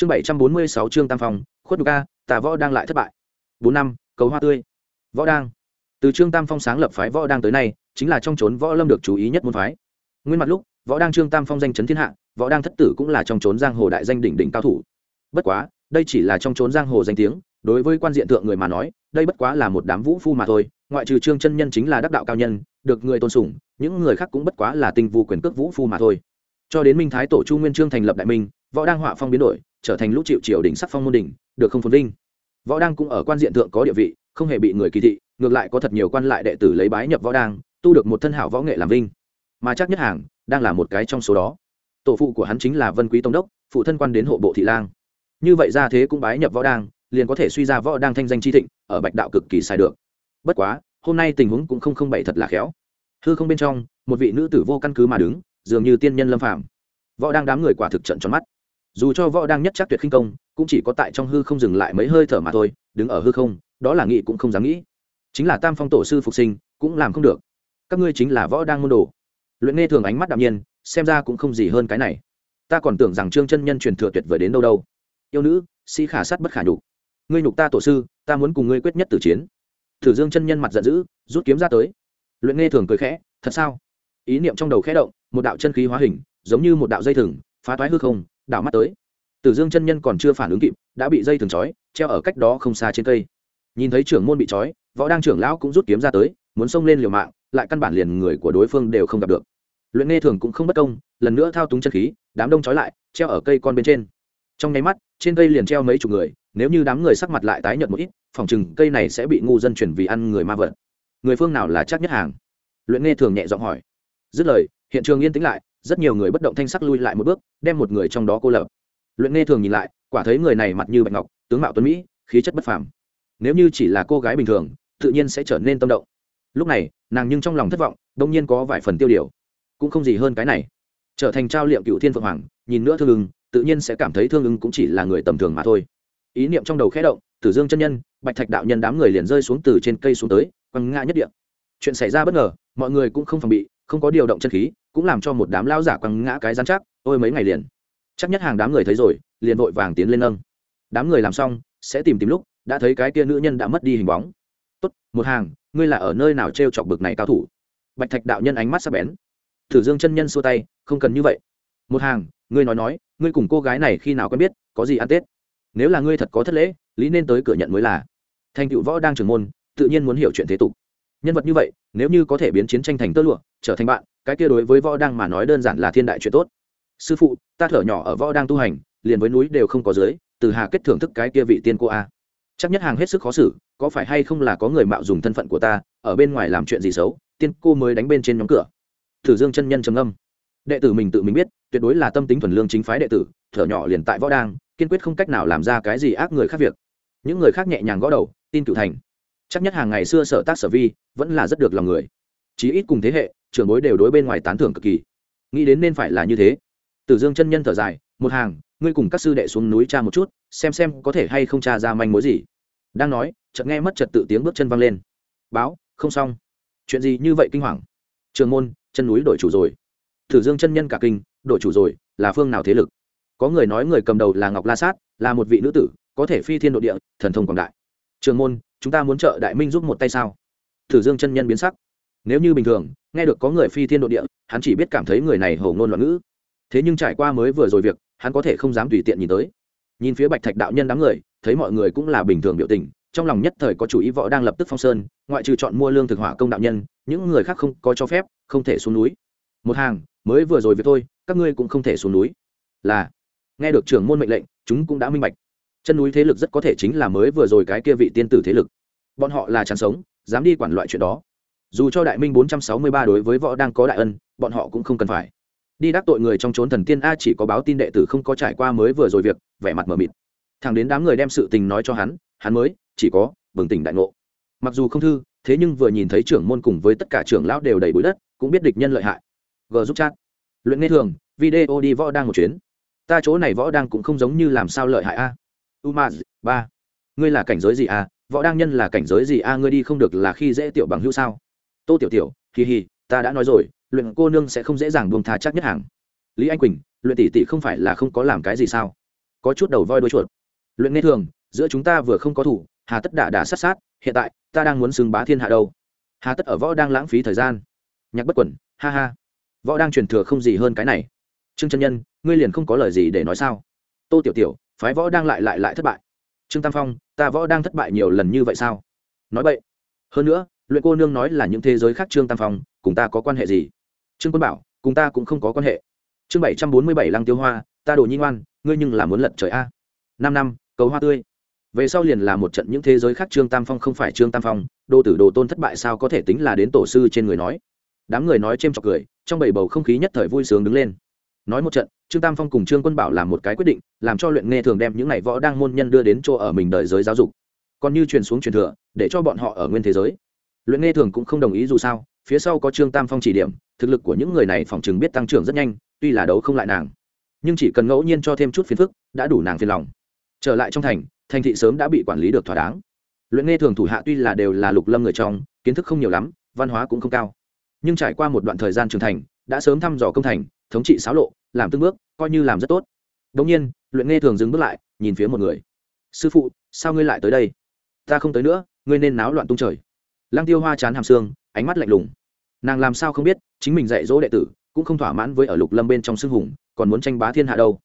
chương bảy trăm bốn mươi sáu chương tam phong, khuất đục a, tà võ đang lại thất bại. Bốn năm, cầu hoa tươi. Võ đang. Từ trương tam phong sáng lập phái võ đang tới nay, chính là trong trốn võ lâm được chú ý nhất môn phái. Nguyên mặt lúc, võ đang trương tam phong danh chấn thiên hạ, võ đang thất tử cũng là trong trốn giang hồ đại danh đỉnh đỉnh cao thủ. Bất quá, đây chỉ là trong trốn giang hồ danh tiếng, đối với quan diện thượng người mà nói, đây bất quá là một đám vũ phu mà thôi, ngoại trừ trương chân nhân chính là đắc đạo cao nhân, được người tôn sùng, những người khác cũng bất quá là tinh vu quyền cước vũ phu mà thôi. Cho đến minh thái tổ chu nguyên trương thành lập đại minh, võ đang họa phong biến đổi trở thành lũ chịu triều đỉnh sắc phong môn đỉnh được không phồn vinh. Võ đang cũng ở quan diện thượng có địa vị, không hề bị người kỳ thị, ngược lại có thật nhiều quan lại đệ tử lấy bái nhập võ đang tu được một thân hảo võ nghệ làm vinh. Mà chắc nhất hàng đang là một cái trong số đó. Tổ phụ của hắn chính là vân quý tông đốc, phụ thân quan đến hộ bộ thị lang. Như vậy ra thế cũng bái nhập võ đang liền có thể suy ra võ đang thanh danh chi thịnh, ở bạch đạo cực kỳ sai được. Bất quá, hôm nay tình huống cũng không không bậy thật là khéo. Hư không bên trong, một vị nữ tử vô căn cứ mà đứng, dường như tiên nhân lâm phàm. Võ đang đám người quả thực trận tròn mắt dù cho võ đang nhất chắc tuyệt khinh công, cũng chỉ có tại trong hư không dừng lại mấy hơi thở mà thôi, đứng ở hư không, đó là nghĩ cũng không dám nghĩ. Chính là tam phong tổ sư phục sinh, cũng làm không được. Các ngươi chính là võ đang môn đồ. Luyện nghe thường ánh mắt đạm nhiên, xem ra cũng không gì hơn cái này. Ta còn tưởng rằng trương chân nhân truyền thừa tuyệt vời đến đâu đâu. Yêu nữ, sĩ khả sát bất khả nhục. Ngươi nhục ta tổ sư, ta muốn cùng ngươi quyết nhất tử chiến. Thử dương chân nhân mặt giận dữ, rút kiếm ra tới. Luyện nghe thường cười khẽ, thật sao? Ý niệm trong đầu khẽ động, một đạo chân khí hóa hình, giống như một đạo dây thừng, phá toái hư không đảo mắt tới. Tử dương chân nhân còn chưa phản ứng kịp, đã bị dây thừng trói treo ở cách đó không xa trên cây. Nhìn thấy trưởng môn bị trói võ đang trưởng lão cũng rút kiếm ra tới, muốn xông lên liều mạng, lại căn bản liền người của đối phương đều không gặp được. Luyện nghe thường cũng không bất công, lần nữa thao túng chân khí, đám đông trói lại, treo ở cây con bên trên. Trong nháy mắt, trên cây liền treo mấy chục người, nếu như đám người sắc mặt lại tái nhợt một ít, phòng chừng cây này sẽ bị ngu dân chuyển vì ăn người ma vật. Người phương nào là chắc nhất hàng? Luyện nghe thường nhẹ giọng hỏi. Dứt lời, hiện trường yên tĩnh lại rất nhiều người bất động thanh sắc lui lại một bước, đem một người trong đó cô lập. Luyện nghe thường nhìn lại, quả thấy người này mặt như bạch ngọc, tướng mạo tuấn mỹ, khí chất bất phàm. Nếu như chỉ là cô gái bình thường, tự nhiên sẽ trở nên tâm động. Lúc này, nàng nhưng trong lòng thất vọng đông nhiên có vài phần tiêu điều. Cũng không gì hơn cái này. Trở thành trao liệm cựu thiên phượng hoàng, nhìn nữa thương ưng, tự nhiên sẽ cảm thấy thương ưng cũng chỉ là người tầm thường mà thôi. Ý niệm trong đầu khẽ động, tử dương chân nhân, bạch thạch đạo nhân đám người liền rơi xuống từ trên cây xuống tới, quăng ngã nhất điện chuyện xảy ra bất ngờ, mọi người cũng không phòng bị không có điều động chân khí, cũng làm cho một đám lao giả quăng ngã cái gian chắc, ôi mấy ngày liền. Chắc nhất hàng đám người thấy rồi, liền vội vàng tiến lên nâng. Đám người làm xong, sẽ tìm tìm lúc, đã thấy cái kia nữ nhân đã mất đi hình bóng. Tốt, một hàng, ngươi là ở nơi nào t r e o chọc bực này cao thủ? Bạch thạch đạo nhân ánh mắt sắp bén. Thử dương chân nhân xua tay, không cần như vậy. Một hàng, ngươi nói nói, ngươi cùng cô gái này khi nào quen biết, có gì ăn tết? Nếu là ngươi thật có thất lễ, lý nên tới cửa nhận mới là. Thành cựu võ đang trưởng môn, tự nhiên muốn hiểu chuyện thế tục nhân vật như vậy, nếu như có thể biến chiến tranh thành tơ lụa, trở thành bạn, cái kia đối với võ đang mà nói đơn giản là thiên đại chuyện tốt. Sư phụ, ta thở nhỏ ở võ đang tu hành, liền với núi đều không có dưới, từ hà kết thưởng thức cái kia vị tiên cô a. Chắc nhất hàng hết sức khó xử, có phải hay không là có người mạo dùng thân phận của ta, ở bên ngoài làm chuyện gì xấu, tiên cô mới đánh bên trên nhóm cửa. Thử dương chân nhân trầm âm đệ tử mình tự mình biết, tuyệt đối là tâm tính thuần lương chính phái đệ tử, thở nhỏ liền tại võ đang kiên quyết không cách nào làm ra cái gì ác người khác việc. Những người khác nhẹ nhàng gõ đầu, tin cựu thành chắc nhất hàng ngày xưa sở tác sở vi, vẫn là rất được lòng người. Chí ít cùng thế hệ, trưởng bối đều đối bên ngoài tán thưởng cực kỳ. Nghĩ đến nên phải là như thế. Tử dương chân nhân thở dài, một hàng, ngươi cùng các sư đệ xuống núi cha một chút, xem xem có thể hay không cha ra manh mối gì. Đang nói, chợt nghe mất trật tự tiếng bước chân văng lên. Báo, không xong. Chuyện gì như vậy kinh hoàng? Trường môn, chân núi đổi chủ rồi. Tử dương chân nhân cả kinh, đổi chủ rồi, là phương nào thế lực? Có người nói người cầm đầu là ngọc la sát, là một vị nữ tử, có thể phi thiên độ địa, thần thông quảng đại. Trường môn chúng ta muốn trợ đại minh giúp một tay sao? Thử dương chân nhân biến sắc. Nếu như bình thường, nghe được có người phi thiên độ địa, hắn chỉ biết cảm thấy người này hầu ngôn loạn ngữ. Thế nhưng trải qua mới vừa rồi việc, hắn có thể không dám tùy tiện nhìn tới. Nhìn phía bạch thạch đạo nhân đám người, thấy mọi người cũng là bình thường biểu tình, trong lòng nhất thời có chủ ý võ đang lập tức phong sơn, ngoại trừ chọn mua lương thực hỏa công đạo nhân, những người khác không có cho phép, không thể xuống núi. Một hàng, mới vừa rồi việc thôi, các ngươi cũng không thể xuống núi. Là, nghe được trưởng môn mệnh lệnh, chúng cũng đã minh bạch. Chân núi thế lực rất có thể chính là mới vừa rồi cái kia vị tiên tử thế lực bọn họ là chán sống, dám đi quản loại chuyện đó. Dù cho đại minh bốn trăm sáu mươi ba đối với võ đang có đại ân, bọn họ cũng không cần phải. Đi đắc tội người trong trốn thần tiên a chỉ có báo tin đệ tử không có trải qua mới vừa rồi việc, vẻ mặt mờ mịt. Thằng đến đám người đem sự tình nói cho hắn hắn mới, chỉ có, bừng tỉnh đại ngộ. Mặc dù không thư, thế nhưng vừa nhìn thấy trưởng môn cùng với tất cả trưởng lão đều đầy bụi đất, cũng biết địch nhân lợi hại. G giúp chat. Luyện nghe thường, video đi võ đang một chuyến. Ta chỗ này võ đang cũng không giống như làm sao lợi hại a. Umaz, ba. Ngươi là cảnh giới gì a? Võ đang nhân là cảnh giới gì? A, ngươi đi không được là khi dễ tiểu bằng hữu sao? Tô tiểu tiểu kỳ hì, ta đã nói rồi, luyện cô nương sẽ không dễ dàng buông tha chắc nhất hàng. Lý anh quỳnh, luyện tỷ tỷ không phải là không có làm cái gì sao? Có chút đầu voi đuôi chuột. Luyện nghe thường, giữa chúng ta vừa không có thủ, hà tất đả đả sát sát, hiện tại, ta đang muốn xưng bá thiên hạ đâu? Hà tất ở võ đang lãng phí thời gian. Nhạc bất quẩn, ha ha. Võ đang truyền thừa không gì hơn cái này. Trương chân nhân, ngươi liền không có lời gì để nói sao? Tô tiểu tiểu, phái võ đang lại lại lại thất bại trương tam phong, ta võ đang thất bại nhiều lần như vậy sao? Nói vậy hơn nữa, luyện cô nương nói là những thế giới khác trương tam phong, cùng ta có quan hệ gì? Trương quân bảo, cùng ta cũng không có quan hệ. Chương bảy trăm bốn mươi bảy lăng tiêu hoa, ta đồ nhi ngoan, ngươi nhưng là muốn lật trời a. Năm năm, cầu hoa tươi. Về sau liền là một trận những thế giới khác trương tam phong không phải trương tam phong đô tử đồ tôn thất bại sao có thể tính là đến tổ sư trên người nói. Đám người nói c h ê m chọc cười, trong bảy bầu không khí nhất thời vui sướng đứng lên nói một trận, trương tam phong cùng trương quân bảo làm một cái quyết định, làm cho luyện nghe thường đem những n võ đang môn nhân đưa đến chỗ ở mình đời giới giáo dục. Còn như truyền xuống truyền thừa, để cho bọn họ ở nguyên thế giới. Luyện nghe thường cũng không đồng ý dù sao, phía sau có trương tam phong chỉ điểm, thực lực của những người này phòng chừng biết tăng trưởng rất nhanh, tuy là đấu không lại nàng. Nhưng chỉ cần ngẫu nhiên cho thêm chút phiền phức, đã đủ nàng phiền lòng. Trở lại trong thành thành thị sớm đã bị quản lý được thỏa đáng. Luyện nghe thường thủ hạ tuy là đều là lục lâm người trong, kiến thức không nhiều lắm, văn hóa cũng không cao. Nhưng trải qua một đoạn thời gian trưởng thành, đã sớm thăm dò công thành thống trị xáo lộ, làm tương bước, coi như làm rất tốt. Đống nhiên, luyện nghe thường dừng bước lại, nhìn phía một người. Sư phụ, sao ngươi lại tới đây? Ta không tới nữa, ngươi nên náo loạn tung trời. Lăng tiêu hoa chán hàm xương, ánh mắt lạnh lùng. Nàng làm sao không biết, chính mình dạy dỗ đệ tử, cũng không thỏa mãn với ở lục lâm bên trong xưng hùng, còn muốn tranh bá thiên hạ đâu.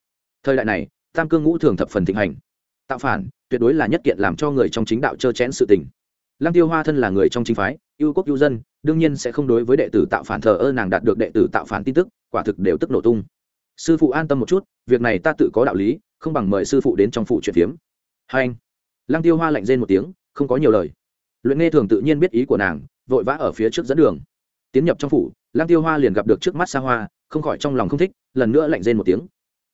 Thời đại này, tam cương ngũ thường thập phần thịnh hành. Tạo phản, tuyệt đối là nhất kiện làm cho người trong chính đạo trơ chén sự tình. Lăng tiêu hoa thân là người trong chính phái yêu quốc yêu dân đương nhiên sẽ không đối với đệ tử tạo phản thờ ơ nàng đạt được đệ tử tạo phản tin tức, quả thực đều tức nổ tung. Sư phụ an tâm một chút, việc này ta tự có đạo lý, không bằng mời sư phụ đến trong phụ chuyện phiếm. Hai anh, lăng tiêu hoa lạnh rên một tiếng, không có nhiều lời. Luyện nghe thường tự nhiên biết ý của nàng, vội vã ở phía trước dẫn đường. Tiến nhập trong phủ, lăng tiêu hoa liền gặp được trước mắt xa hoa, không khỏi trong lòng không thích, lần nữa lạnh rên một tiếng.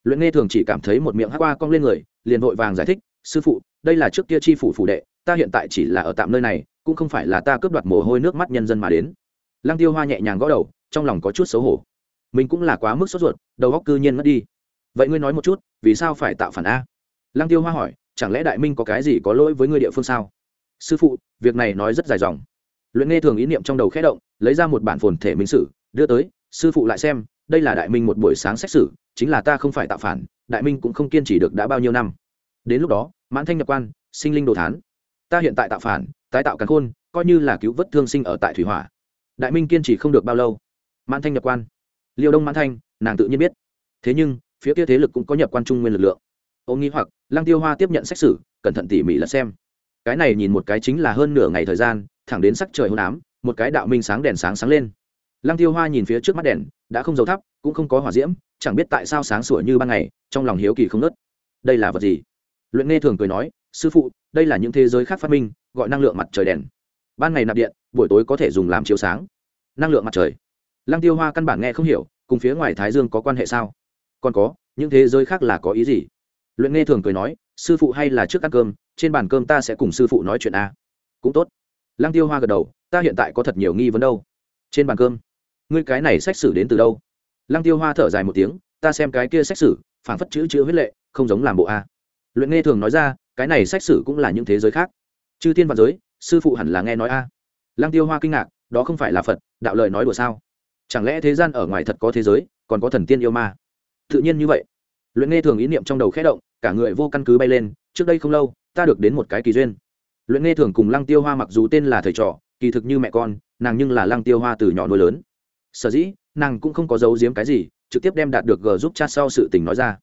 Luyện nghe thường chỉ cảm thấy một miệng hát qua cong lên người, liền vội vàng giải thích, sư phụ, đây là trước kia chi phủ phủ đệ, ta hiện tại chỉ là ở tạm nơi này cũng không phải là ta cướp đoạt mồ hôi nước mắt nhân dân mà đến. Lăng tiêu hoa nhẹ nhàng gõ đầu, trong lòng có chút xấu hổ. Mình cũng là quá mức sốt ruột, đầu góc cư nhiên mất đi. Vậy ngươi nói một chút, vì sao phải tạo phản a? Lăng tiêu hoa hỏi, chẳng lẽ đại minh có cái gì có lỗi với ngươi địa phương sao? Sư phụ, việc này nói rất dài dòng. Luyện nghe thường ý niệm trong đầu khẽ động, lấy ra một bản phồn thể minh sử, đưa tới, sư phụ lại xem, đây là đại minh một buổi sáng xét xử, chính là ta không phải tạo phản, đại minh cũng không kiên trì được đã bao nhiêu năm. Đến lúc đó, mãn thanh nhập quan, sinh linh đồ thán ta hiện tại tạo phản, tái tạo càn khôn, coi như là cứu vớt thương sinh ở tại thủy hỏa. Đại minh kiên trì không được bao lâu. Mãn thanh nhập quan. Liêu đông mãn thanh, nàng tự nhiên biết. Thế nhưng, phía kia thế lực cũng có nhập quan trung nguyên lực lượng. Ông nghĩ hoặc, lăng tiêu hoa tiếp nhận xét xử, cẩn thận tỉ mỉ lật xem. Cái này nhìn một cái chính là hơn nửa ngày thời gian, thẳng đến sắc trời hôn ám, một cái đạo minh sáng đèn sáng sáng lên. Lăng tiêu hoa nhìn phía trước mắt đèn, đã không dầu thắp, cũng không có hỏa diễm, chẳng biết tại sao sáng sủa như ban ngày, trong lòng hiếu kỳ không nớt đây là vật gì? Luyện nghe thường cười nói sư phụ, đây là những thế giới khác phát minh, gọi năng lượng mặt trời đèn. Ban ngày nạp điện, buổi tối có thể dùng làm chiếu sáng. Năng lượng mặt trời. Lăng tiêu hoa căn bản nghe không hiểu, cùng phía ngoài thái dương có quan hệ sao? Còn có, những thế giới khác là có ý gì? Luyện nghe thường cười nói, sư phụ hay là trước ăn cơm, trên bàn cơm ta sẽ cùng sư phụ nói chuyện a. Cũng tốt. Lăng tiêu hoa gật đầu, ta hiện tại có thật nhiều nghi vấn đâu. Trên bàn cơm. Ngươi cái này xét xử đến từ đâu? Lăng tiêu hoa thở dài một tiếng, ta xem cái kia xét xử phản phất chữ chữ huyết lệ, không giống làm bộ a. Luyện nghe thường nói ra cái này xét xử cũng là những thế giới khác. Chư tiên và giới, sư phụ hẳn là nghe nói a. Lăng tiêu hoa kinh ngạc, đó không phải là phật, đạo lời nói đùa sao? Chẳng lẽ thế gian ở ngoài thật có thế giới, còn có thần tiên yêu ma? Tự nhiên như vậy. Luyện nghe thường ý niệm trong đầu khẽ động, cả người vô căn cứ bay lên, trước đây không lâu, ta được đến một cái kỳ duyên. Luyện nghe thường cùng lăng tiêu hoa mặc dù tên là thầy trò, kỳ thực như mẹ con, nàng nhưng là lăng tiêu hoa từ nhỏ nuôi lớn. Sở dĩ, nàng cũng không có giấu giếm cái gì, trực tiếp đem đạt được g giúp cha sau sự tình nói ra.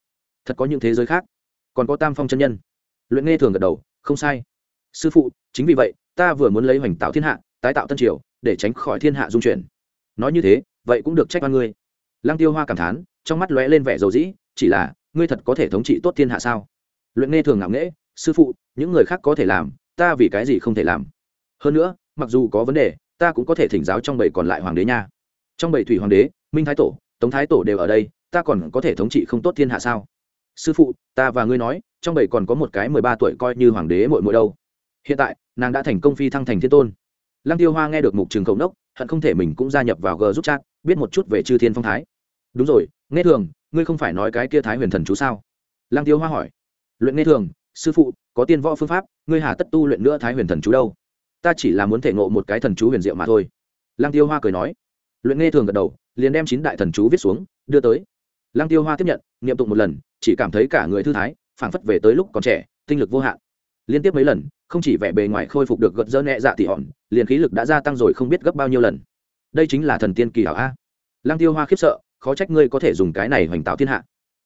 Thật có những thế giới khác. Còn có tam phong chân nhân luyện nghe thường gật đầu, không sai. Sư phụ, chính vì vậy, ta vừa muốn lấy hoành tạo thiên hạ, tái tạo tân triều, để tránh khỏi thiên hạ dung chuyển. Nói như thế, vậy cũng được trách oan ngươi. Lăng tiêu hoa cảm thán, trong mắt lóe lên vẻ dầu dĩ, chỉ là, ngươi thật có thể thống trị tốt thiên hạ sao? Luyện nghe thường ngạo nghễ, sư phụ, những người khác có thể làm, ta vì cái gì không thể làm? Hơn nữa, mặc dù có vấn đề, ta cũng có thể thỉnh giáo trong bảy còn lại hoàng đế nha. Trong bảy thủy hoàng đế, minh thái tổ, tống thái tổ đều ở đây, ta còn có thể thống trị không tốt thiên hạ sao? Sư phụ, ta và ngươi nói, trong bảy còn có một cái mười ba tuổi coi như hoàng đế mội mội đâu. Hiện tại, nàng đã thành công phi thăng thành thiên tôn. Lăng tiêu hoa nghe được mục trường khẩu nốc, hận không thể mình cũng gia nhập vào g giúp chat, biết một chút về chư thiên phong thái. Đúng rồi, nghe thường, ngươi không phải nói cái kia thái huyền thần chú sao? Lăng tiêu hoa hỏi. Luyện nghe thường, sư phụ, có tiên võ phương pháp, ngươi hà tất tu luyện nữa thái huyền thần chú đâu? Ta chỉ là muốn thể ngộ một cái thần chú huyền diệu mà thôi. Lăng tiêu hoa cười nói. Luyện nghe thường gật đầu, liền đem chín đại thần chú viết xuống, đưa tới. Lăng tiêu hoa tiếp nhận, niệm tụng một lần chỉ cảm thấy cả người thư thái, phảng phất về tới lúc còn trẻ, tinh lực vô hạn. Liên tiếp mấy lần, không chỉ vẻ bề ngoài khôi phục được gợt dỡ nhẹ dạ tỉ hòn, liền khí lực đã gia tăng rồi không biết gấp bao nhiêu lần. Đây chính là thần tiên kỳ hảo a. Lăng tiêu hoa khiếp sợ, khó trách ngươi có thể dùng cái này hoành tạo thiên hạ.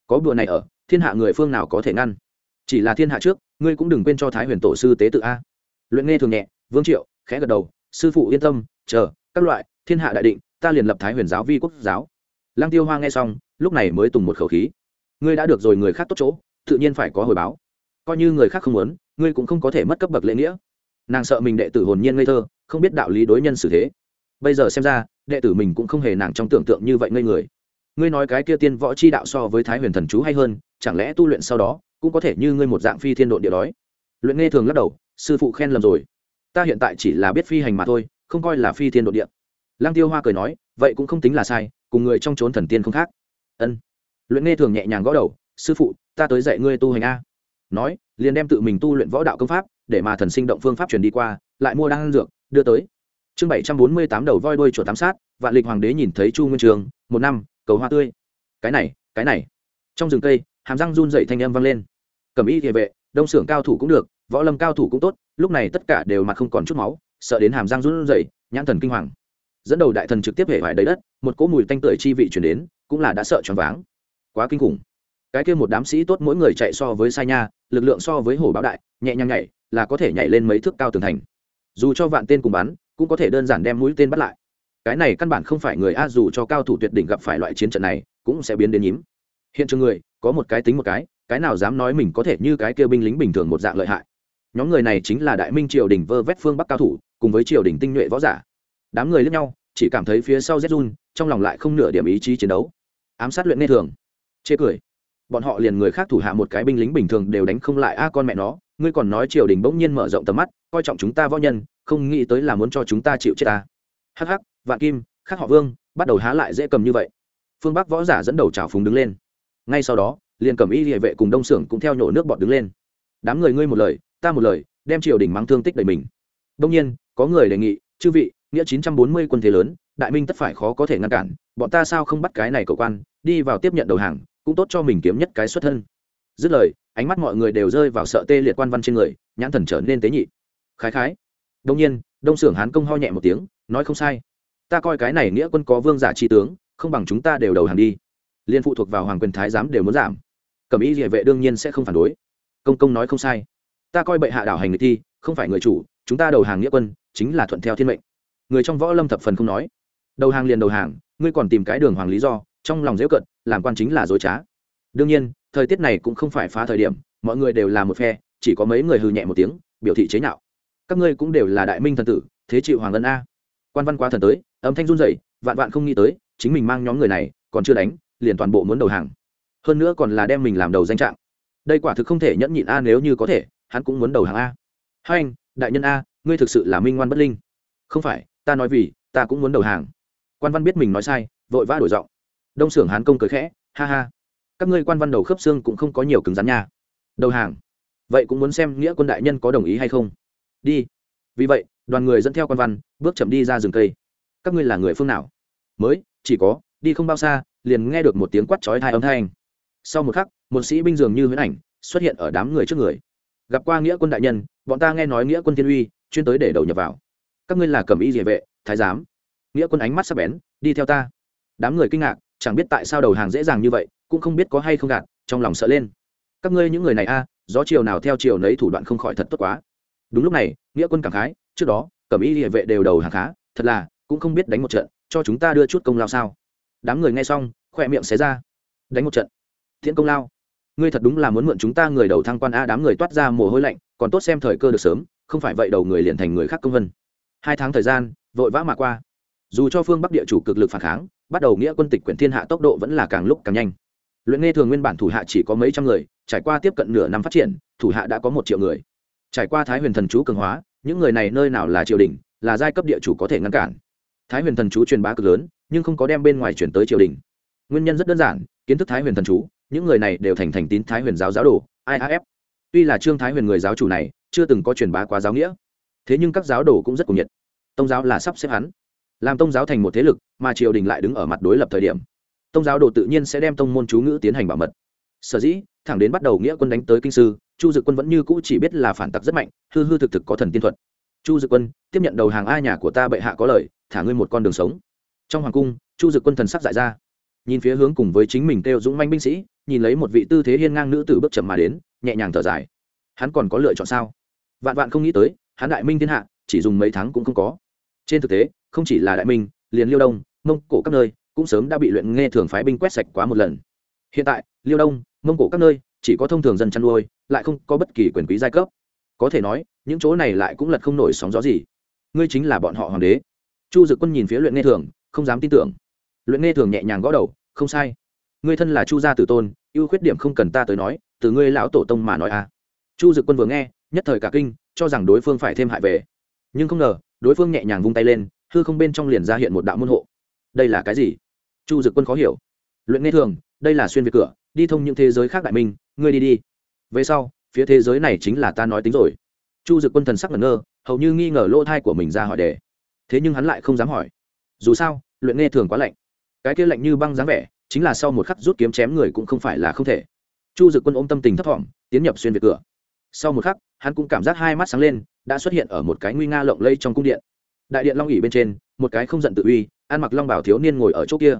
Có bữa này ở, thiên hạ người phương nào có thể ngăn? Chỉ là thiên hạ trước, ngươi cũng đừng quên cho thái huyền tổ sư tế tự a. Luyện nghe thường nhẹ, vương triệu, khẽ gật đầu, sư phụ yên tâm, chờ, các loại, thiên hạ đại định, ta liền lập thái huyền giáo vi quốc giáo. Lăng tiêu hoa nghe xong, lúc này mới tùng một khẩu khí ngươi đã được rồi người khác tốt chỗ, tự nhiên phải có hồi báo. Coi như người khác không muốn, ngươi cũng không có thể mất cấp bậc lễ nghĩa. Nàng sợ mình đệ tử hồn nhiên ngây thơ, không biết đạo lý đối nhân xử thế. Bây giờ xem ra, đệ tử mình cũng không hề nàng trong tưởng tượng như vậy ngây người. Ngươi nói cái kia tiên võ chi đạo so với thái huyền thần chú hay hơn, chẳng lẽ tu luyện sau đó, cũng có thể như ngươi một dạng phi thiên độn địa đói? Luyện nghe thường lắc đầu, sư phụ khen lầm rồi. Ta hiện tại chỉ là biết phi hành mà thôi, không coi là phi thiên độn địa. Lăng tiêu hoa cười nói, vậy cũng không tính là sai, cùng người trong trốn thần tiên không khác. Ân luyện nghe thường nhẹ nhàng gõ đầu, sư phụ, ta tới dạy ngươi tu hành a. Nói, liền đem tự mình tu luyện võ đạo công pháp, để mà thần sinh động phương pháp truyền đi qua, lại mua đan dược, đưa tới. Chương bảy trăm bốn mươi tám đầu voi đuôi chuột tám sát, vạn lịch hoàng đế nhìn thấy chu nguyên trường, một năm, cầu hoa tươi. Cái này cái này. Trong rừng cây, hàm răng run dậy thanh âm vang lên. Cầm y địa vệ, đông xưởng cao thủ cũng được, võ lâm cao thủ cũng tốt, lúc này tất cả đều mặt không còn chút máu, sợ đến hàm răng run dậy nhãn thần kinh hoàng. Dẫn đầu đại thần trực tiếp hệ vải đầy đất, một cỗ mùi tanh tưởi chi vị chuyển đến, cũng là đã sợ choáng váng quá kinh khủng. Cái kia một đám sĩ tốt mỗi người chạy so với sai nha, lực lượng so với hổ báo đại, nhẹ nhàng nhảy, là có thể nhảy lên mấy thước cao tường thành. Dù cho vạn tên cùng bắn, cũng có thể đơn giản đem mũi tên bắt lại. Cái này căn bản không phải người a, dù cho cao thủ tuyệt đỉnh gặp phải loại chiến trận này, cũng sẽ biến đến nhím. Hiện trường người, có một cái tính một cái cái nào dám nói mình có thể như cái kia binh lính bình thường một dạng lợi hại. Nhóm người này chính là đại minh triều đình vơ vét phương bắc cao thủ, cùng với triều đình tinh nhuệ võ giả. Đám người lẫn nhau, chỉ cảm thấy phía sau rét trong lòng lại không nửa điểm ý chí chiến đấu. Ám sát luyện nghe thường chê cười. Bọn họ liền người khác thủ hạ một cái binh lính bình thường đều đánh không lại. A, con mẹ nó, ngươi còn nói triều đình bỗng nhiên mở rộng tầm mắt, coi trọng chúng ta võ nhân, không nghĩ tới là muốn cho chúng ta chịu chết ta. Hắc hắc, vạn kim, khắc họ vương, bắt đầu há lại dễ cầm như vậy. Phương bắc võ giả dẫn đầu trào phúng đứng lên. Ngay sau đó, liền cầm y địa vệ cùng đông xưởng cũng theo nhổ nước bọt đứng lên. Đám người ngươi một lời, ta một lời, đem triều đình mắng thương tích đầy mình. Đông nhiên, có người đề nghị, chư vị, nghĩa chín trăm bốn mươi quân thế lớn, đại minh tất phải khó có thể ngăn cản, bọn ta sao không bắt cái này cầu quan đi vào tiếp nhận đầu hàng, cũng tốt cho mình kiếm nhất cái xuất thân. Dứt lời, ánh mắt mọi người đều rơi vào sợ tê liệt quan văn trên người, nhãn thần trở nên tế nhị. Khái khái. Đông nhiên, đông xưởng hán công ho nhẹ một tiếng, nói không sai. Ta coi cái này nghĩa quân có vương giả tri tướng, không bằng chúng ta đều đầu hàng đi. Liên phụ thuộc vào hoàng quyền thái giám đều muốn giảm. Cẩm ý địa vệ đương nhiên sẽ không phản đối. Công công nói không sai. Ta coi bệ hạ đảo hành người thi, không phải người chủ, chúng ta đầu hàng nghĩa quân, chính là thuận theo thiên mệnh. Người trong võ lâm thập phần không nói. Đầu hàng liền đầu hàng, ngươi còn tìm cái đường hoàng lý do trong lòng dễ cận, làm quan chính là dối trá. Đương nhiên, thời tiết này cũng không phải phá thời điểm, mọi người đều là một phe, chỉ có mấy người hư nhẹ một tiếng, biểu thị chế nhạo. Các ngươi cũng đều là đại minh thần tử, thế chịu hoàng ân a. Quan văn quá thần tới, âm thanh run rẩy, vạn vạn không nghĩ tới, chính mình mang nhóm người này, còn chưa đánh, liền toàn bộ muốn đầu hàng. Hơn nữa còn là đem mình làm đầu danh trạng. Đây quả thực không thể nhẫn nhịn a nếu như có thể, hắn cũng muốn đầu hàng a. Hai anh, đại nhân a, ngươi thực sự là minh ngoan bất linh. Không phải, ta nói vì, ta cũng muốn đầu hàng. Quan văn biết mình nói sai, vội vã đổi giọng đông xưởng hán công cười khẽ, ha ha. Các ngươi quan văn đầu khớp xương cũng không có nhiều cứng rắn nha. Đầu hàng. Vậy cũng muốn xem nghĩa quân đại nhân có đồng ý hay không? Đi. Vì vậy, đoàn người dẫn theo quan văn, bước chậm đi ra rừng cây. Các ngươi là người phương nào? Mới, chỉ có, đi không bao xa, liền nghe được một tiếng quát chói thai âm thanh. Sau một khắc, một sĩ binh dường như huyễn ảnh xuất hiện ở đám người trước người. Gặp qua nghĩa quân đại nhân, bọn ta nghe nói nghĩa quân thiên uy, chuyên tới để đầu nhập vào. Các ngươi là cầm y địa vệ, thái giám. Nghĩa quân ánh mắt sắp bén, đi theo ta. Đám người kinh ngạc chẳng biết tại sao đầu hàng dễ dàng như vậy, cũng không biết có hay không gạt, trong lòng sợ lên. Các ngươi những người này a, gió chiều nào theo chiều nấy thủ đoạn không khỏi thật tốt quá. Đúng lúc này, nghĩa quân cảm khái, trước đó, cẩm y địa vệ đều đầu hàng khá, thật là, cũng không biết đánh một trận, cho chúng ta đưa chút công lao sao. Đám người nghe xong khoe miệng xé ra. Đánh một trận. Thiện công lao. Ngươi thật đúng là muốn mượn chúng ta người đầu thăng quan a, đám người toát ra mồ hôi lạnh, còn tốt xem thời cơ được sớm, không phải vậy đầu người liền thành người khác công vân. Hai tháng thời gian, vội vã mà qua. Dù cho phương bắc địa chủ cực lực phản kháng bắt đầu nghĩa quân tịch quyển thiên hạ tốc độ vẫn là càng lúc càng nhanh. Luyện nghe thường nguyên bản thủ hạ chỉ có mấy trăm người, trải qua tiếp cận nửa năm phát triển, thủ hạ đã có một triệu người. Trải qua thái huyền thần chú cường hóa, những người này nơi nào là triều đình, là giai cấp địa chủ có thể ngăn cản. Thái huyền thần chú truyền bá cực lớn, nhưng không có đem bên ngoài chuyển tới triều đình. Nguyên nhân rất đơn giản, kiến thức thái huyền thần chú, những người này đều thành thành tín thái huyền giáo giáo đồ iaf tuy là trương thái huyền người giáo chủ này, chưa từng có truyền bá quá giáo nghĩa. Thế nhưng các giáo đồ cũng rất cuồng nhiệt. Tông giáo là sắp xếp hắn làm tông giáo thành một thế lực, mà triều đình lại đứng ở mặt đối lập thời điểm. Tông giáo đồ tự nhiên sẽ đem tông môn chú ngữ tiến hành bảo mật. Sở dĩ, thẳng đến bắt đầu nghĩa quân đánh tới kinh sư, chu dự quân vẫn như cũ chỉ biết là phản tặc rất mạnh, hư hư thực thực có thần tiên thuật. Chu dự quân, tiếp nhận đầu hàng a nhà của ta bệ hạ có lời, thả ngươi một con đường sống. Trong hoàng cung, chu dự quân thần sắc dại ra. Nhìn phía hướng cùng với chính mình kêu dũng manh binh sĩ, nhìn lấy một vị tư thế hiên ngang nữ tử bước chậm mà đến, nhẹ nhàng thở dài. Hắn còn có lựa chọn sao? Vạn vạn không nghĩ tới, hắn đại minh thiên hạ, chỉ dùng mấy tháng cũng không có. Trên thực tế không chỉ là đại minh, liền liêu đông, mông cổ các nơi cũng sớm đã bị luyện nghe thường phái binh quét sạch quá một lần. Hiện tại, liêu đông, mông cổ các nơi chỉ có thông thường dân chăn nuôi, lại không có bất kỳ quyền quý giai cấp. Có thể nói, những chỗ này lại cũng lật không nổi sóng gió gì. Ngươi chính là bọn họ hoàng đế. Chu dực quân nhìn phía luyện nghe thường, không dám tin tưởng. Luyện nghe thường nhẹ nhàng gõ đầu, không sai. Ngươi thân là chu gia tử tôn, ưu khuyết điểm không cần ta tới nói, từ ngươi lão tổ tông mà nói à. Chu dực quân vừa nghe, nhất thời cả kinh, cho rằng đối phương phải thêm hại về. Nhưng không ngờ, đối phương nhẹ nhàng vung tay lên hư không bên trong liền ra hiện một đạo môn hộ. Đây là cái gì? Chu dực quân khó hiểu. Luyện nghe thường, đây là xuyên về cửa, đi thông những thế giới khác đại minh, ngươi đi đi. Về sau, phía thế giới này chính là ta nói tính rồi. Chu dực quân thần sắc ngẩn ngơ, hầu như nghi ngờ lỗ thai của mình ra hỏi đề. Thế nhưng hắn lại không dám hỏi. Dù sao, luyện nghe thường quá lạnh. Cái kia lạnh như băng dáng vẻ, chính là sau một khắc rút kiếm chém người cũng không phải là không thể. Chu dực quân ôm tâm tình thấp thỏm, tiến nhập xuyên về cửa. Sau một khắc, hắn cũng cảm giác hai mắt sáng lên, đã xuất hiện ở một cái nguy nga lộng lây trong cung điện đại điện long ỉ bên trên, một cái không giận tự uy ăn mặc long bảo thiếu niên ngồi ở chỗ kia.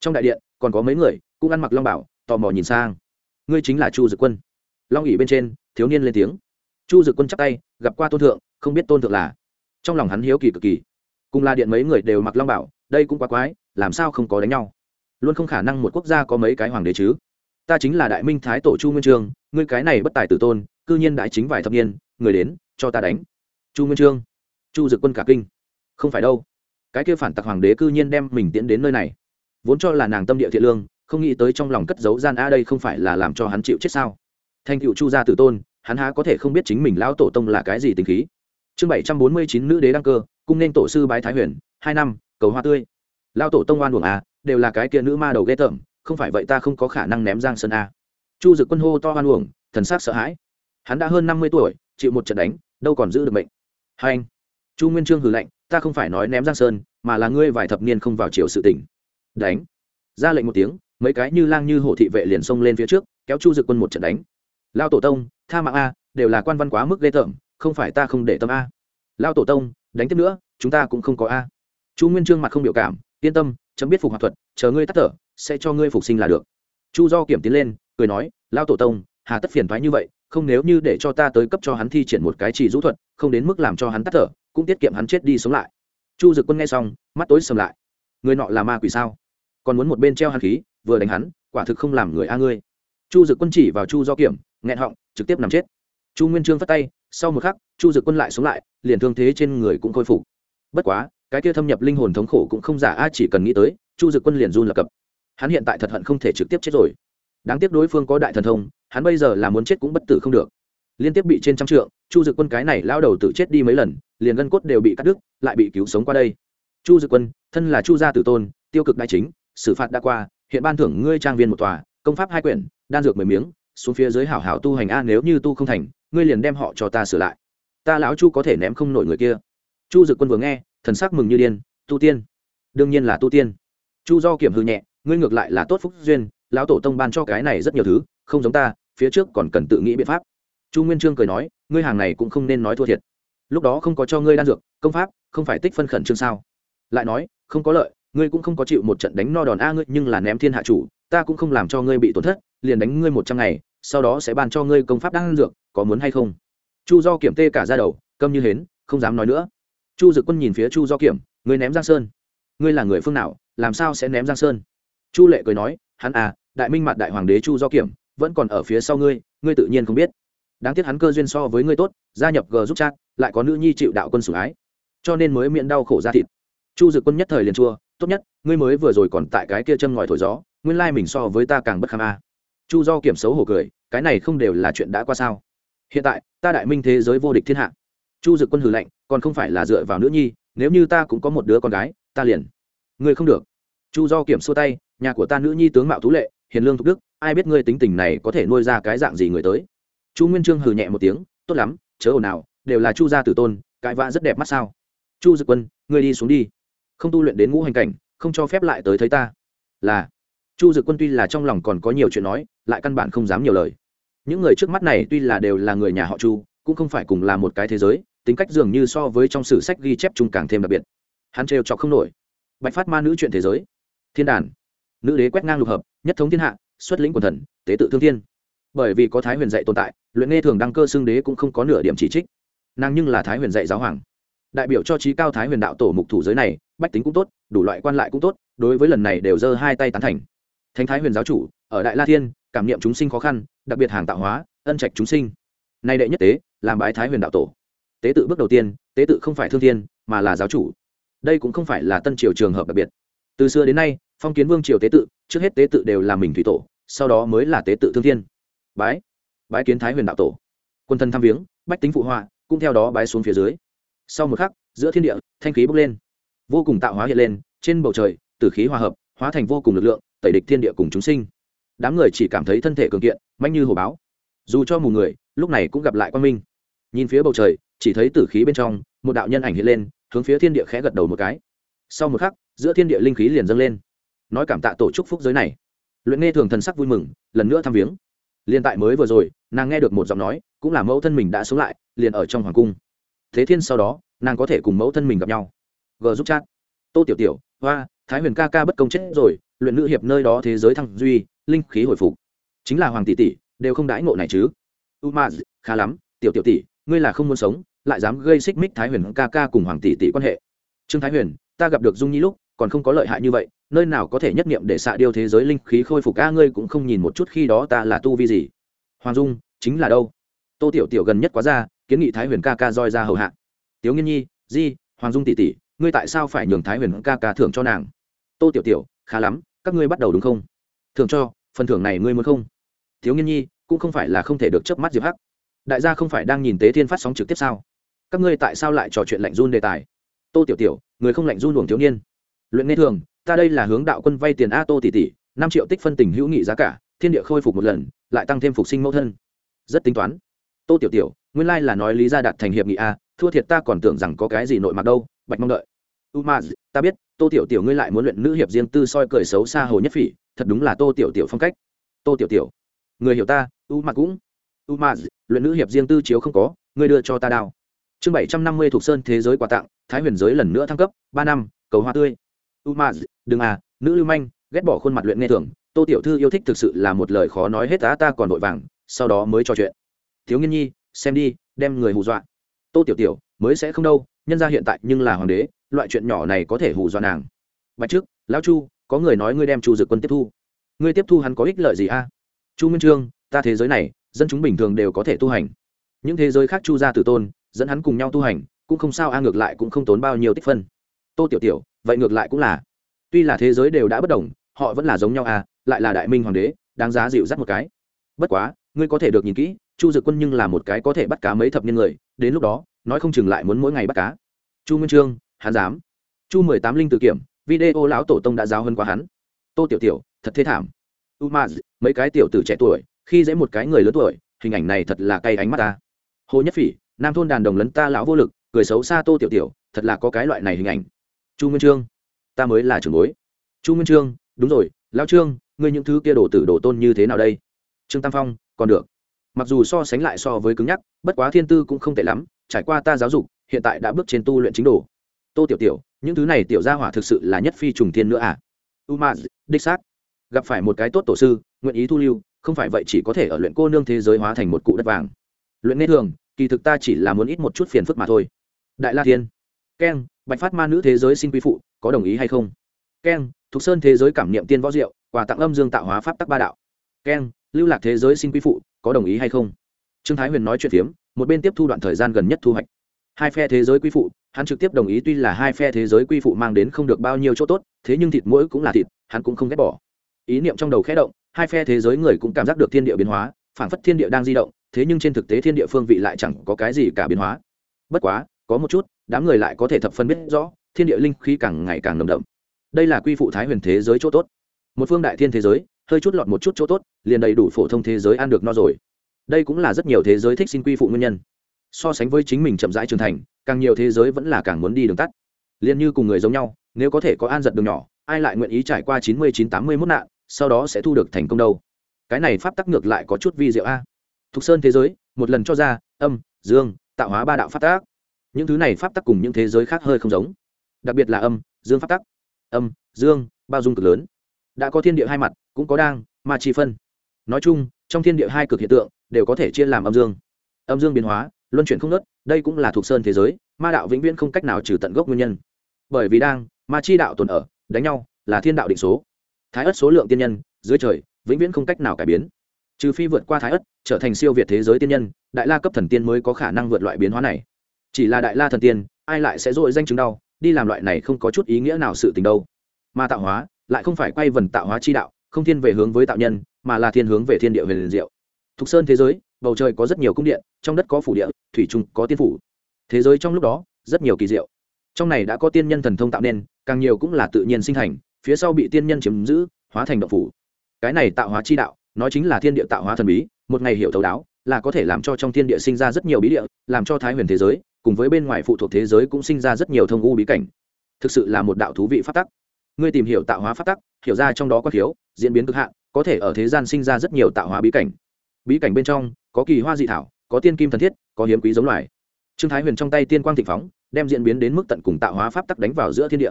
Trong đại điện, còn có mấy người, cũng ăn mặc long bảo, tò mò nhìn sang. Ngươi chính là chu dực quân. Long ỉ bên trên, thiếu niên lên tiếng. Chu dực quân chắc tay, gặp qua tôn thượng, không biết tôn thượng là. Trong lòng hắn hiếu kỳ cực kỳ. Cùng là điện mấy người đều mặc long bảo, đây cũng quá quái, làm sao không có đánh nhau? Luôn không khả năng một quốc gia có mấy cái hoàng đế chứ? Ta chính là đại minh thái tổ chu nguyên trương, ngươi cái này bất tài tử tôn, cư nhiên đại chính vài thập niên, người đến, cho ta đánh. Chu nguyên trương. Chu dực quân cả kinh không phải đâu. Cái kia phản tặc hoàng đế cư nhiên đem mình tiễn đến nơi này. Vốn cho là nàng tâm địa thiện lương, không nghĩ tới trong lòng cất giấu gian a đây không phải là làm cho hắn chịu chết sao. Thành cựu chu gia tử tôn, hắn há có thể không biết chính mình lão tổ tông là cái gì tình khí. Chương bảy trăm bốn mươi chín nữ đế đăng cơ, cung nên tổ sư bái thái huyền, hai năm, cầu hoa tươi. Lão tổ tông oan uổng a đều là cái kia nữ ma đầu ghê tởm, không phải vậy ta không có khả năng ném giang sơn a chu dực quân hô to oan uổng, thần s á c sợ hãi. Hắn đã hơn năm mươi tuổi, chịu một trận đánh, đâu còn giữ được mệnh. Hai anh, chu nguyên trương hừ lệnh ta không phải nói ném giang sơn, mà là ngươi vài thập niên không vào chiều sự tỉnh. Đánh. Ra lệnh một tiếng, mấy cái như lang như hổ thị vệ liền xông lên phía trước, kéo chu dực quân một trận đánh. Lao tổ tông, tha mạng a, đều là quan văn quá mức ghê tởm, không phải ta không để tâm a. Lao tổ tông, đánh tiếp nữa, chúng ta cũng không có a. Chu nguyên trương mặt không biểu cảm, yên tâm, chấm biết phục hòa thuật, chờ ngươi tắt thở, sẽ cho ngươi phục sinh là được. Chu do kiểm tiến lên, cười nói, lao tổ tông, hà tất phiền thoái như vậy, không nếu như để cho ta tới cấp cho hắn thi triển một cái chỉ rũ thuật, không đến mức làm cho hắn tắt thở cũng tiết kiệm hắn chết đi sống lại. Chu dực quân nghe xong, mắt tối sầm lại. Người nọ là ma quỷ sao? Còn muốn một bên treo hắn khí, vừa đánh hắn, quả thực không làm người a ngươi. Chu dực quân chỉ vào chu do kiểm, nghẹn họng, trực tiếp nằm chết. Chu nguyên trương phát tay, sau một khắc, chu dực quân lại sống lại, liền thương thế trên người cũng khôi phục. Bất quá, cái kia thâm nhập linh hồn thống khổ cũng không giả a, chỉ cần nghĩ tới, chu dực quân liền run lập cập. Hắn hiện tại thật hận không thể trực tiếp chết rồi. Đáng tiếc đối phương có đại thần thông, hắn bây giờ là muốn chết cũng bất tử không được. Liên tiếp bị trên trăm trượng, chu dực quân cái này lao đầu tự chết đi mấy lần liền gân cốt đều bị cắt đứt, lại bị cứu sống qua đây. Chu dực quân, thân là chu gia tử tôn, tiêu cực đại chính, xử phạt đã qua, hiện ban thưởng ngươi trang viên một tòa, công pháp hai quyển, đan dược mười miếng, xuống phía dưới hảo hảo tu hành a, nếu như tu không thành, ngươi liền đem họ cho ta sửa lại. Ta lão chu có thể ném không nổi người kia. Chu dực quân vừa nghe, thần sắc mừng như điên, tu tiên, đương nhiên là tu tiên. Chu do kiểm hư nhẹ, ngươi ngược lại là tốt phúc duyên, lão tổ tông ban cho cái này rất nhiều thứ, không giống ta, phía trước còn cần tự nghĩ biện pháp. Chu nguyên trương cười nói, ngươi hàng này cũng không nên nói thua thiệt lúc đó không có cho ngươi đan dược, công pháp, không phải tích phân khẩn trương sao? Lại nói, không có lợi, ngươi cũng không có chịu một trận đánh no đòn a ngươi, nhưng là ném thiên hạ chủ, ta cũng không làm cho ngươi bị tổn thất, liền đánh ngươi một trăm ngày, sau đó sẽ ban cho ngươi công pháp đan dược, có muốn hay không? Chu do kiểm tê cả ra đầu, câm như hến, không dám nói nữa. Chu dực quân nhìn phía chu do kiểm, ngươi ném giang sơn. Ngươi là người phương nào, làm sao sẽ ném giang sơn? Chu lệ cười nói, hắn à đại minh mặt đại hoàng đế chu do kiểm, vẫn còn ở phía sau ngươi ngươi tự nhiên không biết đáng tiếc hắn cơ duyên so với ngươi tốt, gia nhập g giúp chat, lại có nữ nhi chịu đạo quân sủng ái. Cho nên mới miệng đau khổ ra thịt. Chu dực quân nhất thời liền chua, tốt nhất, ngươi mới vừa rồi còn tại cái kia châm ngòi thổi gió, nguyên lai mình so với ta càng bất kham a. Chu do kiểm xấu hổ cười, cái này không đều là chuyện đã qua sao? Hiện tại, ta đại minh thế giới vô địch thiên hạ. Chu dực quân hừ lạnh, còn không phải là dựa vào nữ nhi, nếu như ta cũng có một đứa con gái, ta liền. Ngươi không được. Chu do kiểm xua tay, nhà của ta nữ nhi tướng mạo tú lệ, hiền lương thục đức, ai biết ngươi tính tình này có thể nuôi ra cái dạng gì người tới? Chu nguyên trương hừ nhẹ một tiếng, tốt lắm, chớ ồn nào đều là chu gia tử tôn, cãi vã rất đẹp mắt sao? Chu dực quân, ngươi đi xuống đi. Không tu luyện đến ngũ hành cảnh, không cho phép lại tới thấy ta. Là, chu dực quân tuy là trong lòng còn có nhiều chuyện nói, lại căn bản không dám nhiều lời. Những người trước mắt này tuy là đều là người nhà họ chu, cũng không phải cùng là một cái thế giới, tính cách dường như so với trong sử sách ghi chép chung càng thêm đặc biệt. Hắn trêu chọc không nổi. Bạch phát ma nữ chuyện thế giới. Thiên đàn. Nữ đế quét ngang lục hợp, nhất thống thiên hạ, xuất lĩnh quần thần, tế tự thương thiên bởi vì có thái huyền dạy tồn tại, luyện nghe thường đăng cơ xưng đế cũng không có nửa điểm chỉ trích. Nàng nhưng là thái huyền dạy giáo hoàng. Đại biểu cho trí cao thái huyền đạo tổ mục thủ giới này, bách tính cũng tốt, đủ loại quan lại cũng tốt, đối với lần này đều giơ hai tay tán thành. Thánh thái huyền giáo chủ, ở đại la thiên, cảm niệm chúng sinh khó khăn, đặc biệt hàng tạo hóa, ân trạch chúng sinh. Nay đệ nhất tế, làm bái thái huyền đạo tổ. Tế tự bước đầu tiên, tế tự không phải thương thiên, mà là giáo chủ. Đây cũng không phải là tân triều trường hợp đặc biệt. Từ xưa đến nay, phong kiến vương triều tế tự, trước hết tế tự đều là mình thủy tổ, sau đó mới là tế tự thương thiên bái bái kiến thái huyền đạo tổ. Quân thân thăm viếng, bách tính phụ họa, cũng theo đó bái xuống phía dưới. Sau một khắc, giữa thiên địa, thanh khí bốc lên. Vô cùng tạo hóa hiện lên, trên bầu trời, tử khí hòa hợp, hóa thành vô cùng lực lượng, tẩy địch thiên địa cùng chúng sinh. Đám người chỉ cảm thấy thân thể cường kiện mạnh như hồ báo. Dù cho mù người, lúc này cũng gặp lại quan minh. Nhìn phía bầu trời, chỉ thấy tử khí bên trong, một đạo nhân ảnh hiện lên, hướng phía thiên địa khẽ gật đầu một cái. Sau một khắc, giữa thiên địa linh khí liền dâng lên. Nói cảm tạ tổ chức phúc giới này. Luyện nghe thường thần sắc vui mừng, lần nữa thăm viếng liền tại mới vừa rồi, nàng nghe được một giọng nói, cũng là mẫu thân mình đã sống lại, liền ở trong hoàng cung. Thế thiên sau đó, nàng có thể cùng mẫu thân mình gặp nhau. G giúp chat. Tô tiểu tiểu, hoa, thái huyền ca ca bất công chết rồi, luyện nữ hiệp nơi đó thế giới thăng duy, linh khí hồi phục. Chính là hoàng tỷ tỷ, đều không đãi ngộ này chứ. U ma khá lắm, tiểu tiểu tỷ, ngươi là không muốn sống, lại dám gây xích mích thái huyền ca ca cùng hoàng tỷ tỷ quan hệ. Trương thái huyền, ta gặp được dung nhi lúc còn không có lợi hại như vậy, nơi nào có thể nhất nghiệm để xạ điêu thế giới linh khí khôi phục? A, ngươi cũng không nhìn một chút khi đó ta là tu vi gì? Hoàng dung, chính là đâu? Tô tiểu tiểu gần nhất quá ra, kiến nghị thái huyền ca ca roi ra hầu hạ. Tiếu nghiên nhi, di, hoàng dung tỷ tỷ, ngươi tại sao phải nhường thái huyền ca ca thưởng cho nàng? Tô tiểu tiểu, khá lắm, các ngươi bắt đầu đúng không? Thưởng cho, phần thưởng này ngươi muốn không? Thiếu nghiên nhi, cũng không phải là không thể được chớp mắt diệp hắc. Đại gia không phải đang nhìn tế thiên phát sóng trực tiếp sao? Các ngươi tại sao lại trò chuyện lạnh run đề tài? Tô tiểu tiểu, người không lạnh run luồng thiếu niên luyện nghe thường, ta đây là hướng đạo quân vay tiền a tô tỷ tỷ, năm triệu tích phân tình hữu nghị giá cả, thiên địa khôi phục một lần, lại tăng thêm phục sinh mẫu thân. Rất tính toán. Tô tiểu tiểu, nguyên lai là nói lý gia đạt thành hiệp nghị a, thua thiệt ta còn tưởng rằng có cái gì nội mặc đâu, bạch mong đợi. U ma, ta biết, tô tiểu tiểu ngươi lại muốn luyện nữ hiệp riêng tư soi cười xấu xa hồ nhất phỉ, thật đúng là tô tiểu tiểu phong cách. Tô tiểu tiểu, người hiểu ta, u ma cũng. U ma, luyện nữ hiệp riêng tư chiếu không có, ngươi đưa cho ta đao. Chương bảy trăm năm mươi thuộc sơn thế giới quà tặng, thái huyền giới lần nữa thăng cấp, ba năm, cầu hoa tươi umaz đừng à nữ lưu manh, ghét bỏ khuôn mặt luyện nghe thường. tô tiểu thư yêu thích thực sự là một lời khó nói hết á, ta còn vội vàng, sau đó mới trò chuyện. Thiếu nghiên nhi, xem đi, đem người hù dọa. Tô tiểu tiểu, mới sẽ không đâu, nhân ra hiện tại nhưng là hoàng đế, loại chuyện nhỏ này có thể hù dọa nàng. Bạch trước, lão chu, có người nói ngươi đem chu dực quân tiếp thu. Ngươi tiếp thu hắn có ích lợi gì a? Chu nguyên trương, ta thế giới này, dân chúng bình thường đều có thể tu hành. Những thế giới khác chu gia tử tôn, dẫn hắn cùng nhau tu hành, cũng không sao, a ngược lại cũng không tốn bao nhiêu tích phân. Tô tiểu tiểu vậy ngược lại cũng là. Tuy là thế giới đều đã bất đồng, họ vẫn là giống nhau à lại là đại minh hoàng đế, đáng giá dịu dắt một cái. Bất quá, ngươi có thể được nhìn kỹ, chu dực quân nhưng là một cái có thể bắt cá mấy thập niên người, đến lúc đó, nói không chừng lại muốn mỗi ngày bắt cá. Chu nguyên trương, hắn dám. Chu mười tám linh tự kiểm, video lão tổ tông đã giáo hơn quá hắn. Tô tiểu tiểu, thật thế thảm. U ma mấy cái tiểu tử trẻ tuổi, khi dễ một cái người lớn tuổi, hình ảnh này thật là cay ánh mắt ta. Hồ nhất phỉ, nam thôn đàn đồng lấn ta lão vô lực, cười xấu xa tô tiểu tiểu, thật là có cái loại này hình ảnh chu nguyên trương, ta mới là trưởng bối. Chu nguyên trương, đúng rồi, lão trương, ngươi những thứ kia đổ tử đổ tôn như thế nào đây? Trương tam phong, còn được. Mặc dù so sánh lại so với cứng nhắc, bất quá thiên tư cũng không tệ lắm, trải qua ta giáo dục, hiện tại đã bước trên tu luyện chính đồ. Tô tiểu tiểu, những thứ này tiểu gia hỏa thực sự là nhất phi trùng thiên nữa à? U ma đích xác. Gặp phải một cái tốt tổ sư, nguyện ý thu lưu, không phải vậy chỉ có thể ở luyện cô nương thế giới hóa thành một cụ đất vàng. Luyện nghe thường, kỳ thực ta chỉ là muốn ít một chút phiền phức mà thôi. Đại la thiên. Keng bạch phát ma nữ thế giới xin quý phụ, có đồng ý hay không? Keng, thục sơn thế giới cảm niệm tiên võ diệu, quà tặng âm dương tạo hóa pháp tắc ba đạo. Keng, lưu lạc thế giới xin quý phụ, có đồng ý hay không? Trương thái huyền nói chuyện phiếm, một bên tiếp thu đoạn thời gian gần nhất thu hoạch. Hai phe thế giới quý phụ, hắn trực tiếp đồng ý tuy là hai phe thế giới quy phụ mang đến không được bao nhiêu chỗ tốt, thế nhưng thịt mỗi cũng là thịt, hắn cũng không ghét bỏ. Ý niệm trong đầu khẽ động, hai phe thế giới người cũng cảm giác được thiên địa biến hóa, phảng phất thiên địa đang di động, thế nhưng trên thực tế thiên địa phương vị lại chẳng có cái gì cả biến hóa. Bất quá có một chút, đám người lại có thể thập phân biết rõ, thiên địa linh khí càng ngày càng nồng đậm. Đây là quy phụ thái huyền thế giới chỗ tốt. Một phương đại thiên thế giới, hơi chút lọt một chút chỗ tốt, liền đầy đủ phổ thông thế giới ăn được no rồi. Đây cũng là rất nhiều thế giới thích xin quy phụ nguyên nhân. So sánh với chính mình chậm rãi trưởng thành, càng nhiều thế giới vẫn là càng muốn đi đường tắt. Liền như cùng người giống nhau, nếu có thể có an giật đường nhỏ, ai lại nguyện ý trải qua chín mươi chín tám mươi mốt nạn, sau đó sẽ thu được thành công đâu? Cái này pháp tắc ngược lại có chút vi diệu a. Thục sơn thế giới, một lần cho ra, âm, dương, tạo hóa ba đạo pháp tắc những thứ này pháp tắc cùng những thế giới khác hơi không giống. Đặc biệt là âm, dương pháp tắc. Âm, dương, bao dung cực lớn. Đã có thiên địa hai mặt, cũng có đang ma chi phân. Nói chung, trong thiên địa hai cực hiện tượng, đều có thể chia làm âm dương. Âm dương biến hóa, luân chuyển không nớt đây cũng là thuộc sơn thế giới, ma đạo vĩnh viễn không cách nào trừ tận gốc nguyên nhân. Bởi vì đang ma chi đạo tồn ở, đánh nhau, là thiên đạo định số. Thái ất số lượng tiên nhân, dưới trời, vĩnh viễn không cách nào cải biến. Trừ phi vượt qua thái ất, trở thành siêu việt thế giới tiên nhân, đại la cấp thần tiên mới có khả năng vượt loại biến hóa này chỉ là đại la thần tiên, ai lại sẽ dội danh chứng đau, đi làm loại này không có chút ý nghĩa nào sự tình đâu. Mà tạo hóa, lại không phải quay vần tạo hóa chi đạo, không thiên về hướng với tạo nhân, mà là thiên hướng về thiên địa huyền liền diệu. Thục sơn thế giới, bầu trời có rất nhiều cung điện, trong đất có phủ địa, thủy trung có tiên phủ. Thế giới trong lúc đó, rất nhiều kỳ diệu. Trong này đã có tiên nhân thần thông tạo nên, càng nhiều cũng là tự nhiên sinh thành, phía sau bị tiên nhân chiếm giữ, hóa thành động phủ. Cái này tạo hóa chi đạo nói chính là thiên địa tạo hóa thần bí, một ngày hiểu thấu đáo, là có thể làm cho trong thiên địa sinh ra rất nhiều bí địa, làm cho thái huyền thế giới cùng với bên ngoài phụ thuộc thế giới cũng sinh ra rất nhiều thông u bí cảnh. Thực sự là một đạo thú vị phát tắc. Ngươi tìm hiểu tạo hóa phát tắc, hiểu ra trong đó có thiếu, diễn biến cực hạn, có thể ở thế gian sinh ra rất nhiều tạo hóa bí cảnh. Bí cảnh bên trong, có kỳ hoa dị thảo, có tiên kim thần thiết, có hiếm quý giống loài. Trương thái huyền trong tay tiên quang thịnh phóng, đem diễn biến đến mức tận cùng tạo hóa pháp tắc đánh vào giữa thiên địa.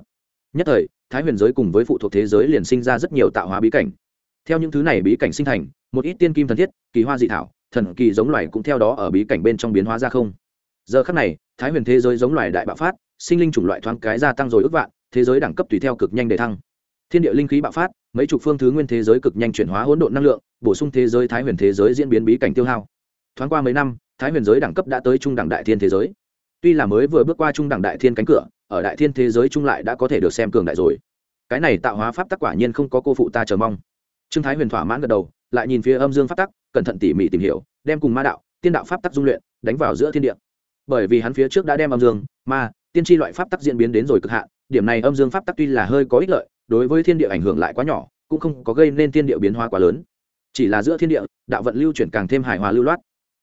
Nhất thời, thái huyền giới cùng với phụ thuộc thế giới liền sinh ra rất nhiều tạo hóa bí cảnh. Theo những thứ này bí cảnh sinh thành, một ít tiên kim thần thiết, kỳ hoa dị thảo, thần kỳ giống loài cũng theo đó ở bí cảnh bên trong biến hóa ra không. Giờ khắc này thái huyền thế giới giống loài đại bạo phát, sinh linh chủng loại thoáng cái gia tăng rồi ước vạn, thế giới đẳng cấp tùy theo cực nhanh để thăng. Thiên địa linh khí bạo phát, mấy chục phương thứ nguyên thế giới cực nhanh chuyển hóa hỗn độn năng lượng, bổ sung thế giới thái huyền thế giới diễn biến bí cảnh tiêu hao. Thoáng qua mấy năm, thái huyền giới đẳng cấp đã tới trung đẳng đại thiên thế giới. Tuy là mới vừa bước qua trung đẳng đại thiên cánh cửa, ở đại thiên thế giới trung lại đã có thể được xem cường đại rồi. Cái này tạo hóa pháp tắc quả nhiên không có cô phụ ta chờ mong. Trương thái huyền thỏa mãn gật đầu, lại nhìn phía âm dương pháp tắc, cẩn thận tỉ mỉ tìm hiểu, đem cùng ma đạo, tiên đạo pháp tắc dung luyện, đánh vào giữa thiên địa bởi vì hắn phía trước đã đem âm dương, ma, tiên tri loại pháp tắc diễn biến đến rồi cực hạn, điểm này âm dương pháp tắc tuy là hơi có ích lợi, đối với thiên địa ảnh hưởng lại quá nhỏ, cũng không có gây nên thiên địa biến hóa quá lớn. Chỉ là giữa thiên địa, đạo vận lưu chuyển càng thêm hài hòa lưu loát.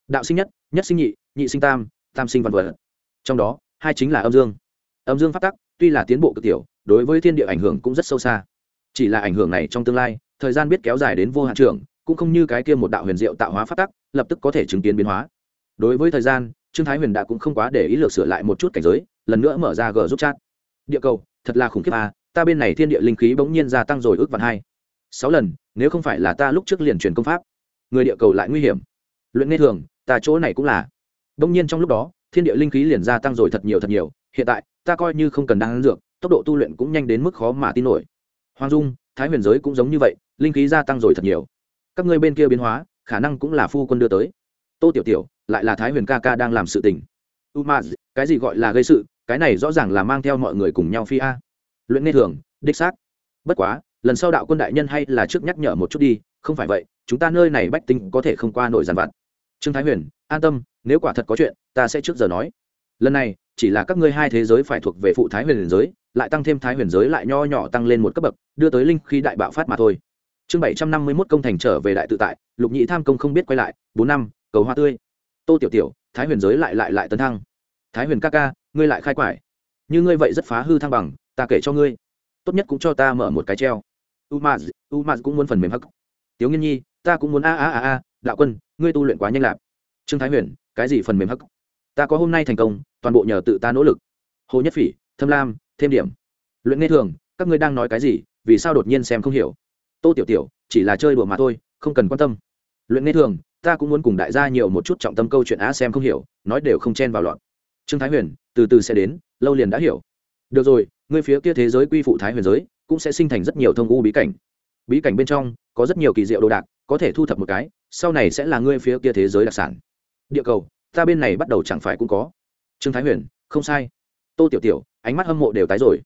Đạo sinh nhất nhất sinh nhị nhị sinh tam tam sinh văn vật. Trong đó, hai chính là âm dương. Âm dương pháp tắc, tuy là tiến bộ cực tiểu, đối với thiên địa ảnh hưởng cũng rất sâu xa. Chỉ là ảnh hưởng này trong tương lai, thời gian biết kéo dài đến vô hạn trường cũng không như cái kia một đạo huyền diệu tạo hóa pháp tắc, lập tức có thể chứng kiến biến hóa. Đối với thời gian trương thái huyền đã cũng không quá để ý lược sửa lại một chút cảnh giới, lần nữa mở ra g giúp chat. Địa cầu, thật là khủng khiếp à ta bên này thiên địa linh khí bỗng nhiên gia tăng rồi ước vạn hai. Sáu lần, nếu không phải là ta lúc trước liền truyền công pháp, người địa cầu lại nguy hiểm. Luyện nghe thường, ta chỗ này cũng là. Bỗng nhiên trong lúc đó, thiên địa linh khí liền gia tăng rồi thật nhiều thật nhiều, hiện tại, ta coi như không cần đang ăn dược, tốc độ tu luyện cũng nhanh đến mức khó mà tin nổi. Hoàng dung, thái huyền giới cũng giống như vậy, linh khí gia tăng rồi thật nhiều. Các ngươi bên kia biến hóa, khả năng cũng là phu quân đưa tới tô tiểu tiểu, lại là thái huyền ca ca đang làm sự tình. U ma, cái gì gọi là gây sự, cái này rõ ràng là mang theo mọi người cùng nhau phi a. Luyện nghe thường, đích xác. Bất quá, lần sau đạo quân đại nhân hay là trước nhắc nhở một chút đi, không phải vậy, chúng ta nơi này bách tính có thể không qua nổi giàn vặt. Trương thái huyền, an tâm, nếu quả thật có chuyện, ta sẽ trước giờ nói. Lần này, chỉ là các ngươi hai thế giới phải thuộc về phụ thái huyền giới, lại tăng thêm thái huyền giới lại nho nhỏ tăng lên một cấp bậc, đưa tới linh khí đại bạo phát mà thôi. Chương bảy trăm năm mươi mốt công thành trở về đại tự tại, lục nhị tham công không biết quay lại, bốn năm cầu hoa tươi. Tô tiểu tiểu, thái huyền giới lại lại lại tấn thăng. Thái huyền ca ca, ngươi lại khai quải. Như ngươi vậy rất phá hư thăng bằng, ta kể cho ngươi. Tốt nhất cũng cho ta mở một cái treo. U umaz u cũng muốn phần mềm hắc. Tiếu nghiên nhi, ta cũng muốn a a a a, đạo quân, ngươi tu luyện quá nhanh lạp. Trương thái huyền, cái gì phần mềm hắc? Ta có hôm nay thành công, toàn bộ nhờ tự ta nỗ lực. Hồ nhất phỉ, thâm lam, thêm điểm. Luyện nghe thường, các ngươi đang nói cái gì, vì sao đột nhiên xem không hiểu? Tô tiểu tiểu, chỉ là chơi đùa mà thôi, không cần quan tâm. Luyện nghe thường ta cũng muốn cùng đại gia nhiều một chút trọng tâm câu chuyện á xem không hiểu, nói đều không chen vào loạn trương thái huyền, từ từ sẽ đến, lâu liền đã hiểu. Được rồi, ngươi phía kia thế giới quy phụ thái huyền giới, cũng sẽ sinh thành rất nhiều thông u bí cảnh. Bí cảnh bên trong, có rất nhiều kỳ diệu đồ đạc, có thể thu thập một cái, sau này sẽ là ngươi phía kia thế giới đặc sản. Địa cầu, ta bên này bắt đầu chẳng phải cũng có. Trương thái huyền, không sai. Tô tiểu tiểu, ánh mắt hâm mộ đều tái rồi.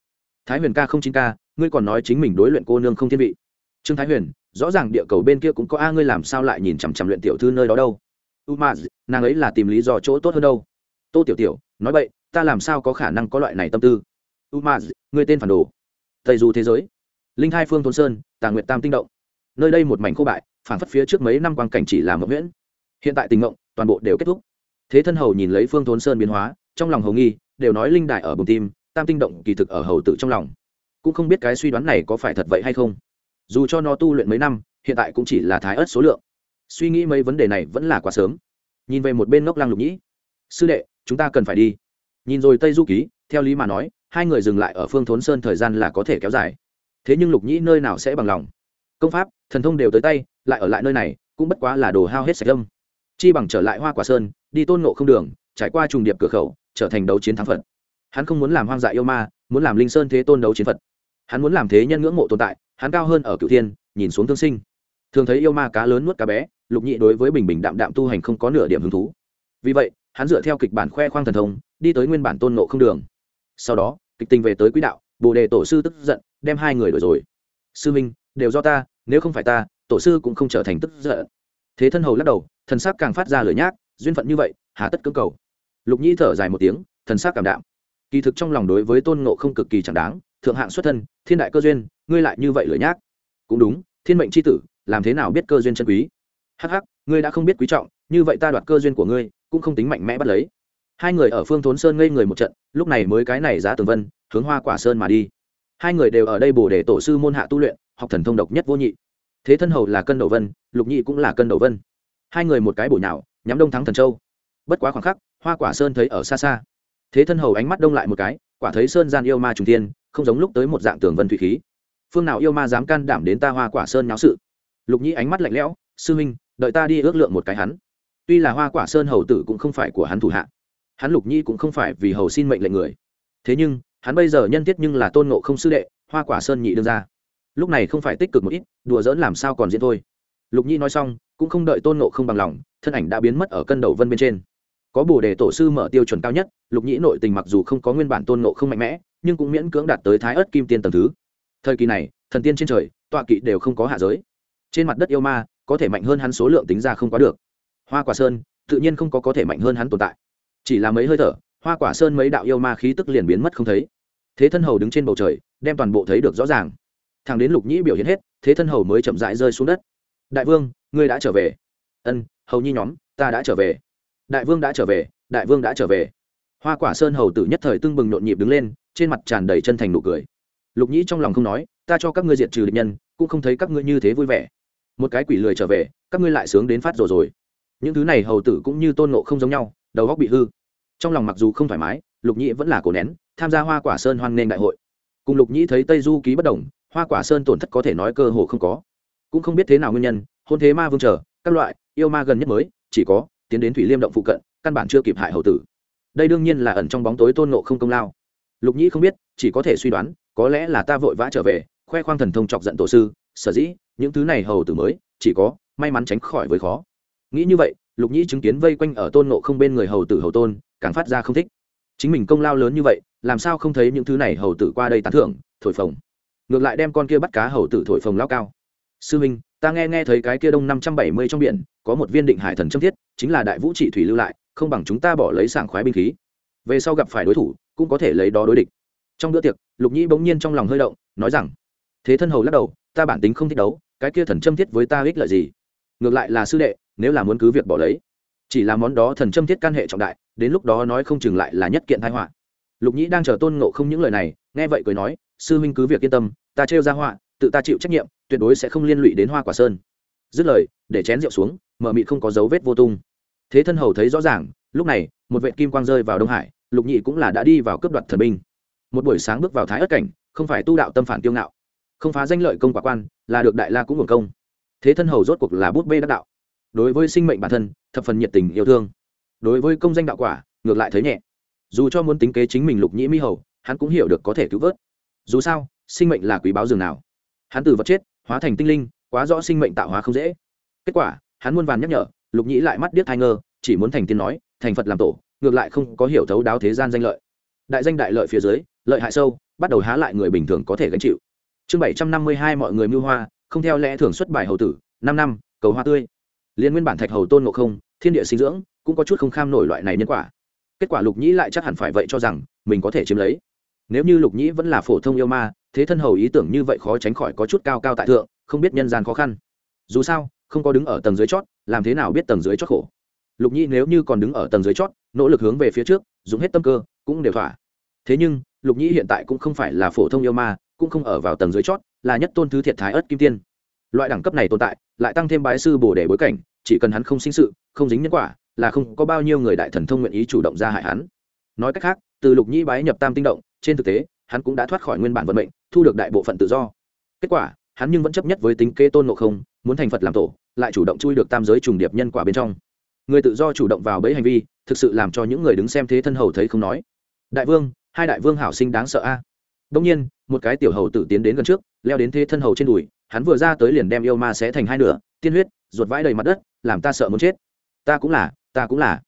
Thái huyền ca không chín ca, ngươi còn nói chính mình đối luyện cô nương không thiên vị. Trương thái huyền rõ ràng địa cầu bên kia cũng có a, ngươi làm sao lại nhìn chằm chằm luyện tiểu thư nơi đó đâu? U ma nàng ấy là tìm lý do chỗ tốt hơn đâu. Tô tiểu tiểu, nói vậy ta làm sao có khả năng có loại này tâm tư? U ma ngươi tên phản đồ. Tây du thế giới. Linh hai phương thôn sơn, tà nguyệt tam tinh động. Nơi đây một mảnh khô bại phản phất phía trước mấy năm quang cảnh chỉ là mộng nguyễn hiện tại tình mộng, toàn bộ đều kết thúc. Thế thân hầu nhìn lấy phương thôn sơn biến hóa, trong lòng hầu nghi, đều nói linh đại ở bồng tim, tam tinh động kỳ thực ở hầu tự trong lòng. Cũng không biết cái suy đoán này có phải thật vậy hay không dù cho nó tu luyện mấy năm, hiện tại cũng chỉ là thái ớt số lượng. Suy nghĩ mấy vấn đề này vẫn là quá sớm. Nhìn về một bên ngốc lăng lục nhĩ. Sư đệ, chúng ta cần phải đi. Nhìn rồi tây du ký, theo lý mà nói, hai người dừng lại ở phương thốn sơn thời gian là có thể kéo dài. Thế nhưng lục nhĩ nơi nào sẽ bằng lòng? Công pháp, thần thông đều tới tay, lại ở lại nơi này, cũng bất quá là đồ hao hết sạch lâm chi bằng trở lại hoa quả sơn, đi tôn nộ không đường, trải qua trùng điệp cửa khẩu, trở thành đấu chiến thắng phật. Hắn không muốn làm hoang dại yêu ma, muốn làm linh sơn thế tôn đấu chiến phật. Hắn muốn làm thế nhân ngưỡng mộ tồn tại hắn cao hơn ở cựu thiên, nhìn xuống thương sinh. Thường thấy yêu ma cá lớn nuốt cá bé, lục nhị đối với bình bình đạm đạm tu hành không có nửa điểm hứng thú. Vì vậy, hắn dựa theo kịch bản khoe khoang thần thông, đi tới nguyên bản tôn nộ không đường. Sau đó, kịch tình về tới quỹ đạo, bồ đề tổ sư tức giận, đem hai người đổi rồi. Sư minh, đều do ta, nếu không phải ta, tổ sư cũng không trở thành tức giận. Thế thân hầu lắc đầu, thần sắc càng phát ra lửa nhác, duyên phận như vậy, hà tất cưỡng cầu. Lục nhĩ thở dài một tiếng, thần sắc cảm đạm. Kỳ thực trong lòng đối với tôn nộ không cực kỳ chẳng đáng thượng hạng xuất thân, thiên đại cơ duyên, ngươi lại như vậy lười nhác. Cũng đúng, thiên mệnh c h i tử, làm thế nào biết cơ duyên chân quý? Hh ngươi đã không biết quý trọng, như vậy ta đoạt cơ duyên của ngươi, cũng không tính mạnh mẽ bắt lấy. Hai người ở phương thốn sơn ngây người một trận, lúc này mới cái này giá tường vân, hướng hoa quả sơn mà đi. Hai người đều ở đây bổ để tổ sư môn hạ tu luyện, học thần thông độc nhất vô nhị. Thế thân hầu là cân đầu vân, lục nhị cũng là cân đầu vân. Hai người một cái bổ nhào, nhắm đông thắng thần châu. Bất quá khoảng khắc, hoa quả sơn thấy ở xa xa. Thế thân hầu ánh mắt đông lại một cái, quả thấy sơn gian yêu ma trùng tiên không giống lúc tới một dạng tường vân thủy khí. Phương nào yêu ma dám can đảm đến ta hoa quả sơn nháo sự? Lục nhĩ ánh mắt lạnh lẽo, sư huynh, đợi ta đi ước lượng một cái hắn. Tuy là hoa quả sơn hầu tử cũng không phải của hắn thủ hạ, hắn lục nhĩ cũng không phải vì hầu xin mệnh lệnh người. Thế nhưng, hắn bây giờ nhân tiết nhưng là tôn ngộ không sư đệ, hoa quả sơn nhị đương ra lúc này không phải tích cực một ít, đùa dỡn làm sao còn diễn thôi. Lục nhĩ nói xong, cũng không đợi tôn ngộ không bằng lòng, thân ảnh đã biến mất ở cân đầu vân bên trên. Có bồ đề tổ sư mở tiêu chuẩn cao nhất, lục nhĩ nội tình mặc dù không có nguyên bản tôn ngộ không mạnh mẽ nhưng cũng miễn cưỡng đạt tới thái ớt kim tiên tầng thứ. Thời kỳ này, thần tiên trên trời, tọa kỵ đều không có hạ giới. Trên mặt đất yêu ma, có thể mạnh hơn hắn số lượng tính ra không quá được. Hoa quả sơn, tự nhiên không có có thể mạnh hơn hắn tồn tại. Chỉ là mấy hơi thở, hoa quả sơn mấy đạo yêu ma khí tức liền biến mất không thấy. Thế thân hầu đứng trên bầu trời, đem toàn bộ thấy được rõ ràng. Thằng đến lục nhĩ biểu hiện hết, thế thân hầu mới chậm rãi rơi xuống đất. Đại vương, ngươi đã trở về. Ân, hầu nhi nhóm, ta đã trở về. Đại vương đã trở về, đại vương đã trở về. Hoa quả sơn hầu tử nhất thời tưng bừng nhộn nhịp đứng lên trên mặt tràn đầy chân thành nụ cười. Lục nhĩ trong lòng không nói, ta cho các ngươi diệt trừ địch nhân, cũng không thấy các ngươi như thế vui vẻ. Một cái quỷ lười trở về, các ngươi lại sướng đến phát rồi rồi. Những thứ này hầu tử cũng như tôn nộ không giống nhau, đầu góc bị hư. Trong lòng mặc dù không thoải mái, lục nhĩ vẫn là cổ nén, tham gia hoa quả sơn hoan nghênh đại hội. Cùng lục nhĩ thấy tây du ký bất đồng, hoa quả sơn tổn thất có thể nói cơ hồ không có. Cũng không biết thế nào nguyên nhân, hôn thế ma vương trở các loại, yêu ma gần nhất mới, chỉ có tiến đến thủy liêm động phụ cận, căn bản chưa kịp hại hầu tử. Đây đương nhiên là ẩn trong bóng tối tôn nộ không công lao lục nhĩ không biết, chỉ có thể suy đoán, có lẽ là ta vội vã trở về, khoe khoang thần thông chọc giận tổ sư, sở dĩ, những thứ này hầu tử mới, chỉ có, may mắn tránh khỏi với khó. Nghĩ như vậy, lục nhĩ chứng kiến vây quanh ở tôn nộ không bên người hầu tử hầu tôn, càng phát ra không thích. Chính mình công lao lớn như vậy, làm sao không thấy những thứ này hầu tử qua đây tán thưởng, thổi phồng. Ngược lại đem con kia bắt cá hầu tử thổi phồng lao cao. Sư minh, ta nghe nghe thấy cái kia đông năm trăm bảy mươi trong biển, có một viên định hải thần châm thiết, chính là đại vũ trị thủy lưu lại, không bằng chúng ta bỏ lấy sảng khoái binh khí. Về sau gặp phải đối thủ cũng có thể lấy đó đối địch. Trong bữa tiệc, lục nhĩ bỗng nhiên trong lòng hơi động, nói rằng, thế thân hầu lắc đầu, ta bản tính không thích đấu, cái kia thần châm thiết với ta ích lợi gì? Ngược lại là sư đệ, nếu là muốn cứ việc bỏ lấy, chỉ là món đó thần châm thiết can hệ trọng đại, đến lúc đó nói không chừng lại là nhất kiện thái họa. Lục nhĩ đang chờ tôn ngộ không những lời này, nghe vậy cười nói, sư huynh cứ việc yên tâm, ta trêu ra họa, tự ta chịu trách nhiệm, tuyệt đối sẽ không liên lụy đến hoa quả sơn. Dứt lời, để chén rượu xuống, mở mịt không có dấu vết vô tung. Thế thân hầu thấy rõ ràng, lúc này, một vệ kim quang rơi vào đông hải lục nhị cũng là đã đi vào cướp đoạt thần binh. Một buổi sáng bước vào thái ất cảnh, không phải tu đạo tâm phản tiêu ngạo. Không phá danh lợi công quả quan, là được đại la cũng hưởng công. Thế thân hầu rốt cuộc là bút bê đắc đạo. Đối với sinh mệnh bản thân, thập phần nhiệt tình, yêu thương. Đối với công danh đạo quả, ngược lại thấy nhẹ. Dù cho muốn tính kế chính mình lục nhĩ mi hầu, hắn cũng hiểu được có thể cứu vớt. Dù sao, sinh mệnh là quý báo dường nào. Hắn từ vật chết, hóa thành tinh linh, quá rõ sinh mệnh tạo hóa không dễ. Kết quả, hắn muôn vàn nhắc nhở, lục nhĩ lại mắt điếc thai ngơ, chỉ muốn thành tiên nói, thành phật làm tổ ngược lại không có hiểu thấu đáo thế gian danh lợi. Đại danh đại lợi phía dưới, lợi hại sâu, bắt đầu há lại người bình thường có thể gánh chịu. Chương bảy trăm năm mươi hai mọi người mưu hoa, không theo lẽ thường xuất bài hầu tử, năm năm, cầu hoa tươi. Liên nguyên bản thạch hầu tôn ngộ không, thiên địa sinh dưỡng, cũng có chút không kham nổi loại này nhân quả. Kết quả lục nhĩ lại chắc hẳn phải vậy cho rằng, mình có thể chiếm lấy. Nếu như lục nhĩ vẫn là phổ thông yêu ma, thế thân hầu ý tưởng như vậy khó tránh khỏi có chút cao cao tại thượng, không biết nhân gian khó khăn. Dù sao, không có đứng ở tầng dưới chót, làm thế nào biết tầng dưới chót khổ? Lục nhĩ nếu như còn đứng ở tầng dưới chót nỗ lực hướng về phía trước, dùng hết tâm cơ, cũng đều thỏa. Thế nhưng, lục nhĩ hiện tại cũng không phải là phổ thông yêu ma, cũng không ở vào tầng dưới chót, là nhất tôn thứ thiệt thái ớt kim tiên. Loại đẳng cấp này tồn tại, lại tăng thêm bái sư bổ để bối cảnh, chỉ cần hắn không sinh sự, không dính nhân quả, là không có bao nhiêu người đại thần thông nguyện ý chủ động ra hại hắn. Nói cách khác, từ lục nhĩ bái nhập tam tinh động, trên thực tế, hắn cũng đã thoát khỏi nguyên bản vận mệnh, thu được đại bộ phận tự do. Kết quả, hắn nhưng vẫn chấp nhất với tính kê tôn ngộ không, muốn thành phật làm tổ, lại chủ động chui được tam giới trùng điệp nhân quả bên trong. Người tự do chủ động vào bẫy hành vi thực sự làm cho những người đứng xem thế thân hầu thấy không nói. Đại vương, hai đại vương hảo sinh đáng sợ a. Đông nhiên, một cái tiểu hầu tử tiến đến gần trước, leo đến thế thân hầu trên đùi, hắn vừa ra tới liền đem yêu ma xé thành hai nửa, tiên huyết, ruột vãi đầy mặt đất, làm ta sợ muốn chết. Ta cũng là, ta cũng là.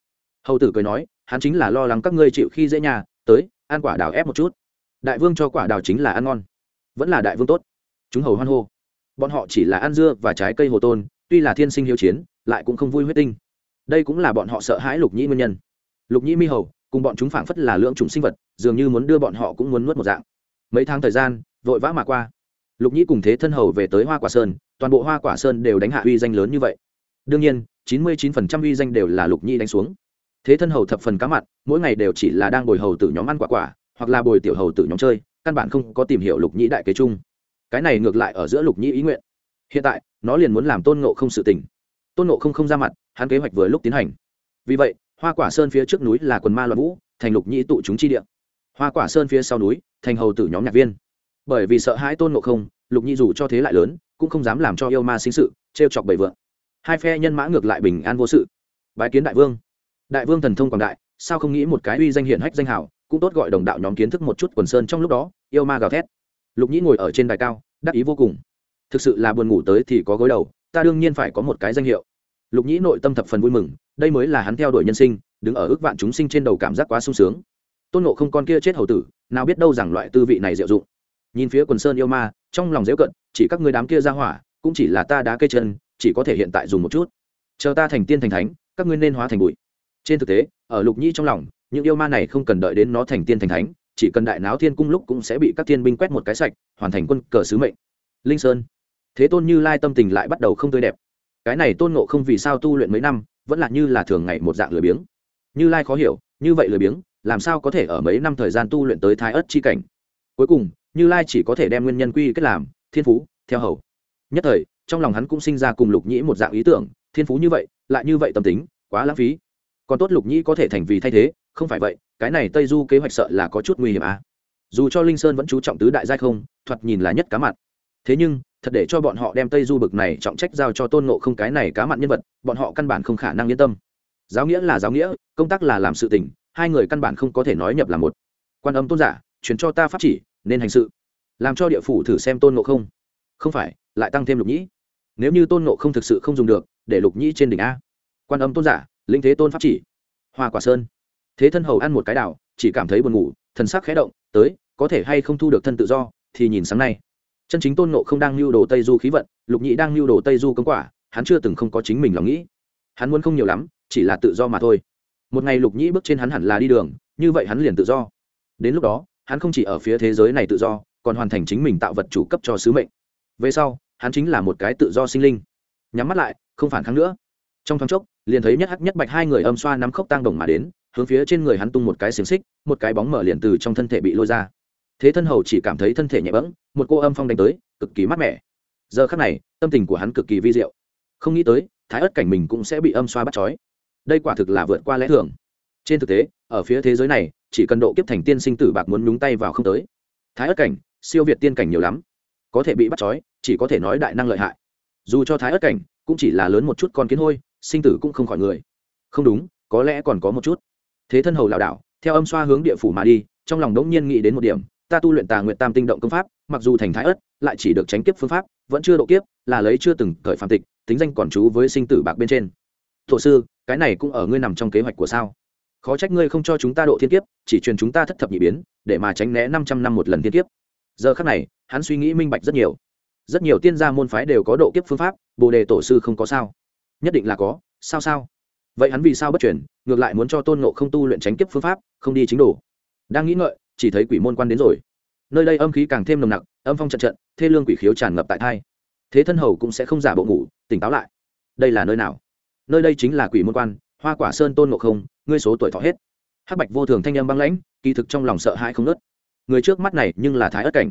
Hầu tử cười nói, hắn chính là lo lắng các ngươi chịu khi dễ nhà, tới, ăn quả đào ép một chút. Đại vương cho quả đào chính là ăn ngon. Vẫn là đại vương tốt. Chúng hầu hoan hô. Bọn họ chỉ là ăn dưa và trái cây hồ tôn, tuy là thiên sinh hiếu chiến, lại cũng không vui huyết tinh đây cũng là bọn họ sợ hãi lục nhĩ nguyên nhân. Lục nhĩ mi hầu, cùng bọn chúng phảng phất là lưỡng chủng sinh vật, dường như muốn đưa bọn họ cũng muốn nuốt một dạng. Mấy tháng thời gian, vội vã mà qua. Lục nhĩ cùng thế thân hầu về tới hoa quả sơn, toàn bộ hoa quả sơn đều đánh hạ uy danh lớn như vậy. Đương nhiên, chín mươi chín phần trăm uy danh đều là lục nhĩ đánh xuống. Thế thân hầu thập phần cá mặt mỗi ngày đều chỉ là đang bồi hầu tử nhóm ăn quả quả, hoặc là bồi tiểu hầu tử nhóm chơi, căn bản không có tìm hiểu lục nhĩ đại kế chung. Cái này ngược lại ở giữa lục nhĩ ý nguyện. Hiện tại, nó liền muốn làm tôn ngộ không sự tình. Tôn nộ không không ra mặt hắn kế hoạch vừa lúc tiến hành. Vì vậy, hoa quả sơn phía trước núi là quần ma loạn vũ, thành lục nhĩ tụ chúng chi địa. Hoa quả sơn phía sau núi, thành hầu tử nhóm nhạc viên. Bởi vì sợ hãi tôn ngộ không, lục nhĩ dù cho thế lại lớn, cũng không dám làm cho yêu ma sinh sự t chọc bầy vượng. Hai phe nhân mã ngược lại bình an vô sự. Bái kiến đại vương. Đại vương thần thông quảng đại, sao không nghĩ một cái uy danh hiển hách danh hảo, cũng tốt gọi đồng đạo nhóm kiến thức một chút quần sơn trong lúc đó, yêu ma gào thét. Lục nhĩ ngồi ở trên đài cao, đắc ý vô cùng. Thực sự là buồn ngủ tới thì có gối đầu, ta đương nhiên phải có một cái danh hiệu lục nhĩ nội tâm thập phần vui mừng, đây mới là hắn theo đuổi nhân sinh, đứng ở ước vạn chúng sinh trên đầu cảm giác quá sung sướng. Tôn nộ không con kia chết hầu tử, nào biết đâu rằng loại tư vị này diệu dụng. Nhìn phía quần sơn yêu ma, trong lòng dễu cận, chỉ các người đám kia ra hỏa, cũng chỉ là ta đá cây chân, chỉ có thể hiện tại dùng một chút. Chờ ta thành tiên thành thánh, các ngươi nên hóa thành bụi. Trên thực tế, ở lục nhĩ trong lòng, những yêu ma này không cần đợi đến nó thành tiên thành thánh, chỉ cần đại náo thiên cung lúc cũng sẽ bị các thiên binh quét một cái sạch, hoàn thành quân cờ sứ mệnh. Linh sơn. Thế tôn như lai tâm tình lại bắt đầu không tươi đẹp cái này tôn ngộ không vì sao tu luyện mấy năm, vẫn là như là thường ngày một dạng lười biếng. Như lai khó hiểu, như vậy lười biếng, làm sao có thể ở mấy năm thời gian tu luyện tới thái ất chi cảnh? Cuối cùng, như lai chỉ có thể đem nguyên nhân quy kết làm, thiên phú, theo hầu. Nhất thời, trong lòng hắn cũng sinh ra cùng lục nhĩ một dạng ý tưởng, thiên phú như vậy, lại như vậy tâm tính, quá lãng phí. Còn tốt lục nhĩ có thể thành vì thay thế, không phải vậy, cái này tây du kế hoạch sợ là có chút nguy hiểm à. Dù cho linh sơn vẫn chú trọng tứ đại giai không, thoạt nhìn là nhất cá mặt thế nhưng thật để cho bọn họ đem tây du bực này trọng trách giao cho tôn nộ không cái này cá mặn nhân vật, bọn họ căn bản không khả năng yên tâm. Giáo nghĩa là giáo nghĩa, công tác là làm sự tình, hai người căn bản không có thể nói nhập là một. Quan âm tôn giả chuyển cho ta pháp chỉ, nên hành sự. Làm cho địa phủ thử xem tôn nộ không. Không phải, lại tăng thêm lục nhĩ. Nếu như tôn nộ không thực sự không dùng được, để lục nhĩ trên đỉnh a. Quan âm tôn giả, linh thế tôn pháp chỉ. Hoa quả sơn. Thế thân hầu ăn một cái đảo, chỉ cảm thấy buồn ngủ, thần sắc khẽ động, tới, có thể hay không thu được thân tự do, thì nhìn sáng nay chân chính tôn nộ không đang lưu đồ tây du khí vận, lục nhị đang lưu đồ tây du công quả, hắn chưa từng không có chính mình lòng nghĩ. Hắn muốn không nhiều lắm, chỉ là tự do mà thôi. Một ngày lục nhĩ bước trên hắn hẳn là đi đường, như vậy hắn liền tự do. Đến lúc đó, hắn không chỉ ở phía thế giới này tự do, còn hoàn thành chính mình tạo vật chủ cấp cho sứ mệnh. Về sau, hắn chính là một cái tự do sinh linh. Nhắm mắt lại, không phản kháng nữa. Trong thoáng chốc, liền thấy nhất hắc nhất bạch hai người âm xoa nắm khốc tang đồng mà đến, hướng phía trên người hắn tung một cái xiềng xích, một cái bóng mở liền từ trong thân thể bị lôi ra thế thân hầu chỉ cảm thấy thân thể nhẹ bẫng, một cô âm phong đánh tới, cực kỳ mát mẻ. Giờ khắc này, tâm tình của hắn cực kỳ vi diệu. Không nghĩ tới, thái ớt cảnh mình cũng sẽ bị âm xoa bắt chói. Đây quả thực là vượt qua lẽ thường. Trên thực tế, ở phía thế giới này, chỉ cần độ kiếp thành tiên sinh tử bạc muốn nhúng tay vào không tới. Thái ớt cảnh, siêu việt tiên cảnh nhiều lắm. Có thể bị bắt chói, chỉ có thể nói đại năng lợi hại. Dù cho thái ớt cảnh, cũng chỉ là lớn một chút con kiến hôi, sinh tử cũng không khỏi người. Không đúng, có lẽ còn có một chút. Thế thân hầu lảo đảo, theo âm xoa hướng địa phủ mà đi, trong lòng đống nhiên nghĩ đến một điểm ta tu luyện tà nguyện tam tinh động công pháp, mặc dù thành thái ất lại chỉ được tránh kiếp phương pháp, vẫn chưa độ kiếp, là lấy chưa từng cởi phạm tịch, tính danh còn chú với sinh tử bạc bên trên. Thổ sư, cái này cũng ở ngươi nằm trong kế hoạch của sao? Khó trách ngươi không cho chúng ta độ thiên kiếp, chỉ truyền chúng ta thất thập nhị biến, để mà tránh né năm trăm năm một lần thiên kiếp. Giờ khác này, hắn suy nghĩ minh bạch rất nhiều. Rất nhiều tiên gia môn phái đều có độ kiếp phương pháp, bồ đề tổ sư không có sao. Nhất định là có, sao sao? Vậy hắn vì sao bất chuyển ngược lại muốn cho tôn nộ không tu luyện tránh kiếp phương pháp, không đi chính đủ. đang nghĩ ngợi chỉ thấy quỷ môn quan đến rồi. Nơi đây âm khí càng thêm nồng nặc, âm phong trận trận, thê lương quỷ khiếu tràn ngập tại thai. Thế thân hầu cũng sẽ không giả bộ ngủ, tỉnh táo lại. Đây là nơi nào? Nơi đây chính là quỷ môn quan, hoa quả sơn tôn ngộ không, ngươi số tuổi thọ hết. Hắc bạch vô thường thanh âm băng lãnh, kỳ thực trong lòng sợ hãi không nớt người trước mắt này nhưng là thái ất cảnh.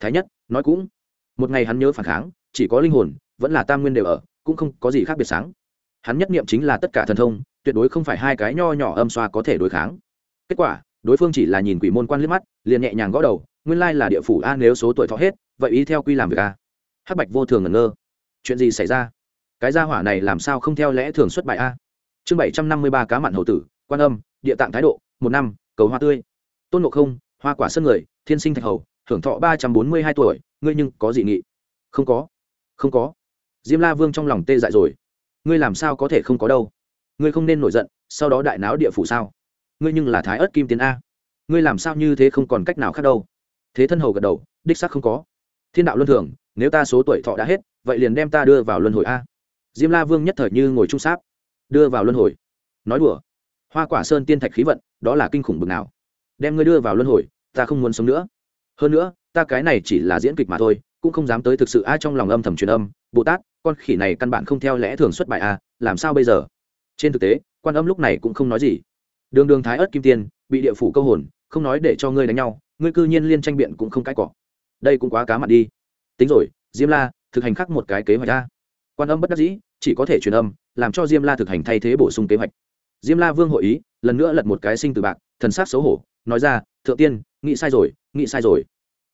Thái nhất, nói cũng. Một ngày hắn nhớ phản kháng, chỉ có linh hồn, vẫn là tam nguyên đều ở, cũng không có gì khác biệt sáng. Hắn nhất niệm chính là tất cả thần thông, tuyệt đối không phải hai cái nho nhỏ âm xoa có thể đối kháng. Kết quả đối phương chỉ là nhìn quỷ môn quan liếc mắt, liền nhẹ nhàng gõ đầu, nguyên lai là địa phủ a nếu số tuổi thọ hết, vậy ý theo quy làm việc a. Hắc bạch vô thường ngẩn ngơ. Chuyện gì xảy ra? Cái gia hỏa này làm sao không theo lẽ thường xuất bại a? Chương bảy trăm năm mươi ba cá mặn hậu tử, quan âm, địa tạng thái độ, một năm, cầu hoa tươi. Tôn ngộ không, hoa quả sân người, thiên sinh thạch hầu hưởng thọ ba trăm bốn mươi hai tuổi, ngươi nhưng có dị nghị. Không có. Không có. Diêm la vương trong lòng tê dại rồi. Ngươi làm sao có thể không có đâu? Ngươi không nên nổi giận, sau đó đại náo địa phủ sao? Ngươi nhưng là thái ớt kim tiến a. Ngươi làm sao như thế không còn cách nào khác đâu. Thế thân hầu gật đầu, đích xác không có. Thiên đạo luân thường, nếu ta số tuổi thọ đã hết, vậy liền đem ta đưa vào luân hồi a. Diêm la vương nhất thời như ngồi trung sáp. Đưa vào luân hồi. Nói đùa. Hoa quả sơn tiên thạch khí vận, đó là kinh khủng bực nào. Đem ngươi đưa vào luân hồi, ta không muốn sống nữa. Hơn nữa, ta cái này chỉ là diễn kịch mà thôi, cũng không dám tới thực sự ai trong lòng âm thầm truyền âm, bồ tát, con khỉ này căn bản không theo lẽ thường xuất bài a, làm sao bây giờ? Trên thực tế, quan âm lúc này cũng không nói gì đường đường thái ớt kim tiên, bị địa phủ câu hồn, không nói để cho ngươi đánh nhau, ngươi cư nhiên liên tranh biện cũng không cãi cọ. Đây cũng quá cá mặn đi. Tính rồi, diêm la, thực hành khắc một cái kế hoạch ra. Quan âm bất đắc dĩ, chỉ có thể truyền âm, làm cho diêm la thực hành thay thế bổ sung kế hoạch. Diêm la vương hội ý, lần nữa lật một cái sinh từ bạc, thần sát xấu hổ, nói ra, thượng tiên, nghĩ sai rồi, nghĩ sai rồi.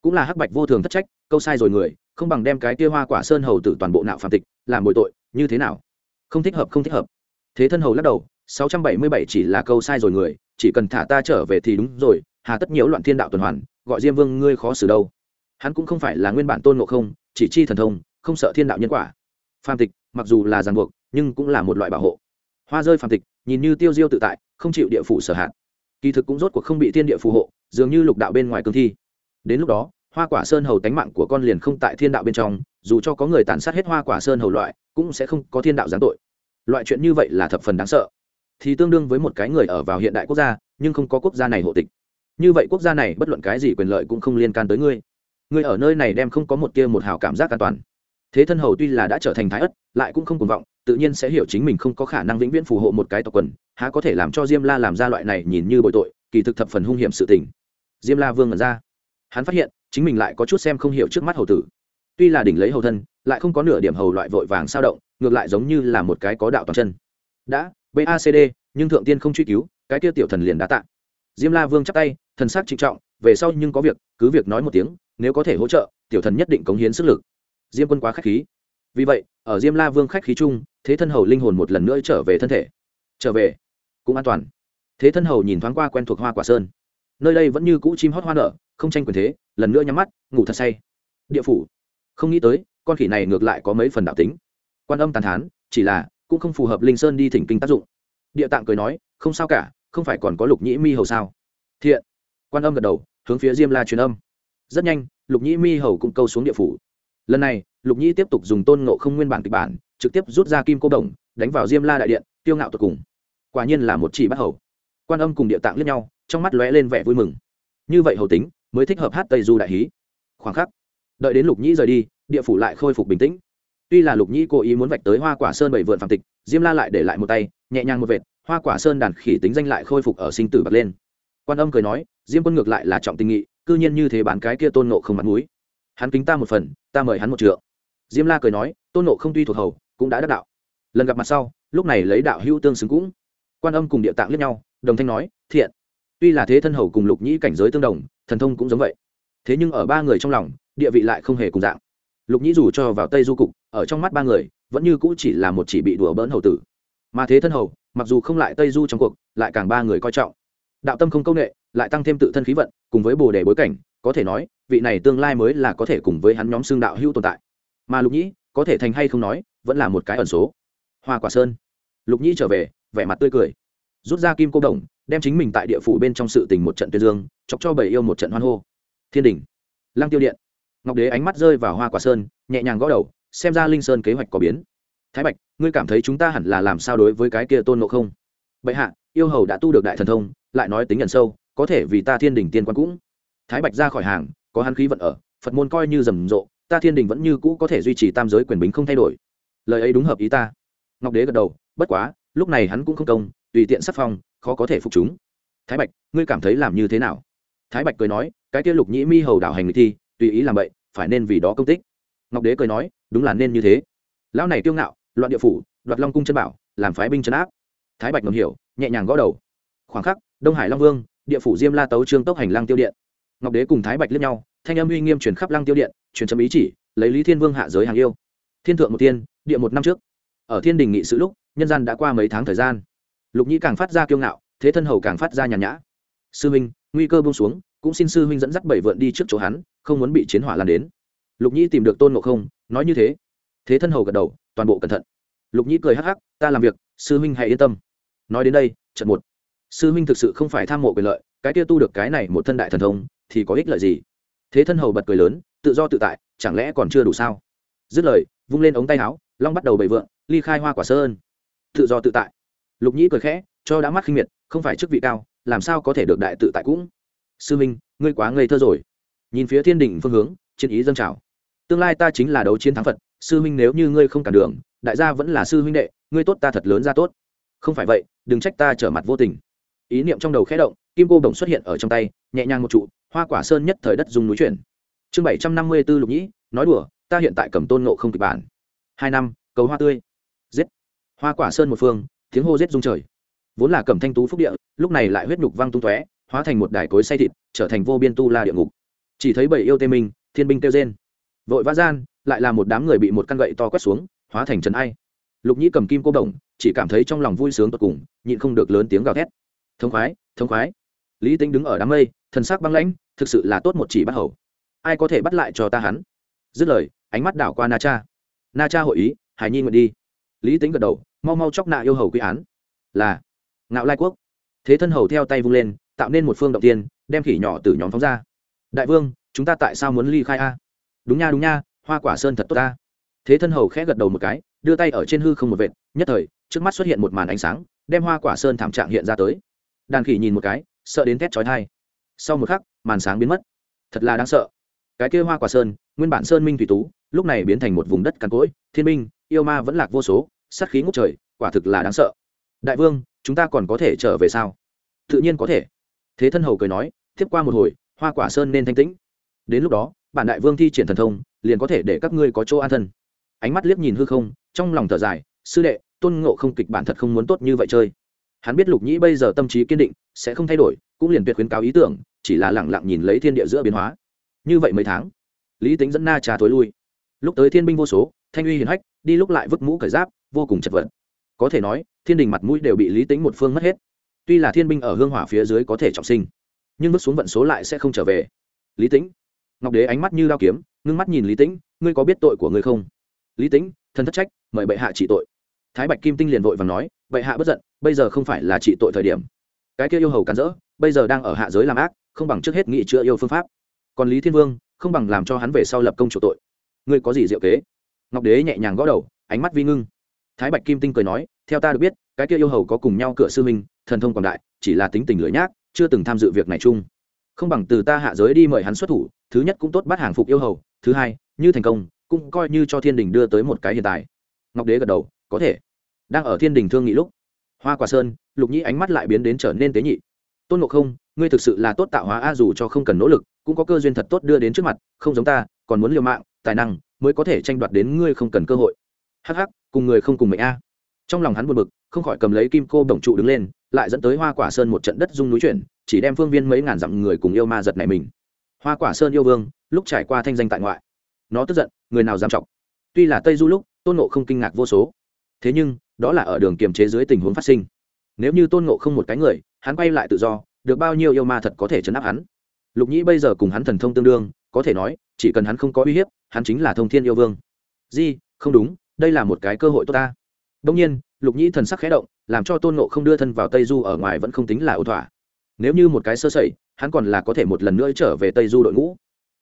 Cũng là hắc bạch vô thường thất trách, câu sai rồi người, không bằng đem cái tia hoa quả sơn hầu tử toàn bộ nạo phạm tịch, làm bội tội, như thế nào? Không thích hợp, không thích hợp. Thế thân hầu lắc đầu sáu trăm bảy mươi bảy chỉ là câu sai rồi người, chỉ cần thả ta trở về thì đúng rồi, hà tất nhiễu loạn thiên đạo tuần hoàn, gọi diêm vương ngươi khó xử đâu. Hắn cũng không phải là nguyên bản tôn ngộ không, chỉ chi thần thông, không sợ thiên đạo nhân quả. Phạm tịch, mặc dù là ràng buộc, nhưng cũng là một loại bảo hộ. Hoa rơi phạm tịch, nhìn như tiêu diêu tự tại, không chịu địa phủ sở hạn. Kỳ thực cũng rốt cuộc không bị thiên địa phù hộ, dường như lục đạo bên ngoài cương thi. Đến lúc đó, hoa quả sơn hầu tánh mạng của con liền không tại thiên đạo bên trong, dù cho có người tàn sát hết hoa quả sơn hầu loại, cũng sẽ không có thiên đạo giáng tội. Loại chuyện như vậy là thập phần đáng sợ thì tương đương với một cái người ở vào hiện đại quốc gia, nhưng không có quốc gia này hộ tịch. Như vậy quốc gia này bất luận cái gì quyền lợi cũng không liên can tới ngươi. Ngươi ở nơi này đem không có một kia một hào cảm giác an toàn. Thế thân hầu tuy là đã trở thành thái ất, lại cũng không cuồng vọng, tự nhiên sẽ hiểu chính mình không có khả năng vĩnh viễn phù hộ một cái tộc quần, há có thể làm cho diêm la làm ra loại này nhìn như bội tội, kỳ thực thập phần hung hiểm sự tình. Diêm la vương ngẩn ra. Hắn phát hiện, chính mình lại có chút xem không hiểu trước mắt hầu tử. Tuy là đỉnh lấy hầu thân, lại không có nửa điểm hầu loại vội vàng sao động, ngược lại giống như là một cái có đạo toàn chân. Đã bacd nhưng thượng tiên không truy cứu, cái kia tiểu thần liền đã tạ. Diêm la vương chắp tay, thần sắc trịnh trọng, về sau nhưng có việc, cứ việc nói một tiếng, nếu có thể hỗ trợ, tiểu thần nhất định cống hiến sức lực. Diêm quân quá khách khí. Vì vậy, ở diêm la vương khách khí chung, thế thân hầu linh hồn một lần nữa trở về thân thể. Trở về. Cũng an toàn. Thế thân hầu nhìn thoáng qua quen thuộc hoa quả sơn. Nơi đây vẫn như cũ chim hót hoa nở, không tranh quyền thế, lần nữa nhắm mắt, ngủ thật say. Địa phủ. Không nghĩ tới, con khỉ này ngược lại có mấy phần đạo tính. Quan âm tàn thán, chỉ là cũng không phù hợp linh sơn đi thỉnh kinh tác dụng địa tạng cười nói không sao cả không phải còn có lục nhĩ mi hầu sao thiện quan âm gật đầu hướng phía diêm la truyền âm rất nhanh lục nhĩ mi hầu cũng câu xuống địa phủ lần này lục nhĩ tiếp tục dùng tôn ngộ không nguyên bản kịch bản trực tiếp rút ra kim cô đồng đánh vào diêm la đại điện tiêu ngạo tột cùng quả nhiên là một chỉ bắt hầu quan âm cùng địa tạng lẫn nhau trong mắt lóe lên vẻ vui mừng như vậy hầu tính mới thích hợp hát tây du đại hí khoảng khắc đợi đến lục nhĩ rời đi địa phủ lại khôi phục bình tĩnh tuy là lục nhĩ cố ý muốn vạch tới hoa quả sơn bảy vượn phạm tịch, diêm la lại để lại một tay, nhẹ nhàng một vệt, hoa quả sơn đàn khỉ tính danh lại khôi phục ở sinh tử bật lên. Quan âm cười nói, diêm quân ngược lại là trọng tình nghị, cư nhiên như thế bán cái kia tôn nộ không mặt mũi. Hắn kính ta một phần, ta mời hắn một trượng. Diêm la cười nói, tôn nộ không tuy thuộc hầu, cũng đã đắc đạo. Lần gặp mặt sau, lúc này lấy đạo hữu tương xứng cũng. Quan âm cùng địa tạng lẫn nhau, đồng thanh nói, thiện. Tuy là thế thân hầu cùng lục nhĩ cảnh giới tương đồng, thần thông cũng giống vậy. Thế nhưng ở ba người trong lòng, địa vị lại không hề cùng dạng lục nhĩ dù cho vào tây du cục, ở trong mắt ba người, vẫn như cũ chỉ là một chỉ bị đùa bỡn hầu tử. Mà thế thân hầu, mặc dù không lại tây du trong cuộc, lại càng ba người coi trọng. Đạo tâm không công nghệ, lại tăng thêm tự thân khí vận, cùng với bồ đề bối cảnh, có thể nói, vị này tương lai mới là có thể cùng với hắn nhóm xương đạo hữu tồn tại. Mà lục nhĩ, có thể thành hay không nói, vẫn là một cái ẩn số. Hoa quả sơn. Lục nhĩ trở về, vẻ mặt tươi cười. Rút ra kim cô đồng, đem chính mình tại địa phủ bên trong sự tình một trận tuyên dương, chọc cho bầy yêu một trận hoan hô. Thiên đình. Lăng tiêu điện ngọc đế ánh mắt rơi vào hoa quả sơn, nhẹ nhàng gõ đầu, xem ra linh sơn kế hoạch có biến. Thái bạch, ngươi cảm thấy chúng ta hẳn là làm sao đối với cái kia tôn ngộ không? Bệ hạ, yêu hầu đã tu được đại thần thông, lại nói tính nhận sâu, có thể vì ta thiên đình tiên quan cũng. Thái bạch ra khỏi hàng, có hắn khí vận ở, phật môn coi như rầm rộ, ta thiên đình vẫn như cũ có thể duy trì tam giới quyền bính không thay đổi. Lời ấy đúng hợp ý ta. Ngọc đế gật đầu, bất quá, lúc này hắn cũng không công, tùy tiện sắc phong, khó có thể phục chúng. Thái bạch, ngươi cảm thấy làm như thế nào? Thái bạch cười nói, cái kia lục nhĩ mi hầu đạo hành người thi tùy ý làm vậy phải nên vì đó công tích. Ngọc đế cười nói, đúng là nên như thế. Lão này kiêu ngạo, loạn địa phủ, đoạt long cung chân bảo, làm phái binh chấn áp. Thái bạch ngầm hiểu, nhẹ nhàng gõ đầu. Khoảng khắc, đông hải long vương, địa phủ diêm la tấu trương tốc hành lang tiêu điện. Ngọc đế cùng thái bạch liếc nhau, thanh âm uy nghiêm truyền khắp lang tiêu điện, truyền chấm ý chỉ, lấy lý thiên vương hạ giới hàng yêu. Thiên thượng một tiên địa một năm trước. Ở thiên đình nghị sự lúc, nhân gian đã qua mấy tháng thời gian. Lục nhĩ càng phát ra kiêu ngạo, thế thân hầu càng phát ra nhàn nhã. Sư huynh nguy cơ buông xuống, cũng xin sư huynh dẫn dắt bảy vượn đi trước chỗ hắn không muốn bị chiến hỏa lan đến. Lục nhĩ tìm được tôn ngộ không, nói như thế. Thế thân hầu gật đầu, toàn bộ cẩn thận. Lục nhĩ cười hắc hắc, ta làm việc, sư huynh hãy yên tâm. Nói đến đây, trận một. Sư huynh thực sự không phải tham mộ quyền lợi, cái kia tu được cái này một thân đại thần thông, thì có ích lợi gì? Thế thân hầu bật cười lớn, tự do tự tại, chẳng lẽ còn chưa đủ sao? Dứt lời, vung lên ống tay áo, long bắt đầu bầy vượn ly khai hoa quả sơn tự do tự tại. Lục nhĩ cười khẽ, cho đã mắt khinh miệt, không phải chức vị cao, làm sao có thể được đại tự tại cũng? Sư minh ngươi quá ngây thơ rồi nhìn phía thiên đình phương hướng, chiến ý dâng trào. Tương lai ta chính là đấu chiến thắng phật, sư minh nếu như ngươi không cản đường, đại gia vẫn là sư huynh đệ, ngươi tốt ta thật lớn ra tốt. Không phải vậy, đừng trách ta trở mặt vô tình. Ý niệm trong đầu khẽ động, kim cô đồng xuất hiện ở trong tay, nhẹ nhàng một trụ, hoa quả sơn nhất thời đất dùng núi chuyển. Chương bảy trăm năm mươi b ố lục nhĩ, nói đùa, ta hiện tại cầm tôn nộ không kịch bản. Hai năm, cầu hoa tươi. Giết. Hoa quả sơn một phương, tiếng hô giết rung trời. Vốn là cầm thanh tú phúc địa, lúc này lại huyết nhục văng tung tóe, hóa thành một đài cối say thịt, trở thành vô biên tu la địa ngục chỉ thấy bảy yêu tê minh, thiên binh kêu trên vội vã gian, lại là một đám người bị một căn gậy to quét xuống, hóa thành trần ai. Lục nhĩ cầm kim cô đồng chỉ cảm thấy trong lòng vui sướng tột cùng, nhịn không được lớn tiếng gào thét. Thống khoái thống khoái. Lý tính đứng ở đám mây, thần sắc băng lãnh, thực sự là tốt một chỉ bắt hầu. Ai có thể bắt lại cho ta hắn? Dứt lời, ánh mắt đảo qua na cha. Na cha hội ý hải nhi nguyện đi. Lý tính gật đầu, mau mau chóc nạ yêu hầu quy án. Là, ngạo lai quốc. Thế thân hầu theo tay vung lên, tạo nên một phương động tiên, đem khỉ nhỏ từ nhóm phóng ra đại vương, chúng ta tại sao muốn ly khai a? Đúng nha đúng nha, hoa quả sơn thật tốt ta. Thế thân hầu khẽ gật đầu một cái, đưa tay ở trên hư không một vệt, nhất thời, trước mắt xuất hiện một màn ánh sáng, đem hoa quả sơn thảm trạng hiện ra tới. Đàn khỉ nhìn một cái, sợ đến thét trói thai sau một khắc, màn sáng biến mất. Thật là đáng sợ. Cái kia hoa quả sơn, nguyên bản sơn minh thủy tú, lúc này biến thành một vùng đất cằn cỗi, thiên minh, yêu ma vẫn lạc vô số, sát khí ngốc trời, quả thực là đáng sợ. Đại vương, chúng ta còn có thể trở về sao? Tự nhiên có thể. Thế thân hầu cười nói, tiếp qua một hồi hoa quả sơn nên thanh tĩnh. Đến lúc đó, bản đại vương thi triển thần thông, liền có thể để các ngươi có chỗ an thân. Ánh mắt liếc nhìn hư không, trong lòng thở dài, sư đệ, tôn ngộ không kịch bản thật không muốn tốt như vậy chơi. Hắn biết lục nhĩ bây giờ tâm trí kiên định, sẽ không thay đổi, cũng liền tuyệt khuyến cáo ý tưởng, chỉ là lẳng lặng nhìn lấy thiên địa giữa biến hóa. Như vậy mấy tháng, lý tính dẫn na trà thối lui. Lúc tới thiên binh vô số, thanh uy hiền hách, đi lúc lại vứt mũ cởi giáp, vô cùng chật vật. Có thể nói, thiên đình mặt mũi đều bị lý tính một phương mất hết. Tuy là thiên binh ở hương hỏa phía dưới có thể trọng sinh nhưng bước xuống vận số lại sẽ không trở về. Lý tính ngọc đế ánh mắt như lao kiếm, ngưng mắt nhìn lý tĩnh, ngươi có biết tội của ngươi không? Lý tĩnh thân thất trách, mời bệ hạ trị tội. Thái bạch kim tinh liền vội và nói, bệ hạ bất giận, bây giờ không phải là trị tội thời điểm. Cái kia yêu hầu cắn rỡ, bây giờ đang ở hạ giới làm ác, không bằng trước hết nghị chữa yêu phương pháp. Còn lý thiên vương, không bằng làm cho hắn về sau lập công chủ tội. Ngươi có gì diệu kế? Ngọc đế nhẹ nhàng gõ đầu, ánh mắt vi ngưng. Thái bạch kim tinh cười nói, theo ta được biết, cái kia yêu hầu có cùng nhau cửa sư minh thần thông quảng đại, chỉ là tính tình lưỡi nhác chưa từng tham dự việc này chung. Không bằng từ ta hạ giới đi mời hắn xuất thủ, thứ nhất cũng tốt bắt hàng phục yêu hầu, thứ hai, như thành công, cũng coi như cho thiên đình đưa tới một cái hiện tại. Ngọc đế gật đầu, có thể. Đang ở thiên đình thương nghị lúc, hoa quả sơn, lục nhĩ ánh mắt lại biến đến trở nên tế nhị. Tôn ngộ không, ngươi thực sự là tốt tạo hóa a dù cho không cần nỗ lực, cũng có cơ duyên thật tốt đưa đến trước mặt, không giống ta, còn muốn liều mạng, tài năng mới có thể tranh đoạt đến ngươi không cần cơ hội. Hắc hắc, cùng người không cùng mệnh a. Trong lòng hắn buồn bực, không khỏi cầm lấy kim cô bổng trụ đứng lên lại dẫn tới hoa quả sơn một trận đất dung núi chuyển, chỉ đem phương viên mấy ngàn dặm người cùng yêu ma giật này mình. Hoa quả sơn yêu vương, lúc trải qua thanh danh tại ngoại, nó tức giận, người nào dám trọng tuy là tây du lúc, tôn nộ không kinh ngạc vô số. Thế nhưng, đó là ở đường kiềm chế dưới tình huống phát sinh. Nếu như tôn nộ không một cái người, hắn quay lại tự do, được bao nhiêu yêu ma thật có thể chấn áp hắn? Lục nhĩ bây giờ cùng hắn thần thông tương đương, có thể nói, chỉ cần hắn không có uy hiếp, hắn chính là thông thiên yêu vương. Di, không đúng, đây là một cái cơ hội tốt ta. Đông nhiên, lục nhĩ thần sắc khẽ động làm cho tôn nộ không đưa thân vào tây du ở ngoài vẫn không tính là ẩu thỏa. Nếu như một cái sơ sẩy, hắn còn là có thể một lần nữa trở về tây du đội ngũ.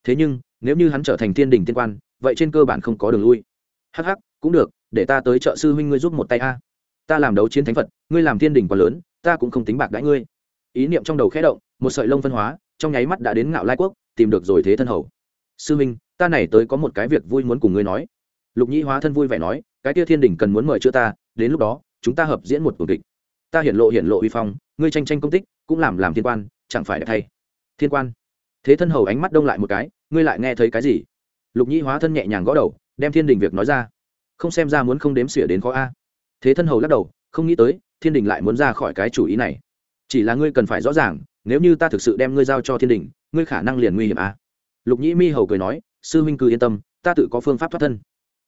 Thế nhưng, nếu như hắn trở thành thiên đình tiên quan, vậy trên cơ bản không có đường lui. Hắc hắc, cũng được, để ta tới trợ sư huynh ngươi giúp một tay a. Ta làm đấu chiến thánh phật, ngươi làm thiên đình quá lớn, ta cũng không tính bạc đãi ngươi. Ý niệm trong đầu khẽ động, một sợi lông phân hóa, trong nháy mắt đã đến ngạo lai quốc, tìm được rồi thế thân hầu. Sư huynh, ta này tới có một cái việc vui muốn cùng ngươi nói. Lục nhĩ hóa thân vui vẻ nói, cái kia thiên đình cần muốn mời chữa ta, đến lúc đó chúng ta hợp diễn một cuộc kịch. Ta hiển lộ hiển lộ uy phong, ngươi tranh tranh công tích, cũng làm làm thiên quan, chẳng phải đẹp thay. Thiên quan. Thế thân hầu ánh mắt đông lại một cái, ngươi lại nghe thấy cái gì? Lục nhĩ hóa thân nhẹ nhàng gõ đầu, đem thiên đình việc nói ra. Không xem ra muốn không đếm xỉa đến khó a. Thế thân hầu lắc đầu, không nghĩ tới, thiên đình lại muốn ra khỏi cái chủ ý này. Chỉ là ngươi cần phải rõ ràng, nếu như ta thực sự đem ngươi giao cho thiên đình, ngươi khả năng liền nguy hiểm a. Lục nhĩ mi hầu cười nói, sư huynh cứ yên tâm, ta tự có phương pháp thoát thân.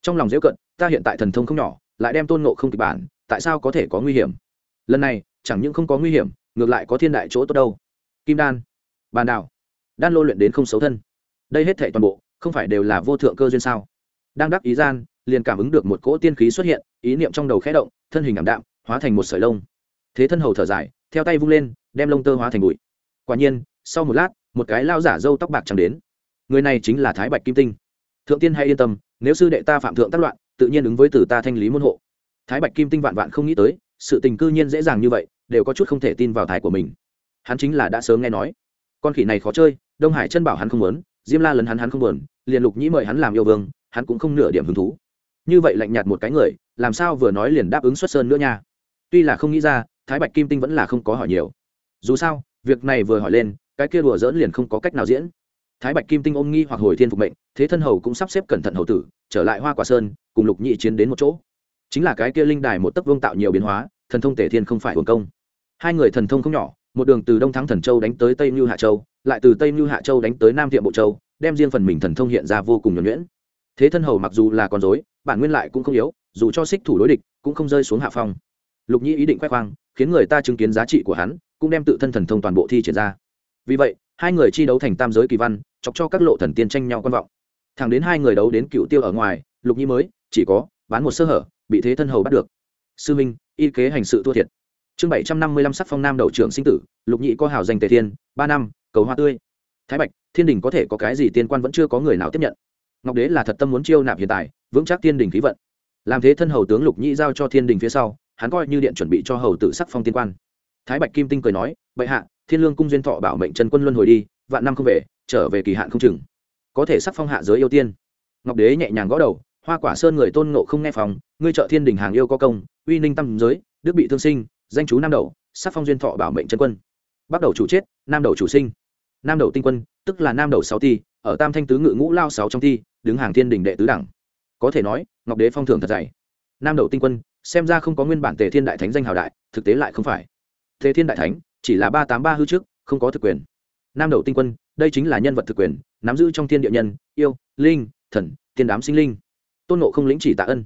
Trong lòng dễ cận, ta hiện tại thần thông không nhỏ, lại đem tôn ngộ không kịch bản tại sao có thể có nguy hiểm? Lần này, chẳng những không có nguy hiểm, ngược lại có thiên đại chỗ tốt đâu. Kim đan, bàn đảo, đan lô luyện đến không xấu thân. Đây hết thệ toàn bộ, không phải đều là vô thượng cơ duyên sao? Đang đắc ý gian, liền cảm ứng được một cỗ tiên khí xuất hiện, ý niệm trong đầu khẽ động, thân hình ảm đạm, hóa thành một sợi lông. Thế thân hầu thở dài, theo tay vung lên, đem lông tơ hóa thành bụi. Quả nhiên, sau một lát, một cái lao giả râu tóc bạc chẳng đến. Người này chính là thái bạch kim tinh. Thượng tiên hay yên tâm, nếu sư đệ ta phạm thượng tác loạn, tự nhiên ứng với từ ta thanh lý môn hộ thái bạch kim tinh vạn vạn không nghĩ tới, sự tình cư nhiên dễ dàng như vậy, đều có chút không thể tin vào thái của mình. Hắn chính là đã sớm nghe nói. Con khỉ này khó chơi, đông hải chân bảo hắn không muốn, diêm la lấn hắn hắn không muốn liền lục nhĩ mời hắn làm yêu vương, hắn cũng không nửa điểm hứng thú. Như vậy lạnh nhạt một cái người, làm sao vừa nói liền đáp ứng xuất sơn nữa nha? Tuy là không nghĩ ra, thái bạch kim tinh vẫn là không có hỏi nhiều. Dù sao, việc này vừa hỏi lên, cái kia đùa dỡn liền không có cách nào diễn. Thái bạch kim tinh ôm nghi hoặc hồi thiên phục mệnh, thế thân hầu cũng sắp xếp cẩn thận hầu tử, trở lại hoa quả sơn, cùng lục nhị chiến đến một chỗ chính là cái kia linh đài một tấc vương tạo nhiều biến hóa, thần thông tể thiên không phải hồn công. Hai người thần thông không nhỏ, một đường từ đông thắng thần châu đánh tới tây mưu hạ châu, lại từ tây mưu hạ châu đánh tới nam thiện bộ châu, đem riêng phần mình thần thông hiện ra vô cùng nhuẩn nhuyễn. Thế thân hầu mặc dù là con dối bản nguyên lại cũng không yếu, dù cho xích thủ đối địch, cũng không rơi xuống hạ phong. Lục nhi ý định khoe khoang, khiến người ta chứng kiến giá trị của hắn, cũng đem tự thân thần thông toàn bộ thi triển ra. Vì vậy, hai người chi đấu thành tam giới kỳ văn, chọc cho các lộ thần tiên tranh nhau quan vọng. Thẳng đến hai người đấu đến cựu tiêu ở ngoài, lục nhi mới, chỉ có, bán một sơ hở bị thế thân hầu bắt được. Sư minh, y kế hành sự thua thiệt. Chương bảy trăm năm mươi lăm sắc phong nam đầu trưởng sinh tử, lục nhị có hào danh tề thiên, ba năm, cầu hoa tươi. Thái bạch, thiên đình có thể có cái gì tiên quan vẫn chưa có người nào tiếp nhận. Ngọc đế là thật tâm muốn chiêu nạp hiện tại, vững chắc thiên đình khí vận. Làm thế thân hầu tướng lục nhị giao cho thiên đình phía sau, hắn coi như điện chuẩn bị cho hầu tự sắc phong tiên quan. Thái bạch kim tinh cười nói, bệ hạ, thiên lương cung duyên thọ bảo mệnh trần quân luân hồi đi, vạn năm không về, trở về kỳ hạn không chừng. Có thể sắc phong hạ giới ưu tiên. Ngọc đế nhẹ nhàng gõ đầu hoa quả sơn người tôn ngộ không nghe phòng, ngươi trợ thiên đình hàng yêu có công, uy ninh tâm giới, đức bị thương sinh, danh chú nam đầu, sắc phong duyên thọ bảo mệnh chân quân. Bắt đầu chủ chết, nam đầu chủ sinh. Nam đầu tinh quân, tức là nam đầu sáu ti, ở tam thanh tứ ngự ngũ lao sáu trong ti, đứng hàng thiên đình đệ tứ đẳng. Có thể nói, ngọc đế phong thưởng thật dày. Nam đầu tinh quân, xem ra không có nguyên bản tề thiên đại thánh danh hào đại, thực tế lại không phải. Tề thiên đại thánh, chỉ là ba tám ba hư trước, không có thực quyền. Nam đầu tinh quân, đây chính là nhân vật thực quyền, nắm giữ trong thiên địa nhân, yêu, linh, thần, tiên đám sinh linh tôn nộ không lĩnh chỉ tạ ân.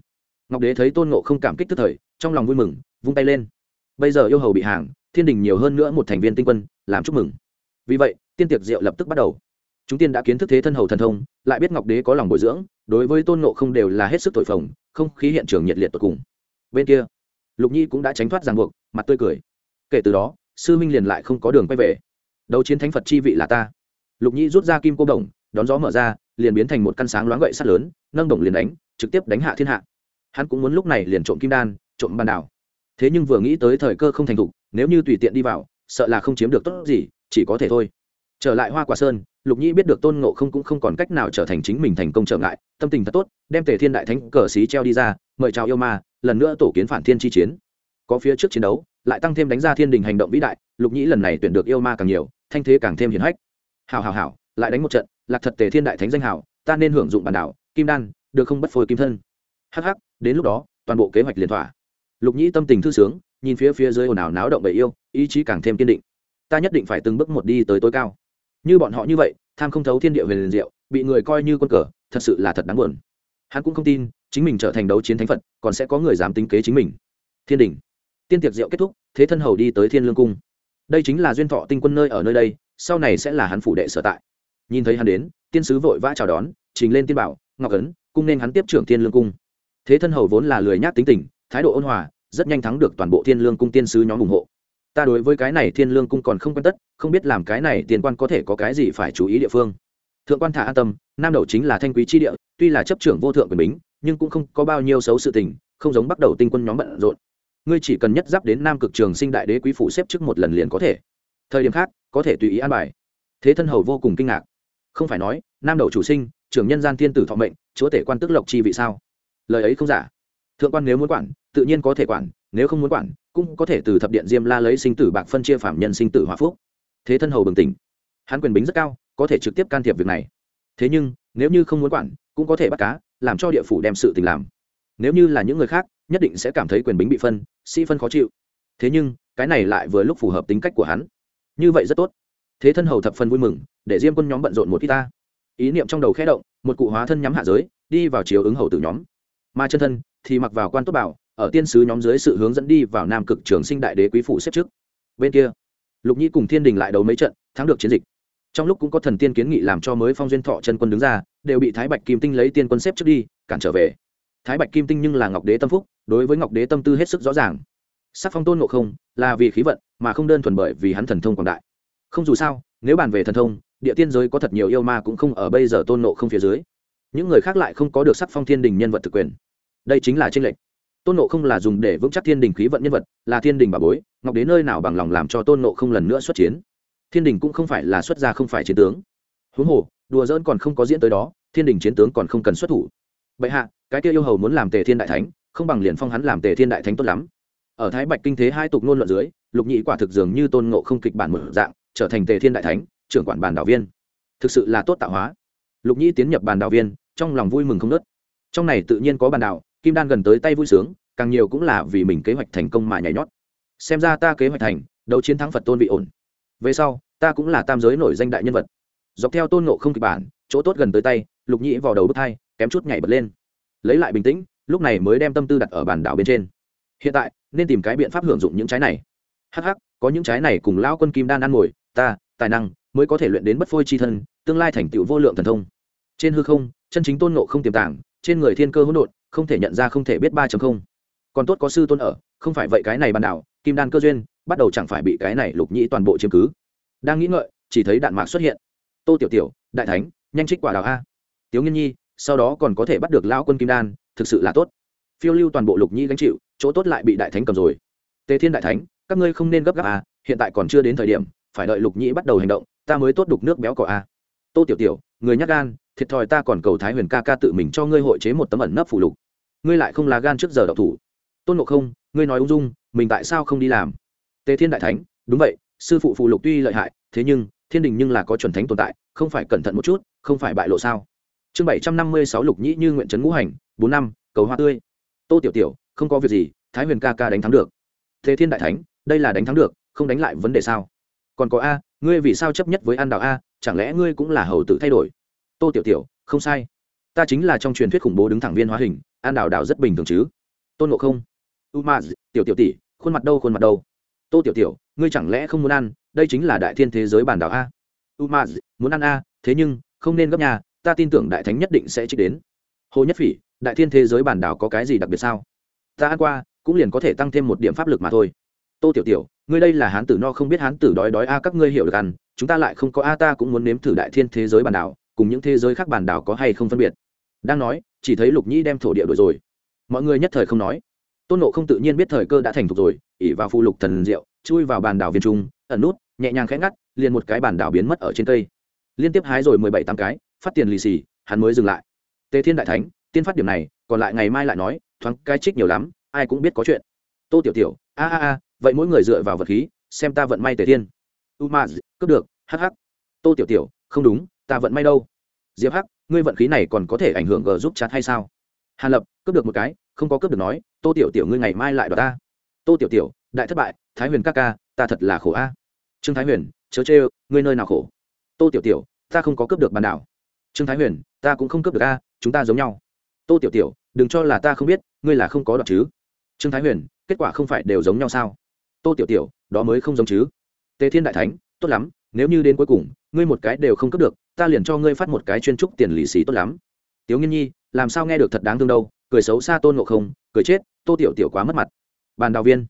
Ngọc đế thấy tôn nộ không cảm kích tức thời, trong lòng vui mừng, vung tay lên. Bây giờ yêu hầu bị hàng, thiên đình nhiều hơn nữa một thành viên tinh quân, làm chúc mừng. Vì vậy, tiên tiệc diệu lập tức bắt đầu. Chúng tiên đã kiến thức thế thân hầu thần thông, lại biết ngọc đế có lòng bồi dưỡng, đối với tôn nộ không đều là hết sức thổi phồng, không khí hiện trường nhiệt liệt tột cùng. Bên kia, lục nhi cũng đã tránh thoát ràng buộc, mặt tươi cười. Kể từ đó, sư minh liền lại không có đường quay về. Đấu chiến thánh phật chi vị là ta. Lục nhi rút ra kim cô đồng, đón gió mở ra, liền biến thành một căn sáng loáng gậy sắt lớn, nâng đồng liền đánh trực tiếp đánh hạ thiên hạ. Hắn cũng muốn lúc này liền trộm kim đan, trộm bàn đảo. Thế nhưng vừa nghĩ tới thời cơ không thành thục, nếu như tùy tiện đi vào, sợ là không chiếm được tốt gì, chỉ có thể thôi. Trở lại hoa quả sơn, lục nhĩ biết được tôn ngộ không cũng không còn cách nào trở thành chính mình thành công trở ngại, tâm tình thật tốt, đem tề thiên đại thánh cờ xí treo đi ra, mời chào yêu ma, lần nữa tổ kiến phản thiên chi chiến. Có phía trước chiến đấu, lại tăng thêm đánh ra thiên đình hành động vĩ đại, lục nhĩ lần này tuyển được yêu ma càng nhiều, thanh thế càng thêm hiển hách. Hào hào hào lại đánh một trận, lạc thật tề thiên đại thánh danh hào ta nên hưởng dụng bản đảo, kim đan được không bất phôi kim thân. Hắc hắc, đến lúc đó, toàn bộ kế hoạch liền thỏa. Lục nhĩ tâm tình thư sướng, nhìn phía phía dưới ồn ào náo động bầy yêu, ý chí càng thêm kiên định. Ta nhất định phải từng bước một đi tới tối cao. Như bọn họ như vậy, tham không thấu thiên địa về liền diệu, bị người coi như quân cờ, thật sự là thật đáng buồn. Hắn cũng không tin, chính mình trở thành đấu chiến thánh phật, còn sẽ có người dám tính kế chính mình. Thiên đình. Tiên tiệc diệu kết thúc, thế thân hầu đi tới thiên lương cung. Đây chính là duyên thọ tinh quân nơi ở nơi đây, sau này sẽ là hắn phủ đệ sở tại. Nhìn thấy hắn đến, tiên sứ vội vã chào đón, trình lên tiên bảo, ngọc ấn cung nên hắn tiếp trưởng thiên lương cung. Thế thân hầu vốn là lười nhác tính tình, thái độ ôn hòa, rất nhanh thắng được toàn bộ thiên lương cung tiên sứ nhóm ủng hộ. Ta đối với cái này thiên lương cung còn không quan tất, không biết làm cái này tiền quan có thể có cái gì phải chú ý địa phương. Thượng quan thả an tâm, nam đầu chính là thanh quý chi địa, tuy là chấp trưởng vô thượng quyền bính, nhưng cũng không có bao nhiêu xấu sự tình, không giống bắt đầu tinh quân nhóm bận rộn. Ngươi chỉ cần nhất giáp đến nam cực trường sinh đại đế quý phủ xếp trước một lần liền có thể. Thời điểm khác, có thể tùy ý an bài. Thế thân hầu vô cùng kinh ngạc. Không phải nói, nam đầu chủ sinh, trưởng nhân gian thiên tử thọ mệnh chúa tể quan tức lộc chi vị sao? Lời ấy không giả. Thượng quan nếu muốn quản, tự nhiên có thể quản, nếu không muốn quản, cũng có thể từ thập điện diêm la lấy sinh tử bạc phân chia phạm nhân sinh tử hòa phúc. Thế thân hầu bừng tỉnh. Hắn quyền bính rất cao, có thể trực tiếp can thiệp việc này. Thế nhưng, nếu như không muốn quản, cũng có thể bắt cá, làm cho địa phủ đem sự tình làm. Nếu như là những người khác, nhất định sẽ cảm thấy quyền bính bị phân, sĩ phân khó chịu. Thế nhưng, cái này lại vừa lúc phù hợp tính cách của hắn. Như vậy rất tốt. Thế thân hầu thập phân vui mừng, để diêm quân nhóm bận rộn một ít ta. Ý niệm trong đầu khẽ động một cụ hóa thân nhắm hạ giới, đi vào chiếu ứng hầu tử nhóm. Mà chân thân thì mặc vào quan tốt bảo, ở tiên sứ nhóm dưới sự hướng dẫn đi vào nam cực trường sinh đại đế quý phủ xếp trước. Bên kia, lục nhi cùng thiên đình lại đấu mấy trận, thắng được chiến dịch. Trong lúc cũng có thần tiên kiến nghị làm cho mới phong duyên thọ chân quân đứng ra, đều bị thái bạch kim tinh lấy tiên quân xếp trước đi, cản trở về. Thái bạch kim tinh nhưng là ngọc đế tâm phúc, đối với ngọc đế tâm tư hết sức rõ ràng. Sắc phong tôn ngộ không, là vì khí vận, mà không đơn thuần bởi vì hắn thần thông quảng đại. Không dù sao, nếu bàn về thần thông địa tiên giới có thật nhiều yêu ma cũng không ở bây giờ tôn nộ không phía dưới. Những người khác lại không có được sắc phong thiên đình nhân vật thực quyền. Đây chính là tranh lệch. Tôn nộ không là dùng để vững chắc thiên đình khí vận nhân vật, là thiên đình bà bối, ngọc đến nơi nào bằng lòng làm cho tôn nộ không lần nữa xuất chiến. Thiên đình cũng không phải là xuất gia không phải chiến tướng. Huống hồ, đùa dỡn còn không có diễn tới đó, thiên đình chiến tướng còn không cần xuất thủ. Bệ hạ, cái kia yêu hầu muốn làm tề thiên đại thánh, không bằng liền phong hắn làm tề thiên đại thánh tốt lắm. Ở thái bạch kinh thế hai tục ngôn luận dưới, lục nhị quả thực dường như tôn ngộ không kịch bản mở dạng, trở thành tề thiên đại thánh trưởng quản bàn đạo viên. Thực sự là tốt tạo hóa. Lục Nhĩ tiến nhập bàn đạo viên, trong lòng vui mừng không nớt trong này tự nhiên có bàn đạo kim đan gần tới tay vui sướng, càng nhiều cũng là vì mình kế hoạch thành công mà nhảy nhót. Xem ra ta kế hoạch thành, đấu chiến thắng phật tôn bị ổn. Về sau, ta cũng là tam giới nổi danh đại nhân vật. Dọc theo tôn ngộ không kịch bản, chỗ tốt gần tới tay, lục nhĩ vào đầu bước thai kém chút nhảy bật lên. Lấy lại bình tĩnh, lúc này mới đem tâm tư đặt ở bàn đảo bên trên. Hiện tại, nên tìm cái biện pháp hưởng dụng những trái này. Hh có những trái này cùng lão quân kim đan ăn ngồi, ta, tài năng mới có thể luyện đến bất phôi chi thân, tương lai thành tựu vô lượng thần thông. Trên hư không, chân chính tôn ngộ không tiềm tàng, trên người thiên cơ hỗn độn, không thể nhận ra, không thể biết ba không. Còn tốt có sư tôn ở, không phải vậy cái này bàn đảo, kim đan cơ duyên, bắt đầu chẳng phải bị cái này lục nhĩ toàn bộ chiếm cứ. Đang nghĩ ngợi, chỉ thấy đạn mạc xuất hiện. Tô tiểu tiểu, đại thánh, nhanh trích quả đào a. Tiếu nghiên nhi, sau đó còn có thể bắt được lao quân kim đan, thực sự là tốt. Phiêu lưu toàn bộ lục nhĩ gánh chịu, chỗ tốt lại bị đại thánh cầm rồi. Tề thiên đại thánh, các ngươi không nên gấp gáp à? hiện tại còn chưa đến thời điểm, phải đợi lục nhĩ bắt đầu hành động ta mới tốt đục nước béo cỏ a. Tô tiểu tiểu, người nhắc gan, thiệt thòi ta còn cầu thái huyền ca ca tự mình cho ngươi hội chế một tấm ẩn nấp phủ lục. Ngươi lại không là gan trước giờ đậu thủ. Tôn ngộ không, ngươi nói ung dung, mình tại sao không đi làm? Tề thiên đại thánh, đúng vậy, sư phụ phù lục tuy lợi hại, thế nhưng, thiên đình nhưng là có chuẩn thánh tồn tại, không phải cẩn thận một chút, không phải bại lộ sao? Chương bảy trăm năm mươi sáu lục nhĩ như nguyện trấn ngũ hành, bốn năm, cầu hoa tươi. Tô tiểu tiểu, không có việc gì, thái huyền ca ca đánh thắng được. Thế thiên đại thánh, đây là đánh thắng được, không đánh lại vấn đề sao? Còn có a, ngươi vì sao chấp nhất với an đạo a, chẳng lẽ ngươi cũng là hầu tự thay đổi? Tô tiểu tiểu, không sai. Ta chính là trong truyền thuyết khủng bố đứng thẳng viên hóa hình, an đào đào rất bình thường chứ? Tôn ngộ không. U ma tiểu tiểu tỷ, khuôn mặt đâu khuôn mặt đâu? Tô tiểu tiểu, ngươi chẳng lẽ không muốn ăn? Đây chính là đại thiên thế giới bản đảo a. U ma muốn ăn a, thế nhưng, không nên gấp nhà ta tin tưởng đại thánh nhất định sẽ trích đến. Hồ nhất phỉ, đại thiên thế giới bản đảo có cái gì đặc biệt sao? Ta ăn qua, cũng liền có thể tăng thêm một điểm pháp lực mà thôi tô tiểu tiểu, ngươi đây là hán tử no không biết hán tử đói đói a, các ngươi hiểu được ăn, chúng ta lại không có a, ta cũng muốn nếm thử đại thiên thế giới bản đảo, cùng những thế giới khác bản đảo có hay không phân biệt. Đang nói, chỉ thấy lục nhĩ đem thổ địa đổi rồi. Mọi người nhất thời không nói. Tôn nộ không tự nhiên biết thời cơ đã thành thục rồi ỉ vào phụ lục thần diệu, chui vào bàn đảo viên trung, ẩn nút, nhẹ nhàng khẽ ngắt, liền một cái bàn đảo biến mất ở trên cây. Liên tiếp hái rồi mười bảy tám cái, phát tiền lì xì, hắn mới dừng lại. Tề thiên đại thánh, tiên phát điểm này, còn lại ngày mai lại nói, thoáng cái trích nhiều lắm, ai cũng biết có chuyện. Tô tiểu tiểu, a a a vậy mỗi người dựa vào vật khí, xem ta vận may tề thiên. U ma, cướp được hh tô tiểu tiểu, không đúng, ta vận may đâu. Diệp hắc, ngươi vận khí này còn có thể ảnh hưởng g giúp chặt hay sao? Hàn lập, cướp được một cái, không có cướp được nói, tô tiểu tiểu ngươi ngày mai lại đọc ta. Tô tiểu tiểu, đại thất bại, thái huyền ca ca, ta thật là khổ a. Trương thái huyền, chớ chê, ngươi nơi nào khổ? Tô tiểu tiểu, ta không có cướp được bàn đảo. Trương thái huyền, ta cũng không cướp được a, chúng ta giống nhau. Tô tiểu tiểu, đừng cho là ta không biết, ngươi là không có đoạt chứ. Trương thái huyền, kết quả không phải đều giống nhau sao? Tô tiểu tiểu, đó mới không giống chứ. Tề thiên đại thánh, tốt lắm, nếu như đến cuối cùng, ngươi một cái đều không cướp được, ta liền cho ngươi phát một cái chuyên trúc tiền lì xì tốt lắm. Tiếu nghiên nhi, làm sao nghe được thật đáng thương đâu, cười xấu xa tôn ngộ không, cười chết, tô tiểu tiểu quá mất mặt. Bàn đào viên.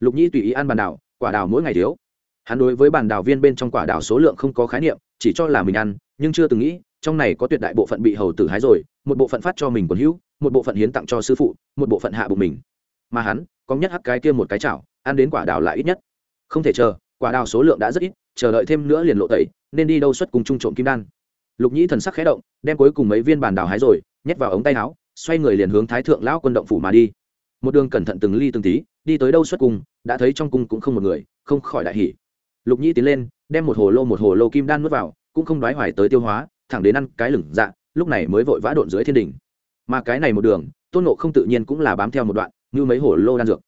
Lục nhi tùy ý ăn bàn đào quả đào mỗi ngày thiếu. Hắn đối với bàn đào viên bên trong quả đào số lượng không có khái niệm, chỉ cho là mình ăn, nhưng chưa từng nghĩ, trong này có tuyệt đại bộ phận bị hầu tử hái rồi, một bộ phận phát cho mình còn hữu, một bộ phận hiến tặng cho sư phụ, một bộ phận hạ bụng mình. Mà hắn, có nhất hắc cái kia một cái chảo ăn đến quả đào lại ít nhất. Không thể chờ, quả đào số lượng đã rất ít, chờ đợi thêm nữa liền lộ tẩy, nên đi đâu xuất cùng chung trộm kim đan. Lục nhĩ thần sắc khẽ động, đem cuối cùng mấy viên bàn đào hái rồi, nhét vào ống tay áo, xoay người liền hướng thái thượng lão quân động phủ mà đi. Một đường cẩn thận từng ly từng tí, đi tới đâu xuất cung đã thấy trong cung cũng không một người, không khỏi đại hỉ. Lục nhĩ tiến lên, đem một hồ lô một hồ lô kim đan nuốt vào, cũng không đoái hoài tới tiêu hóa, thẳng đến ăn cái lửng dạ lúc này mới vội vã độn dưới thiên đình mà cái này một đường, tôn nộ không tự nhiên cũng là bám theo một đoạn, như mấy hồ lô đan dược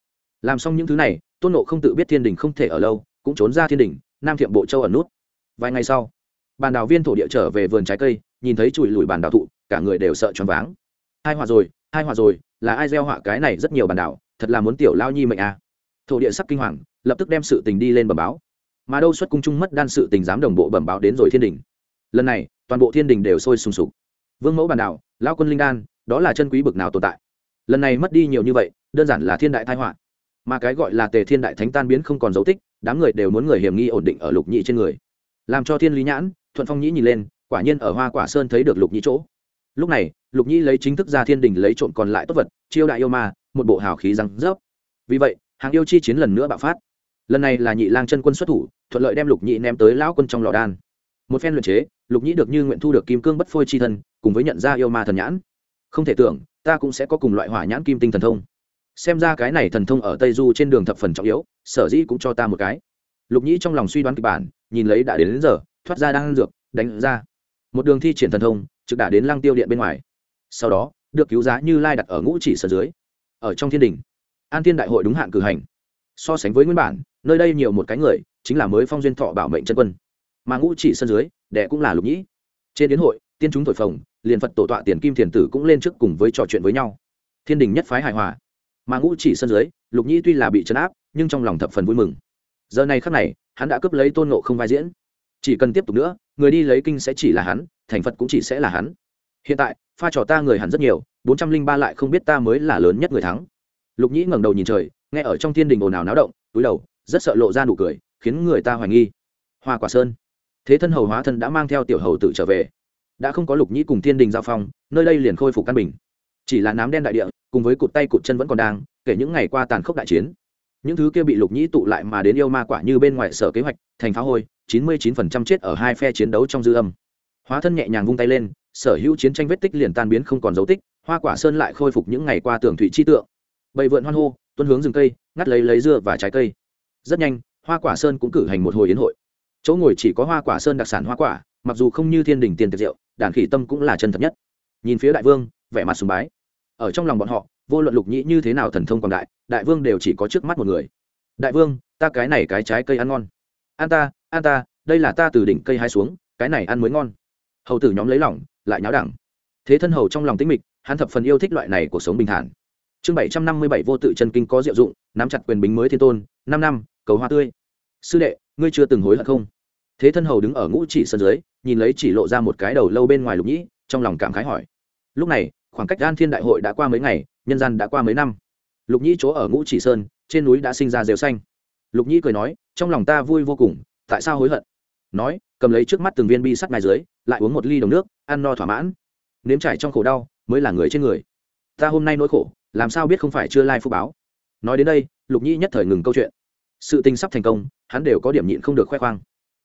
làm xong những thứ này, tôn nộ không tự biết thiên đình không thể ở lâu, cũng trốn ra thiên đình, nam thiệm bộ châu ẩn nút. Vài ngày sau, bàn đào viên thổ địa trở về vườn trái cây, nhìn thấy chùi lùi bàn đào thụ, cả người đều sợ choáng váng. Hai họa rồi, hai họa rồi, là ai gieo họa cái này rất nhiều bàn đảo, thật là muốn tiểu lao nhi mệnh à. thổ địa sắc kinh hoàng, lập tức đem sự tình đi lên bẩm báo. Mà đâu xuất cung trung mất đan sự tình dám đồng bộ bẩm báo đến rồi thiên đình. Lần này, toàn bộ thiên đình đều sôi sùng sục. Vương mẫu bàn đảo lao quân linh đan, đó là chân quý bực nào tồn tại. Lần này mất đi nhiều như vậy, đơn giản là thiên đại thái họa mà cái gọi là tề thiên đại thánh tan biến không còn dấu tích, đám người đều muốn người hiểm nghi ổn định ở lục nhị trên người. Làm cho thiên lý nhãn, thuận phong nhĩ nhìn lên, quả nhiên ở hoa quả sơn thấy được lục nhĩ chỗ. Lúc này, lục nhĩ lấy chính thức ra thiên đình lấy trộm còn lại tốt vật, chiêu đại yêu ma, một bộ hào khí răng rớp. Vì vậy, hàng yêu chi chiến lần nữa bạo phát. Lần này là nhị lang chân quân xuất thủ, thuận lợi đem lục nhĩ ném tới lão quân trong lò đan. Một phen luyện chế, lục nhĩ được như nguyện thu được kim cương bất phôi chi thân, cùng với nhận ra yêu ma thần nhãn. Không thể tưởng, ta cũng sẽ có cùng loại hỏa nhãn kim tinh thần thông xem ra cái này thần thông ở tây du trên đường thập phần trọng yếu sở dĩ cũng cho ta một cái. Lục nhĩ trong lòng suy đoán kịch bản nhìn lấy đã đến, đến giờ thoát ra đang dược đánh ra. Một đường thi triển thần thông trực đã đến lăng tiêu điện bên ngoài. Sau đó được cứu giá như lai đặt ở ngũ chỉ sở dưới. Ở trong thiên đình an thiên đại hội đúng hạn cử hành. So sánh với nguyên bản nơi đây nhiều một cái người chính là mới phong duyên thọ bảo mệnh chân quân. Mà ngũ chỉ sân dưới đệ cũng là lục nhĩ. Trên đến hội tiên chúng thổi phồng liền phật tổ tọa tiền kim thiền tử cũng lên trước cùng với trò chuyện với nhau. Thiên đình nhất phái hài hòa mà ngũ chỉ sân dưới, lục nhĩ tuy là bị chấn áp, nhưng trong lòng thập phần vui mừng. Giờ này khắc này, hắn đã cướp lấy tôn nộ không vai diễn. Chỉ cần tiếp tục nữa, người đi lấy kinh sẽ chỉ là hắn, thành phật cũng chỉ sẽ là hắn. Hiện tại, pha trò ta người hắn rất nhiều, bốn trăm linh ba lại không biết ta mới là lớn nhất người thắng. Lục nhĩ ngẩng đầu nhìn trời, nghe ở trong thiên đình ồn ào náo động, túi đầu, rất sợ lộ ra nụ cười, khiến người ta hoài nghi. Hoa quả sơn. Thế thân hầu hóa thân đã mang theo tiểu hầu tự trở về. Đã không có lục nhĩ cùng thiên đình giao phong, nơi đây liền khôi phục căn bình. Chỉ là nám đen đại địa cùng với cụt tay cụt chân vẫn còn đang, kể những ngày qua tàn khốc đại chiến. Những thứ kia bị lục nhĩ tụ lại mà đến yêu ma quả như bên ngoài sở kế hoạch, thành phá hôi, chín mươi chín phần trăm chết ở hai phe chiến đấu trong dư âm. Hóa thân nhẹ nhàng vung tay lên, sở hữu chiến tranh vết tích liền tan biến không còn dấu tích, hoa quả sơn lại khôi phục những ngày qua tường thủy chi tượng. Bầy vượn hoan hô tuân hướng rừng cây, ngắt lấy lấy dưa và trái cây. Rất nhanh, hoa quả sơn cũng cử hành một hồi yến hội. Chỗ ngồi chỉ có hoa quả sơn đặc sản hoa quả, mặc dù không như thiên đình tiền tiệc rượu, đàn khỉ tâm cũng là chân thật nhất. Nhìn phía đại vương, vẻ mặt sùng bái ở trong lòng bọn họ, vô luận lục nhĩ như thế nào thần thông quảng đại đại vương đều chỉ có trước mắt một người. Đại vương, ta cái này cái trái cây ăn ngon. An ta an ta, đây là ta từ đỉnh cây hai xuống, cái này ăn mới ngon. Hầu tử nhóm lấy lỏng lại nháo đẳng. Thế thân hầu trong lòng tĩnh mịch, hắn thập phần yêu thích loại này cuộc sống bình thản. Chương bảy trăm năm mươi bảy vô tự chân kinh có diệu dụng, nắm chặt quyền bính mới thiên tôn, năm năm, cầu hoa tươi. Sư đệ, ngươi chưa từng hối hận không? Thế thân hầu đứng ở ngũ chỉ sân dưới, nhìn lấy chỉ lộ ra một cái đầu lâu bên ngoài lục nhĩ, trong lòng cảm khái hỏi. Lúc này khoảng cách an thiên đại hội đã qua mấy ngày, nhân gian đã qua mấy năm. Lục nhĩ chỗ ở ngũ chỉ sơn, trên núi đã sinh ra rêu xanh. Lục nhĩ cười nói, trong lòng ta vui vô cùng, tại sao hối hận? Nói, cầm lấy trước mắt từng viên bi sắt ngay dưới, lại uống một ly đồng nước, ăn no thỏa mãn. Nếm trải trong khổ đau, mới là người trên người. Ta hôm nay nỗi khổ, làm sao biết không phải chưa lai phúc báo? Nói đến đây, lục nhĩ nhất thời ngừng câu chuyện. Sự tình sắp thành công, hắn đều có điểm nhịn không được khoe khoang.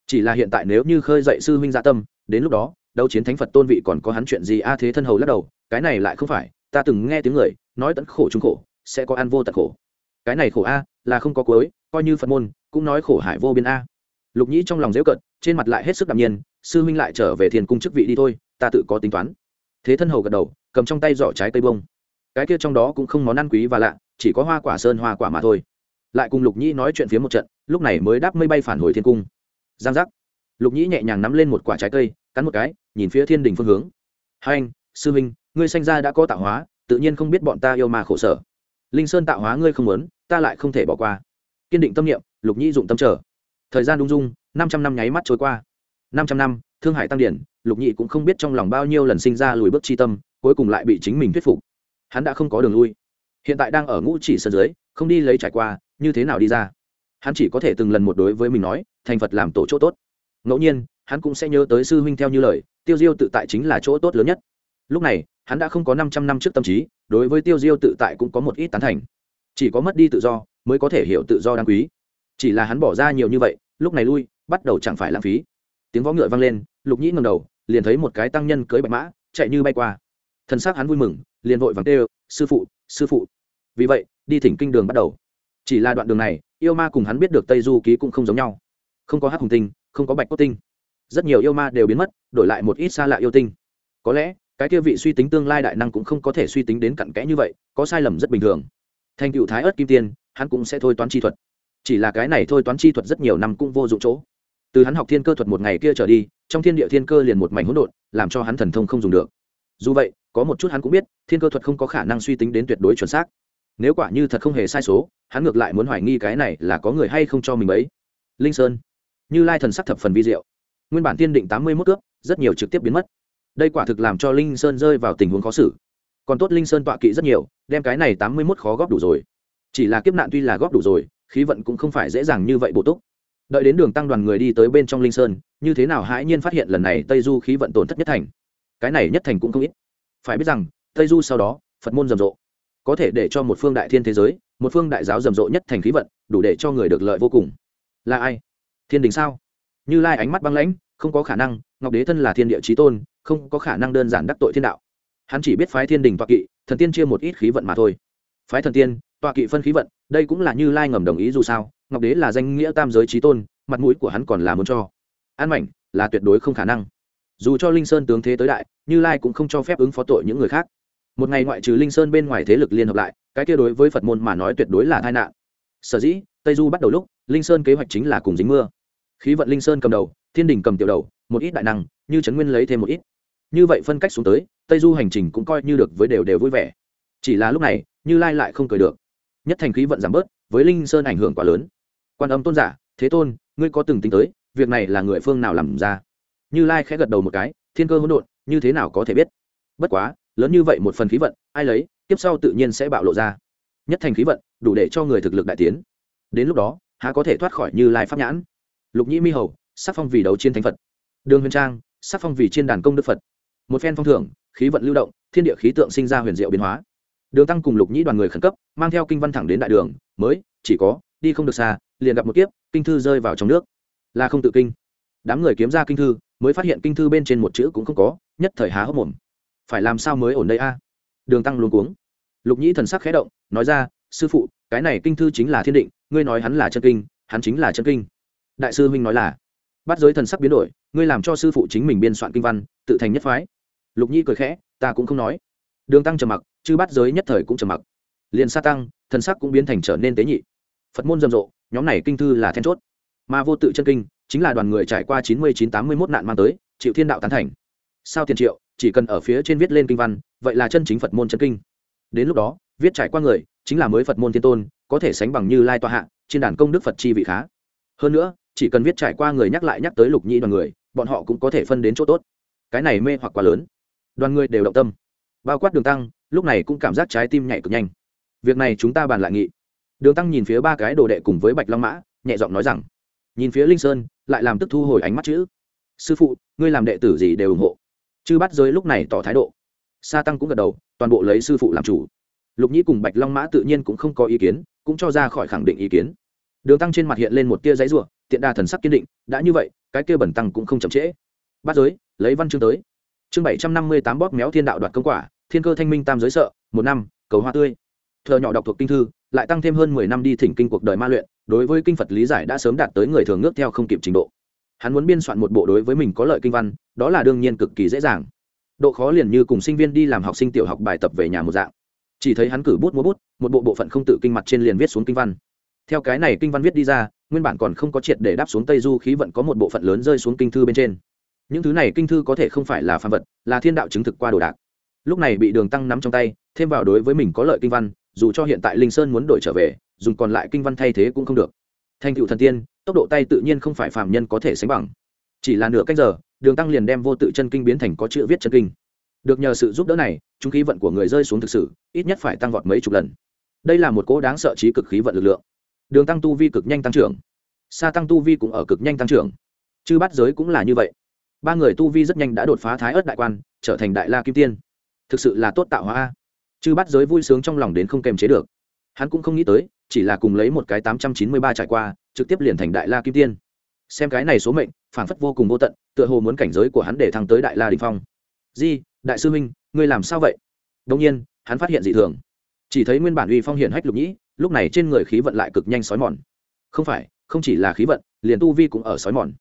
Chỉ là hiện tại nếu như khơi dậy sư huynh gia dạ tâm, đến lúc đó, đấu chiến thánh phật tôn vị còn có hắn chuyện gì a thế thân hầu lắc đầu cái này lại không phải, ta từng nghe tiếng người, nói tận khổ chúng khổ, sẽ có ăn vô tận khổ. Cái này khổ a, là không có cuối, coi như phật môn, cũng nói khổ hải vô biên a. Lục nhĩ trong lòng dễu cận trên mặt lại hết sức đạm nhiên, sư huynh lại trở về thiền cung chức vị đi thôi, ta tự có tính toán. Thế thân hầu gật đầu, cầm trong tay giỏ trái cây bông. Cái kia trong đó cũng không món ăn quý và lạ, chỉ có hoa quả sơn hoa quả mà thôi. Lại cùng lục nhĩ nói chuyện phía một trận, lúc này mới đáp mây bay phản hồi thiên cung. Giang giác. Lục nhĩ nhẹ nhàng nắm lên một quả trái cây, cắn một cái, nhìn phía thiên đình phương hướng. Hai anh sư huynh, ngươi sanh ra đã có tạo hóa, tự nhiên không biết bọn ta yêu mà khổ sở. Linh sơn tạo hóa ngươi không muốn, ta lại không thể bỏ qua. Kiên định tâm niệm, lục nhĩ dụng tâm trở. Thời gian đung dung, năm trăm năm nháy mắt trôi qua. Năm trăm năm, thương hải tăng điển, lục nhị cũng không biết trong lòng bao nhiêu lần sinh ra lùi bước chi tâm, cuối cùng lại bị chính mình thuyết phục. Hắn đã không có đường lui. Hiện tại đang ở ngũ chỉ sân dưới, không đi lấy trải qua, như thế nào đi ra? Hắn chỉ có thể từng lần một đối với mình nói, thành phật làm tổ chỗ tốt. Ngẫu nhiên, hắn cũng sẽ nhớ tới sư huynh theo như lời, tiêu diêu tự tại chính là chỗ tốt lớn nhất lúc này, hắn đã không có năm trăm năm trước tâm trí, đối với tiêu diêu tự tại cũng có một ít tán thành. Chỉ có mất đi tự do, mới có thể hiểu tự do đáng quý. Chỉ là hắn bỏ ra nhiều như vậy, lúc này lui, bắt đầu chẳng phải lãng phí. Tiếng võ ngựa vang lên, lục nhĩ ngầm đầu, liền thấy một cái tăng nhân cưới bạch mã, chạy như bay qua. Thân xác hắn vui mừng, liền vội vàng tê sư phụ sư phụ. Vì vậy, đi thỉnh kinh đường bắt đầu. Chỉ là đoạn đường này, yêu ma cùng hắn biết được tây du ký cũng không giống nhau. Không có hát hùng tinh, không có bạch cốt tinh. Rất nhiều yêu ma đều biến mất, đổi lại một ít xa lạ yêu tinh. Có lẽ cái kia vị suy tính tương lai đại năng cũng không có thể suy tính đến cặn kẽ như vậy, có sai lầm rất bình thường. Thành cựu thái ớt kim tiên, hắn cũng sẽ thôi toán chi thuật. Chỉ là cái này thôi toán chi thuật rất nhiều năm cũng vô dụng chỗ. Từ hắn học thiên cơ thuật một ngày kia trở đi, trong thiên địa thiên cơ liền một mảnh hỗn độn, làm cho hắn thần thông không dùng được. Dù vậy, có một chút hắn cũng biết, thiên cơ thuật không có khả năng suy tính đến tuyệt đối chuẩn xác. Nếu quả như thật không hề sai số, hắn ngược lại muốn hoài nghi cái này là có người hay không cho mình ấy linh sơn. Như lai thần sắc thập phần vi diệu. Nguyên bản tiên định tám mươi mốt cướp, rất nhiều trực tiếp biến mất đây quả thực làm cho linh sơn rơi vào tình huống khó xử. Còn tốt linh sơn tọa kỵ rất nhiều, đem cái này tám mươi mốt khó góp đủ rồi. Chỉ là kiếp nạn tuy là góp đủ rồi, khí vận cũng không phải dễ dàng như vậy bổ túc. Đợi đến đường tăng đoàn người đi tới bên trong linh sơn, như thế nào hãi nhiên phát hiện lần này tây du khí vận tổn thất nhất thành. Cái này nhất thành cũng không ít. Phải biết rằng, tây du sau đó, phật môn rầm rộ. Có thể để cho một phương đại thiên thế giới, một phương đại giáo rầm rộ nhất thành khí vận, đủ để cho người được lợi vô cùng. Là ai? Thiên đình sao? Như lai ánh mắt băng lãnh, không có khả năng, ngọc đế thân là thiên địa trí tôn không có khả năng đơn giản đắc tội thiên đạo. Hắn chỉ biết phái thiên đình toa kỵ, thần tiên chia một ít khí vận mà thôi. Phái thần tiên toa kỵ phân khí vận, đây cũng là như lai ngầm đồng ý dù sao, ngọc đế là danh nghĩa tam giới trí tôn, mặt mũi của hắn còn là muốn cho. An mảnh, là tuyệt đối không khả năng. Dù cho linh sơn tướng thế tới đại, như lai cũng không cho phép ứng phó tội những người khác. Một ngày ngoại trừ linh sơn bên ngoài thế lực liên hợp lại, cái kia đối với phật môn mà nói tuyệt đối là tai nạn. Sở dĩ, tây du bắt đầu lúc, linh sơn kế hoạch chính là cùng dính mưa. Khí vận linh sơn cầm đầu, thiên đình cầm tiểu đầu, một ít đại năng, như trấn nguyên lấy thêm một ít như vậy phân cách xuống tới, tây du hành trình cũng coi như được với đều đều vui vẻ. Chỉ là lúc này, như lai lại không cười được. Nhất thành khí vận giảm bớt, với linh sơn ảnh hưởng quá lớn. Quan âm tôn giả, thế tôn, ngươi có từng tính tới, việc này là người phương nào làm ra? Như lai khẽ gật đầu một cái, thiên cơ hỗn độn, như thế nào có thể biết? Bất quá, lớn như vậy một phần khí vận, ai lấy, tiếp sau tự nhiên sẽ bạo lộ ra. Nhất thành khí vận, đủ để cho người thực lực đại tiến. Đến lúc đó, há có thể thoát khỏi như lai pháp nhãn? Lục nhĩ mi hầu, sắc phong vì đấu chiến thánh phật. Đường huyền trang, sắc phong vì chiên đàn công đức phật một phen phong thưởng, khí vận lưu động, thiên địa khí tượng sinh ra huyền diệu biến hóa. Đường tăng cùng lục nhĩ đoàn người khẩn cấp, mang theo kinh văn thẳng đến đại đường, mới, chỉ có, đi không được xa, liền gặp một kiếp, kinh thư rơi vào trong nước. Là không tự kinh. Đám người kiếm ra kinh thư, mới phát hiện kinh thư bên trên một chữ cũng không có, nhất thời há hốc mồm. Phải làm sao mới ổn đây a? À? Đường tăng luôn cuống. Lục nhĩ thần sắc khẽ động, nói ra, sư phụ, cái này kinh thư chính là thiên định, ngươi nói hắn là chân kinh, hắn chính là chân kinh. Đại sư huynh nói là bắt giới thần sắc biến đổi, ngươi làm cho sư phụ chính mình biên soạn kinh văn, tự thành nhất phái lục Nhi cười khẽ, ta cũng không nói. Đường tăng trầm mặc chứ bắt giới nhất thời cũng trầm mặc. Liền sa tăng, thần sắc cũng biến thành trở nên tế nhị. Phật môn rầm rộ, nhóm này kinh thư là then chốt. Mà vô tự chân kinh, chính là đoàn người trải qua chín mươi chín tám mươi mốt nạn mang tới, chịu thiên đạo tán thành. Sao tiền triệu, chỉ cần ở phía trên viết lên kinh văn, vậy là chân chính phật môn chân kinh. Đến lúc đó, viết trải qua người, chính là mới phật môn thiên tôn, có thể sánh bằng như lai tòa hạ, trên đàn công đức phật chi vị khá. Hơn nữa, chỉ cần viết trải qua người nhắc lại nhắc tới lục nhĩ đoàn người, bọn họ cũng có thể phân đến chỗ tốt. Cái này mê hoặc quá lớn đoàn người đều động tâm. Bao quát đường tăng, lúc này cũng cảm giác trái tim nhảy cực nhanh. Việc này chúng ta bàn lại nghị. Đường tăng nhìn phía ba cái đồ đệ cùng với bạch long mã, nhẹ giọng nói rằng, nhìn phía linh sơn, lại làm tức thu hồi ánh mắt chữ. Sư phụ, ngươi làm đệ tử gì đều ủng hộ. Chư bắt giới lúc này tỏ thái độ. Sa tăng cũng gật đầu, toàn bộ lấy sư phụ làm chủ. Lục nhĩ cùng bạch long mã tự nhiên cũng không có ý kiến, cũng cho ra khỏi khẳng định ý kiến. Đường tăng trên mặt hiện lên một tia giấy ruộng tiện đa thần sắc kiên định, đã như vậy, cái kia bẩn tăng cũng không chậm trễ. Bắt giới, lấy văn chương tới chương bảy trăm năm mươi tám bóp méo thiên đạo đoạt công quả, thiên cơ thanh minh tam giới sợ, một năm, cầu hoa tươi. Thợ nhỏ đọc thuộc kinh thư, lại tăng thêm hơn mười năm đi thỉnh kinh cuộc đời ma luyện, đối với kinh phật lý giải đã sớm đạt tới người thường ngước theo không kịp trình độ. Hắn muốn biên soạn một bộ đối với mình có lợi kinh văn, đó là đương nhiên cực kỳ dễ dàng. Độ khó liền như cùng sinh viên đi làm học sinh tiểu học bài tập về nhà một dạng. Chỉ thấy hắn cử bút múa bút, một bộ bộ phận không tự kinh mặt trên liền viết xuống kinh văn. Theo cái này kinh văn viết đi ra, nguyên bản còn không có triệt để đáp xuống tây du khí vận có một bộ phận lớn rơi xuống kinh thư bên trên những thứ này kinh thư có thể không phải là phàm vật, là thiên đạo chứng thực qua đồ đạc. Lúc này bị đường tăng nắm trong tay, thêm vào đối với mình có lợi kinh văn, dù cho hiện tại linh sơn muốn đổi trở về, dùng còn lại kinh văn thay thế cũng không được. Thành cựu thần tiên, tốc độ tay tự nhiên không phải phàm nhân có thể sánh bằng. Chỉ là nửa cách giờ, đường tăng liền đem vô tự chân kinh biến thành có chữ viết chân kinh. Được nhờ sự giúp đỡ này, chúng khí vận của người rơi xuống thực sự, ít nhất phải tăng vọt mấy chục lần. Đây là một cỗ đáng sợ trí cực khí vận lực lượng. Đường tăng tu vi cực nhanh tăng trưởng. Sa tăng tu vi cũng ở cực nhanh tăng trưởng. Chư bắt giới cũng là như vậy ba người tu vi rất nhanh đã đột phá thái ớt đại quan, trở thành đại la kim tiên. Thực sự là tốt tạo hóa chư bắt giới vui sướng trong lòng đến không kềm chế được. Hắn cũng không nghĩ tới, chỉ là cùng lấy một cái tám trăm chín mươi ba trải qua, trực tiếp liền thành đại la kim tiên. Xem cái này số mệnh phản phất vô cùng vô tận, tựa hồ muốn cảnh giới của hắn để thăng tới đại la đình phong. Di, đại sư minh ngươi làm sao vậy? Đông nhiên, hắn phát hiện dị thường. Chỉ thấy nguyên bản uy phong hiển hách lục nhĩ, lúc này trên người khí vận lại cực nhanh sói mòn. Không phải, không chỉ là khí vận, liền tu vi cũng ở sói mòn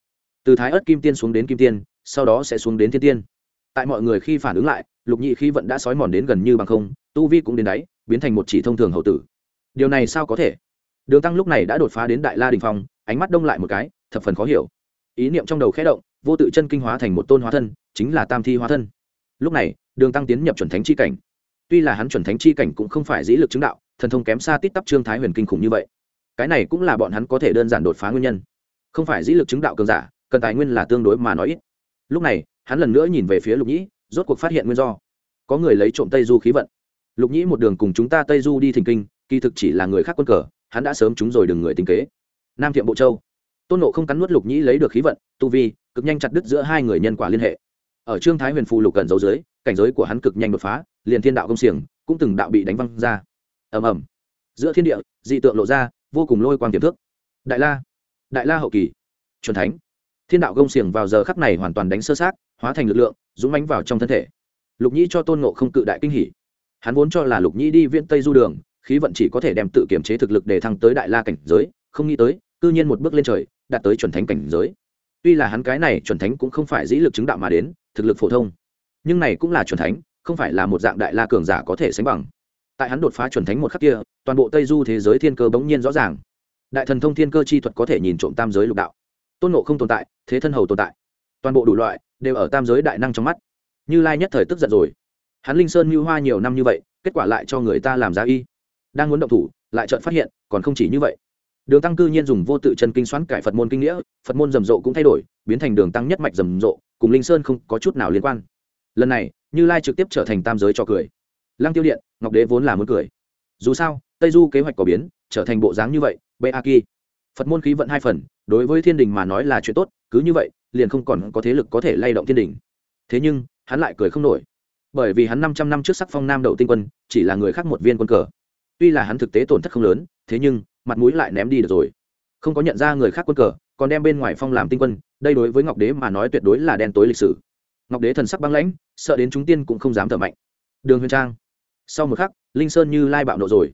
từ thái ớt kim tiên xuống đến kim tiên, sau đó sẽ xuống đến thiên tiên. Tại mọi người khi phản ứng lại, lục nhị khí vận đã sói mòn đến gần như bằng không, tu vi cũng đến đáy, biến thành một chỉ thông thường hậu tử. Điều này sao có thể? Đường tăng lúc này đã đột phá đến đại la đình phong, ánh mắt đông lại một cái, thập phần khó hiểu. Ý niệm trong đầu khẽ động, vô tự chân kinh hóa thành một tôn hóa thân, chính là tam thi hóa thân. Lúc này, đường tăng tiến nhập chuẩn thánh chi cảnh. Tuy là hắn chuẩn thánh chi cảnh cũng không phải dĩ lực chứng đạo, thần thông kém xa tít tắp trương thái huyền kinh khủng như vậy. Cái này cũng là bọn hắn có thể đơn giản đột phá nguyên nhân. Không phải dĩ lực chứng đạo cường giả cần tài nguyên là tương đối mà nói ít. Lúc này, hắn lần nữa nhìn về phía lục nhĩ, rốt cuộc phát hiện nguyên do. Có người lấy trộm tây du khí vận. Lục nhĩ một đường cùng chúng ta tây du đi thỉnh kinh, kỳ thực chỉ là người khác quân cờ, hắn đã sớm chúng rồi đừng người tính kế. Nam thiệm bộ châu. Tôn nộ không cắn nuốt lục nhĩ lấy được khí vận, tu vi, cực nhanh chặt đứt giữa hai người nhân quả liên hệ. Ở trương thái huyền phù lục cần dấu dưới, cảnh giới của hắn cực nhanh đột phá, liền thiên đạo công xiềng, cũng từng đạo bị đánh văng ra. Ầm ầm. Giữa thiên địa, dị tượng lộ ra, vô cùng lôi quang tiềm thức. Đại la. Đại la hậu kỳ. C thánh thiên đạo công xiềng vào giờ khắc này hoàn toàn đánh sơ sát hóa thành lực lượng, dũng mánh vào trong thân thể. Lục nhĩ cho tôn nộ không cự đại kinh hỉ. Hắn vốn cho là lục nhĩ đi viễn tây du đường, khí vận chỉ có thể đem tự kiểm chế thực lực để thăng tới đại la cảnh giới, không nghĩ tới, cư nhiên một bước lên trời, đạt tới chuẩn thánh cảnh giới. Tuy là hắn cái này chuẩn thánh cũng không phải dĩ lực chứng đạo mà đến, thực lực phổ thông, nhưng này cũng là chuẩn thánh, không phải là một dạng đại la cường giả có thể sánh bằng. Tại hắn đột phá chuẩn thánh một khắc kia, toàn bộ tây du thế giới thiên cơ bỗng nhiên rõ ràng. Đại thần thông thiên cơ chi thuật có thể nhìn trộm tam giới lục đạo tôn nộ không tồn tại, thế thân hầu tồn tại. Toàn bộ đủ loại, đều ở tam giới đại năng trong mắt. Như lai nhất thời tức giận rồi. Hắn linh sơn mưu hoa nhiều năm như vậy, kết quả lại cho người ta làm giá y. Đang muốn động thủ, lại chợt phát hiện, còn không chỉ như vậy. Đường tăng cư nhiên dùng vô tự chân kinh xoắn cải phật môn kinh nghĩa, phật môn rầm rộ cũng thay đổi, biến thành đường tăng nhất mạch rầm rộ, cùng linh sơn không có chút nào liên quan. Lần này, như lai trực tiếp trở thành tam giới cho cười. Lăng tiêu điện, ngọc đế vốn là muốn cười. Dù sao, tây du kế hoạch có biến, trở thành bộ dáng như vậy bê a ki phật môn khí vận hai phần, đối với thiên đình mà nói là chuyện tốt, cứ như vậy, liền không còn có thế lực có thể lay động thiên đình. Thế nhưng, hắn lại cười không nổi. Bởi vì hắn năm trăm năm trước sắc phong nam đậu tinh quân, chỉ là người khác một viên quân cờ. Tuy là hắn thực tế tổn thất không lớn, thế nhưng, mặt mũi lại ném đi được rồi. Không có nhận ra người khác quân cờ, còn đem bên ngoài phong làm tinh quân, đây đối với ngọc đế mà nói tuyệt đối là đen tối lịch sử. Ngọc đế thần sắc băng lãnh, sợ đến chúng tiên cũng không dám thở mạnh. Đường huyền trang. Sau một khắc, linh sơn như lai bạo nộ rồi.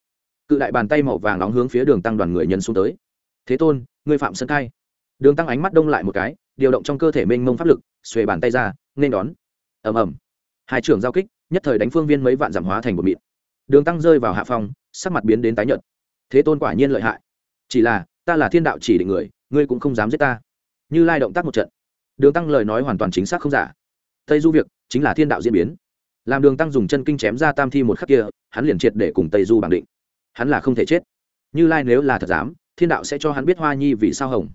Cự đại bàn tay màu vàng nóng hướng phía đường tăng đoàn người nhân xuống tới thế tôn, ngươi phạm sân khai. đường tăng ánh mắt đông lại một cái, điều động trong cơ thể mênh mông pháp lực, xuề bàn tay ra, nên đón. Ầm ầm. Hai trưởng giao kích, nhất thời đánh phương viên mấy vạn giảm hóa thành một mịn. Đường tăng rơi vào hạ phong, sắc mặt biến đến tái nhợt. Thế tôn quả nhiên lợi hại. Chỉ là, ta là thiên đạo chỉ định người, ngươi cũng không dám giết ta. Như lai động tác một trận. Đường tăng lời nói hoàn toàn chính xác không giả. Tây du việc, chính là thiên đạo diễn biến. Làm đường tăng dùng chân kinh chém ra tam thi một khắc kia, hắn liền triệt để cùng tây du bằng định. Hắn là không thể chết. Như lai nếu là thật dám thiên đạo sẽ cho hắn biết hoa nhi vì sao hồng.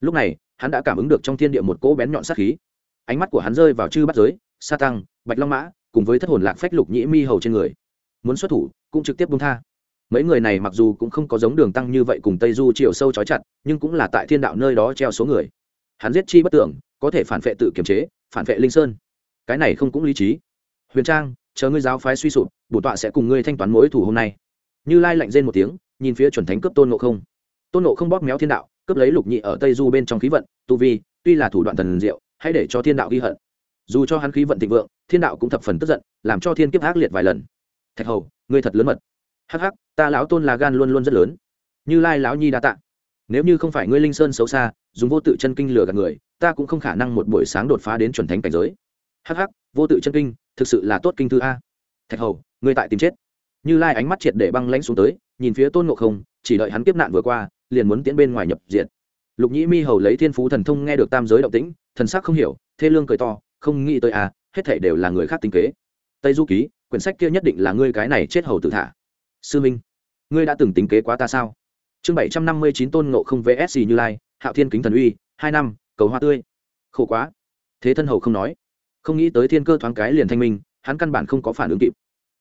Lúc này, hắn đã cảm ứng được trong thiên địa một cỗ bén nhọn sát khí. Ánh mắt của hắn rơi vào chư bắt giới, sa tăng, bạch long mã, cùng với thất hồn lạc phách lục nhĩ mi hầu trên người. Muốn xuất thủ, cũng trực tiếp bung tha. Mấy người này mặc dù cũng không có giống đường tăng như vậy cùng tây du chiều sâu trói chặt, nhưng cũng là tại thiên đạo nơi đó treo số người. Hắn giết chi bất tưởng, có thể phản vệ tự kiềm chế, phản vệ linh sơn. Cái này không cũng lý trí. Huyền trang, chờ ngươi giáo phái suy sụp, bổ tọa sẽ cùng ngươi thanh toán mối thủ hôm nay. Như lai lạnh rên một tiếng, nhìn phía chuẩn thánh cấp tôn nộ không tôn nộ không bóp méo thiên đạo, cướp lấy lục nhị ở tây du bên trong khí vận, tu vi, tuy là thủ đoạn thần diệu, hãy để cho thiên đạo ghi hận. Dù cho hắn khí vận thịnh vượng, thiên đạo cũng thập phần tức giận, làm cho thiên kiếp ác liệt vài lần. Thạch hầu, ngươi thật lớn mật. Hắc hắc, ta lão tôn là gan luôn luôn rất lớn. Như lai lão nhi đã tạ. Nếu như không phải ngươi linh sơn xấu xa, dùng vô tự chân kinh lừa gạt người, ta cũng không khả năng một buổi sáng đột phá đến chuẩn thánh cảnh giới. Hắc hắc, vô tự chân kinh, thực sự là tốt kinh thư a. Thạch hầu, ngươi tại tìm chết. Như lai ánh mắt triệt để băng lãnh xuống tới, nhìn phía tôn ngộ không, chỉ đợi hắn kiếp nạn vừa qua liền muốn tiến bên ngoài nhập diện lục nhĩ mi hầu lấy thiên phú thần thông nghe được tam giới động tĩnh, thần sắc không hiểu, thê lương cười to, không nghĩ tới à hết thể đều là người khác tính kế. Tây du ký, quyển sách kia nhất định là ngươi cái này chết hầu tự thả. Sư minh, ngươi đã từng tính kế quá ta sao? Chương bảy trăm năm mươi chín tôn ngộ không vsc như lai, hạo thiên kính thần uy, hai năm, cầu hoa tươi. Khổ quá. Thế thân hầu không nói. Không nghĩ tới thiên cơ thoáng cái liền thanh minh, hắn căn bản không có phản ứng kịp.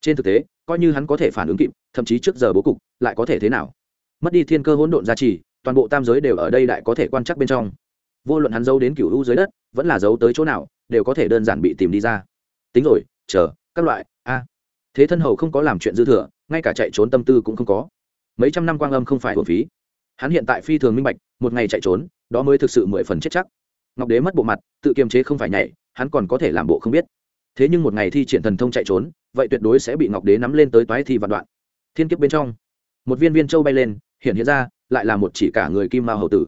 Trên thực tế, coi như hắn có thể phản ứng kịp, thậm chí trước giờ bố cục, lại có thể thế nào? Mất đi thiên cơ hỗn độn gia trì, toàn bộ tam giới đều ở đây đại có thể quan chắc bên trong. Vô luận hắn giấu đến cựu u dưới đất, vẫn là giấu tới chỗ nào, đều có thể đơn giản bị tìm đi ra. Tính rồi, chờ, các loại, a. Thế thân hầu không có làm chuyện dư thừa, ngay cả chạy trốn tâm tư cũng không có. Mấy trăm năm quang âm không phải hồn phí. Hắn hiện tại phi thường minh bạch, một ngày chạy trốn, đó mới thực sự mười phần chết chắc. Ngọc đế mất bộ mặt, tự kiềm chế không phải nhảy, hắn còn có thể làm bộ không biết. Thế nhưng một ngày thi triển thần thông chạy trốn, vậy tuyệt đối sẽ bị ngọc đế nắm lên tới toái thi vạn đoạn. Thiên kiếp bên trong, một viên viên châu bay lên hiện hiện ra, lại là một chỉ cả người kim mao hầu tử.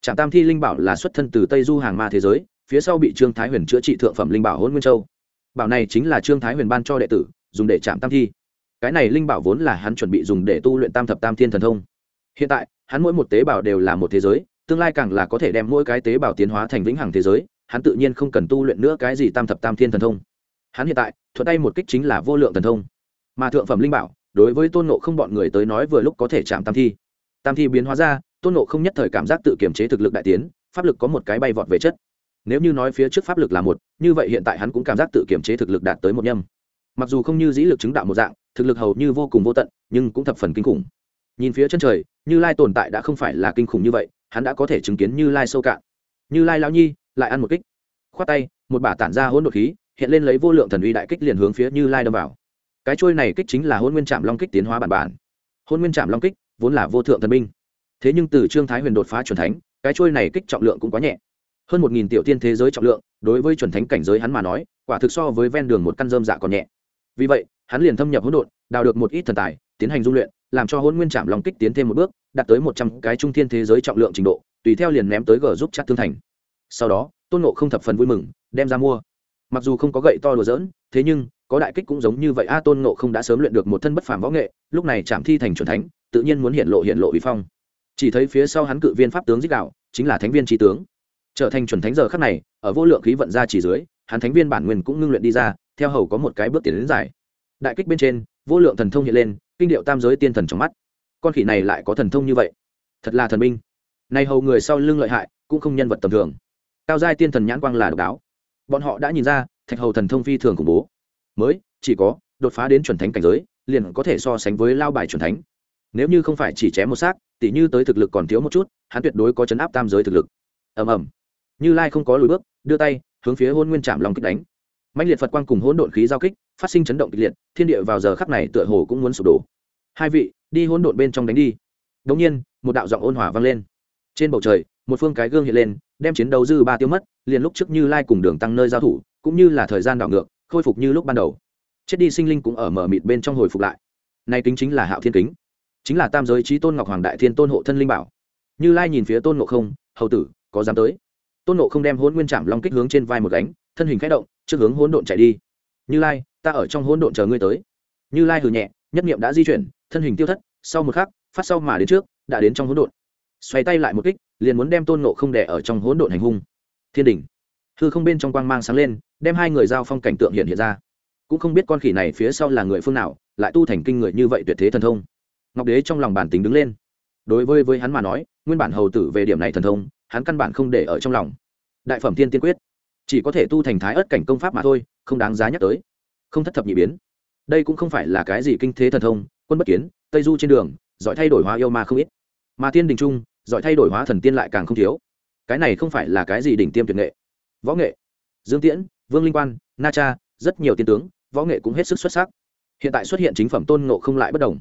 Trạm tam thi linh bảo là xuất thân từ tây du hàng ma thế giới, phía sau bị trương thái huyền chữa trị thượng phẩm linh bảo hôn nguyên châu. Bảo này chính là trương thái huyền ban cho đệ tử, dùng để chạm tam thi. Cái này linh bảo vốn là hắn chuẩn bị dùng để tu luyện tam thập tam thiên thần thông. Hiện tại, hắn mỗi một tế bào đều là một thế giới, tương lai càng là có thể đem mỗi cái tế bào tiến hóa thành vĩnh hằng thế giới, hắn tự nhiên không cần tu luyện nữa cái gì tam thập tam thiên thần thông. Hắn hiện tại, thuận tay một kích chính là vô lượng thần thông. Mà thượng phẩm linh bảo, đối với tôn nộ không bọn người tới nói vừa lúc có thể chạm tam thi tam thi biến hóa ra, tôn nộ không nhất thời cảm giác tự kiểm chế thực lực đại tiến, pháp lực có một cái bay vọt về chất. Nếu như nói phía trước pháp lực là một, như vậy hiện tại hắn cũng cảm giác tự kiểm chế thực lực đạt tới một nhâm. Mặc dù không như dĩ lực chứng đạo một dạng, thực lực hầu như vô cùng vô tận, nhưng cũng thập phần kinh khủng. Nhìn phía chân trời, như lai tồn tại đã không phải là kinh khủng như vậy, hắn đã có thể chứng kiến như lai sâu cạn. Như lai lao nhi, lại ăn một kích. Khoát tay, một bả tản ra hỗn độn khí, hiện lên lấy vô lượng thần uy đại kích liền hướng phía như lai đâm vào. Cái trôi này kích chính là hôn nguyên trạm long kích tiến hóa bản bản. Hôn nguyên trạm long kích vốn là vô thượng thần binh. Thế nhưng từ trương thái huyền đột phá c thánh, cái trôi này kích trọng lượng cũng quá nhẹ. Hơn một nghìn tiểu tiên thế giới trọng lượng, đối với chuẩn thánh cảnh giới hắn mà nói, quả thực so với ven đường một căn dơm dạ còn nhẹ. Vì vậy, hắn liền thâm nhập hỗn độn, đào được một ít thần tài, tiến hành dung luyện, làm cho hôn nguyên trạm long kích tiến thêm một bước, đạt tới một trăm cái trung thiên thế giới trọng lượng trình độ, tùy theo liền ném tới g giúp chắc thương thành. Sau đó, tôn nộ không thập phần vui mừng, đem ra mua. Mặc dù không có gậy to đùa dỡn thế nhưng, có đại kích cũng giống như vậy. A, tôn nộ không đã sớm luyện được một thân bất phàm võ nghệ, lúc này chạm thi thành c thánh tự nhiên muốn hiện lộ hiện lộ uy phong. Chỉ thấy phía sau hắn cự viên pháp tướng dích đạo, chính là thánh viên trí tướng. Trở thành chuẩn thánh giờ khắc này, ở vô lượng khí vận ra chỉ dưới, hắn thánh viên bản nguyên cũng ngưng luyện đi ra, theo hầu có một cái bước tiến đến giải. Đại kích bên trên, vô lượng thần thông hiện lên, kinh điệu tam giới tiên thần trong mắt. Con khỉ này lại có thần thông như vậy. Thật là thần minh. Này hầu người sau lưng lợi hại, cũng không nhân vật tầm thường. Cao giai tiên thần nhãn quang là độc đáo. Bọn họ đã nhìn ra, thạch hầu thần thông phi thường khủng bố. Mới, chỉ có đột phá đến chuẩn thánh cảnh giới, liền có thể so sánh với lao bài chuẩn thánh nếu như không phải chỉ chém một xác, tỉ như tới thực lực còn thiếu một chút, hắn tuyệt đối có chấn áp tam giới thực lực. Ầm ầm. Như lai không có lùi bước, đưa tay, hướng phía hôn nguyên trạm lòng kích đánh. Mạnh liệt phật quang cùng hỗn độn khí giao kích, phát sinh chấn động kịch liệt, thiên địa vào giờ khắc này tựa hồ cũng muốn sụp đổ. Hai vị, đi hỗn độn bên trong đánh đi. Đống nhiên, một đạo giọng ôn hòa vang lên. Trên bầu trời, một phương cái gương hiện lên, đem chiến đấu dư ba tiêu mất, liền lúc trước như lai cùng đường tăng nơi giao thủ, cũng như là thời gian đảo ngược, khôi phục như lúc ban đầu. Chết đi sinh linh cũng ở mở mịt bên trong hồi phục lại. Nay kính chính là hạo thiên kính chính là tam giới trí tôn ngọc hoàng đại thiên tôn hộ thân linh bảo. Như lai nhìn phía tôn ngộ không, hầu tử, có dám tới? Tôn ngộ không đem hôn nguyên trạm long kích hướng trên vai một gánh, thân hình k h ẽ động, trước hướng hỗn độn chạy đi. Như lai, ta ở trong hỗn độn chờ ngươi tới. Như lai hừ nhẹ, nhất nghiệm đã di chuyển, thân hình tiêu thất, sau một khắc, phát sau mà đến trước, đã đến trong hỗn độn. Xoay tay lại một kích, liền muốn đem tôn nộ không đẻ ở trong hỗn độn hành hung. Thiên đình hư không bên trong quang mang sáng lên, đem hai người giao phong cảnh tượng hiện hiện ra. Cũng không biết con khỉ này phía sau là người phương nào, lại tu thành kinh người như vậy tuyệt thế thần thông ngọc đế trong lòng bản tính đứng lên. Đối với với hắn mà nói, nguyên bản hầu tử về điểm này thần thông, hắn căn bản không để ở trong lòng. Đại phẩm thiên tiên quyết, chỉ có thể tu thành thái ớt cảnh công pháp mà thôi, không đáng giá nhắc tới. Không thất thập nhị biến. Đây cũng không phải là cái gì kinh thế thần thông, quân bất kiến, tây du trên đường, giỏi thay đổi hóa yêu ma không ít. Mà tiên đình trung, giỏi thay đổi hóa thần tiên lại càng không thiếu. Cái này không phải là cái gì đỉnh tiêm tuyệt nghệ. Võ nghệ. Dương tiễn, vương linh quan, na cha, rất nhiều tiên tướng, võ nghệ cũng hết sức xuất sắc. Hiện tại xuất hiện chính phẩm tôn ngộ không lại bất đồng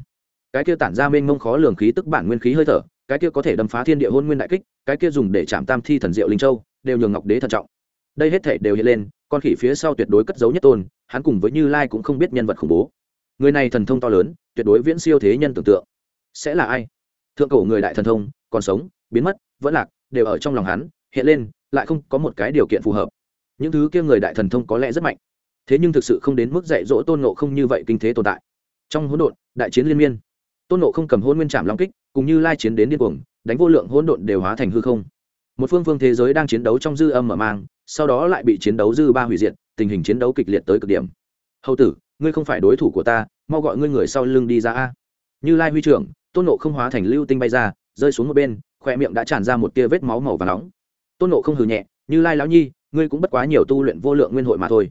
cái kia tản ra mênh mông khó lường khí tức bản nguyên khí hơi thở, cái kia có thể đâm phá thiên địa hôn nguyên đại kích, cái kia dùng để chạm tam thi thần diệu linh châu, đều nhường ngọc đế thận trọng. Đây hết thể đều hiện lên, con khỉ phía sau tuyệt đối cất giấu nhất tôn, hắn cùng với như lai cũng không biết nhân vật khủng bố. Người này thần thông to lớn, tuyệt đối viễn siêu thế nhân tưởng tượng. Sẽ là ai? Thượng cổ người đại thần thông, còn sống, biến mất, vẫn lạc, đều ở trong lòng hắn, hiện lên, lại không có một cái điều kiện phù hợp. Những thứ kia người đại thần thông có lẽ rất mạnh, thế nhưng thực sự không đến mức dạy dỗ tôn nộ không như vậy kinh thế tồn tại. Trong hỗn độn, đại chiến liên miên tôn nộ không cầm hôn nguyên trạm long kích, cùng như lai chiến đến điên cuồng, đánh vô lượng hỗn độn đều hóa thành hư không. Một phương phương thế giới đang chiến đấu trong dư âm mở mang, sau đó lại bị chiến đấu dư ba hủy diệt, tình hình chiến đấu kịch liệt tới cực điểm. Hầu tử, ngươi không phải đối thủ của ta, mau gọi ngươi người sau lưng đi ra a. Như lai huy trưởng, tôn nộ không hóa thành lưu tinh bay ra, rơi xuống một bên khoe miệng đã tràn ra một tia vết máu màu và nóng. Tôn nộ không hừ nhẹ, như lai lão nhi, ngươi cũng bất quá nhiều tu luyện vô lượng nguyên hội mà thôi.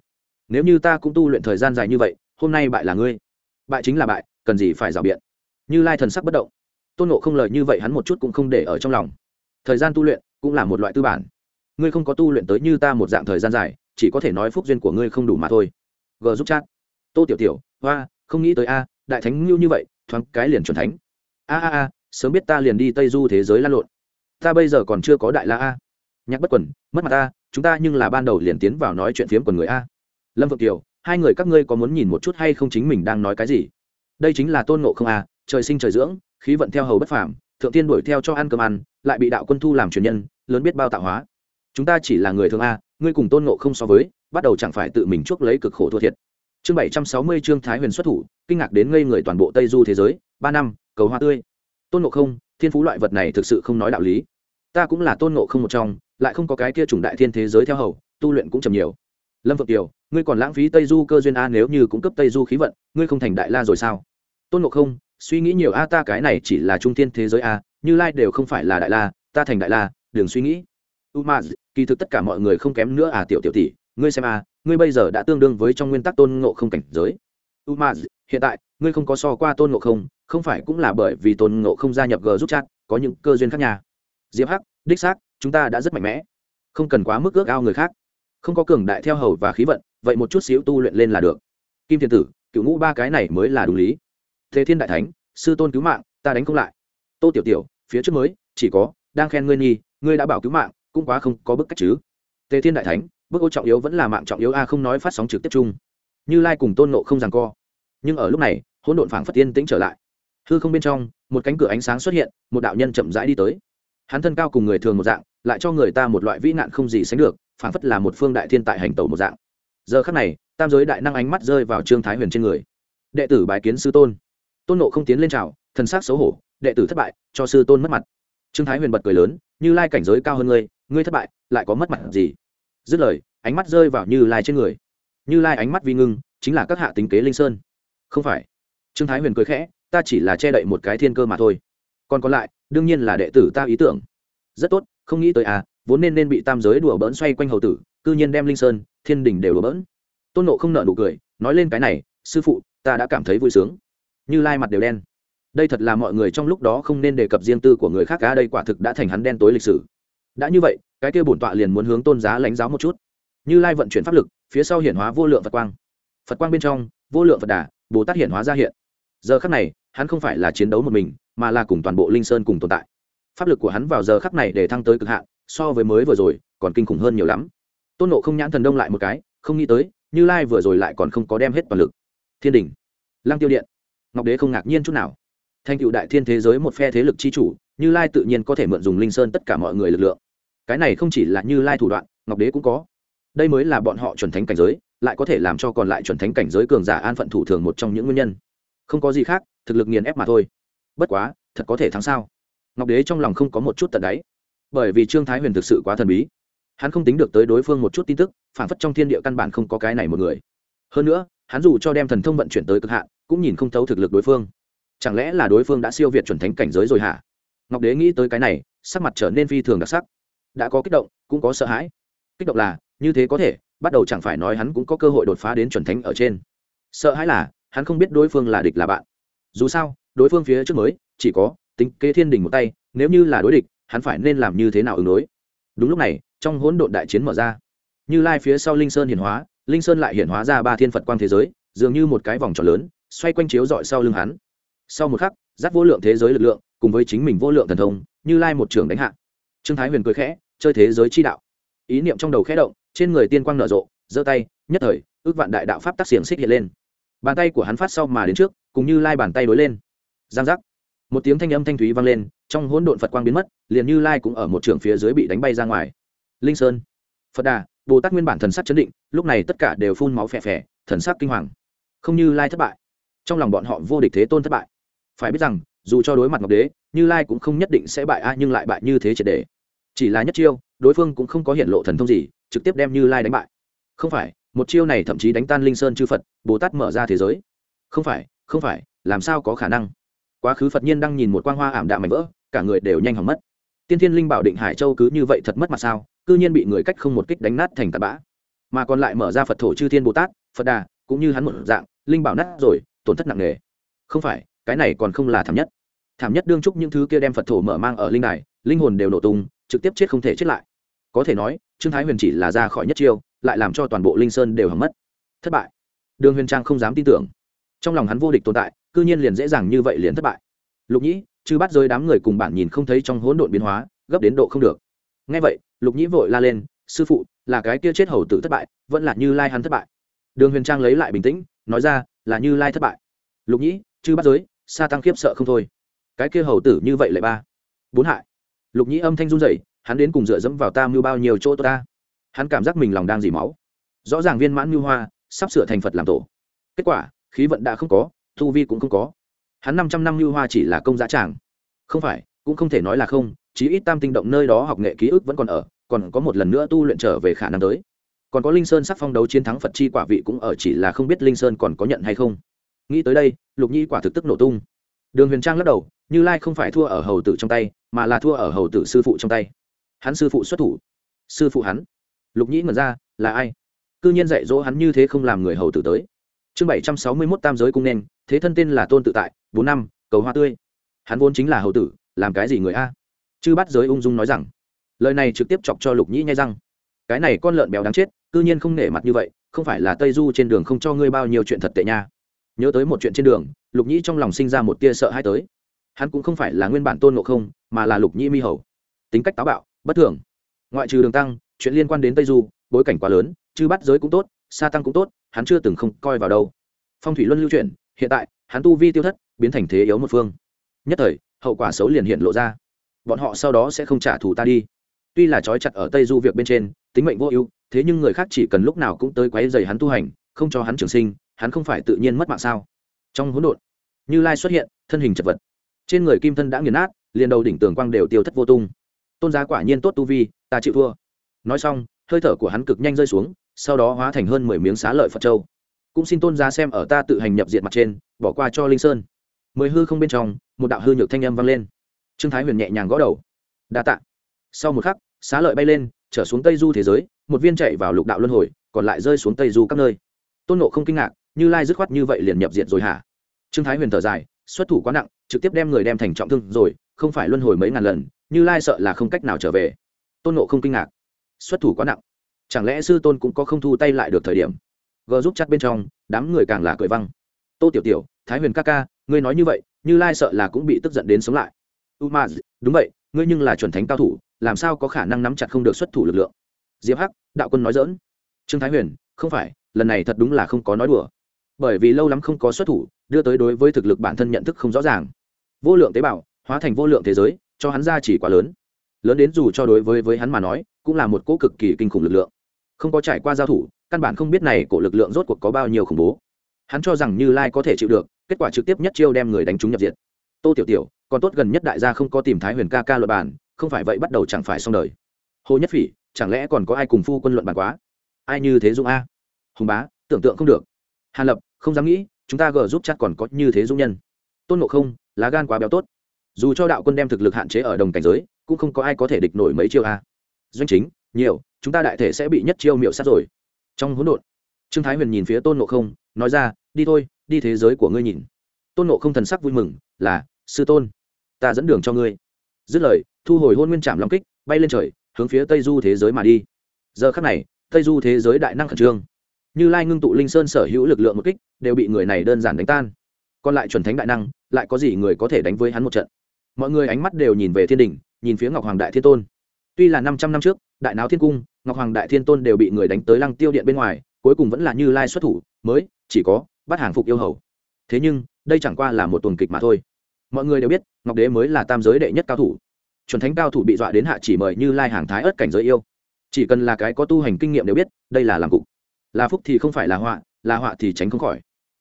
Nếu như ta cũng tu luyện thời gian dài như vậy, hôm nay bại là ngươi. Bại chính là bại, cần gì phải rào biện? Như lai thần sắc bất động. Tôn nộ không lời như vậy hắn một chút cũng không để ở trong lòng. Thời gian tu luyện cũng là một loại tư bản. Ngươi không có tu luyện tới như ta một dạng thời gian dài, chỉ có thể nói phúc duyên của ngươi không đủ mà thôi. G giúp chat. Tô tiểu tiểu, hoa, không nghĩ tới a, đại thánh ngưu như vậy, thoáng cái liền chuẩn thánh. A a a, sớm biết ta liền đi tây du thế giới lan lộn. Ta bây giờ còn chưa có đại la a. Nhắc bất quần, mất mặt ta, chúng ta nhưng là ban đầu liền tiến vào nói chuyện phiếm quần người a. Lâm vượng kiều, hai người các ngươi có muốn nhìn một chút hay không chính mình đang nói cái gì? Đây chính là tôn nộ không a trời sinh trời dưỡng, khí vận theo hầu bất phàm, thượng tiên đuổi theo cho ăn cơm ăn, lại bị đạo quân thu làm truyền nhân, lớn biết bao tạo hóa. Chúng ta chỉ là người thường a, ngươi cùng tôn ngộ không so với, bắt đầu chẳng phải tự mình chuốc lấy cực khổ thua thiệt. Chương bảy trăm sáu mươi trương thái huyền xuất thủ, kinh ngạc đến ngây người toàn bộ tây du thế giới, ba năm, cầu hoa tươi. Tôn ngộ không, thiên phú loại vật này thực sự không nói đạo lý. Ta cũng là tôn ngộ không một trong, lại không có cái kia chủng đại thiên thế giới theo hầu, tu luyện cũng chầm nhiều. Lâm phượng kiều, ngươi còn lãng phí tây du cơ duyên a nếu như cũng cấp tây du khí vận, ngươi không thành đại la rồi sao? Tôn ngộ không suy nghĩ nhiều, a, ta cái này chỉ là trung thiên thế giới a, như lai đều không phải là đại la, ta thành đại la, đừng suy nghĩ. U ma kỳ thực tất cả mọi người không kém nữa à tiểu tiểu tỷ, ngươi xem a, ngươi bây giờ đã tương đương với trong nguyên tắc tôn ngộ không cảnh giới. U ma hiện tại, ngươi không có so qua tôn ngộ không không phải cũng là bởi vì tôn ngộ không gia nhập g giúp chat, có những cơ duyên khác nhà diệp hắc, đích xác, chúng ta đã rất mạnh mẽ. Không cần quá mức ước ao người khác. Không có cường đại theo hầu và khí vận, vậy một chút xíu tu luyện lên là được. Kim thiên tử, cựu ngũ ba cái này mới là đúng lý thế thiên đại thánh, sư tôn cứu mạng, ta đánh không lại. Tô tiểu tiểu, phía trước mới, chỉ có, đang khen ngươi nghi ngươi đã bảo cứu mạng, cũng quá không có bức cách chứ. Tề thiên đại thánh, bức ô trọng yếu vẫn là mạng trọng yếu a, không nói phát sóng trực tiếp chung. Như lai cùng tôn nộ không rằng co. Nhưng ở lúc này, hỗn độn phảng phất tiên tĩnh trở lại. Hư không bên trong, một cánh cửa ánh sáng xuất hiện, một đạo nhân chậm rãi đi tới. Hắn thân cao cùng người thường một dạng, lại cho người ta một loại vĩ nạn không gì sánh được, phảng phất là một phương đại thiên tại hành tẩu một dạng. Giờ khắc này, tam giới đại năng ánh mắt rơi vào trương thái huyền trên người. Đệ tử bái kiến sư tôn tôn nộ không tiến lên trào thần sắc xấu hổ, đệ tử thất bại, cho sư tôn mất mặt. Trương thái huyền bật cười lớn, như lai cảnh giới cao hơn ngươi ngươi thất bại, lại có mất mặt gì? Dứt lời, ánh mắt rơi vào như lai trên người. Như lai ánh mắt vi ngưng, chính là các hạ tính kế linh sơn. Không phải. Trương thái huyền cười khẽ, ta chỉ là che đậy một cái thiên cơ mà thôi. Còn còn lại, đương nhiên là đệ tử ta ý tưởng. Rất tốt, không nghĩ tới à vốn nên nên bị tam giới đùa bỡn xoay quanh hầu tử, cư nhiên đem linh sơn, thiên đình đều đùa bỡn. Tôn nộ không nợ nụ cười, nói lên cái này, sư phụ, ta đã cảm thấy vui sướng như lai mặt đều đen. Đây thật là mọi người trong lúc đó không nên đề cập riêng tư của người khác cá đây quả thực đã thành hắn đen tối lịch sử. Đã như vậy, cái kia bổn tọa liền muốn hướng tôn giá lãnh giáo một chút. Như lai vận chuyển pháp lực, phía sau hiển hóa vô lượng phật quang. Phật quang bên trong, vô lượng phật đà, bồ tát hiển hóa ra hiện. Giờ khắc này, hắn không phải là chiến đấu một mình, mà là cùng toàn bộ linh sơn cùng tồn tại. Pháp lực của hắn vào giờ khắc này để thăng tới cực hạn, so với mới vừa rồi, còn kinh khủng hơn nhiều lắm. Tôn nộ không nhãn thần đông lại một cái, không nghĩ tới, như lai vừa rồi lại còn không có đem hết toàn lực. Thiên đình lăng tiêu điện ngọc đế không ngạc nhiên chút nào. Thành cựu đại thiên thế giới một phe thế lực chi chủ, như lai tự nhiên có thể mượn dùng linh sơn tất cả mọi người lực lượng. Cái này không chỉ là như lai thủ đoạn, ngọc đế cũng có. Đây mới là bọn họ chuẩn thánh cảnh giới, lại có thể làm cho còn lại chuẩn thánh cảnh giới cường giả an phận thủ thường một trong những nguyên nhân. Không có gì khác, thực lực nghiền ép mà thôi. Bất quá, thật có thể thắng sao? Ngọc đế trong lòng không có một chút tận đáy. Bởi vì trương thái huyền thực sự quá thần bí. Hắn không tính được tới đối phương một chút tin tức phản phất trong thiên địa căn bản không có cái này một người. Hơn nữa hắn dù cho đem thần thông vận chuyển tới cực hạn, cũng nhìn không thấu thực lực đối phương. Chẳng lẽ là đối phương đã siêu việt chuẩn thánh cảnh giới rồi hả? Ngọc đế nghĩ tới cái này, sắc mặt trở nên phi thường đặc sắc. Đã có kích động, cũng có sợ hãi. Kích động là, như thế có thể, bắt đầu chẳng phải nói hắn cũng có cơ hội đột phá đến chuẩn thánh ở trên. Sợ hãi là, hắn không biết đối phương là địch là bạn. Dù sao, đối phương phía trước mới, chỉ có tính kế thiên đình một tay, nếu như là đối địch, hắn phải nên làm như thế nào ứng đối? Đúng lúc này, trong hỗn độn đại chiến mở ra. Như lai phía sau linh sơn hiển hóa linh sơn lại hiển hóa ra ba thiên phật quang thế giới, dường như một cái vòng tròn lớn, xoay quanh chiếu dọi sau lưng hắn. Sau một khắc giáp vô lượng thế giới lực lượng, cùng với chính mình vô lượng thần thông, như lai một trường đánh hạ. Trương thái huyền cười khẽ, chơi thế giới chi đạo. Ý niệm trong đầu khẽ động, trên người tiên quang nở rộ, giơ tay, nhất thời, ước vạn đại đạo pháp tác xiềng xích hiện lên. Bàn tay của hắn phát sau mà đến trước, cùng như lai bàn tay đối lên. Giang giác. Một tiếng thanh âm thanh thúy vang lên, trong hỗn độn phật quang biến mất, liền như lai cũng ở một trường phía dưới bị đánh bay ra ngoài. Linh sơn. Phật đà bồ tát nguyên bản thần sắc chấn định, lúc này tất cả đều phun máu phè phè, thần sắc kinh hoàng. Không như lai thất bại. Trong lòng bọn họ vô địch thế tôn thất bại. Phải biết rằng, dù cho đối mặt ngọc đế, như lai cũng không nhất định sẽ bại a, nhưng lại bại như thế triệt đề chỉ là nhất chiêu, đối phương cũng không có hiện lộ thần thông gì, trực tiếp đem như lai đánh bại. Không phải, một chiêu này thậm chí đánh tan linh sơn chư phật, bồ tát mở ra thế giới. Không phải không phải, làm sao có khả năng? Quá khứ phật nhiên đang nhìn một quang hoa ảm đạm mảnh vỡ, cả người đều nhanh hỏng mất tiên thiên linh bảo định hải châu cứ như vậy thật mất mặt sao? Cư nhiên bị người cách không một kích đánh nát thành tạt bã. Mà còn lại mở ra phật thổ chư thiên bồ tát, phật đà, cũng như hắn một dạng, linh bảo nát rồi, tổn thất nặng nề. Không phải, cái này còn không là thảm nhất. Thảm nhất đương chúc những thứ kia đem phật thổ mở mang ở linh đài, linh hồn đều nổ tung, trực tiếp chết không thể chết lại. Có thể nói, trương thái huyền chỉ là ra khỏi nhất chiêu, lại làm cho toàn bộ linh sơn đều hỏng mất. Thất bại. Đường huyền trang không dám tin tưởng. Trong lòng hắn vô địch tồn tại, cư nhiên liền dễ dàng như vậy liền thất bại. Lục nhĩ chứ bắt rơi đám người cùng bản nhìn không thấy trong hỗn độn biến hóa, gấp đến độ không được. Ngay vậy, lục nhĩ vội la lên, sư phụ, là cái kia chết hầu tử thất bại, vẫn là như lai hắn thất bại. Đường huyền trang lấy lại bình tĩnh, nói ra, là như lai thất bại. Lục nhĩ chứ bắt giới, sa tăng khiếp sợ không thôi. Cái kia hầu tử như vậy lại ba. Bốn hại. Lục nhĩ âm thanh run rẩy, hắn đến cùng dựa dẫm vào ta mưu bao nhiêu chỗ ta? Hắn cảm giác mình lòng đang dỉ máu. Rõ ràng viên mãn mưu hoa, sắp sửa thành phật làm tổ. Kết quả, khí vận đã không có thu vi cũng không có hắn năm trăm năm lưu hoa chỉ là công giá tràng. Không phải, cũng không thể nói là không, chí ít tam tinh động nơi đó học nghệ ký ức vẫn còn ở, còn có một lần nữa tu luyện trở về khả năng tới. Còn có linh sơn sắc phong đấu chiến thắng phật chi quả vị cũng ở, chỉ là không biết linh sơn còn có nhận hay không. Nghĩ tới đây, lục nhi quả thực tức nổ tung. Đường huyền trang lắc đầu, như lai không phải thua ở hầu tử trong tay, mà là thua ở hầu tử sư phụ trong tay. Hắn sư phụ xuất thủ. Sư phụ hắn. Lục nhĩ ngẩn ra, là ai? C ư nhiên dạy dỗ hắn như thế không làm người hầu tử tới chương bảy trăm sáu mươi mốt tam giới cung nên, thế thân tên là tôn tự tại, bốn năm, cầu hoa tươi. Hắn vốn chính là hầu tử, làm cái gì người a? Chư bắt giới ung dung nói rằng, lời này trực tiếp chọc cho lục nhĩ nhai răng. Cái này con lợn béo đáng chết c ư nhiên không nể mặt như vậy, không phải là tây du trên đường không cho ngươi bao nhiêu chuyện thật tệ nha. Nhớ tới một chuyện trên đường, lục nhĩ trong lòng sinh ra một tia sợ hãi tới. Hắn cũng không phải là nguyên bản tôn ngộ không, mà là lục nhĩ mi hầu. Tính cách táo bạo, bất thường. Ngoại trừ đường tăng, chuyện liên quan đến tây du, bối cảnh quá lớn, chư bắt giới cũng tốt, sa tăng cũng tốt hắn chưa từng không coi vào đâu. Phong thủy luân lưu chuyển, hiện tại, hắn tu vi tiêu thất, biến thành thế yếu một phương. Nhất thời, hậu quả xấu liền hiện lộ ra. Bọn họ sau đó sẽ không trả thù ta đi. Tuy là trói chặt ở tây du việc bên trên, tính mệnh vô ưu, thế nhưng người khác chỉ cần lúc nào cũng tới quấy dày hắn tu hành, không cho hắn trường sinh, hắn không phải tự nhiên mất mạng sao? Trong hỗn độn, như lai xuất hiện, thân hình chật vật. Trên người kim thân đã nghiền nát, liền đầu đỉnh tường quang đều tiêu thất vô tung. Tôn giá quả nhiên tốt tu vi, ta chịu thua. Nói xong, hơi thở của hắn cực nhanh rơi xuống sau đó hóa thành hơn mười miếng xá lợi phật châu. Cũng xin tôn giá xem ở ta tự hành nhập diệt mặt trên, bỏ qua cho linh sơn. Mười hư không bên trong, một đạo hư nhược thanh âm vang lên. Trương thái huyền nhẹ nhàng gõ đầu. Đa tạ. Sau một khắc, xá lợi bay lên, trở xuống tây du thế giới, một viên chạy vào lục đạo luân hồi, còn lại rơi xuống tây du các nơi. Tôn nộ không kinh ngạc, như lai dứt khoát như vậy liền nhập diện rồi hả? Trương thái huyền thở dài, xuất thủ quá nặng, trực tiếp đem người đem thành trọng thương rồi, không phải luân hồi mấy ngàn lần, như lai sợ là không cách nào trở về. Tôn nộ không kinh ngạc, xuất thủ quá nặng chẳng lẽ sư tôn cũng có không thu tay lại được thời điểm? G giúp chặt bên trong, đám người càng là cười văng. Tô tiểu tiểu, thái huyền ca ca, ngươi nói như vậy, như lai sợ là cũng bị tức giận đến sống lại. U ma đúng vậy, ngươi nhưng là chuẩn thánh cao thủ, làm sao có khả năng nắm chặt không được xuất thủ lực lượng? Diệp hắc, đạo quân nói dỡn trương thái huyền, không phải, lần này thật đúng là không có nói đùa. Bởi vì lâu lắm không có xuất thủ, đưa tới đối với thực lực bản thân nhận thức không rõ ràng. Vô lượng tế bào, hóa thành vô lượng thế giới, cho hắn ra chỉ quá lớn. Lớn đến dù cho đối với với hắn mà nói, cũng là một cỗ cực kỳ kinh khủng lực lượng không có trải qua giao thủ, căn bản không biết này cổ lực lượng rốt cuộc có bao nhiêu khủng bố. Hắn cho rằng như lai có thể chịu được, kết quả trực tiếp nhất chiêu đem người đánh trúng nhập diện. tô tiểu tiểu, còn tốt gần nhất đại gia không có tìm thái huyền ca ca luật bản không phải vậy bắt đầu chẳng phải xong đời. Hồ nhất phỉ, chẳng lẽ còn có ai cùng phu quân luận bản quá? Ai như thế dung a? Hùng bá, tưởng tượng không được. Hàn lập, không dám nghĩ, chúng ta gờ giúp chắc còn có như thế dung nhân. Tôn ngộ không, lá gan quá béo tốt. Dù cho đạo quân đem thực lực hạn chế ở đồng cảnh giới, cũng không có ai có thể địch nổi mấy chiêu a. Doanh chính, nhiều chúng ta đại thể sẽ bị nhất chiêu miệu sát rồi. Trong hỗn độn, trương thái huyền nhìn phía tôn nộ không, nói ra, đi thôi, đi thế giới của ngươi nhìn. Tôn nộ không thần sắc vui mừng, là, sư tôn, ta dẫn đường cho ngươi. Dứt lời, thu hồi hôn nguyên trảm long kích, bay lên trời, hướng phía tây du thế giới mà đi. Giờ khắc này, tây du thế giới đại năng khẩn trương. Như lai ngưng tụ linh sơn sở hữu lực lượng một kích, đều bị người này đơn giản đánh tan. Còn lại chuẩn thánh đại năng, lại có gì người có thể đánh với hắn một trận? Mọi người ánh mắt đều nhìn về thiên đình nhìn phía ngọc hoàng đại thiên tôn. Tuy là năm trăm năm trước đại náo thiên cung, ngọc hoàng đại thiên tôn đều bị người đánh tới lăng tiêu điện bên ngoài, cuối cùng vẫn là như lai xuất thủ, mới chỉ có bắt hàng phục yêu hầu. Thế nhưng, đây chẳng qua là một tuần kịch mà thôi. Mọi người đều biết, ngọc đế mới là tam giới đệ nhất cao thủ. Chuẩn thánh cao thủ bị dọa đến hạ chỉ mời như lai hàng thái ớt cảnh giới yêu. Chỉ cần là cái có tu hành kinh nghiệm đều biết, đây là làm cục. Là phúc thì không phải là họa là họa thì tránh không khỏi.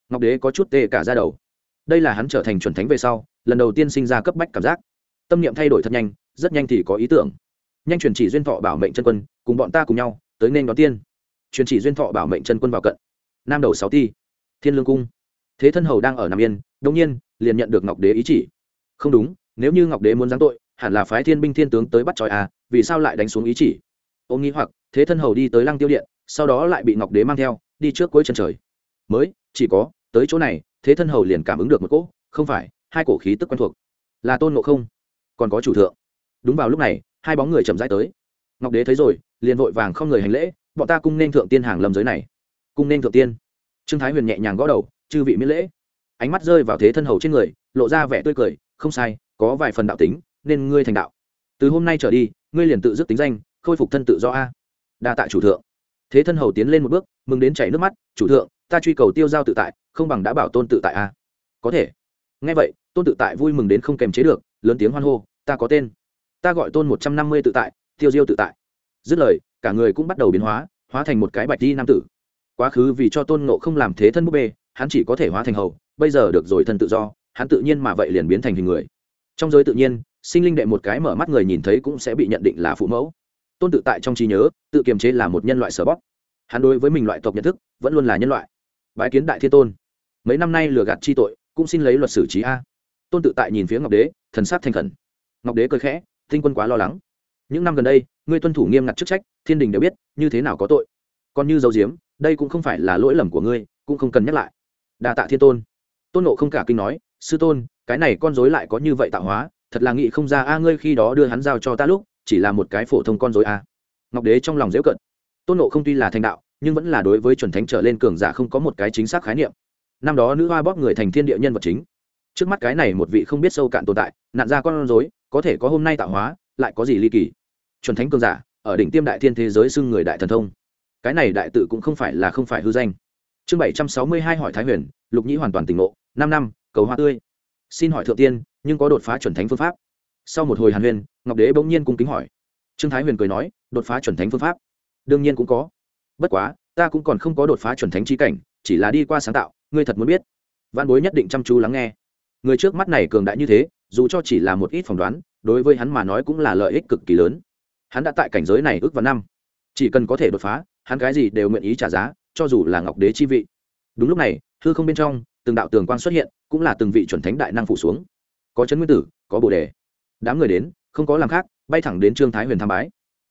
Ngọc đế có chút tê cả ra đầu. Đây là hắn trở thành chuẩn thánh về sau, lần đầu tiên sinh ra cấp bách cảm giác. Tâm niệm thay đổi thật nhanh, rất nhanh thì có ý tưởng nhanh truyền chỉ duyên thọ bảo mệnh chân quân, cùng bọn ta cùng nhau, tới nên đón tiên. Truyền chỉ duyên thọ bảo mệnh chân quân vào cận. Nam đầu sáu ti. Thiên lương cung. Thế thân hầu đang ở nam yên đông nhiên, liền nhận được ngọc đế ý chỉ. Không đúng, nếu như ngọc đế muốn giáng tội, hẳn là phái thiên binh thiên tướng tới bắt tròi à vì sao lại đánh xuống ý chỉ? Ô nghĩ hoặc, thế thân hầu đi tới lăng tiêu điện, sau đó lại bị ngọc đế mang theo, đi trước cuối chân trời. Mới, chỉ có, tới chỗ này, thế thân hầu liền cảm ứng được một cỗ, không phải, hai cổ khí tức quen thuộc. Là tôn ngộ không? Còn có chủ thượng. Đúng vào lúc này hai bóng người chậm rãi tới. Ngọc đế thấy rồi, liền vội vàng không người hành lễ, bọn ta cung nên thượng tiên hàng lâm giới này. Cung nên thượng tiên. Trương thái huyền nhẹ nhàng gõ đầu, chư vị miễn lễ. Ánh mắt rơi vào thế thân hầu trên người, lộ ra vẻ tươi cười, không sai, có vài phần đạo tính, nên ngươi thành đạo. Từ hôm nay trở đi, ngươi liền tự dứt tính danh, khôi phục thân tự do a. Đa tạ chủ thượng. Thế thân hầu tiến lên một bước, mừng đến chảy nước mắt, chủ thượng, ta truy cầu tiêu giao tự tại, không bằng đã bảo tôn tự tại a. Có thể. Nghe vậy, tôn tự tại vui mừng đến không kềm chế được, lớn tiếng hoan hô, ta có tên ta gọi tôn một trăm năm mươi tự tại, tiêu diêu tự tại. Dứt lời, cả người cũng bắt đầu biến hóa hóa thành một cái bạch di nam tử. Quá khứ vì cho tôn ngộ không làm thế thân búp bê, hắn chỉ có thể hóa thành hầu, bây giờ được rồi thân tự do, hắn tự nhiên mà vậy liền biến thành hình người. Trong giới tự nhiên, sinh linh đệ một cái mở mắt người nhìn thấy cũng sẽ bị nhận định là phụ mẫu. Tôn tự tại trong trí nhớ, tự kiềm chế là một nhân loại sở bóp. Hắn đối với mình loại tộc nhận thức, vẫn luôn là nhân loại. Bái kiến đại thiên tôn. Mấy năm nay lừa gạt chi tội, cũng xin lấy luật xử trí a. Tôn tự tại nhìn phía ngọc đế, thần sát thanh khẩn. Ngọc đế cười khẽ tinh quân quá lo lắng. Những năm gần đây, ngươi tuân thủ nghiêm ngặt chức trách, thiên đình đều biết, như thế nào có tội. Còn như dấu diếm, đây cũng không phải là lỗi lầm của ngươi, cũng không cần nhắc lại. Đa tạ thiên tôn. Tôn nộ không cả kinh nói, sư tôn, cái này con dối lại có như vậy tạo hóa, thật là nghĩ không ra a, ngươi khi đó đưa hắn giao cho ta lúc, chỉ là một cái phổ thông con dối a. Ngọc đế trong lòng dễu cận tôn nộ không tuy là thành đạo, nhưng vẫn là đối với chuẩn thánh trở lên cường giả không có một cái chính xác khái niệm. Năm đó nữ hoa bóp người thành thiên địa nhân vật chính trước mắt cái này một vị không biết sâu cạn tồn tại, nạn ra con rối, có thể có hôm nay tạo hóa, lại có gì ly kỳ? Chuẩn thánh cường giả, ở đỉnh tiêm đại thiên thế giới xưng người đại thần thông. Cái này đại tự cũng không phải là không phải hư danh. Chương bảy trăm sáu mươi hai hỏi thái huyền, lục nhĩ hoàn toàn tỉnh ngộ, năm năm, cầu hoa tươi. Xin hỏi thượng tiên, nhưng có đột phá chuẩn thánh phương pháp? Sau một hồi hàn huyền ngọc đế bỗng nhiên cung kính hỏi. Trương thái huyền cười nói, đột phá chuẩn thánh phương pháp? Đương nhiên cũng có. Bất quá, ta cũng còn không có đột phá chuẩn thánh chi cảnh, chỉ là đi qua sáng tạo, ngươi thật muốn biết. Văn bối nhất định chăm chú lắng nghe người trước mắt này cường đại như thế, dù cho chỉ là một ít phỏng đoán, đối với hắn mà nói cũng là lợi ích cực kỳ lớn. Hắn đã tại cảnh giới này ước vào năm. Chỉ cần có thể đột phá, hắn cái gì đều nguyện ý trả giá, cho dù là ngọc đế chi vị. Đúng lúc này, hư không bên trong, từng đạo tường quang xuất hiện, cũng là từng vị chuẩn thánh đại năng phủ xuống. Có chấn nguyên tử, có bồ đề. Đám người đến, không có làm khác, bay thẳng đến trương thái huyền tham bái.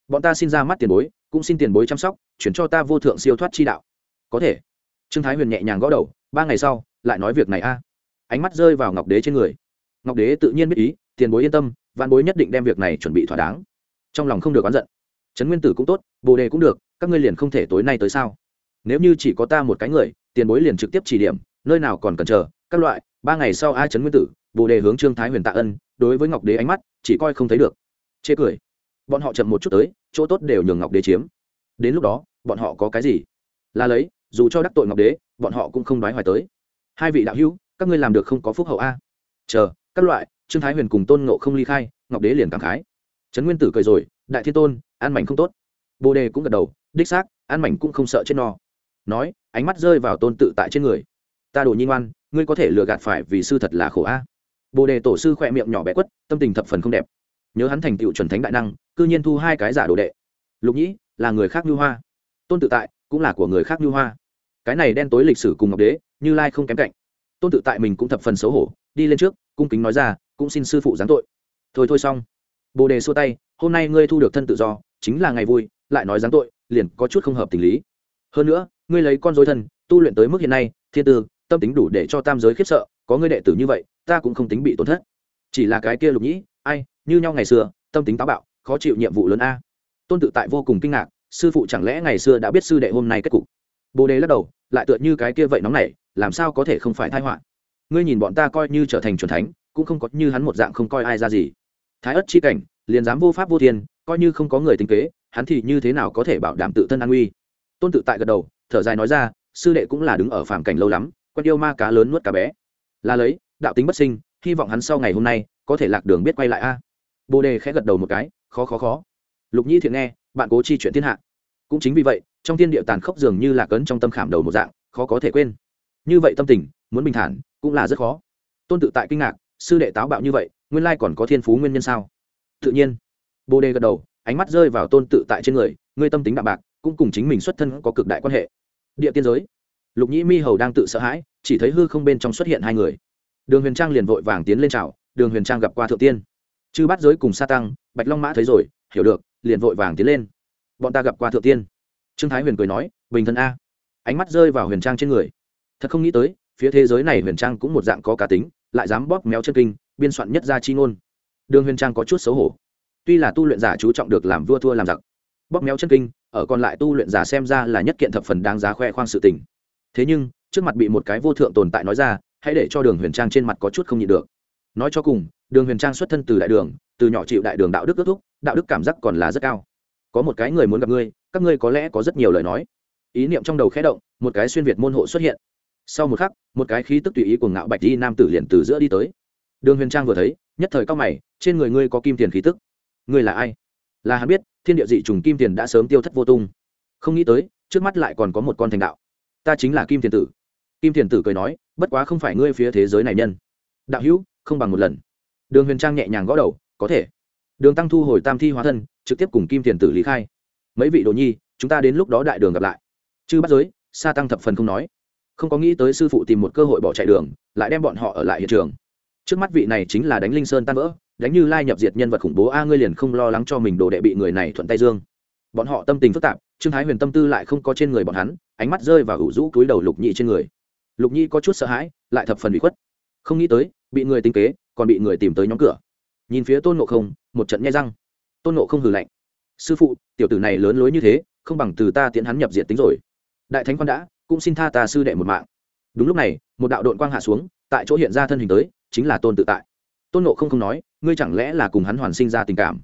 Bọn ta xin ra mắt tiền bối, cũng xin tiền bối chăm sóc, chuyển cho ta vô thượng siêu thoát chi đạo. Có thể. Trương thái huyền nhẹ nhàng gõ đầu, ba ngày sau, lại nói việc này a ánh mắt rơi vào ngọc đế trên người. Ngọc đế tự nhiên biết ý, tiền bối yên tâm văn bối nhất định đem việc này chuẩn bị thỏa đáng. Trong lòng không được oán giận. Trấn nguyên tử cũng tốt, bồ đề cũng được, các ngươi liền không thể tối nay tới sao? Nếu như chỉ có ta một cái người, tiền bối liền trực tiếp chỉ điểm, nơi nào còn cần chờ, các loại, ba ngày sau ai trấn nguyên tử, bồ đề hướng trương thái huyền tạ ân, đối với ngọc đế ánh mắt, chỉ coi không thấy được. Chê cười. Bọn họ chậm một chút tới, chỗ tốt đều nhường ngọc đế chiếm. Đến lúc đó, bọn họ có cái gì? Là lấy, dù cho đắc tội ngọc đế, bọn họ cũng không đoái hoài tới. Hai vị đạo hữu các ngươi làm được không có phúc hậu a? Chờ, các loại, trương thái huyền cùng tôn ngộ không ly khai, ngọc đế liền cảm khái. Trấn nguyên tử cười rồi, đại thiên tôn an mảnh không tốt. Bồ đề cũng gật đầu, đích xác an mảnh cũng không sợ chết no. Nói, ánh mắt rơi vào tôn tự tại trên người. Ta đồ nhi ngoan, ngươi có thể lừa gạt phải vì sư thật là khổ a. Bồ đề tổ sư khỏe miệng nhỏ bé quất, tâm tình thập phần không đẹp. Nhớ hắn thành tựu chuẩn thánh đại năng, cư nhiên thu hai cái giả đồ đệ. Lục nhĩ, là người khác như hoa. Tôn tự tại, cũng là của người khác như hoa. Cái này đen tối lịch sử cùng ngọc đế, như lai không kém cạnh tôn tự tại mình cũng thập phần xấu hổ, đi lên trước, cung kính nói ra, cũng xin sư phụ giáng tội. Thôi thôi xong. Bồ đề xua tay, hôm nay ngươi thu được thân tự do, chính là ngày vui, lại nói giáng tội, liền có chút không hợp tình lý. Hơn nữa, ngươi lấy con dối thân, tu luyện tới mức hiện nay, thiên tư, tâm tính đủ để cho tam giới khiếp sợ, có ngươi đệ tử như vậy, ta cũng không tính bị tổn thất. Chỉ là cái kia lục nhĩ, ai, như nhau ngày xưa, tâm tính táo bạo, khó chịu nhiệm vụ lớn a. Tôn tự tại vô cùng kinh ngạc, sư phụ chẳng lẽ ngày xưa đã biết sư đệ hôm nay kết cục? Bồ đề lắc đầu, lại tựa như cái kia vậy nóng này làm sao có thể không phải thai họa? Ngươi nhìn bọn ta coi như trở thành c thánh, cũng không có như hắn một dạng không coi ai ra gì. Thái ất chi cảnh, liền dám vô pháp vô thiên, coi như không có người tính kế, hắn thì như thế nào có thể bảo đảm tự thân an nguy tôn tự tại gật đầu, thở dài nói ra, sư đệ cũng là đứng ở phàm cảnh lâu lắm quen yêu ma cá lớn nuốt cá bé. Là lấy, đạo tính bất sinh, hy vọng hắn sau ngày hôm nay có thể lạc đường biết quay lại a. Bồ đề khẽ gật đầu một cái, khó khó khó. Lục nhi thiện nghe, bạn cố chi chuyện thiên hạ. Cũng chính vì vậy, trong thiên địa tàn khốc dường như là cấn trong tâm khảm đầu một dạng, khó có thể quên như vậy tâm tình, muốn bình thản, cũng là rất khó. Tôn tự tại kinh ngạc, sư đệ táo bạo như vậy, nguyên lai còn có thiên phú nguyên nhân sao? Tự nhiên. Bồ đề gật đầu, ánh mắt rơi vào tôn tự tại trên người, ngươi tâm tính đạm bạc, cũng cùng chính mình xuất thân có cực đại quan hệ. Địa tiên giới. Lục nhĩ mi hầu đang tự sợ hãi, chỉ thấy hư không bên trong xuất hiện hai người. Đường huyền trang liền vội vàng tiến lên chào, đường huyền trang gặp qua thượng tiên. Chư bắt giới cùng sa tăng, bạch long mã thấy rồi, hiểu được, liền vội vàng tiến lên. Bọn ta gặp qua thượng tiên. Trương thái huyền cười nói, bình thân a. Ánh mắt rơi vào huyền trang trên người thật không nghĩ tới, phía thế giới này huyền trang cũng một dạng có cá tính, lại dám bóp méo chân kinh, biên soạn nhất ra chi ngôn. Đường huyền trang có chút xấu hổ. Tuy là tu luyện giả chú trọng được làm vua thua làm giặc, bóp méo chân kinh, ở còn lại tu luyện giả xem ra là nhất kiện thập phần đáng giá khoe khoang sự tình. Thế nhưng, trước mặt bị một cái vô thượng tồn tại nói ra, hãy để cho đường huyền trang trên mặt có chút không nhịn được. Nói cho cùng, đường huyền trang xuất thân từ đại đường, từ nhỏ chịu đại đường đạo đức ước thúc, đạo đức cảm giác còn là rất cao. Có một cái người muốn gặp ngươi, các ngươi có lẽ có rất nhiều lời nói. Ý niệm trong đầu khẽ động, một cái xuyên việt môn hộ xuất hiện sau một khắc, một cái khí tức tùy ý của ngạo bạch đi nam tử liền từ giữa đi tới. Đường huyền trang vừa thấy, nhất thời cao mày, trên người ngươi có kim tiền khí tức. Ngươi là ai? Là hắn biết, thiên địa dị trùng kim tiền đã sớm tiêu thất vô tung. Không nghĩ tới, trước mắt lại còn có một con thành đạo. Ta chính là kim tiền tử. Kim tiền tử cười nói, bất quá không phải ngươi phía thế giới này nhân. Đạo hữu, không bằng một lần. Đường huyền trang nhẹ nhàng gõ đầu, có thể. Đường tăng thu hồi tam thi hóa thân, trực tiếp cùng kim tiền tử lý khai. Mấy vị đồ nhi, chúng ta đến lúc đó đại đường gặp lại. Chư bắt giới, sa tăng thập phần không nói không có nghĩ tới sư phụ tìm một cơ hội bỏ chạy đường, lại đem bọn họ ở lại hiện trường. Trước mắt vị này chính là đánh linh sơn tan vỡ, đánh như lai nhập diệt nhân vật khủng bố, a, ngươi liền không lo lắng cho mình đồ đệ bị người này thuận tay dương. Bọn họ tâm tình phức tạp, trương thái huyền tâm tư lại không có trên người bọn hắn, ánh mắt rơi vào ủ rũ túi đầu lục nhị trên người. Lục nhị có chút sợ hãi, lại thập phần bị khuất. Không nghĩ tới, bị người tinh kế, còn bị người tìm tới nhóm cửa. Nhìn phía tôn nộ không, một trận nhai răng. Tôn nộ không hừ lạnh. Sư phụ, tiểu tử này lớn lối như thế, không bằng từ ta tiến hắn nhập diện tính rồi. Đại thánh quan đã cũng xin tha ta sư đệ một mạng. Đúng lúc này, một đạo đội quang hạ xuống, tại chỗ hiện ra thân hình tới, chính là tôn tự tại. Tôn nộ không không nói, ngươi chẳng lẽ là cùng hắn hoàn sinh ra tình cảm?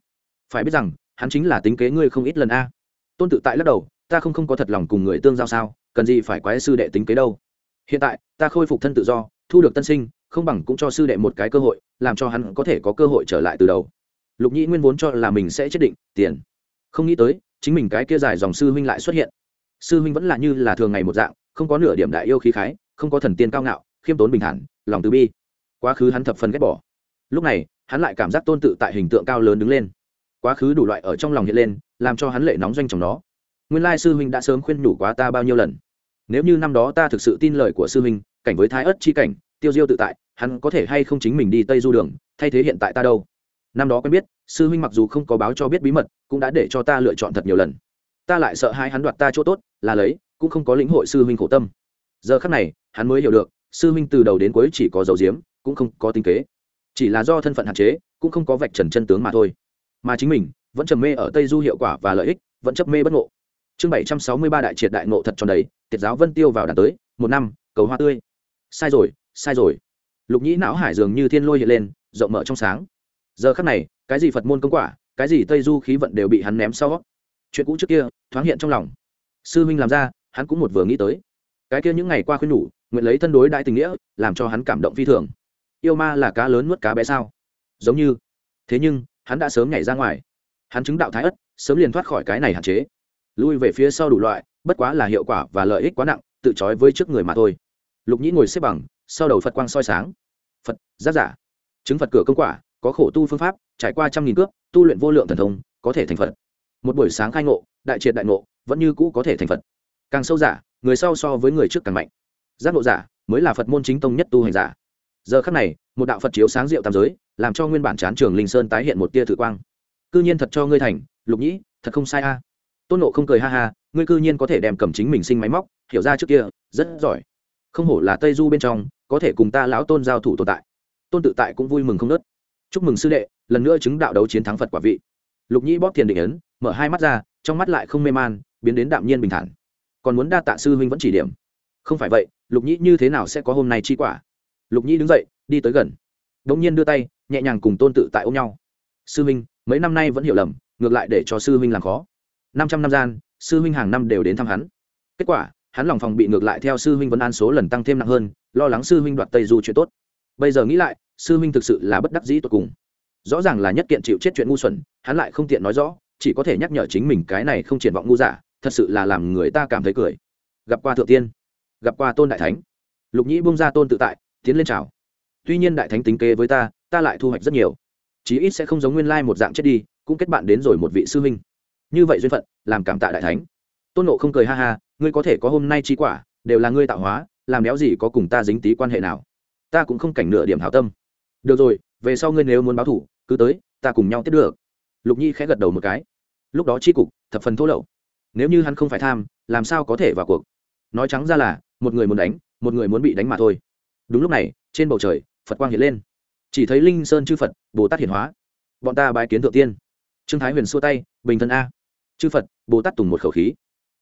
Phải biết rằng, hắn chính là tính kế ngươi không ít lần a. Tôn tự tại lắc đầu, ta không không có thật lòng cùng người tương giao sao, cần gì phải quái sư đệ tính kế đâu. Hiện tại, ta khôi phục thân tự do, thu được tân sinh, không bằng cũng cho sư đệ một cái cơ hội, làm cho hắn có thể có cơ hội trở lại từ đầu. Lục nhĩ nguyên vốn cho là mình sẽ chết định, tiền. Không nghĩ tới, chính mình cái kia dài dòng sư huynh lại xuất hiện sư huynh vẫn là như là thường ngày một dạng, không có nửa điểm đại yêu khí khái, không có thần tiên cao ngạo, khiêm tốn bình thản, lòng từ bi. Quá khứ hắn thập phần ghét bỏ. Lúc này, hắn lại cảm giác tôn tự tại hình tượng cao lớn đứng lên. Quá khứ đủ loại ở trong lòng hiện lên, làm cho hắn lệ nóng doanh trong nó. Nguyên lai sư huynh đã sớm khuyên nhủ quá ta bao nhiêu lần. Nếu như năm đó ta thực sự tin lời của sư huynh, cảnh với thái ớt chi cảnh, tiêu diêu tự tại, hắn có thể hay không chính mình đi tây du đường, thay thế hiện tại ta đâu? Năm đó quen biết, sư huynh mặc dù không có báo cho biết bí mật, cũng đã để cho ta lựa chọn thật nhiều lần ta lại sợ hai hắn đoạt ta chỗ tốt, là lấy, cũng không có lĩnh hội sư huynh khổ tâm. Giờ khắc này, hắn mới hiểu được, sư huynh từ đầu đến cuối chỉ có dầu diếm, cũng không có tinh kế. Chỉ là do thân phận hạn chế, cũng không có vạch trần chân tướng mà thôi. Mà chính mình, vẫn trầm mê ở tây du hiệu quả và lợi ích, vẫn chấp mê bất ngộ. Chương bảy trăm sáu mươi ba đại triệt đại ngộ thật tròn đấy tiệt giáo vân tiêu vào đàn tới, một năm, cầu hoa tươi. Sai rồi sai rồi. Lục nhĩ não hải dường như thiên lôi hiện lên, rộng mở trong sáng. Giờ khắc này, cái gì phật môn công quả, cái gì tây du khí vận đều bị hắn ném sau chuyện cũ trước kia thoáng hiện trong lòng. Sư huynh làm ra hắn cũng một vừa nghĩ tới. Cái kia những ngày qua khuyên nhủ nguyện lấy thân đối đại tình nghĩa làm cho hắn cảm động phi thường. Yêu ma là cá lớn nuốt cá bé sao? Giống như. Thế nhưng hắn đã sớm nhảy ra ngoài. Hắn chứng đạo thái ất sớm liền thoát khỏi cái này hạn chế. Lui về phía sau đủ loại bất quá là hiệu quả và lợi ích quá nặng tự trói với trước người mà thôi. Lục nhĩ ngồi xếp bằng sau đầu phật quang soi sáng. Phật giác giả. Chứng phật cửa công quả có khổ tu phương pháp trải qua trăm nghìn cước, tu luyện vô lượng thần thông có thể thành phật một buổi sáng khai ngộ, đại triệt đại ngộ, vẫn như cũ có thể thành phật. Càng sâu giả, người sau so với người trước càng mạnh. Giác ngộ giả mới là phật môn chính tông nhất tu hành giả. Giờ khắc này, một đạo phật chiếu sáng diệu tam giới, làm cho nguyên bản chán trường linh sơn tái hiện một tia thử quang. Cư nhiên thật cho ngươi thành, lục nhĩ, thật không sai a. Tôn nộ không cười ha ha, ngươi cư nhiên có thể đem cầm chính mình sinh máy móc, hiểu ra trước kia, rất giỏi. Không hổ là tây du bên trong, có thể cùng ta lão tôn giao thủ tồn tại. Tôn tự tại cũng vui mừng không nớt. Chúc mừng sư đệ, lần nữa chứng đạo đấu chiến thắng phật quả vị lục nhĩ bóp thiền định ấn, mở hai mắt ra, trong mắt lại không mê man, biến đến đạm nhiên bình thản. Còn muốn đa tạ sư huynh vẫn chỉ điểm. Không phải vậy, lục nhĩ như thế nào sẽ có hôm nay chi quả? Lục nhĩ đứng dậy, đi tới gần. Đ ỗ n g nhiên đưa tay, nhẹ nhàng cùng tôn tự tại ôm nhau. Sư huynh, mấy năm nay vẫn hiểu lầm, ngược lại để cho sư huynh làm khó. Năm trăm năm gian, sư huynh hàng năm đều đến thăm hắn. Kết quả, hắn lòng phòng bị ngược lại theo sư huynh vẫn an số lần tăng thêm nặng hơn, lo lắng sư huynh đoạt tây du chuyện tốt. Bây giờ nghĩ lại, sư huynh thực sự là bất đắc dĩ tột cùng rõ ràng là nhất kiện chịu chết chuyện ngu xuẩn, hắn lại không tiện nói rõ, chỉ có thể nhắc nhở chính mình cái này không triển vọng ngu giả thật sự là làm người ta cảm thấy cười. Gặp qua thượng tiên, gặp qua tôn đại thánh. Lục nhĩ bung ra tôn tự tại, tiến lên chào. Tuy nhiên đại thánh tính kế với ta ta lại thu hoạch rất nhiều. Chí ít sẽ không giống nguyên lai một dạng chết đi, cũng kết bạn đến rồi một vị sư huynh. Như vậy duyên phận, làm cảm tạ đại thánh. Tôn nộ không cười ha ha, ngươi có thể có hôm nay chi quả, đều là ngươi tạo hóa, làm đéo gì có cùng ta dính tí quan hệ nào? Ta cũng không cảnh nửa điểm hảo tâm. Được rồi, về sau ngươi nếu muốn báo thủ cứ tới, ta cùng nhau tiếp được. Lục nhi khẽ gật đầu một cái. Lúc đó tri cục, thập phần thô lậu. Nếu như hắn không phải tham, làm sao có thể vào cuộc? Nói trắng ra là, một người muốn đánh, một người muốn bị đánh mà thôi. Đúng lúc này, trên bầu trời, phật quang hiện lên. Chỉ thấy linh sơn chư phật, bồ tát hiển hóa. Bọn ta bái kiến thượng tiên. Trương thái huyền xua tay, bình thân a. Chư phật, bồ tát tùng một khẩu khí.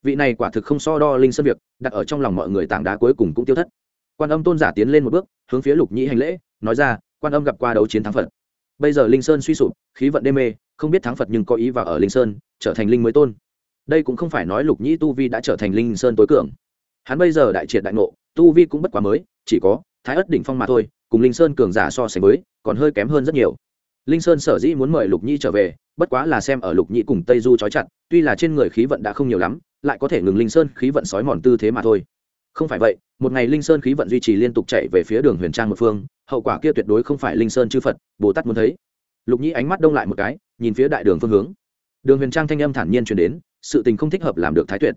Vị này quả thực không so đo linh sơn việc, đặt ở trong lòng mọi người tảng đá cuối cùng cũng tiêu thất. Quan âm tôn giả tiến lên một bước, hướng phía lục nhĩ hành lễ, nói ra, quan âm gặp qua đấu chiến thắng phật bây giờ linh sơn suy sụp, khí vận đê mê, không biết thắng phật nhưng có ý vào ở linh sơn, trở thành linh mới tôn. Đây cũng không phải nói lục nhĩ tu vi đã trở thành linh sơn tối cường. Hắn bây giờ đại triệt đại ngộ, tu vi cũng bất quá mới, chỉ có thái ất đỉnh phong mà thôi, cùng linh sơn cường giả so sánh với, còn hơi kém hơn rất nhiều. Linh sơn sở dĩ muốn mời lục nhĩ trở về, bất quá là xem ở lục nhĩ cùng tây du trói chặt, tuy là trên người khí vận đã không nhiều lắm, lại có thể ngừng linh sơn khí vận sói mòn tư thế mà thôi không phải vậy, một ngày linh sơn khí vận duy trì liên tục chạy về phía đường huyền trang một phương, hậu quả kia tuyệt đối không phải linh sơn chư phật, bồ tát muốn thấy. Lục nhĩ ánh mắt đông lại một cái, nhìn phía đại đường phương hướng. Đường huyền trang thanh âm thản nhiên truyền đến, sự tình không thích hợp làm được thái tuyệt.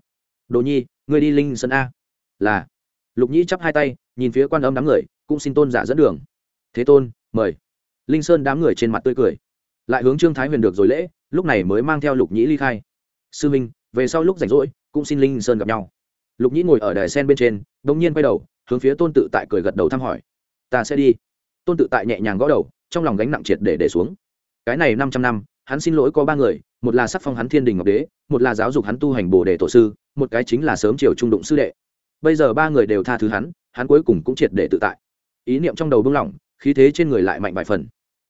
Đồ nhi người đi linh sơn a. Là. Lục nhĩ chắp hai tay, nhìn phía quan âm đám người, cũng xin tôn giả dẫn đường. Thế tôn, mời. Linh sơn đám người trên mặt tươi cười. Lại hướng trương thái huyền được rồi lễ, lúc này mới mang theo lục nhĩ ly khai. Sư minh, về sau lúc rảnh rỗi, cũng xin linh sơn gặp nhau lục nhĩ ngồi ở đài sen bên trên đ ỗ n g nhiên quay đầu, hướng phía tôn tự tại cười gật đầu thăm hỏi. Ta sẽ đi. Tôn tự tại nhẹ nhàng gõ đầu, trong lòng gánh nặng triệt để để xuống. Cái này năm trăm năm, hắn xin lỗi có ba người, một là sắc phong hắn thiên đình ngọc đế, một là giáo dục hắn tu hành bồ đề tổ sư, một cái chính là sớm chiều trung đụng sư đệ. Bây giờ ba người đều tha thứ hắn hắn cuối cùng cũng triệt để tự tại. Ý niệm trong đầu bưng lỏng, khí thế trên người lại mạnh vài phần.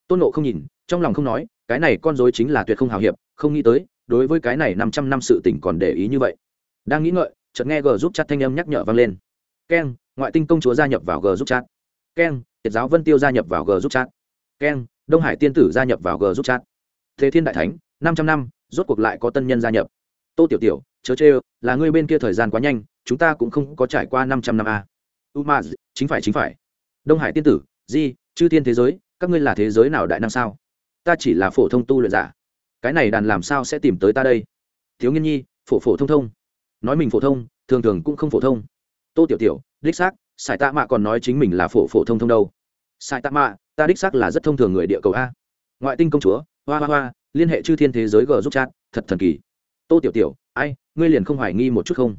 Tôn nộ không nhìn, trong lòng không nói, cái này con dối chính là tuyệt không hào hiệp, không nghĩ tới, đối với cái này năm trăm năm sự tỉnh còn để ý như vậy. Đang nghĩ ngợi chợt nghe g giúp chat thanh âm nhắc nhở vang lên. Keng, ngoại tinh công chúa gia nhập vào g giúp chat. Keng, tiệt giáo vân tiêu gia nhập vào g giúp chat. Keng, đông hải tiên tử gia nhập vào g giúp chat. Thế thiên đại thánh, năm trăm năm, rốt cuộc lại có tân nhân gia nhập. Tô tiểu tiểu, chớ chê là ngươi bên kia thời gian quá nhanh, chúng ta cũng không có trải qua năm trăm năm a. Umaz chính phải chính phải. Đông hải tiên tử, di, chư thiên thế giới, các ngươi là thế giới nào đại năng sao? Ta chỉ là phổ thông tu luyện giả. Cái này đàn làm sao sẽ tìm tới ta đây? Thiếu nghiên nhi, phổ phổ thông thông nói mình phổ thông, thường thường cũng không phổ thông. Tô tiểu tiểu, đích xác sài tạ mạ còn nói chính mình là phổ phổ thông thông đâu. Sài tạ mạ, ta đích xác là rất thông thường người địa cầu a. Ngoại tinh công chúa, hoa hoa hoa, liên hệ chư thiên thế giới g giúp chat, thật thần kỳ. Tô tiểu tiểu, ai, ngươi liền không hoài nghi một chút không?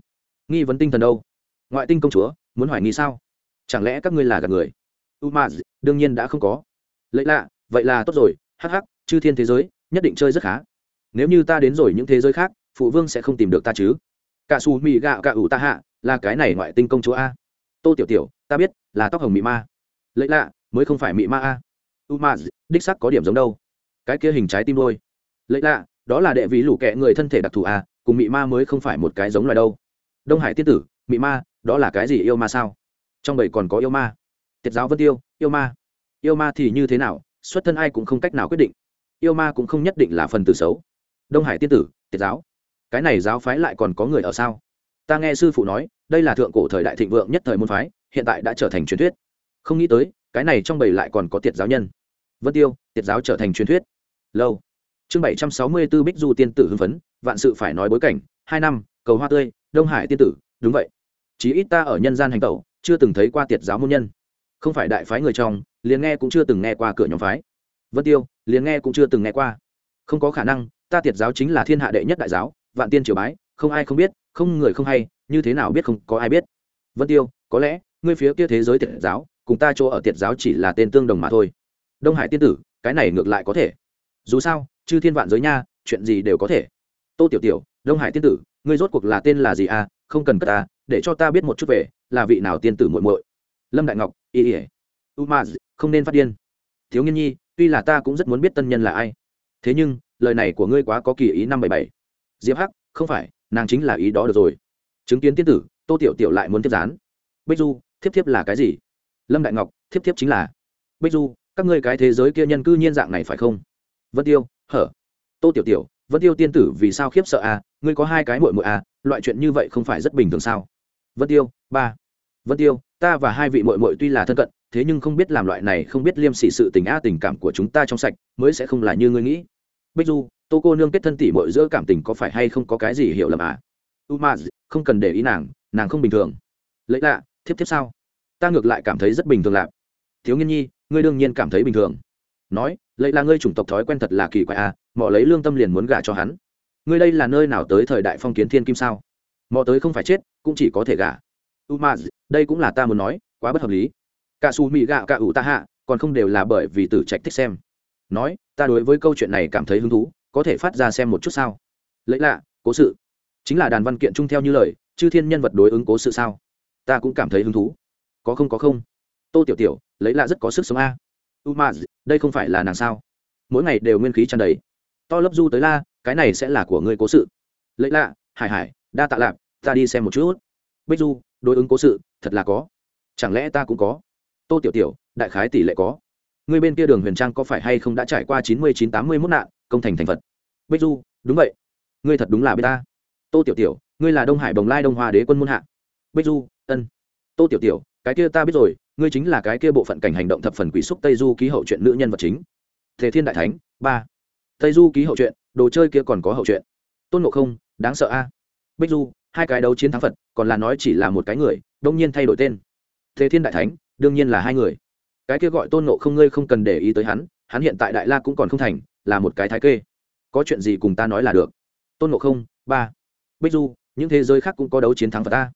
Nghi vấn tinh thần đâu? Ngoại tinh công chúa, muốn hoài nghi sao? Chẳng lẽ các ngươi là gạt người? U ma đương nhiên đã không có. Lấy lạ, vậy là tốt rồi, hắc hắc, chư thiên thế giới, nhất định chơi rất khá. Nếu như ta đến rồi những thế giới khác, phụ vương sẽ không tìm được ta chứ cả xù mì gạo cả ủ ta hạ, là cái này ngoại tinh công chúa a. Tô tiểu tiểu, ta biết, là tóc hồng mị ma. Lấy lạ, mới không phải mị ma a. U ma, đích sắc có điểm giống đâu. Cái kia hình trái tim đôi. Lấy lạ, đó là đệ vị lũ kẹ người thân thể đặc thù a, cùng mị ma mới không phải một cái giống loài đâu. Đông hải tiên tử, mị ma, đó là cái gì yêu ma sao? Trong bảy còn có yêu ma. Tiết giáo vân tiêu, yêu ma. Yêu ma thì như thế nào, xuất thân ai cũng không cách nào quyết định. Yêu ma cũng không nhất định là phần từ xấu. Đông hải tiên tử tiết giáo cái này giáo phái lại còn có người ở sao? Ta nghe sư phụ nói, đây là thượng cổ thời đại thịnh vượng nhất thời môn phái, hiện tại đã trở thành truyền thuyết. Không nghĩ tới, cái này trong bầy lại còn có tiệt giáo nhân. Vân tiêu, tiệt giáo trở thành truyền thuyết. Lâu. Chương bảy trăm sáu mươi b ố bích du tiên tử hưng phấn, vạn sự phải nói bối cảnh, hai năm, cầu hoa tươi, đông hải tiên tử, đúng vậy. Chí ít ta ở nhân gian hành tẩu, chưa từng thấy qua tiệt giáo môn nhân. Không phải đại phái người trong, liền nghe cũng chưa từng nghe qua cửa nhóm phái. Vân tiêu, liền nghe cũng chưa từng nghe qua. Không có khả năng, ta tiệt giáo chính là thiên hạ đệ nhất đại giáo vạn tiên triều bái, không ai không biết, không người không hay, như thế nào biết không có ai biết. Vân tiêu, có lẽ, ngươi phía kia thế giới tiệt giáo, cùng ta chỗ ở tiệt giáo chỉ là tên tương đồng mà thôi. Đông hải tiên tử, cái này ngược lại có thể. Dù sao, chư thiên vạn giới nha, chuyện gì đều có thể. Tô tiểu tiểu, đông hải tiên tử, ngươi rốt cuộc là tên là gì à? Không cần cất ta, để cho ta biết một chút về, là vị nào tiên tử muội muội. Lâm đại ngọc, y ỉa u ma không nên phát điên. Thiếu nghiên nhi, tuy là ta cũng rất muốn biết tân nhân là ai. Thế nhưng, lời này của ngươi quá có kỳ ý năm bảy bảy diệp hắc, không phải, nàng chính là ý đó được rồi. Chứng kiến tiên tử, tô tiểu tiểu lại muốn tiếp gián. Bích du, thiếp thiếp là cái gì? Lâm đại ngọc, thiếp thiếp chính là. Bích du, các ngươi cái thế giới kia nhân cư nhiên dạng này phải không? Vân tiêu, hở. Tô tiểu tiểu, vân tiêu tiên tử vì sao khiếp sợ à? Ngươi có hai cái muội muội à? Loại chuyện như vậy không phải rất bình thường sao? Vân tiêu, ba. Vân tiêu, ta và hai vị muội muội tuy là thân cận, thế nhưng không biết làm loại này không biết liêm sỉ sự tình a tình cảm của chúng ta trong sạch, mới sẽ không là như ngươi nghĩ bích du, tô cô nương kết thân tỉ muội giữa cảm tình có phải hay không có cái gì hiểu lầm à? U ma không cần để ý nàng nàng không bình thường. Lấy lạ, thiếp thiếp sao? Ta ngược lại cảm thấy rất bình thường lạp. thiếu nghiên nhi, ngươi đương nhiên cảm thấy bình thường. Nói lấy là ngươi chủng tộc thói quen thật là kỳ quái à mọ lấy lương tâm liền muốn gả cho hắn. Ngươi đây là nơi nào tới thời đại phong kiến thiên kim sao? Mọ tới không phải chết, cũng chỉ có thể gả. U ma đây cũng là ta muốn nói, quá bất hợp lý. Cả su mị gạo cả ủ ta hạ, còn không đều là bởi vì tử trạch thích xem. Nói ta đối với câu chuyện này cảm thấy hứng thú, có thể phát ra xem một chút sao? Lấy lạ, cố sự. Chính là đàn văn kiện chung theo như lời, chư thiên nhân vật đối ứng cố sự sao? Ta cũng cảm thấy hứng thú. Có không có không. Tô tiểu tiểu lấy lạ rất có sức sống a. U ma, đây không phải là nàng sao? Mỗi ngày đều nguyên khí tràn đầy. To lấp du tới la, cái này sẽ là của ngươi cố sự. Lấy lạ, hải hải, đa tạ lạp, ta đi xem một chút. Bích du, đối ứng cố sự, thật là có. Chẳng lẽ ta cũng có? Tô tiểu tiểu, đại khái tỷ lệ có người bên kia đường huyền trang có phải hay không đã trải qua chín mươi chín tám mươi mốt nạn, công thành thành phật? Bích du, đúng vậy. Ngươi thật đúng là bê ta. Tô tiểu tiểu, ngươi là đông hải bồng lai đông hoa đế quân muôn hạ. Bích du, ân. Tô tiểu tiểu, cái kia ta biết rồi, ngươi chính là cái kia bộ phận cảnh hành động thập phần quỷ xúc tây du ký hậu truyện nữ nhân vật chính. Thế thiên đại thánh, ba. Tây du ký hậu truyện đồ chơi kia còn có hậu truyện tôn ngộ không, đáng sợ a. Bích du, hai cái đấu chiến thắng phật, còn là nói chỉ là một cái người, đông nhiên thay đổi tên. Thế thiên đại thánh, đương nhiên là hai người cái kia gọi tôn nộ không ngươi không cần để ý tới hắn hắn hiện tại đại la cũng còn không thành, là một cái thái kê. Có chuyện gì cùng ta nói là được. Tôn nộ không, ba. Bích du, những thế giới khác cũng có đấu chiến thắng phật ta.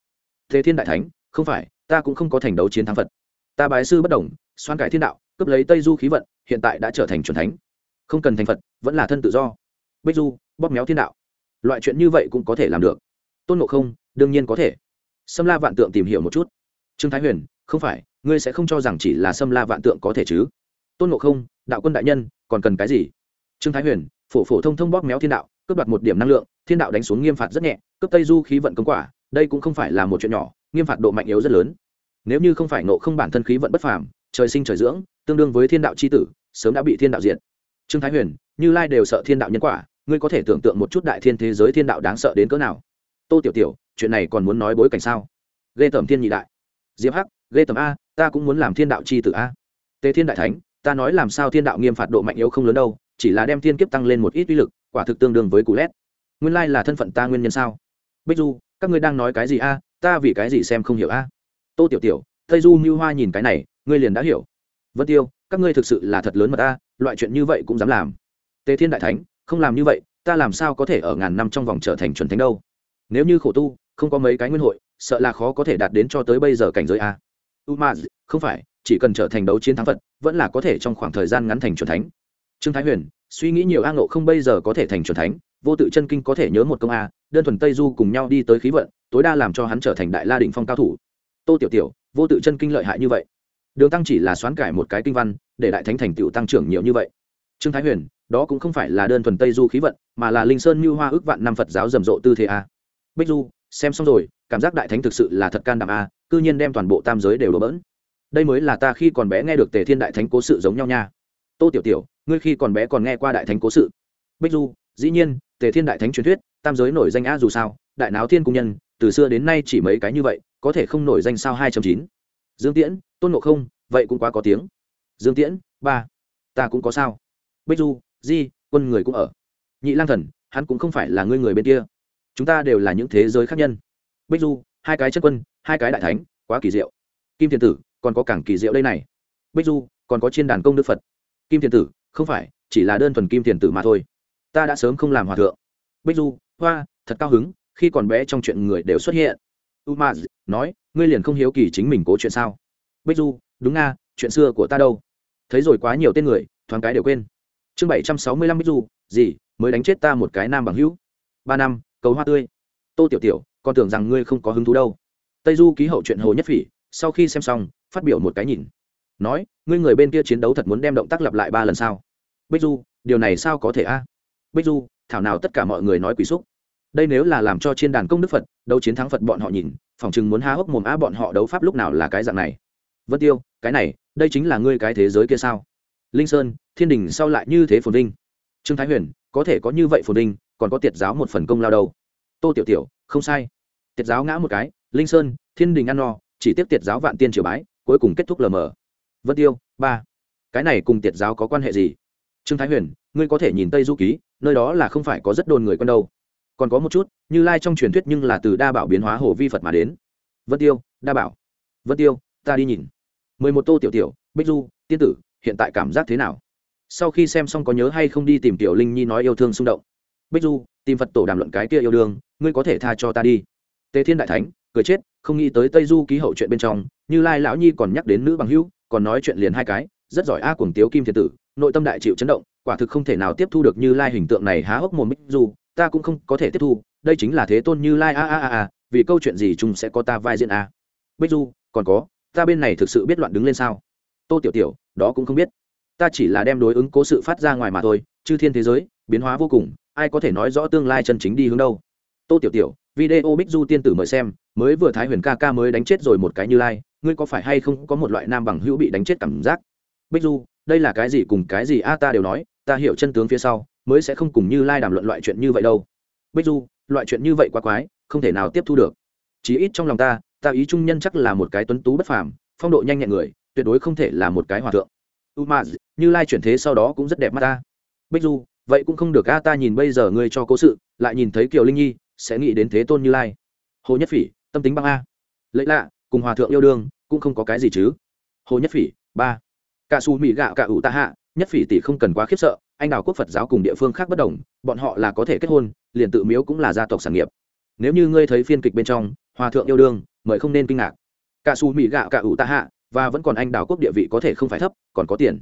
Thế thiên đại thánh, không phải, ta cũng không có thành đấu chiến thắng phật. Ta bái sư bất đồng, xoan cải thiên đạo, cướp lấy tây du khí vận, hiện tại đã trở thành c thánh. Không cần thành phật, vẫn là thân tự do. Bích du, bóp méo thiên đạo. Loại chuyện như vậy cũng có thể làm được. Tôn ngộ không, đương nhiên có thể. Xâm la vạn tượng tìm hiểu một chút. Trương thái huyền, không phải ngươi sẽ không cho rằng chỉ là xâm la vạn tượng có thể chứ? Tôn ngộ không, đạo quân đại nhân, còn cần cái gì? Trương thái huyền, phổ phổ thông thông bóp méo thiên đạo, cướp đoạt một điểm năng lượng, thiên đạo đánh xuống nghiêm phạt rất nhẹ, cướp tây du khí vận công quả, đây cũng không phải là một chuyện nhỏ, nghiêm phạt độ mạnh yếu rất lớn. Nếu như không phải nộ không bản thân khí vận bất phàm, trời sinh trời dưỡng, tương đương với thiên đạo c h i tử, sớm đã bị thiên đạo diệt. Trương thái huyền, như lai đều sợ thiên đạo nhân quả, ngươi có thể tưởng tượng một chút đại thiên thế giới thiên đạo đáng sợ đến cỡ nào. Tô tiểu tiểu, chuyện này còn muốn nói bối cảnh sao? Ghê tởm thiên nhị đại. Diệp hắc ghê tầm a, ta cũng muốn làm thiên đạo c h i tử a. Tề thiên đại thánh, ta nói làm sao thiên đạo nghiêm phạt độ mạnh yếu không lớn đâu, chỉ là đem thiên kiếp tăng lên một ít uy lực, quả thực tương đương với cú lét. Nguyên lai là thân phận ta nguyên nhân sao? Bích du, các ngươi đang nói cái gì a? Ta vì cái gì xem không hiểu a? Tô tiểu tiểu, tây du mưu hoa nhìn cái này, ngươi liền đã hiểu. Vân tiêu, các ngươi thực sự là thật lớn mà ta loại chuyện như vậy cũng dám làm. Tề thiên đại thánh, không làm như vậy, ta làm sao có thể ở ngàn năm trong vòng trở thành chuẩn thánh đâu? Nếu như khổ tu, không có mấy cái nguyên hội, sợ là khó có thể đạt đến cho tới bây giờ cảnh giới a umaz không phải, chỉ cần trở thành đấu chiến thắng phật, vẫn là có thể trong khoảng thời gian ngắn thành chuẩn thánh. Trương thái huyền, suy nghĩ nhiều a ngộ không bây giờ có thể thành chuẩn thánh, vô tự chân kinh có thể nhớ một công a, đơn thuần tây du cùng nhau đi tới khí vận, tối đa làm cho hắn trở thành đại la đỉnh phong cao thủ. Tô tiểu tiểu, vô tự chân kinh lợi hại như vậy. Đường tăng chỉ là xoán cải một cái kinh văn, để đại thánh thành tựu tăng trưởng nhiều như vậy. Trương thái huyền, đó cũng không phải là đơn thuần tây du khí vận, mà là linh sơn như hoa ước vạn năm phật giáo rầm rộ tư thế a. Bích du, xem xong rồi, cảm giác đại thánh thực sự là thật can đảm a cư nhiên đem toàn bộ tam giới đều đổ bỡn. Đây mới là ta khi còn bé nghe được tề thiên đại thánh cố sự giống nhau nha. Tô tiểu tiểu, ngươi khi còn bé còn nghe qua đại thánh cố sự? Bích du, dĩ nhiên, tề thiên đại thánh truyền thuyết, tam giới nổi danh a dù sao, đại náo thiên cung nhân, từ xưa đến nay chỉ mấy cái như vậy, có thể không nổi danh sao hai chín. Dương tiễn, tôn ngộ không, vậy cũng quá có tiếng. Dương tiễn, ba, ta cũng có sao. Bích du, di, quân người cũng ở. Nhị lang thần, hắn cũng không phải là ngươi người bên kia. Chúng ta đều là những thế giới khác nhân. Bích du hai cái chân quân, hai cái đại thánh, quá kỳ diệu. Kim thiên tử, còn có cảng kỳ diệu đây này. Bích du, còn có chiên đàn công đức phật. Kim thiên tử, không phải, chỉ là đơn thuần kim thiên tử mà thôi. Ta đã sớm không làm hòa thượng. Bích du, hoa, thật cao hứng, khi còn bé trong chuyện người đều xuất hiện. Umaz, nói, ngươi liền không hiếu kỳ chính mình cố chuyện sao? Bích du, đúng nga, chuyện xưa của ta đâu? Thấy rồi quá nhiều tên người, thoáng cái đều quên. Chương bảy trăm sáu mươi lăm bích du, gì, mới đánh chết ta một cái nam bằng hữu? Ba năm, cầu hoa tươi. Tô tiểu tiểu còn tưởng rằng ngươi không có hứng thú đâu. Tây du ký hậu chuyện hồ nhất phỉ, sau khi xem xong, phát biểu một cái nhìn. Nói, ngươi người bên kia chiến đấu thật muốn đem động tác lặp lại ba lần sao? Bích du, điều này sao có thể a? Bích du, thảo nào tất cả mọi người nói quỷ xúc. Đây nếu là làm cho chiên đàn công đức phật, đấu chiến thắng phật bọn họ nhìn phỏng chừng muốn há hốc mồm á bọn họ đấu pháp lúc nào là cái dạng này. Vân tiêu, cái này, đây chính là ngươi cái thế giới kia sao? Linh sơn, thiên đình sao lại như thế phồn vinh? Trương thái huyền, có thể có như vậy phồn vinh, còn có tiệt giáo một phần công lao đâu? Tô tiểu tiểu không sai. Tiệt giáo ngã một cái, linh sơn, thiên đình ăn no, chỉ tiếp tiệt giáo vạn tiên triều bái, cuối cùng kết thúc lờ mờ. Vân tiêu, ba. Cái này cùng tiệt giáo có quan hệ gì? Trương thái huyền, ngươi có thể nhìn tây du ký, nơi đó là không phải có rất đồn người quen đâu. Còn có một chút, như lai trong truyền thuyết nhưng là từ đa bảo biến hóa hồ vi phật mà đến. Vân tiêu, đa bảo. Vân tiêu, ta đi nhìn. Mười một tô tiểu tiểu, bích du, tiên tử, hiện tại cảm giác thế nào? Sau khi xem xong có nhớ hay không đi tìm tiểu linh nhi nói yêu thương xung động. Bích du tìm phật tổ đàm luận cái kia yêu đương, ngươi có thể tha cho ta đi. Tề thiên đại thánh, cười chết, không nghĩ tới tây du ký hậu chuyện bên trong, như lai lão nhi còn nhắc đến nữ bằng hữu, còn nói chuyện liền hai cái, rất giỏi a cuồng tiếu kim thiên tử, nội tâm đại chịu chấn động, quả thực không thể nào tiếp thu được như lai hình tượng này há hốc mồm mít du ta cũng không có thể tiếp thu, đây chính là thế tôn như lai a a a a, vì câu chuyện gì chung sẽ có ta vai diễn a. Bích du, còn có, ta bên này thực sự biết loạn đứng lên sao? Tô tiểu tiểu, đó cũng không biết. Ta chỉ là đem đối ứng cố sự phát ra ngoài mà thôi, chư thiên thế giới biến hóa vô cùng, ai có thể nói rõ tương lai chân chính đi hướng đâu. Tô tiểu tiểu, video bích du tiên tử mời xem, mới vừa thái huyền ca ca mới đánh chết rồi một cái như lai, ngươi có phải hay không có một loại nam bằng hữu bị đánh chết cảm giác? Bích du, đây là cái gì cùng cái gì a, ta đều nói, ta hiểu chân tướng phía sau, mới sẽ không cùng như lai đàm luận loại chuyện như vậy đâu. Bích du, loại chuyện như vậy quá quái, không thể nào tiếp thu được. Chí ít trong lòng ta ta ý trung nhân chắc là một cái tuấn tú bất phàm, phong độ nhanh nhẹn người, tuyệt đối không thể là một cái hòa thượng. U ma như lai chuyển thế sau đó cũng rất đẹp mắt ta. Bích du vậy cũng không được a, ta nhìn bây giờ ngươi cho cố sự, lại nhìn thấy kiều linh nhi, sẽ nghĩ đến thế tôn như lai. Hồ nhất phỉ, tâm tính băng a. Lấy lạ, cùng hòa thượng yêu đương, cũng không có cái gì chứ. Hồ nhất phỉ, ba. Cả xù mỹ gạo cả ủ ta hạ, nhất phỉ tỷ không cần quá khiếp sợ, anh đào quốc phật giáo cùng địa phương khác bất đồng, bọn họ là có thể kết hôn, liền tự miếu cũng là gia tộc sản nghiệp. Nếu như ngươi thấy phiên kịch bên trong, hòa thượng yêu đương, mời không nên kinh ngạc. Cả xù mỹ gạo cả ủ ta hạ, và vẫn còn anh đào quốc địa vị có thể không phải thấp, còn có tiền.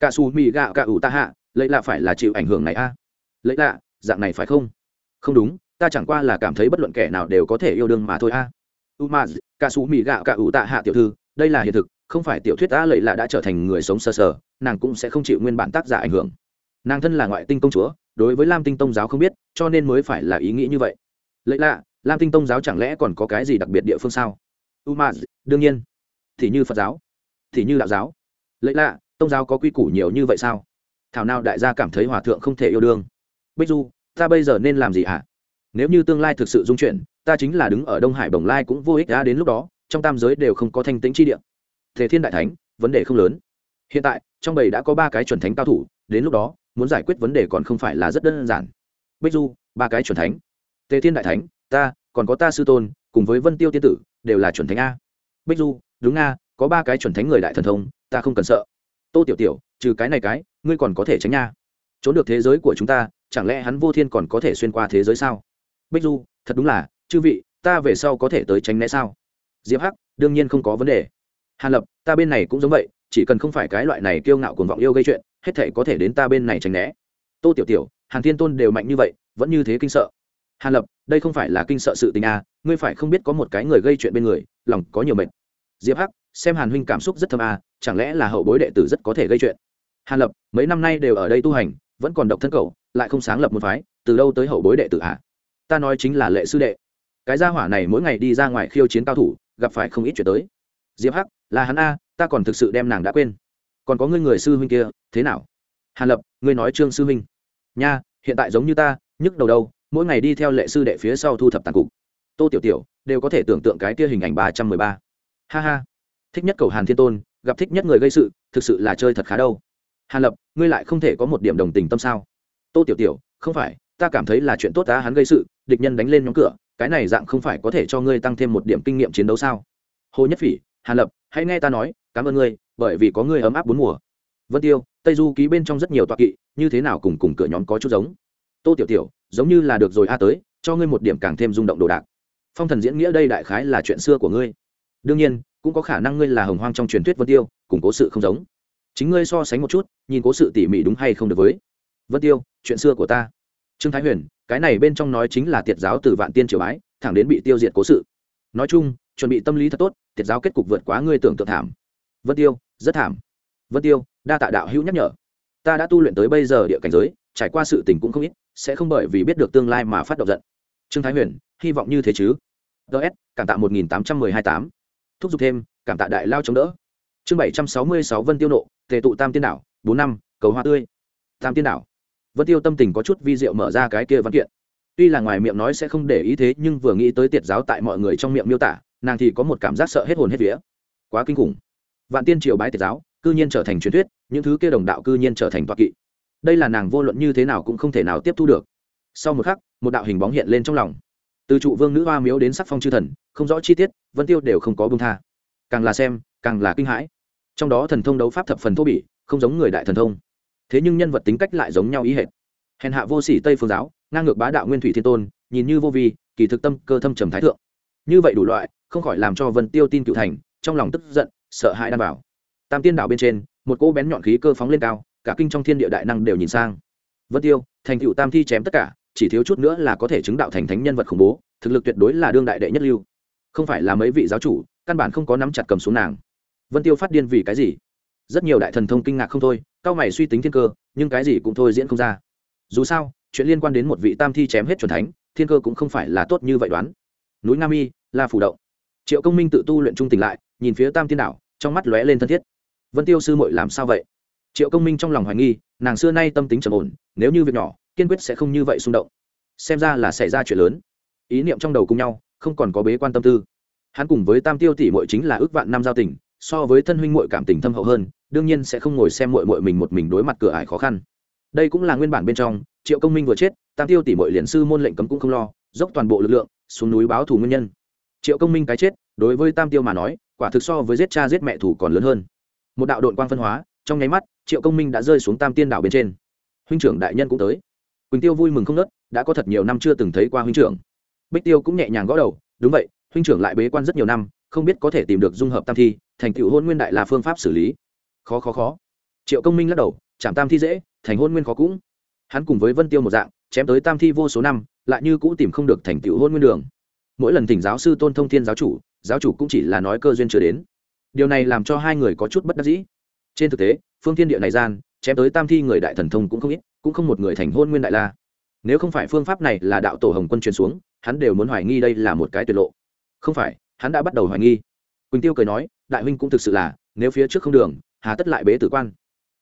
Cả xù mỹ gạo cả ủ ta hạ lấy lạ phải là chịu ảnh hưởng này a. Lấy lạ, dạng này phải không? Không đúng, ta chẳng qua là cảm thấy bất luận kẻ nào đều có thể yêu đương mà thôi a. U ma cả xù mỹ gạo cả ủ tạ hạ tiểu thư, đây là hiện thực, không phải tiểu thuyết ta lấy lạ đã trở thành người sống sờ sờ, nàng cũng sẽ không chịu nguyên bản tác giả ảnh hưởng. Nàng thân là ngoại tinh công chúa, đối với lam tinh tông giáo không biết, cho nên mới phải là ý nghĩ như vậy. Lấy lạ, lam tinh tông giáo chẳng lẽ còn có cái gì đặc biệt địa phương sao? U ma đương nhiên. Thì như phật giáo, thì như đạo giáo. Lấy lạ, tông giáo có quy củ nhiều như vậy sao? Thảo nào đại gia cảm thấy hòa thượng không thể yêu đương. Bích du, ta bây giờ nên làm gì hả? Nếu như tương lai thực sự dung chuyển, ta chính là đứng ở đông hải bồng lai cũng vô ích đã đến lúc đó, trong tam giới đều không có thanh tính chi địa. Thế thiên đại thánh, vấn đề không lớn. Hiện tại, trong bầy đã có ba cái chuẩn thánh cao thủ, đến lúc đó, muốn giải quyết vấn đề còn không phải là rất đơn giản. Bích du, ba cái chuẩn thánh. Tề thiên đại thánh, ta, còn có ta sư tôn, cùng với vân tiêu tiên tử, đều là chuẩn thánh a. Bích du, đúng a, có ba cái chuẩn thánh người đại thần thông, ta không cần sợ tô tiểu tiểu, trừ cái này cái, ngươi còn có thể tránh nha. Trốn được thế giới của chúng ta, chẳng lẽ hắn vô thiên còn có thể xuyên qua thế giới sao? Bích du, thật đúng là, chư vị, ta về sau có thể tới tránh né sao? Diệp hắc, đương nhiên không có vấn đề. Hàn lập, ta bên này cũng giống vậy, chỉ cần không phải cái loại này kiêu ngạo cuồng vọng yêu gây chuyện, hết thể có thể đến ta bên này tránh né. Tô tiểu tiểu, hàn thiên tôn đều mạnh như vậy, vẫn như thế kinh sợ. Hàn lập, đây không phải là kinh sợ sự tình à ngươi phải không biết có một cái người gây chuyện bên người, lòng có nhiều mệt. Diệp hắc xem hàn huynh cảm xúc rất thâm à chẳng lẽ là hậu bối đệ tử rất có thể gây chuyện? Hàn lập, mấy năm nay đều ở đây tu hành, vẫn còn độc thân cầu lại không sáng lập một phái, từ đâu tới hậu bối đệ tử à ta nói chính là lệ sư đệ. Cái gia hỏa này mỗi ngày đi ra ngoài khiêu chiến cao thủ, gặp phải không ít chuyện tới. Diệp hắc, là hắn a, ta còn thực sự đem nàng đã quên. Còn có ngươi người sư huynh kia, thế nào? Hàn lập, ngươi nói trương sư huynh. Nha, hiện tại giống như ta, nhức đầu đâu, mỗi ngày đi theo lệ sư đệ phía sau thu thập tàn cục. Tô tiểu tiểu, đều có thể tưởng tượng cái kia hình ảnh ba trăm mười ba. Ha ha thích nhất cầu hàn thiên tôn, gặp thích nhất người gây sự, thực sự là chơi thật khá đâu. Hàn lập, ngươi lại không thể có một điểm đồng tình tâm sao? Tô tiểu tiểu, không phải, ta cảm thấy là chuyện tốt ta hắn gây sự, địch nhân đánh lên nhóm cửa, cái này dạng không phải có thể cho ngươi tăng thêm một điểm kinh nghiệm chiến đấu sao? Hồ nhất phỉ, hàn lập, hãy nghe ta nói, cảm ơn ngươi, bởi vì có ngươi ấm áp bốn mùa. Vân tiêu, tây du ký bên trong rất nhiều tọa kỵ, như thế nào cùng cùng cửa nhóm có chút giống? Tô tiểu tiểu, giống như là được rồi a tới, cho ngươi một điểm càng thêm rung động đồ đạc. Phong thần diễn nghĩa đây đại khái là chuyện xưa của ngươi đương nhiên, cũng có khả năng ngươi là hồng hoang trong truyền thuyết vân tiêu, cùng cố sự không giống. Chính ngươi so sánh một chút, nhìn cố sự tỉ mỉ đúng hay không được với. Vân tiêu, chuyện xưa của ta. Trương thái huyền, cái này bên trong nói chính là tiệt giáo từ vạn tiên triều bái, thẳng đến bị tiêu diệt cố sự. Nói chung, chuẩn bị tâm lý thật tốt, tiệt giáo kết cục vượt quá ngươi tưởng tượng thảm. Vân tiêu, rất thảm. Vân tiêu, đa tạ đạo hữu nhắc nhở. Ta đã tu luyện tới bây giờ địa cảnh giới, trải qua sự tình cũng không ít, sẽ không bởi vì biết được tương lai mà phát động giận. Trương thái huyền, hy vọng như thế chứ? Ts cảm tạ một nghìn tám trăm mười hai tám thúc giục thêm, cảm tạ đại lao chống đỡ. Chương bảy trăm sáu mươi sáu vân tiêu nộ, tề tụ tam tiên đảo, bốn năm, cầu hoa tươi. Tam tiên đảo. Vân tiêu tâm tình có chút vi diệu mở ra cái kia văn kiện. Tuy là ngoài miệng nói sẽ không để ý thế, nhưng vừa nghĩ tới tiệt giáo tại mọi người trong miệng miêu tả, nàng thì có một cảm giác sợ hết hồn hết vía. Quá kinh khủng. Vạn tiên triều bái tiệt giáo, cư nhiên trở thành truyền thuyết, những thứ kia đồng đạo cư nhiên trở thành toa kỵ. Đây là nàng vô luận như thế nào cũng không thể nào tiếp thu được. Sau một khắc, một đạo hình bóng hiện lên trong lòng từ trụ vương nữ hoa miếu đến sắc phong chư thần, không rõ chi tiết, vân tiêu đều không có bông tha. Càng là xem, càng là kinh hãi. Trong đó thần thông đấu pháp thập phần thô bỉ, không giống người đại thần thông. Thế nhưng nhân vật tính cách lại giống nhau ý hệt. Hèn hạ vô sỉ tây phương giáo, ngang ngược bá đạo nguyên thủy thiên tôn, nhìn như vô vi, kỳ thực tâm cơ thâm trầm thái thượng. Như vậy đủ loại, không khỏi làm cho vân tiêu tin cựu thành, trong lòng tức giận, sợ hãi đan bảo tam tiên đảo bên trên, một cỗ bén nhọn khí cơ phóng lên cao, cả kinh trong thiên địa đại năng đều nhìn sang. Vân tiêu, thành cựu tam thi chém tất cả chỉ thiếu chút nữa là có thể chứng đạo thành thánh nhân vật khủng bố, thực lực tuyệt đối là đương đại đệ nhất lưu. Không phải là mấy vị giáo chủ, căn bản không có nắm chặt cầm xuống nàng. Vân tiêu phát điên vì cái gì? Rất nhiều đại thần thông kinh ngạc không thôi, cao mày suy tính thiên cơ, nhưng cái gì cũng thôi diễn không ra. Dù sao, chuyện liên quan đến một vị tam thi chém hết c thánh, thiên cơ cũng không phải là tốt như vậy đoán. Núi nam y là phủ động. Triệu công minh tự tu luyện trung tỉnh lại, nhìn phía tam tiên đảo, trong mắt lóe lên thân thiết. Vân tiêu sư mội làm sao vậy? Triệu công minh trong lòng hoài nghi, nàng xưa nay tâm tính trầm ổn, nếu như việc nhỏ kiên quyết sẽ không như vậy xung động. Xem ra là xảy ra chuyện lớn. Ý niệm trong đầu cùng nhau, không còn có bế quan tâm tư. Hắn cùng với tam tiêu tỷ muội chính là ước vạn năm giao tình, so với thân huynh muội cảm tình thâm hậu hơn, đương nhiên sẽ không ngồi xem muội muội mình một mình đối mặt cửa ải khó khăn. Đây cũng là nguyên bản bên trong, triệu công minh vừa chết, tam tiêu tỷ muội liền sư môn lệnh cấm cũng không lo, dốc toàn bộ lực lượng, xuống núi báo thù nguyên nhân. Triệu công minh cái chết, đối với tam tiêu mà nói, quả thực so với giết cha giết mẹ thủ còn lớn hơn. Một đạo đội quang phân hóa, trong nháy mắt, triệu công minh đã rơi xuống tam tiên đảo bên trên. Huynh trưởng đại nhân cũng tới quỳnh tiêu vui mừng không nớt, đã có thật nhiều năm chưa từng thấy qua huynh trưởng. Bích tiêu cũng nhẹ nhàng gõ đầu, đúng vậy, huynh trưởng lại bế quan rất nhiều năm, không biết có thể tìm được dung hợp tam thi, thành tựu hôn nguyên đại là phương pháp xử lý. Khó khó khó. Triệu công minh lắc đầu chạm tam thi dễ, thành hôn nguyên khó cũng. Hắn cùng với vân tiêu một dạng, chém tới tam thi vô số năm, lại như cũ tìm không được thành tựu hôn nguyên đường. Mỗi lần thỉnh giáo sư tôn thông thiên giáo chủ giáo chủ cũng chỉ là nói cơ duyên chưa đến. Điều này làm cho hai người có chút bất đắc dĩ. Trên thực tế, phương thiên địa này gian chém tới tam thi người đại thần thông cũng không ít, cũng không một người thành hôn nguyên đại la. Nếu không phải phương pháp này là đạo tổ hồng quân truyền xuống, hắn đều muốn hoài nghi đây là một cái tuyệt lộ. Không phải, hắn đã bắt đầu hoài nghi. Quỳnh tiêu cười nói, đại huynh cũng thực sự là, nếu phía trước không đường, hà tất lại bế tử quan.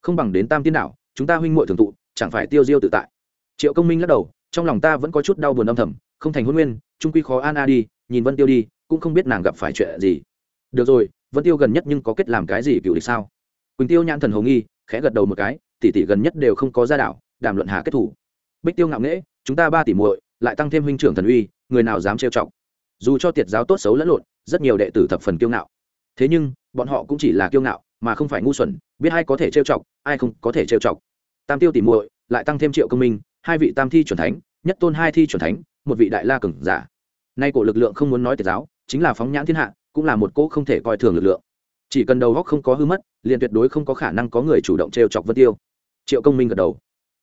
Không bằng đến tam tiên đạo chúng ta huynh muội thường tụ, chẳng phải tiêu diêu tự tại. Triệu công minh lắc đầu, trong lòng ta vẫn có chút đau buồn âm thầm, không thành hôn nguyên, trung quy khó an a đi, nhìn vân tiêu đi, cũng không biết nàng gặp phải chuyện gì. Được rồi, vân tiêu gần nhất nhưng có kết làm cái gì cựu địch sao? Quỳnh tiêu nhãn thần hồ nghi khẽ gật đầu một cái, tỷ tỷ gần nhất đều không có gia đạo đàm luận hà kết thủ. Bích tiêu ngạo nghễ, chúng ta ba tỷ muội, lại tăng thêm huynh trưởng thần uy, người nào dám trêu chọc? Dù cho tiệt giáo tốt xấu lẫn lộn, rất nhiều đệ tử thập phần kiêu ngạo. Thế nhưng, bọn họ cũng chỉ là kiêu ngạo, mà không phải ngu xuẩn, biết ai có thể trêu chọc, ai không có thể trêu chọc. Tam tiêu tỷ muội, lại tăng thêm triệu công minh, hai vị tam thi chuẩn thánh, nhất tôn hai thi chuẩn thánh, một vị đại la cường giả. Nay cổ lực lượng không muốn nói tiệt giáo, chính là phóng nhãn thiên hạ, cũng là một cỗ không thể coi thường lực lượng chỉ cần đầu góc không có hư mất, liền tuyệt đối không có khả năng có người chủ động t chọc vân tiêu. Triệu công minh gật đầu.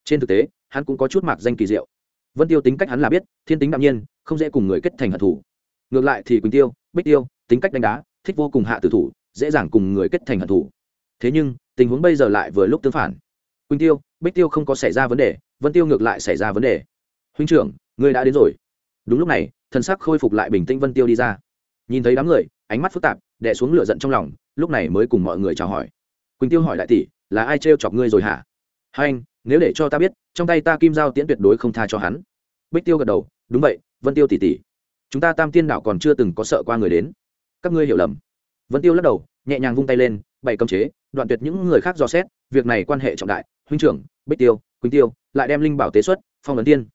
Trên thực tế, hắn cũng có chút mạc danh kỳ diệu. Vân tiêu tính cách hắn là biết, thiên tính đạm nhiên, không dễ cùng người kết thành hận thủ ngược lại thì quỳnh tiêu, bích tiêu, tính cách đánh đá, thích vô cùng hạ tử thủ, dễ dàng cùng người kết thành hận thủ thế nhưng, tình huống bây giờ lại vừa lúc tương phản. Quỳnh tiêu, bích tiêu không có xảy ra vấn đề, vân tiêu ngược lại xảy ra vấn đề. Huynh trưởng người đã đến rồi. Đúng lúc này thân sắc khôi phục lại bình tĩnh vân tiêu đi ra. Nhìn thấy đám người, ánh mắt phức tạp đè xuống lửa giận trong lòng, lúc này mới cùng mọi người chào hỏi. Quỳnh tiêu hỏi đại tỷ, là ai trêu chọc ngươi rồi hả? Hai anh, nếu để cho ta biết, trong tay ta kim giao tiễn tuyệt đối không tha cho hắn. Bích tiêu gật đầu, đúng vậy, vân tiêu tỷ tỷ. Chúng ta tam tiên đảo còn chưa từng có sợ qua người đến. Các ngươi hiểu lầm. Vân tiêu lắc đầu, nhẹ nhàng vung tay lên bày cấm chế, đoạn tuyệt những người khác dò xét, việc này quan hệ trọng đại. Huynh trưởng, bích tiêu, quỳnh tiêu, lại đem linh bảo tế xuất, phong ấn tiên.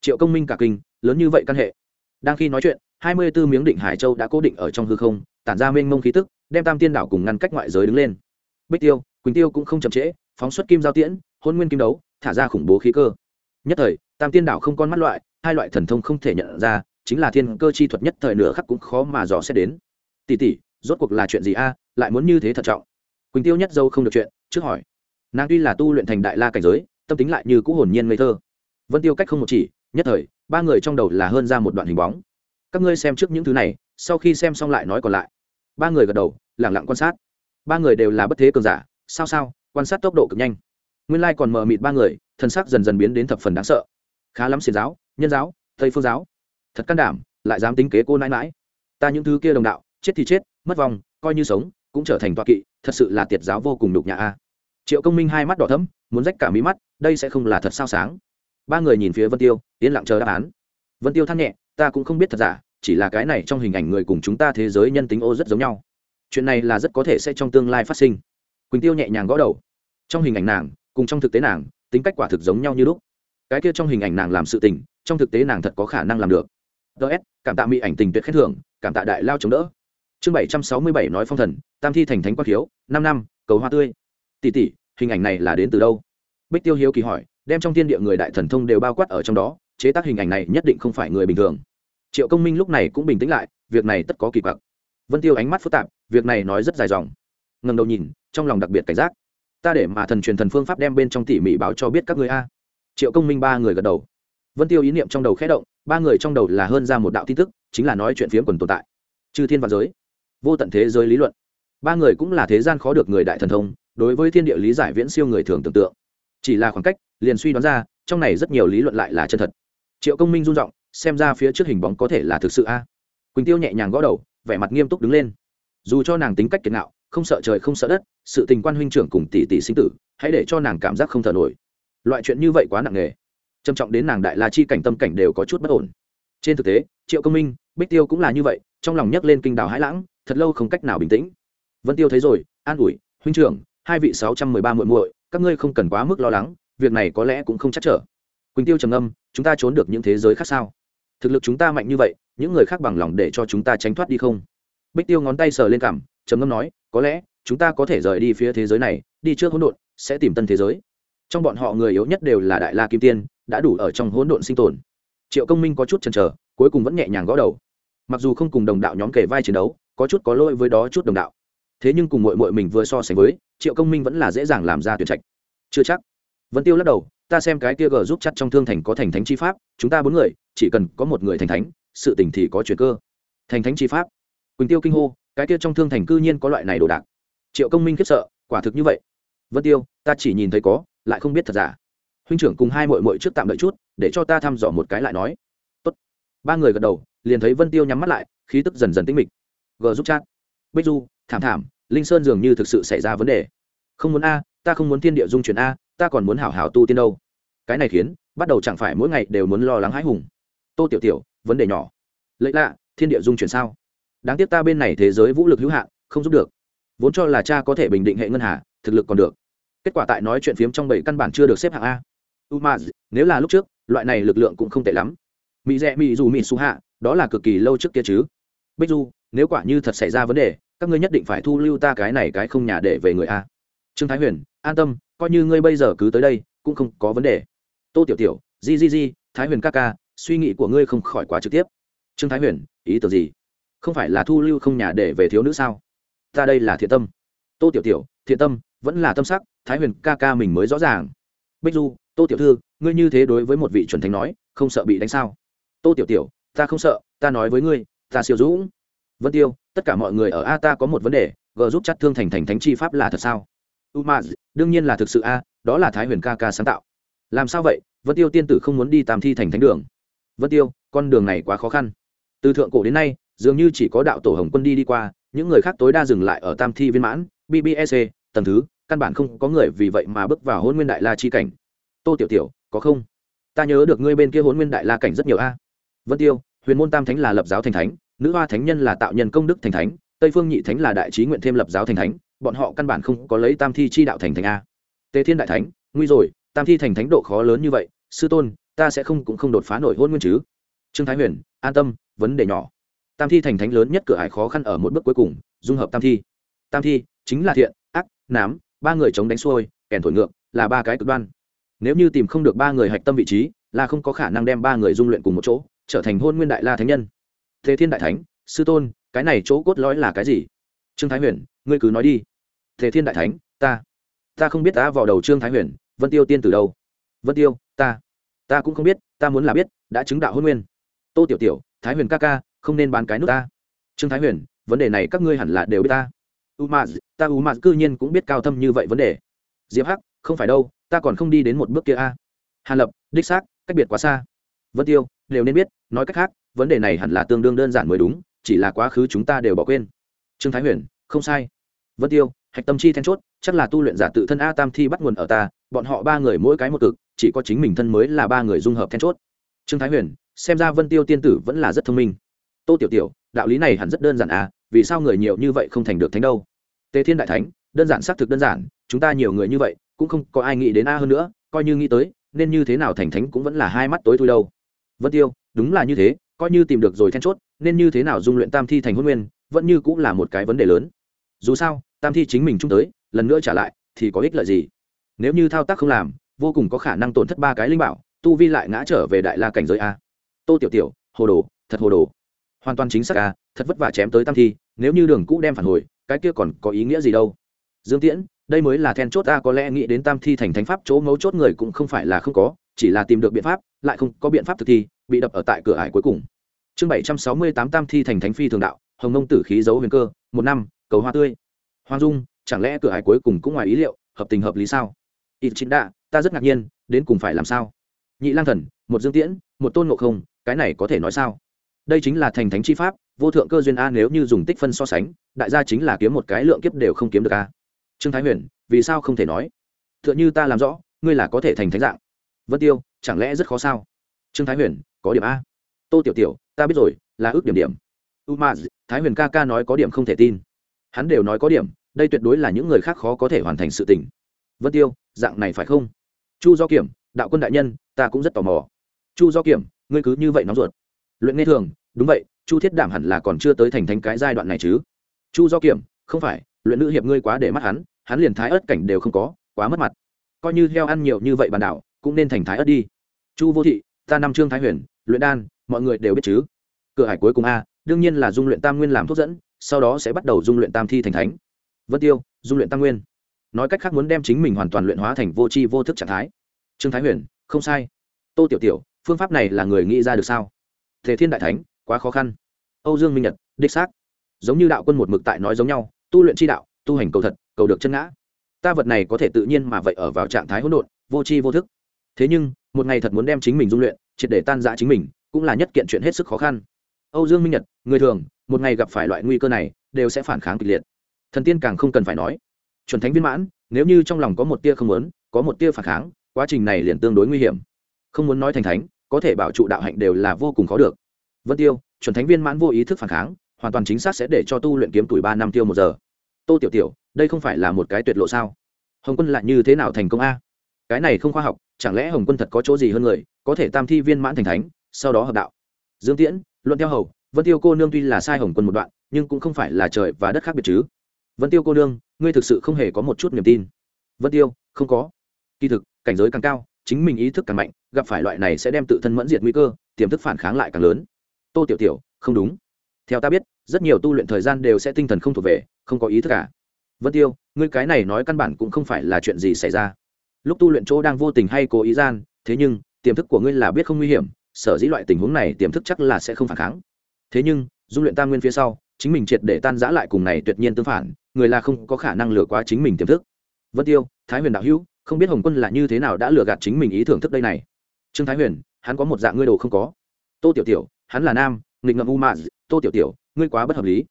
Triệu công minh cả kinh, lớn như vậy căn hệ. Đang khi nói chuyện hai mươi 24 miếng định hải châu đã cố định ở trong hư không, tản ra mênh mông khí tức, đem tam tiên đảo cùng ngăn cách ngoại giới đứng lên. Bích tiêu, quỳnh tiêu cũng không chậm trễ, phóng xuất kim giao tiễn, hôn nguyên kim đấu, thả ra khủng bố khí cơ. Nhất thời, tam tiên đảo không con mắt loại, hai loại thần thông không thể nhận ra, chính là thiên cơ chi thuật nhất thời nửa khắc cũng khó mà dò xét đến. Tỷ tỷ, rốt cuộc là chuyện gì a? Lại muốn như thế thận trọng? Quỳnh tiêu nhất dâu không được chuyện, trước hỏi. Nàng tuy là tu luyện thành đại la cảnh giới, tâm tính lại như cũ hồn nhiên ngây thơ. Vân tiêu cách không một chỉ, nhất thời, ba người trong đầu là hơn ra một đoạn hình bóng các ngươi xem trước những thứ này, sau khi xem xong lại nói còn lại. Ba người gật đầu, lẳng lặng quan sát. Ba người đều là bất thế cường giả, sao sao, quan sát tốc độ cực nhanh. Nguyên lai còn mờ mịt ba người thân xác dần dần biến đến thập phần đáng sợ. Khá lắm xiền giáo, nhân giáo, tây phương giáo. Thật can đảm, lại dám tính kế cô nãi mãi. Ta những thứ kia đồng đạo, chết thì chết, mất vòng, coi như sống, cũng trở thành toa kỵ, thật sự là tiệt giáo vô cùng đục nhà a. Triệu công minh hai mắt đỏ thấm muốn rách cả mí mắt, đây sẽ không là thật sao sáng. Ba người nhìn phía vân tiêu, yên lặng chờ đáp án. Vân tiêu than nhẹ ta cũng không biết thật giả, chỉ là cái này trong hình ảnh người cùng chúng ta thế giới nhân tính ô rất giống nhau. Chuyện này là rất có thể sẽ trong tương lai phát sinh. Quỳnh tiêu nhẹ nhàng gõ đầu. Trong hình ảnh nàng, cùng trong thực tế nàng, tính cách quả thực giống nhau như lúc. Cái kia trong hình ảnh nàng làm sự tình, trong thực tế nàng thật có khả năng làm được. Ts cảm tạ mỹ ảnh tình tuyệt khen thưởng, cảm tạ đại lao chống đỡ. Chương bảy trăm sáu mươi bảy nói phong thần, tam thi thành thánh quát thiếu năm năm, cầu hoa tươi. Tỷ tỷ, hình ảnh này là đến từ đâu? Bích tiêu hiếu kỳ hỏi, đem trong thiên địa người đại thần thông đều bao quát ở trong đó chế tác hình ảnh này nhất định không phải người bình thường. Triệu công minh lúc này cũng bình tĩnh lại, việc này tất có kỳ quặc. Vân tiêu ánh mắt phức tạp, việc này nói rất dài dòng. Ngần đầu nhìn, trong lòng đặc biệt cảnh giác. Ta để mà thần truyền thần phương pháp đem bên trong tỉ mỉ báo cho biết các người a. Triệu công minh ba người gật đầu. Vân tiêu ý niệm trong đầu khẽ động, ba người trong đầu là hơn ra một đạo tin tức, chính là nói chuyện phiếm quần tồn tại. Chư thiên và giới, vô tận thế giới lý luận. Ba người cũng là thế gian khó được người đại thần thông, đối với thiên địa lý giải viễn siêu người thường tưởng tượng. Chỉ là khoảng cách, liền suy đoán ra, trong này rất nhiều lý luận lại là chân thật triệu công minh run r i n g xem ra phía trước hình bóng có thể là thực sự a. Quỳnh tiêu nhẹ nhàng gõ đầu, vẻ mặt nghiêm túc đứng lên. Dù cho nàng tính cách kiệt nạo không sợ trời không sợ đất, sự tình quan huynh trưởng cùng tỷ tỷ sinh tử, hãy để cho nàng cảm giác không thở nổi. Loại chuyện như vậy quá nặng nề. Trầm trọng đến nàng đại la chi cảnh tâm cảnh đều có chút bất ổn. Trên thực tế, triệu công minh, bích tiêu cũng là như vậy, trong lòng nhấc lên kinh đảo hãi lãng, thật lâu không cách nào bình tĩnh. Vân tiêu thấy rồi, an ủi, huynh trưởng, hai vị sáu trăm mười ba muội muội, các ngươi không cần quá mức lo lắng, việc này có lẽ cũng không chắc trở quỳnh tiêu trầm âm chúng ta trốn được những thế giới khác sao? Thực lực chúng ta mạnh như vậy, những người khác bằng lòng để cho chúng ta tránh thoát đi không? Bích tiêu ngón tay sờ lên cảm trầm ngâm nói, có lẽ, chúng ta có thể rời đi phía thế giới này, đi trước hỗn độn, sẽ tìm tân thế giới. Trong bọn họ người yếu nhất đều là đại la kim tiên, đã đủ ở trong hỗn độn sinh tồn. Triệu công minh có chút chần chờ, cuối cùng vẫn nhẹ nhàng gõ đầu. Mặc dù không cùng đồng đạo nhóm kể vai chiến đấu, có chút có lỗi với đó chút đồng đạo. Thế nhưng cùng mội mội mình vừa so sánh với, triệu công minh vẫn là dễ dàng làm ra tuyển trạch. Chưa chắc. Vẫn tiêu lắc đầu ta xem cái kia gờ giúp chắc trong thương thành có thành thánh chi pháp, chúng ta bốn người, chỉ cần có một người thành thánh, sự tình thì có chuyện cơ. Thành thánh chi pháp. Quỳnh tiêu kinh hô, cái kia trong thương thành cư nhiên có loại này đồ đạc. Triệu công minh khiếp sợ, quả thực như vậy. Vân tiêu, ta chỉ nhìn thấy có, lại không biết thật giả. Huynh trưởng cùng hai mội mội trước tạm đợi chút, để cho ta thăm dò một cái lại nói. Tốt. ba người gật đầu, liền thấy vân tiêu nhắm mắt lại, khí tức dần dần tinh mịch. Gờ giúp chat bích du, thảm thảm, linh sơn dường như thực sự xảy ra vấn đề. Không muốn a, ta không muốn thiên địa dung chuyển a, ta còn muốn hảo hảo tu tiên đâu cái này khiến bắt đầu chẳng phải mỗi ngày đều muốn lo lắng hãi hùng. Tô tiểu tiểu, vấn đề nhỏ. Lấy lạ, thiên địa dung chuyển sao? Đáng tiếc ta bên này thế giới vũ lực hữu hạn, không giúp được. Vốn cho là cha có thể bình định hệ ngân hà, thực lực còn được. Kết quả tại nói chuyện phiếm trong bảy căn bản chưa được xếp hạng a. U ma nếu là lúc trước, loại này lực lượng cũng không tệ lắm. Mỹ rẽ mỹ dù mỹ su hạ, đó là cực kỳ lâu trước kia chứ. Bích du, nếu quả như thật xảy ra vấn đề, các ngươi nhất định phải thu lưu ta cái này cái không nhà để về người a. Trương thái huyền, an tâm, coi như ngươi bây giờ cứ tới đây, cũng không có vấn đề tô tiểu tiểu, di di di, thái huyền ca ca, suy nghĩ của ngươi không khỏi quá trực tiếp. Trương thái huyền, ý tưởng gì? Không phải là thu lưu không nhà để về thiếu nữ sao? Ta đây là thiện tâm. Tô tiểu tiểu, thiện tâm, vẫn là tâm sắc, thái huyền ca ca mình mới rõ ràng. Bích du, tô tiểu thư, ngươi như thế đối với một vị chuẩn thánh nói, không sợ bị đánh sao? Tô tiểu tiểu, ta không sợ, ta nói với ngươi, ta siêu dũng. Vân tiêu, tất cả mọi người ở a ta có một vấn đề, g giúp chắc thương thành thành thánh chi pháp là thật sao? U ma đương nhiên là thực sự a, đó là thái huyền ca ca sáng tạo làm sao vậy? Vân tiêu tiên tử không muốn đi tam thi thành thánh đường. Vân tiêu, con đường này quá khó khăn. Từ thượng cổ đến nay, dường như chỉ có đạo tổ hồng quân đi đi qua, những người khác tối đa dừng lại ở tam thi viên mãn bbsc tầng thứ, căn bản không có người vì vậy mà bước vào hôn nguyên đại la chi cảnh. Tô tiểu tiểu, có không? Ta nhớ được ngươi bên kia hôn nguyên đại la cảnh rất nhiều a. Vân tiêu, huyền môn tam thánh là lập giáo thành thánh, nữ hoa thánh nhân là tạo nhân công đức thành thánh, tây phương nhị thánh là đại trí nguyện thêm lập giáo thành thánh, bọn họ căn bản không có lấy tam thi chi đạo thành thánh a. Tề thiên đại thánh, nguy rồi tam thi thành thánh độ khó lớn như vậy, sư tôn, ta sẽ không cũng không đột phá nổi hôn nguyên chứ? Trương thái huyền, an tâm, vấn đề nhỏ. Tam thi thành thánh lớn nhất cửa hải khó khăn ở một bước cuối cùng, dung hợp tam thi. Tam thi, chính là thiện, ác, nám, ba người chống đánh xuôi, kèn thổi ngược, là ba cái cực đoan. Nếu như tìm không được ba người hạch tâm vị trí, là không có khả năng đem ba người dung luyện cùng một chỗ, trở thành hôn nguyên đại la thánh nhân. Thế thiên đại thánh, sư tôn, cái này chỗ cốt lõi là cái gì? Trương thái huyền, ngươi cứ nói đi. Thế thiên đại thánh, ta ta không biết ta vào đầu trương thái huyền vân tiêu tiên từ đâu? Vân tiêu, ta ta cũng không biết, ta muốn là biết, đã chứng đạo hôn nguyên. Tô tiểu tiểu, thái huyền ca ca, không nên bán cái nước ta. Trương thái huyền, vấn đề này các ngươi hẳn là đều biết ta. U m ta u m cư nhiên cũng biết cao thâm như vậy vấn đề. Diệp hắc, không phải đâu, ta còn không đi đến một bước kia a. Hàn lập, đích xác, cách biệt quá xa. Vân tiêu, đều nên biết, nói cách khác, vấn đề này hẳn là tương đương đơn giản mới đúng, chỉ là quá khứ chúng ta đều bỏ quên. Trương thái huyền, không sai. Vân tiêu, hạch tâm chi then chốt, chắc là tu luyện giả tự thân a tam thi bắt nguồn ở ta bọn họ ba người mỗi cái một cực, chỉ có chính mình thân mới là ba người dung hợp then chốt. Trương thái huyền, xem ra vân tiêu tiên tử vẫn là rất thông minh. Tô tiểu tiểu, đạo lý này hẳn rất đơn giản à vì sao người nhiều như vậy không thành được thánh đâu? Tề thiên đại thánh, đơn giản xác thực đơn giản, chúng ta nhiều người như vậy, cũng không có ai nghĩ đến a hơn nữa, coi như nghĩ tới, nên như thế nào thành thánh cũng vẫn là hai mắt tối thui đâu. Vân tiêu, đúng là như thế, coi như tìm được rồi then chốt, nên như thế nào dung luyện tam thi thành hôn nguyên, vẫn như cũng là một cái vấn đề lớn. Dù sao, tam thi chính mình chung tới, lần nữa trả lại, thì có ích lợi gì? Nếu như thao tác không làm, vô cùng có khả năng tổn thất ba cái linh bảo, tu vi lại ngã trở về đại la cảnh giới a. Tô tiểu tiểu, hồ đồ, thật hồ đồ. Hoàn toàn chính xác a, thật vất vả chém tới tam thi, nếu như đường cũ đem phản hồi, cái kia còn có ý nghĩa gì đâu? Dương tiễn, đây mới là then chốt ta có lẽ nghĩ đến tam thi thành thánh pháp chỗ mấu chốt người cũng không phải là không có, chỉ là tìm được biện pháp, lại không có biện pháp thực thi, bị đập ở tại cửa ải cuối cùng. Chương bảy trăm sáu mươi tám tam thi thành thánh phi thường đạo, hồng nông tử khí dấu huyền cơ, một năm, cầu hoa tươi. Hoàng dung, chẳng lẽ cửa ải cuối cùng cũng ngoài ý liệu, hợp tình hợp lý sao? Ít chính đạ, ta rất ngạc nhiên, đến cùng phải làm sao? Nhị lang thần, một dương tiễn, một tôn ngộ không, cái này có thể nói sao? Đây chính là thành thánh chi pháp, vô thượng cơ duyên a nếu như dùng tích phân so sánh, đại gia chính là kiếm một cái lượng kiếp đều không kiếm được a. Trương thái huyền, vì sao không thể nói? T h ư ợ n h ư ta làm rõ, ngươi là có thể thành thánh dạng. Vân tiêu, chẳng lẽ rất khó sao? Trương thái huyền, có điểm a. Tô tiểu tiểu, ta biết rồi, là ước điểm điểm. U ma thái huyền ca ca nói có điểm không thể tin. Hắn đều nói có điểm, đây tuyệt đối là những người khác khó có thể hoàn thành sự tình vân tiêu, dạng này phải không? Chu do kiểm, đạo quân đại nhân, ta cũng rất tò mò. Chu do kiểm, ngươi cứ như vậy nóng ruột. Luyện nghe thường, đúng vậy, chu thiết đảm hẳn là còn chưa tới thành thánh cái giai đoạn này chứ. Chu do kiểm, không phải, luyện nữ hiệp ngươi quá để mắt hắn hắn liền thái ớt cảnh đều không có, quá mất mặt. Coi như heo ăn nhiều như vậy bàn đảo cũng nên thành thái ớt đi. Chu vô thị, ta năm trương thái huyền, luyện đan, mọi người đều biết chứ. Cửa hải cuối cùng a, đương nhiên là dung luyện tam nguyên làm thuốc dẫn, sau đó sẽ bắt đầu dung luyện tam thi thành thánh. Vân tiêu, dung luyện tam nguyên nói cách khác muốn đem chính mình hoàn toàn luyện hóa thành vô tri vô thức trạng thái. Trương thái huyền, không sai. Tô tiểu tiểu, phương pháp này là người nghĩ ra được sao? Thể thiên đại thánh, quá khó khăn. Âu dương minh nhật, đích xác. Giống như đạo quân một mực tại nói giống nhau, tu luyện chi đạo, tu hành cầu thật, cầu được chân ngã. Ta vật này có thể tự nhiên mà vậy ở vào trạng thái hỗn độn, vô tri vô thức. Thế nhưng, một ngày thật muốn đem chính mình dung luyện, triệt để tan giã chính mình, cũng là nhất kiện chuyện hết sức khó khăn. Âu dương minh nhật, người thường, một ngày gặp phải loại nguy cơ này, đều sẽ phản kháng kịch liệt. Thần tiên càng không cần phải nói chuẩn thánh viên mãn, nếu như trong lòng có một tia không muốn, có một tia phản kháng, quá trình này liền tương đối nguy hiểm. Không muốn nói thành thánh, có thể bảo trụ đạo hạnh đều là vô cùng khó được. Vân tiêu, chuẩn thánh viên mãn vô ý thức phản kháng, hoàn toàn chính xác sẽ để cho tu luyện kiếm tuổi ba năm tiêu một giờ. Tô tiểu tiểu, đây không phải là một cái tuyệt lộ sao? Hồng quân lại như thế nào thành công a? Cái này không khoa học, chẳng lẽ hồng quân thật có chỗ gì hơn người, có thể tam thi viên mãn thành thánh, sau đó hợp đạo? Dương tiễn, luận theo hầu, vân tiêu cô nương tuy là sai hồng quân một đoạn, nhưng cũng không phải là trời và đất khác biệt chứ vân tiêu cô nương, ngươi thực sự không hề có một chút niềm tin. Vân tiêu, không có. Kỳ thực, cảnh giới càng cao, chính mình ý thức càng mạnh, gặp phải loại này sẽ đem tự thân mẫn diệt nguy cơ, tiềm thức phản kháng lại càng lớn. Tô tiểu tiểu, không đúng. Theo ta biết, rất nhiều tu luyện thời gian đều sẽ tinh thần không thuộc về, không có ý thức cả. Vân tiêu, ngươi cái này nói căn bản cũng không phải là chuyện gì xảy ra. Lúc tu luyện chỗ đang vô tình hay cố ý gian, thế nhưng, tiềm thức của ngươi là biết không nguy hiểm, sở dĩ loại tình huống này tiềm thức chắc là sẽ không phản kháng. Thế nhưng dung luyện tam nguyên phía sau, chính mình triệt để tan giã lại cùng này tuyệt nhiên tương phản người là không có khả năng lừa quá chính mình tiềm thức. Vân tiêu, thái huyền đạo hữu, không biết hồng quân là như thế nào đã lừa gạt chính mình ý thưởng thức đây này? Trương thái huyền, hắn có một dạng ngươi đồ không có. Tô tiểu tiểu, hắn là nam, nghịch ngậm u mạ tô tiểu tiểu, ngươi quá bất hợp lý.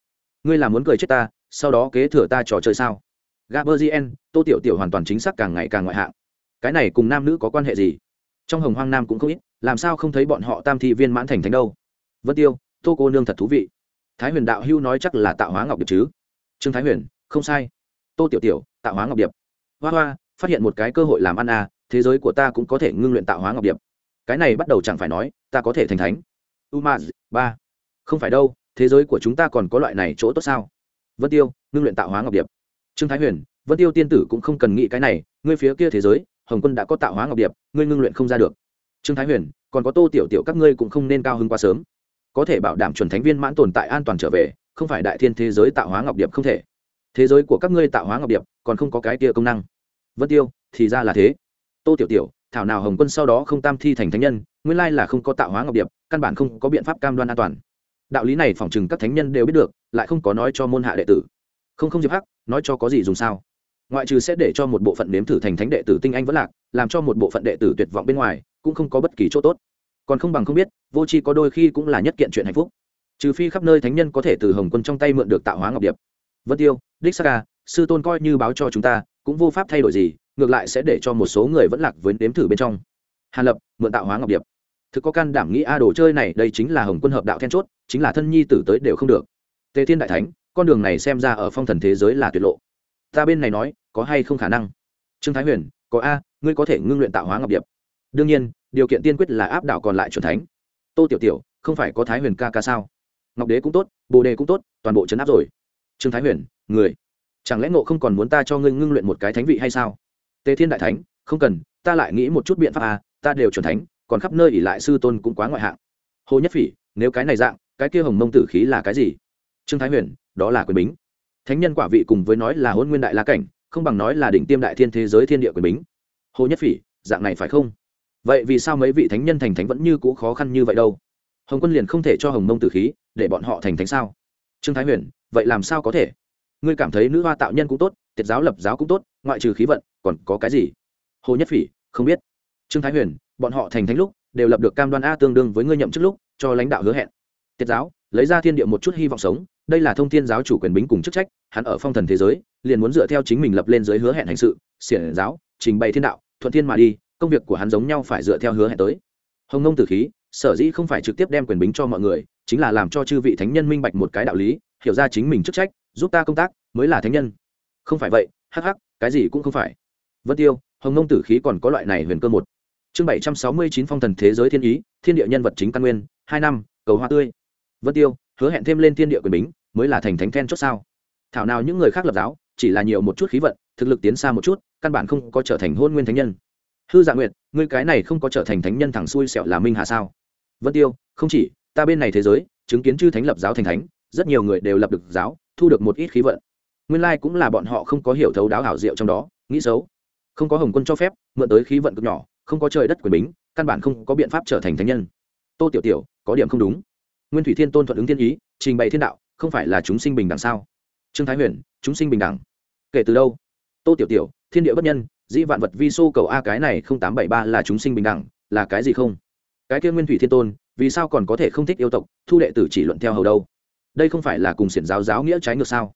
Ngươi là muốn cười chết ta, sau đó kế thừa ta trò chơi sao? Gaberzien tô tiểu tiểu hoàn toàn chính xác càng ngày càng ngoại hạng. Cái này cùng nam nữ có quan hệ gì? Trong hồng hoang nam cũng không ít, làm sao không thấy bọn họ tam thi viên mãn thành thánh đâu? Vân tiêu, tô cô nương thật thú vị. Thái huyền đạo hưu nói chắc là tạo hóa ngọc được chứ? Trương thái huyền không sai. Tô tiểu tiểu, tạo hóa ngọc điệp. Hoa hoa, phát hiện một cái cơ hội làm ăn à thế giới của ta cũng có thể ngưng luyện tạo hóa ngọc điệp. Cái này bắt đầu chẳng phải nói, ta có thể thành thánh. Umaz, ba. Không phải đâu, thế giới của chúng ta còn có loại này chỗ tốt sao? Vân tiêu, ngưng luyện tạo hóa ngọc điệp. Trương thái huyền, vân tiêu tiên tử cũng không cần nghĩ cái này, ngươi phía kia thế giới, hồng quân đã có tạo hóa ngọc điệp, ngươi ngưng luyện không ra được. Trương thái huyền, còn có tô tiểu tiểu các ngươi cũng không nên cao hứng quá sớm. Có thể bảo đảm chuẩn thánh viên mãn tồn tại an toàn trở về, không phải đại thiên thế giới tạo hóa ngọc điệp không thể thế giới của các ngươi tạo hóa ngọc điệp, còn không có cái kia công năng. Vân tiêu, thì ra là thế. Tô tiểu tiểu, thảo nào hồng quân sau đó không tam thi thành thánh nhân, nguyên lai là không có tạo hóa ngọc điệp, căn bản không có biện pháp cam đoan an toàn. Đạo lý này phỏng chừng các thánh nhân đều biết được, lại không có nói cho môn hạ đệ tử. Không không diệp hắc, nói cho có gì dùng sao? Ngoại trừ sẽ để cho một bộ phận nếm thử thành thánh đệ tử tinh anh vẫn lạc, làm cho một bộ phận đệ tử tuyệt vọng bên ngoài, cũng không có bất kỳ chỗ tốt. Còn không bằng không biết, vô tri có đôi khi cũng là nhất kiện chuyện hạnh phúc. Trừ phi khắp nơi thánh nhân có thể từ hồng quân trong tay mượn được tạo hóa ngọc điệp vân tiêu, đích saka sư tôn coi như báo cho chúng ta, cũng vô pháp thay đổi gì, ngược lại sẽ để cho một số người vẫn lạc với nếm thử bên trong. Hàn lập, mượn tạo hóa ngọc điệp. Thực có can đảm nghĩ, a đồ chơi này, đây chính là hồng quân hợp đạo then chốt, chính là thân nhi tử tới đều không được. Tề thiên đại thánh, con đường này xem ra ở phong thần thế giới là tuyệt lộ. Ta bên này nói, có hay không khả năng? Trương thái huyền, có a, ngươi có thể ngưng luyện tạo hóa ngọc điệp. Đương nhiên, điều kiện tiên quyết là áp đảo còn lại c thánh. Tô tiểu tiểu, không phải có thái huyền ca ca sao? Ngọc đế cũng tốt, bồ đề cũng tốt, toàn bộ chấn áp rồi trương thái huyền, người. Chẳng lẽ ngộ không còn muốn ta cho ngươi ngưng luyện một cái thánh vị hay sao? Tề thiên đại thánh, không cần, ta lại nghĩ một chút biện pháp à ta đều chuẩn thánh, còn khắp nơi ỉ lại sư tôn cũng quá ngoại hạng. Hồ nhất phỉ, nếu cái này dạng, cái kia hồng mông tử khí là cái gì? Trương thái huyền, đó là quyền bính. Thánh nhân quả vị cùng với nói là hôn nguyên đại la cảnh, không bằng nói là đỉnh tiêm đại thiên thế giới thiên địa quyền bính. Hồ nhất phỉ, dạng này phải không? Vậy vì sao mấy vị thánh nhân thành thánh vẫn như cũ khó khăn như vậy đâu? Hồng quân liền không thể cho hồng mông tử khí để bọn họ thành thánh sao? Trương thái huyền, vậy làm sao có thể? Ngươi cảm thấy nữ hoa tạo nhân cũng tốt tiệt giáo lập giáo cũng tốt, ngoại trừ khí vận, còn có cái gì? Hồ nhất phỉ, không biết. Trương thái huyền, bọn họ thành thánh lúc, đều lập được cam đoan a tương đương với ngươi nhậm chức lúc, cho lãnh đạo hứa hẹn. Tiết giáo, lấy ra thiên địa một chút hy vọng sống, đây là thông thiên giáo chủ quyền bính cùng chức trách, hắn ở phong thần thế giới, liền muốn dựa theo chính mình lập lên giới hứa hẹn hành sự, xiển giáo, trình bày thiên đạo, thuận thiên mà đi, công việc của hắn giống nhau phải dựa theo hứa hẹn tới. Hồng nông tử khí, sở dĩ không phải trực tiếp đem quyền bính cho mọi người chính là làm cho chư vị thánh nhân minh bạch một cái đạo lý, hiểu ra chính mình chức trách, giúp ta công tác mới là thánh nhân. Không phải vậy, hắc hắc, cái gì cũng không phải. Vân tiêu, hồng nông tử khí còn có loại này huyền cơ một. Chương bảy trăm sáu mươi chín phong thần thế giới thiên ý, thiên địa nhân vật chính căn nguyên, hai năm, cầu hoa tươi. Vân tiêu, hứa hẹn thêm lên thiên địa quyền bính, mới là thành thánh then chốt sao? Thảo nào những người khác lập giáo, chỉ là nhiều một chút khí vận, thực lực tiến xa một chút, căn bản không có trở thành hôn nguyên thánh nhân. Hư dạ nguyệt, ngươi cái này không có trở thành thánh nhân thẳng xui sẹo là minh hà sao? Vân tiêu, không chỉ ta bên này thế giới, chứng kiến chư thánh lập giáo thành thánh, rất nhiều người đều lập được giáo, thu được một ít khí vận. Nguyên lai cũng là bọn họ không có hiểu thấu đáo hảo diệu trong đó, nghĩ xấu. Không có hồng quân cho phép, mượn tới khí vận cực nhỏ, không có trời đất quyền bính, căn bản không có biện pháp trở thành thánh nhân. Tô tiểu tiểu, có điểm không đúng. Nguyên thủy thiên tôn thuận ứng thiên ý, trình bày thiên đạo, không phải là chúng sinh bình đẳng sao? Trương thái huyền, chúng sinh bình đẳng. Kể từ đâu? Tô tiểu tiểu, thiên địa bất nhân, dĩ vạn vật vi sô cầu a cái này không tám bảy ba là chúng sinh bình đẳng, là cái gì không? Cái kia nguyên thủy thiên tôn vì sao còn có thể không thích yêu tộc, thu đệ tử chỉ luận theo hầu đâu? Đây không phải là cùng xiển giáo giáo nghĩa trái ngược sao?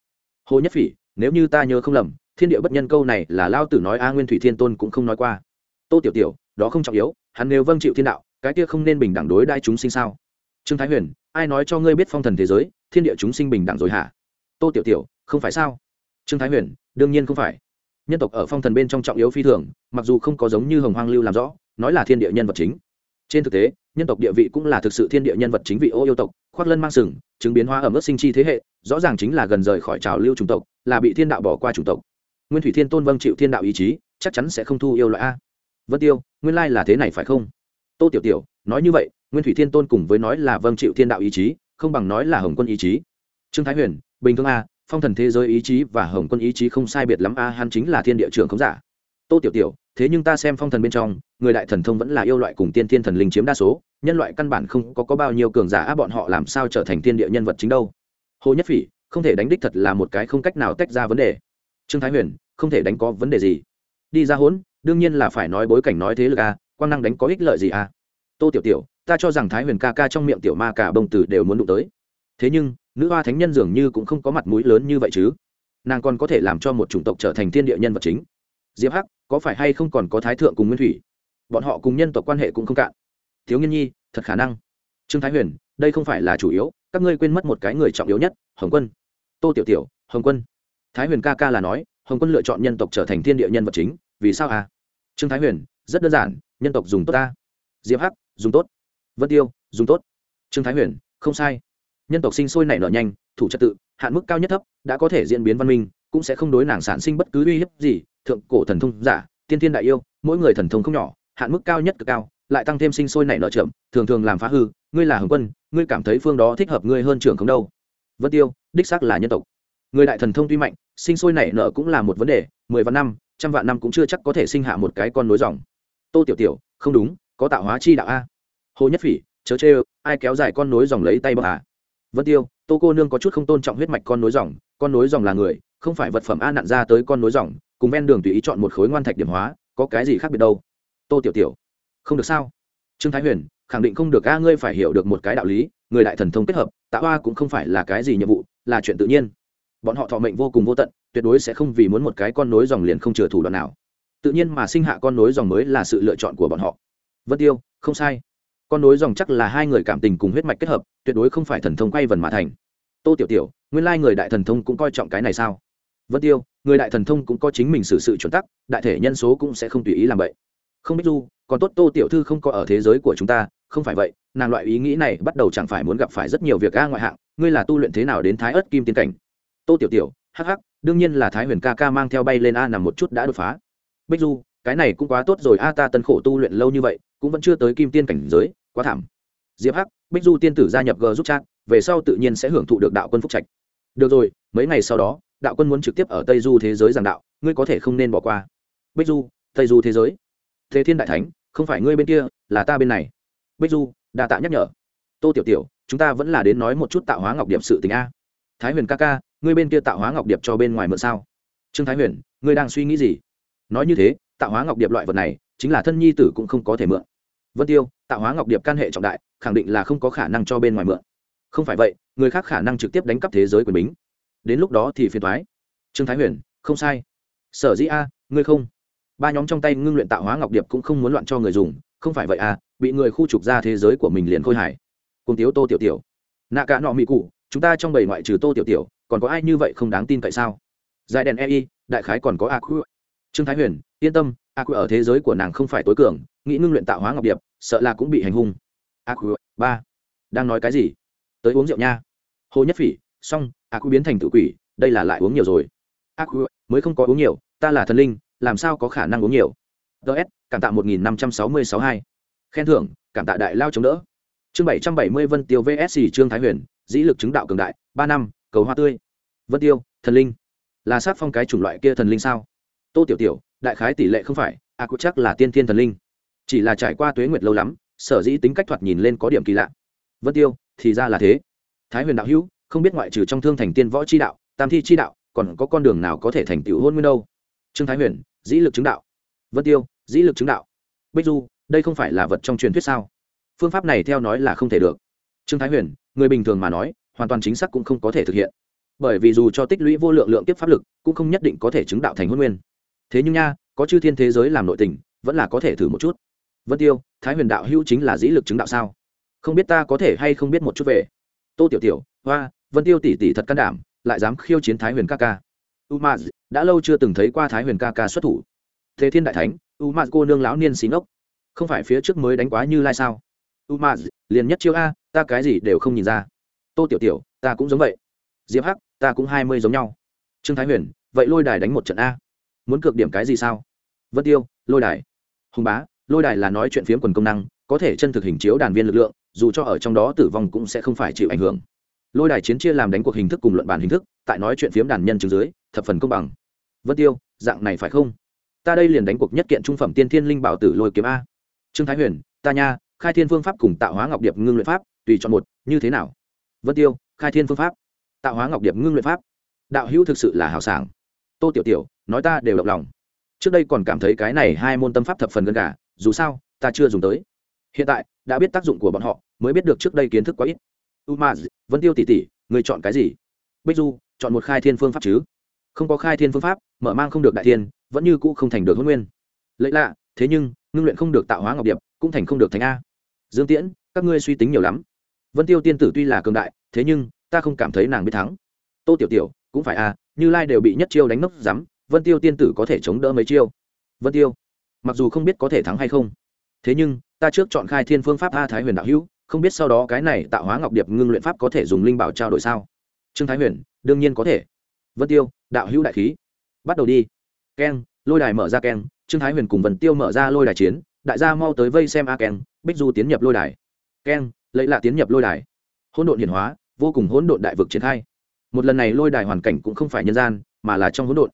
Hồ nhất phỉ, nếu như ta nhớ không lầm, thiên địa bất nhân câu này là lao tử nói a nguyên thủy thiên tôn cũng không nói qua. Tô tiểu tiểu, đó không trọng yếu, hắn nếu vâng chịu thiên đạo, cái kia không nên bình đẳng đối đai chúng sinh sao? Trương thái huyền, ai nói cho ngươi biết phong thần thế giới, thiên địa chúng sinh bình đẳng rồi hả? Tô tiểu tiểu, không phải sao? Trương thái huyền, đương nhiên không phải. Nhân tộc ở phong thần bên trong trọng yếu phi thường, mặc dù không có giống như hồng hoang lưu làm rõ, nói là thiên địa nhân vật chính. Trên thực tế nhân tộc địa vị cũng là thực sự thiên địa nhân vật chính vị ô yêu tộc, khoác lân mang sừng, chứng biến hóa ở mức sinh chi thế hệ, rõ ràng chính là gần rời khỏi trào lưu chủng tộc, là bị thiên đạo bỏ qua chủng tộc. Nguyên thủy thiên tôn vâng chịu thiên đạo ý chí, chắc chắn sẽ không thu yêu loại a. Vân tiêu, nguyên lai là thế này phải không? Tô tiểu tiểu, nói như vậy, nguyên thủy thiên tôn cùng với nói là vâng chịu thiên đạo ý chí, không bằng nói là hồng quân ý chí. Trương thái huyền, bình thường a, phong thần thế giới ý chí và hồng quân ý chí không sai biệt lắm a, hắn chính là thiên địa trường không giả tô tiểu tiểu thế nhưng ta xem phong thần bên trong người đại thần thông vẫn là yêu loại cùng tiên thiên thần linh chiếm đa số nhân loại căn bản không có, có bao nhiêu cường giả á bọn họ làm sao trở thành thiên địa nhân vật chính đâu. Hồ nhất phỉ không thể đánh đích thật là một cái không cách nào tách ra vấn đề. Trương thái huyền không thể đánh có vấn đề gì. Đi ra hỗn đương nhiên là phải nói bối cảnh nói thế lực à, a quan năng đánh có ích lợi gì a tô tiểu tiểu ta cho rằng thái huyền ca ca trong miệng tiểu ma cả bông tử đều muốn đụng tới. Thế nhưng nữ hoa thánh nhân dường như cũng không có mặt mũi lớn như vậy chứ. Nàng còn có thể làm cho một chủng tộc trở thành thiên địa nhân vật chính. Diệp hắc có phải hay không còn có thái thượng cùng nguyên thủy? Bọn họ cùng nhân tộc quan hệ cũng không cạn. Thiếu nghiên nhi, thật khả năng. Trương thái huyền, đây không phải là chủ yếu, các ngươi quên mất một cái người trọng yếu nhất, hồng quân. Tô tiểu tiểu, hồng quân. Thái huyền ca ca là nói, hồng quân lựa chọn nhân tộc trở thành thiên địa nhân vật chính, vì sao à? Trương thái huyền, rất đơn giản, nhân tộc dùng tốt ta. Diệp hắc, dùng tốt. Vân tiêu, dùng tốt. Trương thái huyền, không sai. Nhân tộc sinh sôi nảy nở nhanh, thủ trật tự, hạn mức cao nhất thấp, đã có thể diễn biến văn minh cũng sẽ không đối nàng sản sinh bất cứ uy hiếp gì, thượng cổ thần thông giả, tiên thiên đại yêu, mỗi người thần thông không nhỏ, hạn mức cao nhất cực cao, lại tăng thêm sinh sôi nảy nở chậm, thường thường làm phá hư, ngươi là hồng quân, ngươi cảm thấy phương đó thích hợp ngươi hơn trưởng không đâu. Vân tiêu, đích xác là nhân tộc. Người đại thần thông tuy mạnh, sinh sôi nảy nở cũng là một vấn đề, mười vạn năm, trăm vạn năm cũng chưa chắc có thể sinh hạ một cái con nối dòng. Tô tiểu tiểu, không đúng, có tạo hóa chi đạo a. Hồ nhất phỉ, chớ chê ai kéo dài con nối dòng lấy tay bờ à vân tiêu, tô cô nương có chút không tôn trọng huyết mạch con nối dòng con nối dòng là người, không phải vật phẩm a nặn ra tới con nối dòng, cùng ven đường tùy ý chọn một khối ngoan thạch điểm hóa, có cái gì khác biệt đâu? Tô tiểu tiểu, không được sao? Trương thái huyền, khẳng định không được a, ngươi phải hiểu được một cái đạo lý, người đại thần thông kết hợp tạo a cũng không phải là cái gì nhiệm vụ, là chuyện tự nhiên. Bọn họ thọ mệnh vô cùng vô tận, tuyệt đối sẽ không vì muốn một cái con nối dòng liền không chừa thủ đoạn nào. Tự nhiên mà sinh hạ con nối dòng mới là sự lựa chọn của bọn họ. Vân tiêu, không sai. Con nối dòng chắc là hai người cảm tình cùng huyết mạch kết hợp, tuyệt đối không phải thần thông quay vần mà thành tô tiểu tiểu, nguyên lai người đại thần thông cũng coi trọng cái này sao? Vân tiêu, người đại thần thông cũng có chính mình xử sự chuẩn tắc, đại thể nhân số cũng sẽ không tùy ý làm vậy. Không biết du, còn tốt tô tiểu thư không có ở thế giới của chúng ta, không phải vậy, nàng loại ý nghĩ này bắt đầu chẳng phải muốn gặp phải rất nhiều việc a ngoại hạng, ngươi là tu luyện thế nào đến thái ớt kim tiến cảnh? Tô tiểu tiểu, hắc hắc, đương nhiên là thái huyền ca ca mang theo bay lên a nằm một chút đã đột phá. Bích du, cái này cũng quá tốt rồi, a ta tân khổ tu luyện lâu như vậy, cũng vẫn chưa tới kim tiên cảnh giới, quá thảm. Diệp hắc, bích du tiên tử gia nhập g giúp chat về sau tự nhiên sẽ hưởng thụ được đạo quân phúc trạch. Được rồi, mấy ngày sau đó, đạo quân muốn trực tiếp ở tây du thế giới giảng đạo, ngươi có thể không nên bỏ qua. Bích du, tây du thế giới. Thế thiên đại thánh, không phải ngươi bên kia, là ta bên này. Bích du, đa tạ nhắc nhở. Tô tiểu tiểu, chúng ta vẫn là đến nói một chút tạo hóa ngọc điệp sự tình a. Thái huyền ca ca, ngươi bên kia tạo hóa ngọc điệp cho bên ngoài mượn sao? Trương thái huyền, ngươi đang suy nghĩ gì? Nói như thế, tạo hóa ngọc điệp loại vật này, chính là thân nhi tử cũng không có thể mượn. Vân tiêu, tạo hóa ngọc điệp can hệ trọng đại, khẳng định là không có khả năng cho bên ngoài mượn không phải vậy, người khác khả năng trực tiếp đánh cắp thế giới quyền bính. Đến lúc đó thì phiền thoái trương thái huyền, không sai. Sở dĩ a, ngươi không. Ba nhóm trong tay ngưng luyện tạo hóa ngọc điệp cũng không muốn loạn cho người dùng. Không phải vậy à bị người khu trục ra thế giới của mình liền khôi hài. Cùng tiếu tô tiểu tiểu. Nạ cả nọ mỹ cụ, chúng ta trong bầy ngoại trừ tô tiểu tiểu, còn có ai như vậy không đáng tin cậy sao? Dài đèn ei đại khái còn có a khu trương thái huyền, yên tâm, a khu ở thế giới của nàng không phải tối cường, nghĩ ngưng luyện tạo hóa ngọc điệp, sợ là cũng bị hành hung. A khu ba, đang nói cái gì? Tới uống rượu nha. Hồ nhất phỉ, xong, a quy biến thành tự quỷ, đây là lại uống nhiều rồi. A quy mới không có uống nhiều, ta là thần linh, làm sao có khả năng uống nhiều? Ts cảm tạ một nghìn năm trăm sáu mươi sáu hai. Khen thưởng, cảm tạ đại lao chống đỡ. Chương bảy trăm bảy mươi vân tiêu vsc trương thái huyền, dĩ lực chứng đạo cường đại, ba năm, cầu hoa tươi. Vân tiêu, thần linh. Là sát phong cái chủng loại kia thần linh sao? Tô tiểu tiểu, đại khái tỷ lệ không phải, a cũng chắc là tiên thiên thần linh. Chỉ là trải qua tuế nguyệt lâu lắm, sở dĩ tính cách thoạt nhìn lên có điểm kỳ lạ vân tiêu, thì ra là thế. Thái huyền đạo hữu, không biết ngoại trừ trong thương thành tiên võ chi đạo, tam thi chi đạo, còn có con đường nào có thể thành tựu hôn nguyên đâu? Trương thái huyền, dĩ lực chứng đạo. Vân tiêu, dĩ lực chứng đạo. Bích du, đây không phải là vật trong truyền thuyết sao? Phương pháp này theo nói là không thể được. Trương thái huyền, người bình thường mà nói, hoàn toàn chính xác cũng không có thể thực hiện. Bởi vì dù cho tích lũy vô lượng lượng tiếp pháp lực, cũng không nhất định có thể chứng đạo thành hôn nguyên. Thế nhưng nha, có chư thiên thế giới làm nội tình, vẫn là có thể thử một chút. Vân tiêu, thái huyền đạo hữu chính là dĩ lực chứng đạo sao? Không biết ta có thể hay không biết một chút về. Tô tiểu tiểu, hoa, vân tiêu tỷ tỷ thật can đảm, lại dám khiêu chiến thái huyền ca ca. U ma đã lâu chưa từng thấy qua thái huyền ca ca xuất thủ. Thế thiên đại thánh u ma cô nương lão niên xí ngốc. Không phải phía trước mới đánh quá như lai sao? U ma liền nhất chiêu a, ta cái gì đều không nhìn ra. Tô tiểu tiểu, ta cũng giống vậy. Diệp hắc, ta cũng hai mươi giống nhau. Trương thái huyền, vậy lôi đài đánh một trận a. Muốn cược điểm cái gì sao? Vân tiêu, lôi đài. Hùng bá, lôi đài là nói chuyện phiếm quần công năng, có thể chân thực hình chiếu đàn viên lực lượng dù cho ở trong đó tử vong cũng sẽ không phải chịu ảnh hưởng. Lôi đài chiến chia làm đánh cuộc hình thức cùng luận bàn hình thức, tại nói chuyện phiếm đàn nhân chứng dưới, thập phần công bằng. Vân tiêu, dạng này phải không? Ta đây liền đánh cuộc nhất kiện trung phẩm tiên thiên linh bảo tử lôi kiếm a. Trương thái huyền, ta nha, khai thiên phương pháp cùng tạo hóa ngọc điệp ngưng luyện pháp, tùy chọn một, như thế nào? Vân tiêu, khai thiên phương pháp. Tạo hóa ngọc điệp ngưng luyện pháp. Đạo hữu thực sự là hào sảng. Tô tiểu tiểu, nói ta đều động lòng. Trước đây còn cảm thấy cái này hai môn tâm pháp thập phần gần cả dù sao, ta chưa dùng tới. Hiện tại, đã biết tác dụng của bọn họ mới biết được trước đây kiến thức quá ít. Umaz, vân tiêu tỷ tỷ, người chọn cái gì? Bích du, chọn một khai thiên phương pháp chứ? Không có khai thiên phương pháp, mở mang không được đại thiên, vẫn như cũ không thành được hôn nguyên. Lệ lạ, thế nhưng, ngưng luyện không được tạo hóa ngọc điệp, cũng thành không được thành a. Dương tiễn, các ngươi suy tính nhiều lắm. Vân tiêu tiên tử tuy là cường đại, thế nhưng, ta không cảm thấy nàng biết thắng. Tô tiểu tiểu, cũng phải a, như lai đều bị nhất chiêu đánh nốc rắm, vân tiêu tiên tử có thể chống đỡ mấy chiêu? Vân tiêu, mặc dù không biết có thể thắng hay không, thế nhưng, ta trước chọn khai thiên phương pháp a thái huyền đạo hữu không biết sau đó cái này tạo hóa ngọc điệp ngưng luyện pháp có thể dùng linh bảo trao đổi sao? Trương thái huyền, đương nhiên có thể. Vân tiêu, đạo hữu đại khí. Bắt đầu đi. Keng, lôi đài mở ra keng. Trương thái huyền cùng vân tiêu mở ra lôi đài chiến. Đại gia mau tới vây xem a keng. Bích du tiến nhập lôi đài. Keng lấy lạ tiến nhập lôi đài. Hỗn độn hiển hóa, vô cùng hỗn độn đại vực triển khai. Một lần này lôi đài hoàn cảnh cũng không phải nhân gian, mà là trong hỗn độn.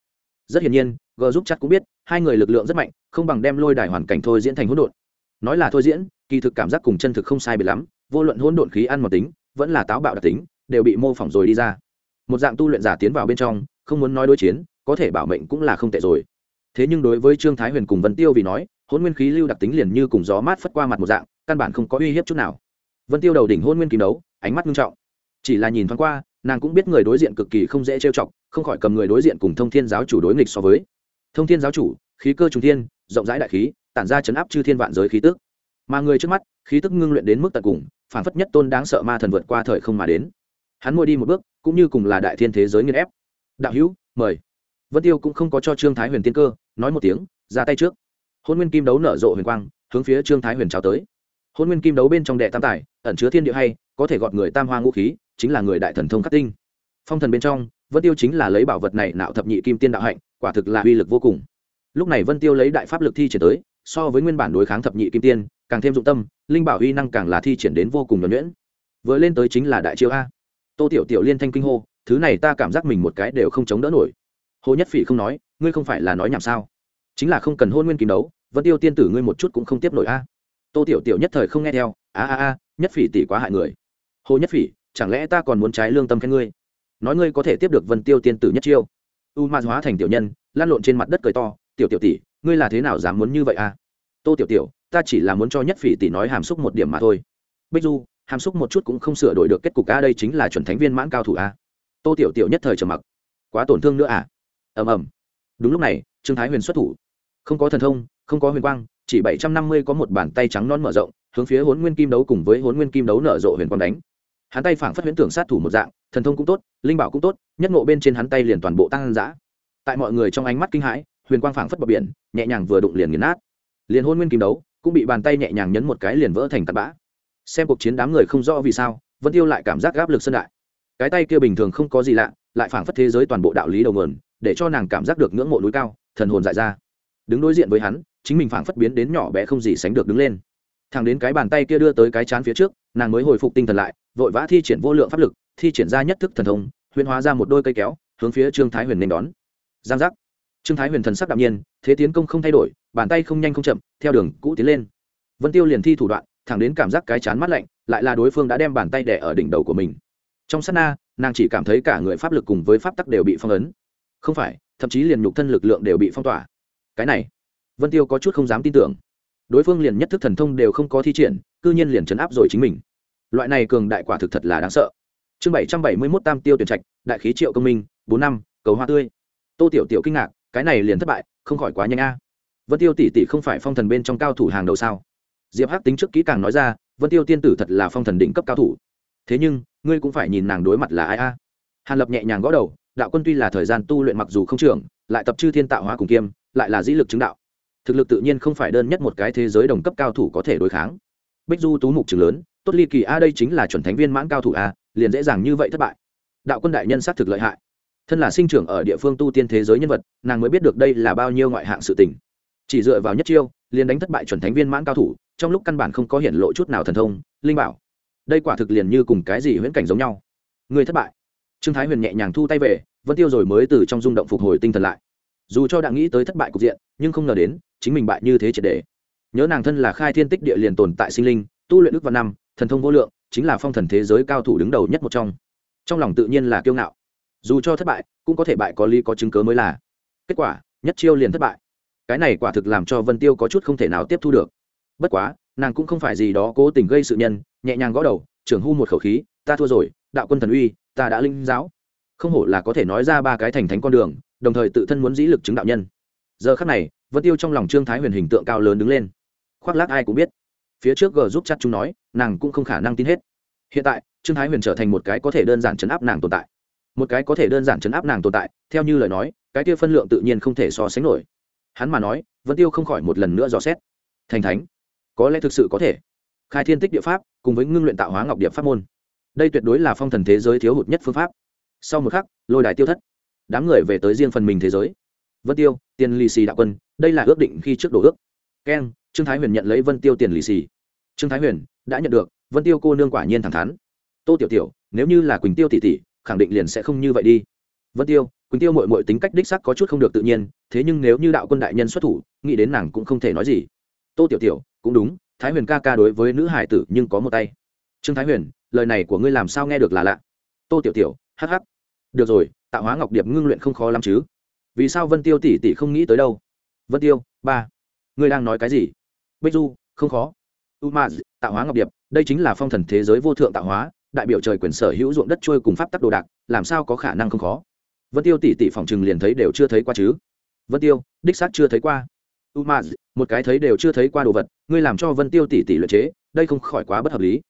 Rất hiển nhiên, g giúp chắc cũng biết, hai người lực lượng rất mạnh, không bằng đem lôi đài hoàn cảnh thôi diễn thành hỗn độn. Nói là thôi diễn kỳ thực cảm giác cùng chân thực không sai biệt lắm, vô luận hỗn độn khí ăn một tính, vẫn là táo bạo đặc tính, đều bị mô phỏng rồi đi ra. Một dạng tu luyện giả tiến vào bên trong, không muốn nói đối chiến, có thể bảo mệnh cũng là không tệ rồi. Thế nhưng đối với trương thái huyền cùng vân tiêu vì nói hôn nguyên khí lưu đặc tính liền như cùng gió mát phất qua mặt một dạng, căn bản không có uy hiếp chút nào. Vân tiêu đầu đỉnh hôn nguyên kiếm đấu, ánh mắt nghiêm trọng. Chỉ là nhìn thoáng qua, nàng cũng biết người đối diện cực kỳ không dễ trêu chọc, không khỏi cầm người đối diện cùng thông thiên giáo chủ đối nghịch so với. Thông thiên giáo chủ, khí cơ trung thiên, rộng rãi đại khí, tản ra chấn áp chư thiên vạn giới khí tức mà người trước mắt, khí tức ngưng luyện đến mức tận cùng phản phất nhất tôn đáng sợ ma thần vượt qua thời không mà đến. Hắn môi đi một bước, cũng như cùng là đại thiên thế giới nghiên ép. Đạo hữu, mời. Vân tiêu cũng không có cho trương thái huyền tiên cơ, nói một tiếng, ra tay trước. Hôn nguyên kim đấu nở rộ huyền quang, hướng phía trương thái huyền trào tới. Hôn nguyên kim đấu bên trong đệ tam tài, ẩn chứa thiên địa hay, có thể gọt người tam hoa ngũ khí, chính là người đại thần thông khắc tinh. Phong thần bên trong, vân tiêu chính là lấy bảo vật này nạo thập nhị kim tiên đạo hạnh, quả thực là uy lực vô cùng. Lúc này vân tiêu lấy đại pháp lực thi triển tới, so với nguyên bản đối kháng thập nhị kim tiên càng thêm dụng tâm, linh bảo uy năng càng là thi triển đến vô cùng nhuẩn nhuyễn. Vừa lên tới chính là đại chiêu a. Tô tiểu tiểu liên thanh kinh hô, thứ này ta cảm giác mình một cái đều không chống đỡ nổi. Hồ nhất phỉ không nói, ngươi không phải là nói nhảm sao? Chính là không cần hôn nguyên kim đấu, vân tiêu tiên tử ngươi một chút cũng không tiếp nổi a. Tô tiểu tiểu nhất thời không nghe theo, a a a, nhất phỉ tỷ quá hại người. Hồ nhất phỉ, chẳng lẽ ta còn muốn trái lương tâm khen ngươi? Nói ngươi có thể tiếp được vân tiêu tiên tử nhất chiêu. U ma hóa thành tiểu nhân lan lộn trên mặt đất cười to, tiểu tiểu tỷ, ngươi là thế nào dám muốn như vậy a? tô tiểu tiểu ta chỉ là muốn cho nhất phỉ tỷ nói hàm xúc một điểm mà thôi. Bích du, hàm xúc một chút cũng không sửa đổi được kết cục a, đây chính là chuẩn thánh viên mãn cao thủ a. Tô tiểu tiểu nhất thời trầm mặc. Quá tổn thương nữa à? Ầm ầm. Đúng lúc này, trương thái huyền xuất thủ. Không có thần thông, không có huyền quang, chỉ bảy trăm năm mươi có một bàn tay trắng non mở rộng, hướng phía hốn nguyên kim đấu cùng với hốn nguyên kim đấu nở rộ huyền quang đánh. Hắn tay phảng phất huyễn tưởng sát thủ một dạng, thần thông cũng tốt, linh bảo cũng tốt, nhất ngộ bên trên hắn tay liền toàn bộ tăng dã. Tại mọi người trong ánh mắt kinh hãi, huyền quang phảng phất bờ biển, nhẹ nhàng vừa đụng liền nghiền nát. Liền hôn nguyên kim đấu cũng bị bàn tay nhẹ nhàng nhấn một cái liền vỡ thành tạt bã. Xem cuộc chiến đám người không rõ vì sao, vân tiêu lại cảm giác gáp lực sân đại. Cái tay kia bình thường không có gì lạ, lại phảng phất thế giới toàn bộ đạo lý đầu nguồn, để cho nàng cảm giác được ngưỡng mộ núi cao, thần hồn dại ra. Đứng đối diện với hắn, chính mình phảng phất biến đến nhỏ bé không gì sánh được đứng lên. Thằng đến cái bàn tay kia đưa tới cái chán phía trước, nàng mới hồi phục tinh thần lại, vội vã thi triển vô lượng pháp lực, thi triển ra nhất thức thần thông huyền hóa ra một đôi cây kéo, hướng phía trương thái huyền nên đón. Giang giác trương thái huyền thần sắc đạm nhiên, thế tiến công không thay đổi, bàn tay không nhanh không chậm, theo đường cũ tiến lên. Vân tiêu liền thi thủ đoạn, thẳng đến cảm giác cái chán mắt lạnh, lại là đối phương đã đem bàn tay đẻ ở đỉnh đầu của mình. Trong sát na, nàng chỉ cảm thấy cả người pháp lực cùng với pháp tắc đều bị phong ấn. Không phải, thậm chí liền nhục thân lực lượng đều bị phong tỏa. Cái này, vân tiêu có chút không dám tin tưởng. Đối phương liền nhất thức thần thông đều không có thi triển, cư nhiên liền chấn áp rồi chính mình. Loại này cường đại quả thực thật là đáng sợ. Chương bảy trăm bảy mươi mốt tam tiêu tuyển trạch, đại khí triệu công minh, bốn năm, cầu hoa tươi. Tô tiểu tiểu kinh ngạc cái này liền thất bại, không khỏi quá nhanh a. Vân tiêu tỷ tỷ không phải phong thần bên trong cao thủ hàng đầu sao? Diệp hắc tính trước kỹ càng nói ra, vân tiêu tiên tử thật là phong thần đỉnh cấp cao thủ. Thế nhưng, ngươi cũng phải nhìn nàng đối mặt là ai a. Hàn lập nhẹ nhàng gõ đầu, đạo quân tuy là thời gian tu luyện mặc dù không trưởng, lại tập chư thiên tạo hóa cùng kiêm, lại là dĩ lực chứng đạo. Thực lực tự nhiên không phải đơn nhất một cái thế giới đồng cấp cao thủ có thể đối kháng. Bích du tú mục trường lớn, tốt ly kỳ a đây chính là chuẩn thánh viên mãn cao thủ a, liền dễ dàng như vậy thất bại. Đạo quân đại nhân xác thực lợi hại thân là sinh trưởng ở địa phương tu tiên thế giới nhân vật, nàng mới biết được đây là bao nhiêu ngoại hạng sự tình. Chỉ dựa vào nhất chiêu, liền đánh thất bại chuẩn thánh viên mãn cao thủ, trong lúc căn bản không có hiện lộ chút nào thần thông, linh bảo. Đây quả thực liền như cùng cái gì huyễn cảnh giống nhau. Người thất bại. Trương thái huyền nhẹ nhàng thu tay về, vẫn tiêu rồi mới từ trong rung động phục hồi tinh thần lại. Dù cho đã nghĩ tới thất bại cục diện, nhưng không ngờ đến, chính mình bại như thế triệt đề nhớ nàng thân là khai thiên tích địa liền tồn tại sinh linh, tu luyện ước văn năm, thần thông vô lượng, chính là phong thần thế giới cao thủ đứng đầu nhất một trong. Trong lòng tự nhiên là kiêu ngạo dù cho thất bại, cũng có thể bại có lý có chứng cớ mới là. Kết quả, nhất chiêu liền thất bại. Cái này quả thực làm cho vân tiêu có chút không thể nào tiếp thu được. Bất quá, nàng cũng không phải gì đó cố tình gây sự nhân, nhẹ nhàng gõ đầu, trưởng hu một khẩu khí, ta thua rồi, đạo quân thần uy, ta đã linh giáo. Không hổ là có thể nói ra ba cái thành thánh con đường, đồng thời tự thân muốn dĩ lực chứng đạo nhân. Giờ khắc này, vân tiêu trong lòng trương thái huyền hình tượng cao lớn đứng lên. Khoác lác ai cũng biết. Phía trước g giúp chắc chúng nói, nàng cũng không khả năng tin hết. Hiện tại, trương thái huyền trở thành một cái có thể đơn giản chấn áp nàng tồn tại một cái có thể đơn giản chấn áp nàng tồn tại, theo như lời nói, cái kia phân lượng tự nhiên không thể so sánh nổi. Hắn mà nói, vân tiêu không khỏi một lần nữa dò xét. Thành thánh, có lẽ thực sự có thể. Khai thiên tích địa pháp, cùng với ngưng luyện tạo hóa ngọc địa pháp môn. Đây tuyệt đối là phong thần thế giới thiếu hụt nhất phương pháp. Sau một khắc, lôi đài tiêu thất. Đám người về tới riêng phần mình thế giới. Vân tiêu, tiền lì xì đạo quân, đây là ước định khi trước đổ ước. Keng trương thái huyền nhận lấy vân tiêu tiền lì xì. Trương thái huyền đã nhận được, vân tiêu cô nương quả nhiên thẳng thắn. Tô tiểu tiểu, nếu như là quỳnh tiêu tỷ tỷ khẳng định liền sẽ không như vậy đi. Vân tiêu, quỳnh tiêu mội mội tính cách đích sắc có chút không được tự nhiên, thế nhưng nếu như đạo quân đại nhân xuất thủ, nghĩ đến nàng cũng không thể nói gì. Tô tiểu tiểu, cũng đúng, thái huyền ca ca đối với nữ hải tử nhưng có một tay. Trương thái huyền, lời này của ngươi làm sao nghe được là lạ? Tô tiểu tiểu, hắc hắc. được rồi, tạo hóa ngọc điệp ngưng luyện không khó lắm chứ. Vì sao vân tiêu tỷ tỷ không nghĩ tới đâu? Vân tiêu, ba, ngươi đang nói cái gì? Bích du, không khó. U ma tạo hóa ngọc điệp, đây chính là phong thần thế giới vô thượng tạo hóa đại biểu trời quyền sở hữu ruộng đất trôi cùng pháp tắc đồ đạc, làm sao có khả năng không khó? Vân tiêu tỷ tỷ phòng chừng liền thấy đều chưa thấy qua chứ? Vân tiêu, đích xác chưa thấy qua. U ma một cái thấy đều chưa thấy qua đồ vật, ngươi làm cho vân tiêu tỷ tỷ luyện chế, đây không khỏi quá bất hợp lý.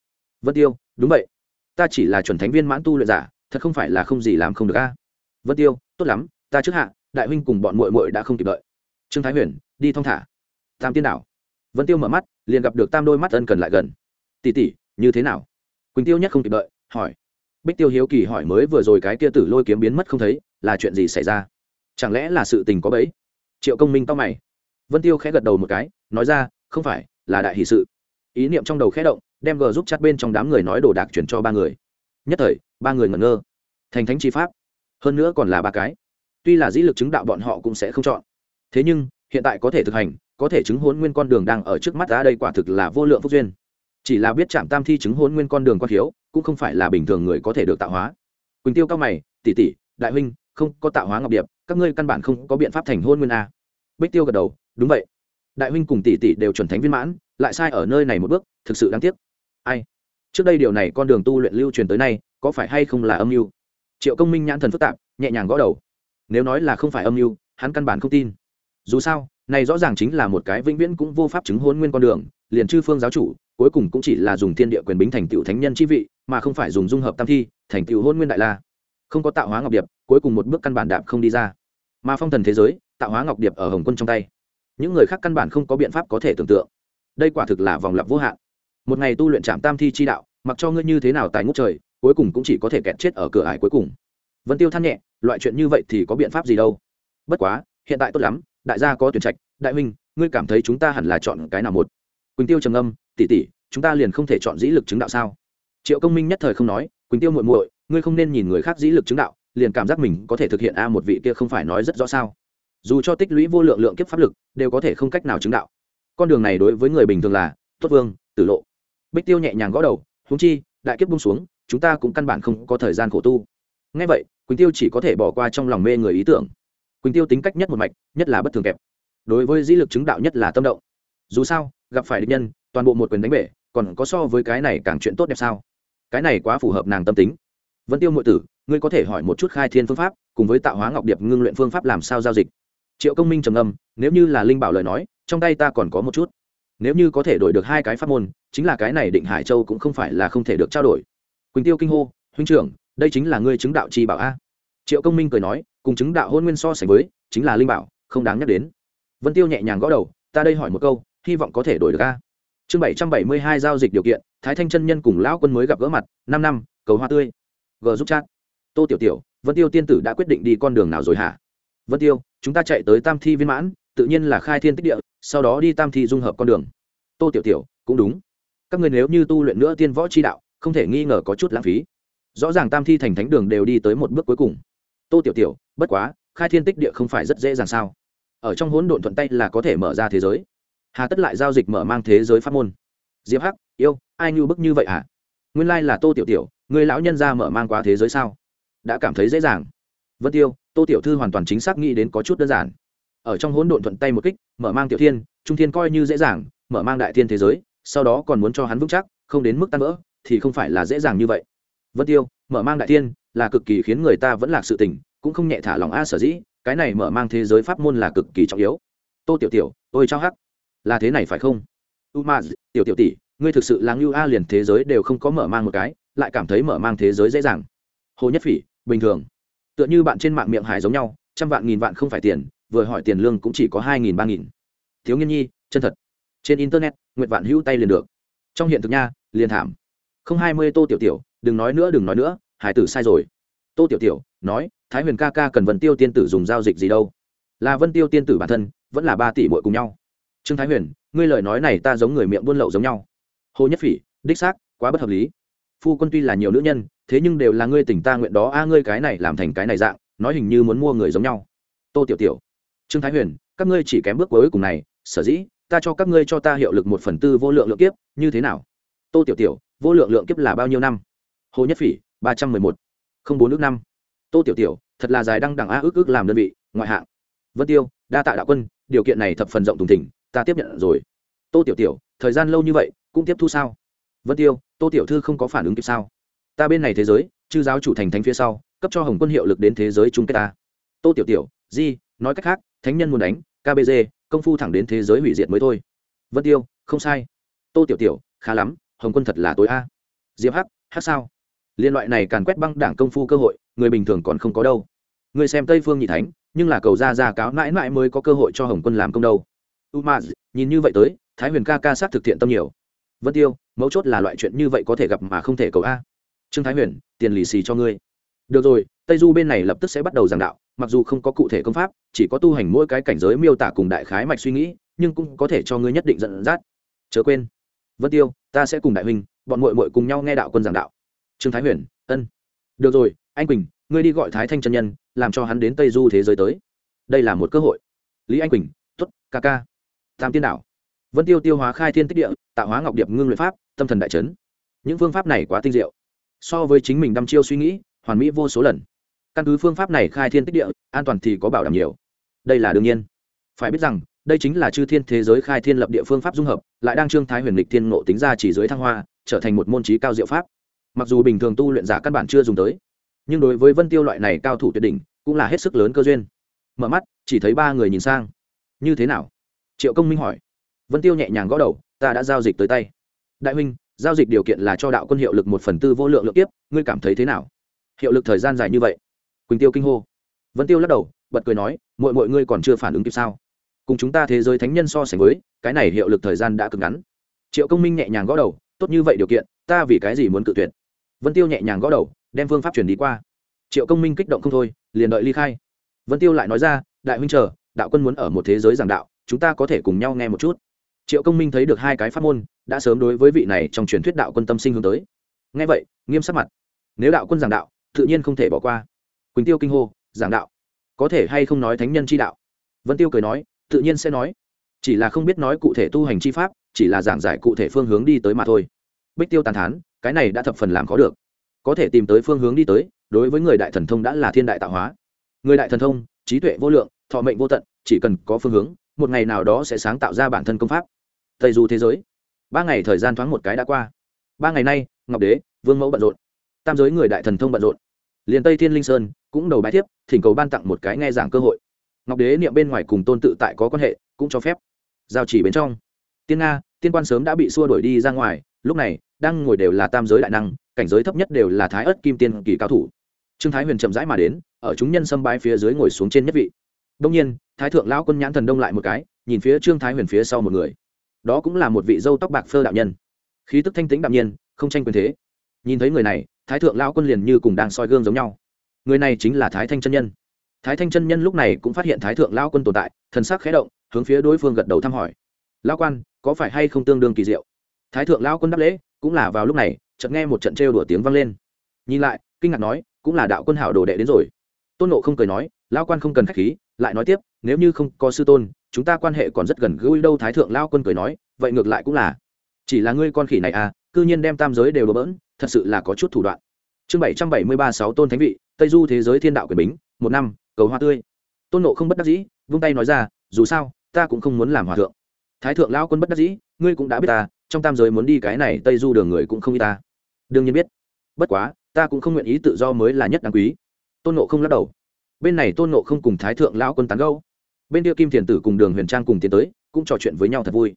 Vân tiêu, đúng vậy. Ta chỉ là chuẩn thánh viên mãn tu luyện giả, thật không phải là không gì làm không được a. Vân tiêu, tốt lắm, ta trước hạ, đại huynh cùng bọn muội muội đã không kịp đợi. Trương thái huyền, đi thong thả. Tam tiên đảo. Vân tiêu mở mắt, liền gặp được tam đôi mắt ân cần lại gần. Tỷ tỷ, như thế nào? Quỳnh tiêu nhất không kịp đợi hỏi bích tiêu hiếu kỳ hỏi mới vừa rồi cái kia tử lôi kiếm biến mất không thấy là chuyện gì xảy ra chẳng lẽ là sự tình có bấy triệu công minh to mày vân tiêu khẽ gật đầu một cái nói ra không phải là đại hỷ sự ý niệm trong đầu khẽ động đem gờ giúp chặt bên trong đám người nói đồ đạc chuyển cho ba người nhất thời ba người ngẩn ngơ thành thánh chi pháp hơn nữa còn là ba cái tuy là dĩ lực chứng đạo bọn họ cũng sẽ không chọn thế nhưng hiện tại có thể thực hành có thể chứng hôn nguyên con đường đang ở trước mắt ra đây quả thực là vô lượng phúc duyên chỉ là biết chạm tam thi chứng hôn nguyên con đường quan thiếu, cũng không phải là bình thường người có thể được tạo hóa. Quỳnh tiêu cao mày, tỷ tỷ, đại huynh, không có tạo hóa ngọc điệp, các ngươi căn bản không có biện pháp thành hôn nguyên a. Bích tiêu gật đầu, đúng vậy. Đại huynh cùng tỷ tỷ đều chuẩn thánh viên mãn, lại sai ở nơi này một bước, thực sự đáng tiếc. Ai? Trước đây điều này con đường tu luyện lưu truyền tới nay, có phải hay không là âm mưu? Triệu công minh nhãn thần phức tạp, nhẹ nhàng gõ đầu. Nếu nói là không phải âm mưu, hắn căn bản không tin. Dù sao, này rõ ràng chính là một cái vĩnh viễn cũng vô pháp chứng hôn nguyên con đường, liền chư phương giáo chủ cuối cùng cũng chỉ là dùng thiên địa quyền bính thành tựu thánh nhân chi vị, mà không phải dùng dung hợp tam thi, thành tựu hôn nguyên đại la. Không có tạo hóa ngọc điệp, cuối cùng một bước căn bản đạp không đi ra. Mà phong thần thế giới, tạo hóa ngọc điệp ở hồng quân trong tay. Những người khác căn bản không có biện pháp có thể tưởng tượng. Đây quả thực là vòng lặp vô hạn. Một ngày tu luyện trạm tam thi chi đạo, mặc cho ngươi như thế nào tài ngũ trời, cuối cùng cũng chỉ có thể kẹt chết ở cửa ải cuối cùng. Vân tiêu than nhẹ, loại chuyện như vậy thì có biện pháp gì đâu. Bất quá, hiện tại tốt lắm, đại gia có tuyển trạch, đại huynh, ngươi cảm thấy chúng ta hẳn là chọn cái nào một? Quỳnh tiêu trầm âm Tỷ tỷ, chúng ta liền không thể chọn dĩ lực chứng đạo sao? Triệu công minh nhất thời không nói quỳnh tiêu muội muội ngươi không nên nhìn người khác dĩ lực chứng đạo liền cảm giác mình có thể thực hiện a một vị kia không phải nói rất rõ sao. Dù cho tích lũy vô lượng lượng kiếp pháp lực đều có thể không cách nào chứng đạo. Con đường này đối với người bình thường là tốt vương tử lộ. Bích tiêu nhẹ nhàng gõ đầu húng chi đại kiếp bung xuống chúng ta cũng căn bản không có thời gian khổ tu. Ngay vậy quỳnh tiêu chỉ có thể bỏ qua trong lòng mê người ý tưởng. Quỳnh tiêu tính cách nhất một mạch nhất là bất thường kẹp. Đối với dĩ lực chứng đạo nhất là tâm động. Dù sao gặp phải địch nhân toàn bộ một quyền đánh bể, còn có so với cái này càng chuyện tốt đẹp sao? Cái này quá phù hợp nàng tâm tính. Vân tiêu mọi tử, ngươi có thể hỏi một chút khai thiên phương pháp, cùng với tạo hóa ngọc điệp ngưng luyện phương pháp làm sao giao dịch? Triệu công minh trầm âm nếu như là linh bảo lời nói, trong tay ta còn có một chút. Nếu như có thể đổi được hai cái pháp môn, chính là cái này định hải châu cũng không phải là không thể được trao đổi. Quỳnh tiêu kinh hô, huynh trưởng, đây chính là ngươi chứng đạo chi bảo a. Triệu công minh cười nói, cùng chứng đạo hôn nguyên so sánh với, chính là linh bảo, không đáng nhắc đến. Vân tiêu nhẹ nhàng gõ đầu, ta đây hỏi một câu, hy vọng có thể đổi được a chương bảy trăm bảy mươi hai giao dịch điều kiện, thái thanh chân nhân cùng lão quân mới gặp gỡ mặt, năm năm, cầu hoa tươi. G giúp chat. Tô tiểu tiểu, vân tiêu tiên tử đã quyết định đi con đường nào rồi hả? Vân tiêu, chúng ta chạy tới tam thi viên mãn, tự nhiên là khai thiên tích địa, sau đó đi tam thi dung hợp con đường. Tô tiểu tiểu, cũng đúng. Các người nếu như tu luyện nữa tiên võ chi đạo, không thể nghi ngờ có chút lãng phí. Rõ ràng tam thi thành thánh đường đều đi tới một bước cuối cùng. Tô tiểu tiểu, bất quá, khai thiên tích địa không phải rất dễ dàng sao? Ở trong hỗn độn thuận tay là có thể mở ra thế giới hà tất lại giao dịch mở mang thế giới pháp môn. Diệp hắc, yêu, ai như bức như vậy hả? Nguyên lai là tô tiểu tiểu, người lão nhân ra mở mang quá thế giới sao? Đã cảm thấy dễ dàng. Vân tiêu, tô tiểu thư hoàn toàn chính xác nghĩ đến có chút đơn giản. Ở trong hỗn độn thuận tay một kích, mở mang tiểu thiên, trung thiên coi như dễ dàng, mở mang đại thiên thế giới, sau đó còn muốn cho hắn vững chắc, không đến mức tan vỡ, thì không phải là dễ dàng như vậy. Vân tiêu, mở mang đại thiên, là cực kỳ khiến người ta vẫn lạc sự tình, cũng không nhẹ thả lòng a sở dĩ, cái này mở mang thế giới pháp môn là cực kỳ trọng yếu. Tô tiểu tiểu, ôi trao hắc là thế này phải không? U ma tiểu tiểu tỷ, ngươi thực sự là ngưu a liền thế giới đều không có mở mang một cái, lại cảm thấy mở mang thế giới dễ dàng. Hồ nhất phỉ, bình thường. Tựa như bạn trên mạng miệng hải giống nhau, trăm vạn nghìn vạn không phải tiền, vừa hỏi tiền lương cũng chỉ có hai nghìn ba nghìn. Thiếu nghiên nhi, chân thật. Trên internet nguyện vạn hữu tay liền được. Trong hiện thực nha, liền thảm. Không hai mươi tô tiểu tiểu, đừng nói nữa, đừng nói nữa, hải tử sai rồi. Tô tiểu tiểu, nói, thái huyền ca ca cần vân tiêu tiên tử dùng giao dịch gì đâu? Là vân tiêu tiên tử bản thân, vẫn là ba tỷ bội cùng nhau trương thái huyền, ngươi lời nói này ta giống người miệng buôn lậu giống nhau. Hồ nhất phỉ, đích xác, quá bất hợp lý. Phu quân tuy là nhiều nữ nhân, thế nhưng đều là ngươi tỉnh ta nguyện đó, a, ngươi cái này làm thành cái này dạng, nói hình như muốn mua người giống nhau. Tô tiểu tiểu, trương thái huyền, các ngươi chỉ kém bước cuối cùng này, sở dĩ, ta cho các ngươi cho ta hiệu lực một phần tư vô lượng lượng kiếp, như thế nào? Tô tiểu tiểu, vô lượng lượng kiếp là bao nhiêu năm? Hồ nhất phỉ, ba trăm mười một, không bốn ước năm. Tô tiểu tiểu, thật là dài đăng đẳng a, ước ước làm đơn vị, ngoại hạng. Vân tiêu, đa tạ đạo quân, điều kiện này thập phần rộng thùng thỉnh ta tiếp nhận rồi. Tô tiểu tiểu, thời gian lâu như vậy, cũng tiếp thu sao? Vân tiêu, tô tiểu thư không có phản ứng kịp sao? Ta bên này thế giới, chư giáo chủ thành thánh phía sau, cấp cho hồng quân hiệu lực đến thế giới chung kết ta. Tô tiểu tiểu, di, nói cách khác, thánh nhân muốn đánh kbg công phu thẳng đến thế giới hủy diệt mới thôi. Vân tiêu, không sai. Tô tiểu tiểu, khá lắm, hồng quân thật là tối a. Diệp hắc hắc sao? Liên loại này càn quét băng đảng công phu cơ hội, người bình thường còn không có đâu. Người xem tây phương nhị thánh, nhưng là cầu ra ra cáo mãi mãi mới có cơ hội cho hồng quân làm công đâu umaz, nhìn như vậy tới, thái huyền ca ca sát thực thiện tâm nhiều. Vân tiêu, mấu chốt là loại chuyện như vậy có thể gặp mà không thể cầu a. Trương thái huyền, tiền lì xì cho ngươi. Được rồi, tây du bên này lập tức sẽ bắt đầu giảng đạo, mặc dù không có cụ thể công pháp, chỉ có tu hành mỗi cái cảnh giới miêu tả cùng đại khái mạch suy nghĩ, nhưng cũng có thể cho ngươi nhất định dẫn dắt. Chớ quên. Vân tiêu, ta sẽ cùng đại huynh, bọn muội muội cùng nhau nghe đạo quân giảng đạo. Trương thái huyền, ân. Được rồi, anh quỳnh, ngươi đi gọi thái thanh chân nhân, làm cho hắn đến tây du thế giới tới. Đây là một cơ hội. Lý anh quỳnh t ố t ca ca tam tiên đảo. Vân tiêu tiêu hóa khai thiên tích địa, tạo hóa ngọc điệp ngưng luyện pháp, tâm thần đại trấn những phương pháp này quá tinh diệu. So với chính mình đăm chiêu suy nghĩ, hoàn mỹ vô số lần. Căn cứ phương pháp này khai thiên tích địa, an toàn thì có bảo đảm nhiều. Đây là đương nhiên. Phải biết rằng, đây chính là chư thiên thế giới khai thiên lập địa phương pháp dung hợp, lại đang trương thái huyền lịch thiên ngộ tính ra chỉ dưới thăng hoa, trở thành một môn trí cao diệu pháp. Mặc dù bình thường tu luyện giả căn bản chưa dùng tới, nhưng đối với vân tiêu loại này cao thủ tuyệt đỉnh, cũng là hết sức lớn cơ duyên. Mở mắt, chỉ thấy ba người nhìn sang. Như thế nào? Triệu công minh hỏi. Vân tiêu nhẹ nhàng gõ đầu, ta đã giao dịch tới tay. Đại huynh, giao dịch điều kiện là cho đạo quân hiệu lực một phần tư vô lượng lượng tiếp, ngươi cảm thấy thế nào? Hiệu lực thời gian dài như vậy. Quỳnh tiêu kinh hô. Vân tiêu lắc đầu, bật cười nói mọi mọi ngươi còn chưa phản ứng kịp sao? Cùng chúng ta thế giới thánh nhân so sánh với, cái này hiệu lực thời gian đã cực ngắn. Triệu công minh nhẹ nhàng gõ đầu, tốt như vậy điều kiện, ta vì cái gì muốn cự tuyệt? Vân tiêu nhẹ nhàng gõ đầu, đem phương pháp chuyển đi qua. Triệu công minh kích động không thôi, liền đợi ly khai. Vân tiêu lại nói ra, đại huynh chờ, đạo quân muốn ở một thế giới giảng đạo chúng ta có thể cùng nhau nghe một chút. Triệu công minh thấy được hai cái pháp môn, đã sớm đối với vị này trong truyền thuyết đạo quân tâm sinh hướng tới. Nghe vậy, nghiêm sắc mặt. Nếu đạo quân giảng đạo, tự nhiên không thể bỏ qua. Quỳnh tiêu kinh hô, giảng đạo. Có thể hay không nói thánh nhân chi đạo? Vân tiêu cười nói, tự nhiên sẽ nói. Chỉ là không biết nói cụ thể tu hành chi pháp, chỉ là giảng giải cụ thể phương hướng đi tới mà thôi. Bích tiêu tàn thán, cái này đã thập phần làm khó được. Có thể tìm tới phương hướng đi tới, đối với người đại thần thông đã là thiên đại tạo hóa. Người đại thần thông, trí tuệ vô lượng, thọ mệnh vô tận, chỉ cần có phương hướng một ngày nào đó sẽ sáng tạo ra bản thân công pháp. Tây du thế giới. Ba ngày thời gian thoáng một cái đã qua. Ba ngày nay, ngọc đế, vương mẫu bận rộn. Tam giới người đại thần thông bận rộn. Liền tây thiên linh sơn cũng đầu bái tiếp, thỉnh cầu ban tặng một cái nghe giảng cơ hội. Ngọc đế niệm bên ngoài cùng tôn tự tại có quan hệ, cũng cho phép. Giao chỉ bên trong. Tiên nga, tiên quan sớm đã bị xua đuổi đi ra ngoài, lúc này, đang ngồi đều là tam giới đại năng, cảnh giới thấp nhất đều là thái ất kim tiên kỳ cao thủ. Trương thái huyền chậm rãi mà đến, ở chúng nhân sâm bái phía dưới ngồi xuống trên nhất vị đông nhiên, thái thượng lão quân nhãn thần đông lại một cái, nhìn phía trương thái huyền phía sau một người. Đó cũng là một vị dâu tóc bạc phơ đạo nhân. Khí tức thanh tĩnh đạm nhiên, không tranh quyền thế. Nhìn thấy người này, thái thượng lão quân liền như cùng đang soi gương giống nhau. Người này chính là thái thanh chân nhân. Thái thanh chân nhân lúc này cũng phát hiện thái thượng lão quân tồn tại, thần sắc khẽ động, hướng phía đối phương gật đầu thăm hỏi. Lão quan, có phải hay không tương đương kỳ diệu? Thái thượng lão quân đáp lễ, cũng là vào lúc này, chợt nghe một trận trêu đùa tiếng vang lên. Nhìn lại, kinh ngạc nói, cũng là đạo quân hảo đồ đệ đến rồi. Tôn nộ không cười nói, lão quan không cần khách khí lại nói tiếp, nếu như không có sư tôn, chúng ta quan hệ còn rất gần gũi đâu, thái thượng lão quân cười nói, vậy ngược lại cũng là. Chỉ là ngươi con khỉ này à cư nhiên đem tam giới đều đổ bỡn, thật sự là có chút thủ đoạn. Chương bảy trăm bảy mươi ba, sáu tôn thánh vị, tây du thế giới thiên đạo quyền bính, một năm, cầu hoa tươi. Tôn nộ không bất đắc dĩ, vung tay nói ra, dù sao, ta cũng không muốn làm hòa thượng. Thái thượng lão quân bất đắc dĩ, ngươi cũng đã biết ta, trong tam giới muốn đi cái này, tây du đường người cũng không y ta. Đương nhiên biết. Bất quá, ta cũng không nguyện ý tự do mới là nhất đáng quý. Tôn nộ không lắc đầu bên này tôn nộ không cùng thái thượng lão quân tán gâu bên kia kim thiền tử cùng đường huyền trang cùng tiến tới, cũng trò chuyện với nhau thật vui.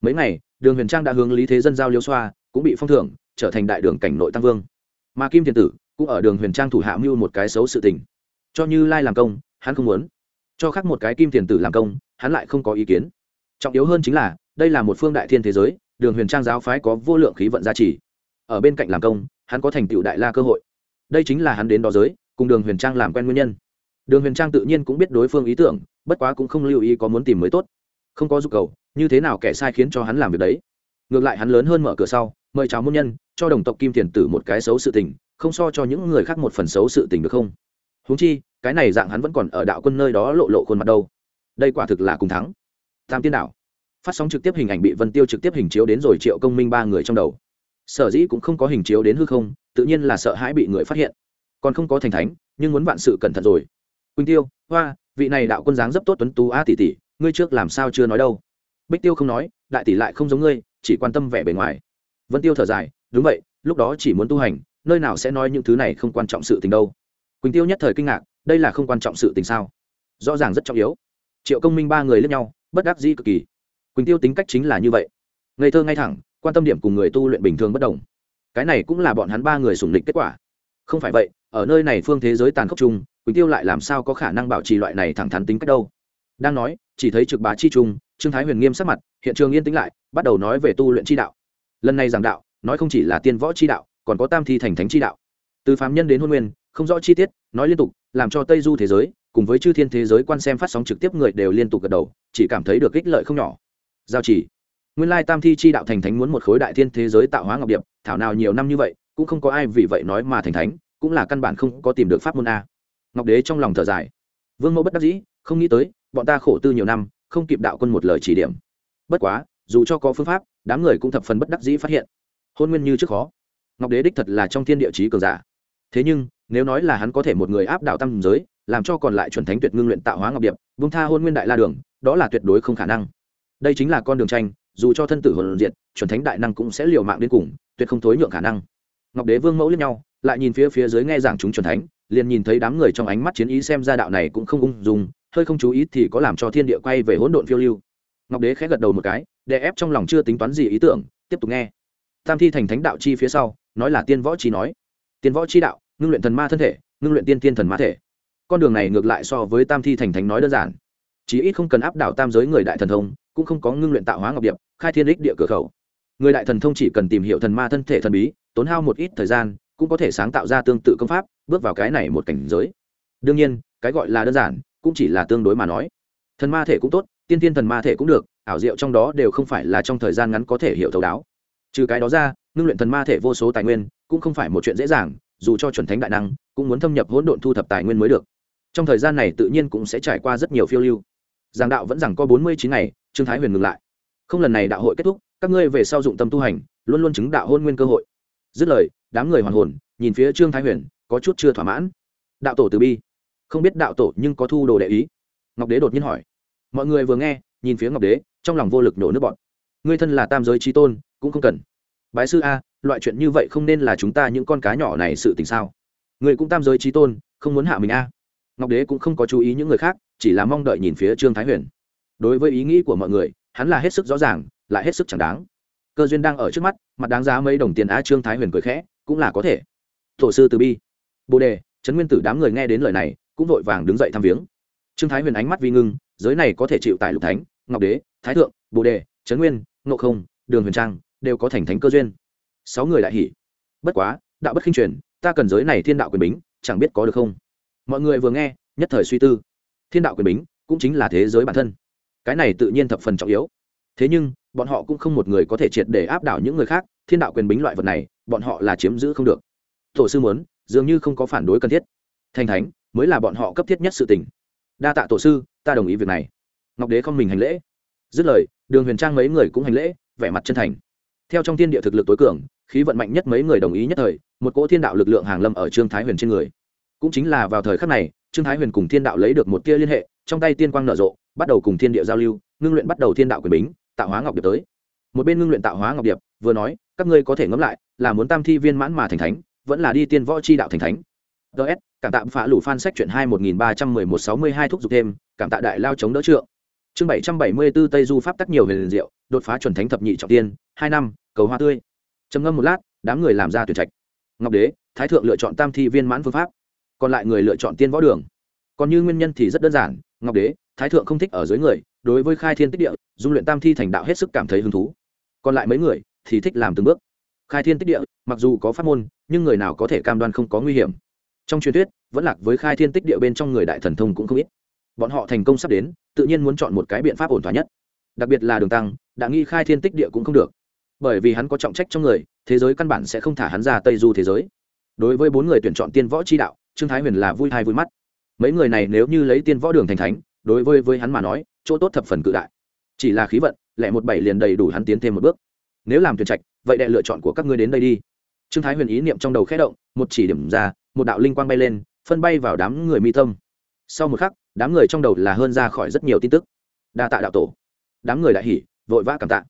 Mấy ngày, đường huyền trang đã hướng lý thế dân giao liêu xoa, cũng bị phong thưởng, trở thành đại đường cảnh nội tăng vương. Mà kim thiền tử cũng ở đường huyền trang thủ hạ mưu một cái xấu sự tình. Cho như lai làm công, hắn không muốn. Cho khác một cái kim thiền tử làm công, hắn lại không có ý kiến. Trọng yếu hơn chính là, đây là một phương đại thiên thế giới, đường huyền trang giáo phái có vô lượng khí vận gia trì. Ở bên cạnh làm công, hắn có thành tựu đại la cơ hội. Đây chính là hắn đến đó giới, cùng đường huyền trang làm quen nguyên nhân đường huyền trang tự nhiên cũng biết đối phương ý tưởng, bất quá cũng không lưu ý có muốn tìm mới tốt. Không có dục cầu, như thế nào kẻ sai khiến cho hắn làm việc đấy? Ngược lại hắn lớn hơn mở cửa sau, mời chào môn nhân, cho đồng tộc kim tiền tử một cái xấu sự tình, không so cho những người khác một phần xấu sự tình được không? Huống chi, cái này dạng hắn vẫn còn ở đạo quân nơi đó lộ lộ khuôn mặt đâu. Đây quả thực là cùng thắng. Tam tiên đạo phát sóng trực tiếp hình ảnh bị vân tiêu trực tiếp hình chiếu đến rồi triệu công minh ba người trong đầu. Sở dĩ cũng không có hình chiếu đến hư không, tự nhiên là sợ hãi bị người phát hiện. Còn không có thành thánh, nhưng muốn vạn sự cẩn thận rồi quỳnh tiêu, hoa, vị này đạo quân dáng rất tốt tuấn tú a tỷ tỷ, ngươi trước làm sao chưa nói đâu? Bích tiêu không nói, đại tỷ lại không giống ngươi, chỉ quan tâm vẻ bề ngoài. Vân tiêu thở dài, đúng vậy, lúc đó chỉ muốn tu hành, nơi nào sẽ nói những thứ này không quan trọng sự tình đâu. Quỳnh tiêu nhất thời kinh ngạc, đây là không quan trọng sự tình sao? Rõ ràng rất trọng yếu. Triệu công minh ba người lẫn nhau, bất đắc dĩ cực kỳ. Quỳnh tiêu tính cách chính là như vậy. Ngây thơ ngay thẳng, quan tâm điểm cùng người tu luyện bình thường bất đồng. Cái này cũng là bọn hắn ba người sủng lịch kết quả. Không phải vậy ở nơi này phương thế giới tàn khốc chung, quỳnh tiêu lại làm sao có khả năng bảo trì loại này thẳng thắn tính cách đâu? Đang nói, chỉ thấy trực bá chi trung, trương thái huyền nghiêm sắc mặt, hiện trường yên tĩnh lại, bắt đầu nói về tu luyện chi đạo. Lần này giảng đạo, nói không chỉ là tiên võ chi đạo, còn có tam thi thành thánh chi đạo. Từ phạm nhân đến hôn nguyên, không rõ chi tiết, nói liên tục, làm cho tây du thế giới, cùng với chư thiên thế giới quan xem phát sóng trực tiếp người đều liên tục gật đầu, chỉ cảm thấy được ích lợi không nhỏ. Giao chỉ. Nguyên lai tam thi chi đạo thành thánh muốn một khối đại thiên thế giới tạo hóa ngọc điệp, thảo nào nhiều năm như vậy, cũng không có ai vì vậy nói mà thành thánh cũng là căn bản không có tìm được pháp môn a. Ngọc đế trong lòng thở dài. Vương mẫu bất đắc dĩ, không nghĩ tới, bọn ta khổ tư nhiều năm, không kịp đạo quân một lời chỉ điểm. Bất quá, dù cho có phương pháp, đám người cũng thập phần bất đắc dĩ phát hiện. Hôn nguyên như trước khó. Ngọc đế đích thật là trong thiên địa trí cường giả. Thế nhưng, nếu nói là hắn có thể một người áp đảo tam giới, làm cho còn lại chuẩn thánh tuyệt ngưng luyện tạo hóa ngọc điệp vương tha hôn nguyên đại la đường, đó là tuyệt đối không khả năng. Đây chính là con đường tranh, dù cho thân tử hồn diệt, chuẩn thánh đại năng cũng sẽ liều mạng đến cùng, tuyệt không thối nhượng khả năng ngọc đế vương mẫu lẫn nhau, lại nhìn phía phía dưới nghe giảng chúng chuẩn thánh, liền nhìn thấy đám người trong ánh mắt chiến ý xem ra đạo này cũng không ung dung, hơi không chú ý thì có làm cho thiên địa quay về hỗn độn phiêu lưu. Ngọc đế khẽ gật đầu một cái, đè ép trong lòng chưa tính toán gì ý tưởng, tiếp tục nghe. Tam thi thành thánh đạo chi phía sau, nói là tiên võ chi nói. Tiên võ chi đạo, ngưng luyện thần ma thân thể, ngưng luyện tiên tiên thần ma thể. Con đường này ngược lại so với tam thi thành thánh nói đơn giản. Chí ít không cần áp đảo tam giới người đại thần thông, cũng không có ngưng luyện tạo hóa ngọc điệp, khai thiên đích địa cửa khẩu người đại thần thông chỉ cần tìm hiểu thần ma thân thể thần bí, tốn hao một ít thời gian, cũng có thể sáng tạo ra tương tự công pháp, bước vào cái này một cảnh giới. Đương nhiên, cái gọi là đơn giản, cũng chỉ là tương đối mà nói. Thần ma thể cũng tốt, tiên tiên thần ma thể cũng được, ảo diệu trong đó đều không phải là trong thời gian ngắn có thể hiểu thấu đáo. Trừ cái đó ra, ngưng luyện thần ma thể vô số tài nguyên, cũng không phải một chuyện dễ dàng, dù cho chuẩn thánh đại năng, cũng muốn thâm nhập hỗn độn thu thập tài nguyên mới được. Trong thời gian này tự nhiên cũng sẽ trải qua rất nhiều phiêu lưu. Giảng đạo vẫn rằng có bốn mươi chín ngày, trương thái huyền ngừng lại. Không lần này đạo hội kết thúc các ngươi về sau dụng tâm tu hành, luôn luôn chứng đạo hôn nguyên cơ hội. Dứt lời, đám người hoàn hồn, nhìn phía trương thái huyền, có chút chưa thỏa mãn. Đạo tổ từ bi. Không biết đạo tổ nhưng có thu đồ đệ ý. Ngọc đế đột nhiên hỏi. Mọi người vừa nghe, nhìn phía ngọc đế, trong lòng vô lực nổ nước bọn ngươi thân là tam giới trí tôn, cũng không cần. Bái sư a, loại chuyện như vậy không nên là chúng ta những con cá nhỏ này sự tình sao? Người cũng tam giới trí tôn, không muốn hạ mình a. Ngọc đế cũng không có chú ý những người khác, chỉ là mong đợi nhìn phía trương thái huyền. Đối với ý nghĩ của mọi người, hắn là hết sức rõ ràng lại hết sức chẳng đáng. Cơ duyên đang ở trước mắt, mặt đáng giá mấy đồng tiền á trương thái huyền cười khẽ, cũng là có thể. Tổ sư từ bi. Bồ đề, trấn nguyên tử đám người nghe đến lời này, cũng vội vàng đứng dậy thăm viếng. Trương thái huyền ánh mắt vi ngưng, giới này có thể chịu tại lục thánh, ngọc đế, thái thượng, bồ đề, trấn nguyên, ngộ không, đường huyền trang, đều có thành thánh cơ duyên. Sáu người đại hỷ bất quá, đạo bất khinh truyền, ta cần giới này thiên đạo quyền bính, chẳng biết có được không? Mọi người vừa nghe, nhất thời suy tư. Thiên đạo quyền bính cũng chính là thế giới bản thân. Cái này tự nhiên thập phần trọng yếu. Thế nhưng bọn họ cũng không một người có thể triệt để áp đảo những người khác, thiên đạo quyền bính loại vật này, bọn họ là chiếm giữ không được. Tổ sư muốn, dường như không có phản đối cần thiết. Thành thánh, mới là bọn họ cấp thiết nhất sự tình. Đa tạ tổ sư, ta đồng ý việc này. Ngọc đế không mình hành lễ. Dứt lời, đường huyền trang mấy người cũng hành lễ, vẻ mặt chân thành. Theo trong thiên địa thực lực tối cường, khí vận mạnh nhất mấy người đồng ý nhất thời, một cỗ thiên đạo lực lượng hàng lâm ở trương thái huyền trên người. Cũng chính là vào thời khắc này, trương thái huyền cùng thiên đạo lấy được một tia liên hệ, trong tay tiên quang nở rộ, bắt đầu cùng thiên địa giao lưu, ngưng luyện bắt đầu thiên đạo quyền bính tạo hóa ngọc điệp tới. Một bên ngưng luyện tạo hóa ngọc điệp, vừa nói, các ngươi có thể ngẫm lại, là muốn tam thi viên mãn mà thành thánh, vẫn là đi tiên võ chi đạo thành thánh. Ts cảm tạ phá lủ phan sách chuyện hai một nghìn ba trăm mười một sáu mươi hai thúc giục thêm, cảm tạ đại lao chống đỡ trượng. Chương bảy trăm bảy mươi b ố tây du pháp tắc nhiều về liền diệu, đột phá chuẩn thánh thập nhị trọng tiên, hai năm, cầu hoa tươi. Trầm ngâm một lát, đám người làm ra tuyển trạch. Ngọc đế, thái thượng lựa chọn tam thi viên mãn phương pháp, còn lại người lựa chọn tiên võ đường. Còn như nguyên nhân thì rất đơn giản, ngọc đế, thái thượng không thích ở dưới người đối với khai thiên tích địa, dung luyện tam thi thành đạo hết sức cảm thấy hứng thú. Còn lại mấy người thì thích làm từng bước. Khai thiên tích địa, mặc dù có pháp môn, nhưng người nào có thể cam đoan không có nguy hiểm. Trong truyền thuyết, vẫn lạc với khai thiên tích địa bên trong người đại thần thông cũng không ít. Bọn họ thành công sắp đến, tự nhiên muốn chọn một cái biện pháp ổn thỏa nhất. Đặc biệt là đường tăng, đã nghi khai thiên tích địa cũng không được. Bởi vì hắn có trọng trách trong người, thế giới căn bản sẽ không thả hắn ra tây du thế giới. Đối với bốn người tuyển chọn tiên võ chi đạo, trương thái huyền là vui hay vui mắt. Mấy người này nếu như lấy tiên võ đường thành thánh, đối với với hắn mà nói chỗ tốt thập phần cự đại. Chỉ là khí vận, lẻ một bảy liền đầy đủ hắn tiến thêm một bước. Nếu làm tuyển trạch, vậy đệ lựa chọn của các ngươi đến đây đi. Trương thái huyền ý niệm trong đầu khẽ động, một chỉ điểm ra, một đạo linh quang bay lên, phân bay vào đám người mi tâm. Sau một khắc, đám người trong đầu là hơn ra khỏi rất nhiều tin tức. Đa tạ đạo tổ. Đám người đại hỉ, vội vã cảm tạ.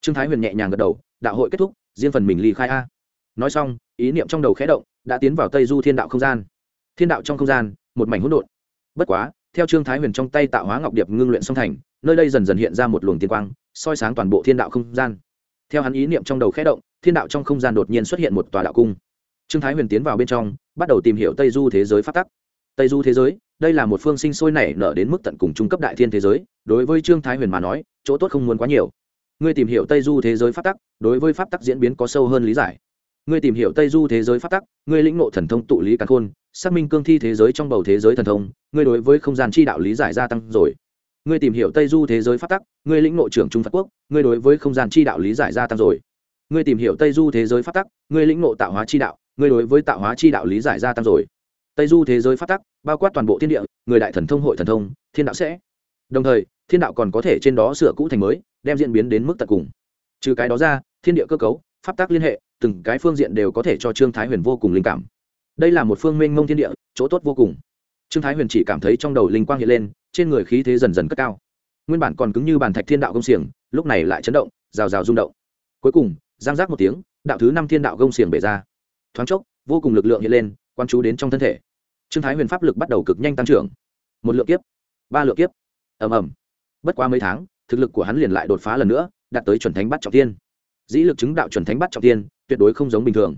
Trương thái huyền nhẹ nhàng gật đầu, đạo hội kết thúc, riêng phần mình ly khai a. Nói xong, ý niệm trong đầu khẽ động, đã tiến vào tây du thiên đạo không gian. Thiên đạo trong không gian, một mảnh hỗn độn. Bất quá theo trương thái huyền trong tay tạo hóa ngọc điệp ngưng luyện song thành, nơi đây dần dần hiện ra một luồng tiên quang, soi sáng toàn bộ thiên đạo không gian. Theo hắn ý niệm trong đầu khẽ động, thiên đạo trong không gian đột nhiên xuất hiện một tòa đạo cung. Trương thái huyền tiến vào bên trong, bắt đầu tìm hiểu tây du thế giới phát tắc. Tây du thế giới, đây là một phương sinh sôi nảy nở đến mức tận cùng trung cấp đại thiên thế giới, đối với trương thái huyền mà nói, chỗ tốt không muốn quá nhiều. Ngươi tìm hiểu tây du thế giới pháp tắc, đối với pháp tắc diễn biến có sâu hơn lý giải. Ngươi tìm hiểu tây du thế giới pháp tắc, ngươi lĩnh ngộ thần thông tụ lý càn khôn xác minh cương thi thế giới trong bầu thế giới thần thông, ngươi đối với không gian chi đạo lý giải gia tăng rồi. Ngươi tìm hiểu tây du thế giới pháp tắc, ngươi lĩnh nội trưởng trung phật quốc, ngươi đối với không gian chi đạo lý giải gia tăng rồi. Ngươi tìm hiểu tây du thế giới pháp tắc, ngươi lĩnh nội tạo hóa chi đạo, ngươi đối với tạo hóa chi đạo lý giải gia tăng rồi. Tây du thế giới pháp tắc, bao quát toàn bộ thiên địa, người đại thần thông hội thần thông, thiên đạo sẽ. Đồng thời, thiên đạo còn có thể trên đó sửa cũ thành mới, đem diễn biến đến mức tận cùng. Trừ cái đó ra, thiên địa cơ cấu, pháp tắc liên hệ, từng cái phương diện đều có thể cho trương thái huyền vô cùng linh cảm đây là một phương minh mông thiên địa, chỗ tốt vô cùng. Trương thái huyền chỉ cảm thấy trong đầu linh quang hiện lên, trên người khí thế dần dần cất cao. Nguyên bản còn cứng như bàn thạch thiên đạo công xiềng, lúc này lại chấn động, rào rào rung động. Cuối cùng, giang giác một tiếng, đạo thứ năm thiên đạo công xiềng bể ra. Thoáng chốc, vô cùng lực lượng hiện lên, quan chú đến trong thân thể. Trương thái huyền pháp lực bắt đầu cực nhanh tăng trưởng. Một lượng kiếp, ba lượng kiếp. Ầm ầm. Bất quá mấy tháng, thực lực của hắn liền lại đột phá lần nữa, đạt tới chuẩn thánh bắt trọng tiên dĩ lực chứng đạo chuẩn thánh bắt trọng tiên tuyệt đối không giống bình thường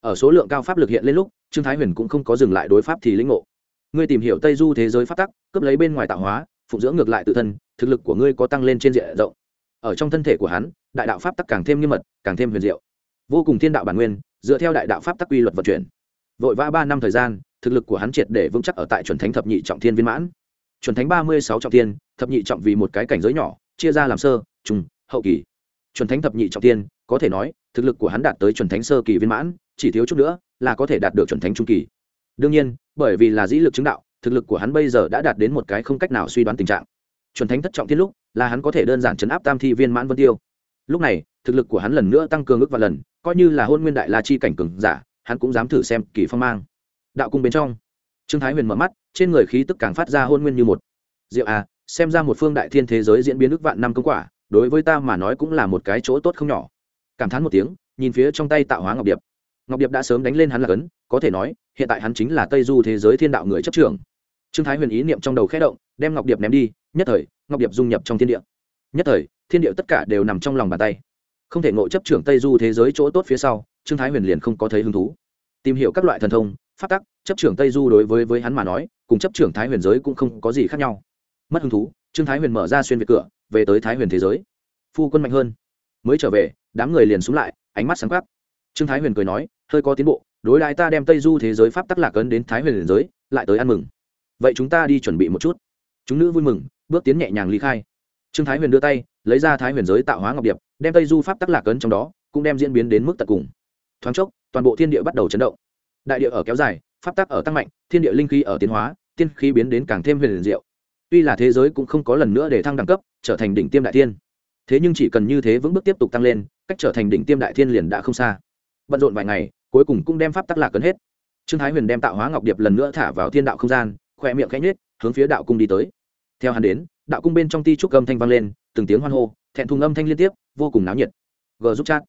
ở số lượng cao pháp lực hiện lên lúc, trương thái huyền cũng không có dừng lại đối pháp thì lĩnh ngộ. Ngươi tìm hiểu tây du thế giới phát tắc, cướp lấy bên ngoài tạo hóa, phụng dưỡng ngược lại tự thân, thực lực của ngươi có tăng lên trên diện rộng. Ở trong thân thể của hắn, đại đạo pháp tắc càng thêm nghiêm mật, càng thêm huyền diệu. Vô cùng thiên đạo bản nguyên, dựa theo đại đạo pháp tắc quy luật vận chuyển. Vội vã ba năm thời gian, thực lực của hắn triệt để vững chắc ở tại chuẩn thánh thập nhị trọng thiên viên mãn. Chuẩn thánh ba mươi sáu trọng thiên, thập nhị trọng vì một cái cảnh giới nhỏ, chia ra làm sơ trung hậu kỳ. Chuẩn thánh thập nhị trọng thiên, có thể nói, thực lực của hắn đạt tới chuẩn thánh sơ kỳ viên mãn chỉ thiếu chút nữa là có thể đạt được chuẩn thánh trung kỳ. Đương nhiên, bởi vì là dĩ lực chứng đạo, thực lực của hắn bây giờ đã đạt đến một cái không cách nào suy đoán tình trạng. Chuẩn thánh thất trọng thiên lúc là hắn có thể đơn giản chấn áp tam thi viên mãn vân tiêu. Lúc này, thực lực của hắn lần nữa tăng cường ước và lần, coi như là hôn nguyên đại la chi cảnh cường giả, hắn cũng dám thử xem kỳ phong mang. Đạo cung bên trong, trương thái huyền mở mắt, trên người khí tức càng phát ra hôn nguyên như một. Diệu à xem ra một phương đại thiên thế giới diễn biến ước vạn năm công quả, đối với ta mà nói cũng là một cái chỗ tốt không nhỏ. Cảm thán một tiếng, nhìn phía trong tay tạo hóa ngọc điệp ngọc điệp đã sớm đánh lên hắn là cấn, có thể nói, hiện tại hắn chính là tây du thế giới thiên đạo người chấp trưởng. Trương thái huyền ý niệm trong đầu khẽ động, đem ngọc điệp ném đi, nhất thời, ngọc điệp dung nhập trong thiên địa. Nhất thời, thiên địa tất cả đều nằm trong lòng bàn tay. Không thể ngộ chấp trưởng tây du thế giới chỗ tốt phía sau, trương thái huyền liền không có thấy hứng thú. Tìm hiểu các loại thần thông phát tắc, chấp trưởng tây du đối với với hắn mà nói, cùng chấp trưởng thái huyền giới cũng không có gì khác nhau. Mất hứng thú, trương thái huyền mở ra xuyên việt cửa, về tới thái huyền thế giới. Phu quân mạnh hơn. Mới trở về, đám người liền xuống lại, ánh mắt sáng khắc trương thái huyền cười nói hơi có tiến bộ, đối lại ta đem tây du thế giới pháp tắc lạc ấn đến thái huyền giới, lại tới ăn mừng. Vậy chúng ta đi chuẩn bị một chút. Chúng nữ vui mừng, bước tiến nhẹ nhàng ly khai. Trương thái huyền đưa tay, lấy ra thái huyền giới tạo hóa ngọc điệp, đem tây du pháp tắc lạc ấn trong đó, cũng đem diễn biến đến mức tận cùng. Thoáng chốc, toàn bộ thiên địa bắt đầu chấn động. Đại địa ở kéo dài, pháp tắc ở tăng mạnh, thiên địa linh khí ở tiến hóa, tiên khí biến đến càng thêm huyền diệu. Tuy là thế giới cũng không có lần nữa để thăng đẳng cấp, trở thành đỉnh tiêm đại thiên. Thế nhưng chỉ cần như thế vững bước tiếp tục tăng lên, cách trở thành đỉnh tiêm đại thiên liền đã không xa. Bận rộn vài ngày cuối cùng cũng đem pháp tắc lạc cấn hết. Trương thái huyền đem tạo hóa ngọc điệp lần nữa thả vào thiên đạo không gian khoe miệng khẽ nhết hướng phía đạo cung đi tới. Theo hắn đến, đạo cung bên trong ti trúc âm thanh vang lên, từng tiếng hoan hô, thẹn thùng âm thanh liên tiếp, vô cùng náo nhiệt. G giúp chat.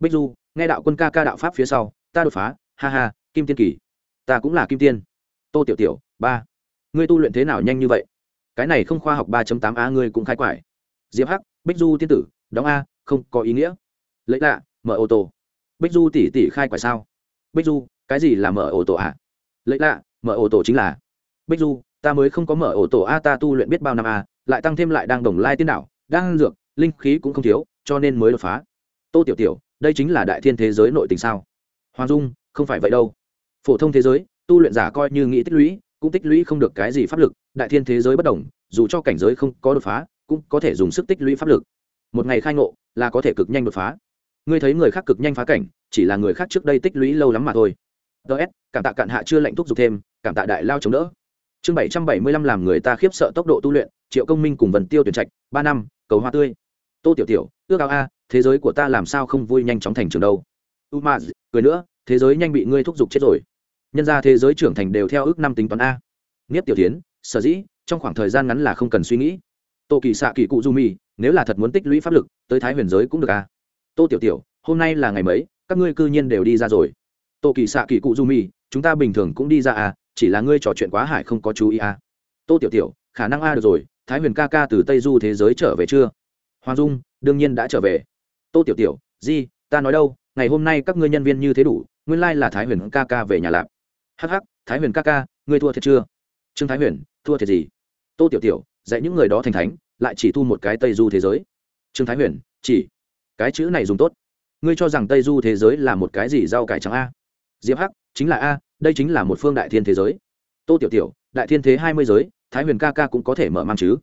Bích du, nghe đạo quân ca ca đạo pháp phía sau, ta đột phá, ha ha, kim tiên kỳ. Ta cũng là kim tiên. Tô tiểu tiểu, ba. Ngươi tu luyện thế nào nhanh như vậy? Cái này không khoa học ba tám a ngươi cũng khai quải. Diệp hắc, bích du tiên tử, đóng a, không có ý nghĩa. Lấy lạ, mở ô tô bích du tỷ tỷ khai quải sao? Bích du cái gì là mở ổ tổ à lấy lạ mở ổ tổ chính là. Bích du ta mới không có mở ổ tổ, a ta tu luyện biết bao năm a lại tăng thêm lại đang đồng lai tiên đạo đang dược linh khí cũng không thiếu cho nên mới đột phá. Tô tiểu tiểu đây chính là đại thiên thế giới nội tình sao? Hoàng dung không phải vậy đâu. Phổ thông thế giới tu luyện giả coi như nghĩ tích lũy cũng tích lũy không được cái gì pháp lực đại thiên thế giới bất đồng dù cho cảnh giới không có đột phá cũng có thể dùng sức tích lũy pháp lực. Một ngày khai ngộ là có thể cực nhanh đột phá ngươi thấy người khác cực nhanh phá cảnh, chỉ là người khác trước đây tích lũy lâu lắm mà thôi. Ts cảm tạ cạn hạ chưa lệnh thúc giục thêm, cảm tạ đại lao chống đỡ. Chương bảy trăm bảy mươi lăm làm người ta khiếp sợ tốc độ tu luyện, triệu công minh cùng vần tiêu tuyển trạch, ba năm, cầu hoa tươi. Tô tiểu tiểu, ước ao a, thế giới của ta làm sao không vui nhanh chóng thành trường đâu. U ma cười nữa, thế giới nhanh bị ngươi thúc giục chết rồi. Nhân ra thế giới trưởng thành đều theo ước năm tính toán a. Nghiếp tiểu tiến sở dĩ, trong khoảng thời gian ngắn là không cần suy nghĩ. Tô kỳ xạ kỳ cụ du mi nếu là thật muốn tích lũy pháp lực, tới thái huyền giới cũng được a tô tiểu tiểu, hôm nay là ngày mấy? Các ngươi cư nhiên đều đi ra rồi. Tô kỳ xạ kỳ cụ du mi chúng ta bình thường cũng đi ra à chỉ là ngươi trò chuyện quá hải không có chú ý à. Tô tiểu tiểu, khả năng a được rồi, thái huyền ca ca từ tây du thế giới trở về chưa? Hoàng dung, đương nhiên đã trở về. Tô tiểu tiểu, di, ta nói đâu, ngày hôm nay các ngươi nhân viên như thế đủ, nguyên lai là thái huyền ca ca về nhà lạp hh thái huyền ca ca, ngươi thua thiệt chưa? Trương thái huyền, thua thiệt gì? Tô tiểu tiểu, dạy những người đó thành thánh, lại chỉ thu một cái tây du thế giới. Trương thái huyền, chỉ cái chữ này dùng tốt. Ngươi cho rằng tây du thế giới là một cái gì rau cải trắng a? Diệp hắc, chính là a, đây chính là một phương đại thiên thế giới. Tô tiểu tiểu, đại thiên thế hai mươi giới, thái huyền ca ca cũng có thể mở mang chứ?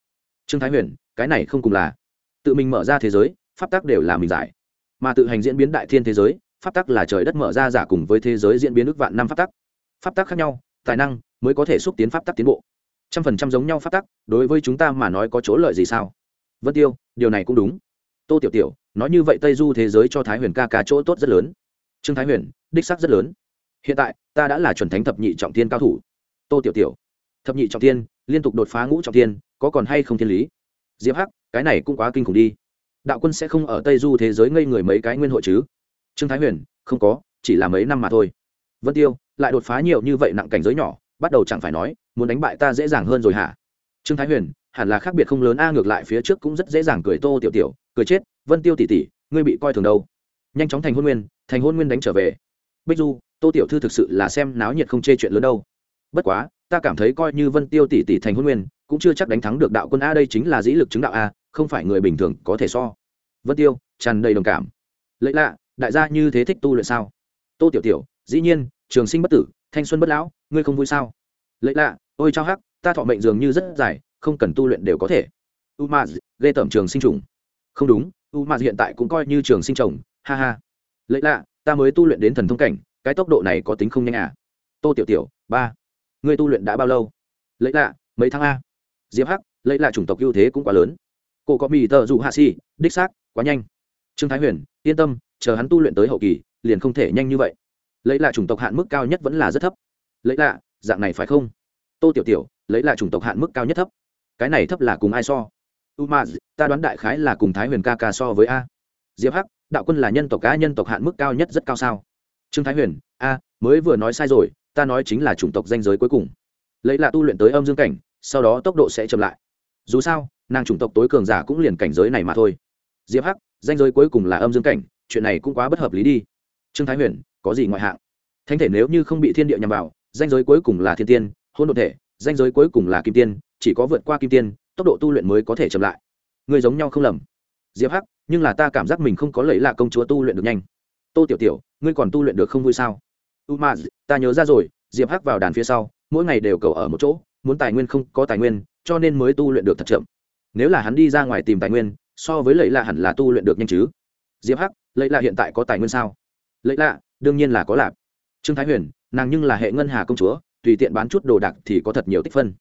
Trương thái huyền, cái này không cùng là. Tự mình mở ra thế giới, pháp tắc đều là mình giải. Mà tự hành diễn biến đại thiên thế giới, pháp tắc là trời đất mở ra giả cùng với thế giới diễn biến ước vạn năm pháp tắc. Pháp tắc khác nhau, tài năng mới có thể xúc tiến pháp tắc tiến bộ. Trăm phần trăm giống nhau pháp tắc, đối với chúng ta mà nói có chỗ lợi gì sao? Vân tiêu, điều này cũng đúng. Tô tiểu tiểu nói như vậy tây du thế giới cho thái huyền ca ca chỗ tốt rất lớn trương thái huyền đích sắc rất lớn hiện tại ta đã là chuẩn thánh thập nhị trọng tiên cao thủ tô tiểu tiểu thập nhị trọng tiên liên tục đột phá ngũ trọng tiên có còn hay không thiên lý diệp hắc cái này cũng quá kinh khủng đi đạo quân sẽ không ở tây du thế giới ngây người mấy cái nguyên hội chứ trương thái huyền không có chỉ là mấy năm mà thôi vân tiêu lại đột phá nhiều như vậy nặng cảnh giới nhỏ bắt đầu chẳng phải nói muốn đánh bại ta dễ dàng hơn rồi hả trương thái huyền hẳn là khác biệt không lớn a ngược lại phía trước cũng rất dễ dàng cười tô tiểu tiểu cười chết vân tiêu tỷ tỷ ngươi bị coi thường đâu? Nhanh chóng thành hôn nguyên, thành hôn nguyên đánh trở về. Bích du, tô tiểu thư thực sự là xem náo nhiệt không chê chuyện lớn đâu. Bất quá, ta cảm thấy coi như vân tiêu tỷ tỷ thành hôn nguyên, cũng chưa chắc đánh thắng được đạo quân a đây chính là dĩ lực chứng đạo a, không phải người bình thường có thể so. Vân tiêu, tràn đầy đồng cảm. Lệ lạ, đại gia như thế thích tu luyện sao? Tô tiểu tiểu, dĩ nhiên, trường sinh bất tử, thanh xuân bất lão, ngươi không vui sao? Lệ lạ, ôi trao hắc, ta thọ mệnh dường như rất dài, không cần tu luyện đều có thể. U ma ghê tởm trường sinh trùng. Không đúng u ma hiện tại cũng coi như trường sinh trồng ha ha. Lấy lạ, ta mới tu luyện đến thần thông cảnh, cái tốc độ này có tính không nhanh à? Tô tiểu tiểu, ba. Ngươi tu luyện đã bao lâu? Lấy lạ, mấy tháng a? Diệp hắc lấy lạ chủng tộc ưu thế cũng quá lớn. Cô có mì tờ dụ hạ si đích xác, quá nhanh. Trương thái huyền, yên tâm, chờ hắn tu luyện tới hậu kỳ, liền không thể nhanh như vậy. Lấy lạ chủng tộc hạn mức cao nhất vẫn là rất thấp. Lấy lạ, dạng này phải không? Tô tiểu tiểu lấy lạ chủng tộc hạn mức cao nhất thấp. Cái này thấp là cùng ai so? Umaz, ta đoán đại khái là cùng thái huyền ca ca so với a. Diệp hắc, đạo quân là nhân tộc, cá nhân tộc hạn mức cao nhất rất cao sao? Trương thái huyền, a, mới vừa nói sai rồi, ta nói chính là chủng tộc danh giới cuối cùng. Lấy là tu luyện tới âm dương cảnh, sau đó tốc độ sẽ chậm lại. Dù sao, nàng chủng tộc tối cường giả cũng liền cảnh giới này mà thôi. Diệp hắc, danh giới cuối cùng là âm dương cảnh, chuyện này cũng quá bất hợp lý đi. Trương thái huyền, có gì ngoại hạng? Thánh thể nếu như không bị thiên địa nhằm vào, danh giới cuối cùng là thiên tiên hôn đ ộ thể, danh giới cuối cùng là kim tiên, chỉ có vượt qua kim tiên tốc độ tu luyện mới có thể chậm lại. Người giống nhau không lầm. Diệp hắc, nhưng là ta cảm giác mình không có lấy là công chúa tu luyện được nhanh. Tô tiểu tiểu, ngươi còn tu luyện được không vui sao? U ma ta nhớ ra rồi, diệp hắc vào đàn phía sau, mỗi ngày đều cầu ở một chỗ, muốn tài nguyên không có tài nguyên, cho nên mới tu luyện được thật chậm. Nếu là hắn đi ra ngoài tìm tài nguyên, so với lấy là hẳn là tu luyện được nhanh chứ. Diệp hắc lấy là hiện tại có tài nguyên sao? Lấy lạ, đương nhiên là có lạp. Trương thái huyền, nàng nhưng là hệ ngân hà công chúa, tùy tiện bán chút đồ đạc thì có thật nhiều tích phân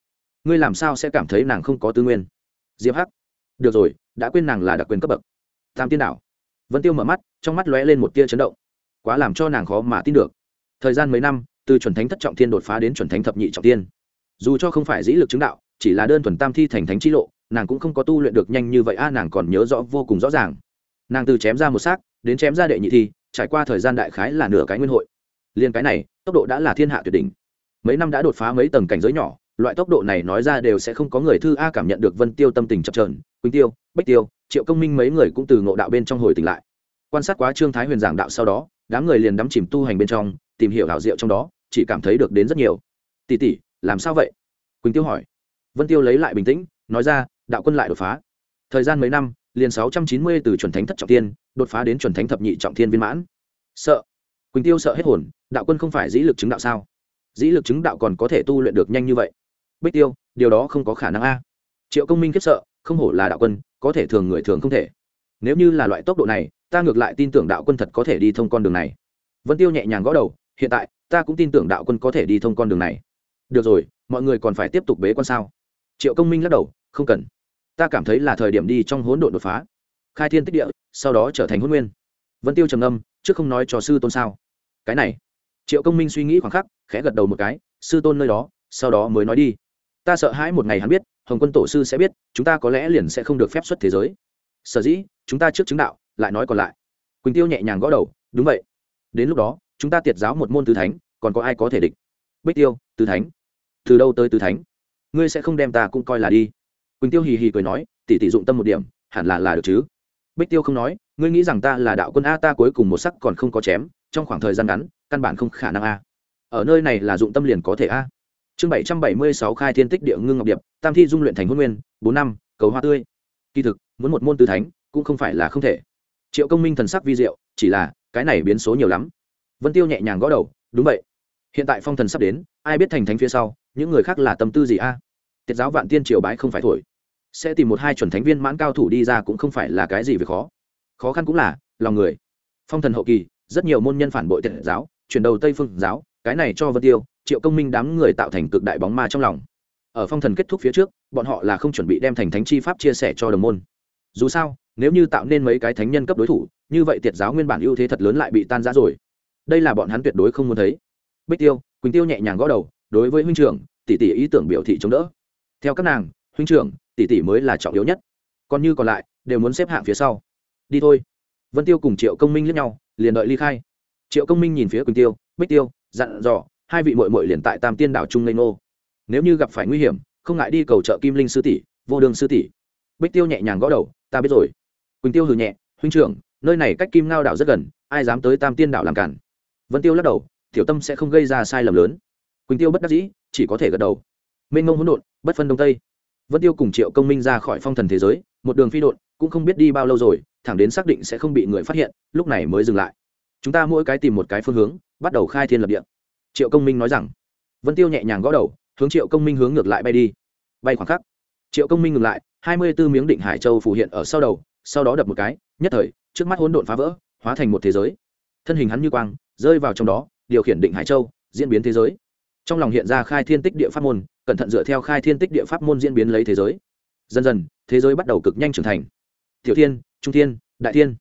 ngươi làm sao sẽ cảm thấy nàng không có tư nguyên? Diệp hắc. Được rồi, đã quên nàng là đặc quyền cấp bậc. Tam tiên đảo. Vân tiêu mở mắt, trong mắt lóe lên một tia chấn động. Quá làm cho nàng khó mà tin được. Thời gian mấy năm, từ chuẩn thánh thất trọng thiên đột phá đến chuẩn thánh thập nhị trọng tiên dù cho không phải dĩ lực chứng đạo, chỉ là đơn thuần tam thi thành thánh chi lộ, nàng cũng không có tu luyện được nhanh như vậy, a, nàng còn nhớ rõ vô cùng rõ ràng. Nàng từ chém ra một xác, đến chém ra đệ nhị thi, trải qua thời gian đại khái là nửa cái nguyên hội. Liên cái này, tốc độ đã là thiên hạ tuyệt đỉnh. Mấy năm đã đột phá mấy tầng cảnh giới nhỏ loại tốc độ này nói ra đều sẽ không có người thư a cảm nhận được vân tiêu tâm tình chập trờn quỳnh tiêu, bách tiêu, triệu công minh mấy người cũng từ ngộ đạo bên trong hồi tỉnh lại. Quan sát quá trương thái huyền giảng đạo sau đó, đám người liền đắm chìm tu hành bên trong, tìm hiểu đạo diệu trong đó, chỉ cảm thấy được đến rất nhiều. Tỷ tỷ, làm sao vậy? Quỳnh tiêu hỏi. Vân tiêu lấy lại bình tĩnh, nói ra, đạo quân lại đột phá. Thời gian mấy năm, liền sáu trăm chín mươi từ chuẩn thánh thất trọng tiên đột phá đến chuẩn thánh thập nhị trọng thiên viên mãn. Sợ. Quỳnh tiêu sợ hết hồn, đạo quân không phải dĩ lực chứng đạo sao? Dĩ lực chứng đạo còn có thể tu luyện được nhanh như vậy? Bích tiêu, điều đó không có khả năng a. Triệu công minh khiếp sợ, không hổ là đạo quân, có thể thường người thường không thể. Nếu như là loại tốc độ này, ta ngược lại tin tưởng đạo quân thật có thể đi thông con đường này. Vân tiêu nhẹ nhàng gõ đầu, hiện tại, ta cũng tin tưởng đạo quân có thể đi thông con đường này. Được rồi, mọi người còn phải tiếp tục bế quan sao? Triệu công minh lắc đầu, không cần. Ta cảm thấy là thời điểm đi trong hỗn độn đột phá. Khai thiên tích địa, sau đó trở thành hôn nguyên. Vân tiêu trầm âm trước không nói cho sư tôn sao? Cái này. Triệu công minh suy nghĩ khoảng khắc, khẽ gật đầu một cái, sư tôn nơi đó, sau đó mới nói đi ta sợ hãi một ngày hắn biết, hồng quân tổ sư sẽ biết, chúng ta có lẽ liền sẽ không được phép xuất thế giới. Sở dĩ, chúng ta trước chứng đạo, lại nói còn lại. Quỳnh tiêu nhẹ nhàng gõ đầu, đúng vậy. Đến lúc đó, chúng ta tiệt giáo một môn tứ thánh, còn có ai có thể địch? Bích tiêu, tứ thánh. Từ đâu tới tứ thánh? Ngươi sẽ không đem ta cũng coi là đi. Quỳnh tiêu hì hì cười nói, tỉ tỉ dụng tâm một điểm, hẳn là là được chứ. Bích tiêu không nói, ngươi nghĩ rằng ta là đạo quân a, ta cuối cùng một sắc còn không có chém, trong khoảng thời gian ngắn, căn bản không khả năng a. Ở nơi này là dụng tâm liền có thể a chương bảy trăm bảy mươi sáu khai thiên tích địa ngưng ngọc điệp, tam thi dung luyện thành hôn nguyên, bốn năm, cầu hoa tươi. Kỳ thực, muốn một môn tứ thánh, cũng không phải là không thể. Triệu công minh thần sắc vi diệu, chỉ là, cái này biến số nhiều lắm. Vân tiêu nhẹ nhàng gõ đầu, đúng vậy. Hiện tại phong thần sắp đến, ai biết thành thánh phía sau, những người khác là tâm tư gì a? Tiết giáo vạn tiên triều bái không phải thổi. Sẽ tìm một hai chuẩn thánh viên mãn cao thủ đi ra cũng không phải là cái gì về khó. Khó khăn cũng là, lòng người. Phong thần hậu kỳ, rất nhiều môn nhân phản bội tiết giáo, chuyển đầu tây phương giáo, cái này cho vân tiêu triệu công minh đám người tạo thành cực đại bóng ma trong lòng. Ở phong thần kết thúc phía trước, bọn họ là không chuẩn bị đem thành thánh chi pháp chia sẻ cho đồng môn. Dù sao, nếu như tạo nên mấy cái thánh nhân cấp đối thủ, như vậy tiệt giáo nguyên bản ưu thế thật lớn lại bị tan ra rồi. Đây là bọn hắn tuyệt đối không muốn thấy. Bích tiêu, quỳnh tiêu nhẹ nhàng gõ đầu, đối với huynh trưởng, tỷ tỷ ý tưởng biểu thị chống đỡ. Theo các nàng, huynh trưởng, tỷ tỷ mới là trọng yếu nhất. Còn như còn lại, đều muốn xếp hạng phía sau. Đi thôi. Vân tiêu cùng triệu công minh lướt nhau, liền đợi ly khai. Triệu công minh nhìn phía quỳnh tiêu, bích tiêu, dặn dò hai vị mội mội liền tại tam tiên đảo trung lê ngô. Nếu như gặp phải nguy hiểm, không ngại đi cầu trợ kim linh sư tỷ, vô đường sư tỷ. Bích tiêu nhẹ nhàng gõ đầu, ta biết rồi. Quỳnh tiêu hừ nhẹ, huynh trưởng, nơi này cách kim ngao đảo rất gần, ai dám tới tam tiên đảo làm cản? Vân tiêu lắc đầu, tiểu tâm sẽ không gây ra sai lầm lớn. Quỳnh tiêu bất đắc dĩ, chỉ có thể gật đầu. Mênh mông hỗn độn, bất phân đông tây. Vân tiêu cùng triệu công minh ra khỏi phong thần thế giới, một đường phi độn, cũng không biết đi bao lâu rồi, thẳng đến xác định sẽ không bị người phát hiện, lúc này mới dừng lại. Chúng ta mỗi cái tìm một cái phương hướng, bắt đầu khai thiên lập địa triệu công minh nói rằng, vân tiêu nhẹ nhàng gõ đầu, hướng triệu công minh hướng ngược lại bay đi. Bay khoảng khắc, triệu công minh ngừng lại, hai mươi b ố miếng định hải châu phủ hiện ở sau đầu, sau đó đập một cái, nhất thời, trước mắt hỗn độn phá vỡ, hóa thành một thế giới. Thân hình hắn như quang, rơi vào trong đó, điều khiển định hải châu, diễn biến thế giới. Trong lòng hiện ra khai thiên tích địa pháp môn, cẩn thận dựa theo khai thiên tích địa pháp môn diễn biến lấy thế giới. Dần dần, thế giới bắt đầu cực nhanh trưởng thành. Tiểu thiên, trung thiên, đại thiên.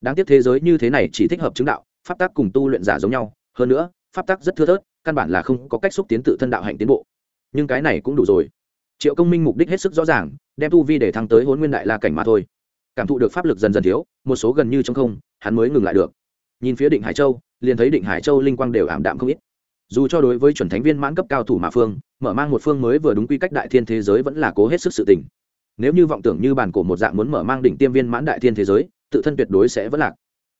Đáng tiếc thế giới như thế này chỉ thích hợp chứng đạo, pháp tác cùng tu luyện giả giống nhau. Hơn nữa pháp tắc rất thưa thớt, căn bản là không có cách xúc tiến tự thân đạo hạnh tiến bộ. Nhưng cái này cũng đủ rồi. Triệu công minh mục đích hết sức rõ ràng, đem tu vi để thăng tới hôn nguyên đại la cảnh mà thôi. Cảm thụ được pháp lực dần dần thiếu, một số gần như trong không, hắn mới ngừng lại được. Nhìn phía định hải châu, liền thấy định hải châu linh quang đều ảm đạm không ít. Dù cho đối với chuẩn thánh viên mãn cấp cao thủ mà phương, mở mang một phương mới vừa đúng quy cách đại thiên thế giới vẫn là cố hết sức sự tình. Nếu như vọng tưởng như bản cổ một dạng muốn mở mang đỉnh tiêm viên mãn đại thiên thế giới, tự thân tuyệt đối sẽ vất lạc.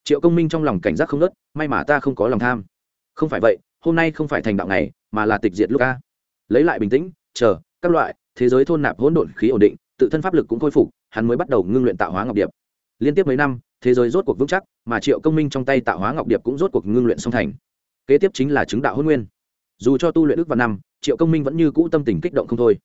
Triệu công minh trong lòng cảnh giác không nớt may mà ta không có lòng tham không phải vậy, hôm nay không phải thành đạo này mà là tịch diệt lúc ca lấy lại bình tĩnh, chờ, các loại, thế giới thôn nạp hỗn độn khí ổn định, tự thân pháp lực cũng khôi phục, hắn mới bắt đầu ngưng luyện tạo hóa ngọc điệp. Liên tiếp mấy năm, thế giới rốt cuộc vững chắc, mà triệu công minh trong tay tạo hóa ngọc điệp cũng rốt cuộc ngưng luyện song thành. Kế tiếp chính là chứng đạo hôn nguyên. Dù cho tu luyện ước vào năm, triệu công minh vẫn như cũ tâm tình kích động không thôi.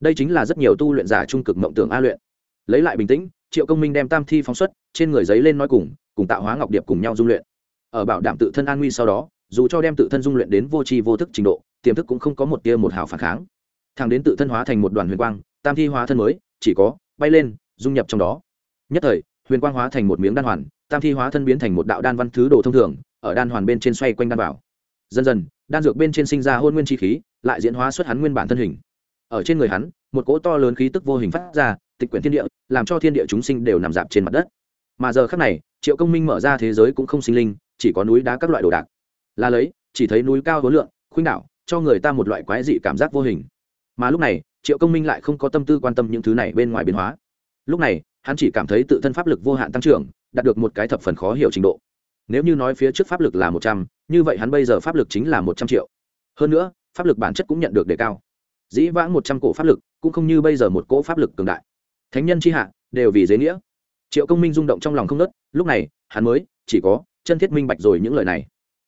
Đây chính là rất nhiều tu luyện giả trung cực mộng tưởng a luyện. Lấy lại bình tĩnh, triệu công minh đem tam thi phóng xuất, trên người giấy lên nói cùng cùng tạo hóa ngọc điệp cùng nhau dung luyện. Ở bảo đảm tự thân an nguy sau đó dù cho đem tự thân dung luyện đến vô tri vô thức trình độ, tiềm thức cũng không có một tia một hào phản kháng. Thằng đến tự thân hóa thành một đoàn huyền quang, tam thi hóa thân mới, chỉ có bay lên, dung nhập trong đó. Nhất thời, huyền quang hóa thành một miếng đan hoàn, tam thi hóa thân biến thành một đạo đan văn thứ đồ thông thường, ở đan hoàn bên trên xoay quanh đan vào. dần dần, đan dược bên trên sinh ra hôn nguyên chi khí, lại diễn hóa xuất hắn nguyên bản thân hình. Ở trên người hắn, một cỗ to lớn khí tức vô hình phát ra, tịch quyển thiên địa, làm cho thiên địa chúng sinh đều nằm dạp trên mặt đất. Mà giờ khác này, triệu công minh mở ra thế giới cũng không sinh linh, chỉ có núi đá các loại đồ đạc là lấy, chỉ thấy núi cao hối lượng, khuynh đảo, cho người ta một loại quái dị cảm giác vô hình. Mà lúc này, triệu công minh lại không có tâm tư quan tâm những thứ này bên ngoài biến hóa. Lúc này, hắn chỉ cảm thấy tự thân pháp lực vô hạn tăng trưởng, đạt được một cái thập phần khó hiểu trình độ. Nếu như nói phía trước pháp lực là một trăm, như vậy hắn bây giờ pháp lực chính là một trăm triệu. Hơn nữa, pháp lực bản chất cũng nhận được đề cao. Dĩ vãng một trăm cổ pháp lực, cũng không như bây giờ một cỗ pháp lực cường đại. Thánh nhân c h i hạ, đều vì dế nghĩa. Triệu công minh rung động trong lòng không nớt lúc này, hắn mới, chỉ có, chân thiết minh bạch rồi những lời này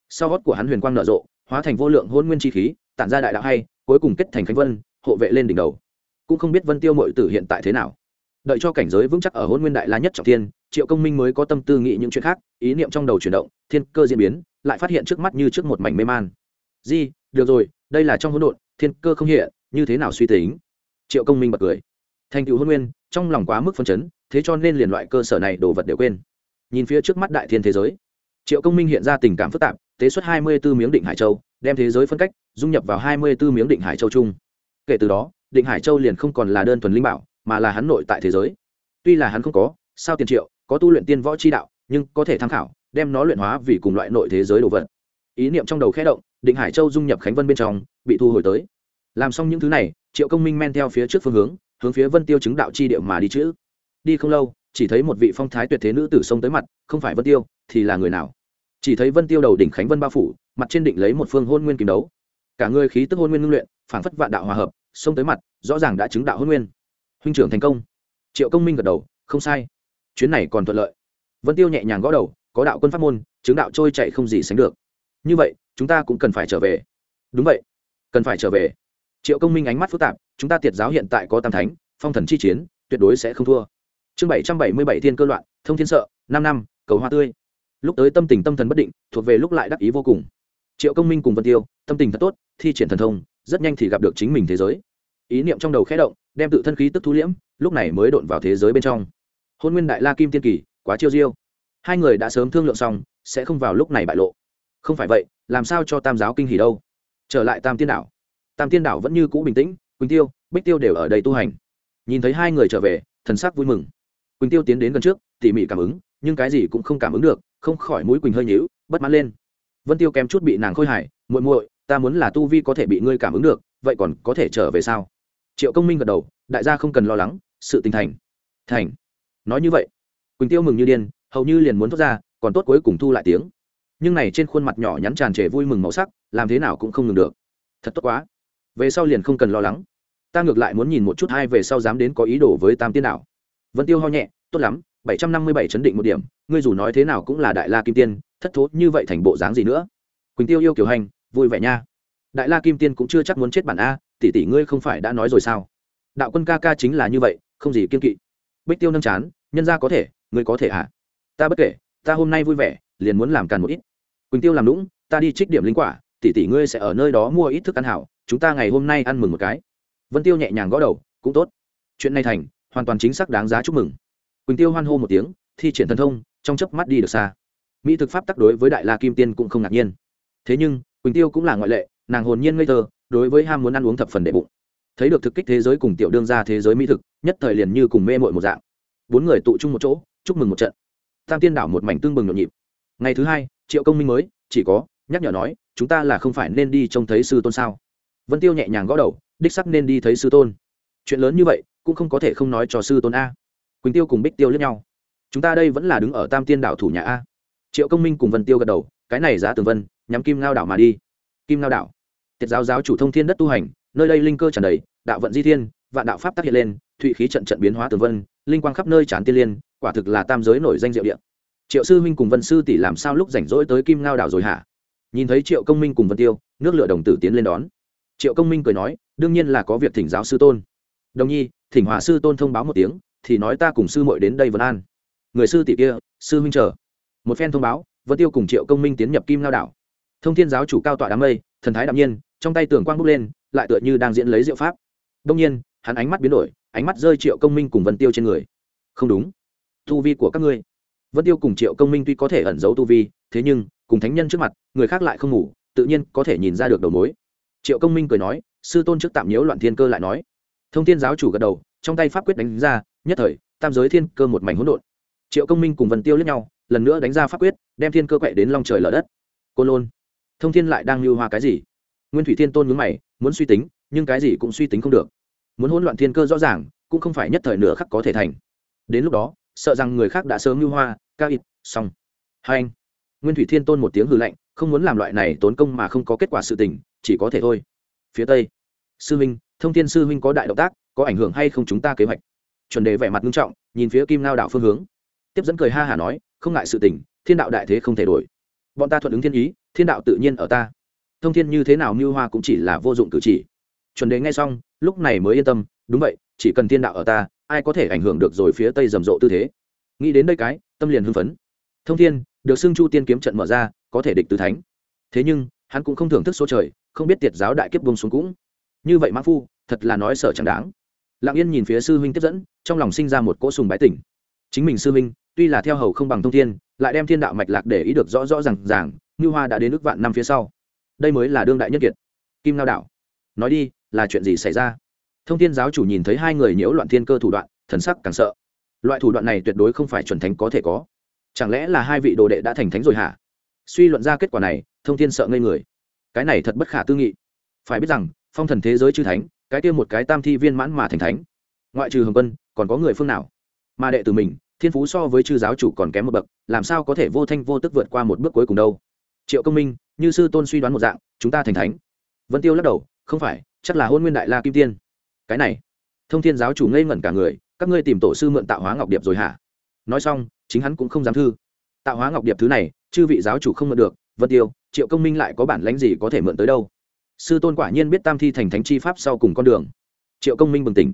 sau gót của hắn huyền quang nở rộ, hóa thành vô lượng hôn nguyên chi khí, tản ra đại đạo hay, cuối cùng kết thành khánh vân, hộ vệ lên đỉnh đầu. Cũng không biết vân tiêu mội tử hiện tại thế nào. Đợi cho cảnh giới vững chắc ở hôn nguyên đại la nhất trọng thiên, triệu công minh mới có tâm tư nghĩ những chuyện khác, ý niệm trong đầu chuyển động, thiên cơ diễn biến, lại phát hiện trước mắt như trước một mảnh mê man. Di, được rồi, đây là trong hỗn độn, thiên cơ không hiện, như thế nào suy tính? Triệu công minh bật cười. Thành tựu hôn nguyên, trong lòng quá mức phân chấn, thế cho nên liền loại cơ sở này đồ vật đều quên. Nhìn phía trước mắt đại thiên thế giới. Triệu công minh hiện ra tình cảm phức tạp tế xuất hai mươi b ố miếng định hải châu, đem thế giới phân cách, dung nhập vào hai mươi b ố miếng định hải châu chung. Kể từ đó, định hải châu liền không còn là đơn thuần linh bảo, mà là hắn nội tại thế giới. Tuy là hắn không có, sao tiền triệu, có tu luyện tiên võ chi đạo, nhưng có thể tham khảo, đem nó luyện hóa vì cùng loại nội thế giới đồ vật. Ý niệm trong đầu khẽ động, định hải châu dung nhập khánh vân bên trong, bị thu hồi tới. Làm xong những thứ này, triệu công minh men theo phía trước phương hướng hướng phía vân tiêu chứng đạo chi địa mà đi chữ đi không lâu, chỉ thấy một vị phong thái tuyệt thế nữ tử xông tới mặt, không phải vân tiêu, thì là người nào? Chỉ thấy vân tiêu đầu đỉnh khánh vân bao phủ, mặt trên định lấy một phương hôn nguyên kiếm đấu. Cả người khí tức hôn nguyên ngưng luyện phản phất vạn đạo hòa hợp, xông tới mặt, rõ ràng đã chứng đạo hôn nguyên. Huynh trưởng thành công. Triệu công minh gật đầu, không sai. Chuyến này còn thuận lợi. Vân tiêu nhẹ nhàng gõ đầu, có đạo quân pháp môn, chứng đạo trôi chạy không gì sánh được. Như vậy, chúng ta cũng cần phải trở về. Đúng vậy. Cần phải trở về. Triệu công minh ánh mắt phức tạp, chúng ta tiệt giáo hiện tại có tam thánh, phong thần chi chiến, tuyệt đối sẽ không thua. Chương bảy trăm bảy mươi bảy thiên cơ loạn, thông thiên sợ, năm năm, cầu hoa tươi lúc tới tâm tình tâm thần bất định, thuộc về lúc lại đắc ý vô cùng. Triệu công minh cùng vân tiêu, tâm tình thật tốt, thi triển thần thông, rất nhanh thì gặp được chính mình thế giới. Ý niệm trong đầu khẽ động, đem tự thân khí tức thu liễm, lúc này mới đột vào thế giới bên trong. Hôn nguyên đại la kim tiên kỳ, quá chiêu diêu. Hai người đã sớm thương lượng xong, sẽ không vào lúc này bại lộ. Không phải vậy, làm sao cho tam giáo kinh hỉ đâu? Trở lại tam tiên đảo. Tam tiên đảo vẫn như cũ bình tĩnh, quỳnh tiêu, bích tiêu đều ở đây tu hành. Nhìn thấy hai người trở về, thần sắc vui mừng. Quỳnh tiêu tiến đến gần trước, tỉ mỉ cảm ứng, nhưng cái gì cũng không cảm ứng được không khỏi mũi quỳnh hơi nhíu, bất mãn lên. Vân tiêu kém chút bị nàng khôi hài, muội muội, ta muốn là tu vi có thể bị ngươi cảm ứng được, vậy còn có thể trở về sao? Triệu công minh gật đầu, đại gia không cần lo lắng, sự tình thành. Thành? Nói như vậy? Quỳnh tiêu mừng như điên, hầu như liền muốn thoát ra, còn tốt cuối cùng thu lại tiếng. Nhưng này trên khuôn mặt nhỏ nhắn tràn trề vui mừng màu sắc, làm thế nào cũng không ngừng được. Thật tốt quá. Về sau liền không cần lo lắng. Ta ngược lại muốn nhìn một chút hai về sau dám đến có ý đồ với tam tiên đảo vân tiêu ho nhẹ, tốt lắm bảy trăm năm mươi bảy chấn định một điểm, ngươi dù nói thế nào cũng là đại la kim tiên, thất thố như vậy thành bộ dáng gì nữa? Quỳnh tiêu yêu kiểu hành, vui vẻ nha. Đại la kim tiên cũng chưa chắc muốn chết bản a, tỷ tỷ ngươi không phải đã nói rồi sao? Đạo quân ca ca chính là như vậy, không gì kiên kỵ. Bích tiêu nâng chán, nhân ra có thể, ngươi có thể à ta bất kể, ta hôm nay vui vẻ, liền muốn làm càn một ít. Quỳnh tiêu làm lũng ta đi trích điểm linh quả, tỷ tỷ ngươi sẽ ở nơi đó mua ít thức ăn hảo, chúng ta ngày hôm nay ăn mừng một cái. Vân tiêu nhẹ nhàng gõ đầu, cũng tốt. Chuyện này thành, hoàn toàn chính xác đáng giá chúc mừng quỳnh tiêu hoan hô một tiếng, thi triển thần thông, trong chớp mắt đi được xa. Mỹ thực pháp tác đối với đại la kim tiên cũng không ngạc nhiên. Thế nhưng, quỳnh tiêu cũng là ngoại lệ, nàng hồn nhiên ngây thơ, đối với ham muốn ăn uống thập phần đệ bụng. Thấy được thực kích thế giới cùng tiểu đương ra thế giới mỹ thực, nhất thời liền như cùng mê mội một dạng. Bốn người tụ chung một chỗ, chúc mừng một trận. Tam tiên đảo một mảnh tương bừng nhộn nhịp. Ngày thứ hai, triệu công minh mới, chỉ có, nhắc nhở nói, chúng ta là không phải nên đi trông thấy sư tôn sao? Vân tiêu nhẹ nhàng gõ đầu, đích sắc nên đi thấy sư tôn. Chuyện lớn như vậy, cũng không có thể không nói cho sư tôn a quỳnh tiêu cùng bích tiêu lẫn nhau chúng ta đây vẫn là đứng ở tam tiên đảo thủ nhà a triệu công minh cùng vân tiêu gật đầu cái này giá tường vân nhắm kim ngao đảo mà đi kim ngao đảo tiết giáo giáo chủ thông thiên đất tu hành nơi đây linh cơ tràn đầy đạo vận di thiên vạn đạo pháp tác hiện lên thụy khí trận trận biến hóa tường vân linh quang khắp nơi tràn tiên liên quả thực là tam giới nổi danh diệu điện triệu sư huynh cùng vân sư tỷ làm sao lúc rảnh rỗi tới kim ngao đảo rồi hả nhìn thấy triệu công minh cùng vân tiêu nước lửa đồng tử tiến lên đón triệu công minh cười nói đương nhiên là có việc thỉnh giáo sư tôn đồng nhi thỉnh hòa sư tôn thông báo một tiếng thì nói ta cùng sư muội đến đây vân an. Người sư tỷ kia, sư huynh chờ. Một phen thông báo, vân tiêu cùng triệu công minh tiến nhập kim lao đảo. Thông thiên giáo chủ cao tọa đám mây, thần thái đạm nhiên, trong tay tường quang bốc lên, lại tựa như đang diễn lấy diệu pháp. Đông nhiên, hắn ánh mắt biến đổi, ánh mắt rơi triệu công minh cùng vân tiêu trên người. Không đúng. Tu vi của các ngươi. Vân tiêu cùng triệu công minh tuy có thể ẩn giấu tu vi, thế nhưng, cùng thánh nhân trước mặt, người khác lại không ngủ, tự nhiên có thể nhìn ra được đầu mối. Triệu công minh cười nói, sư tôn trước tạm nhiễu loạn thiên cơ lại nói. Thông thiên giáo chủ gật đầu, trong tay pháp quyết đánh ra nhất thời, tam giới thiên cơ một mảnh hỗn độn. Triệu công minh cùng vân tiêu lẫn nhau, lần nữa đánh ra pháp quyết, đem thiên cơ quậy đến long trời lở đất. Côn lôn, thông thiên lại đang lưu hoa cái gì? Nguyên thủy thiên tôn nhướng mày, muốn suy tính, nhưng cái gì cũng suy tính không được. Muốn hỗn loạn thiên cơ rõ ràng, cũng không phải nhất thời nửa khắc có thể thành. Đến lúc đó, sợ rằng người khác đã sớm lưu hoa, ca ít xong. Hai anh, nguyên thủy thiên tôn một tiếng hư lạnh, không muốn làm loại này tốn công mà không có kết quả sự tình, chỉ có thể thôi. Phía tây, sư huynh thông thiên sư huynh có đại động tác, có ảnh hưởng hay không chúng ta kế hoạch? Chuẩn đề vẻ mặt nghiêm trọng, nhìn phía kim lao đạo phương hướng. Tiếp dẫn cười ha hả nói, không ngại sự tình, thiên đạo đại thế không thể đổi. Bọn ta thuận ứng thiên ý, thiên đạo tự nhiên ở ta. Thông thiên như thế nào mưu hoa cũng chỉ là vô dụng cử chỉ. Chuẩn đề nghe xong, lúc này mới yên tâm, đúng vậy, chỉ cần thiên đạo ở ta, ai có thể ảnh hưởng được rồi phía tây rầm rộ tư thế? Nghĩ đến đây cái, tâm liền hưng phấn. Thông thiên, được xưng chu tiên kiếm trận mở ra, có thể địch tứ thánh. Thế nhưng, hắn cũng không thưởng thức số trời, không biết tiệt giáo đại kiếp bông xuống cũng. Như vậy mã phu, thật là nói sợ chẳng đáng lặng yên nhìn phía sư huynh tiếp dẫn, trong lòng sinh ra một cỗ sùng bái tỉnh. Chính mình sư huynh, tuy là theo hầu không bằng thông thiên, lại đem thiên đạo mạch lạc để ý được rõ rõ r à n g ràng, như hoa đã đến ước vạn năm phía sau. Đây mới là đương đại nhất kiệt. Kim lao đạo, nói đi, là chuyện gì xảy ra? Thông thiên giáo chủ nhìn thấy hai người nhiễu loạn thiên cơ thủ đoạn, thần sắc càng sợ. Loại thủ đoạn này tuyệt đối không phải chuẩn thánh có thể có. Chẳng lẽ là hai vị đồ đệ đã thành thánh rồi hả? Suy luận ra kết quả này, thông thiên sợ ngây người. Cái này thật bất khả tư nghị. Phải biết rằng, phong thần thế giới chư thánh cái kia một cái tam thi viên mãn mà thành thánh. Ngoại trừ hồng quân, còn có người phương nào? Mà đệ tử mình, thiên phú so với chư giáo chủ còn kém một bậc, làm sao có thể vô thanh vô tức vượt qua một bước cuối cùng đâu? Triệu công minh, như sư tôn suy đoán một dạng, chúng ta thành thánh. Vân tiêu lắc đầu, không phải, chắc là hôn nguyên đại la kim tiên. Cái này, thông thiên giáo chủ ngây ngẩn cả người, các ngươi tìm tổ sư mượn tạo hóa ngọc điệp rồi hả? Nói xong, chính hắn cũng không dám thư. Tạo hóa ngọc điệp thứ này, chư vị giáo chủ không mượn được, vân tiêu, triệu công minh lại có bản lãnh gì có thể mượn tới đâu? Sư tôn quả nhiên biết tam thi thành thánh chi pháp sau cùng con đường. Triệu công minh bừng tỉnh.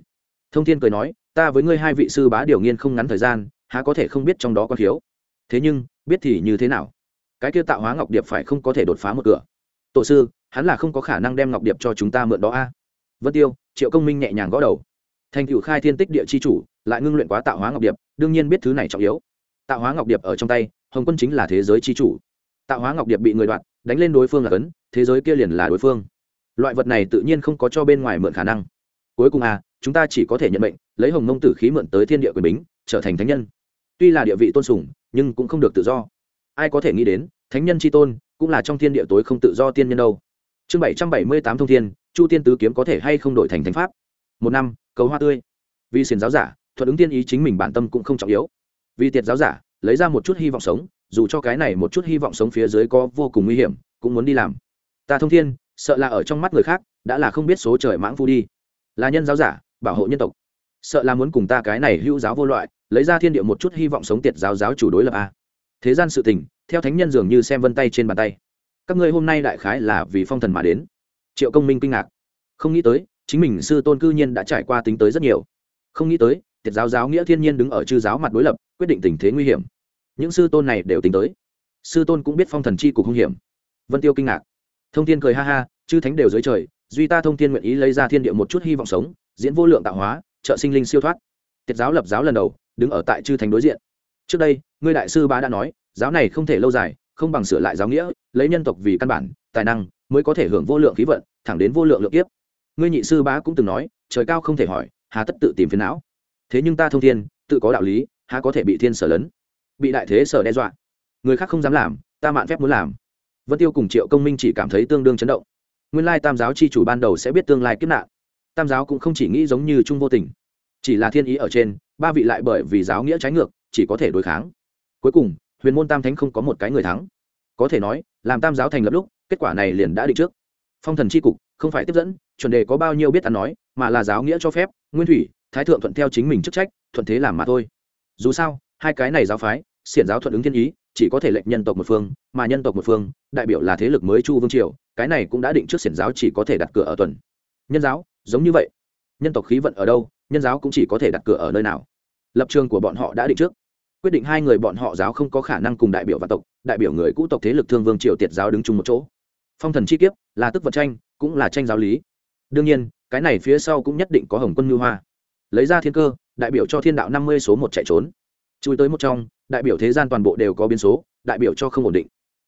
Thông thiên cười nói, ta với ngươi hai vị sư bá điều nghiên không ngắn thời gian, há có thể không biết trong đó có thiếu thế nhưng, biết thì như thế nào? Cái kia tạo hóa ngọc điệp phải không có thể đột phá một cửa? Tổ sư, hắn là không có khả năng đem ngọc điệp cho chúng ta mượn đó a. Vân tiêu, triệu công minh nhẹ nhàng gõ đầu. Thành cựu khai thiên tích địa chi chủ, lại ngưng luyện quá tạo hóa ngọc điệp, đương nhiên biết thứ này trọng yếu. Tạo hóa ngọc điệp ở trong tay, hồng quân chính là thế giới chi chủ. Tạo hóa ngọc điệp bị người đoạt, đánh lên đối phương là cấn thế giới kia liền là đối phương loại vật này tự nhiên không có cho bên ngoài mượn khả năng. Cuối cùng à chúng ta chỉ có thể nhận mệnh, lấy hồng mông tử khí mượn tới thiên địa quyền bính, trở thành thánh nhân. Tuy là địa vị tôn sùng, nhưng cũng không được tự do. Ai có thể nghĩ đến, thánh nhân tri tôn, cũng là trong thiên địa tối không tự do tiên nhân đâu. Chương bảy trăm bảy mươi tám thông thiên, chu tiên tứ kiếm có thể hay không đổi thành thánh pháp? Một năm, cầu hoa tươi. Vì xiền giáo giả, thuận ứng tiên ý chính mình bản tâm cũng không trọng yếu. Vì tiệt giáo giả, lấy ra một chút hy vọng sống, dù cho cái này một chút hy vọng sống phía dưới có vô cùng nguy hiểm, cũng muốn đi làm. Ta thông thiên sợ là ở trong mắt người khác, đã là không biết số trời mãng phu đi. Là nhân giáo giả, bảo hộ nhân tộc. Sợ là muốn cùng ta cái này hữu giáo vô loại, lấy ra thiên địa một chút hy vọng sống tiệt giáo giáo chủ đối lập a. Thế gian sự tình, theo thánh nhân dường như xem vân tay trên bàn tay. Các ngươi hôm nay đại khái là vì phong thần mà đến. Triệu công minh kinh ngạc. Không nghĩ tới, chính mình sư tôn cư nhiên đã trải qua tính tới rất nhiều. Không nghĩ tới, tiệt giáo giáo nghĩa thiên nhiên đứng ở chư giáo mặt đối lập, quyết định tình thế nguy hiểm. Những sư tôn này đều tính tới. Sư tôn cũng biết phong thần chi cục hung hiểm. Vân tiêu kinh ngạc thông thiên cười ha ha, chư thánh đều dưới trời, duy ta thông thiên nguyện ý lấy ra thiên địa một chút hy vọng sống, diễn vô lượng tạo hóa, trợ sinh linh siêu thoát. Tiết giáo lập giáo lần đầu, đứng ở tại chư thánh đối diện. Trước đây, ngươi đại sư bá đã nói, giáo này không thể lâu dài, không bằng sửa lại giáo nghĩa, lấy nhân tộc vì căn bản, tài năng, mới có thể hưởng vô lượng khí vận, thẳng đến vô lượng lượng tiếp. ngươi nhị sư bá cũng từng nói, trời cao không thể hỏi, hà tất tự tìm phiền não. Thế nhưng ta thông thiên, tự có đạo lý hà có thể bị thiên sở lấn, bị đại thế sở đe dọa. Người khác không dám làm, ta mạn phép muốn làm vân tiêu cùng triệu công minh chỉ cảm thấy tương đương chấn động. Nguyên lai tam giáo c h i chủ ban đầu sẽ biết tương lai kiếp nạn. Tam giáo cũng không chỉ nghĩ giống như trung vô tình. Chỉ là thiên ý ở trên, ba vị lại bởi vì giáo nghĩa trái ngược, chỉ có thể đối kháng. Cuối cùng, huyền môn tam thánh không có một cái người thắng. Có thể nói, làm tam giáo thành lập lúc, kết quả này liền đã định trước. Phong thần c h i cục, không phải tiếp dẫn, chuẩn đề có bao nhiêu biết ăn nói, mà là giáo nghĩa cho phép, nguyên thủy, thái thượng thuận theo chính mình chức trách, thuận thế làm mà thôi. Dù sao, hai cái này giáo phái, xiển giáo thuận ứng thiên ý chỉ có thể lệnh nhân tộc một phương, mà nhân tộc một phương, đại biểu là thế lực mới chu vương triều, cái này cũng đã định trước xiển giáo chỉ có thể đặt cửa ở tuần. Nhân giáo, giống như vậy. Nhân tộc khí vận ở đâu, nhân giáo cũng chỉ có thể đặt cửa ở nơi nào. Lập trường của bọn họ đã định trước. Quyết định hai người bọn họ giáo không có khả năng cùng đại biểu và tộc, đại biểu người cũ tộc thế lực thương vương triều tiệt giáo đứng chung một chỗ. Phong thần chi kiếp, là tức vật tranh, cũng là tranh giáo lý. Đương nhiên, cái này phía sau cũng nhất định có hồng quân ngư hoa. Lấy ra thiên cơ, đại biểu cho thiên đạo năm mươi số một chạy trốn chui tới một trong, đại biểu thế gian toàn bộ đều có biến số, đại biểu cho không ổn định.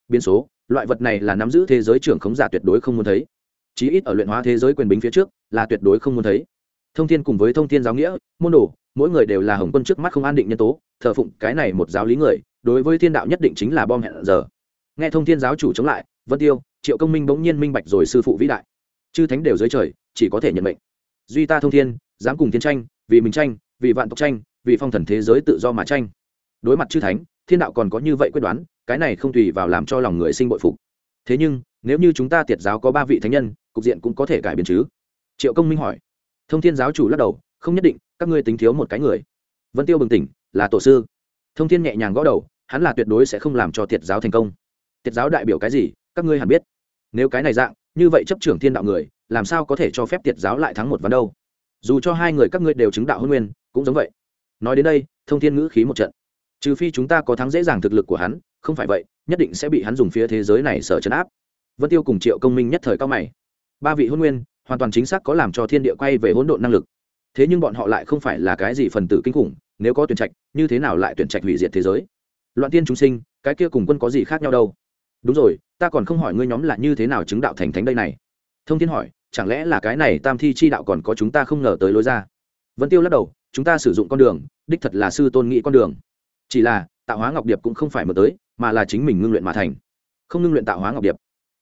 Biến số, loại vật này là nắm giữ thế giới trưởng khống giả tuyệt đối không muốn thấy. Chí ít ở luyện hóa thế giới quyền bính phía trước, là tuyệt đối không muốn thấy. Thông thiên cùng với thông thiên giáo nghĩa, môn đồ, mỗi người đều là hồng quân trước mắt không an định nhân tố, thờ phụng cái này một giáo lý người, đối với thiên đạo nhất định chính là bom hẹn giờ. Nghe thông thiên giáo chủ chống lại, vân tiêu, triệu công minh bỗng nhiên minh bạch rồi sư phụ vĩ đại. Chư thánh đều dưới trời, chỉ có thể nhận mệnh. Duy ta thông thiên, dám cùng thiên tranh, vì mình tranh, vì vạn tộc tranh vì phong thần thế giới tự do mà tranh. Đối mặt chư thánh, thiên đạo còn có như vậy quyết đoán, cái này không tùy vào làm cho lòng người sinh bội phục. Thế nhưng, nếu như chúng ta tiệt giáo có ba vị thánh nhân, cục diện cũng có thể cải biến chứ? Triệu công minh hỏi. Thông thiên giáo chủ lắc đầu, không nhất định, các ngươi tính thiếu một cái người. Vân tiêu bừng tỉnh, là tổ sư. Thông thiên nhẹ nhàng gõ đầu, hắn là tuyệt đối sẽ không làm cho tiệt giáo thành công. Tiệt giáo đại biểu cái gì, các ngươi hẳn biết. Nếu cái này dạng, như vậy chấp trưởng thiên đạo người, làm sao có thể cho phép tiệt giáo lại thắng một ván đâu? Dù cho hai người các ngươi đều chứng đạo hôn nguyên, cũng giống vậy nói đến đây, thông thiên ngữ khí một trận. Trừ phi chúng ta có thắng dễ dàng thực lực của hắn, không phải vậy, nhất định sẽ bị hắn dùng phía thế giới này sở chấn áp. Vân tiêu cùng triệu công minh nhất thời cao mày. Ba vị hôn nguyên, hoàn toàn chính xác có làm cho thiên địa quay về hỗn độn năng lực. Thế nhưng bọn họ lại không phải là cái gì phần tử kinh khủng, nếu có tuyển trạch, như thế nào lại tuyển trạch hủy diệt thế giới? Loạn tiên chúng sinh, cái kia cùng quân có gì khác nhau đâu? Đúng rồi, ta còn không hỏi ngươi nhóm là như thế nào chứng đạo thành thánh đây này. Thông thiên hỏi, chẳng lẽ là cái này tam thi chi đạo còn có chúng ta không ngờ tới lối ra? Vân tiêu lắc đầu chúng ta sử dụng con đường, đích thật là sư tôn nghĩ con đường. Chỉ là, tạo hóa ngọc điệp cũng không phải mở tới, mà là chính mình ngưng luyện mà thành. Không ngưng luyện tạo hóa ngọc điệp.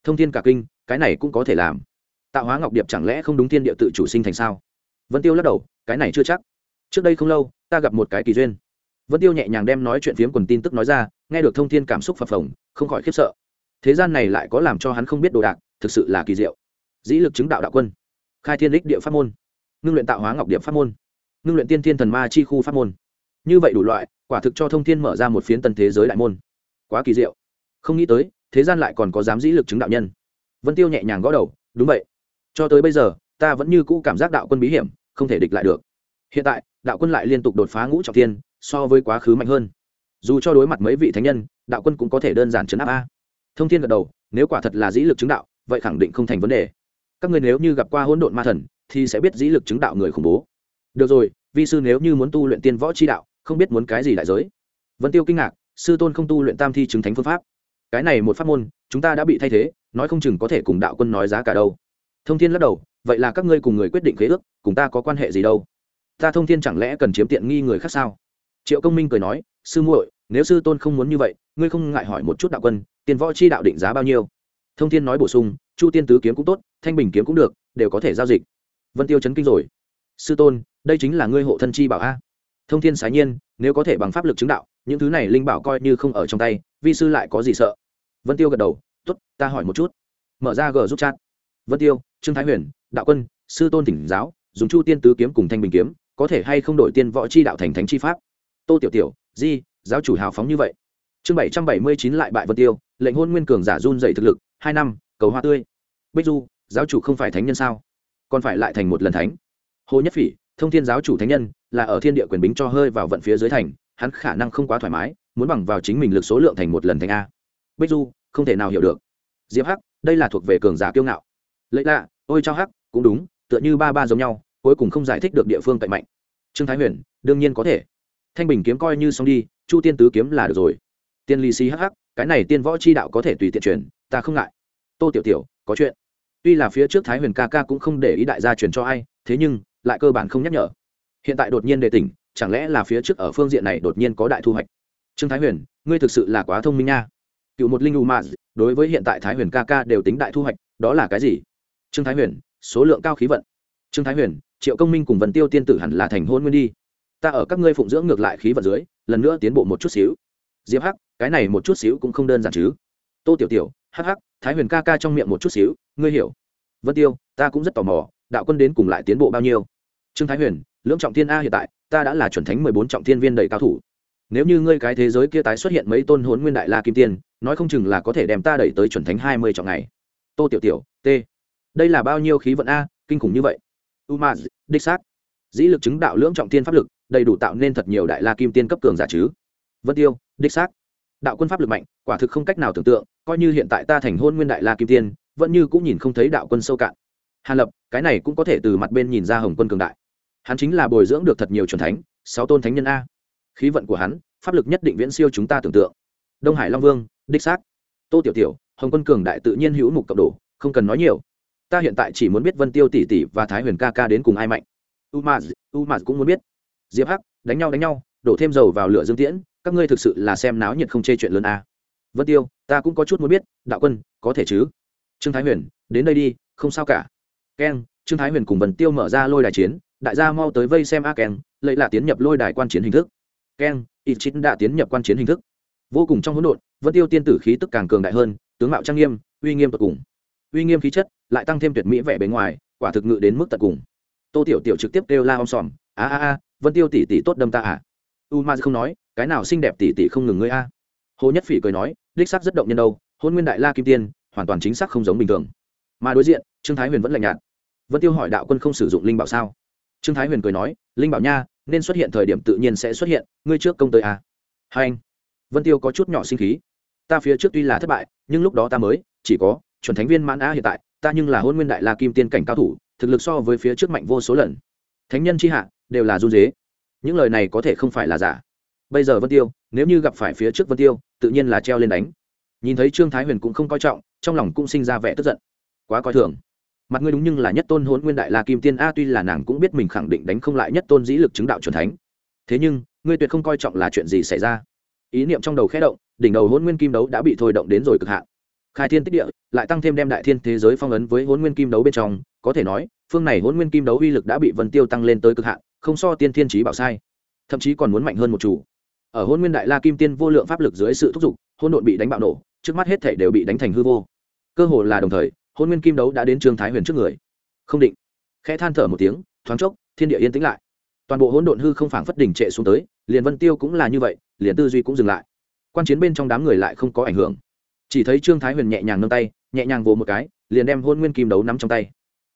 Thông tin cả kinh, cái này cũng có thể làm. Tạo hóa ngọc điệp chẳng lẽ không đúng thiên địa tự chủ sinh thành sao? Vân tiêu lắc đầu, cái này chưa chắc. Trước đây không lâu, ta gặp một cái kỳ duyên. Vân tiêu nhẹ nhàng đem nói chuyện phiếm quần tin tức nói ra, nghe được thông tin cảm xúc phập phồng, không khỏi khiếp sợ. Thế gian này lại có làm cho hắn không biết đồ đạc, thực sự là kỳ diệu. Dĩ lực chứng đạo đạo quân. Khai thiên đích địa pháp môn. Ngưng luyện tạo hóa ngọc điệp pháp môn ngưng luyện tiên thiên thần ma chi khu pháp môn. Như vậy đủ loại, quả thực cho thông thiên mở ra một phiến tân thế giới đại môn. Quá kỳ diệu. Không nghĩ tới, thế gian lại còn có dám dĩ lực chứng đạo nhân. Vân tiêu nhẹ nhàng gõ đầu, đúng vậy. Cho tới bây giờ, ta vẫn như cũ cảm giác đạo quân bí hiểm, không thể địch lại được. Hiện tại, đạo quân lại liên tục đột phá ngũ trọng thiên, so với quá khứ mạnh hơn. Dù cho đối mặt mấy vị thánh nhân, đạo quân cũng có thể đơn giản chấn áp a. Thông thiên gật đầu, nếu quả thật là dĩ lực chứng đạo, vậy khẳng định không thành vấn đề. Các người nếu như gặp qua hỗn độn ma thần, thì sẽ biết dĩ lực chứng đạo người khủng bố được rồi, vi sư nếu như muốn tu luyện tiên võ chi đạo, không biết muốn cái gì đại giới. Vân tiêu kinh ngạc, sư tôn không tu luyện tam thi chứng thánh phương pháp. Cái này một pháp môn, chúng ta đã bị thay thế, nói không chừng có thể cùng đạo quân nói giá cả đâu. Thông thiên lắc đầu, vậy là các ngươi cùng người quyết định khế ước, cùng ta có quan hệ gì đâu? Ta thông thiên chẳng lẽ cần chiếm tiện nghi người khác sao? Triệu công minh cười nói, sư muội, nếu sư tôn không muốn như vậy, ngươi không ngại hỏi một chút đạo quân tiền võ chi đạo định giá bao nhiêu? Thông thiên nói bổ sung, chu tiên tứ kiếm cũng tốt, thanh bình kiếm cũng được, đều có thể giao dịch. Vân tiêu chấn kinh rồi sư tôn, đây chính là ngươi hộ thân chi bảo a. Thông thiên sái nhiên, nếu có thể bằng pháp lực chứng đạo, những thứ này linh bảo coi như không ở trong tay, vi sư lại có gì sợ? Vân tiêu gật đầu t ố t ta hỏi một chút. Mở ra g giúp chat. Vân tiêu, trương thái huyền, đạo quân, sư tôn tỉnh giáo, dùng chu tiên tứ kiếm cùng thanh bình kiếm, có thể hay không đổi tiên võ chi đạo thành thánh chi pháp? Tô tiểu tiểu, di, giáo chủ hào phóng như vậy. Chương bảy trăm bảy mươi chín lại bại vân tiêu, lệnh hôn nguyên cường giả run dậy thực lực, hai năm, cầu hoa tươi. Bích du, giáo chủ không phải thánh nhân sao? Còn phải lại thành một lần thánh hồ nhất phỉ, thông thiên giáo chủ thánh nhân, là ở thiên địa quyền bính cho hơi vào vận phía dưới thành, hắn khả năng không quá thoải mái, muốn bằng vào chính mình lực số lượng thành một lần thành a. Bích du, không thể nào hiểu được. Diệp hắc, đây là thuộc về cường giả kiêu ngạo. Lấy lạ, ôi cho hắc, cũng đúng, tựa như ba ba giống nhau, cuối cùng không giải thích được địa phương cạnh mạnh. Trương thái huyền, đương nhiên có thể. Thanh bình kiếm coi như xong đi, chu tiên tứ kiếm là được rồi. Tiên ly si hắc hắc, cái này tiên võ chi đạo có thể tùy tiện truyền, ta không ngại. Tô tiểu tiểu, có chuyện. Tuy là phía trước thái huyền ca ca cũng không để ý đại gia truyền cho ai, thế nhưng lại cơ bản không nhắc nhở. Hiện tại đột nhiên đề tỉnh, chẳng lẽ là phía trước ở phương diện này đột nhiên có đại thu hoạch? Trương thái huyền, ngươi thực sự là quá thông minh nha. Cựu một linh u ma đối với hiện tại thái huyền ca ca đều tính đại thu hoạch, đó là cái gì? Trương thái huyền, số lượng cao khí vận. Trương thái huyền, triệu công minh cùng vần tiêu tiên tử hẳn là thành hôn nguyên đi. Ta ở các ngươi phụng dưỡng ngược lại khí vận dưới, lần nữa tiến bộ một chút xíu. Diệp hắc, cái này một chút xíu cũng không đơn giản chứ. Tô tiểu tiểu, hắc hắc, thái huyền ca ca trong miệng một chút xíu, ngươi hiểu. Vân tiêu, ta cũng rất tò mò, đạo quân đến cùng lại tiến bộ bao nhiêu? Trương thái huyền, lưỡng trọng thiên a hiện tại, ta đã là chuẩn thánh mười bốn trọng thiên viên đầy cao thủ. Nếu như ngươi cái thế giới kia tái xuất hiện mấy tôn hốn nguyên đại la kim tiên, nói không chừng là có thể đem ta đẩy tới chuẩn thánh hai mươi trọng ngày tô tiểu tiểu, t. Đây là bao nhiêu khí vận a, kinh khủng như vậy? U ma đích xác. Dĩ lực chứng đạo lưỡng trọng thiên pháp lực, đầy đủ tạo nên thật nhiều đại la kim tiên cấp cường giả chứ. Vân tiêu, đích xác. Đạo quân pháp lực mạnh, quả thực không cách nào tưởng tượng, coi như hiện tại ta thành hôn nguyên đại la kim tiên, vẫn như cũng nhìn không thấy đạo quân sâu cạn. Hàn lập, cái này cũng có thể từ mặt bên nhìn ra hồng quân cường đại hắn chính là bồi dưỡng được thật nhiều c thánh, sáu tôn thánh nhân a. Khí vận của hắn, pháp lực nhất định viễn siêu chúng ta tưởng tượng. Đông hải long vương, đích xác. Tô tiểu tiểu, hồng quân cường đại tự nhiên hữu mục cộng đồ, không cần nói nhiều. Ta hiện tại chỉ muốn biết vân tiêu tỷ tỷ và thái huyền ca ca đến cùng ai mạnh. U m u m cũng muốn biết. Diệp hắc, đánh nhau đánh nhau, đổ thêm dầu vào lửa dương tiễn, các ngươi thực sự là xem náo nhiệt không chê chuyện lớn a. Vân tiêu, ta cũng có chút muốn biết, đạo quân, có thể chứ? Trương thái huyền, đến đây đi, không sao cả. Keng trương thái huyền cùng vân tiêu mở ra lôi đài chiến đại gia mau tới vây xem a keng, lấy là tiến nhập lôi đài quan chiến hình thức. Keng ít chín đã tiến nhập quan chiến hình thức. Vô cùng trong hỗn độn vẫn tiêu tiên tử khí tức càng cường đại hơn, tướng mạo trang nghiêm, uy nghiêm tột cùng. Uy nghiêm khí chất, lại tăng thêm tuyệt mỹ vẻ bề ngoài, quả thực ngự đến mức tận cùng. Tô tiểu tiểu trực tiếp kêu la om sòm, a a a, vân tiêu tỷ tỷ tốt đâm ta à? U ma không nói, cái nào xinh đẹp tỷ tỷ không ngừng ngươi a? Hồ nhất phỉ cười nói, đích xác rất động nhân đâu, hôn nguyên đại la kim tiên, hoàn toàn chính xác không giống bình thường. Mà đối diện, trương thái huyền vẫn lạnh nhạt. Vân tiêu hỏi đạo quân không sử dụng linh bảo sao? Trương thái huyền cười nói, linh bảo nha, nên xuất hiện thời điểm tự nhiên sẽ xuất hiện, ngươi trước công tới à. hai anh. Vân tiêu có chút nhỏ sinh khí. Ta phía trước tuy là thất bại, nhưng lúc đó ta mới, chỉ có chuẩn thánh viên mãn a hiện tại, ta nhưng là hôn nguyên đại la kim tiên cảnh cao thủ, thực lực so với phía trước mạnh vô số lần. Thánh nhân c hạ, đều là du dế những lời này có thể không phải là giả. Bây giờ vân tiêu, nếu như gặp phải phía trước vân tiêu, tự nhiên là treo lên đánh. Nhìn thấy trương thái huyền cũng không coi trọng, trong lòng cũng sinh ra vẻ tức giận. Quá coi thường mặt ngươi đúng nhưng là nhất tôn hôn nguyên đại la kim tiên, a, tuy là nàng cũng biết mình khẳng định đánh không lại nhất tôn dĩ lực chứng đạo c thánh. Thế nhưng, ngươi tuyệt không coi trọng là chuyện gì xảy ra. Ý niệm trong đầu khẽ động, đỉnh đầu hôn nguyên kim đấu đã bị thôi động đến rồi cực hạn. Khai thiên tích địa, lại tăng thêm đem đại thiên thế giới phong ấn với hôn nguyên kim đấu bên trong, có thể nói, phương này hôn nguyên kim đấu uy lực đã bị vân tiêu tăng lên tới cực hạn, không so tiên thiên trí bảo sai. Thậm chí còn muốn mạnh hơn một chủ. Ở hôn nguyên đại la kim tiên vô lượng pháp lực dưới sự thúc giục hôn độn bị đánh bạo nổ, trước mắt hết thể đều bị đánh thành hư vô. Cơ hồ là đồng thời hôn nguyên kim đấu đã đến trương thái huyền trước người. Không định. Khẽ than thở một tiếng, thoáng chốc, thiên địa yên tĩnh lại. Toàn bộ hỗn độn hư không phảng phất đỉnh trệ xuống tới, liền vân tiêu cũng là như vậy, liền tư duy cũng dừng lại. Quan chiến bên trong đám người lại không có ảnh hưởng. Chỉ thấy trương thái huyền nhẹ nhàng nâng tay, nhẹ nhàng vồ một cái, liền đem hôn nguyên kim đấu nắm trong tay.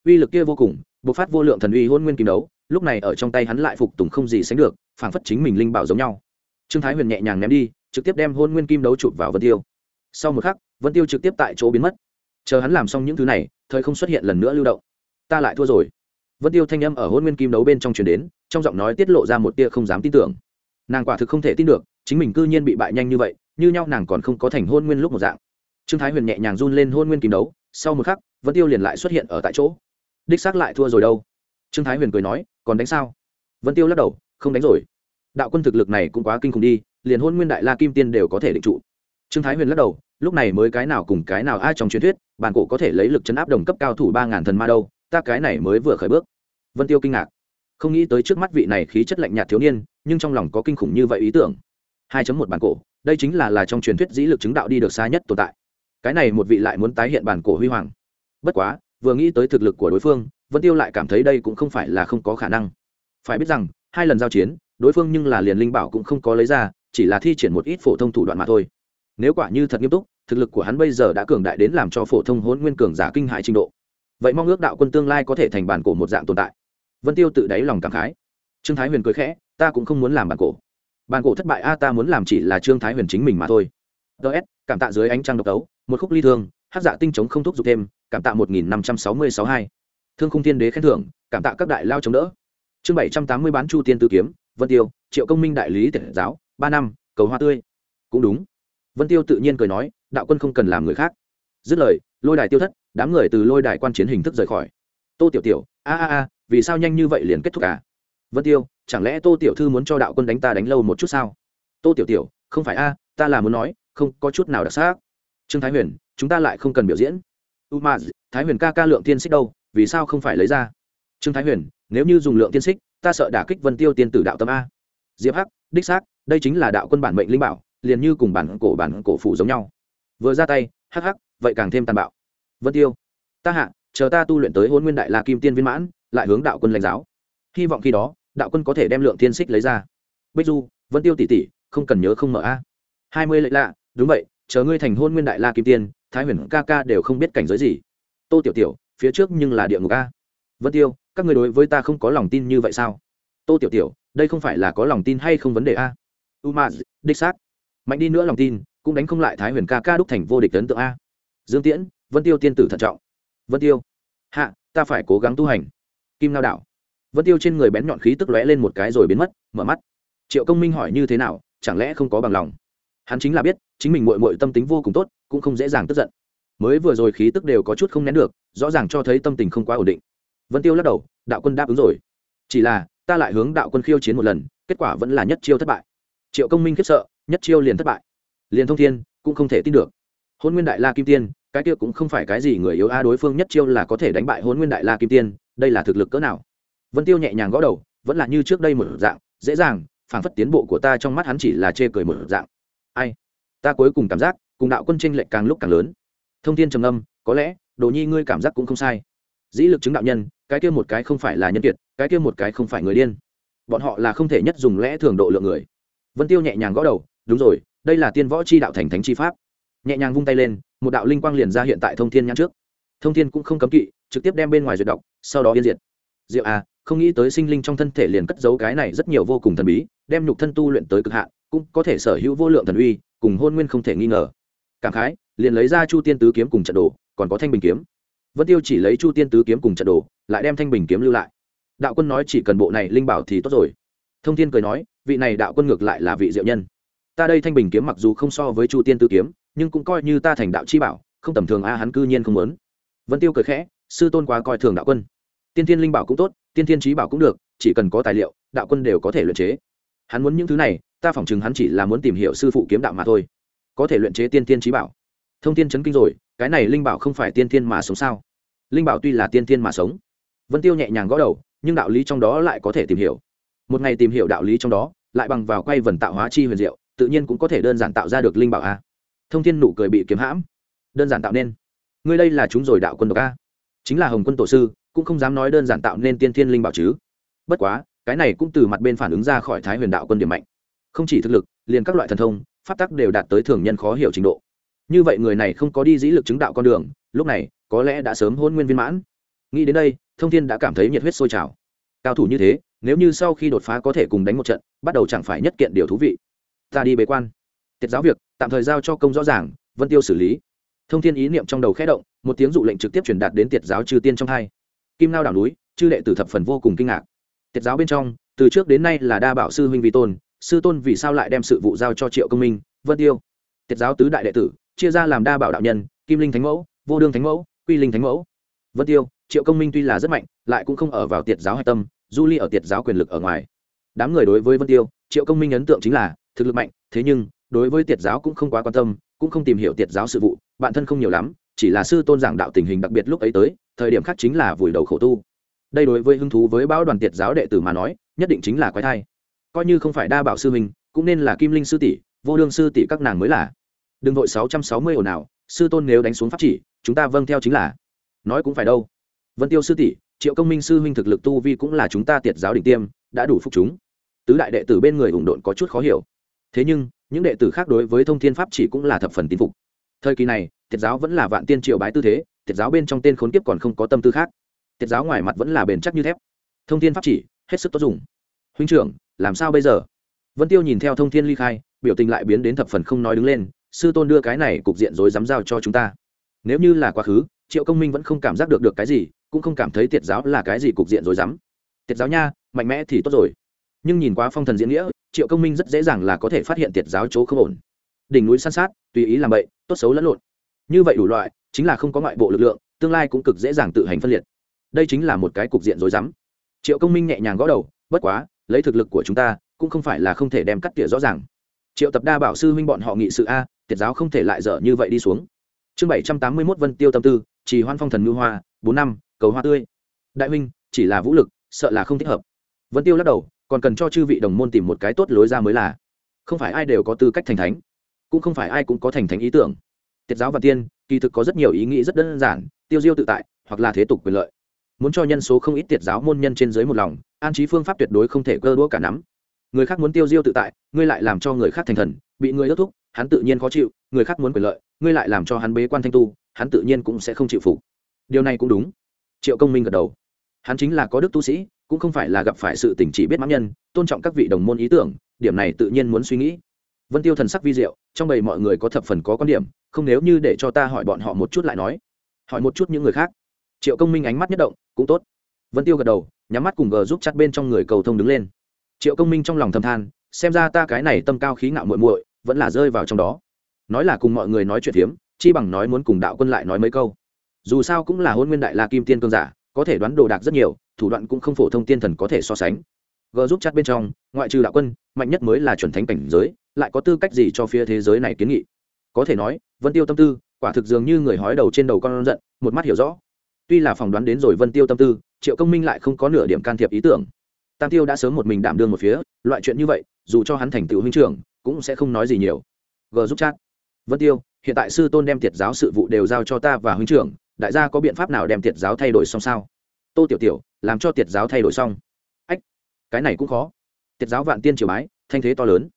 Uy lực kia vô cùng, bộc phát vô lượng thần uy hôn nguyên kim đấu, lúc này ở trong tay hắn lại phục tùng không gì sánh được, phảng phất chính mình linh bảo giống nhau. Trương thái huyền nhẹ nhàng ném đi, trực tiếp đem hôn nguyên kim đấu chụp vào vân tiêu. Sau một khắc, vân tiêu trực tiếp tại chỗ biến mất chờ hắn làm xong những thứ này, thời không xuất hiện lần nữa lưu động. Ta lại thua rồi. Vân tiêu thanh âm ở hôn nguyên kim đấu bên trong truyền đến, trong giọng nói tiết lộ ra một tia không dám tin tưởng. Nàng quả thực không thể tin được, chính mình cư nhiên bị bại nhanh như vậy, như nhau nàng còn không có thành hôn nguyên lúc một dạng. Trương thái huyền nhẹ nhàng run lên hôn nguyên kim đấu, sau một khắc, vân tiêu liền lại xuất hiện ở tại chỗ. Đích xác lại thua rồi đâu? Trương thái huyền cười nói, còn đánh sao? Vân tiêu lắc đầu, không đánh rồi. Đạo quân thực lực này cũng quá kinh khủng đi, liền hôn nguyên đại la kim tiên đều có thể định trụ. Trương thái huyền lắc đầu, lúc này mới cái nào cùng cái nào ai trong truyền thuyết bản cổ có thể lấy lực chấn áp đồng cấp cao thủ ba ngàn thần ma đâu, ta cái này mới vừa khởi bước. Vân tiêu kinh ngạc. Không nghĩ tới trước mắt vị này khí chất lạnh nhạt thiếu niên, nhưng trong lòng có kinh khủng như vậy ý tưởng. 2 một bản cổ, đây chính là là trong truyền thuyết dĩ lực chứng đạo đi được xa nhất tồn tại. Cái này một vị lại muốn tái hiện bản cổ huy hoàng. Bất quá, vừa nghĩ tới thực lực của đối phương, vân tiêu lại cảm thấy đây cũng không phải là không có khả năng. Phải biết rằng, hai lần giao chiến, đối phương nhưng là liền linh bảo cũng không có lấy ra, chỉ là thi triển một ít phổ thông thủ đoạn mà thôi. Nếu quả như thật nghiêm túc thực lực của hắn bây giờ đã cường đại đến làm cho phổ thông hôn nguyên cường giả kinh hại trình độ. Vậy mong ước đạo quân tương lai có thể thành bản cổ một dạng tồn tại. Vân tiêu tự đáy lòng cảm khái. Trương thái huyền cười khẽ, ta cũng không muốn làm bản cổ. Bản cổ thất bại a, ta muốn làm chỉ là trương thái huyền chính mình mà thôi. Ts cảm tạ dưới ánh trăng độc tấu, một khúc ly thương, hát dạ tinh chống không thúc giục thêm, cảm tạ một nghìn năm trăm sáu mươi sáu hai. Thương khung thiên đế khen thưởng, cảm tạ các đại lao chống đỡ. Chương bảy trăm tám mươi bán chu tiên tử kiếm, vân tiêu, triệu công minh đại lý tiện giáo, ba năm, cầu hoa tươi. Cũng đúng. Vân tiêu tự nhiên cười nói đạo quân không cần làm người khác. Dứt lời, lôi đài tiêu thất, đám người từ lôi đài quan chiến hình thức rời khỏi. Tô tiểu tiểu, a a a, vì sao nhanh như vậy liền kết thúc cả vân tiêu, chẳng lẽ tô tiểu thư muốn cho đạo quân đánh ta đánh lâu một chút sao? Tô tiểu tiểu, không phải a, ta là muốn nói, không có chút nào đặc sắc. Trương thái huyền, chúng ta lại không cần biểu diễn. U ma thái huyền ca ca lượng tiên xích đâu, vì sao không phải lấy ra? Trương thái huyền, nếu như dùng lượng tiên xích, ta sợ đả kích vân tiêu tiên tử đạo tâm a. Diệp hắc, đích xác, đây chính là đạo quân bản mệnh linh bảo, liền như cùng bản cổ bản cổ phủ giống nhau vừa ra tay, hắc hắc, vậy càng thêm tàn bạo. Vân tiêu, ta hạ, chờ ta tu luyện tới hôn nguyên đại la kim tiên viên mãn, lại hướng đạo quân lãnh giáo. Hy vọng khi đó, đạo quân có thể đem lượng tiên xích lấy ra. Bích du, vân tiêu tỷ tỷ, không cần nhớ không mở a. Hai mươi lệ lạ, đúng vậy, chờ ngươi thành hôn nguyên đại la kim tiên, thái huyền ca ca đều không biết cảnh giới gì. Tô tiểu tiểu, phía trước nhưng là địa ngục a. Vân tiêu, các người đối với ta không có lòng tin như vậy sao? Tô tiểu tiểu, đây không phải là có lòng tin hay không vấn đề a? U ma đích xác. Mạnh đi nữa lòng tin cũng đánh không lại thái huyền ca ca đúc thành vô địch ấn tượng a. Dương tiễn, vân tiêu tiên tử thận trọng. Vân tiêu. Hạ, ta phải cố gắng tu hành. Kim lao đạo vân tiêu trên người bén nhọn khí tức lóe lên một cái rồi biến mất, mở mắt. Triệu công minh hỏi như thế nào, chẳng lẽ không có bằng lòng? Hắn chính là biết, chính mình mội mội tâm tính vô cùng tốt, cũng không dễ dàng tức giận. Mới vừa rồi khí tức đều có chút không nén được, rõ ràng cho thấy tâm tình không quá ổn định. Vân tiêu lắc đầu, đạo quân đáp ứng rồi. Chỉ là, ta lại hướng đạo quân khiêu chiến một lần, kết quả vẫn là nhất chiêu thất bại. Triệu công minh khiếp sợ, nhất chiêu liền thất bại liền thông thiên cũng không thể tin được. Hôn nguyên đại la kim tiên, cái kia cũng không phải cái gì người yếu a, đối phương nhất chiêu là có thể đánh bại hôn nguyên đại la kim tiên, đây là thực lực cỡ nào? Vân tiêu nhẹ nhàng gõ đầu, vẫn là như trước đây một dạng, dễ dàng phảng phất tiến bộ của ta trong mắt hắn chỉ là chê cười một dạng. Ai? Ta cuối cùng cảm giác, cùng đạo quân tranh lệch càng lúc càng lớn. Thông tin trầm âm có lẽ, đồ nhi ngươi cảm giác cũng không sai. Dĩ lực chứng đạo nhân, cái kia một cái không phải là nhân kiệt, cái kia một cái không phải người điên. Bọn họ là không thể nhất dùng lẽ thường độ lượng người. Vân tiêu nhẹ nhàng gõ đầu, đúng rồi đây là tiên võ chi đạo thành thánh chi pháp. Nhẹ nhàng vung tay lên, một đạo linh quang liền ra hiện tại thông thiên nhãn trước. Thông thiên cũng không cấm kỵ, trực tiếp đem bên ngoài duyệt đọc, sau đó yên diệt. Diệu à không nghĩ tới sinh linh trong thân thể liền cất giấu cái này rất nhiều vô cùng thần bí, đem nhục thân tu luyện tới cực hạn, cũng có thể sở hữu vô lượng thần uy, cùng hôn nguyên không thể nghi ngờ. Cảm khái, liền lấy ra chu tiên tứ kiếm cùng trận đồ, còn có thanh bình kiếm. Vân tiêu chỉ lấy chu tiên tứ kiếm cùng trận đồ, lại đem thanh bình kiếm lưu lại. Đạo quân nói chỉ cần bộ này linh bảo thì tốt rồi. Thông thiên cười nói, vị này đạo quân ngược lại là vị diệu nhân ta đây thanh bình kiếm mặc dù không so với chu tiên tư kiếm, nhưng cũng coi như ta thành đạo chi bảo, không tầm thường a, hắn cư nhiên không muốn. Vân tiêu cười khẽ, sư tôn quá coi thường đạo quân. Tiên thiên linh bảo cũng tốt, tiên thiên trí bảo cũng được, chỉ cần có tài liệu, đạo quân đều có thể luyện chế. Hắn muốn những thứ này, ta phỏng chừng hắn chỉ là muốn tìm hiểu sư phụ kiếm đạo mà thôi. Có thể luyện chế tiên thiên trí bảo. Thông tin chấn kinh rồi, cái này linh bảo không phải tiên thiên mà sống sao? Linh bảo tuy là tiên thiên mà sống. Vân tiêu nhẹ nhàng gõ đầu, nhưng đạo lý trong đó lại có thể tìm hiểu. Một ngày tìm hiểu đạo lý trong đó, lại bằng vào quay vần tạo hóa chi huyền diệu tự nhiên cũng có thể đơn giản tạo ra được linh bảo a. Thông thiên nụ cười bị kiếm hãm. Đơn giản tạo nên. Ngươi đây là chúng rồi đạo quân độc a. Chính là hồng quân tổ sư, cũng không dám nói đơn giản tạo nên tiên thiên linh bảo chứ. Bất quá, cái này cũng từ mặt bên phản ứng ra khỏi thái huyền đạo quân điểm mạnh. Không chỉ thực lực, liền các loại thần thông, pháp tắc đều đạt tới thường nhân khó hiểu trình độ. Như vậy người này không có đi dĩ lực chứng đạo con đường, lúc này, có lẽ đã sớm hôn nguyên viên mãn. Nghĩ đến đây, thông thiên đã cảm thấy nhiệt huyết sôi trào. Cao thủ như thế, nếu như sau khi đột phá có thể cùng đánh một trận, bắt đầu chẳng phải nhất kiện điều thú vị ta đi bế quan. Tiết giáo việc, tạm thời giao cho công rõ ràng, vân tiêu xử lý. Thông thiên ý niệm trong đầu khẽ động, một tiếng dụ lệnh trực tiếp truyền đạt đến tiết giáo trừ tiên trong hai. Kim lao đảo núi, chư đệ tử thập phần vô cùng kinh ngạc. Tiết giáo bên trong, từ trước đến nay là đa bảo sư huynh vi tôn, sư tôn vì sao lại đem sự vụ giao cho triệu công minh, vân tiêu? Tiết giáo tứ đại đệ tử, chia ra làm đa bảo đạo nhân, kim linh thánh mẫu, vô đương thánh mẫu, quy linh thánh mẫu. Vân tiêu, triệu công minh tuy là rất mạnh, lại cũng không ở vào tiệt giáo hạch tâm, du ly ở tiệt giáo quyền lực ở ngoài. Đám người đối với vân tiêu triệu công minh ấn tượng chính là, thực lực mạnh, thế nhưng, đối với tiệt giáo cũng không quá quan tâm, cũng không tìm hiểu tiệt giáo sự vụ bản thân không nhiều lắm, chỉ là sư tôn giảng đạo tình hình đặc biệt lúc ấy tới, thời điểm khác chính là vùi đầu khổ tu. Đây đối với hứng thú với bão đoàn tiệt giáo đệ tử mà nói, nhất định chính là quái thai. Coi như không phải đa bảo sư mình cũng nên là kim linh sư tỷ, vô đương sư tỷ các nàng mới là. Đừng vội sáu trăm sáu mươi ồn nào sư tôn nếu đánh xuống pháp chỉ, chúng ta vâng theo chính là. Nói cũng phải đâu. Vân tiêu sư tỷ, triệu công minh sư huynh thực lực tu vi cũng là chúng ta tiệt giáo đỉnh tiêm, đã đủ phục chúng tứ đại đệ tử bên người ủng độn có chút khó hiểu. Thế nhưng, những đệ tử khác đối với thông thiên pháp chỉ cũng là thập phần tín phục. Thời kỳ này thiệt giáo vẫn là vạn tiên triệu bái tư thế thiệt giáo bên trong tên khốn kiếp còn không có tâm tư khác. Thiệt giáo ngoài mặt vẫn là bền chắc như thép. Thông thiên pháp chỉ, hết sức tốt dùng. Huynh trưởng, làm sao bây giờ? Vân tiêu nhìn theo thông thiên ly khai, biểu tình lại biến đến thập phần không nói đứng lên, sư tôn đưa cái này cục diện rối dám giao cho chúng ta. Nếu như là quá khứ, triệu công minh vẫn không cảm giác được được cái gì, cũng không cảm thấy tiệt giáo là cái gì cục diện rối dám tiệt giáo nha, mạnh mẽ thì tốt rồi nhưng nhìn quá phong thần diễn nghĩa, triệu công minh rất dễ dàng là có thể phát hiện tiệt giáo chỗ không ổn. Đỉnh núi san sát, tùy ý làm bậy, tốt xấu lẫn lộn. Như vậy đủ loại, chính là không có ngoại bộ lực lượng, tương lai cũng cực dễ dàng tự hành phân liệt. Đây chính là một cái cục diện rối rắm. Triệu công minh nhẹ nhàng gõ đầu, bất quá, lấy thực lực của chúng ta, cũng không phải là không thể đem cắt tỉa rõ ràng. Triệu tập đa bảo sư huynh bọn họ nghị sự a, tiệt giáo không thể lại dở như vậy đi xuống. Chương bảy trăm tám mươi mốt vân tiêu tâm tư chỉ hoan phong thần ngư hoa, bốn năm, cầu hoa tươi. Đại huynh, chỉ là vũ lực, sợ là không thích hợp. Vân tiêu lắc đầu còn cần cho chư vị đồng môn tìm một cái tốt lối ra mới là. Không phải ai đều có tư cách thành thánh, cũng không phải ai cũng có thành thánh ý tưởng. Tiết giáo và tiên, kỳ thực có rất nhiều ý nghĩ rất đơn giản, tiêu diêu tự tại, hoặc là thế tục quyền lợi. Muốn cho nhân số không ít tiết giáo môn nhân trên dưới một lòng, an trí phương pháp tuyệt đối không thể cơ đũa cả nắm. Người khác muốn tiêu diêu tự tại, ngươi lại làm cho người khác thành thần, bị người ước thúc, hắn tự nhiên khó chịu, người khác muốn quyền lợi, ngươi lại làm cho hắn bế quan thanh tu, hắn tự nhiên cũng sẽ không chịu phục. Điều này cũng đúng. Triệu công minh gật đầu. Hắn chính là có đức tu sĩ cũng không phải là gặp phải sự tình chỉ biết mãn nhân, tôn trọng các vị đồng môn ý tưởng, điểm này tự nhiên muốn suy nghĩ. Vân tiêu thần sắc vi diệu, trong bầy mọi người có thập phần có quan điểm, không nếu như để cho ta hỏi bọn họ một chút lại nói. Hỏi một chút những người khác. Triệu công minh ánh mắt nhất động, cũng tốt. Vân tiêu gật đầu, nhắm mắt cùng gờ giúp chặt bên trong người cầu thông đứng lên. Triệu công minh trong lòng thầm than, xem ra ta cái này tâm cao khí ngạo muội muội, vẫn là rơi vào trong đó. Nói là cùng mọi người nói chuyện hiếm chi bằng nói muốn cùng đạo quân lại nói mấy câu. Dù sao cũng là hôn nguyên đại la kim tiên cương giả có thể đoán đồ đạc rất nhiều, thủ đoạn cũng không phổ thông tiên thần có thể so sánh. G giúp chặt bên trong, ngoại trừ đạo quân, mạnh nhất mới là chuẩn thánh cảnh giới, lại có tư cách gì cho phía thế giới này kiến nghị? Có thể nói, vân tiêu tâm tư, quả thực dường như người hói đầu trên đầu con giận, một mắt hiểu rõ. Tuy là phỏng đoán đến rồi vân tiêu tâm tư, triệu công minh lại không có nửa điểm can thiệp ý tưởng. Tam tiêu đã sớm một mình đảm đương một phía, loại chuyện như vậy, dù cho hắn thành tựu huynh trưởng, cũng sẽ không nói gì nhiều. G giúp chat. Vân tiêu, hiện tại sư tôn đem tiệt giáo sự vụ đều giao cho ta và huynh trưởng đại gia có biện pháp nào đem tiệt giáo thay đổi xong sao? Tô tiểu tiểu, làm cho tiệt giáo thay đổi xong. Ách, cái này cũng khó. Tiệt giáo vạn tiên triều bái, thanh thế to lớn.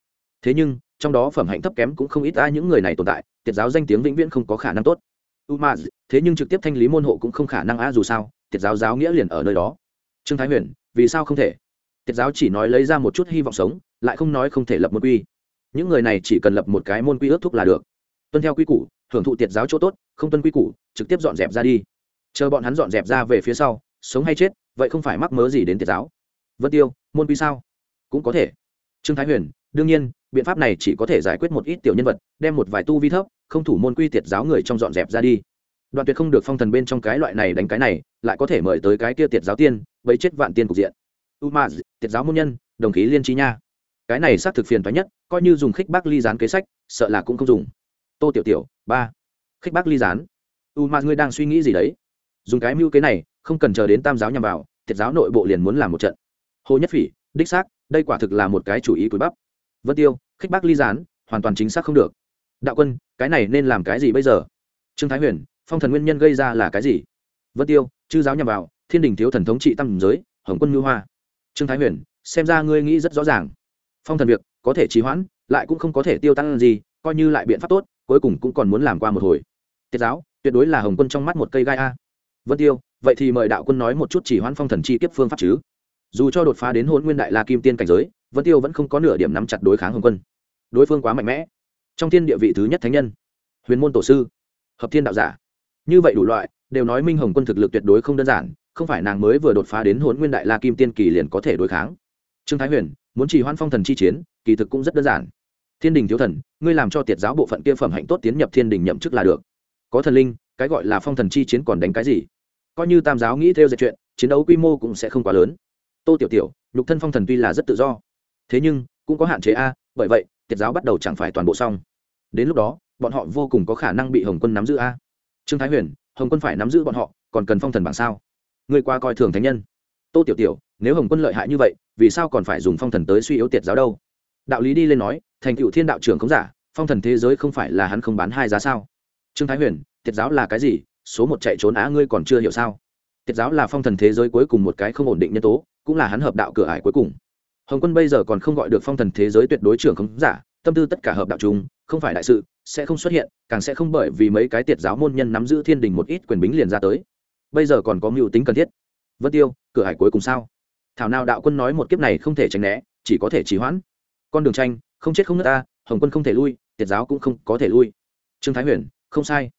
Thế nhưng, trong đó phẩm hạnh thấp kém cũng không ít ai những người này tồn tại, tiệt giáo danh tiếng vĩnh viễn không có khả năng tốt. U ma thế nhưng trực tiếp thanh lý môn hộ cũng không khả năng á dù sao, tiệt giáo giáo nghĩa liền ở nơi đó. Trương thái huyền, vì sao không thể? Tiệt giáo chỉ nói lấy ra một chút hy vọng sống, lại không nói không thể lập một quy. Những người này chỉ cần lập một cái môn quy ước thúc là được. Tuân theo quy củ hưởng thụ tiệt giáo chỗ tốt, không tuân quy củ, trực tiếp dọn dẹp ra đi. Chờ bọn hắn dọn dẹp ra về phía sau, sống hay chết, vậy không phải mắc mớ gì đến tiệt giáo. Vân tiêu, môn quy sao? Cũng có thể. Trương thái huyền, đương nhiên, biện pháp này chỉ có thể giải quyết một ít tiểu nhân vật, đem một vài tu vi thấp, không thủ môn quy tiệt giáo người trong dọn dẹp ra đi. Đoạn tuyệt không được phong thần bên trong cái loại này đánh cái này, lại có thể mời tới cái kia tiệt giáo tiên, bấy chết vạn tiên cục diện. U ma, tiệt giáo môn nhân, đồng khí liên trí nha. Cái này xác thực phiền toái nhất, coi như dùng khích bác ly gián kế sách, sợ là cũng không dùng tô tiểu tiểu, ba. Khích bác ly gián. U ma ngươi đang suy nghĩ gì đấy? Dùng cái mưu kế này, không cần chờ đến tam giáo nhằm vào, Thiệt giáo nội bộ liền muốn làm một trận. Hồ nhất phỉ, đích xác, đây quả thực là một cái chủ ý cúi bắp. Vân tiêu, khích bác ly gián, hoàn toàn chính xác không được. Đạo quân, cái này nên làm cái gì bây giờ? Trương thái huyền, phong thần nguyên nhân gây ra là cái gì? Vân tiêu, chư giáo nhằm vào, thiên đình thiếu thần thống trị tăng giới, hồng quân ngư hoa. Trương thái huyền, xem ra ngươi nghĩ rất rõ ràng. Phong thần việc, có thể trì hoãn, lại cũng không có thể tiêu tăng gì, coi như lại biện pháp tốt cuối cùng cũng còn muốn làm qua một hồi. Tiết giáo, tuyệt đối là hồng quân trong mắt một cây gai a. Vân tiêu, vậy thì mời đạo quân nói một chút chỉ hoãn phong thần chi tiếp phương pháp chứ. Dù cho đột phá đến hôn nguyên đại la kim tiên cảnh giới, vân tiêu vẫn không có nửa điểm nắm chặt đối kháng hồng quân. Đối phương quá mạnh mẽ. Trong thiên địa vị thứ nhất thánh nhân, huyền môn tổ sư, hợp thiên đạo giả. Như vậy đủ loại, đều nói minh hồng quân thực lực tuyệt đối không đơn giản, không phải nàng mới vừa đột phá đến hôn nguyên đại la kim tiên kỳ liền có thể đối kháng. Trương thái huyền, muốn chỉ hoan phong thần chi chiến, kỳ thực cũng rất đơn giản. Thiên đình thiếu thần ngươi làm cho tiệt giáo bộ phận kia phẩm hạnh tốt tiến nhập thiên đình nhậm chức là được. Có thần linh, cái gọi là phong thần chi chiến còn đánh cái gì? Coi như tam giáo nghĩ theo dệt chuyện, chiến đấu quy mô cũng sẽ không quá lớn. Tô tiểu tiểu, nhục thân phong thần tuy là rất tự do, thế nhưng cũng có hạn chế a, bởi vậy, tiệt giáo bắt đầu chẳng phải toàn bộ xong. Đến lúc đó, bọn họ vô cùng có khả năng bị hồng quân nắm giữ a. Trương thái huyền, hồng quân phải nắm giữ bọn họ, còn cần phong thần bằng sao? Người qua coi thường thánh nhân. Tô tiểu tiểu, nếu hồng quân lợi hại như vậy, vì sao còn phải dùng phong thần tới suy yếu tiệt giáo đâu? Đạo lý đi lên nói thành cựu thiên đạo trưởng không giả, phong thần thế giới không phải là hắn không bán hai giá sao? Trương thái huyền, tiết giáo là cái gì? Số một chạy trốn á, ngươi còn chưa hiểu sao? Tiết giáo là phong thần thế giới cuối cùng một cái không ổn định nhân tố, cũng là hắn hợp đạo cửa ải cuối cùng. Hồng quân bây giờ còn không gọi được phong thần thế giới tuyệt đối trưởng không giả, tâm tư tất cả hợp đạo chung, không phải đại sự, sẽ không xuất hiện, càng sẽ không bởi vì mấy cái tiệt giáo môn nhân nắm giữ thiên đình một ít quyền bính liền ra tới. Bây giờ còn có mưu tính cần thiết. Vân tiêu, cửa hải cuối cùng sao? Thảo nào đạo quân nói một kiếp này không thể tránh né, chỉ có thể trì hoãn. Con đường tranh không chết không nước ta, hồng quân không thể lui, tiệt giáo cũng không có thể lui. Trương thái huyền, không sai.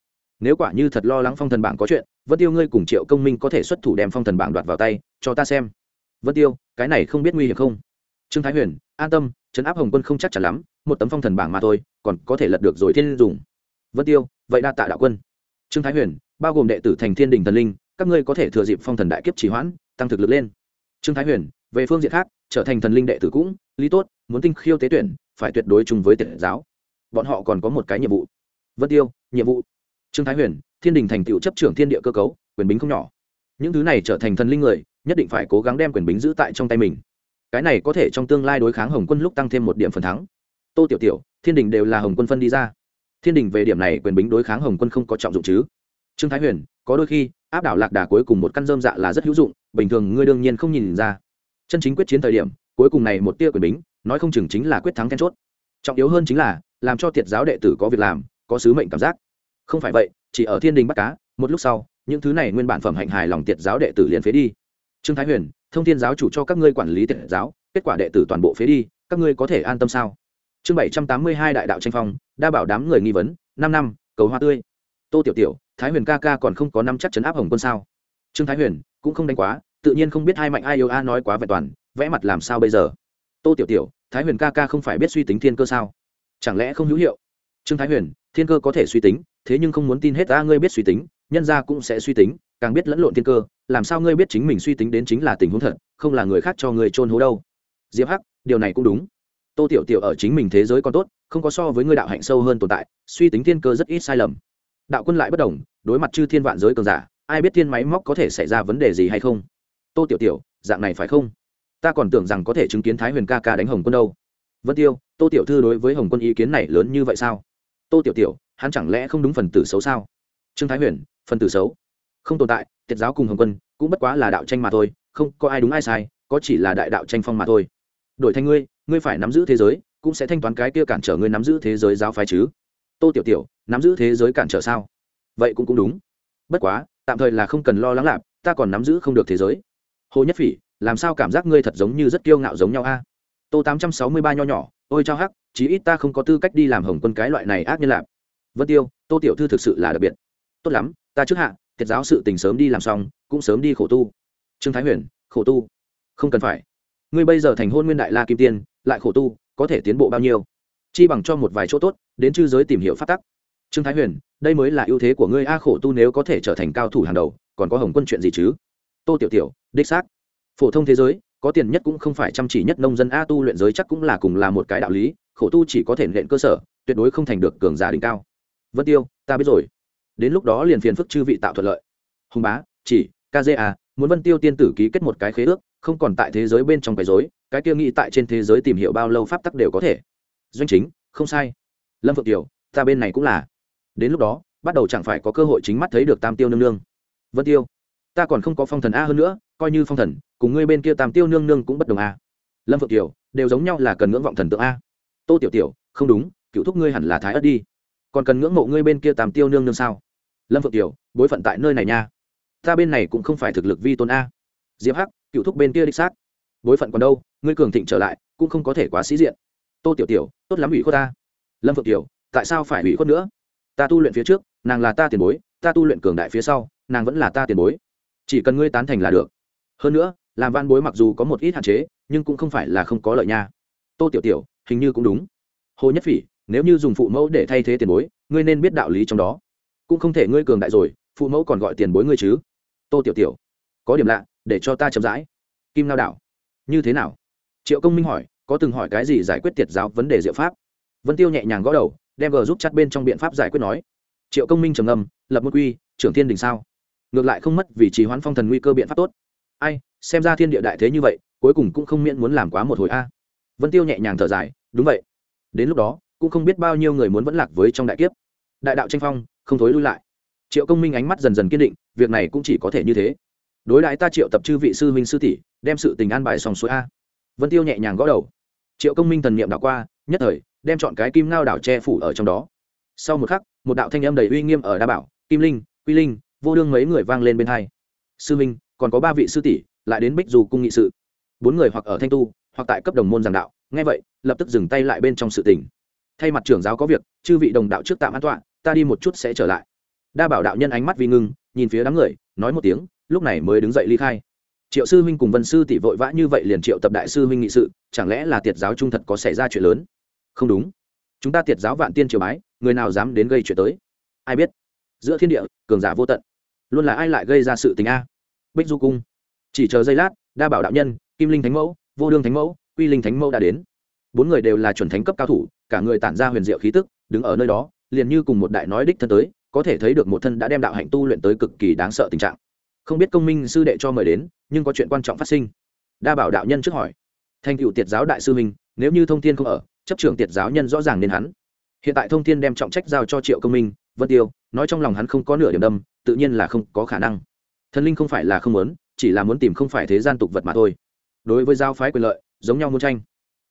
Nếu quả như thật lo lắng phong thần bảng có chuyện, vân tiêu ngươi cùng triệu công minh có thể xuất thủ đem phong thần bảng đoạt vào tay, cho ta xem. Vân tiêu, cái này không biết nguy hiểm không? Trương thái huyền, an tâm, trấn áp hồng quân không chắc chắn lắm, một tấm phong thần bảng mà thôi, còn có thể lật được rồi thiên dùng. Vân tiêu, vậy đa tạ đạo quân. Trương thái huyền, bao gồm đệ tử thành thiên đình thần linh, các ngươi có thể thừa dịp phong thần đại kiếp trì hoãn, tăng thực lực lên. Trương thái huyền, về phương diện khác, trở thành thần linh đệ tử cũng, lý tốt, muốn tinh khiêu tế tuyển phải tuyệt đối chung với tiệt giáo. Bọn họ còn có một cái nhiệm vụ. Vân tiêu, nhiệm vụ. Trương thái huyền, thiên đình thành tựu chấp trưởng thiên địa cơ cấu, quyền bính không nhỏ. Những thứ này trở thành thần linh người, nhất định phải cố gắng đem quyền bính giữ tại trong tay mình. Cái này có thể trong tương lai đối kháng hồng quân lúc tăng thêm một điểm phần thắng. Tô tiểu tiểu, thiên đình đều là hồng quân phân đi ra. Thiên đình về điểm này quyền bính đối kháng hồng quân không có trọng dụng chứ? Trương thái huyền, có đôi khi, áp đảo lạc đà cuối cùng một căn dơm dạ là rất hữu dụng, bình thường ngươi đương nhiên không nhìn ra. Chân chính quyết chiến thời điểm, cuối cùng này một tia quyền bính nói không chừng chính là quyết thắng then chốt. Trọng yếu hơn chính là, làm cho tiệt giáo đệ tử có việc làm, có sứ mệnh cảm giác. Không phải vậy, chỉ ở thiên đình bắt cá, một lúc sau, những thứ này nguyên bản phẩm hạnh hài lòng tiệt giáo đệ tử liền phế đi. Trương thái huyền, thông thiên giáo chủ cho các ngươi quản lý tiệt giáo, kết quả đệ tử toàn bộ phế đi, các ngươi có thể an tâm sao? Chương bảy trăm tám mươi hai đại đạo tranh phong, đa bảo đám người nghi vấn, năm năm, cầu hoa tươi. Tô tiểu tiểu, thái huyền ca ca còn không có năm chắc chấn áp hồng quân sao? Trương thái huyền, cũng không đánh quá, tự nhiên không biết hai mạnh ai yêu a nói quá vẹn toàn, vẽ mặt làm sao bây giờ? Tô tiểu tiểu, thái huyền ca ca không phải biết suy tính thiên cơ sao? Chẳng lẽ không hữu hiệu? Trương thái huyền, thiên cơ có thể suy tính, thế nhưng không muốn tin hết ta ngươi biết suy tính, nhân gia cũng sẽ suy tính, càng biết lẫn lộn thiên cơ, làm sao ngươi biết chính mình suy tính đến chính là tình huống thật, không là người khác cho người trôn hố đâu? Diệp hắc, điều này cũng đúng. Tô tiểu tiểu ở chính mình thế giới còn tốt, không có so với ngươi đạo hạnh sâu hơn tồn tại, suy tính thiên cơ rất ít sai lầm. Đạo quân lại bất đồng, đối mặt chư thiên vạn giới cường giả, ai biết thiên máy móc có thể xảy ra vấn đề gì hay không? Tô tiểu tiểu, dạng này phải không? Ta còn tưởng rằng có thể chứng kiến thái huyền ca ca đánh hồng quân đâu. Vân tiêu, tô tiểu thư đối với hồng quân ý kiến này lớn như vậy sao? Tô tiểu tiểu, hắn chẳng lẽ không đúng phần tử xấu sao? Trương thái huyền, phần tử xấu? Không tồn tại, tiết giáo cùng hồng quân cũng bất quá là đạo tranh mà thôi, không có ai đúng ai sai, có chỉ là đại đạo tranh phong mà thôi. Đổi thành ngươi ngươi phải nắm giữ thế giới, cũng sẽ thanh toán cái kia cản trở ngươi nắm giữ thế giới giáo phái chứ. Tô tiểu tiểu, nắm giữ thế giới cản trở sao? Vậy cũng cũng đúng. Bất quá, tạm thời là không cần lo lắng lạp, ta còn nắm giữ không được thế giới. Hồ nhất phỉ làm sao cảm giác ngươi thật giống như rất kiêu ngạo giống nhau a? Tô tám trăm sáu mươi ba nho nhỏ, ôi chao hắc, chí ít ta không có tư cách đi làm hồng quân cái loại này ác nhân lạp. Vân tiêu, tô tiểu thư thực sự là đặc biệt. Tốt lắm, ta trước hạ thiệt giáo sự tình sớm đi làm xong, cũng sớm đi khổ tu. Trương thái huyền, khổ tu? Không cần phải. Ngươi bây giờ thành hôn nguyên đại la kim tiên, lại khổ tu, có thể tiến bộ bao nhiêu? Chi bằng cho một vài chỗ tốt, đến chư giới tìm hiểu phát tắc. Trương thái huyền, đây mới là ưu thế của ngươi, a khổ tu nếu có thể trở thành cao thủ hàng đầu, còn có hồng quân chuyện gì chứ? Tô tiểu tiểu, đích xác phổ thông thế giới, có tiền nhất cũng không phải chăm chỉ nhất nông dân, a tu luyện giới chắc cũng là cùng là một cái đạo lý, khổ tu chỉ có thể luyện cơ sở, tuyệt đối không thành được cường giả đỉnh cao. Vân tiêu, ta biết rồi. Đến lúc đó liền phiền phức chư vị tạo thuận lợi. Hùng bá, chỉ kza muốn vân tiêu tiên tử ký kết một cái khế ước, không còn tại thế giới bên trong cái rối, cái kia nghĩ tại trên thế giới tìm hiểu bao lâu pháp tắc đều có thể. Doanh chính, không sai. Lâm phượng tiểu, ta bên này cũng là. Đến lúc đó, bắt đầu chẳng phải có cơ hội chính mắt thấy được tam tiêu nương nương. Vân tiêu, ta còn không có phong thần a hơn nữa coi như phong thần, cùng ngươi bên kia tam tiêu nương nương cũng bất đồng a. Lâm phượng tiểu đều giống nhau là cần ngưỡng vọng thần tượng a. Tô tiểu tiểu, không đúng, cựu thúc ngươi hẳn là thái ất đi. Còn cần ngưỡng mộ ngươi bên kia tam tiêu nương nương sao? Lâm phượng tiểu bối phận tại nơi này nha. Ta bên này cũng không phải thực lực vi tôn a. Diệp hắc, cựu thúc bên kia đích xác. Bối phận còn đâu, ngươi cường thịnh trở lại, cũng không có thể quá sĩ diện. Tô tiểu tiểu, tốt lắm ủy khuất ta. Lâm phượng tiểu tại sao phải ủy khuất nữa? Ta tu luyện phía trước, nàng là ta tiền bối, ta tu luyện cường đại phía sau, nàng vẫn là ta tiền bối. Chỉ cần ngươi tán thành là được hơn nữa, làm văn bối mặc dù có một ít hạn chế, nhưng cũng không phải là không có lợi nha. Tô tiểu tiểu, hình như cũng đúng. Hồ nhất phỉ, nếu như dùng phụ mẫu để thay thế tiền bối, ngươi nên biết đạo lý trong đó. Cũng không thể ngươi cường đại rồi, phụ mẫu còn gọi tiền bối ngươi chứ. Tô tiểu tiểu, có điểm lạ, để cho ta chậm rãi. Kim lao đảo, như thế nào? Triệu công minh hỏi, có từng hỏi cái gì giải quyết tiệt giáo vấn đề diệu pháp? Vân tiêu nhẹ nhàng gõ đầu, đem g giúp chắt bên trong biện pháp giải quyết nói. Triệu công minh trầm ngâm, lập một quy, trưởng thiên đình sao? Ngược lại không mất vì trì hoãn phong thần nguy cơ biện pháp tốt ai, xem ra thiên địa đại thế như vậy, cuối cùng cũng không miễn muốn làm quá một hồi a. Vân tiêu nhẹ nhàng thở dài, đúng vậy. Đến lúc đó, cũng không biết bao nhiêu người muốn vẫn lạc với trong đại kiếp. Đại đạo tranh phong, không thối lui lại. Triệu công minh ánh mắt dần dần kiên định, việc này cũng chỉ có thể như thế. Đối đại ta triệu tập chư vị sư huynh sư tỷ, đem sự tình an bài xong suối a. Vân tiêu nhẹ nhàng gõ đầu. Triệu công minh thần niệm đảo qua, nhất thời, đem chọn cái kim ngao đảo che phủ ở trong đó. Sau một khắc, một đạo thanh âm đầy uy nghiêm ở đa bảo, kim linh, quy linh, vô đương mấy người vang lên bên hai. Sư minh còn có ba vị sư tỷ, lại đến bích dù cung nghị sự. Bốn người hoặc ở thanh tu, hoặc tại cấp đồng môn giảng đạo. Nghe vậy, lập tức dừng tay lại bên trong sự tình. Thay mặt trưởng giáo có việc, chư vị đồng đạo trước tạm an toàn ta đi một chút sẽ trở lại. Đa bảo đạo nhân ánh mắt vi ngưng, nhìn phía đám người, nói một tiếng, lúc này mới đứng dậy ly khai. Triệu sư huynh cùng vân sư tỷ vội vã như vậy liền triệu tập đại sư huynh nghị sự, chẳng lẽ là tiệt giáo trung thật có xảy ra chuyện lớn? Không đúng. Chúng ta tiệt giáo vạn tiên triều bái, người nào dám đến gây chuyện tới? Ai biết? Giữa thiên địa, cường giả vô tận. Luôn là ai lại gây ra sự tình a? Bích du cung. Chỉ chờ giây lát, đa bảo đạo nhân, kim linh thánh mẫu, vô đương thánh mẫu, quy linh thánh mẫu đã đến. Bốn người đều là chuẩn thánh cấp cao thủ, cả người tản ra huyền diệu khí tức, đứng ở nơi đó, liền như cùng một đại nói đích thân tới, có thể thấy được một thân đã đem đạo hạnh tu luyện tới cực kỳ đáng sợ tình trạng. Không biết công minh sư đệ cho mời đến, nhưng có chuyện quan trọng phát sinh. Đa bảo đạo nhân trước hỏi. Thành cựu tiệt giáo đại sư minh, nếu như thông thiên không ở, chấp trưởng tiệt giáo nhân rõ ràng nên hắn. Hiện tại thông thiên đem trọng trách giao cho triệu công minh, vân tiêu, nói trong lòng hắn không có nửa điểm đâm, tự nhiên là không có khả năng thần linh không phải là không muốn, chỉ là muốn tìm không phải thế gian tục vật mà thôi. Đối với giao phái quyền lợi, giống nhau muốn tranh.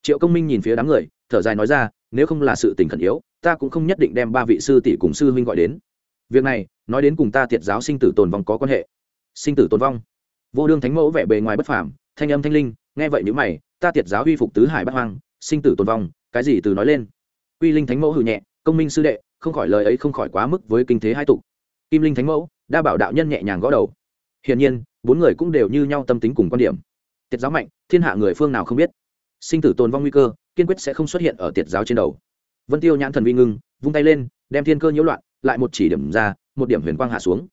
Triệu công minh nhìn phía đám người, thở dài nói ra, nếu không là sự tình khẩn yếu, ta cũng không nhất định đem ba vị sư tỷ cùng sư huynh gọi đến. Việc này, nói đến cùng ta tiệt giáo sinh tử tồn vong có quan hệ. Sinh tử tồn vong? Vô đương thánh mẫu vẻ bề ngoài bất phàm, thanh âm thanh linh, nghe vậy nếu mày, ta tiệt giáo huy phục tứ hải bắt hoang, sinh tử tồn vong, cái gì từ nói lên? Quy linh thánh mẫu hừ nhẹ, công minh sư đệ, không khỏi lời ấy không khỏi quá mức với kinh thế hai tục. Kim linh thánh mẫu, đa bảo đạo nhân nhẹ nhàng gõ đầu hiển nhiên, bốn người cũng đều như nhau tâm tính cùng quan điểm. Tiệt giáo mạnh, thiên hạ người phương nào không biết? Sinh tử tồn vong nguy cơ, kiên quyết sẽ không xuất hiện ở tiệt giáo trên đầu. Vân tiêu nhãn thần vi ngưng, vung tay lên, đem thiên cơ nhiễu loạn, lại một chỉ điểm ra, một điểm huyền quang hạ xuống.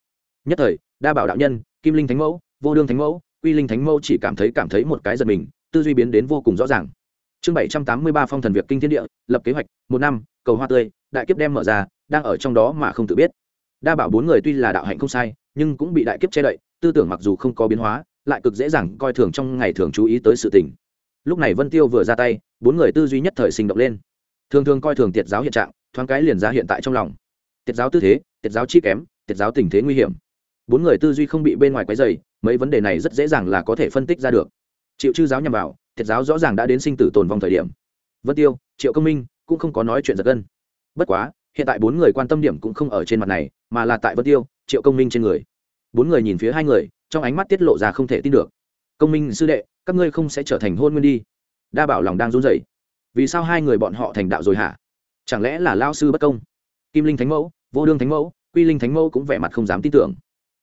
Nhất thời, đa bảo đạo nhân, kim linh thánh mẫu, vô đương thánh mẫu, quy linh thánh mẫu chỉ cảm thấy cảm thấy một cái giật mình, tư duy biến đến vô cùng rõ ràng. Chương bảy trăm tám mươi ba phong thần việc kinh thiên địa, lập kế hoạch, một năm, cầu hoa tươi, đại kiếp đem mở ra, đang ở trong đó mà không tự biết. Đa bảo bốn người tuy là đạo hạnh không sai, nhưng cũng bị đại kiếp che đậy tư tưởng mặc dù không có biến hóa, lại cực dễ dàng coi thường trong ngày thường chú ý tới sự tình. Lúc này vân tiêu vừa ra tay, bốn người tư duy nhất thời sinh động lên. Thường thường coi thường tiệt giáo hiện trạng, thoáng cái liền ra hiện tại trong lòng. Tiệt giáo tư thế tiệt giáo chi kém tiệt giáo tình thế nguy hiểm. Bốn người tư duy không bị bên ngoài quấy dày mấy vấn đề này rất dễ dàng là có thể phân tích ra được. Triệu chư giáo nhằm vào tiệt giáo rõ ràng đã đến sinh tử tồn vong thời điểm. Vân tiêu, triệu công minh cũng không có nói chuyện giật gân. Bất quá, hiện tại bốn người quan tâm điểm cũng không ở trên mặt này, mà là tại vân tiêu, triệu công minh trên người bốn người nhìn phía hai người, trong ánh mắt tiết lộ ra không thể tin được. Công minh sư đệ, các ngươi không sẽ trở thành hôn nguyên đi. Đa bảo lòng đang run rẩy. Vì sao hai người bọn họ thành đạo rồi hả? Chẳng lẽ là lao sư bất công? Kim linh thánh mẫu, vô đương thánh mẫu, quy linh thánh mẫu cũng vẻ mặt không dám tin tưởng.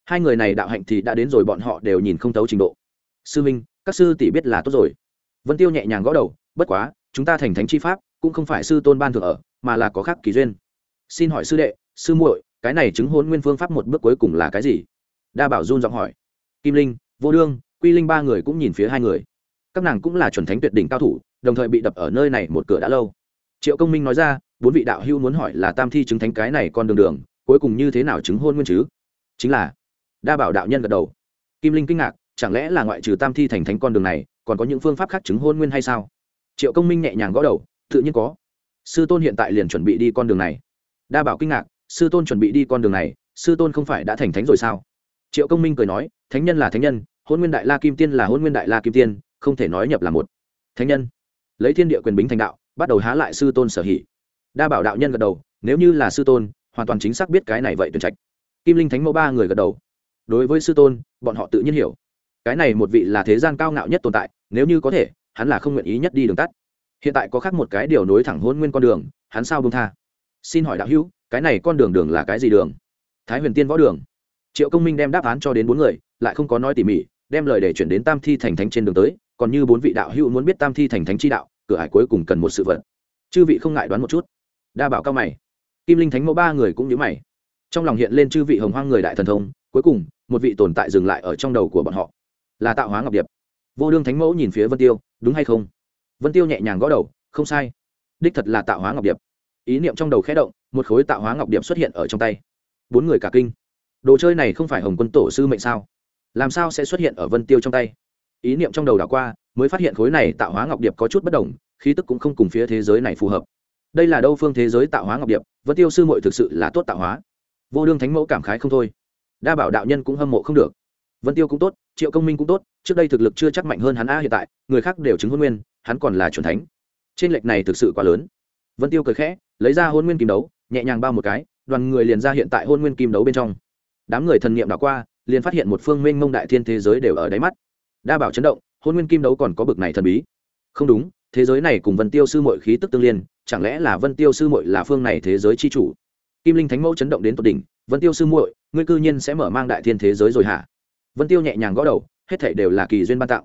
Hai người này đạo hạnh thì đã đến rồi, bọn họ đều nhìn không thấu trình độ. Sư minh, các sư tỷ biết là tốt rồi. Vân tiêu nhẹ nhàng gõ đầu, bất quá, chúng ta thành thánh chi pháp, cũng không phải sư tôn ban thường ở, mà là có khác kỳ duyên. Xin hỏi sư đệ, sư muội, cái này chứng hôn nguyên phương pháp một bước cuối cùng là cái gì? Đa bảo run giọng hỏi. Kim linh, vô đương, quy linh ba người cũng nhìn phía hai người. Các nàng cũng là chuẩn thánh tuyệt đỉnh cao thủ, đồng thời bị đập ở nơi này một cửa đã lâu. Triệu công minh nói ra, bốn vị đạo hữu muốn hỏi là tam thi chứng thánh cái này con đường đường, cuối cùng như thế nào chứng hôn nguyên chứ? Chính là, đa bảo đạo nhân gật đầu. Kim linh kinh ngạc, chẳng lẽ là ngoại trừ tam thi thành thánh con đường này, còn có những phương pháp khác chứng hôn nguyên hay sao? Triệu công minh nhẹ nhàng gõ đầu, tự nhiên có. Sư tôn hiện tại liền chuẩn bị đi con đường này. Đa bảo kinh ngạc, sư tôn chuẩn bị đi con đường này, sư tôn không phải đã thành thánh rồi sao? Triệu công minh cười nói, thánh nhân là thánh nhân hôn nguyên đại la kim tiên là hôn nguyên đại la kim tiên, không thể nói nhập là một. Thánh nhân? Lấy thiên địa quyền bính thành đạo, bắt đầu há lại sư tôn sở hỉ. Đa bảo đạo nhân gật đầu, nếu như là sư tôn, hoàn toàn chính xác biết cái này vậy tuyển trạch. Kim linh thánh mẫu ba người gật đầu. Đối với sư tôn, bọn họ tự nhiên hiểu. Cái này một vị là thế gian cao ngạo nhất tồn tại, nếu như có thể, hắn là không nguyện ý nhất đi đường tắt. Hiện tại có khác một cái điều nối thẳng hôn nguyên con đường, hắn sao bông tha? Xin hỏi đạo hữu, cái này con đường đường là cái gì đường? Thái huyền tiên võ đường triệu công minh đem đáp án cho đến bốn người, lại không có nói tỉ mỉ, đem lời để chuyển đến tam thi thành thánh trên đường tới, còn như bốn vị đạo hữu muốn biết tam thi thành thánh chi đạo, cửa hải cuối cùng cần một sự vật. Chư vị không ngại đoán một chút. Đa bảo cao mày. Kim linh thánh mẫu ba người cũng nhớ mày. Trong lòng hiện lên chư vị hồng hoang người đại thần thông, cuối cùng, một vị tồn tại dừng lại ở trong đầu của bọn họ. Là tạo hóa ngọc điệp. Vô đương thánh mẫu nhìn phía vân tiêu, đúng hay không? Vân tiêu nhẹ nhàng gõ đầu, không sai. Đích thật là tạo hóa ngọc điệp. Ý niệm trong đầu khẽ động, một khối tạo hóa ngọc điệp xuất hiện ở trong tay. Bốn người cả kinh đồ chơi này không phải hồng quân tổ sư mệnh sao? Làm sao sẽ xuất hiện ở vân tiêu trong tay? Ý niệm trong đầu đảo qua, mới phát hiện khối này tạo hóa ngọc điệp có chút bất đồng, khí tức cũng không cùng phía thế giới này phù hợp. Đây là đâu phương thế giới tạo hóa ngọc điệp, vân tiêu sư muội thực sự là tốt tạo hóa. Vô đương thánh mẫu cảm khái không thôi. Đa bảo đạo nhân cũng hâm mộ không được. Vân tiêu cũng tốt, triệu công minh cũng tốt, trước đây thực lực chưa chắc mạnh hơn hắn a hiện tại, người khác đều chứng hôn nguyên, hắn còn là c thánh. Trên lệch này thực sự quá lớn. Vân tiêu cười khẽ, lấy ra hôn nguyên kim đấu, nhẹ nhàng bao một cái, đoàn người liền ra hiện tại hôn nguyên kim đấu bên trong đám người thần nghiệm đã qua, liền phát hiện một phương minh mông đại thiên thế giới đều ở đáy mắt. Đa bảo chấn động, hôn nguyên kim đấu còn có bực này thần bí. Không đúng, thế giới này cùng vân tiêu sư mội khí tức tương liên, chẳng lẽ là vân tiêu sư mội là phương này thế giới chi chủ? Kim linh thánh mẫu chấn động đến tột đỉnh, vân tiêu sư muội, ngươi cư nhiên sẽ mở mang đại thiên thế giới rồi hả? Vân tiêu nhẹ nhàng gõ đầu, hết thảy đều là kỳ duyên ban tặng.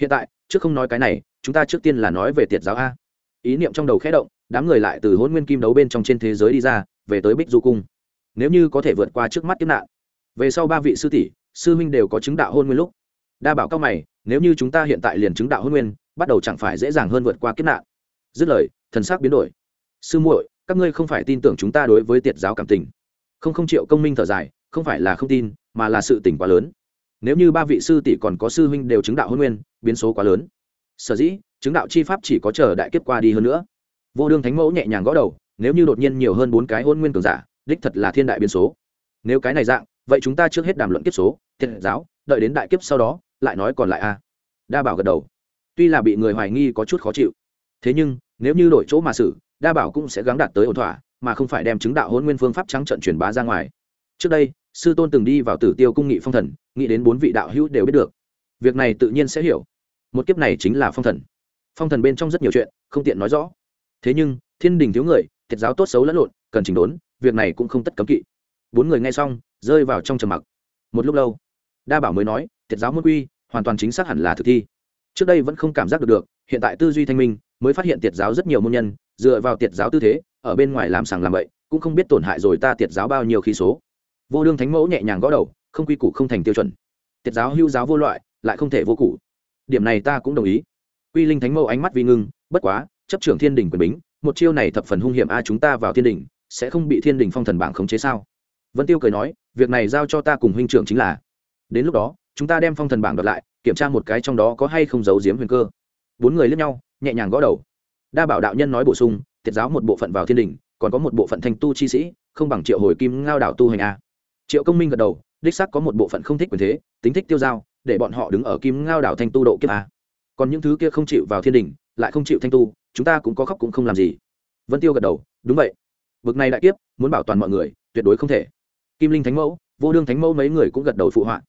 hiện tại, trước không nói cái này, chúng ta trước tiên là nói về tiệt giáo a. Ý niệm trong đầu khẽ động, đám người lại từ hôn nguyên kim đấu bên trong trên thế giới đi ra, về tới bích du cung. Nếu như có thể vượt qua trước mắt kiếp nạn về sau ba vị sư tỷ, sư huynh đều có chứng đạo hôn nguyên lúc. Đa bảo cao mày, nếu như chúng ta hiện tại liền chứng đạo hôn nguyên, bắt đầu chẳng phải dễ dàng hơn vượt qua kiếp nạn. Dứt lời, thần sắc biến đổi. Sư muội, các ngươi không phải tin tưởng chúng ta đối với tiệt giáo cảm tình. Không không triệu công minh thở dài, không phải là không tin, mà là sự tỉnh quá lớn. Nếu như ba vị sư tỷ còn có sư huynh đều chứng đạo hôn nguyên, biến số quá lớn. Sở dĩ, chứng đạo chi pháp chỉ có chờ đại kiếp qua đi hơn nữa. Vô đương thánh mẫu nhẹ nhàng gõ đầu, nếu như đột nhiên nhiều hơn bốn cái hôn nguyên cường giả, đích thật là thiên đại biến số. Nếu cái này dạng vậy chúng ta trước hết đàm luận kiếp số thiện giáo, đợi đến đại kiếp sau đó, lại nói còn lại a. Đa bảo gật đầu. Tuy là bị người hoài nghi có chút khó chịu, thế nhưng, nếu như đổi chỗ mà xử, đa bảo cũng sẽ gắng đạt tới ổn thỏa, mà không phải đem chứng đạo hôn nguyên phương pháp trắng trận truyền bá ra ngoài. Trước đây, sư tôn từng đi vào tử tiêu cung nghị phong thần, nghĩ đến bốn vị đạo hữu đều biết được. Việc này tự nhiên sẽ hiểu. Một kiếp này chính là phong thần. Phong thần bên trong rất nhiều chuyện, không tiện nói rõ. Thế nhưng, thiên đình thiếu người, thiệt giáo tốt xấu lẫn lộn, cần chỉnh đốn, việc này cũng không tất cấm kỵ bốn người nghe xong, rơi vào trong trầm mặc. Một lúc lâu, đa bảo mới nói, thiệt giáo môn quy, hoàn toàn chính xác hẳn là thực thi. Trước đây vẫn không cảm giác được được, hiện tại tư duy thanh minh, mới phát hiện tiệt giáo rất nhiều môn nhân, dựa vào tiệt giáo tư thế, ở bên ngoài làm sàng làm bậy, cũng không biết tổn hại rồi ta tiệt giáo bao nhiêu khí số. Vô đương thánh mẫu nhẹ nhàng gõ đầu, không quy củ không thành tiêu chuẩn. Tiệt giáo hưu giáo vô loại, lại không thể vô củ. Điểm này ta cũng đồng ý. Quy linh thánh mẫu ánh mắt vi ngưng, bất quá, chấp trưởng thiên đình quyền bính, một chiêu này thập phần hung hiểm a, chúng ta vào thiên đình, sẽ không bị thiên đình phong thần bảng khống chế sao? Vân tiêu cười nói, việc này giao cho ta cùng huynh trưởng chính là. Đến lúc đó, chúng ta đem phong thần bảng đoạt lại, kiểm tra một cái trong đó có hay không giấu giếm huyền cơ. Bốn người lướt nhau, nhẹ nhàng gõ đầu. Đa bảo đạo nhân nói bổ sung Tiết giáo một bộ phận vào thiên đình, còn có một bộ phận thanh tu chi sĩ, không bằng triệu hồi kim ngao đảo tu hành a. Triệu công minh gật đầu, đích xác có một bộ phận không thích quyền thế, tính thích tiêu giao, để bọn họ đứng ở kim ngao đảo thanh tu độ kiếp a. Còn những thứ kia không chịu vào thiên đình, lại không chịu thanh tu, chúng ta cũng có khóc cũng không làm gì. Vân tiêu gật đầu, đúng vậy. Vực này đại kiếp, muốn bảo toàn mọi người, tuyệt đối không thể kim linh thánh mẫu, vô đương thánh mẫu mấy người cũng gật đầu phụ họa.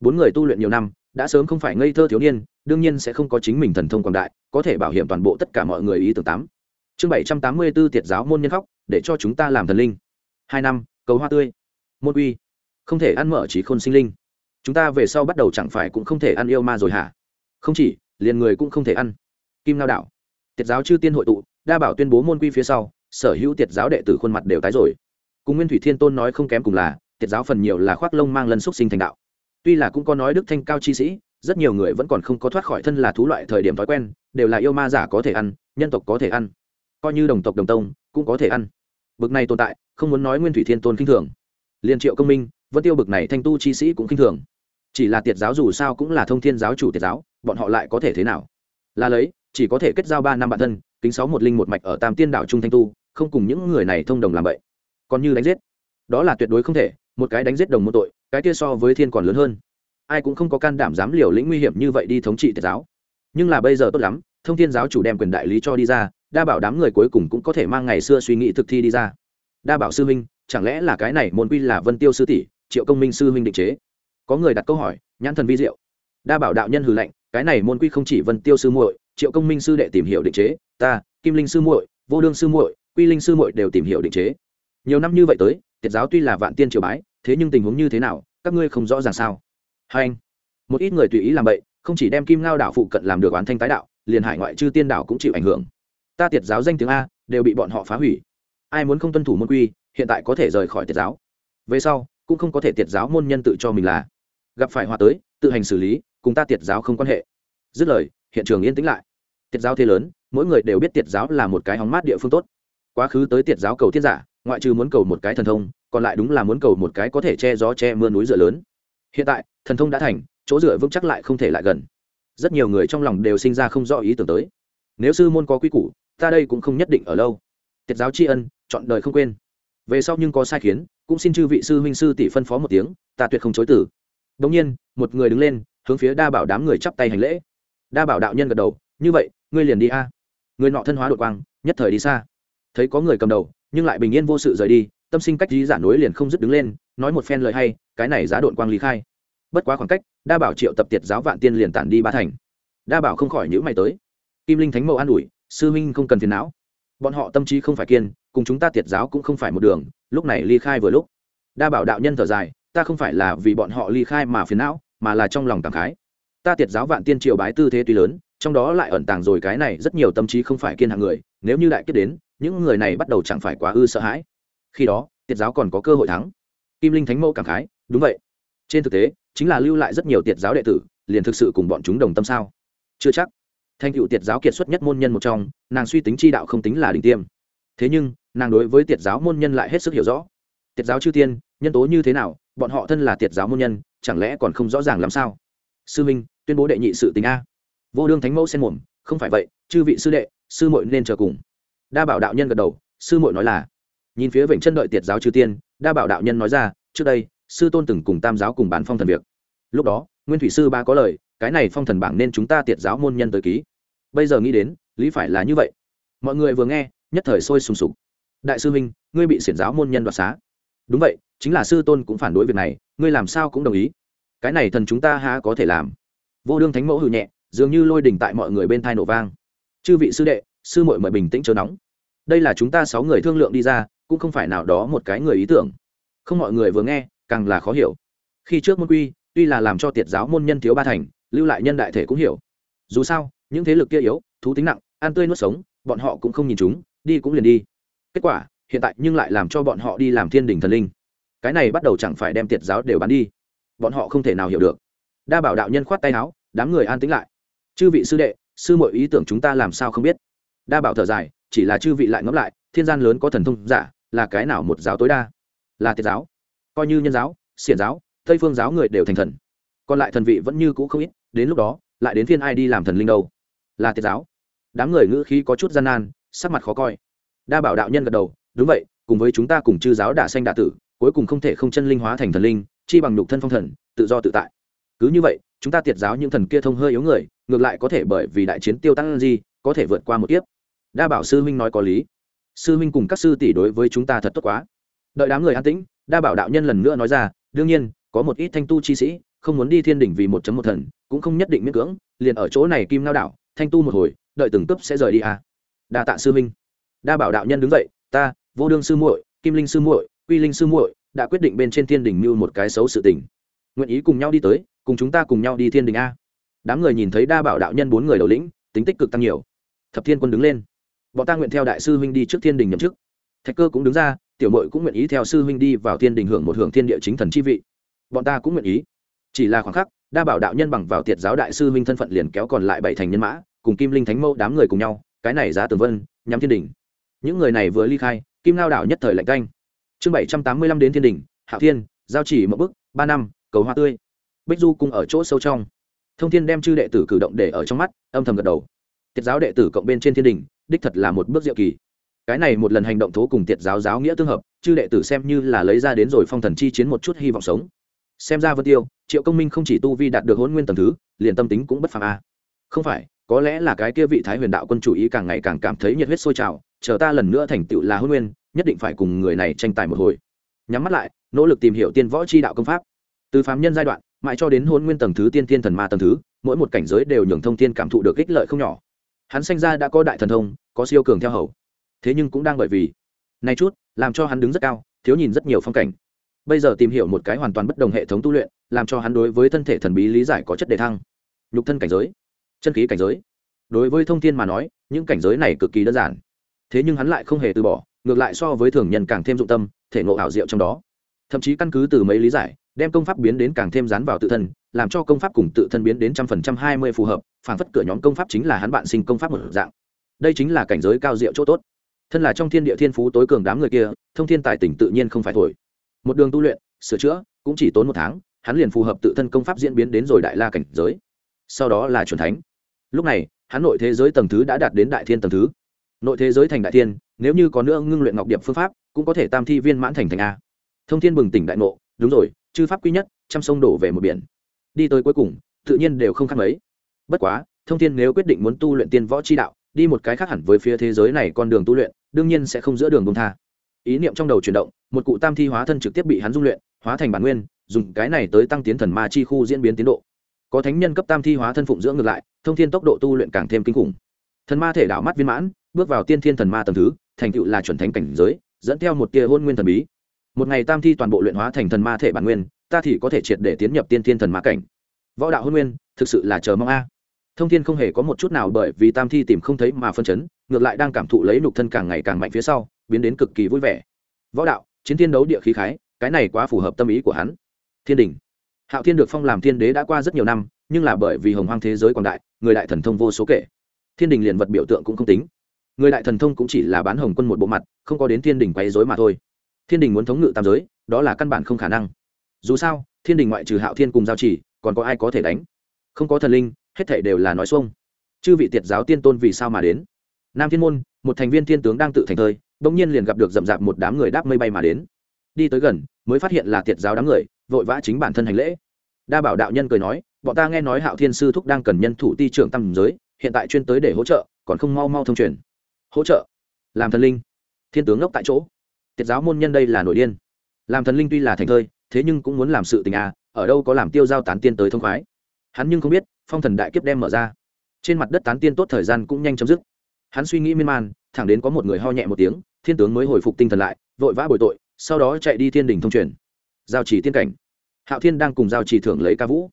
Bốn người tu luyện nhiều năm, đã sớm không phải ngây thơ thiếu niên, đương nhiên sẽ không có chính mình thần thông quảng đại, có thể bảo hiểm toàn bộ tất cả mọi người ý tưởng tám. Chương bảy trăm tám mươi b ố tiệt giáo môn nhân khóc, để cho chúng ta làm thần linh. Hai năm, cầu hoa tươi. Môn uy. Không thể ăn mở trí khôn sinh linh. Chúng ta về sau bắt đầu chẳng phải cũng không thể ăn yêu ma rồi hả? Không chỉ, liền người cũng không thể ăn. Kim lao đạo. Tiệt giáo chư tiên hội tụ, đa bảo tuyên bố môn quy phía sau, sở hữu tiệt giáo đệ tử khuôn mặt đều tái rồi cùng nguyên thủy thiên tôn nói không kém cùng là, tiệt giáo phần nhiều là khoác lông mang lân xúc sinh thành đạo. Tuy là cũng có nói đức thanh cao chi sĩ, rất nhiều người vẫn còn không có thoát khỏi thân là thú loại thời điểm thói quen, đều là yêu ma giả có thể ăn, nhân tộc có thể ăn. Coi như đồng tộc đồng tông, cũng có thể ăn. Bực này tồn tại, không muốn nói nguyên thủy thiên tôn k i n h thường. Liên triệu công minh, vẫn tiêu bực này thanh tu chi sĩ cũng k i n h thường. Chỉ là tiệt giáo dù sao cũng là thông thiên giáo chủ tiệt giáo, bọn họ lại có thể thế nào? Là lấy, chỉ có thể kết giao ba năm bản thân, kính sáu một linh một mạch ở tam tiên đạo trung thanh tu, không cùng những người này thông đồng làm vậy còn như đánh giết. Đó là tuyệt đối không thể một cái đánh giết đồng một tội cái kia so với thiên còn lớn hơn. Ai cũng không có can đảm dám liều lĩnh nguy hiểm như vậy đi thống trị tiệt giáo. Nhưng là bây giờ tốt lắm thông thiên giáo chủ đem quyền đại lý cho đi ra đa bảo đám người cuối cùng cũng có thể mang ngày xưa suy nghĩ thực thi đi ra. Đa bảo sư huynh chẳng lẽ là cái này môn quy là vân tiêu sư tỷ triệu công minh sư huynh định chế? Có người đặt câu hỏi nhãn thần vi diệu. Đa bảo đạo nhân hừ lạnh, cái này môn quy không chỉ vân tiêu sư muội triệu công minh sư đệ tìm hiểu định chế ta kim linh sư muội vô đương sư muội quy linh sư muội đều tìm hiểu định chế nhiều năm như vậy tới tiệt giáo tuy là vạn tiên triều bái, thế nhưng tình huống như thế nào, các ngươi không rõ ràng sao? Hai anh, một ít người tùy ý làm vậy không chỉ đem kim ngao đảo phụ cận làm được oán thanh tái đạo, liền hải ngoại chư tiên đảo cũng chịu ảnh hưởng. Ta tiệt giáo danh tiếng a, đều bị bọn họ phá hủy. Ai muốn không tuân thủ môn quy, hiện tại có thể rời khỏi tiệt giáo. Về sau, cũng không có thể tiệt giáo môn nhân tự cho mình là. Gặp phải hòa tới, tự hành xử lý, cùng ta tiệt giáo không quan hệ. Dứt lời, hiện trường yên tĩnh lại. Tiệt giáo thế lớn, mỗi người đều biết tiệt giáo là một cái hóng mát địa phương tốt. Quá khứ tới tiệt giáo cầu thiên giả ngoại trừ muốn cầu một cái thần thông, còn lại đúng là muốn cầu một cái có thể che gió che mưa núi dựa lớn. Hiện tại, thần thông đã thành, chỗ dựa vững chắc lại không thể lại gần. Rất nhiều người trong lòng đều sinh ra không rõ ý tưởng tới. Nếu sư môn có quy củ, ta đây cũng không nhất định ở lâu. Tiết giáo tri ân, chọn đời không quên. Về sau nhưng có sai khiến, cũng xin chư vị sư huynh sư tỷ phân phó một tiếng, ta tuyệt không chối tử đ nhiên, một người đứng lên, hướng phía đa bảo đám người chắp tay hành lễ. Đa bảo đạo nhân gật đầu, như vậy, ngươi liền đi a. Người nọ thân hóa đội quang, nhất thời đi xa thấy có người cầm đầu, nhưng lại bình yên vô sự rời đi, tâm sinh cách dí giả nối liền không dứt đứng lên, nói một phen lời hay, cái này giá độn quang lý khai. Bất quá khoảng cách, đa bảo triệu tập tiệt giáo vạn tiên liền tản đi ba thành. Đa bảo không khỏi nhữ mày tới. Kim linh thánh mẫu an ủi, sư minh không cần phiền não. Bọn họ tâm trí không phải kiên, cùng chúng ta tiệt giáo cũng không phải một đường, lúc này ly khai vừa lúc. Đa bảo đạo nhân thở dài, ta không phải là vì bọn họ ly khai mà phiền não, mà là trong lòng cảm khái. Ta tiệt giáo vạn tiên triều bái tư thế tuy lớn, trong đó lại ẩn tàng rồi cái này rất nhiều tâm trí không phải kiên hạng người, nếu như đại kết đến những người này bắt đầu chẳng phải quá ư sợ hãi. Khi đó tiệt giáo còn có cơ hội thắng. Kim linh thánh mẫu cảm khái, đúng vậy. Trên thực tế, chính là lưu lại rất nhiều tiệt giáo đệ tử, liền thực sự cùng bọn chúng đồng tâm sao? Chưa chắc. Thanh cựu tiệt giáo kiệt xuất nhất môn nhân một trong, nàng suy tính chi đạo không tính là đỉnh tiêm. Thế nhưng, nàng đối với tiệt giáo môn nhân lại hết sức hiểu rõ. Tiệt giáo chư tiên, nhân tố như thế nào, bọn họ thân là tiệt giáo môn nhân, chẳng lẽ còn không rõ ràng làm sao? Sư minh, tuyên bố đệ nhị sự tình a. Vô đương thánh mẫu xen mồm, không phải vậy, chư vị sư đệ, sư muội nên chờ cùng đa bảo đạo nhân gật đầu, sư muội nói là. Nhìn phía vịnh chân đợi tiệt giáo chư tiên, đa bảo đạo nhân nói ra, trước đây, sư tôn từng cùng tam giáo cùng bán phong thần việc. Lúc đó, nguyên thủy sư ba có lời, cái này phong thần bảng nên chúng ta tiệt giáo môn nhân tới ký. Bây giờ nghĩ đến, lý phải là như vậy. Mọi người vừa nghe, nhất thời sôi sùng sục. Đại sư minh ngươi bị xiển giáo môn nhân đoạt xá. Đúng vậy, chính là sư tôn cũng phản đối việc này, ngươi làm sao cũng đồng ý. Cái này thần chúng ta há có thể làm? Vô đương thánh mẫu hư nhẹ, dường như lôi đỉnh tại mọi người bên thai nổ vang. Chư vị sư đệ, sư muội mời bình tĩnh chớ nóng đây là chúng ta sáu người thương lượng đi ra, cũng không phải nào đó một cái người ý tưởng. Không mọi người vừa nghe, càng là khó hiểu. Khi trước môn quy, tuy là làm cho tiệt giáo môn nhân thiếu ba thành, lưu lại nhân đại thể cũng hiểu. Dù sao, những thế lực kia yếu, thú tính nặng, ăn tươi nuốt sống, bọn họ cũng không nhìn chúng, đi cũng liền đi. Kết quả, hiện tại nhưng lại làm cho bọn họ đi làm thiên đình thần linh. Cái này bắt đầu chẳng phải đem tiệt giáo đều bán đi. Bọn họ không thể nào hiểu được. Đa bảo đạo nhân khoát tay áo, đám người an tĩnh lại. Chư vị sư đệ, sư mọi ý tưởng chúng ta làm sao không biết? Đa bảo thở dài, chỉ là chư vị lại ngẫm lại, thiên gian lớn có thần thông giả, là cái nào một giáo tối đa? Là tiệt giáo, coi như nhân giáo, xiển giáo, tây phương giáo người đều thành thần. Còn lại thần vị vẫn như cũ không ít, đến lúc đó, lại đến phiên ai đi làm thần linh đâu? Là tiệt giáo. Đám người ngữ khí có chút gian nan, sắc mặt khó coi. Đa bảo đạo nhân gật đầu, đúng vậy, cùng với chúng ta cùng chư giáo đả sanh đạ tử, cuối cùng không thể không chân linh hóa thành thần linh, chi bằng nhục thân phong thần, tự do tự tại. Cứ như vậy, chúng ta tiệt giáo những thần kia thông hơi yếu người, ngược lại có thể bởi vì đại chiến tiêu tăng gì có thể vượt qua một kiếp đa bảo sư huynh nói có lý. Sư huynh cùng các sư tỷ đối với chúng ta thật tốt quá. Đợi đám người an tĩnh, đa bảo đạo nhân lần nữa nói ra, đương nhiên, có một ít thanh tu chi sĩ, không muốn đi thiên đỉnh vì một chấm một thần, cũng không nhất định miễn cưỡng, liền ở chỗ này kim lao đảo, thanh tu một hồi, đợi từng cấp sẽ rời đi à. đa tạ sư huynh. Đa bảo đạo nhân đứng dậy, ta, vô đương sư muội, kim linh sư muội, quy linh sư muội đã quyết định bên trên thiên đỉnh mưu một cái xấu sự tình. Nguyện ý cùng nhau đi tới, cùng chúng ta cùng nhau đi thiên đình a. Đám người nhìn thấy đa bảo đạo nhân bốn người đầu lĩnh, tính tích cực tăng nhiều. Thập thiên quân đứng lên bọn ta nguyện theo đại sư huynh đi trước thiên đình nhậm chức. Thạch cơ cũng đứng ra, tiểu mội cũng nguyện ý theo sư huynh đi vào thiên đình hưởng một hưởng thiên địa chính thần chi vị. Bọn ta cũng nguyện ý. Chỉ là khoảng khắc, đa bảo đạo nhân bằng vào tiệt giáo đại sư huynh thân phận liền kéo còn lại bảy thành nhân mã, cùng kim linh thánh mẫu đám người cùng nhau, cái này giá tường vân, nhắm thiên đình. Những người này vừa ly khai, kim lao đảo nhất thời lạnh canh. Chương bảy trăm tám mươi lăm đến thiên đình, hạ thiên, giao chỉ một bức ba năm, cầu hoa tươi. Bích du cùng ở chỗ sâu trong. Thông thiên đem chư đệ tử cử động để ở trong mắt, âm thầm gật đầu. Tiết giáo đệ tử cộng bên trên thiên đình đích thật là một bước diệu kỳ. Cái này một lần hành động thố cùng tiệt giáo giáo nghĩa tương hợp, chư đệ tử xem như là lấy ra đến rồi phong thần chi chiến một chút hy vọng sống. Xem ra vân tiêu, triệu công minh không chỉ tu vi đạt được hôn nguyên tầm thứ, liền tâm tính cũng bất phàm a. Không phải, có lẽ là cái kia vị thái huyền đạo quân chủ ý càng ngày càng cảm thấy nhiệt huyết sôi trào, chờ ta lần nữa thành tựu là hôn nguyên, nhất định phải cùng người này tranh tài một hồi. Nhắm mắt lại, nỗ lực tìm hiểu tiên võ chi đạo công pháp. Từ phàm nhân giai đoạn, mãi cho đến hôn nguyên tầng thứ, tiên tiên thần ma tầng thứ, mỗi một cảnh giới đều nhường thông tiên cảm thụ được ích lợi không nhỏ hắn sinh ra đã có đại thần thông, có siêu cường theo hầu. Thế nhưng cũng đang bởi vì, nay chút, làm cho hắn đứng rất cao, thiếu nhìn rất nhiều phong cảnh. Bây giờ tìm hiểu một cái hoàn toàn bất đồng hệ thống tu luyện, làm cho hắn đối với thân thể thần bí lý giải có chất đề thăng. Nhục thân cảnh giới, chân khí cảnh giới. Đối với thông tin mà nói, những cảnh giới này cực kỳ đơn giản. Thế nhưng hắn lại không hề từ bỏ, ngược lại so với thường nhân càng thêm dụng tâm, thể ngộ ảo diệu trong đó. Thậm chí căn cứ từ mấy lý giải, đem công pháp biến đến càng thêm dán vào tự thân, làm cho công pháp cùng tự thân biến đến trăm phần trăm hai mươi phù hợp phản phất cửa nhóm công pháp chính là hắn bạn sinh công pháp một dạng. Đây chính là cảnh giới cao diệu chỗ tốt. Thân là trong thiên địa thiên phú tối cường đám người kia, thông thiên tài tỉnh tự nhiên không phải thổi. Một đường tu luyện, sửa chữa, cũng chỉ tốn một tháng, hắn liền phù hợp tự thân công pháp diễn biến đến rồi đại la cảnh giới. Sau đó là chuẩn thánh. Lúc này, hắn nội thế giới tầng thứ đã đạt đến đại thiên tầng thứ. Nội thế giới thành đại thiên, nếu như có nữa ngưng luyện ngọc điệp phương pháp, cũng có thể tam thi viên mãn thành thành a. Thông thiên bừng tỉnh đại ngộ, đúng rồi, chư pháp quy nhất, trăm sông đổ về một biển. Đi tới cuối cùng, tự nhiên đều không khác mấy bất quá, thông thiên nếu quyết định muốn tu luyện tiên võ chi đạo, đi một cái khác hẳn với phía thế giới này con đường tu luyện, đương nhiên sẽ không giữa đường bông tha. Ý niệm trong đầu chuyển động, một cụ tam thi hóa thân trực tiếp bị hắn dung luyện, hóa thành bản nguyên, dùng cái này tới tăng tiến thần ma chi khu diễn biến tiến độ. Có thánh nhân cấp tam thi hóa thân phụng dưỡng ngược lại, thông thiên tốc độ tu luyện càng thêm kinh khủng. Thần ma thể đảo mắt viên mãn, bước vào tiên thiên thần ma tầng thứ, thành tựu là chuẩn thánh cảnh giới, dẫn theo một tia hôn nguyên thần bí. Một ngày tam thi toàn bộ luyện hóa thành thần ma thể bản nguyên, ta thì có thể triệt để tiến nhập tiên thiên thần ma cảnh. Võ đạo hôn nguyên, thực sự là chờ mong a thông thiên không hề có một chút nào bởi vì tam thi tìm không thấy mà phân chấn, ngược lại đang cảm thụ lấy nục thân càng ngày càng mạnh phía sau, biến đến cực kỳ vui vẻ. Võ đạo, chiến thiên đấu địa khí khái, cái này quá phù hợp tâm ý của hắn. Thiên đình. Hạo thiên được phong làm thiên đế đã qua rất nhiều năm, nhưng là bởi vì hồng hoang thế giới còn đại, người đại thần thông vô số kể. Thiên đình liền vật biểu tượng cũng không tính. Người đại thần thông cũng chỉ là bán hồng quân một bộ mặt, không có đến thiên đình quấy dối mà thôi. Thiên đình muốn thống ngự tam giới, đó là căn bản không khả năng. Dù sao, thiên đình ngoại trừ hạo thiên cùng giao chỉ, còn có ai có thể đánh? Không có thần linh hết thảy đều là nói xuông. Chư vị tiệt giáo tiên tôn vì sao mà đến? Nam thiên môn, một thành viên thiên tướng đang tự thành thơi bỗng nhiên liền gặp được rậm rạp một đám người đáp mây bay mà đến. Đi tới gần, mới phát hiện là tiệt giáo đám người, vội vã chính bản thân hành lễ. Đa bảo đạo nhân cười nói, bọn ta nghe nói hạo thiên sư thúc đang cần nhân thủ ti trưởng tăng giới, hiện tại chuyên tới để hỗ trợ, còn không mau mau thông truyền. Hỗ trợ? Làm thần linh? Thiên tướng ngốc tại chỗ. Tiệt giáo môn nhân đây là nổi điên. Làm thần linh tuy là thành thơi, thế nhưng cũng muốn làm sự tình à ở đâu có làm tiêu giao tán tiên tới thông khoái. Hắn nhưng không biết phong thần đại kiếp đem mở ra. Trên mặt đất tán tiên tốt thời gian cũng nhanh chấm dứt. Hắn suy nghĩ miên man, thẳng đến có một người ho nhẹ một tiếng, thiên tướng mới hồi phục tinh thần lại, vội vã bồi tội, sau đó chạy đi thiên đình thông truyền. Giao chỉ tiên cảnh. Hạo thiên đang cùng giao chỉ thưởng lấy ca vũ.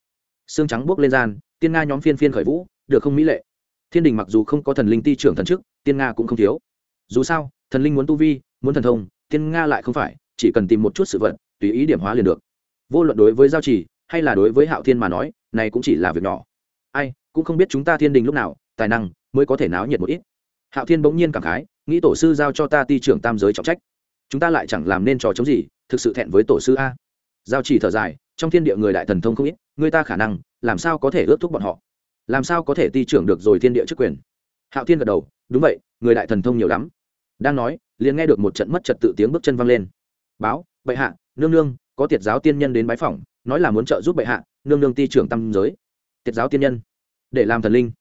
Xương trắng buốc lên gian, tiên nga nhóm phiên phiên khởi vũ, được không mỹ lệ. Thiên đình mặc dù không có thần linh ti trưởng thần chức, tiên nga cũng không thiếu. Dù sao, thần linh muốn tu vi, muốn thần thông, tiên nga lại không phải, chỉ cần tìm một chút sự vật, tùy ý điểm hóa liền được. Vô luận đối với giao chỉ, hay là đối với hạo thiên mà nói, này cũng chỉ là việc nhỏ ai, cũng không biết chúng ta thiên đình lúc nào, tài năng mới có thể náo nhiệt một ít. Hạo thiên bỗng nhiên cảm khái, nghĩ tổ sư giao cho ta ti trưởng tam giới trọng trách. Chúng ta lại chẳng làm nên trò chống gì, thực sự thẹn với tổ sư a. Giao chỉ thở dài, trong thiên địa người đại thần thông không ít, người ta khả năng, làm sao có thể ước thúc bọn họ? Làm sao có thể ti trưởng được rồi thiên địa chức quyền? Hạo thiên gật đầu, đúng vậy, người đại thần thông nhiều lắm. Đang nói, liền nghe được một trận mất trật tự tiếng bước chân văng lên. Báo, bệ hạ, nương nương, có tiệt giáo tiên nhân đến bái phỏng, nói là muốn trợ giúp bệ hạ, nương nương ti trưởng tam giới. Tiết giáo tiên nhân. Để làm thần linh.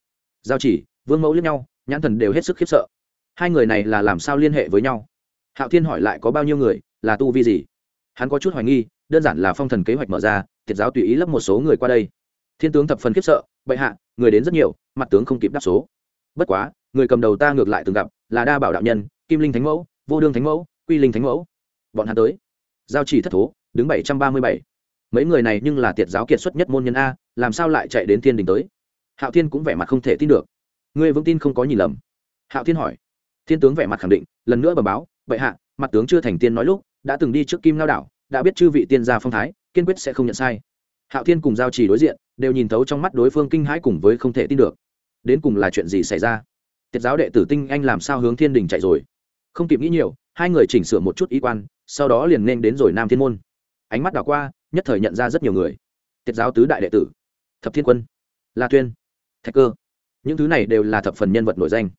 Giao chỉ, vương mẫu lẫn nhau, nhãn thần đều hết sức khiếp sợ. Hai người này là làm sao liên hệ với nhau? Hạo thiên hỏi lại có bao nhiêu người, là tu vi gì? Hắn có chút hoài nghi, đơn giản là phong thần kế hoạch mở ra, Tiết giáo tùy ý lấp một số người qua đây. Thiên tướng thập phần khiếp sợ, bệ hạ, người đến rất nhiều, mặt tướng không kịp đáp số. Bất quá, người cầm đầu ta ngược lại từng gặp, là đa bảo đạo nhân, kim linh thánh mẫu, vô đương thánh mẫu, quy linh thánh mẫu. Bọn hắn tới. Giao chỉ thất thố, đứng bảy trăm ba mươi bảy. Mấy người này nhưng là tiệt giáo kiệt xuất nhất môn nhân a làm sao lại chạy đến thiên đình tới? Hạo thiên cũng vẻ mặt không thể tin được. Ngươi vững tin không có nhìn lầm. Hạo thiên hỏi. Thiên tướng vẻ mặt khẳng định, lần nữa bờ báo, bệ hạ, mặt tướng chưa thành tiên nói lúc, đã từng đi trước kim lao đảo, đã biết chư vị tiên gia phong thái, kiên quyết sẽ không nhận sai. Hạo thiên cùng giao trì đối diện, đều nhìn thấu trong mắt đối phương kinh hãi cùng với không thể tin được. Đến cùng là chuyện gì xảy ra? Tiết giáo đệ tử tinh anh làm sao hướng thiên đình chạy rồi? Không kịp nghĩ nhiều, hai người chỉnh sửa một chút ý quan, sau đó liền nên đến rồi nam thiên môn. Ánh mắt đảo qua, nhất thời nhận ra rất nhiều người. Tiết giáo tứ đại đệ tử thập thiên quân, la tuyên, thạch cơ. Những thứ này đều là thập phần nhân vật nổi danh.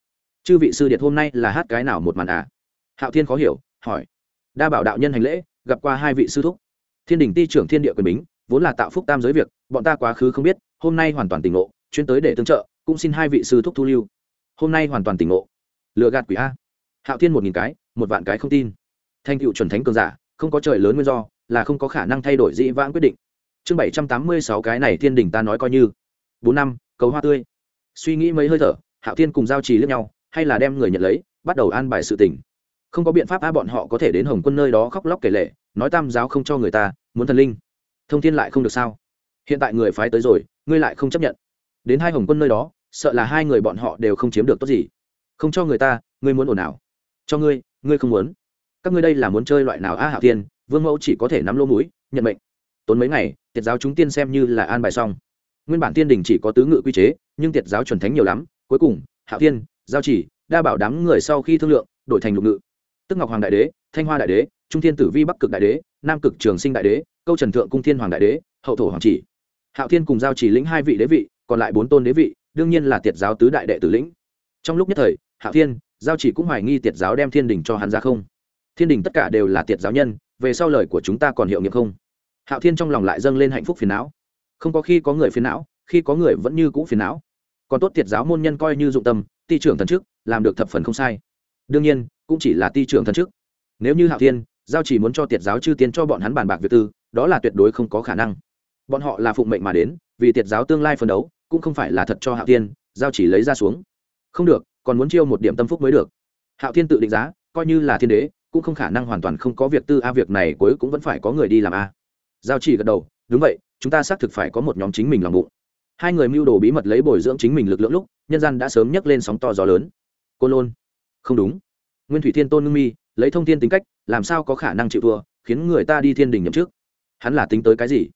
Chư vị sư điệt hôm nay là hát cái nào một màn à? Hạo thiên khó hiểu, hỏi. Đa bảo đạo nhân hành lễ, gặp qua hai vị sư thúc. Thiên đình ti trưởng thiên địa quyền bính, vốn là tạo phúc tam giới việc, bọn ta quá khứ không biết, hôm nay hoàn toàn tỉnh ngộ, chuyên tới để tương trợ, cũng xin hai vị sư thúc thu lưu. Hôm nay hoàn toàn tỉnh ngộ. Lựa gạt quỷ a. Hạo thiên một nghìn cái, một vạn cái không tin. Thanh cựu chuẩn thánh cường giả, không có trời lớn nguyên do, là không có khả năng thay đổi dĩ vãng quyết định chương bảy trăm tám mươi sáu cái này thiên đình ta nói coi như. Bốn năm cầu hoa tươi. Suy nghĩ mấy hơi thở hạo thiên cùng giao trì lướt nhau hay là đem người nhận lấy bắt đầu an bài sự tình. Không có biện pháp a bọn họ có thể đến hồng quân nơi đó khóc lóc kể lệ nói tam giáo không cho người ta muốn thần linh. Thông thiên lại không được sao? Hiện tại người phái tới rồi ngươi lại không chấp nhận. Đến hai hồng quân nơi đó sợ là hai người bọn họ đều không chiếm được tốt gì. Không cho người ta ngươi muốn ồn ào. Cho ngươi ngươi không muốn. Các ngươi đây là muốn chơi loại nào a à, hạo thiên? Vương mẫu chỉ có thể nắm lỗ mũi nhận mệnh tốn mấy ngày, tiệt giáo chúng tiên xem như là an bài xong. Nguyên bản tiên đình chỉ có tứ ngự quy chế, nhưng tiệt giáo chuẩn thánh nhiều lắm, cuối cùng, hạo tiên giao chỉ, đa bảo đám người sau khi thương lượng, đổi thành lục ngự. Tức ngọc hoàng đại đế, thanh hoa đại đế, trung thiên tử vi bắc cực đại đế, nam cực trường sinh đại đế, câu trần thượng cung thiên hoàng đại đế, hậu thổ hoàng chỉ. Hạo thiên cùng giao chỉ lĩnh hai vị đế vị, còn lại bốn tôn đế vị, đương nhiên là tiệt giáo tứ đại đệ tử lĩnh. Trong lúc nhất thời, hạo thiên, giao chỉ cũng hoài nghi tiệt giáo đem thiên đình cho hắn ra không. Thiên đình tất cả đều là tiệt giáo nhân, về sau lời của chúng ta còn hiệu nghiệm không? Hạo thiên trong lòng lại dâng lên hạnh phúc phiền não. Không có khi có người phiền não, khi có người vẫn như cũ phiền não. Còn tốt tiệt giáo môn nhân coi như dụng tâm, ti trưởng thần chức, làm được thập phần không sai. Đương nhiên, cũng chỉ là ti trưởng thần chức. Nếu như hạo thiên, giao chỉ muốn cho tiệt giáo chư tiến cho bọn hắn bàn bạc việc tư, đó là tuyệt đối không có khả năng. Bọn họ là phụng mệnh mà đến, vì tiệt giáo tương lai phấn đấu, cũng không phải là thật cho hạo thiên, giao chỉ lấy ra xuống. Không được, còn muốn chiêu một điểm tâm phúc mới được. Hạo thiên tự định giá, coi như là thiên đế, cũng không khả năng hoàn toàn không có việc tư, a, việc này cuối cũng vẫn phải có người đi làm, a giao chỉ gật đầu, đúng vậy, chúng ta xác thực phải có một nhóm chính mình lòng bụng. Hai người mưu đồ bí mật lấy bồi dưỡng chính mình lực lượng lúc, nhân gian đã sớm nhấc lên sóng to gió lớn. Côn lôn, không đúng. Nguyên thủy thiên tôn ngưng mi, lấy thông thiên tính cách, làm sao có khả năng chịu thua, khiến người ta đi thiên đình nhậm trước hắn là tính tới cái gì?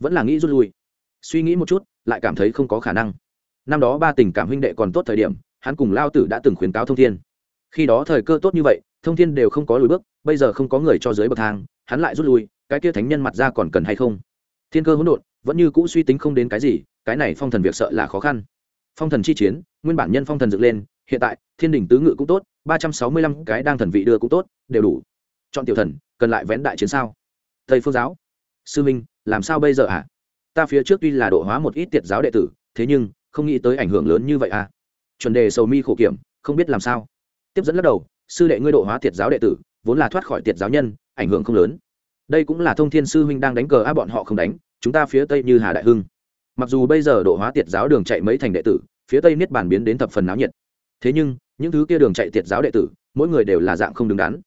Vẫn là nghĩ rút lui. Suy nghĩ một chút, lại cảm thấy không có khả năng. Năm đó ba tình cảm huynh đệ còn tốt thời điểm, hắn cùng lao tử đã từng khuyến cáo thông thiên. Khi đó thời cơ tốt như vậy, thông thiên đều không có lùi bước, bây giờ không có người cho dưới bậc thang, hắn lại rút lui cái kia thánh nhân mặt ra còn cần hay không? Thiên cơ hỗn độn, vẫn như cũ suy tính không đến cái gì, cái này phong thần việc sợ là khó khăn. Phong thần chi chiến, nguyên bản nhân phong thần dựng lên, hiện tại, thiên đình tứ ngự cũng tốt, ba trăm sáu mươi lăm cái đang thần vị đưa cũng tốt, đều đủ. Chọn tiểu thần, cần lại vén đại chiến sao? Thầy phương giáo. Sư minh, làm sao bây giờ ạ à? ta phía trước tuy là độ hóa một ít tiệt giáo đệ tử, thế nhưng, không nghĩ tới ảnh hưởng lớn như vậy à? Chuẩn đề sầu mi khổ kiểm, không biết làm sao. Tiếp dẫn lắc đầu, sư đệ ngươi độ hóa tiệt giáo đệ tử, vốn là thoát khỏi tiệt giáo nhân, ảnh hưởng không lớn đây cũng là thông thiên sư huynh đang đánh cờ á bọn họ không đánh, chúng ta phía tây như hà đại hưng. Mặc dù bây giờ độ hóa tiệt giáo đường chạy mấy thành đệ tử, phía tây niết bàn biến đến thập phần náo nhiệt. Thế nhưng, những thứ kia đường chạy tiệt giáo đệ tử, mỗi người đều là dạng không đứng đắn.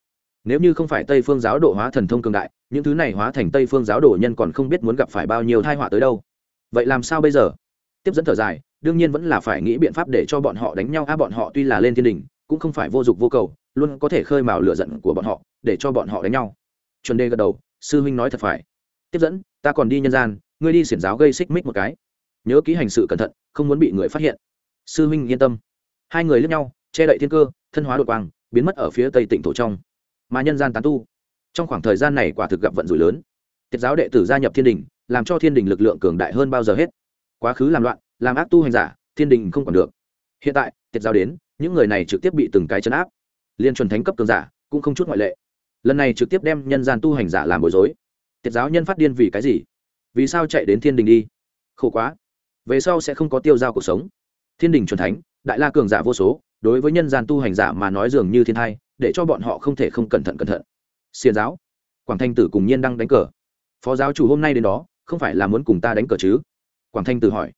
Nếu như không phải tây phương giáo độ hóa thần thông cường đại, những thứ này hóa thành tây phương giáo đồ nhân còn không biết muốn gặp phải bao nhiêu thai họa tới đâu. Vậy làm sao bây giờ? Tiếp dẫn thở dài, đương nhiên vẫn là phải nghĩ biện pháp để cho bọn họ đánh nhau, a, bọn họ tuy là lên thiên đình, cũng không phải vô dụng vô cầu, luôn có thể khơi mào lửa giận của bọn họ, để cho bọn họ đánh nhau. Chuẩn đề gật đầu sư huynh nói thật phải. Tiếp dẫn, ta còn đi nhân gian, ngươi đi xiển giáo gây xích mích một cái. Nhớ ký hành sự cẩn thận, không muốn bị người phát hiện. Sư huynh yên tâm. Hai người lướt nhau, che đậy thiên cơ, thân hóa đột quang, biến mất ở phía tây tỉnh thổ trong. Mà nhân gian tán tu. Trong khoảng thời gian này quả thực gặp vận rủi lớn. Tiết giáo đệ tử gia nhập thiên đình, làm cho thiên đình lực lượng cường đại hơn bao giờ hết. Quá khứ làm loạn, làm ác tu hành giả, thiên đình không còn được. Hiện tại tiết giáo đến, những người này trực tiếp bị từng cái chấn áp. Liên chuẩn thánh cấp cường giả, cũng không chút ngoại lệ lần này trực tiếp đem nhân gian tu hành giả làm bối rối. Tiết giáo nhân phát điên vì cái gì? Vì sao chạy đến thiên đình đi? Khổ quá. Về sau sẽ không có tiêu giao cuộc sống. Thiên đình chuẩn thánh, đại la cường giả vô số, đối với nhân gian tu hành giả mà nói dường như thiên thai, để cho bọn họ không thể không cẩn thận cẩn thận. Xiền giáo, quảng thanh tử cùng nhiên đang đánh cờ. Phó giáo chủ hôm nay đến đó, không phải là muốn cùng ta đánh cờ chứ? Quảng thanh tử hỏi.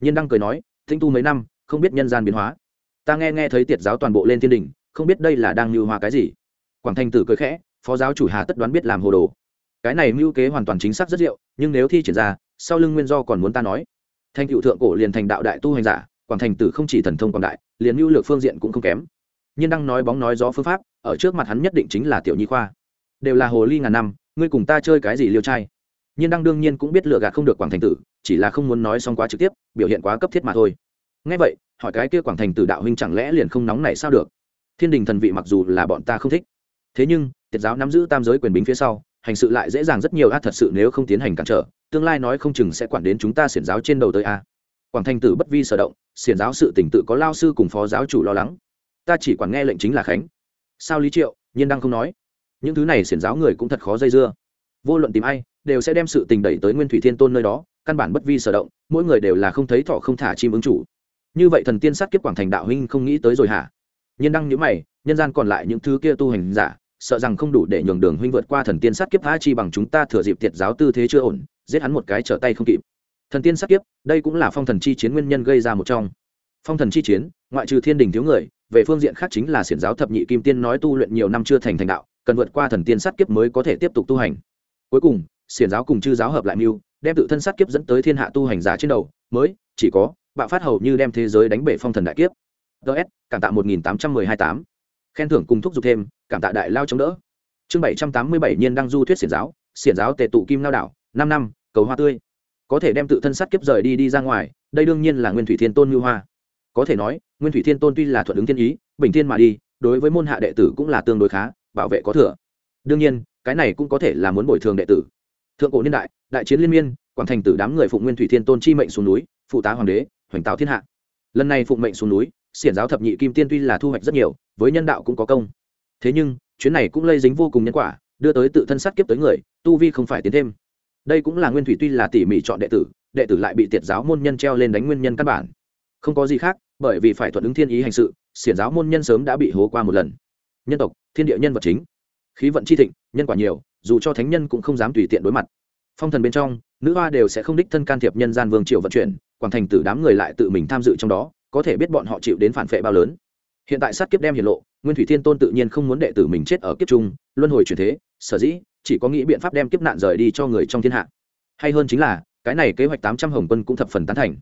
Nhiên đăng cười nói, thinh tu mấy năm, không biết nhân gian biến hóa. Ta nghe nghe thấy tiệt giáo toàn bộ lên thiên đình, không biết đây là đang lưu hoa cái gì. Quảng thanh tử cười khẽ phó giáo chủ hà tất đoán biết làm hồ đồ. Cái này mưu kế hoàn toàn chính xác rất diệu, nhưng nếu thi triển ra, sau lưng nguyên do còn muốn ta nói. Thanh cựu thượng cổ liền thành đạo đại tu hành giả, quảng thành tử không chỉ thần thông quảng đại, liền mưu lược phương diện cũng không kém. Nhưng đang nói bóng nói gió phương pháp, ở trước mặt hắn nhất định chính là tiểu nhi khoa. Đều là hồ ly ngàn năm, ngươi cùng ta chơi cái gì liêu trai? Nhiên đăng đương nhiên cũng biết lựa gạt không được quảng thành tử, chỉ là không muốn nói xong quá trực tiếp, biểu hiện quá cấp thiết mà thôi. Ngay vậy, hỏi cái kia quảng thành tử đạo huynh chẳng lẽ liền không nóng này sao được? Thiên đình thần vị mặc dù là bọn ta không thích. Thế nhưng Tiệt giáo nắm giữ tam giới quyền bính phía sau, hành sự lại dễ dàng rất nhiều. A, thật sự nếu không tiến hành cản trở, tương lai nói không chừng sẽ quản đến chúng ta xiển giáo trên đầu tới a. Quảng thành tử bất vi sở động, xiển giáo sự tỉnh tự có lao sư cùng phó giáo chủ lo lắng. Ta chỉ quản nghe lệnh chính là khánh. Sao lý triệu, nhiên đăng không nói? Những thứ này xiển giáo người cũng thật khó dây dưa. Vô luận tìm ai, đều sẽ đem sự tình đẩy tới nguyên thủy thiên tôn nơi đó, căn bản bất vi sở động, mỗi người đều là không thấy thọ không thả chim ứng chủ. Như vậy thần tiên sát kiếp quảng thành đạo huynh không nghĩ tới rồi hả? Nhiên đăng nhữ mày, nhân gian còn lại những thứ kia tu hành giả sợ rằng không đủ để nhường đường huynh vượt qua thần tiên sát kiếp tha chi bằng chúng ta thừa dịp tiệt giáo tư thế chưa ổn, giết hắn một cái trở tay không kịp. Thần tiên sát kiếp, đây cũng là phong thần chi chiến nguyên nhân gây ra một trong. Phong thần chi chiến, ngoại trừ thiên đình thiếu người, về phương diện khác chính là xiển giáo thập nhị kim tiên nói tu luyện nhiều năm chưa thành thành đạo, cần vượt qua thần tiên sát kiếp mới có thể tiếp tục tu hành. Cuối cùng, xiển giáo cùng chư giáo hợp lại mưu, đem tự thân sát kiếp dẫn tới thiên hạ tu hành giả trên đầu, mới, chỉ có, bạo phát hầu như đem thế giới đánh bể phong thần đại kiếp. Ts cảm tạ một nghìn tám trăm mười hai tám khen thưởng cùng thúc giục thêm, cảm tạ đại lao chống đỡ. Chương bảy trăm tám mươi bảy nhiên đăng du thuyết xiển giáo xiển giáo tề tụ kim lao đảo, năm năm, cầu hoa tươi. Có thể đem tự thân sát kiếp rời đi đi ra ngoài, đây đương nhiên là nguyên thủy thiên tôn như hoa. Có thể nói, nguyên thủy thiên tôn tuy là thuận ứng thiên ý, bình thiên mà đi, đối với môn hạ đệ tử cũng là tương đối khá, bảo vệ có thừa. Đương nhiên, cái này cũng có thể là muốn bồi thường đệ tử. Thượng cổ niên đại đại chiến liên miên, quảng thành tử đám người phụng nguyên thủy thiên tôn chi mệnh xuống núi, phụ tá hoàng đế, hoành tạo thiên hạ. Lần này phụng mệnh xuống núi xiển giáo thập nhị kim tiên tuy là thu hoạch rất nhiều, với nhân đạo cũng có công. Thế nhưng, chuyến này cũng lây dính vô cùng nhân quả, đưa tới tự thân sát kiếp tới người, tu vi không phải tiến thêm. Đây cũng là nguyên thủy tuy là tỉ mỉ chọn đệ tử đệ tử lại bị tiệt giáo môn nhân treo lên đánh nguyên nhân căn bản. Không có gì khác, bởi vì phải thuận ứng thiên ý hành sự, xiển giáo môn nhân sớm đã bị hố qua một lần. Nhân tộc, thiên địa nhân vật chính. Khí vận chi thịnh, nhân quả nhiều, dù cho thánh nhân cũng không dám tùy tiện đối mặt. Phong thần bên trong, nữ hoa đều sẽ không đích thân can thiệp nhân gian vương triều vận chuyển, quảng thành tử đám người lại tự mình tham dự trong đó có thể biết bọn họ chịu đến phản phệ bao lớn. Hiện tại sát kiếp đem hiển lộ, nguyên thủy thiên tôn tự nhiên không muốn đệ tử mình chết ở kiếp trung, luân hồi chuyển thế, sở dĩ, chỉ có nghĩ biện pháp đem kiếp nạn rời đi cho người trong thiên hạ. Hay hơn chính là, cái này kế hoạch tám trăm hồng quân cũng thập phần tán thành.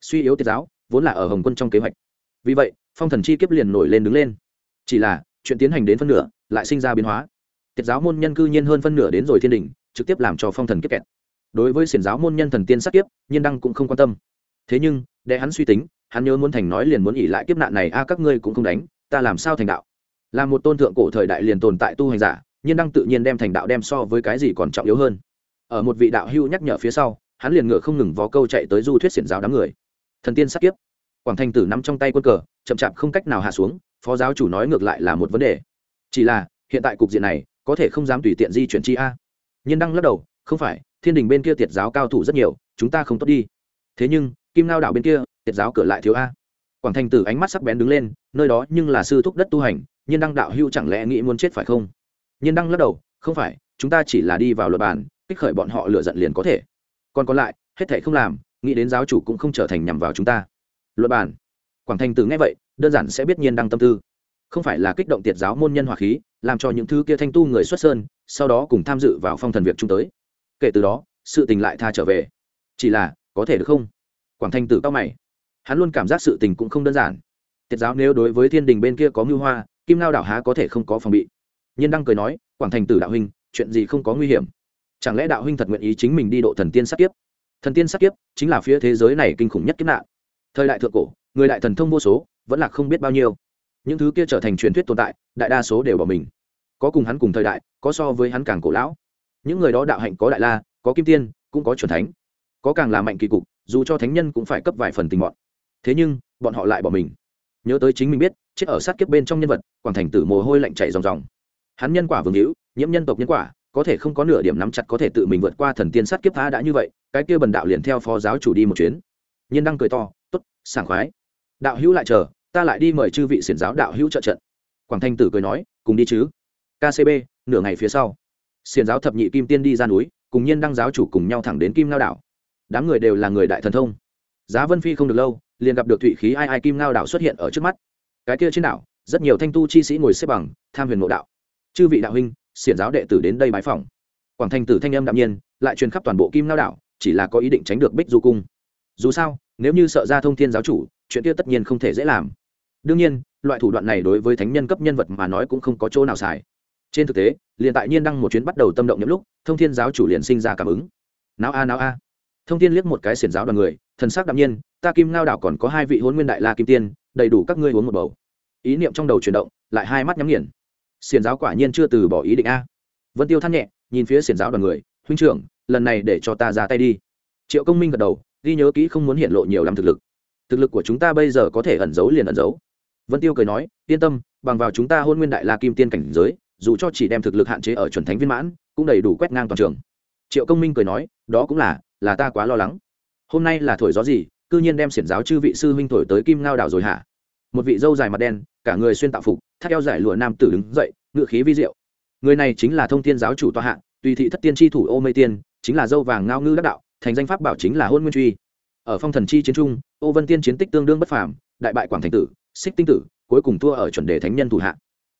Suy yếu tiết giáo, vốn là ở hồng quân trong kế hoạch. Vì vậy, phong thần chi kiếp liền nổi lên đứng lên. Chỉ là, chuyện tiến hành đến phân nửa, lại sinh ra biến hóa. Tiết giáo môn nhân cư nhiên hơn phân nửa đến rồi thiên đình trực tiếp làm cho phong thần kiếp kẹt. Đối với xiển giáo môn nhân thần tiên sát kiếp, nhiên đăng cũng không quan tâm. Thế nhưng để hắn suy tính hắn nhớ muốn thành nói liền muốn ỉ lại kiếp nạn này, a, các ngươi cũng không đánh, ta làm sao thành đạo? Là một tôn thượng cổ thời đại liền tồn tại tu hành giả, nhiên đăng tự nhiên đem thành đạo đem so với cái gì còn trọng yếu hơn. Ở một vị đạo hưu nhắc nhở phía sau, hắn liền ngựa không ngừng vó câu chạy tới du thuyết xiển giáo đám người. Thần tiên sát kiếp. Quảng thành tử nắm trong tay quân cờ, chậm chạp không cách nào hạ xuống, phó giáo chủ nói ngược lại là một vấn đề. Chỉ là, hiện tại cục diện này, có thể không dám tùy tiện di chuyển chi a. Nhiên đăng lắc đầu, không phải, thiên đình bên kia tiệt giáo cao thủ rất nhiều, chúng ta không tốt đi. Thế nhưng, kim lao đảo bên kia tiệt giáo cửa lại thiếu a. Quảng thành tử ánh mắt sắc bén đứng lên, nơi đó nhưng là sư thúc đất tu hành, nhiên đăng đạo hưu chẳng lẽ nghĩ muốn chết phải không? Nhiên đăng lắc đầu, không phải, chúng ta chỉ là đi vào luật bàn kích khởi bọn họ lựa giận liền có thể. Còn còn lại, hết thảy không làm, nghĩ đến giáo chủ cũng không trở thành nhằm vào chúng ta. Luật bàn quảng thành tử nghe vậy, đơn giản sẽ biết nhiên đăng tâm tư. Không phải là kích động tiệt giáo môn nhân hỏa khí, làm cho những thứ kia thanh tu người xuất sơn, sau đó cùng tham dự vào phong thần việc chúng tới. Kể từ đó, sự tình lại tha trở về. Chỉ là, có thể được không? Quảng thanh tử cao mày hắn luôn cảm giác sự tình cũng không đơn giản. Tiết giáo nếu đối với thiên đình bên kia có mưu hoa, kim lao đảo há có thể không có phòng bị. Nhiên đăng cười nói, quảng thành tử đạo huynh, chuyện gì không có nguy hiểm? Chẳng lẽ đạo huynh thật nguyện ý chính mình đi độ thần tiên sát kiếp? Thần tiên sát kiếp chính là phía thế giới này kinh khủng nhất kiếp nạn. Thời đại thượng cổ, người đại thần thông vô số, vẫn là không biết bao nhiêu. Những thứ kia trở thành truyền thuyết tồn tại, đại đa số đều bỏ mình. Có cùng hắn cùng thời đại, có so với hắn càng cổ lão. Những người đó đạo hạnh có đại la, có kim tiên, cũng có c thánh. Có càng là mạnh kỳ cục, dù cho thánh nhân cũng phải cấp vài phần tình mọn thế nhưng, bọn họ lại bỏ mình. Nhớ tới chính mình biết, chết ở sát kiếp bên trong nhân vật, quảng thành tử mồ hôi lạnh chảy ròng ròng. Hắn nhân quả vương hữu, nhiễm nhân tộc nhân quả, có thể không có nửa điểm nắm chặt có thể tự mình vượt qua thần tiên sát kiếp phá đã như vậy, cái kia bần đạo liền theo phó giáo chủ đi một chuyến. Nhiên đăng cười to t ố t sảng khoái. Đạo hữu lại chờ, ta lại đi mời chư vị xiển giáo đạo hữu trợ trận. Quảng thanh tử cười nói, cùng đi chứ. Kcb nửa ngày phía sau, xiển giáo thập nhị kim tiên đi ra núi, cùng nhiên đăng giáo chủ cùng nhau thẳng đến kim lao đảo. Đám người đều là người đại thần thông. Giá vân phi không được lâu liền gặp được thụy khí ai ai kim ngao đảo xuất hiện ở trước mắt. Cái kia trên đảo, rất nhiều thanh tu chi sĩ ngồi xếp bằng, tham huyền ngộ đạo. Chư vị đạo huynh, xiển giáo đệ tử đến đây bái phòng quảng thanh tử thanh âm đạm nhiên, lại truyền khắp toàn bộ kim ngao đảo, chỉ là có ý định tránh được bích du cung. Dù sao, nếu như sợ ra thông thiên giáo chủ, chuyện kia tất nhiên không thể dễ làm. Đương nhiên, loại thủ đoạn này đối với thánh nhân cấp nhân vật mà nói cũng không có chỗ nào xài. Trên thực tế, liền tại nhiên đăng một chuyến bắt đầu tâm động những lúc, thông thiên giáo chủ liền sinh ra cảm ứng. Nào a nào a thông thiên liếc một cái xiển giáo đoàn người, thần sắc đạm nhiên, ta kim ngao đảo còn có hai vị hôn nguyên đại la kim tiên, đầy đủ các ngươi uống một bầu. Ý niệm trong đầu chuyển động, lại hai mắt nhắm nghiền. Xiển giáo quả nhiên chưa từ bỏ ý định a. Vân tiêu than nhẹ, nhìn phía xiển giáo đoàn người, huynh trưởng, lần này để cho ta ra tay đi. Triệu công minh gật đầu, ghi nhớ kỹ không muốn hiện lộ nhiều lắm thực lực. Thực lực của chúng ta bây giờ có thể ẩn giấu liền ẩn giấu. Vân tiêu cười nói, yên tâm, bằng vào chúng ta hôn nguyên đại la kim tiên cảnh giới, dù cho chỉ đem thực lực hạn chế ở chuẩn thánh viên mãn, cũng đầy đủ quét ngang toàn trường. Triệu công minh cười nói, đó cũng là là ta quá lo lắng. Hôm nay là thổi gió gì, cư nhiên đem xiển giáo chư vị sư huynh thổi tới kim ngao đảo rồi hả? Một vị dâu dài mặt đen, cả người xuyên tạo phục, thắt eo giải lụa nam tử đứng dậy, ngựa khí vi diệu. Người này chính là thông thiên giáo chủ toa hạng tùy thị thất tiên tri thủ ô mây tiên, chính là dâu vàng ngao ngư đắc đạo, thành danh pháp bảo chính là hôn nguyên truy. Ở phong thần chi chiến trung, ô vân tiên chiến tích tương đương bất phàm, đại bại quảng thành tử, xích tinh tử, cuối cùng thua ở chuẩn đề thánh nhân thủ hạ.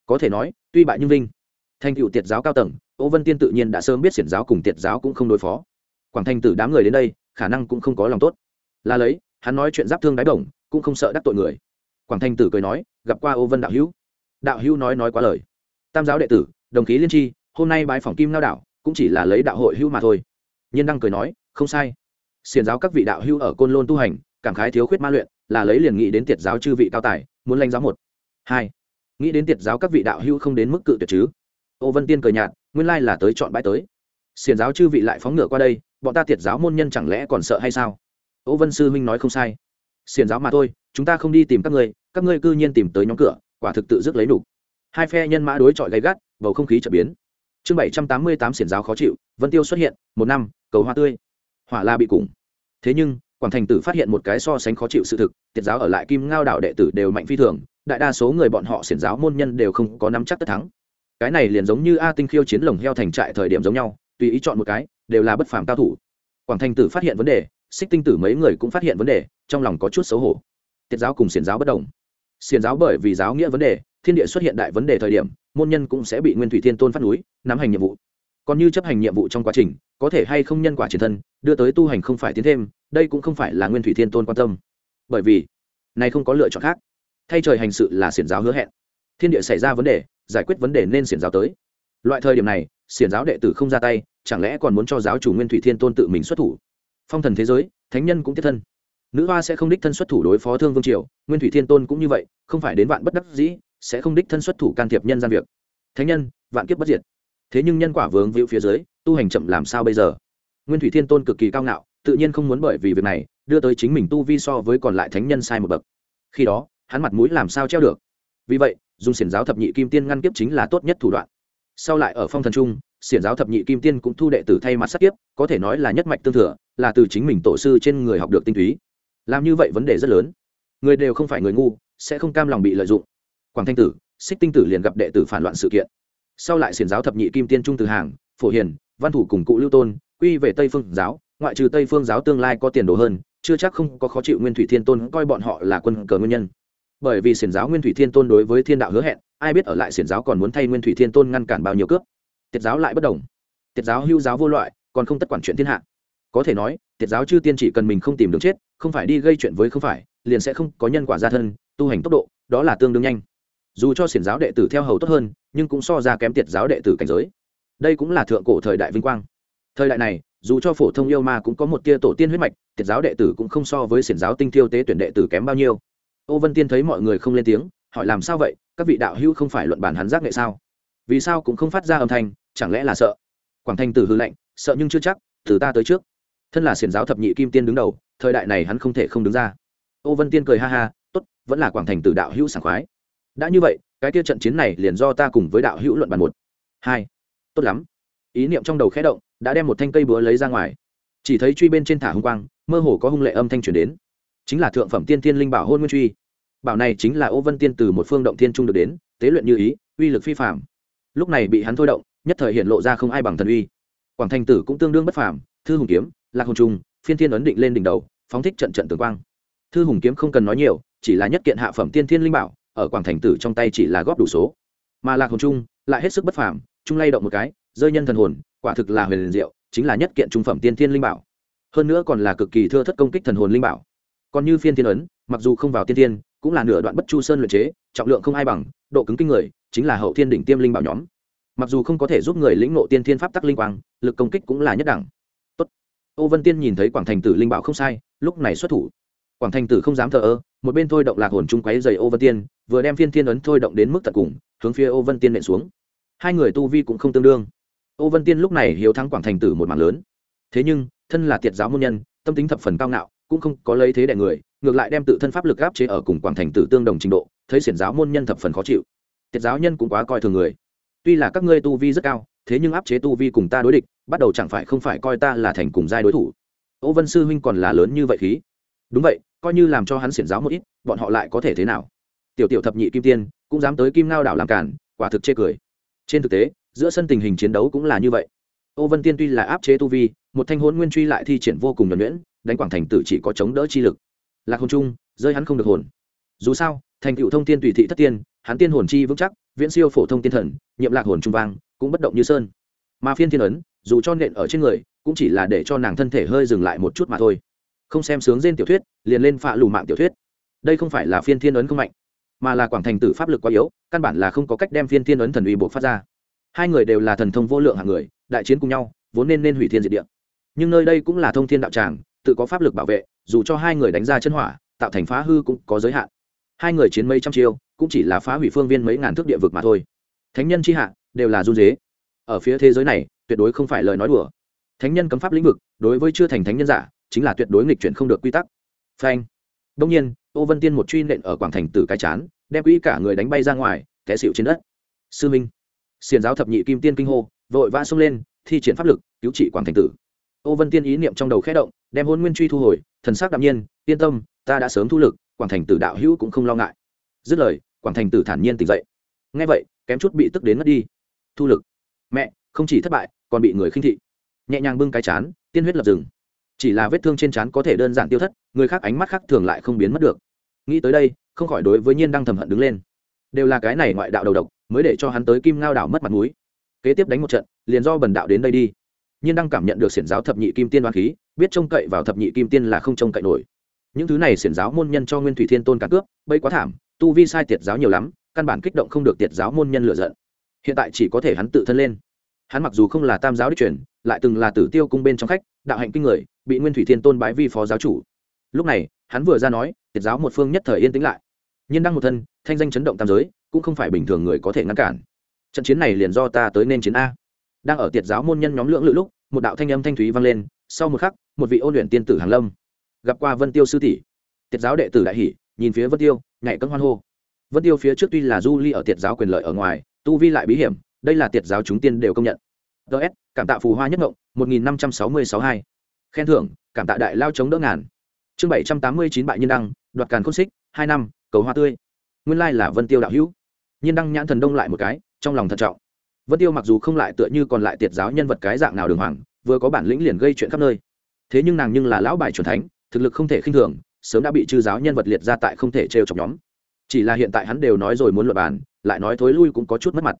Có thể nói, tuy bại nhưng vinh. Thành cựu tiệt giáo cao tầng, ô vân tiên tự nhiên đã sớm biết xiển giáo cùng tiệt giáo cũng không đối phó quảng thành tử đám người đến đây, khả năng cũng không có lòng tốt. Là lấy, hắn nói chuyện giáp thương đáy bổng, cũng không sợ đắc tội người. Quảng thành tử cười nói, gặp qua ô vân đạo hữu. Đạo hữu nói nói quá lời. Tam giáo đệ tử, đồng khí liên tri, hôm nay bái phòng kim lao đạo, cũng chỉ là lấy đạo hội hữu mà thôi. Nhân đăng cười nói, không sai. Xiền giáo các vị đạo hữu ở côn lôn tu hành, cảm khái thiếu khuyết ma luyện, là lấy liền nghĩ đến tiệt giáo chư vị cao tài, muốn lãnh giáo một. Hai. Nghĩ đến tiệt giáo các vị đạo hữu không đến mức cự tuyệt chứ? Ô vân tiên cười nhạt, nguyên lai là tới chọn bãi tới xiền giáo chư vị lại phóng ngựa qua đây, bọn ta tiệt giáo môn nhân chẳng lẽ còn sợ hay sao? Ỗ vân sư huynh nói không sai. Xiền giáo mà thôi, chúng ta không đi tìm các ngươi các ngươi cư nhiên tìm tới nhóm cửa, quả thực tự dứt lấy đủ. Hai phe nhân mã đối chọi gay gắt, bầu không khí trở biến. Chương bảy trăm tám mươi tám xiển giáo khó chịu, vân tiêu xuất hiện, một năm, cầu hoa tươi. Hỏa la bị củng. thế nhưng, quảng thành tử phát hiện một cái so sánh khó chịu sự thực, tiệt giáo ở lại kim ngao đảo đệ tử đều mạnh phi thường, đại đa số người bọn họ xiển giáo môn nhân đều không có nắm chắc tất thắng. Cái này liền giống như a tinh khiêu chiến lồng heo thành trại thời điểm giống nhau tùy ý chọn một cái, đều là bất phàm cao thủ. Quảng Thanh tử phát hiện vấn đề, xích tinh tử mấy người cũng phát hiện vấn đề, trong lòng có chút xấu hổ. Tiết giáo cùng xiển giáo bất đồng. Xiển giáo bởi vì giáo nghĩa vấn đề, thiên địa xuất hiện đại vấn đề thời điểm, môn nhân cũng sẽ bị nguyên thủy thiên tôn phát núi, nắm hành nhiệm vụ. Còn như chấp hành nhiệm vụ trong quá trình, có thể hay không nhân quả triển thân, đưa tới tu hành không phải tiến thêm, đây cũng không phải là nguyên thủy thiên tôn quan tâm. Bởi vì, này không có lựa chọn khác. Thay trời hành sự là xiển giáo hứa hẹn. Thiên địa xảy ra vấn đề, giải quyết vấn đề nên xiển giáo tới. Loại thời điểm này, xiển giáo đệ tử không ra tay chẳng lẽ còn muốn cho giáo chủ nguyên thủy thiên tôn tự mình xuất thủ? Phong thần thế giới, thánh nhân cũng tiếp thân. Nữ hoa sẽ không đích thân xuất thủ đối phó thương vương triều, nguyên thủy thiên tôn cũng như vậy, không phải đến vạn bất đắc dĩ, sẽ không đích thân xuất thủ can thiệp nhân gian việc. Thánh nhân, vạn kiếp bất diệt. Thế nhưng nhân quả vướng víu phía dưới, tu hành chậm làm sao bây giờ? Nguyên thủy thiên tôn cực kỳ cao ngạo, tự nhiên không muốn bởi vì việc này, đưa tới chính mình tu vi so với còn lại thánh nhân sai một bậc. Khi đó, hắn mặt mũi làm sao treo được? Vì vậy, dùng xiển giáo thập nhị kim tiên ngăn kiếp chính là tốt nhất thủ đoạn. Sau lại ở phong thần trung xiển giáo thập nhị kim tiên cũng thu đệ tử thay mặt sát kiếp, có thể nói là nhất mạch tương thừa, là từ chính mình tổ sư trên người học được tinh túy. Làm như vậy vấn đề rất lớn. Người đều không phải người ngu, sẽ không cam lòng bị lợi dụng. Quảng thanh tử, xích tinh tử liền gặp đệ tử phản loạn sự kiện. Sau lại xiển giáo thập nhị kim tiên trung từ hàng, phổ hiền, văn thủ cùng cụ lưu tôn, quy về tây phương giáo, ngoại trừ tây phương giáo tương lai có tiền đồ hơn, chưa chắc không có khó chịu nguyên thủy thiên tôn coi bọn họ là quân cờ nguyên nhân. Bởi vì xiển giáo nguyên thủy thiên tôn đối với thiên đạo hứa hẹn, ai biết ở lại xiển giáo còn muốn thay nguyên thủy thiên tôn ngăn cản bao nhiêu cướp tiết giáo lại bất đồng. Tiết giáo hưu giáo vô loại, còn không tất quản chuyện thiên hạ. Có thể nói, tiết giáo chư tiên chỉ cần mình không tìm đường chết, không phải đi gây chuyện với không phải, liền sẽ không có nhân quả gia thân, tu hành tốc độ, đó là tương đương nhanh. Dù cho xiển giáo đệ tử theo hầu tốt hơn, nhưng cũng so ra kém tiệt giáo đệ tử cảnh giới. Đây cũng là thượng cổ thời đại vinh quang. Thời đại này, dù cho phổ thông yêu ma cũng có một tia tổ tiên huyết mạch tiệt giáo đệ tử cũng không so với xiển giáo tinh thiêu tế tuyển đệ tử kém bao nhiêu. Ô vân tiên thấy mọi người không lên tiếng, hỏi làm sao vậy, các vị đạo hữu không phải luận bản hắn giác nghệ sao? Vì sao cũng không phát ra âm thanh, chẳng lẽ là sợ? Quảng thanh tử hư lệnh sợ nhưng chưa chắc, từ ta tới trước. Thân là xiển giáo thập nhị kim tiên đứng đầu, thời đại này hắn không thể không đứng ra. Ô vân tiên cười ha ha, tốt, vẫn là quảng thành tử đạo hữu sảng khoái. Đã như vậy, cái tiêu trận chiến này liền do ta cùng với đạo hữu luận bàn một. Hai. Tốt lắm. Ý niệm trong đầu khẽ động, đã đem một thanh cây búa lấy ra ngoài. Chỉ thấy truy bên trên thả hung quang, mơ hồ có hung lệ âm thanh truyền đến. Chính là thượng phẩm tiên thiên linh bảo hôn nguyên truy. Bảo này chính là ô vân tiên từ một phương động thiên trung được đến, tế luyện như ý, uy lực phi phạm lúc này bị hắn thôi động, nhất thời hiện lộ ra không ai bằng thần uy. Quảng thành tử cũng tương đương bất phàm, thư hùng kiếm, lạc hồn trung phiên thiên ấn định lên đỉnh đầu, phóng thích trận trận tường quang. Thư hùng kiếm không cần nói nhiều, chỉ là nhất kiện hạ phẩm tiên thiên linh bảo, ở quảng thành tử trong tay chỉ là góp đủ số. Mà lạc hồn trung lại hết sức bất phàm, trung lay động một cái, rơi nhân thần hồn, quả thực là huyền liền diệu, chính là nhất kiện trung phẩm tiên thiên linh bảo. Hơn nữa còn là cực kỳ thưa thất công kích thần hồn linh bảo. Còn như phiên thiên ấn, mặc dù không vào tiên thiên, cũng là nửa đoạn bất chu sơn luyện chế, trọng lượng không ai bằng, độ cứng kinh người chính là hậu thiên đỉnh tiêm linh bảo nhóm. Mặc dù không có thể giúp người lĩnh ngộ tiên thiên pháp tắc linh quang, lực công kích cũng là nhất đẳng. Tốt. ô vân tiên nhìn thấy quảng thành tử linh bảo không sai, lúc này xuất thủ. Quảng thành tử không dám thờ ơ, một bên thôi động lạc hồn trung quấy dày ô vân tiên, vừa đem phiên thiên ấn thôi động đến mức tận cùng, hướng phía ô vân tiên nện xuống. Hai người tu vi cũng không tương đương. Ô vân tiên lúc này hiếu thắng quảng thành tử một màn lớn. Thế nhưng, thân là tiệt giáo môn nhân, tâm tính thập phần cao ngạo, cũng không có lấy thế đại người, ngược lại đem tự thân pháp lực áp chế ở cùng quảng thành tử tương đồng trình độ, thấy xiển giáo môn nhân thập phần khó chịu. Tiết giáo nhân cũng quá coi thường người. Tuy là các ngươi tu vi rất cao, thế nhưng áp chế tu vi cùng ta đối địch, bắt đầu chẳng phải không phải coi ta là thành cùng giai đối thủ. Ô vân sư huynh còn là lớn như vậy khí. Đúng vậy, coi như làm cho hắn xiển giáo một ít, bọn họ lại có thể thế nào? Tiểu tiểu thập nhị kim tiên, cũng dám tới kim ngao đảo làm cản, quả thực chê cười. Trên thực tế, giữa sân tình hình chiến đấu cũng là như vậy. Ô vân tiên tuy là áp chế tu vi, một thanh hôn nguyên truy lại thi triển vô cùng nhuẩn nhuyễn, đánh quảng thành tử chỉ có chống đỡ chi lực. Lạc hồn chung rơi hắn không được hồn. Dù sao, thành cựu thông tiên tùy thị thất tiên hắn tiên hồn chi vững chắc, viễn siêu phổ thông tiên thần, nhiệm lạc hồn trung vang, cũng bất động như sơn. Mà phiên thiên ấn, dù cho nện ở trên người, cũng chỉ là để cho nàng thân thể hơi dừng lại một chút mà thôi. Không xem sướng trên tiểu thuyết, liền lên phạ lù mạng tiểu thuyết. Đây không phải là phiên thiên ấn không mạnh, mà là quảng thành tử pháp lực quá yếu, căn bản là không có cách đem phiên thiên ấn thần uy buộc phát ra. Hai người đều là thần thông vô lượng hạng người, đại chiến cùng nhau, vốn nên nên hủy thiên diệt địa. Nhưng nơi đây cũng là thông thiên đạo tràng, tự có pháp lực bảo vệ, dù cho hai người đánh ra chân hỏa, tạo thành phá hư cũng có giới hạn hai người chiến mấy trăm chiêu, cũng chỉ là phá hủy phương viên mấy ngàn thước địa vực mà thôi. Thánh nhân c h i hạ, đều là run dế ở phía thế giới này, tuyệt đối không phải lời nói đùa. Thánh nhân cấm pháp lĩnh vực, đối với chưa thành thánh nhân giả, chính là tuyệt đối nghịch chuyển không được quy tắc. Phanh. Đông nhiên ô vân tiên một truy nện ở quảng thành tử cái chán, đem quỹ cả người đánh bay ra ngoài, té xịu trên đất. Sư minh. Xiền giáo thập nhị kim tiên kinh hô, vội vã xông lên, thi triển pháp lực, cứu trị quảng thành tử. Ô vân tiên ý niệm trong đầu khẽ động, đem hôn nguyên truy thu hồi, thần sắc đạm nhiên, yên tâm, ta đã sớm thu lực quảng thành tử đạo hữu cũng không lo ngại. Dứt lời, quảng thành tử thản nhiên tỉnh dậy. Ngay vậy, kém chút bị tức đến mất đi. Thu lực. Mẹ, không chỉ thất bại, còn bị người khinh thị. Nhẹ nhàng bưng cái chán, tiên huyết lập rừng. Chỉ là vết thương trên chán có thể đơn giản tiêu thất, người khác ánh mắt khác thường lại không biến mất được. Nghĩ tới đây, không khỏi đối với nhiên đang thầm hận đứng lên. Đều là cái này ngoại đạo đầu độc, mới để cho hắn tới kim ngao đảo mất mặt mũi. Kế tiếp đánh một trận, liền do bần đạo đến đây đi. Nhiên đang cảm nhận được xiển giáo thập nhị kim tiên đoán khí, biết trông cậy vào thập nhị kim tiên là không trông cậy nổi những thứ này xiển giáo môn nhân cho nguyên thủy thiên tôn cả cướp bây quá thảm, tu vi sai tiệt giáo nhiều lắm, căn bản kích động không được tiệt giáo môn nhân lựa giận. Hiện tại chỉ có thể hắn tự thân lên. Hắn mặc dù không là tam giáo đích truyền, lại từng là tử tiêu cung bên trong khách, đạo hạnh kinh người, bị nguyên thủy thiên tôn bái vi phó giáo chủ. Lúc này, hắn vừa ra nói, tiệt giáo một phương nhất thời yên tĩnh lại. Nhiên đăng một thân, thanh danh chấn động tam giới, cũng không phải bình thường người có thể ngăn cản. Trận chiến này liền do ta tới nên chiến a. Đang ở tiệt giáo môn nhân nhóm lưỡng lự lúc, một đạo thanh âm thanh thúy vang lên, sau một khắc, một vị ôn luyện tiên tử hàng lâm gặp qua vân tiêu sư tỷ. Tiết giáo đệ tử đại hỷ nhìn phía vân tiêu, nhảy cân hoan hô. Vân tiêu phía trước tuy là du ly ở tiết giáo quyền lợi ở ngoài, tu vi lại bí hiểm, đây là tiết giáo chúng tiên đều công nhận. Ts cảm tạ phù hoa nhất ngộng, một nghìn năm trăm sáu mươi sáu hai. Khen thưởng, cảm tạ đại lao chống đỡ ngàn. Chương bảy trăm tám mươi chín bại nhân đăng, đoạt càn khôn xích, hai năm, cầu hoa tươi. Nguyên lai là vân tiêu đạo hữu. Nhiên đăng nhãn thần đông lại một cái, trong lòng thận trọng. Vân tiêu mặc dù không lại tựa như còn lại tiệt giáo nhân vật cái dạng nào đường hoàng, vừa có bản lĩnh liền gây chuyện khắp nơi. Thế nhưng nàng nhưng là lão bài c thánh thực lực không thể khinh thường, sớm đã bị chư giáo nhân vật liệt ra tại không thể trêu chọc nhóm. Chỉ là hiện tại hắn đều nói rồi muốn luật bàn, lại nói thối lui cũng có chút mất mặt.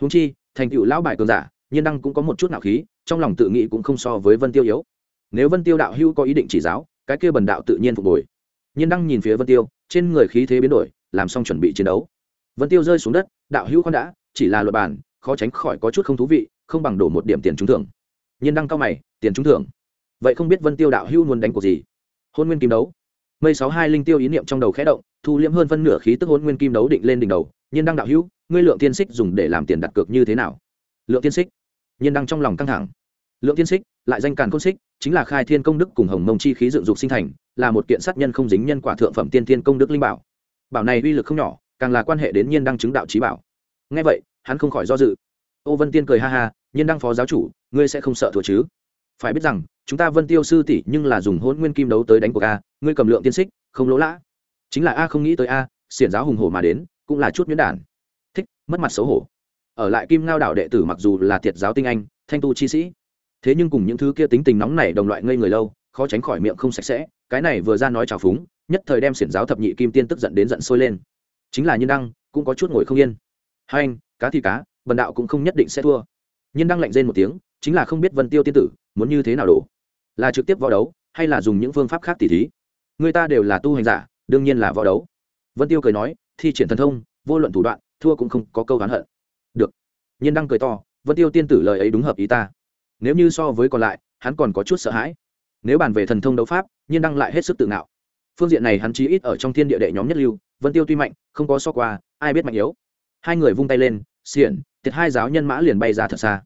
Húng chi, thành tựu lão bài cường giả, nhiên đăng cũng có một chút nạo khí, trong lòng tự nghĩ cũng không so với vân tiêu yếu. Nếu vân tiêu đạo hữu có ý định chỉ giáo, cái kia bần đạo tự nhiên phục hồi. Nhiên đăng nhìn phía vân tiêu, trên người khí thế biến đổi, làm xong chuẩn bị chiến đấu. Vân tiêu rơi xuống đất, đạo hữu con đã, chỉ là luật bàn, khó tránh khỏi có chút không thú vị, không bằng đổ một điểm tiền trúng thưởng. Nhiên đăng cao mày, tiền trúng thưởng. Vậy không biết vân tiêu đạo hữu muốn đánh cuộc gì? Hôn nguyên kim đấu. Mây sáu hai linh tiêu ý niệm trong đầu khẽ động, thu liễm hơn phân nửa khí tức hôn nguyên kim đấu định lên đỉnh đầu. Nhiên đăng đạo hữu, ngươi lượng tiên xích dùng để làm tiền đặt cược như thế nào? Lượng tiên xích. Nhiên đăng trong lòng căng thẳng. Lượng tiên xích, lại danh càn côn xích, chính là khai thiên công đức cùng hồng mông chi khí dựng dục sinh thành, là một kiện sát nhân không dính nhân quả thượng phẩm tiên thiên công đức linh bảo. Bảo này uy lực không nhỏ, càng là quan hệ đến nhiên đăng chứng đạo trí bảo. Ngay vậy, hắn không khỏi do dự. Ô vân tiên cười ha ha, nhiên đăng phó giáo chủ, ngươi sẽ không sợ thua chứ? Phải biết rằng, chúng ta vân tiêu sư tỷ nhưng là dùng hôn nguyên kim đấu tới đánh cuộc a, ngươi cầm lượng tiên xích, không lỗ lã. Chính là a không nghĩ tới a, xiển giáo hùng hổ mà đến, cũng là chút nhuyễn đản. Thích, mất mặt xấu hổ. Ở lại kim ngao đảo đệ tử mặc dù là thiệt giáo tinh anh, thanh tu chi sĩ, thế nhưng cùng những thứ kia tính tình nóng này đồng loại ngây người lâu, khó tránh khỏi miệng không sạch sẽ, cái này vừa ra nói trào phúng, nhất thời đem xiển giáo thập nhị kim tiên tức giận đến giận sôi lên. Chính là nhân đăng, cũng có chút ngồi không yên. Hai anh, cá thì cá, bần đạo cũng không nhất định sẽ thua. Nhân đăng lạnh rên một tiếng chính là không biết vân tiêu tiên tử muốn như thế nào đổ. Là trực tiếp võ đấu, hay là dùng những phương pháp khác tỉ thí? Người ta đều là tu hành giả, đương nhiên là võ đấu. Vân tiêu cười nói, thi triển thần thông, vô luận thủ đoạn, thua cũng không có câu oán hận. Được. Nhiên đăng cười to, vân tiêu tiên tử lời ấy đúng hợp ý ta. Nếu như so với còn lại, hắn còn có chút sợ hãi. Nếu bàn về thần thông đấu pháp, nhiên đăng lại hết sức tự ngạo. Phương diện này hắn chí ít ở trong thiên địa đệ nhóm nhất lưu, vân tiêu tuy mạnh, không có so qua, ai biết mạnh yếu. Hai người vung tay lên, xiển, tiệt hai giáo nhân mã liền bay ra thật xa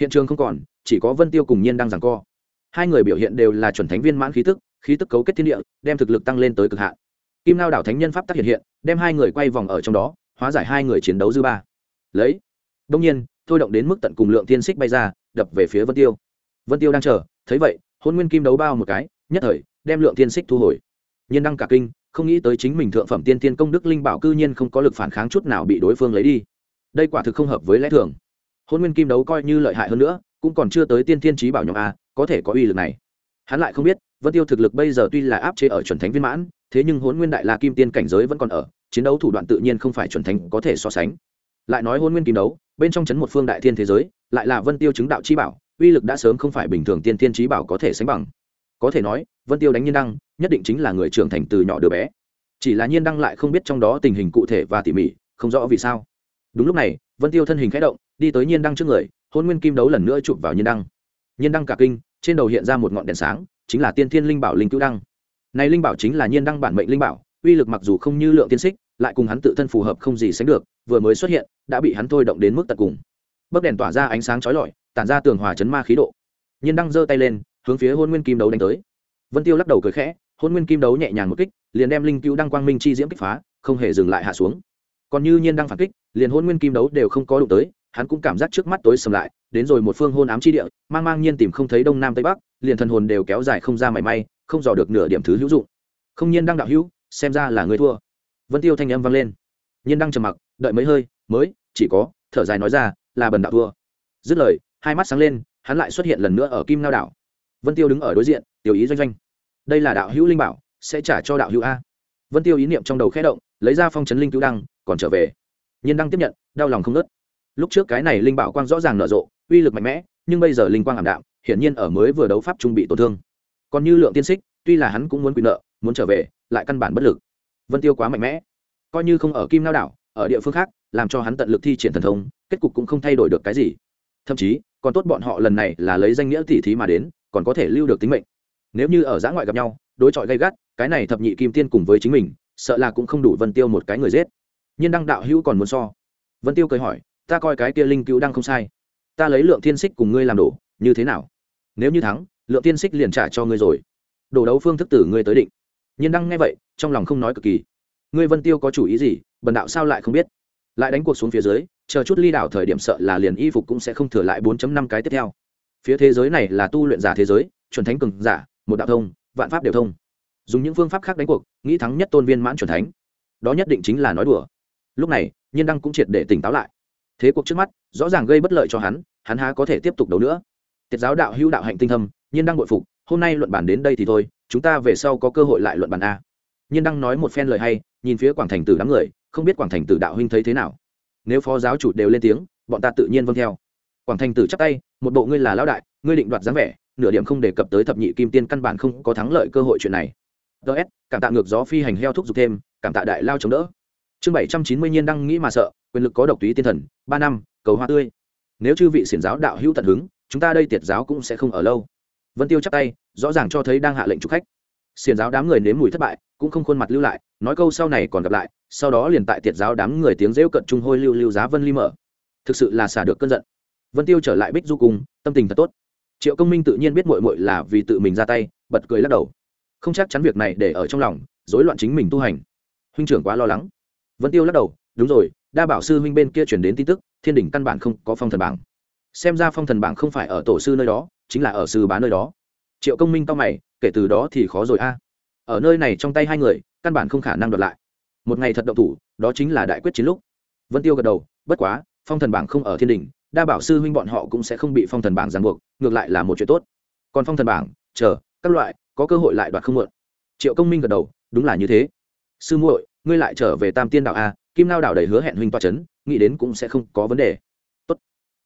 hiện trường không còn, chỉ có vân tiêu cùng nhiên đang giằng co. Hai người biểu hiện đều là chuẩn thánh viên mãn khí tức khí tức cấu kết thiên địa, đem thực lực tăng lên tới cực hạn. Kim lao đảo thánh nhân pháp tác hiện hiện, đem hai người quay vòng ở trong đó, hóa giải hai người chiến đấu dư ba. Lấy. Đông nhiên, thôi động đến mức tận cùng lượng tiên xích bay ra, đập về phía vân tiêu. Vân tiêu đang chờ, thấy vậy, hôn nguyên kim đấu bao một cái, nhất thời, đem lượng tiên xích thu hồi. Nhiên đăng cả kinh, không nghĩ tới chính mình thượng phẩm tiên tiên công đức linh bảo cư nhiên không có lực phản kháng chút nào bị đối phương lấy đi. Đây quả thực không hợp với lẽ thường hôn nguyên kim đấu coi như lợi hại hơn nữa, cũng còn chưa tới tiên thiên trí bảo nhóm a, có thể có uy lực này. Hắn lại không biết, vân tiêu thực lực bây giờ tuy là áp chế ở chuẩn thánh viên mãn, thế nhưng hôn nguyên đại la kim tiên cảnh giới vẫn còn ở, chiến đấu thủ đoạn tự nhiên không phải chuẩn thánh có thể so sánh. Lại nói hôn nguyên kim đấu, bên trong chấn một phương đại thiên thế giới, lại là vân tiêu chứng đạo trí bảo, uy lực đã sớm không phải bình thường tiên thiên trí bảo có thể sánh bằng. Có thể nói, vân tiêu đánh nhiên đăng, nhất định chính là người trưởng thành từ nhỏ đứa bé. Chỉ là nhiên đăng lại không biết trong đó tình hình cụ thể và tỉ mỉ, không rõ vì sao. Đúng lúc này vân tiêu thân hình khẽ động, đi tới nhiên đăng trước người hôn nguyên kim đấu lần nữa chụp vào nhiên đăng. Nhiên đăng cả kinh, trên đầu hiện ra một ngọn đèn sáng, chính là tiên thiên linh bảo linh cứu đăng. Này linh bảo chính là nhiên đăng bản mệnh linh bảo, uy lực mặc dù không như lượng tiên xích, lại cùng hắn tự thân phù hợp không gì sánh được, vừa mới xuất hiện, đã bị hắn thôi động đến mức tận cùng. Bấc đèn tỏa ra ánh sáng chói lọi, tản ra tường hòa chấn ma khí độ. Nhiên đăng giơ tay lên, hướng phía hôn nguyên kim đấu đánh tới. Vân tiêu lắc đầu cười khẽ hôn nguyên kim đấu nhẹ nhàng một kích, liền đem linh cứu đăng quang minh chi diễm kích phá, không hề dừng lại hạ xuống. Còn như nhiên đăng phản kích liền hôn nguyên kim đấu đều không có đụng tới, hắn cũng cảm giác trước mắt tối sầm lại, đến rồi một phương hôn ám chi địa, mang mang nhiên tìm không thấy đông nam tây bắc, liền thần hồn đều kéo dài không ra mảy may, không dò được nửa điểm thứ hữu dụng. Không nhiên đang đạo hữu, xem ra là người thua. Vân tiêu thanh âm vang lên. Nhiên đang trầm mặc, đợi mấy hơi, mới, chỉ có, thở dài nói ra, là bần đạo thua. Dứt lời, hai mắt sáng lên, hắn lại xuất hiện lần nữa ở kim lao đảo. Vân tiêu đứng ở đối diện, tiểu ý doanh doanh. Đây là đạo hữu linh bảo, sẽ trả cho đạo hữu a. Vân tiêu ý niệm trong đầu khẽ động, lấy ra phong trấn linh cứu đăng, còn trở về nhiên đăng tiếp nhận, đau lòng không nớt lúc trước cái này linh bảo quang rõ ràng nở rộ, uy lực mạnh mẽ, nhưng bây giờ linh quang ảm đạm, hiển nhiên ở mới vừa đấu pháp trung bị tổn thương. Còn như lượng tiên xích, tuy là hắn cũng muốn quyền nợ, muốn trở về, lại căn bản bất lực. Vân tiêu quá mạnh mẽ. Coi như không ở kim lao đảo, ở địa phương khác, làm cho hắn tận lực thi triển thần thông, kết cục cũng không thay đổi được cái gì. Thậm chí, còn tốt bọn họ lần này là lấy danh nghĩa tỉ thí mà đến, còn có thể lưu được tính mệnh. Nếu như ở giã ngoại gặp nhau, đối chọi gay gắt, cái này thập nhị kim tiên cùng với chính mình, sợ là cũng không đủ vân tiêu một cái người giết nhiên đăng đạo hữu còn muốn so. Vân tiêu cười hỏi, ta coi cái kia linh cứu đăng không sai. Ta lấy lượng thiên xích cùng ngươi làm đổ như thế nào? Nếu như thắng, lượng thiên xích liền trả cho ngươi rồi. Đổ đấu phương thức tử ngươi tới định. Nhiên đăng nghe vậy, trong lòng không nói cực kỳ. Ngươi vân tiêu có chủ ý gì, bần đạo sao lại không biết? Lại đánh cuộc xuống phía dưới, chờ chút ly đảo thời điểm sợ là liền y phục cũng sẽ không thừa lại 4 năm cái tiếp theo. Phía thế giới này là tu luyện giả thế giới, chuẩn thánh cường giả, một đạo thông, vạn pháp đều thông. Dùng những phương pháp khác đánh cuộc, nghĩ thắng nhất tôn viên mãn chuẩn thánh. Đó nhất định chính là nói đùa lúc này, nhiên đăng cũng triệt để tỉnh táo lại. Thế cuộc trước mắt, rõ ràng gây bất lợi cho hắn hắn há có thể tiếp tục đấu nữa. Tiết giáo đạo hữu đạo hạnh tinh thâm, nhiên đăng bội phục, hôm nay luận bản đến đây thì thôi, chúng ta về sau có cơ hội lại luận bản a. Nhiên đăng nói một phen lời hay, nhìn phía quảng thành tử đám người, không biết quảng thành tử đạo huynh thấy thế nào. Nếu phó giáo chủ đều lên tiếng, bọn ta tự nhiên vâng theo. Quảng thành tử chắp tay, một bộ ngươi là lão đại, ngươi định đoạt dáng vẻ, nửa điểm không đề cập tới thập nhị kim tiên căn bản không có thắng lợi cơ hội chuyện này. Ts cảm tạ ngược gió phi hành heo thúc giục thêm, cảm tạ đại lao chống đỡ chương bảy trăm chín mươi nhiên đang nghĩ mà sợ, quyền lực có độc túy tiên thần, ba năm, cầu hoa tươi. Nếu chư vị xiển giáo đạo hữu tận hứng, chúng ta đây tiệt giáo cũng sẽ không ở lâu. Vân tiêu chắp tay, rõ ràng cho thấy đang hạ lệnh chụp khách. Xiển giáo đám người nếm mùi thất bại, cũng không khuôn mặt lưu lại, nói câu sau này còn gặp lại, sau đó liền tại tiệt giáo đám người tiếng rêu cận trung hôi lưu lưu giá vân ly mở. Thực sự là xả được cơn giận. Vân tiêu trở lại bích du cùng tâm tình thật tốt. Triệu công minh tự nhiên biết mội mội là vì tự mình ra tay, bật cười lắc đầu. Không chắc chắn việc này để ở trong lòng dối loạn chính mình tu hành. Huynh trưởng quá lo lắng vân tiêu lắc đầu, đúng rồi, đa bảo sư huynh bên kia chuyển đến tin tức, thiên đình căn bản không có phong thần bảng. Xem ra phong thần bảng không phải ở tổ sư nơi đó, chính là ở sư bá nơi đó. Triệu công minh to mày, kể từ đó thì khó rồi a. Ở nơi này trong tay hai người, căn bản không khả năng đoạt lại. Một ngày thật động thủ, đó chính là đại quyết chiến lúc. Vân tiêu gật đầu, bất quá, phong thần bảng không ở thiên đình đa bảo sư huynh bọn họ cũng sẽ không bị phong thần bảng ràng buộc, ngược lại là một chuyện tốt. Còn phong thần bảng, chờ, các loại, có cơ hội lại đoạt không mượn triệu công minh gật đầu, đúng là như thế. Sư muội ngươi lại trở về tam tiên đạo a, kim lao đảo đầy hứa hẹn huynh toa c h ấ n nghĩ đến cũng sẽ không có vấn đề. Tốt.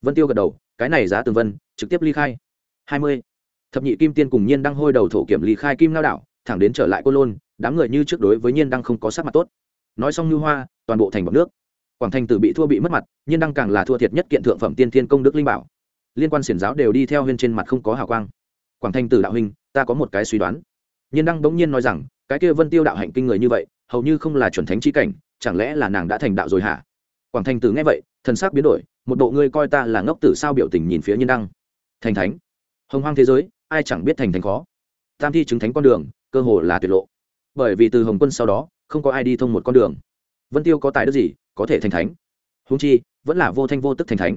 vân tiêu gật đầu, cái này giá tường vân, trực tiếp ly khai. Hai mươi. Thập nhị kim tiên cùng nhiên đang hôi đầu thổ kiểm ly khai kim lao đảo, thẳng đến trở lại cô lôn, đám người như trước đối với nhiên đang không có sắc mặt tốt. Nói xong như hoa, toàn bộ thành bọc nước. Quảng thành tử bị thua bị mất mặt, nhiên đăng càng là thua thiệt nhất kiện thượng phẩm tiên thiên công đức linh bảo. Liên quan xiển giáo đều đi theo huyên trên mặt không có hào quang. Quảng thành tử đạo huynh, ta có một cái suy đoán. Nhiên đăng bỗng nhiên nói rằng, cái kia vân tiêu đạo hạnh kinh người như vậy hầu như không là chuẩn thánh chi cảnh, chẳng lẽ là nàng đã thành đạo rồi hả? Quảng thành tử nghe vậy, thần sắc biến đổi, một bộ ngươi coi ta là ngốc tử sao biểu tình nhìn phía nhiên đăng. Thành thánh? Hồng hoang thế giới, ai chẳng biết thành thánh khó? Tam thi chứng thánh con đường, cơ hồ là tuyệt lộ. Bởi vì từ hồng quân sau đó, không có ai đi thông một con đường. Vân tiêu có tài đức gì, có thể thành thánh? Húng chi, vẫn là vô thanh vô tức thành thánh.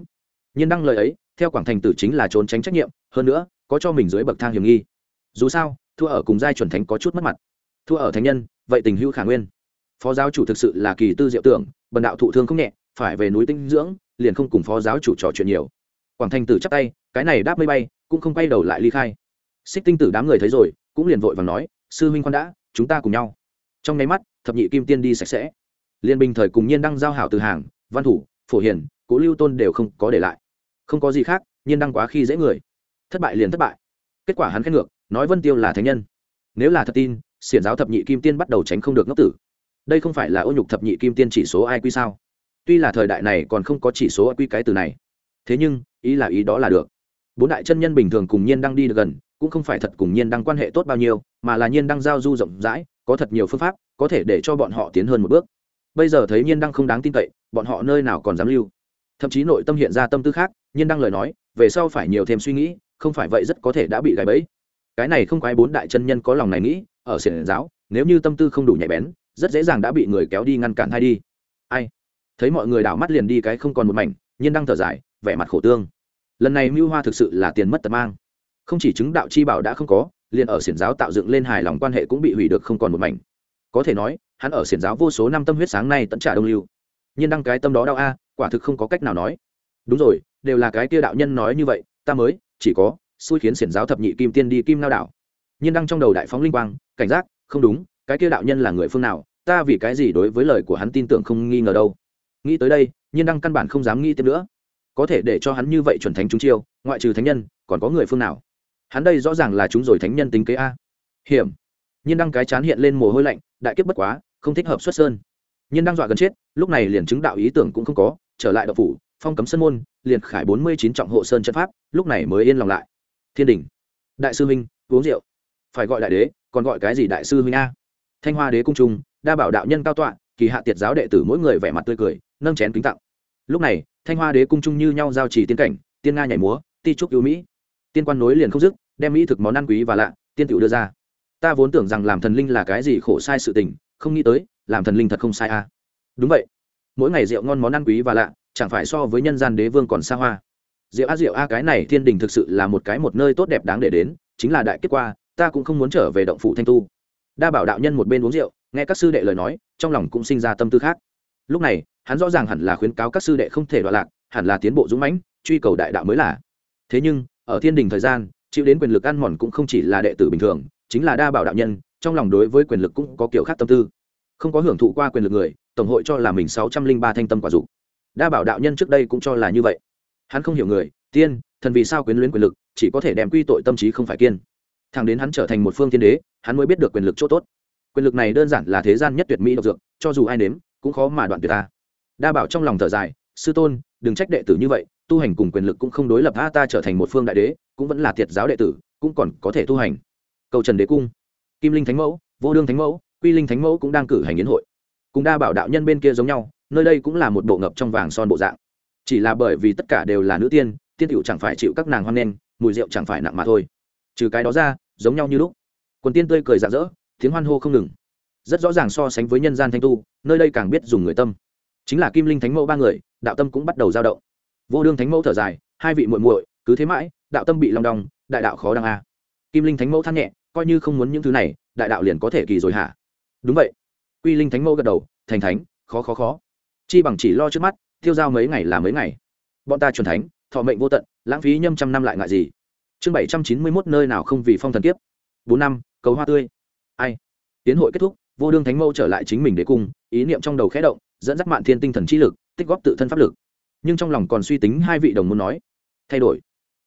Nhiên đăng lời ấy, theo quảng thành tử chính là trốn tránh trách nhiệm, hơn nữa, có cho mình dưới bậc thang hiểm nghi. Dù sao, thua ở cùng giai chuẩn thánh có chút mất mặt. Thua ở thánh nhân vậy tình hữu khả nguyên. Phó giáo chủ thực sự là kỳ tư diệu tưởng, bần đạo thụ thương không nhẹ, phải về núi tinh dưỡng, liền không cùng phó giáo chủ trò chuyện nhiều. Quảng thanh tử chắp tay, cái này đáp mây bay, cũng không quay đầu lại ly khai. Xích tinh tử đám người thấy rồi, cũng liền vội và nói, sư huynh khoan đã, chúng ta cùng nhau. Trong nháy mắt, thập nhị kim tiên đi sạch sẽ. Liên bình thời cùng nhiên đăng giao hảo từ hàng, văn thủ, phổ hiền, cố lưu tôn đều không có để lại. Không có gì khác, nhiên đăng quá khi dễ người. Thất bại liền thất bại. Kết quả hắn khen ngược, nói vân tiêu là thánh nhân. Nếu là thật tin xiển giáo thập nhị kim tiên bắt đầu tránh không được ngốc tử. Đây không phải là ô nhục thập nhị kim tiên chỉ số ai quy sao? Tuy là thời đại này còn không có chỉ số ai quy cái từ này. Thế nhưng, ý là ý đó là được. Bốn đại chân nhân bình thường cùng nhiên đang đi được gần, cũng không phải thật cùng nhiên đang quan hệ tốt bao nhiêu, mà là nhiên đang giao du rộng rãi, có thật nhiều phương pháp, có thể để cho bọn họ tiến hơn một bước. Bây giờ thấy nhiên đang không đáng tin cậy, bọn họ nơi nào còn dám lưu? Thậm chí nội tâm hiện ra tâm tư khác, nhiên đang lời nói, về sau phải nhiều thêm suy nghĩ, không phải vậy rất có thể đã bị gãy bẫy. Cái này không quái bốn đại chân nhân có lòng này nghĩ ở xiển giáo, nếu như tâm tư không đủ nhạy bén, rất dễ dàng đã bị người kéo đi ngăn cản hay đi. Ai? Thấy mọi người đảo mắt liền đi cái không còn một mảnh, nhiên đang thở dài, vẻ mặt khổ tương. Lần này mưu hoa thực sự là tiền mất tật mang. Không chỉ chứng đạo chi bảo đã không có, liền ở xiển giáo tạo dựng lên hài lòng quan hệ cũng bị hủy được không còn một mảnh. Có thể nói, hắn ở xiển giáo vô số năm tâm huyết sáng nay tận trả đông lưu. Nhiên đăng cái tâm đó đau a, quả thực không có cách nào nói. Đúng rồi, đều là cái kia đạo nhân nói như vậy, ta mới, chỉ có, xui khiến xiển giáo thập nhị kim tiên đi kim lao đảo nhiên đăng trong đầu đại phóng linh quang, cảnh giác, không đúng, cái kia đạo nhân là người phương nào, ta vì cái gì đối với lời của hắn tin tưởng không nghi ngờ đâu. Nghĩ tới đây, nhiên đăng căn bản không dám nghĩ tiếp nữa. Có thể để cho hắn như vậy chuẩn thánh chúng chiêu, ngoại trừ thánh nhân, còn có người phương nào? Hắn đây rõ ràng là chúng rồi thánh nhân tính kế a. Hiểm. Nhiên đăng cái chán hiện lên mồ hôi lạnh, đại kiếp bất quá, không thích hợp xuất sơn. Nhiên đăng dọa gần chết, lúc này liền chứng đạo ý tưởng cũng không có, trở lại đậu phủ, phong cấm sân môn, liền khải bốn mươi chín trọng hộ sơn chân pháp, lúc này mới yên lòng lại. Thiên đình. Đại sư huynh, uống rượu phải gọi đại đế, còn gọi cái gì đại sư huynh a? Thanh hoa đế cung trung, đa bảo đạo nhân cao tọa, kỳ hạ tiệt giáo đệ tử mỗi người vẻ mặt tươi cười, nâng chén kính tặng. Lúc này, thanh hoa đế cung trung như nhau giao trì tiên cảnh, tiên nga nhảy múa, ti trúc ưu mỹ. Tiên quan nối liền không dứt, đem mỹ thực món ăn quý và lạ, tiên tiểu đưa ra. Ta vốn tưởng rằng làm thần linh là cái gì khổ sai sự tình, không nghĩ tới, làm thần linh thật không sai a. Đúng vậy. Mỗi ngày rượu ngon món ăn quý và lạ, chẳng phải so với nhân gian đế vương còn xa hoa. Rượu a rượu a cái này thiên đình thực sự là một cái một nơi tốt đẹp đáng để đến, chính là đại kết quả ta cũng không muốn trở về động phủ thanh tu. Đa bảo đạo nhân một bên uống rượu, nghe các sư đệ lời nói, trong lòng cũng sinh ra tâm tư khác. Lúc này, hắn rõ ràng hẳn là khuyến cáo các sư đệ không thể đoạn lạc, hẳn là tiến bộ dũng mãnh, truy cầu đại đạo mới là. Thế nhưng, ở thiên đình thời gian, chịu đến quyền lực ăn mòn cũng không chỉ là đệ tử bình thường, chính là đa bảo đạo nhân, trong lòng đối với quyền lực cũng có kiểu khác tâm tư. Không có hưởng thụ qua quyền lực người, tổng hội cho là mình sáu trăm linh ba thanh tâm quả dục. Đa bảo đạo nhân trước đây cũng cho là như vậy. Hắn không hiểu người, tiên, thần vì sao quyến luyến quyền lực, chỉ có thể đem quy tội tâm trí không phải kiên thằng đến hắn trở thành một phương tiên đế, hắn mới biết được quyền lực chỗ tốt. Quyền lực này đơn giản là thế gian nhất tuyệt mỹ độc dược, cho dù ai nếm, cũng khó mà đoạn tuyệt ta. Đa bảo trong lòng thở dài, sư tôn, đừng trách đệ tử như vậy, tu hành cùng quyền lực cũng không đối lập a, ta trở thành một phương đại đế, cũng vẫn là thiệt giáo đệ tử, cũng còn có thể tu hành. Cầu trần đế cung, kim linh thánh mẫu, vô đương thánh mẫu, quy linh thánh mẫu cũng đang cử hành yến hội. Cùng đa bảo đạo nhân bên kia giống nhau, nơi đây cũng là một bộ ngập trong vàng son bộ dạng. Chỉ là bởi vì tất cả đều là nữ tiên tiên tiểu chẳng phải chịu các nàng hoan nghênh, mùi rượu chẳng phải nặng mà thôi. Trừ cái đó ra giống nhau như lúc. Quần tiên tươi cười rạng rỡ, tiếng hoan hô không ngừng. Rất rõ ràng so sánh với nhân gian thanh tu, nơi đây càng biết dùng người tâm. Chính là kim linh thánh mẫu ba người, đạo tâm cũng bắt đầu dao động. Vô đương thánh mẫu thở dài, hai vị muội muội, cứ thế mãi, đạo tâm bị lòng đong, đại đạo khó đăng a. Kim linh thánh mẫu than nhẹ, coi như không muốn những thứ này, đại đạo liền có thể kỳ rồi hả? Đúng vậy. Quy linh thánh mẫu gật đầu, thành thánh, khó khó khó. Chi bằng chỉ lo trước mắt, tiêu giao mấy ngày là mấy ngày. Bọn ta chuẩn thánh, thọ mệnh vô tận, lãng phí nhâm trăm năm lại ngại gì? Chương bảy trăm chín mươi mốt nơi nào không vì phong thần kiếp? Bốn năm, cầu hoa tươi. Ai? Tiến hội kết thúc, vô đương thánh mẫu trở lại chính mình để cùng, ý niệm trong đầu khẽ động, dẫn dắt mạn thiên tinh thần trí lực, tích góp tự thân pháp lực. Nhưng trong lòng còn suy tính hai vị đồng muốn nói, thay đổi,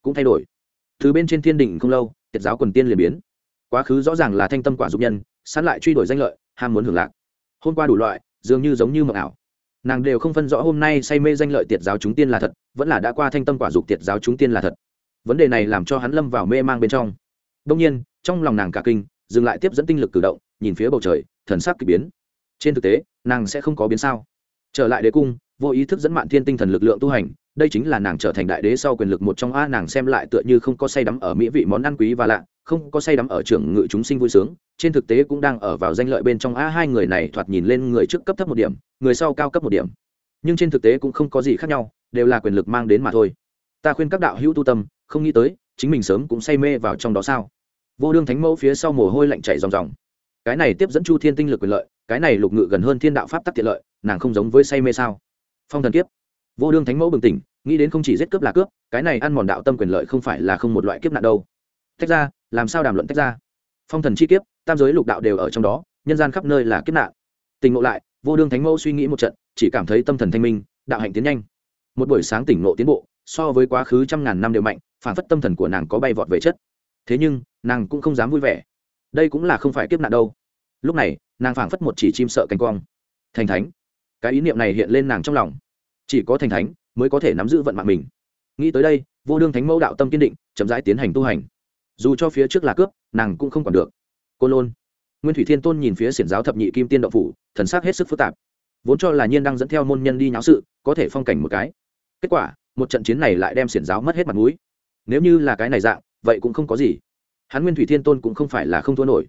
cũng thay đổi. Từ bên trên thiên đình không lâu, tiệt giáo quần tiên liền biến. Quá khứ rõ ràng là thanh tâm quả dục nhân, sẵn lại truy đuổi danh lợi, ham muốn hưởng lạc. Hôm qua đủ loại, dường như giống như mộng ảo. Nàng đều không phân rõ hôm nay say mê danh lợi tiệt giáo chúng tiên là thật, vẫn là đã qua thanh tâm quả dục tiệt giáo chúng tiên là thật vấn đề này làm cho hắn lâm vào mê mang bên trong. Đông nhiên, trong lòng nàng cả kinh, dừng lại tiếp dẫn tinh lực cử động, nhìn phía bầu trời, thần sắc k ỳ biến. Trên thực tế, nàng sẽ không có biến sao. Trở lại đế cung, vô ý thức dẫn mạn thiên tinh thần lực lượng tu hành, đây chính là nàng trở thành đại đế sau quyền lực một trong a, nàng xem lại tựa như không có say đắm ở mỹ vị món ăn quý và lạ, không có say đắm ở trưởng ngự chúng sinh vui sướng, trên thực tế cũng đang ở vào danh lợi bên trong a, hai người này thoạt nhìn lên người trước cấp thấp một điểm, người sau cao cấp một điểm. Nhưng trên thực tế cũng không có gì khác nhau, đều là quyền lực mang đến mà thôi. Ta khuyên các đạo hữu tu tâm không nghĩ tới, chính mình sớm cũng say mê vào trong đó sao? Vô đương thánh mẫu phía sau mồ hôi lạnh chảy ròng ròng. Cái này tiếp dẫn chu thiên tinh lực quyền lợi, cái này lục ngự gần hơn thiên đạo pháp tắc tiện lợi, nàng không giống với say mê sao? Phong thần kiếp. Vô đương thánh mẫu bừng tỉnh, nghĩ đến không chỉ giết cướp là cướp, cái này ăn mòn đạo tâm quyền lợi không phải là không một loại kiếp nạn đâu. Tách ra, làm sao đàm luận tách ra? Phong thần chi kiếp, tam giới lục đạo đều ở trong đó, nhân gian khắp nơi là kiếp nạn. Tình ngộ lại, vô đương thánh mẫu suy nghĩ một trận, chỉ cảm thấy tâm thần thanh minh, đạo hạnh tiến nhanh. Một buổi sáng tỉnh ngộ tiến bộ, so với quá khứ trăm ngàn năm đều mạnh phản phất tâm thần của nàng có bay vọt về chất. Thế nhưng, nàng cũng không dám vui vẻ. Đây cũng là không phải kiếp nạn đâu. Lúc này, nàng phảng phất một chỉ chim sợ cánh quang thành thánh. Cái ý niệm này hiện lên nàng trong lòng. Chỉ có thành thánh mới có thể nắm giữ vận mạng mình. Nghĩ tới đây, vô đương thánh mẫu đạo tâm kiên định, chậm rãi tiến hành tu hành. Dù cho phía trước là cướp, nàng cũng không còn được. Cô lôn. Nguyên thủy thiên tôn nhìn phía xiển giáo thập nhị kim tiên động phủ, thần sắc hết sức phức tạp. Vốn cho là nhiên đang dẫn theo môn nhân đi nháo sự, có thể phong cảnh một cái. Kết quả, một trận chiến này lại đem xiển giáo mất hết mặt mũi nếu như là cái này dạng, vậy cũng không có gì. Hắn nguyên thủy thiên tôn cũng không phải là không thua nổi.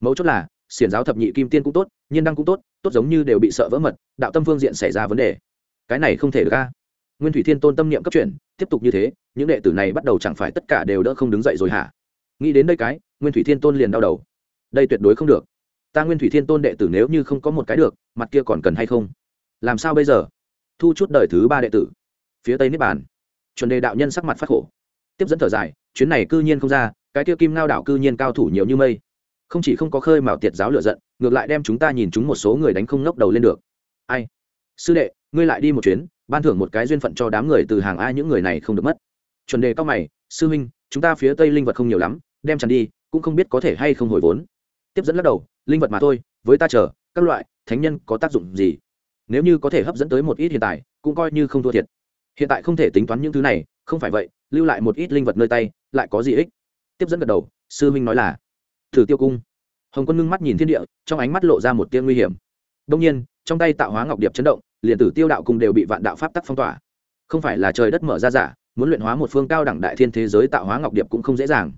Mấu chốt là, xiển giáo thập nhị kim tiên cũng tốt, nhiên đăng cũng tốt tốt giống như đều bị sợ vỡ mật, đạo tâm phương diện xảy ra vấn đề. Cái này không thể được ca nguyên thủy thiên tôn tâm niệm cấp chuyển, tiếp tục như thế, những đệ tử này bắt đầu chẳng phải tất cả đều đỡ không đứng dậy rồi hả? Nghĩ đến đây cái, nguyên thủy thiên tôn liền đau đầu. Đây tuyệt đối không được. Ta nguyên thủy thiên tôn đệ tử nếu như không có một cái được, mặt kia còn cần hay không? Làm sao bây giờ? Thu chút đời thứ ba đệ tử. Phía tây niết bàn. Chuẩn đề đạo nhân sắc mặt phát khổ tiếp dẫn thở dài, chuyến này cư nhiên không ra, cái tiêu kim ngao đảo cư nhiên cao thủ nhiều như mây. Không chỉ không có khơi mào tiệt giáo lựa giận, ngược lại đem chúng ta nhìn chúng một số người đánh không ngốc đầu lên được. Ai? Sư đệ, ngươi lại đi một chuyến, ban thưởng một cái duyên phận cho đám người từ hàng ai những người này không được mất. Chuẩn đề cao mày, sư huynh, chúng ta phía tây linh vật không nhiều lắm, đem tràn đi, cũng không biết có thể hay không hồi vốn. Tiếp dẫn lắc đầu, linh vật mà thôi, với ta chờ, các loại, thánh nhân có tác dụng gì? Nếu như có thể hấp dẫn tới một ít hiện tại, cũng coi như không thua thiệt. Hiện tại không thể tính toán những thứ này không phải vậy, lưu lại một ít linh vật nơi tay, lại có gì ích? Tiếp dẫn gật đầu, sư minh nói là, thử tiêu cung. Hồng quân ngưng mắt nhìn thiên địa, trong ánh mắt lộ ra một tia nguy hiểm. Đông nhiên, trong tay tạo hóa ngọc điệp chấn động, liền tử tiêu đạo cung đều bị vạn đạo pháp tắc phong tỏa. Không phải là trời đất mở ra giả, muốn luyện hóa một phương cao đẳng đại thiên thế giới tạo hóa ngọc điệp cũng không dễ dàng.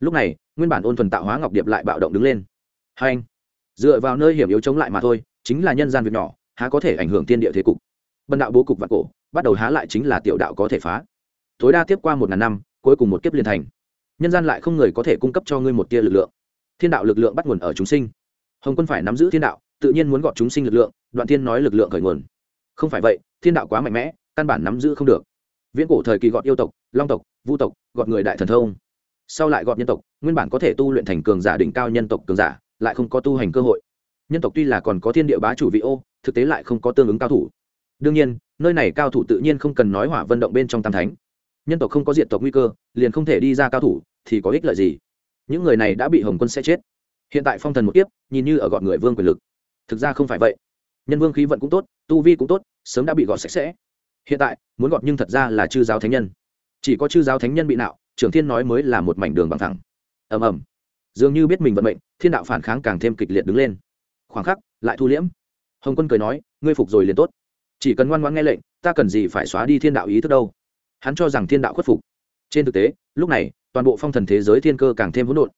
Lúc này, nguyên bản ôn thuần tạo hóa ngọc điệp lại bạo động đứng lên. Hai anh, dựa vào nơi hiểm yếu chống lại mà thôi, chính là nhân gian việc nhỏ, há có thể ảnh hưởng tiên địa thế cục? Bần đạo bố cục vạn cổ, bắt đầu há lại chính là tiểu đạo có thể phá tối đa tiếp qua một ngàn năm, cuối cùng một kiếp liên thành. Nhân gian lại không người có thể cung cấp cho ngươi một tia lực lượng. Thiên đạo lực lượng bắt nguồn ở chúng sinh. Hồng quân phải nắm giữ thiên đạo, tự nhiên muốn gọt chúng sinh lực lượng, đoạn thiên nói lực lượng khởi nguồn. Không phải vậy, thiên đạo quá mạnh mẽ, căn bản nắm giữ không được. Viễn cổ thời kỳ gọt yêu tộc, long tộc, vu tộc, gọt người đại thần thông. Sau lại gọt nhân tộc, nguyên bản có thể tu luyện thành cường giả đỉnh cao nhân tộc cường giả, lại không có tu hành cơ hội. Nhân tộc tuy là còn có thiên địa bá chủ vị ô, thực tế lại không có tương ứng cao thủ. Đương nhiên, nơi này cao thủ tự nhiên không cần nói hỏa vận động bên trong tam thánh nhân tộc không có diện tộc nguy cơ, liền không thể đi ra cao thủ, thì có ích lợi gì? Những người này đã bị hồng quân sẽ chết. Hiện tại phong thần một kiếp, nhìn như ở gọn người vương quyền lực. Thực ra không phải vậy. Nhân vương khí vận cũng tốt, tu vi cũng tốt, sớm đã bị gọt sạch sẽ. Hiện tại, muốn gọt nhưng thật ra là chư giáo thánh nhân. Chỉ có chư giáo thánh nhân bị nạo, trưởng thiên nói mới là một mảnh đường bằng thẳng. Ầm ầm. Dường như biết mình vận mệnh, thiên đạo phản kháng càng thêm kịch liệt đứng lên. Khoảng khắc, lại thu liễm. Hồng quân cười nói, ngươi phục rồi liền tốt. Chỉ cần ngoan ngoãn nghe lệnh, ta cần gì phải xóa đi thiên đạo ý thức đâu? Hắn cho rằng thiên đạo khuất phục. Trên thực tế, lúc này, toàn bộ phong thần thế giới thiên cơ càng thêm hỗn độn.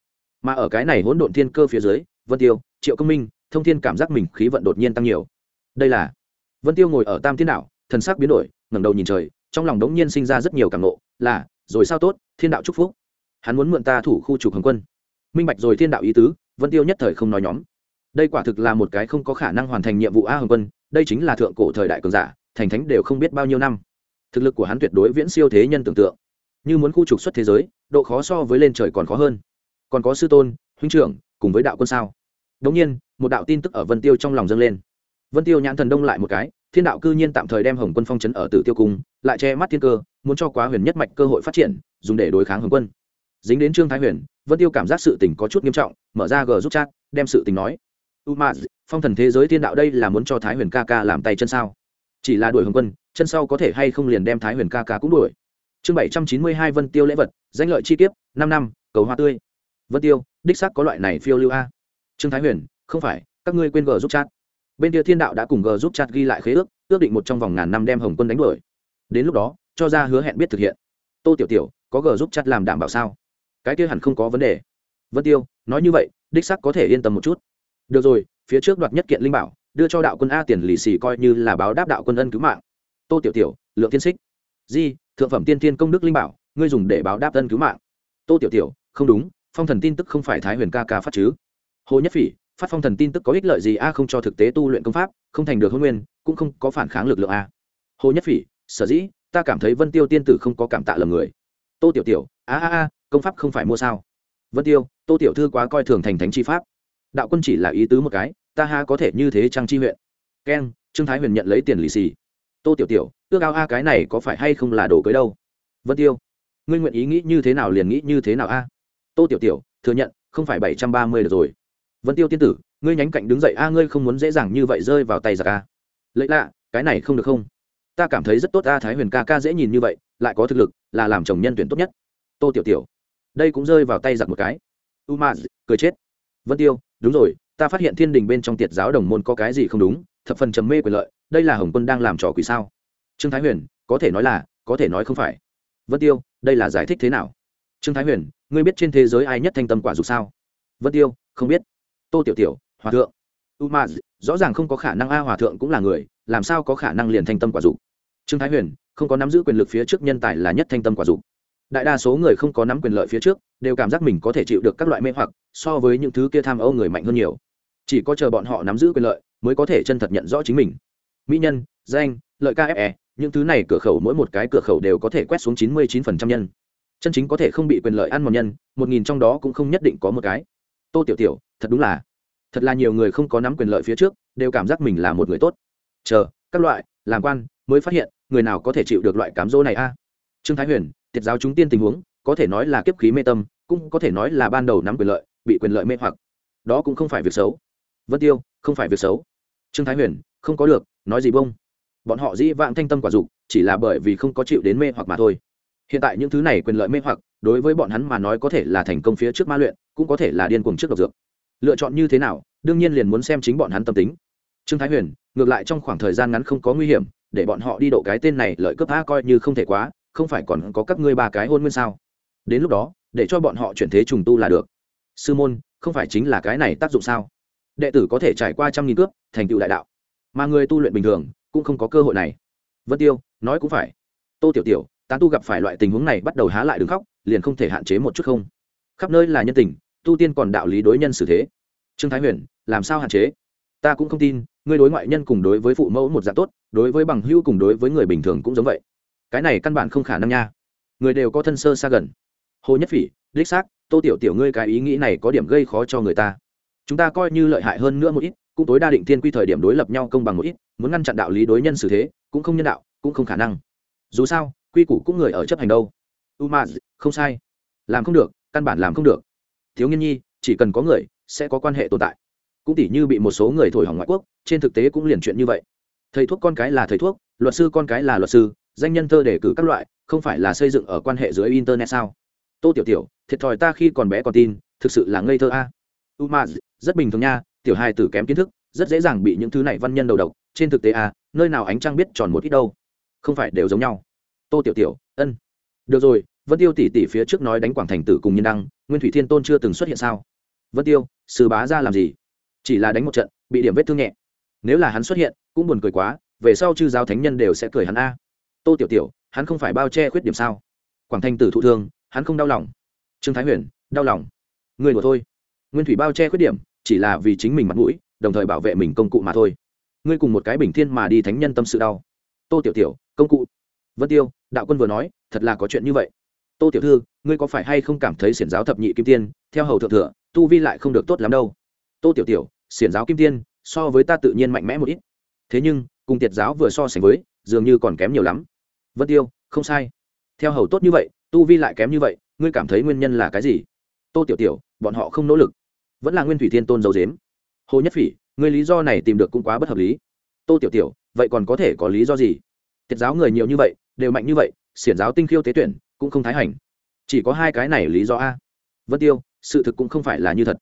Mà ở cái này hỗn độn thiên cơ phía dưới, vân tiêu, triệu công minh, thông thiên cảm giác mình khí vận đột nhiên tăng nhiều. Đây là vân tiêu ngồi ở tam thiên đạo, thần sắc biến đổi, ngẩng đầu nhìn trời, trong lòng đống nhiên sinh ra rất nhiều cảm nộ, là, rồi sao tốt, thiên đạo chúc phúc. Hắn muốn mượn ta thủ khu trục hồng quân. Minh bạch rồi thiên đạo ý tứ, vân tiêu nhất thời không nói nhóm đây quả thực là một cái không có khả năng hoàn thành nhiệm vụ a hồng quân, đây chính là thượng cổ thời đại cường giả, thành thánh đều không biết bao nhiêu năm thực lực của hắn tuyệt đối viễn siêu thế nhân tưởng tượng. Như muốn khu trục xuất thế giới, độ khó so với lên trời còn khó hơn. Còn có sư tôn, huynh trưởng, cùng với đạo quân sao? Đống nhiên, một đạo tin tức ở vân tiêu trong lòng dâng lên. Vân tiêu nhãn thần đông lại một cái, thiên đạo cư nhiên tạm thời đem hồng quân phong trấn ở tử tiêu cung, lại che mắt thiên cơ, muốn cho quá huyền nhất mạch cơ hội phát triển, dùng để đối kháng hồng quân. Dính đến trương thái huyền, vân tiêu cảm giác sự tình có chút nghiêm trọng, mở ra g giúp chat, đem sự tình nói. U ma phong thần thế giới thiên đạo đây là muốn cho thái huyền ca ca làm tay chân sao? Chỉ là đuổi hồng quân chân sau có thể hay không liền đem thái huyền ca ca cũng đuổi. Chương bảy trăm chín mươi hai vân tiêu lễ vật, danh lợi chi kiếp, năm năm, cầu hoa tươi. Vân tiêu, đích xác có loại này phiêu lưu a. Trương thái huyền, không phải, các ngươi quên g giúp chat. Bên kia thiên đạo đã cùng g giúp chat ghi lại khế ước ước định một trong vòng ngàn năm đem hồng quân đánh đuổi. Đến lúc đó, cho ra hứa hẹn biết thực hiện. Tô tiểu tiểu, có g giúp chat làm đảm bảo sao? Cái kia hẳn không có vấn đề. Vân tiêu, nói như vậy, đích sắc có thể yên tâm một chút. Được rồi, phía trước đoạt nhất kiện linh bảo, đưa cho đạo quân a tiền lì xì coi như là báo đáp đạo quân ân cứu mạng tô tiểu tiểu, lượng tiên xích di, thượng phẩm tiên tiên công đức linh bảo, ngươi dùng để báo đáp ân cứu mạng. Tô tiểu tiểu, không đúng, phong thần tin tức không phải thái huyền ca ca phát chứ? Hồ nhất phỉ, phát phong thần tin tức có ích lợi gì a? Không cho thực tế tu luyện công pháp, không thành được hôn nguyên, cũng không có phản kháng lực lượng a. Hồ nhất phỉ, sở dĩ, ta cảm thấy vân tiêu tiên tử không có cảm tạ lầm người. Tô tiểu tiểu, a a a, công pháp không phải mua sao? Vân tiêu, tô tiểu thư quá coi thường thành thánh chi pháp. Đạo quân chỉ là ý tứ một cái, ta ha có thể như thế trang chi huyện? Keng, trương thái huyền nhận lấy tiền lì xì tô tiểu tiểu, ước ao a, cái này có phải hay không là đồ cưới đâu? Vân tiêu, ngươi nguyện ý nghĩ như thế nào liền nghĩ như thế nào a? Tô tiểu tiểu, thừa nhận, không phải bảy trăm ba mươi được rồi. Vân tiêu tiên tử, ngươi nhánh cạnh đứng dậy a, ngươi không muốn dễ dàng như vậy rơi vào tay giặc a. Lấy lạ, cái này không được không? Ta cảm thấy rất tốt a, thái huyền ca ca dễ nhìn như vậy, lại có thực lực, là làm chồng nhân tuyển tốt nhất. Tô tiểu tiểu, đây cũng rơi vào tay giặc một cái. U ma cười chết. Vân tiêu, đúng rồi, ta phát hiện thiên đình bên trong tiệt giáo đồng môn có cái gì không đúng thập phần trầm mê quyền lợi, đây là hồng quân đang làm trò quỷ sao? Trương thái huyền, có thể nói là, có thể nói không phải. Vân tiêu, đây là giải thích thế nào? Trương thái huyền, ngươi biết trên thế giới ai nhất thanh tâm quả dục sao? Vân tiêu, không biết. Tô tiểu tiểu, hòa thượng. U ma rõ ràng không có khả năng a hòa thượng cũng là người, làm sao có khả năng liền thanh tâm quả dục? Trương thái huyền, không có nắm giữ quyền lực phía trước nhân tài là nhất thanh tâm quả dục. Đại đa số người không có nắm quyền lợi phía trước, đều cảm giác mình có thể chịu được các loại mê hoặc, so với những thứ kia tham âu người mạnh hơn nhiều. Chỉ có chờ bọn họ nắm giữ quyền lợi mới có thể chân thật nhận rõ chính mình. Mỹ nhân, danh, lợi kfe những thứ này cửa khẩu mỗi một cái cửa khẩu đều có thể quét xuống chín mươi chín phần trăm nhân. Chân chính có thể không bị quyền lợi ăn một nhân, một nghìn trong đó cũng không nhất định có một cái. Tô tiểu tiểu, thật đúng là, thật là nhiều người không có nắm quyền lợi phía trước, đều cảm giác mình là một người tốt. Chờ, các loại, làm quan, mới phát hiện, người nào có thể chịu được loại cám dỗ này a? Trương thái huyền tiết giáo chúng tiên tình huống, có thể nói là kiếp khí mê tâm, cũng có thể nói là ban đầu nắm quyền lợi, bị quyền lợi mê hoặc. Đó cũng không phải việc xấu. Vân tiêu không phải việc xấu. Trương thái huyền, không có được, nói gì bông. Bọn họ dĩ vãng thanh tâm quả dục, chỉ là bởi vì không có chịu đến mê hoặc mà thôi. Hiện tại những thứ này quyền lợi mê hoặc, đối với bọn hắn mà nói có thể là thành công phía trước ma luyện, cũng có thể là điên cuồng trước độc dược. Lựa chọn như thế nào, đương nhiên liền muốn xem chính bọn hắn tâm tính. Trương thái huyền, ngược lại trong khoảng thời gian ngắn không có nguy hiểm, để bọn họ đi độ cái tên này lợi cấp a coi như không thể quá, không phải còn có các ngươi ba cái hôn nguyên sao? Đến lúc đó, để cho bọn họ chuyển thế trùng tu là được. Sư môn, không phải chính là cái này tác dụng sao? Đệ tử có thể trải qua trăm nghìn cướp, thành tựu đại đạo. Mà người tu luyện bình thường cũng không có cơ hội này. Vân tiêu, nói cũng phải. Tô tiểu tiểu, tán tu gặp phải loại tình huống này bắt đầu há lại đứng khóc, liền không thể hạn chế một chút không? Khắp nơi là nhân tình, tu tiên còn đạo lý đối nhân xử thế. Trương thái huyền, làm sao hạn chế? Ta cũng không tin ngươi đối ngoại nhân cùng đối với phụ mẫu một dạng tốt, đối với bằng hữu cùng đối với người bình thường cũng giống vậy. Cái này căn bản không khả năng nha. Người đều có thân sơ xa gần. Hồ nhất phỉ, đích xác, tô tiểu tiểu, ngươi cái ý nghĩ này có điểm gây khó cho người ta chúng ta coi như lợi hại hơn nữa một ít, cũng tối đa định thiên quy thời điểm đối lập nhau công bằng một ít, muốn ngăn chặn đạo lý đối nhân xử thế, cũng không nhân đạo, cũng không khả năng. Dù sao, quy củ cũng người ở chấp hành đâu. U ma không sai. Làm không được, căn bản làm không được. Thiếu nghiên nhi, chỉ cần có người, sẽ có quan hệ tồn tại. Cũng tỉ như bị một số người thổi hỏng ngoại quốc, trên thực tế cũng liền chuyện như vậy. Thầy thuốc con cái là thầy thuốc, luật sư con cái là luật sư, danh nhân thơ đề cử các loại, không phải là xây dựng ở quan hệ dưới internet sao? Tô tiểu tiểu, thiệt thòi ta khi còn bé còn tin, thực sự là ngây thơ a umaz, rất bình thường nha, tiểu hai tử kém kiến thức, rất dễ dàng bị những thứ này văn nhân đầu độc. Trên thực tế a nơi nào ánh trăng biết tròn một ít đâu. Không phải đều giống nhau. Tô tiểu tiểu, ân. Được rồi, vân tiêu tỷ tỷ phía trước nói đánh quảng thành tử cùng nhân đăng, nguyên thủy thiên tôn chưa từng xuất hiện sao? Vân tiêu, sư bá ra làm gì? Chỉ là đánh một trận, bị điểm vết thương nhẹ. Nếu là hắn xuất hiện, cũng buồn cười quá, về sau chư giáo thánh nhân đều sẽ cười hắn a. Tô tiểu tiểu, hắn không phải bao che khuyết điểm sao? Quảng thành tử thụ thương, hắn không đau lòng. Trương thái huyền, đau lòng. Người đùa thôi nguyên thủy bao che khuyết điểm, chỉ là vì chính mình mặt mũi, đồng thời bảo vệ mình công cụ mà thôi. Ngươi cùng một cái bình thiên mà đi thánh nhân tâm sự đau. Tô tiểu tiểu, công cụ. Vân tiêu, đạo quân vừa nói, thật là có chuyện như vậy. Tô tiểu thư, ngươi có phải hay không cảm thấy xiển giáo thập nhị kim tiên, theo hầu thượng thừa, tu vi lại không được tốt lắm đâu? Tô tiểu tiểu, xiển giáo kim tiên, so với ta tự nhiên mạnh mẽ một ít. Thế nhưng, cùng tiệt giáo vừa so sánh với, dường như còn kém nhiều lắm. Vân tiêu, không sai. Theo hầu tốt như vậy, tu vi lại kém như vậy, ngươi cảm thấy nguyên nhân là cái gì? Tô tiểu tiểu bọn họ không nỗ lực. Vẫn là nguyên thủy thiên tôn dấu dếm hồ nhất phỉ, người lý do này tìm được cũng quá bất hợp lý. Tô tiểu tiểu, vậy còn có thể có lý do gì? Tiết giáo người nhiều như vậy, đều mạnh như vậy, xiển giáo tinh khiêu tế tuyển, cũng không thái hành. Chỉ có hai cái này lý do a. Vân tiêu, sự thực cũng không phải là như thật.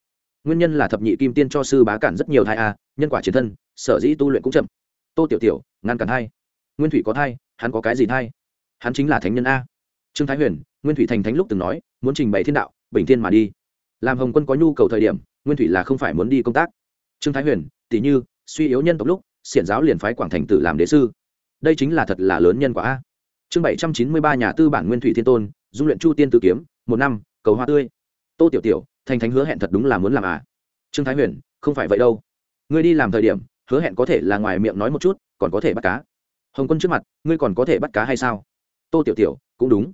Nguyên nhân là thập nhị kim tiên cho sư bá cản rất nhiều thai a, nhân quả chiến thân, sở dĩ tu luyện cũng chậm. Tô tiểu tiểu, ngăn cản thai. Nguyên thủy có thai, hắn có cái gì thai? Hắn chính là thánh nhân a. Trương thái huyền, nguyên thủy thành thánh lúc từng nói, muốn trình bày thiên đạo, bình thiên mà đi làm hồng quân có nhu cầu thời điểm, nguyên thủy là không phải muốn đi công tác. Trương thái huyền tỷ như, suy yếu nhân tộc lúc, xiển giáo liền phái quảng thành tử làm đế sư. Đây chính là thật là lớn nhân quả a. Chương bảy trăm chín mươi ba nhà tư bản nguyên thủy thiên tôn, dung luyện chu tiên tử kiếm, một năm, cầu hoa tươi. Tô tiểu tiểu, thành thánh hứa hẹn thật đúng là muốn làm à. Trương thái huyền, không phải vậy đâu. Ngươi đi làm thời điểm, hứa hẹn có thể là ngoài miệng nói một chút, còn có thể bắt cá. Hồng quân trước mặt, ngươi còn có thể bắt cá hay sao? Tô tiểu tiểu, cũng đúng.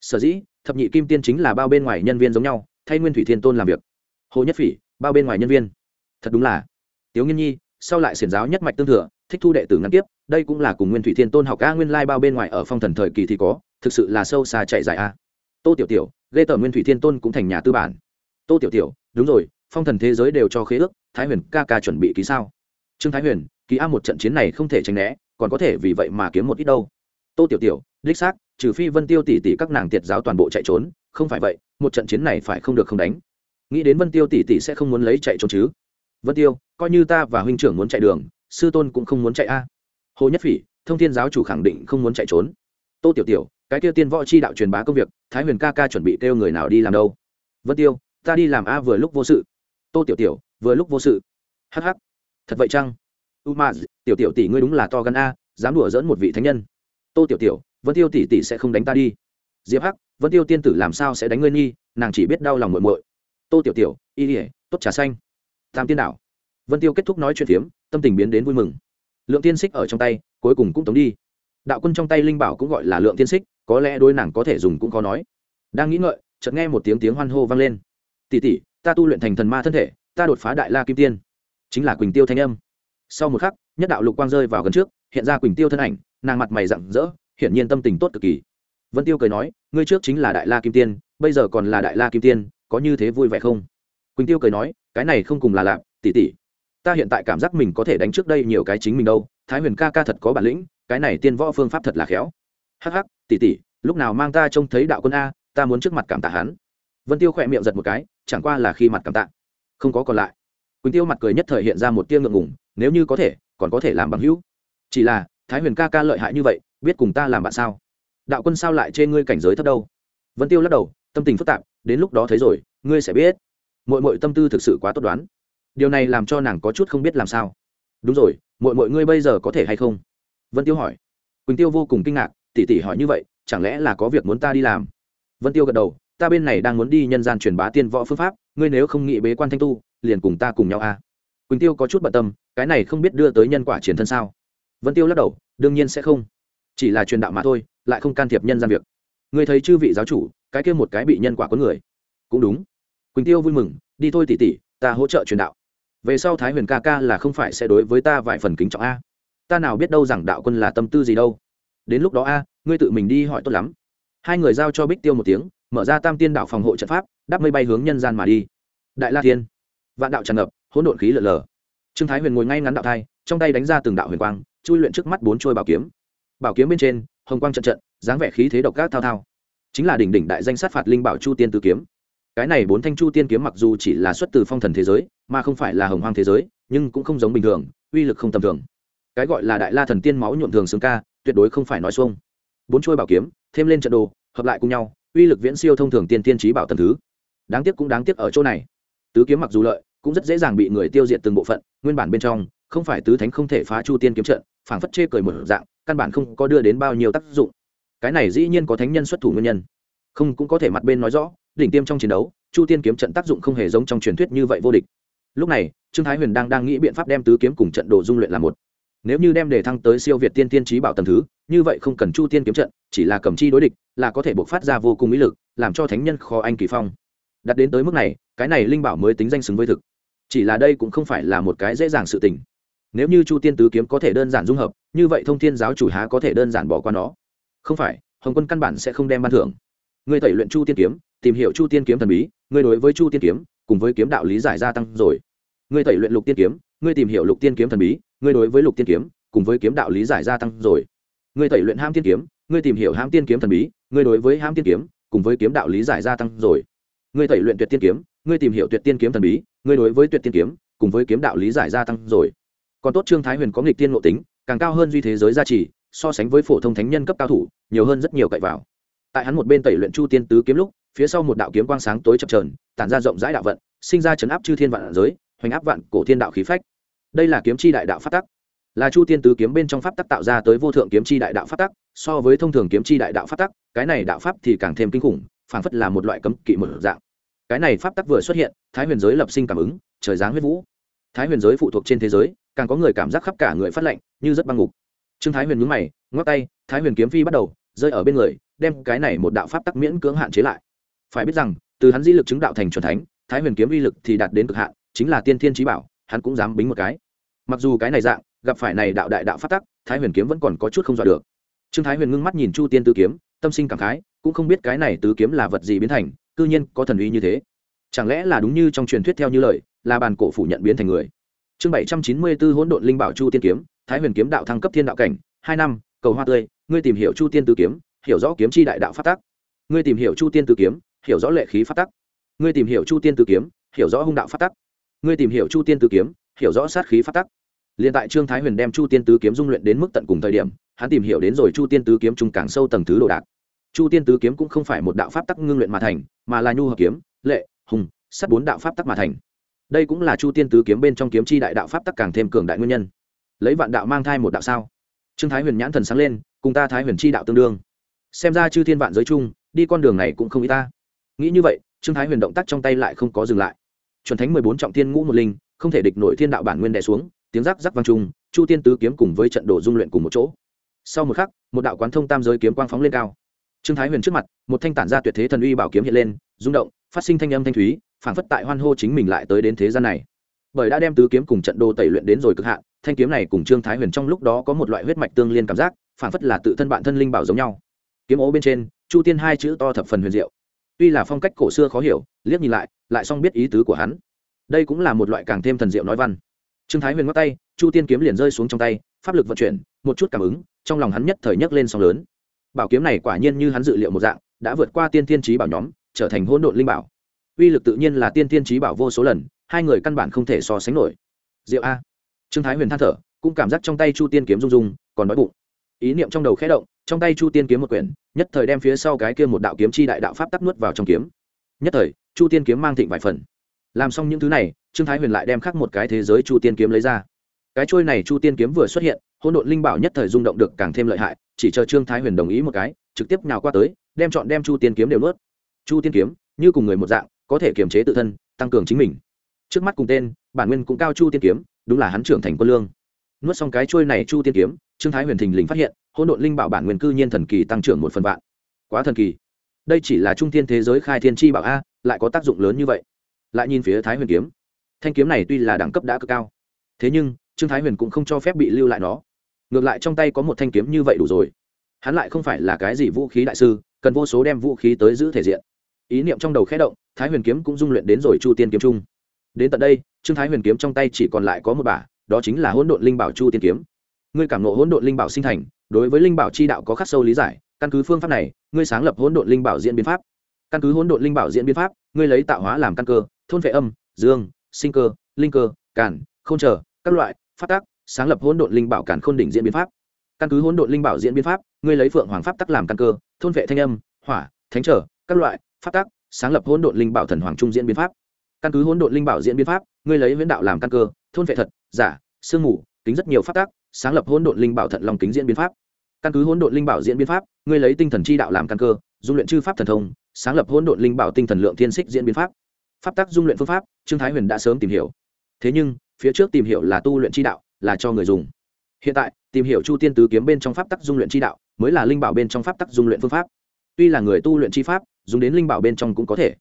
Sở dĩ, thập nhị kim tiên chính là bao bên ngoài nhân viên giống nhau thay nguyên thủy thiên tôn làm việc. Hồ nhất phỉ, bao bên ngoài nhân viên. Thật đúng là. Tiếu nghiên nhi, sau lại xiển giáo nhất mạch tương thừa, thích thu đệ tử ngắn tiếp, đây cũng là cùng nguyên thủy thiên tôn học a nguyên lai bao bên ngoài ở phong thần thời kỳ thì có, thực sự là sâu xa chạy dài a. Tô tiểu tiểu, ghê tởm nguyên thủy thiên tôn cũng thành nhà tư bản. Tô tiểu tiểu, đúng rồi, phong thần thế giới đều cho khế ước, thái huyền ca ca chuẩn bị ký sao? Trương thái huyền, ký a một trận chiến này không thể tránh né, còn có thể vì vậy mà kiếm một ít đâu. Tô tiểu tiểu, đích xác, trừ phi vân tiêu tỷ tỷ các nàng tiệt giáo toàn bộ chạy trốn, không phải vậy một trận chiến này phải không được không đánh. Nghĩ đến vân tiêu tỷ tỷ sẽ không muốn lấy chạy trốn chứ. Vân tiêu, coi như ta và huynh trưởng muốn chạy đường, sư tôn cũng không muốn chạy a. Hồ nhất phỉ, thông thiên giáo chủ khẳng định không muốn chạy trốn. Tô tiểu tiểu, cái kia tiên võ chi đạo truyền bá công việc, thái huyền ca ca chuẩn bị kêu người nào đi làm đâu? Vân tiêu, ta đi làm a vừa lúc vô sự. Tô tiểu tiểu, vừa lúc vô sự. Hh thật vậy chăng? U ma tiểu tiểu tỷ ngươi đúng là to gan a, dám đùa dỡn một vị thánh nhân. Tô tiểu tiểu, vân tiêu tỷ tỷ sẽ không đánh ta đi. Diệp hắc vân tiêu tiên tử làm sao sẽ đánh ngươi nghi? Nàng chỉ biết đau lòng muội muội. Tô tiểu tiểu, y ỉa tốt trà xanh. Tam tiên đảo. Vân tiêu kết thúc nói chuyện phiếm, tâm tình biến đến vui mừng. Lượng tiên xích ở trong tay, cuối cùng cũng tống đi. Đạo quân trong tay linh bảo cũng gọi là lượng tiên xích có lẽ đôi nàng có thể dùng cũng có nói. Đang nghĩ ngợi, chợt nghe một tiếng tiếng hoan hô vang lên. Tỷ tỷ, ta tu luyện thành thần ma thân thể, ta đột phá đại la kim tiên. Chính là quỳnh tiêu thanh âm. Sau một khắc, nhất đạo lục quang rơi vào gần trước, hiện ra quỳnh tiêu thân ảnh, nàng mặt mày rặng rỡ, hiển nhiên tâm tình tốt cực kỳ vân tiêu cười nói, ngươi trước chính là đại la kim tiên, bây giờ còn là đại la kim tiên, có như thế vui vẻ không? Quỳnh tiêu cười nói, cái này không cùng là lạ, tỷ tỷ. Ta hiện tại cảm giác mình có thể đánh trước đây nhiều cái chính mình đâu, thái huyền ca ca thật có bản lĩnh, cái này tiên võ phương pháp thật là khéo. Hắc hắc, tỷ tỷ, lúc nào mang ta trông thấy đạo quân a, ta muốn trước mặt cảm tạ hắn. Vân tiêu khỏe miệng giật một cái, chẳng qua là khi mặt cảm tạ. Không có còn lại. Quỳnh tiêu mặt cười nhất thời hiện ra một tia ngượng ngùng, nếu như có thể, còn có thể làm bằng hữu. Chỉ là, thái huyền ca ca lợi hại như vậy, biết cùng ta làm bạn sao? Đạo quân sao lại trên ngươi cảnh giới thấp đâu? Vân tiêu lắc đầu, tâm tình phức tạp, đến lúc đó thấy rồi, ngươi sẽ biết. Mội mội tâm tư thực sự quá tốt đoán. Điều này làm cho nàng có chút không biết làm sao. Đúng rồi mội mội ngươi bây giờ có thể hay không? Vân tiêu hỏi. Quỳnh tiêu vô cùng kinh ngạc, tỉ tỉ hỏi như vậy, chẳng lẽ là có việc muốn ta đi làm? Vân tiêu gật đầu, ta bên này đang muốn đi nhân gian truyền bá tiên võ phương pháp, ngươi nếu không nghĩ bế quan thanh tu, liền cùng ta cùng nhau a. À. quỳnh tiêu có chút bận tâm, cái này không biết đưa tới nhân quả chiến thân sao? Vân tiêu lắc đầu, đương nhiên sẽ không. Chỉ là truyền đạo mà thôi lại không can thiệp nhân gian việc. Ngươi thấy chư vị giáo chủ, cái kia một cái bị nhân quả có người. Cũng đúng. Quỳnh tiêu vui mừng, đi thôi tỉ tỉ ta hỗ trợ truyền đạo. Về sau thái huyền ca ca là không phải sẽ đối với ta vài phần kính trọng a. Ta nào biết đâu rằng đạo quân là tâm tư gì đâu. Đến lúc đó a, ngươi tự mình đi hỏi tốt lắm. Hai người giao cho bích tiêu một tiếng, mở ra tam tiên đạo phòng hộ trận pháp đắp mây bay hướng nhân gian mà đi. Đại la thiên. Vạn đạo tràn ngập, hỗn độn khí lở lở. Trương thái huyền ngồi ngay ngắn đạo thai, trong tay đánh ra từng đạo huyền quang, chui luyện trước mắt bốn trôi bảo kiếm. Bảo kiếm bên trên hồng quang trận trận, dáng vẻ khí thế độc các thao thao. Chính là đỉnh đỉnh đại danh sát phạt linh bảo chu tiên tử kiếm. Cái này bốn thanh chu tiên kiếm mặc dù chỉ là xuất từ phong thần thế giới, mà không phải là hồng hoang thế giới, nhưng cũng không giống bình thường, uy lực không tầm thường. Cái gọi là đại la thần tiên máu nhuộm thường xương ca, tuyệt đối không phải nói xuông. Bốn chuôi bảo kiếm, thêm lên trận đồ, hợp lại cùng nhau, uy lực viễn siêu thông thường tiên tiên trí bảo tầm thứ. Đáng tiếc cũng đáng tiếc ở chỗ này. Tứ kiếm mặc dù lợi, cũng rất dễ dàng bị người tiêu diệt từng bộ phận, nguyên bản bên trong, không phải tứ thánh không thể phá chu tiên kiếm trận phảng phất chê cười một dạng, căn bản không có đưa đến bao nhiêu tác dụng. Cái này dĩ nhiên có thánh nhân xuất thủ nguyên nhân. Không, cũng có thể mặt bên nói rõ, đỉnh tiêm trong chiến đấu, chu tiên kiếm trận tác dụng không hề giống trong truyền thuyết như vậy vô địch. Lúc này, trương thái huyền đang đang nghĩ biện pháp đem tứ kiếm cùng trận đồ dung luyện là một. Nếu như đem đề thăng tới siêu việt tiên tiên trí bảo tầm thứ, như vậy không cần chu tiên kiếm trận, chỉ là cầm chi đối địch, là có thể buộc phát ra vô cùng ý lực, làm cho thánh nhân khó anh kỳ phong. Đặt đến tới mức này, cái này linh bảo mới tính danh xứng với thực. Chỉ là đây cũng không phải là một cái dễ dàng sự tình nếu như chu tiên tứ kiếm có thể đơn giản dung hợp, như vậy thông thiên giáo chủ há có thể đơn giản bỏ qua nó? Không phải, hồng quân căn bản sẽ không đem ban thưởng. Người tẩy luyện chu tiên kiếm, tìm hiểu chu tiên kiếm thần bí người đối với chu tiên kiếm, cùng với kiếm đạo lý giải gia tăng rồi. Người tẩy luyện lục tiên kiếm người tìm hiểu lục tiên kiếm thần bí người đối với lục tiên kiếm, cùng với kiếm đạo lý giải gia tăng rồi. Người tẩy luyện ham tiên kiếm người tìm hiểu ham tiên kiếm thần bí người đối với ham tiên kiếm, cùng với kiếm đạo lý giải gia tăng rồi. Người tẩy luyện tuyệt tiên kiếm người tìm hiểu tuyệt tiên kiếm thần bí người đối với tuyệt tiên kiếm, cùng với kiếm đạo lý giải gia tăng rồi còn tốt trương thái huyền có nghịch tiên ngộ tính, càng cao hơn duy thế giới gia trì, so sánh với phổ thông thánh nhân cấp cao thủ, nhiều hơn rất nhiều cậy vào. Tại hắn một bên tẩy luyện chu tiên tứ kiếm lúc, phía sau một đạo kiếm quang sáng tối chập trờn tản ra rộng rãi đạo vận, sinh ra chấn áp chư thiên vạn giới, hoành áp vạn cổ thiên đạo khí phách. Đây là kiếm chi đại đạo phát tắc. Là chu tiên tứ kiếm bên trong pháp tắc tạo ra tới vô thượng kiếm chi đại đạo pháp tắc, so với thông thường kiếm chi đại đạo pháp tắc, cái này đạo pháp thì càng thêm kinh khủng, phảng phất là một loại cấm kỵ một dạng. Cái này pháp tắc vừa xuất hiện, thái huyền giới lập sinh cảm ứng, trời giáng huyết vũ. Thái huyền giới phụ thuộc trên thế giới càng có người cảm giác khắp cả người phát lạnh, như rất băng ngục. Trương thái huyền nhúng mày, ngoắc tay, thái huyền kiếm phi bắt đầu, rơi ở bên người, đem cái này một đạo pháp tắc miễn cưỡng hạn chế lại. Phải biết rằng, từ hắn di lực chứng đạo thành c thánh, thái huyền kiếm uy lực thì đạt đến cực hạn, chính là tiên thiên trí bảo, hắn cũng dám bính một cái. Mặc dù cái này dạng, gặp phải này đạo đại đạo pháp tắc, thái huyền kiếm vẫn còn có chút không dọa được. Trương thái huyền ngưng mắt nhìn chu tiên tứ kiếm, tâm sinh cảm khái, cũng không biết cái này tứ kiếm là vật gì biến thành, cư nhiên có thần uy như thế. Chẳng lẽ là đúng như trong truyền thuyết theo như lời, là bàn cổ phủ nhận biến thành người? Chương bảy trăm chín mươi b ố hỗn độn linh bảo chu tiên kiếm, thái huyền kiếm đạo thăng cấp thiên đạo cảnh, hai năm, cầu hoa tươi, ngươi tìm hiểu chu tiên tứ kiếm, hiểu rõ kiếm chi đại đạo phát tắc. Ngươi tìm hiểu chu tiên tứ kiếm, hiểu rõ lệ khí phát tắc. Ngươi tìm hiểu chu tiên tứ kiếm, hiểu rõ hung đạo phát tắc. Ngươi tìm hiểu chu tiên tứ kiếm, hiểu rõ sát khí phát tắc. Liền tại trương thái huyền đem chu tiên tứ kiếm dung luyện đến mức tận cùng thời điểm, hắn tìm hiểu đến rồi chu tiên tứ kiếm trung càng sâu tầng thứ đồ đạc. Chu tiên tứ kiếm cũng không phải một đạo pháp tắc ngưng luyện mà thành, mà là nhu hợp kiếm, lệ, hùng sắt bốn đạo pháp tắc mà thành đây cũng là chu tiên tứ kiếm bên trong kiếm chi đại đạo pháp tắc càng thêm cường đại nguyên nhân. Lấy vạn đạo mang thai một đạo sao? Trương thái huyền nhãn thần sáng lên, cùng ta thái huyền chi đạo tương đương. Xem ra chư thiên vạn giới chung, đi con đường này cũng không ý ta. Nghĩ như vậy, trương thái huyền động tác trong tay lại không có dừng lại. Chuẩn thánh mười bốn trọng tiên ngũ một linh, không thể địch nổi thiên đạo bản nguyên đè xuống, tiếng rắc rắc vang trung chu tiên tứ kiếm cùng với trận đồ dung luyện cùng một chỗ. Sau một khắc, một đạo quán thông tam giới kiếm quang phóng lên cao. Trương thái huyền trước mặt, một thanh tản ra tuyệt thế thần uy bảo kiếm hiện lên, rung động, phát sinh thanh âm thanh thúy phảng phất tại hoan hô chính mình lại tới đến thế gian này. Bởi đã đem tứ kiếm cùng trận đồ tẩy luyện đến rồi cực hạn, thanh kiếm này cùng trương thái huyền trong lúc đó có một loại huyết mạch tương liên cảm giác, phảng phất là tự thân bạn thân linh bảo giống nhau. Kiếm ố bên trên, chu tiên hai chữ to thập phần huyền diệu. Tuy là phong cách cổ xưa khó hiểu, liếc nhìn lại lại song biết ý tứ của hắn. Đây cũng là một loại càng thêm thần diệu nói văn. Trương thái huyền ngắt tay, chu tiên kiếm liền rơi xuống trong tay, pháp lực vận chuyển, một chút cảm ứng, trong lòng hắn nhất thời nhấc lên sóng lớn. Bảo kiếm này quả nhiên như hắn dự liệu một dạng, đã vượt qua tiên thiên trí bảo nhóm, trở thành hỗn độn linh bảo uy lực tự nhiên là tiên thiên trí bảo vô số lần, hai người căn bản không thể so sánh nổi. Diệu a. Trương thái huyền than thở, cũng cảm giác trong tay chu tiên kiếm rung rung, còn đói bụng. Ý niệm trong đầu khẽ động, trong tay chu tiên kiếm một quyển, nhất thời đem phía sau cái kia một đạo kiếm chi đại đạo pháp tắc nuốt vào trong kiếm. Nhất thời, chu tiên kiếm mang thịnh vài phần. Làm xong những thứ này, trương thái huyền lại đem khắc một cái thế giới chu tiên kiếm lấy ra. Cái trôi này chu tiên kiếm vừa xuất hiện hôn độn linh bảo nhất thời rung động được càng thêm lợi hại, chỉ chờ trương thái huyền đồng ý một cái, trực tiếp nào qua tới, đem chọn đem chu tiên kiếm đều nuốt. Chu tiên kiếm, như cùng người một dạng có thể kiềm chế tự thân, tăng cường chính mình. Trước mắt cùng tên, bản nguyên cũng cao chu tiên kiếm, đúng là hắn trưởng thành quân lương. Nuốt xong cái trôi này chu tiên kiếm, trương thái huyền thình lình phát hiện hôn độn linh bảo bản nguyên cư nhiên thần kỳ tăng trưởng một phần vạn. Quá thần kỳ. Đây chỉ là trung thiên thế giới khai thiên chi bảo a, lại có tác dụng lớn như vậy. Lại nhìn phía thái huyền kiếm. Thanh kiếm này tuy là đẳng cấp đã cực cao, thế nhưng, trương thái huyền cũng không cho phép bị lưu lại nó. Ngược lại trong tay có một thanh kiếm như vậy đủ rồi. Hắn lại không phải là cái gì vũ khí đại sư, cần vô số đem vũ khí tới giữ thể diện ý niệm trong đầu khẽ động, thái huyền kiếm cũng dung luyện đến rồi chu tiên kiếm trung. Đến tận đây, trương thái huyền kiếm trong tay chỉ còn lại có một bả, đó chính là hỗn độn linh bảo chu tiên kiếm. Ngươi cảm nộ hỗn độn linh bảo sinh thành, đối với linh bảo chi đạo có khắc sâu lý giải, căn cứ phương pháp này, ngươi sáng lập hỗn độn linh bảo diễn biến pháp. Căn cứ hỗn độn linh bảo diễn biến pháp, ngươi lấy tạo hóa làm căn cơ, thôn vệ âm, dương, sinh cơ, linh cơ cản không chờ các loại phát tác sáng lập hỗn độn linh bảo cản khôn đỉnh diễn biến pháp. Căn cứ hỗn độn linh bảo diễn biến pháp, ngươi lấy phượng hoàng pháp tắc làm căn cơ, thôn vệ thanh âm, hỏa, thánh trở, các loại pháp tắc sáng lập hỗn độn linh bảo thần hoàng trung diễn biến pháp. Căn cứ hỗn độn linh bảo diễn biến pháp, ngươi lấy viễn đạo làm căn cơ, thôn vệ thật, giả, sương mù tính rất nhiều pháp tắc sáng lập hỗn độn linh bảo thận long kính diễn biến pháp. Căn cứ hỗn độn linh bảo diễn biến pháp, ngươi lấy tinh thần chi đạo làm căn cơ, dung luyện chư pháp thần thông, sáng lập hỗn độn linh bảo tinh thần lượng thiên xích diễn biến pháp. Pháp tắc dung luyện phương pháp, trương thái huyền đã sớm tìm hiểu. Thế nhưng, phía trước tìm hiểu là tu luyện chi đạo, là cho người dùng. Hiện tại, tìm hiểu chu tiên tứ kiếm bên trong pháp tắc dung luyện chi đạo, mới là linh bảo bên trong pháp tắc dung luyện phương pháp. Tuy là người tu luyện chi pháp dùng đến linh bảo bên trong cũng có thể.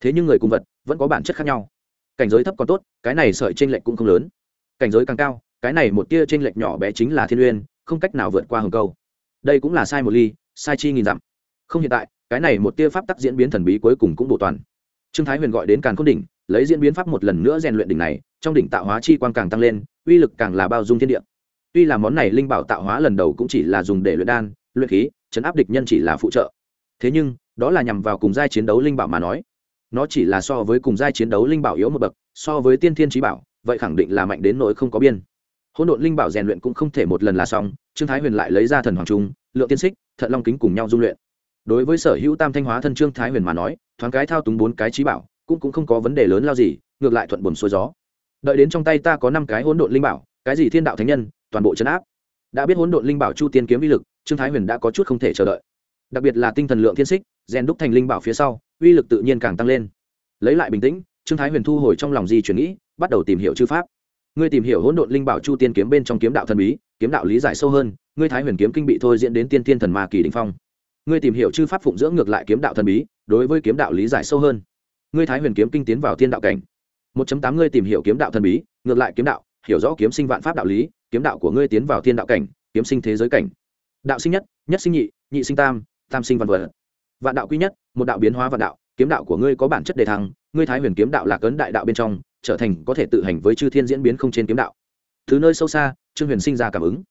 Thế nhưng người cùng vật vẫn có bản chất khác nhau. Cảnh giới thấp còn tốt, cái này sợi t r ê n lệch cũng không lớn. Cảnh giới càng cao, cái này một tia t r ê n lệch nhỏ bé chính là thiên uyên không cách nào vượt qua hồng câu. Đây cũng là sai một ly, sai chi nghìn dặm. Không hiện tại, cái này một tia pháp tắc diễn biến thần bí cuối cùng cũng bổ toàn. Trương thái huyền gọi đến càn khôn đỉnh, lấy diễn biến pháp một lần nữa rèn luyện đỉnh này, trong đỉnh tạo hóa chi quang càng tăng lên, uy lực càng là bao dung thiên địa. Tuy là món này linh bảo tạo hóa lần đầu cũng chỉ là dùng để luyện đan, luyện khí, chấn áp địch nhân chỉ là phụ trợ. Thế nhưng đó là nhằm vào cùng giai chiến đấu linh bảo mà nói. Nó chỉ là so với cùng giai chiến đấu linh bảo yếu một bậc, so với tiên thiên trí bảo, vậy khẳng định là mạnh đến nỗi không có biên. Hỗn độn linh bảo rèn luyện cũng không thể một lần là xong, trương thái huyền lại lấy ra thần hoàng trung, lượng tiên xích, thận long kính cùng nhau dung luyện. Đối với sở hữu tam thanh hóa thân trương thái huyền mà nói, thoáng cái thao túng bốn cái trí bảo, cũng cũng không có vấn đề lớn lao gì, ngược lại thuận buồm xuôi gió. Đợi đến trong tay ta có năm cái hỗn độn linh bảo, cái gì thiên đạo thánh nhân, toàn bộ chấn áp. Đã biết hỗn độn linh bảo chu tiên kiếm vi lực, trương thái huyền đã có chút không thể chờ đợi đặc biệt là tinh thần lượng thiên xích rèn đúc thành linh bảo phía sau, uy lực tự nhiên càng tăng lên. Lấy lại bình tĩnh, trương thái huyền thu hồi trong lòng di chuyển nghĩ, bắt đầu tìm hiểu chư pháp. Ngươi tìm hiểu hỗn độn linh bảo chu tiên kiếm bên trong kiếm đạo thần bí, kiếm đạo lý giải sâu hơn, ngươi thái huyền kiếm kinh bị thôi diễn đến tiên thiên thần ma kỳ đình phong. Ngươi tìm hiểu chư pháp phụng dưỡng ngược lại kiếm đạo thần bí, đối với kiếm đạo lý giải sâu hơn. Ngươi thái huyền kiếm kinh tiến vào thiên đạo cảnh. 1 tám ngươi tìm hiểu kiếm đạo thần bí, ngược lại kiếm đạo, hiểu rõ kiếm sinh vạn pháp đạo lý, kiếm đạo của ngươi tiến vào thiên đạo cảnh, kiếm sinh thế giới cảnh. Đạo sinh nhất nhất sinh nhị nhị sinh tam tam sinh văn vật. Vạn đạo quý nhất, một đạo biến hóa vạn đạo, kiếm đạo của ngươi có bản chất đề thăng, ngươi thái huyền kiếm đạo là cấn đại đạo bên trong, trở thành có thể tự hành với chư thiên diễn biến không trên kiếm đạo. Thứ nơi sâu xa, trương huyền sinh ra cảm ứng.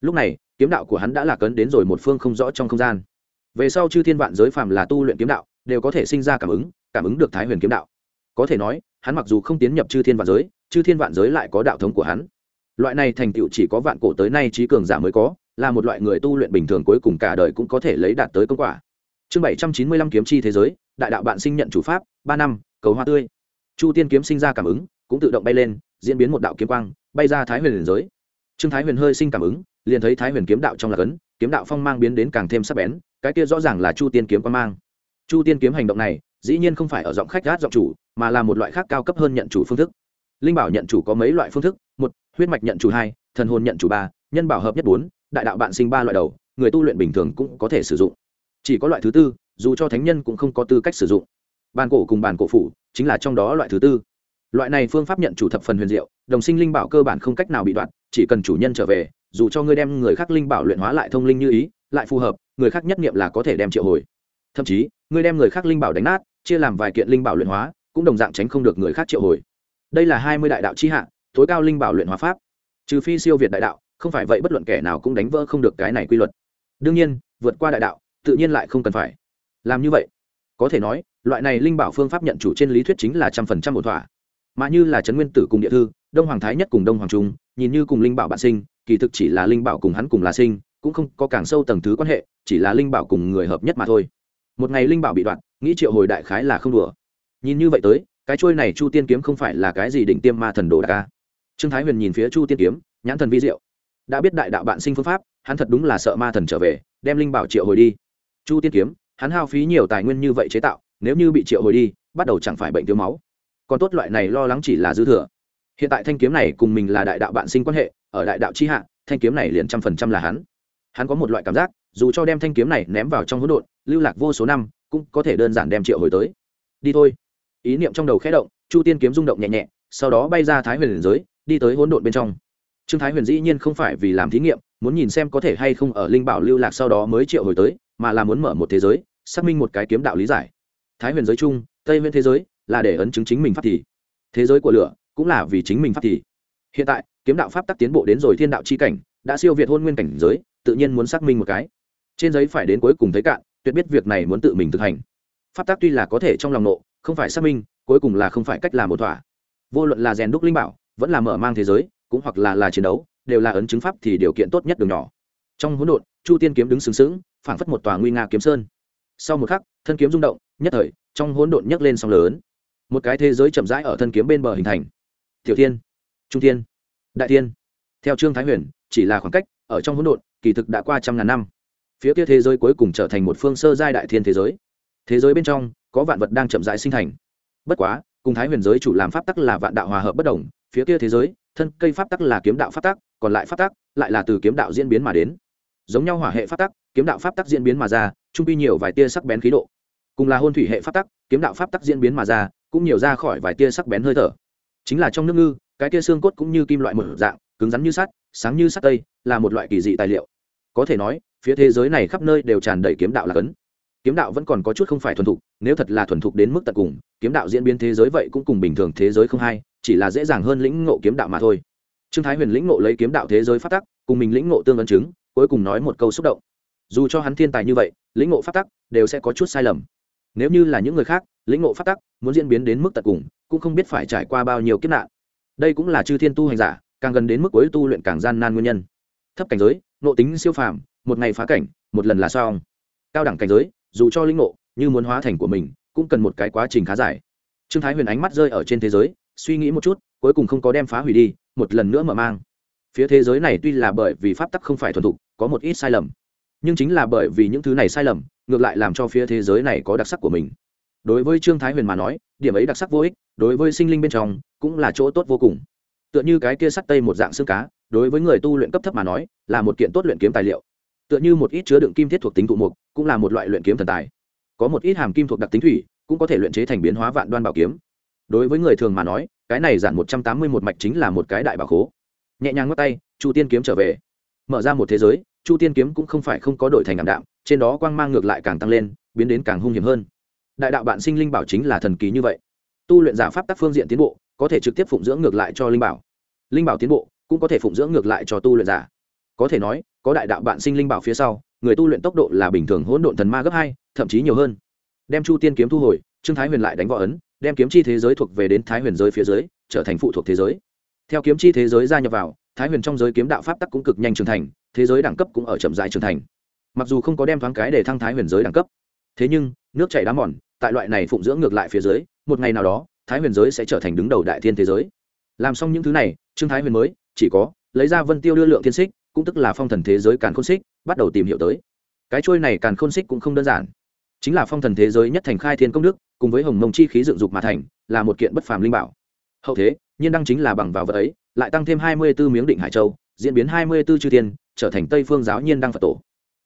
Lúc này, kiếm đạo của hắn đã là cấn đến rồi một phương không rõ trong không gian. Về sau chư thiên vạn giới phàm là tu luyện kiếm đạo, đều có thể sinh ra cảm ứng cảm ứng được thái huyền kiếm đạo. Có thể nói, hắn mặc dù không tiến nhập chư thiên vạn giới, chư thiên vạn giới lại có đạo thống của hắn loại này thành tựu chỉ có vạn cổ tới nay trí cường giả mới có, là một loại người tu luyện bình thường cuối cùng cả đời cũng có thể lấy đạt tới công quả. Chương bảy trăm chín mươi lăm kiếm chi thế giới, đại đạo bạn sinh nhận chủ pháp, ba năm, cầu hoa tươi. Chu tiên kiếm sinh ra cảm ứng, cũng tự động bay lên, diễn biến một đạo kiếm quang, bay ra thái huyền liền giới. Trương thái huyền hơi sinh cảm ứng, liền thấy thái huyền kiếm đạo trong lạc ấn kiếm đạo phong mang biến đến càng thêm sắc bén, cái kia rõ ràng là chu tiên kiếm quang mang. Chu tiên kiếm hành động này, dĩ nhiên không phải ở giọng khách gát giọng chủ, mà là một loại khác cao cấp hơn nhận chủ phương thức. Linh bảo nhận chủ có mấy loại phương thức huyết mạch nhận chủ hai, thần hồn nhận chủ ba, nhân bảo hợp nhất bốn, đại đạo bạn sinh ba loại đầu, người tu luyện bình thường cũng có thể sử dụng. Chỉ có loại thứ tư, dù cho thánh nhân cũng không có tư cách sử dụng. Bàn cổ cùng bàn cổ phủ chính là trong đó loại thứ tư. Loại này phương pháp nhận chủ thập phần huyền diệu, đồng sinh linh bảo cơ bản không cách nào bị đoạn, chỉ cần chủ nhân trở về, dù cho ngươi đem người khác linh bảo luyện hóa lại thông linh như ý, lại phù hợp, người khác nhất nghiệm là có thể đem triệu hồi. Thậm chí, ngươi đem người khác linh bảo đánh nát, chia làm vài kiện linh bảo luyện hóa, cũng đồng dạng tránh không được người khác triệu hồi. Đây là hai mươi đại đạo chi hạ tối cao linh bảo luyện hóa pháp. Trừ phi siêu việt đại đạo, không phải vậy bất luận kẻ nào cũng đánh vỡ không được cái này quy luật. Đương nhiên, vượt qua đại đạo, tự nhiên lại không cần phải. Làm như vậy, có thể nói, loại này linh bảo phương pháp nhận chủ trên lý thuyết chính là trăm phần trăm một thỏa. Mà như là trấn nguyên tử cùng địa thư, đông hoàng thái nhất cùng đông hoàng trung, nhìn như cùng linh bảo bạn sinh, kỳ thực chỉ là linh bảo cùng hắn cùng là sinh, cũng không có càng sâu tầng thứ quan hệ, chỉ là linh bảo cùng người hợp nhất mà thôi. Một ngày linh bảo bị đoạn, nghĩ triệu hồi đại khái là không đùa. Nhìn như vậy tới, cái trôi này chu tiên kiếm không phải là cái gì định tiêm ma thần đồ đà ca trương thái huyền nhìn phía chu tiên kiếm, nhãn thần vi diệu. Đã biết đại đạo bạn sinh phương pháp, hắn thật đúng là sợ ma thần trở về, đem linh bảo triệu hồi đi. Chu tiên kiếm, hắn hao phí nhiều tài nguyên như vậy chế tạo, nếu như bị triệu hồi đi, bắt đầu chẳng phải bệnh thiếu máu. Còn tốt loại này lo lắng chỉ là dư thừa. Hiện tại thanh kiếm này cùng mình là đại đạo bạn sinh quan hệ, ở đại đạo chi hạ, thanh kiếm này liền trăm phần trăm là hắn. Hắn có một loại cảm giác, dù cho đem thanh kiếm này ném vào trong hỗn độn, lưu lạc vô số năm, cũng có thể đơn giản đem triệu hồi tới. Đi thôi. Ý niệm trong đầu khẽ động, chu tiên kiếm rung động nhẹ nhẹ, sau đó bay ra thái huyền liền giới đi tới hỗn độn bên trong. Trương thái huyền dĩ nhiên không phải vì làm thí nghiệm, muốn nhìn xem có thể hay không ở linh bảo lưu lạc sau đó mới triệu hồi tới, mà là muốn mở một thế giới, xác minh một cái kiếm đạo lý giải. Thái huyền giới chung, tây huyền thế giới là để ấn chứng chính mình pháp thì. Thế giới của lửa cũng là vì chính mình pháp thì. Hiện tại, kiếm đạo pháp tắc tiến bộ đến rồi thiên đạo c h i cảnh, đã siêu việt hôn nguyên cảnh giới, tự nhiên muốn xác minh một cái. Trên giấy phải đến cuối cùng thấy cạn, tuyệt biết việc này muốn tự mình thực hành. Pháp tắc tuy là có thể trong lòng nộ, không phải xác minh, cuối cùng là không phải cách làm một thỏa. Vô luận là rèn đúc linh bảo vẫn là mở mang thế giới, cũng hoặc là là chiến đấu, đều là ấn chứng pháp thì điều kiện tốt nhất đường nhỏ. Trong hỗn độn, chu tiên kiếm đứng sừng sững, phảng phất một tòa nguy nga kiếm sơn. Sau một khắc, thân kiếm rung động, nhất thời, trong hỗn độn nhấc lên sóng lớn. Một cái thế giới chậm rãi ở thân kiếm bên bờ hình thành. Tiểu thiên, trung thiên, đại thiên. Theo trương thái huyền, chỉ là khoảng cách, ở trong hỗn độn, kỳ thực đã qua trăm ngàn năm. Phía kia thế giới cuối cùng trở thành một phương sơ giai đại thiên thế giới. Thế giới bên trong, có vạn vật đang chậm rãi sinh thành. Bất quá, cùng thái huyền giới chủ làm pháp tắc là vạn đạo hòa hợp bất đồng phía kia thế giới, thân cây pháp tắc là kiếm đạo pháp tắc, còn lại pháp tắc lại là từ kiếm đạo diễn biến mà đến. Giống nhau hỏa hệ pháp tắc, kiếm đạo pháp tắc diễn biến mà ra, trung pi nhiều vài tia sắc bén khí độ. Cùng là hôn thủy hệ pháp tắc, kiếm đạo pháp tắc diễn biến mà ra, cũng nhiều ra khỏi vài tia sắc bén hơi thở. Chính là trong nước ngư, cái tia xương cốt cũng như kim loại một dạng, cứng rắn như sắt, sáng như sắt tây, là một loại kỳ dị tài liệu. Có thể nói, phía thế giới này khắp nơi đều tràn đầy kiếm đạo là cấn. Kiếm đạo vẫn còn có chút không phải thuần thục, nếu thật là thuần thục đến mức tận cùng, kiếm đạo diễn biến thế giới vậy cũng cùng bình thường thế giới không hay chỉ là dễ dàng hơn lĩnh ngộ kiếm đạo mà thôi. Trương thái huyền lĩnh ngộ lấy kiếm đạo thế giới phát tắc, cùng mình lĩnh ngộ tương ấn chứng, cuối cùng nói một câu xúc động. Dù cho hắn thiên tài như vậy, lĩnh ngộ phát tắc đều sẽ có chút sai lầm. Nếu như là những người khác, lĩnh ngộ phát tắc muốn diễn biến đến mức tận cùng, cũng không biết phải trải qua bao nhiêu kiếp nạn. Đây cũng là chư thiên tu hành giả, càng gần đến mức cuối tu luyện càng gian nan nguyên nhân. Thấp cảnh giới nộ tính siêu phàm, một ngày phá cảnh, một lần là xong. Cao đẳng cảnh giới, dù cho linh ngộ, như muốn hóa thành của mình, cũng cần một cái quá trình khá dài. Trương thái huyền ánh mắt rơi ở trên thế giới suy nghĩ một chút, cuối cùng không có đem phá hủy đi, một lần nữa mở mang. Phía thế giới này tuy là bởi vì pháp tắc không phải thuần thục, có một ít sai lầm, nhưng chính là bởi vì những thứ này sai lầm, ngược lại làm cho phía thế giới này có đặc sắc của mình. Đối với trương thái huyền mà nói, điểm ấy đặc sắc vô ích, đối với sinh linh bên trong, cũng là chỗ tốt vô cùng. Tựa như cái kia sắt tây một dạng xương cá, đối với người tu luyện cấp thấp mà nói, là một kiện tốt luyện kiếm tài liệu. Tựa như một ít chứa đựng kim thiết thuộc tính thụ mục, cũng là một loại luyện kiếm thần tài. Có một ít hàm kim thuộc đặc tính thủy, cũng có thể luyện chế thành biến hóa vạn đoan bảo kiếm đối với người thường mà nói, cái này giản một trăm tám mươi một mạch chính là một cái đại bảo khố. Nhẹ nhàng ngắt tay, chu tiên kiếm trở về. Mở ra một thế giới, chu tiên kiếm cũng không phải không có đổi thành ảm đạm, trên đó quang mang ngược lại càng tăng lên, biến đến càng hung hiểm hơn. Đại đạo bạn sinh linh bảo chính là thần kỳ như vậy. Tu luyện giả pháp tác phương diện tiến bộ, có thể trực tiếp phụng dưỡng ngược lại cho linh bảo. Linh bảo tiến bộ, cũng có thể phụng dưỡng ngược lại cho tu luyện giả. Có thể nói, có đại đạo bạn sinh linh bảo phía sau, người tu luyện tốc độ là bình thường hỗn độn thần ma gấp hai, thậm chí nhiều hơn. Đem chu tiên kiếm thu hồi, trương thái huyền lại đánh võ ấn đem kiếm chi thế giới thuộc về đến thái huyền giới phía dưới, trở thành phụ thuộc thế giới. Theo kiếm chi thế giới gia nhập vào, thái huyền trong giới kiếm đạo pháp tắc cũng cực nhanh trưởng thành, thế giới đẳng cấp cũng ở chậm dài trưởng thành. Mặc dù không có đem thoáng cái để thăng thái huyền giới đẳng cấp, thế nhưng, nước chảy đá mòn, tại loại này phụng dưỡng ngược lại phía dưới, một ngày nào đó, thái huyền giới sẽ trở thành đứng đầu đại thiên thế giới. Làm xong những thứ này, trương thái huyền mới, chỉ có, lấy ra vân tiêu đưa lượng thiên xích, cũng tức là phong thần thế giới càn khôn xích, bắt đầu tìm hiểu tới. Cái trôi này càn khôn xích cũng không đơn giản chính là phong thần thế giới nhất thành khai thiên công đức, cùng với hồng mông chi khí dựng dục mà thành, là một kiện bất phàm linh bảo. Hậu thế, nhiên đăng chính là bằng vào vật ấy, lại tăng thêm hai mươi 24 miếng định hải châu, diễn biến hai mươi 24 chư thiên, trở thành tây phương giáo nhiên đăng phật tổ.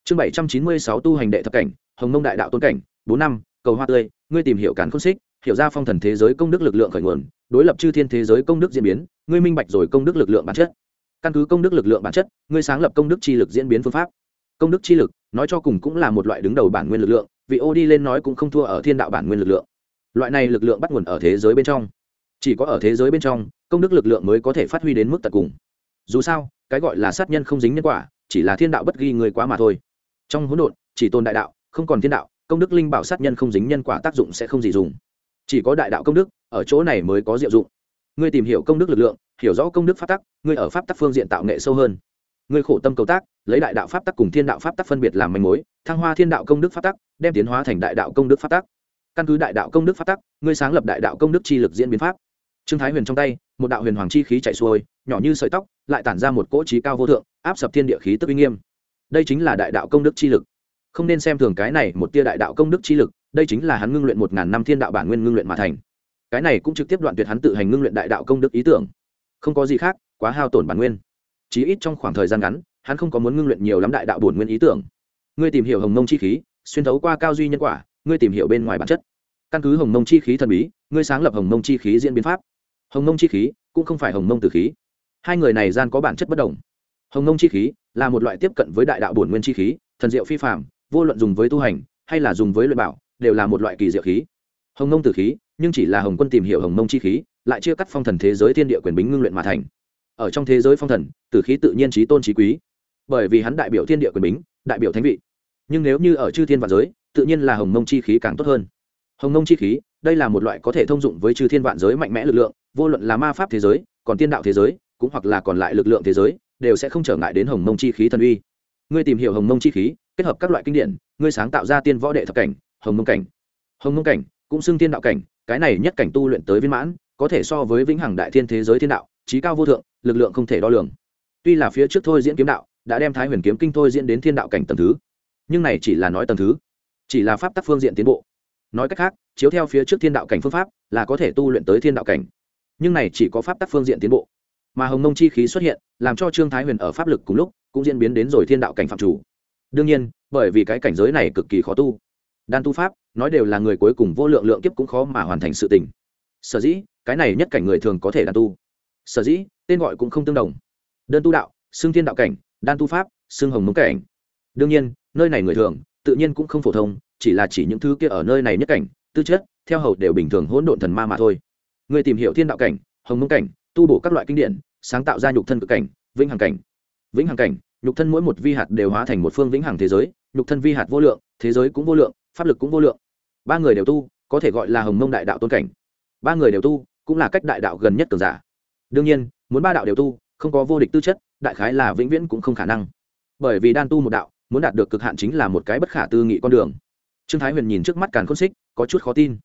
Chương bảy trăm chín mươi sáu tu hành đệ thập cảnh, hồng mông đại đạo tôn cảnh, bốn năm, cầu hoa tươi, ngươi tìm hiểu cản khôn xích, hiểu ra phong thần thế giới công đức lực lượng khởi nguồn, đối lập chư thiên thế giới công đức diễn biến, ngươi minh bạch rồi công đức lực lượng bản chất. Căn cứ công đức lực lượng bản chất, ngươi sáng lập công đức chi lực diễn biến phương pháp. Công đức chi lực, nói cho cùng cũng là một loại đứng đầu bản nguyên lực lượng vị ô đi lên nói cũng không thua ở thiên đạo bản nguyên lực lượng. Loại này lực lượng bắt nguồn ở thế giới bên trong. Chỉ có ở thế giới bên trong, công đức lực lượng mới có thể phát huy đến mức tận cùng. Dù sao, cái gọi là sát nhân không dính nhân quả, chỉ là thiên đạo bất ghi người quá mà thôi. Trong hỗn độn, chỉ tồn đại đạo, không còn thiên đạo, công đức linh bảo sát nhân không dính nhân quả tác dụng sẽ không gì dùng. Chỉ có đại đạo công đức, ở chỗ này mới có diệu dụng. Ngươi tìm hiểu công đức lực lượng, hiểu rõ công đức pháp tắc, ngươi ở pháp tắc phương diện tạo nghệ sâu hơn. Ngươi khổ tâm cầu tác, lấy đại đạo pháp tắc cùng thiên đạo pháp tắc phân biệt làm manh mối thăng hoa thiên đạo công đức pháp tắc, đem tiến hóa thành đại đạo công đức pháp tắc. Căn cứ đại đạo công đức pháp tắc, ngươi sáng lập đại đạo công đức chi lực diễn biến pháp. Trương thái huyền trong tay, một đạo huyền hoàng chi khí chạy xuôi, nhỏ như sợi tóc, lại tản ra một cỗ trí cao vô thượng, áp sập thiên địa khí tức uy nghiêm. Đây chính là đại đạo công đức chi lực. Không nên xem thường cái này một tia đại đạo công đức chi lực, đây chính là hắn ngưng luyện một ngàn năm thiên đạo bản nguyên ngưng luyện mà thành. Cái này cũng trực tiếp đoạn tuyệt hắn tự hành ngưng luyện đại đạo công đức ý tưởng. Không có gì khác, quá hao tổn bản nguyên. Chí ít trong khoảng thời gian ngắn, hắn không có muốn ngưng luyện nhiều lắm đại đạo bổn nguyên ý tưởng ngươi tìm hiểu hồng mông chi khí, xuyên thấu qua cao duy nhân quả, ngươi tìm hiểu bên ngoài bản chất. Căn cứ hồng mông chi khí thần bí, ngươi sáng lập hồng mông chi khí diễn biến pháp. Hồng mông chi khí cũng không phải hồng mông tử khí. Hai người này gian có bản chất bất đồng. Hồng mông chi khí là một loại tiếp cận với đại đạo bổn nguyên chi khí, thần diệu phi phạm vô luận dùng với tu hành hay là dùng với luyện bảo, đều là một loại kỳ diệu khí. Hồng mông tử khí, nhưng chỉ là hồng quân tìm hiểu hồng mông chi khí, lại chia cắt phong thần thế giới thiên địa quyền bính ngưng luyện mà thành. Ở trong thế giới phong thần, tử khí tự nhiên trí tôn trí quý. Bởi vì hắn đại biểu thiên địa quyền bính, đại biểu thánh vị nhưng nếu như ở chư thiên vạn giới, tự nhiên là hồng mông chi khí càng tốt hơn. Hồng mông chi khí, đây là một loại có thể thông dụng với chư thiên vạn giới mạnh mẽ lực lượng, vô luận là ma pháp thế giới, còn tiên đạo thế giới, cũng hoặc là còn lại lực lượng thế giới, đều sẽ không trở ngại đến hồng mông chi khí thần uy. Ngươi tìm hiểu hồng mông chi khí, kết hợp các loại kinh điển, ngươi sáng tạo ra tiên võ đệ thập cảnh, hồng mông cảnh. Hồng mông cảnh, cũng xưng tiên đạo cảnh, cái này nhất cảnh tu luyện tới viên mãn, có thể so với vĩnh hằng đại thiên thế giới thiên đạo, trí cao vô thượng, lực lượng không thể đo lường. Tuy là phía trước thôi diễn kiếm đạo, đã đem thái huyền kiếm kinh thôi diễn đến thiên đạo cảnh tầm thứ nhưng này chỉ là nói tầng thứ, chỉ là pháp tắc phương diện tiến bộ. Nói cách khác, chiếu theo phía trước thiên đạo cảnh phương pháp là có thể tu luyện tới thiên đạo cảnh, nhưng này chỉ có pháp tắc phương diện tiến bộ. Mà hồng mông chi khí xuất hiện, làm cho trương thái huyền ở pháp lực cùng lúc cũng diễn biến đến rồi thiên đạo cảnh phạm chủ. Đương nhiên, bởi vì cái cảnh giới này cực kỳ khó tu. Đan tu pháp, nói đều là người cuối cùng vô lượng lượng kiếp cũng khó mà hoàn thành sự tình. Sở dĩ, cái này nhất cảnh người thường có thể đan tu. Sở dĩ, tên gọi cũng không tương đồng. Đơn tu đạo, xưng thiên đạo cảnh, đan tu pháp, xưng hồng mông cảnh. Đương nhiên nơi này người thường, tự nhiên cũng không phổ thông, chỉ là chỉ những thứ kia ở nơi này nhất cảnh, tư chất, theo hầu đều bình thường hỗn độn thần ma mà thôi. Người tìm hiểu thiên đạo cảnh, hồng mông cảnh, tu bổ các loại kinh điển, sáng tạo ra nhục thân cực cảnh, vĩnh hằng cảnh. Vĩnh hằng cảnh, nhục thân mỗi một vi hạt đều hóa thành một phương vĩnh hằng thế giới, nhục thân vi hạt vô lượng, thế giới cũng vô lượng, pháp lực cũng vô lượng. Ba người đều tu, có thể gọi là hồng mông đại đạo tôn cảnh. Ba người đều tu, cũng là cách đại đạo gần nhất cường giả. Đương nhiên, muốn ba đạo đều tu, không có vô địch tư chất, đại khái là vĩnh viễn cũng không khả năng. Bởi vì đan tu một đạo muốn đạt được cực hạn chính là một cái bất khả tư nghị con đường. Trương thái huyền nhìn trước mắt càn khôn xích có chút khó tin.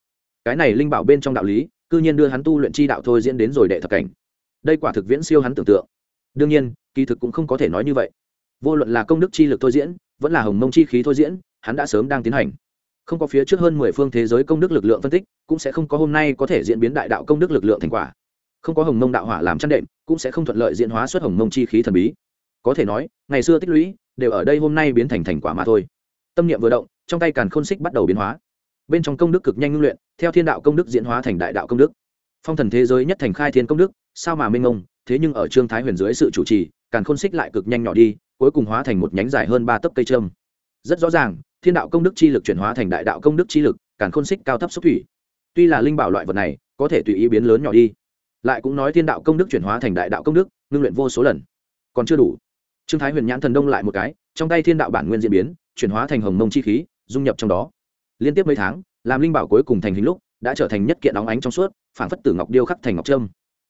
Cái này linh bảo bên trong đạo lý, cư nhiên đưa hắn tu luyện chi đạo thôi diễn đến rồi đệ thập cảnh. Đây quả thực viễn siêu hắn tưởng tượng. Đương nhiên, kỳ thực cũng không có thể nói như vậy. Vô luận là công đức chi lực thôi diễn, vẫn là hồng mông chi khí thôi diễn, hắn đã sớm đang tiến hành. Không có phía trước hơn mười phương thế giới công đức lực lượng phân tích, cũng sẽ không có hôm nay có thể diễn biến đại đạo công đức lực lượng thành quả. Không có hồng mông đạo hỏa làm chăn đệm, cũng sẽ không thuận lợi diễn hóa xuất hồng mông chi khí thần bí. Có thể nói, ngày xưa tích lũy đều ở đây hôm nay biến thành thành quả mà thôi. Tâm niệm vừa động, trong tay càn khôn xích bắt đầu biến hóa. Bên trong công đức cực nhanh ngưng luyện, theo thiên đạo công đức diễn hóa thành đại đạo công đức. Phong thần thế giới nhất thành khai thiên công đức, sao mà minh ông? thế nhưng ở trương thái huyền dưới sự chủ trì, càn khôn xích lại cực nhanh nhỏ đi, cuối cùng hóa thành một nhánh dài hơn ba tấc cây trâm. Rất rõ ràng, thiên đạo công đức chi lực chuyển hóa thành đại đạo công đức chi lực, càn khôn xích cao thấp xúc thủy. Tuy là linh bảo loại vật này, có thể tùy ý biến lớn nhỏ đi. Lại cũng nói thiên đạo công đức chuyển hóa thành đại đạo công đức, ngưng luyện vô số lần. Còn chưa đủ trương thái huyền nhãn thần đông lại một cái, trong tay thiên đạo bản nguyên diễn biến, chuyển hóa thành hồng mông chi khí, dung nhập trong đó. Liên tiếp mấy tháng, làm linh bảo cuối cùng thành hình lúc, đã trở thành nhất kiện óng ánh trong suốt phản phất tử ngọc điêu khắc thành ngọc trâm.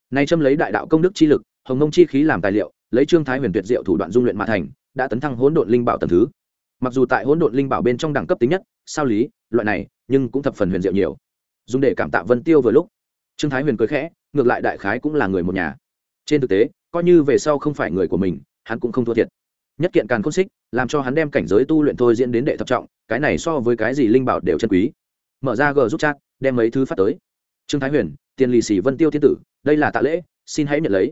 Nay trâm lấy đại đạo công đức chi lực, hồng mông chi khí làm tài liệu, lấy trương thái huyền tuyệt diệu thủ đoạn dung luyện mà thành, đã tấn thăng hỗn độn linh bảo tầm thứ. Mặc dù tại hỗn độn linh bảo bên trong đẳng cấp tính nhất, sao lý, loại này, nhưng cũng thập phần huyền diệu nhiều. Dùng để cảm tạ vân tiêu vừa lúc. Trương thái huyền cười khẽ, ngược lại đại khái cũng là người một nhà. Trên thực tế, coi như về sau không phải người của mình hắn cũng không thua thiệt. Nhất kiện càn khôn xích, làm cho hắn đem cảnh giới tu luyện thôi diễn đến đệ thập trọng, cái này so với cái gì linh bảo đều chân quý. Mở ra g giúp chat, đem mấy thứ phát tới. Trương thái huyền, tiền lì xì vân tiêu thiên tử, đây là tạ lễ, xin hãy nhận lấy.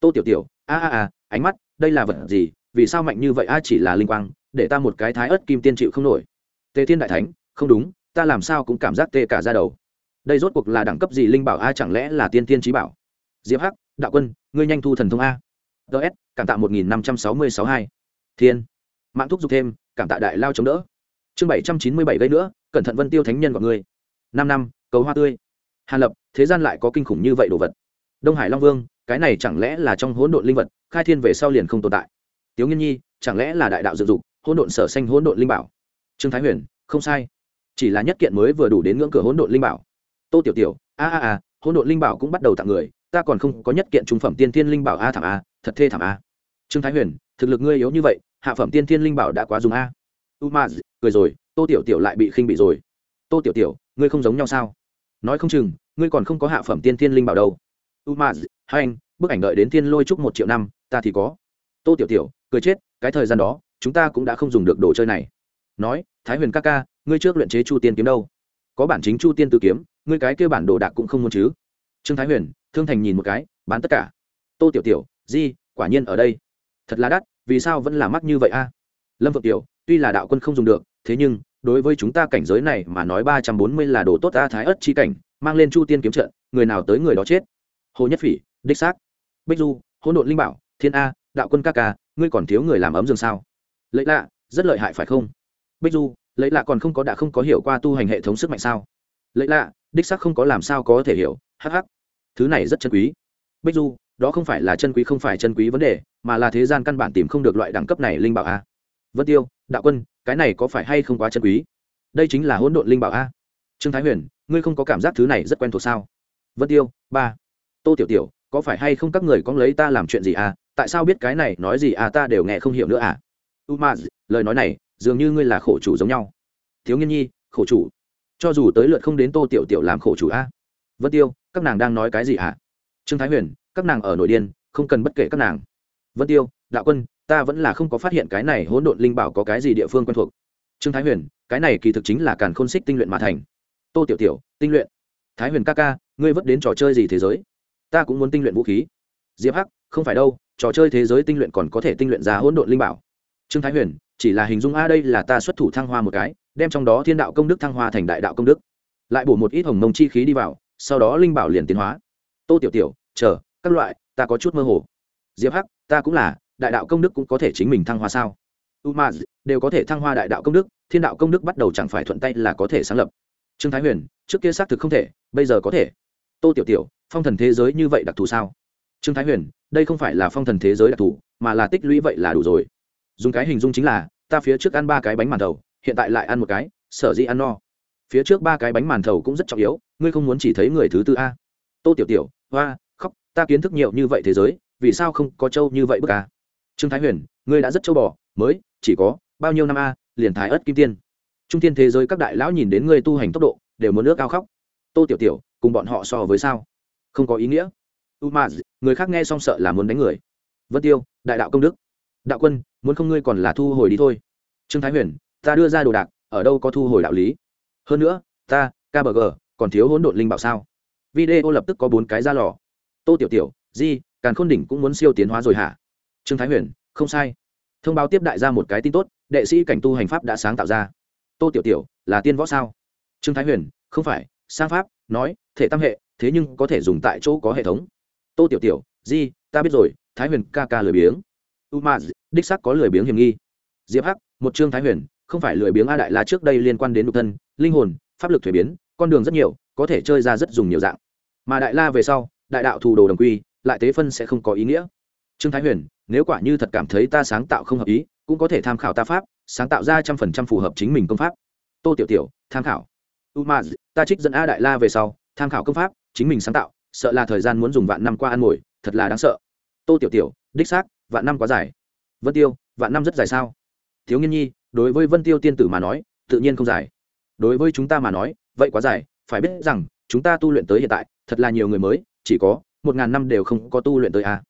Tô tiểu tiểu, a a a, ánh mắt, đây là vật gì, vì sao mạnh như vậy, a chỉ là linh quang, để ta một cái thái ớt kim tiên chịu không nổi. Tề thiên đại thánh, không đúng, ta làm sao cũng cảm giác tê cả ra đầu. Đây rốt cuộc là đẳng cấp gì linh bảo, a chẳng lẽ là tiên tiên trí bảo? Diệp hắc, đạo quân, ngươi nhanh thu thần thông a ts cảm tạ một nghìn năm trăm sáu mươi sáu hai. Thiên. Mạng thúc giục thêm, cảm tạ đại lao chống đỡ. Chương bảy trăm chín mươi bảy gây nữa, cẩn thận vân tiêu thánh nhân gọi ngươi. Năm năm, cầu hoa tươi. Hàn lập, thế gian lại có kinh khủng như vậy đồ vật. Đông hải long vương, cái này chẳng lẽ là trong hỗn độn linh vật, khai thiên về sau liền không tồn tại? Tiếu nghiên nhi, chẳng lẽ là đại đạo dựng dục, hỗn độn sở xanh hỗn độn linh bảo? Trương thái huyền, không sai. Chỉ là nhất kiện mới vừa đủ đến ngưỡng cửa hỗn độn linh bảo. Tô tiểu tiểu, a a a, hỗn độn linh bảo cũng bắt đầu tặng người, ta còn không có nhất kiện trung phẩm tiên thiên linh bảo a thảm a thật thê thảm a. Trương thái huyền, thực lực ngươi yếu như vậy, hạ phẩm tiên thiên linh bảo đã quá dùng a. U ma cười rồi, tô tiểu tiểu lại bị khinh bị rồi. Tô tiểu tiểu, ngươi không giống nhau sao? Nói không chừng, ngươi còn không có hạ phẩm tiên thiên linh bảo đâu. U ma hai anh, bức ảnh đợi đến thiên lôi chúc một triệu năm, ta thì có. Tô tiểu tiểu, cười chết, cái thời gian đó, chúng ta cũng đã không dùng được đồ chơi này. Nói, thái huyền ca ca, ngươi trước luyện chế chu tiên kiếm đâu? Có bản chính chu tiên tự kiếm, ngươi cái kêu bản đồ đạc cũng không muốn chứ? Trương thái huyền, thương thành nhìn một cái, bán tất cả. Tô tiểu tiểu di, quả nhiên ở đây. Thật là đắt, vì sao vẫn là mắc như vậy a? Lâm vượng tiểu, tuy là đạo quân không dùng được, thế nhưng, đối với chúng ta cảnh giới này mà nói ba trăm bốn mươi là đồ tốt ta thái ất chi cảnh, mang lên chu tiên kiếm trận, người nào tới người đó chết. Hồ nhất phỉ, đích xác. Bích du, hỗn độn linh bảo, thiên a, đạo quân ca ca, ngươi còn thiếu người làm ấm giường sao? Lấy lạ, rất lợi hại phải không? Bích du lấy lạ còn không có đã không có hiểu qua tu hành hệ thống sức mạnh sao? Lấy lạ, đích xác không có làm sao có thể hiểu hh thứ này rất chân quý. Bích du đó không phải là chân quý không phải chân quý vấn đề, mà là thế gian căn bản tìm không được loại đẳng cấp này linh bảo a. Vân tiêu, đạo quân, cái này có phải hay không quá chân quý? Đây chính là hỗn độn linh bảo a. Trương thái huyền, ngươi không có cảm giác thứ này rất quen thuộc sao? Vân tiêu, ba. Tô tiểu tiểu, có phải hay không các người có lấy ta làm chuyện gì à? Tại sao biết cái này nói gì à? Ta đều nghe không hiểu nữa à? U ma lời nói này, dường như ngươi là khổ chủ giống nhau. Thiếu nhiên nhi, khổ chủ. Cho dù tới lượt không đến tô tiểu tiểu làm khổ chủ a. Vân tiêu, các nàng đang nói cái gì à? Trương thái huyền các nàng ở nội điên, không cần bất kể các nàng. Vân tiêu, đạo quân, ta vẫn là không có phát hiện cái này hỗn độn linh bảo có cái gì địa phương quen thuộc. Trương thái huyền, cái này kỳ thực chính là càn khôn xích tinh luyện mà thành. Tô tiểu tiểu, tinh luyện. Thái huyền ca ca, ngươi vất đến trò chơi gì thế giới? Ta cũng muốn tinh luyện vũ khí. Diệp hắc, không phải đâu, trò chơi thế giới tinh luyện còn có thể tinh luyện ra hỗn độn linh bảo. Trương thái huyền, chỉ là hình dung, a, đây là ta xuất thủ thăng hoa một cái, đem trong đó thiên đạo công đức thăng hoa thành đại đạo công đức. Lại bổ một ít hồng mông chi khí đi vào, sau đó linh bảo liền tiến hóa. Tô tiểu tiểu, chờ các loại, ta có chút mơ hồ. Diệp hắc, ta cũng là, đại đạo công đức cũng có thể chính mình thăng hoa sao? U ma đều có thể thăng hoa đại đạo công đức, thiên đạo công đức bắt đầu chẳng phải thuận tay là có thể sáng lập. Trương thái huyền, trước kia xác thực không thể, bây giờ có thể. Tô tiểu tiểu, phong thần thế giới như vậy đặc thù sao? Trương thái huyền, đây không phải là phong thần thế giới đặc thù, mà là tích lũy vậy là đủ rồi. Dùng cái hình dung chính là, ta phía trước ăn ba cái bánh màn thầu, hiện tại lại ăn một cái, sở dĩ ăn no. Phía trước ba cái bánh màn thầu cũng rất trọng yếu, ngươi không muốn chỉ thấy người thứ tư a? Tô tiểu tiểu, hoa ta kiến thức nhiều như vậy thế giới, vì sao không có châu như vậy bức a trương thái huyền, ngươi đã rất châu bò, mới, chỉ có, bao nhiêu năm a, liền thái ớt kim tiên. Trung tiên thế giới các đại lão nhìn đến ngươi tu hành tốc độ, đều muốn nước cao khóc. Tô tiểu tiểu, cùng bọn họ so với sao? Không có ý nghĩa. U ma người khác nghe xong sợ là muốn đánh người. Vân tiêu, đại đạo công đức. Đạo quân, muốn không ngươi còn là thu hồi đi thôi. Trương thái huyền, ta đưa ra đồ đạc, ở đâu có thu hồi đạo lý? Hơn nữa, ta kbg còn thiếu hỗn độn linh bảo sao? Video lập tức có bốn cái ra lò tô tiểu tiểu, di, càn khôn đỉnh cũng muốn siêu tiến hóa rồi hả? Trương thái huyền, không sai. Thông báo tiếp đại ra một cái tin tốt, đệ sĩ cảnh tu hành pháp đã sáng tạo ra. Tô tiểu tiểu, là tiên võ sao? Trương thái huyền, không phải, sang pháp, nói, thể tam hệ, thế nhưng có thể dùng tại chỗ có hệ thống. Tô tiểu tiểu, di, ta biết rồi, thái huyền ca ca lười biếng. U ma, đích sắc có lười biếng hiểm nghi. Diệp hắc, một trương thái huyền, không phải lười biếng a đại là trước đây liên quan đến độc thân, linh hồn, pháp lực thuế biến, con đường rất nhiều, có thể chơi ra rất dùng nhiều dạng. Mà đại la về sau đại đạo thù đồ đồng quy, lại tế phân sẽ không có ý nghĩa. Trương thái huyền, nếu quả như thật cảm thấy ta sáng tạo không hợp ý, cũng có thể tham khảo ta pháp, sáng tạo ra trăm phần trăm phù hợp chính mình công pháp. Tô tiểu tiểu, tham khảo. U ma ta trích dẫn a đại la về sau, tham khảo công pháp, chính mình sáng tạo, sợ là thời gian muốn dùng vạn năm qua ăn mồi thật là đáng sợ. Tô tiểu tiểu, đích xác, vạn năm quá dài. Vân tiêu, vạn năm rất dài sao? Thiếu nghiên nhi, đối với vân tiêu tiên tử mà nói, tự nhiên không dài. Đối với chúng ta mà nói, vậy quá dài, phải biết rằng, chúng ta tu luyện tới hiện tại, thật là nhiều người mới chỉ có một ngàn năm đều không có tu luyện tới a. À.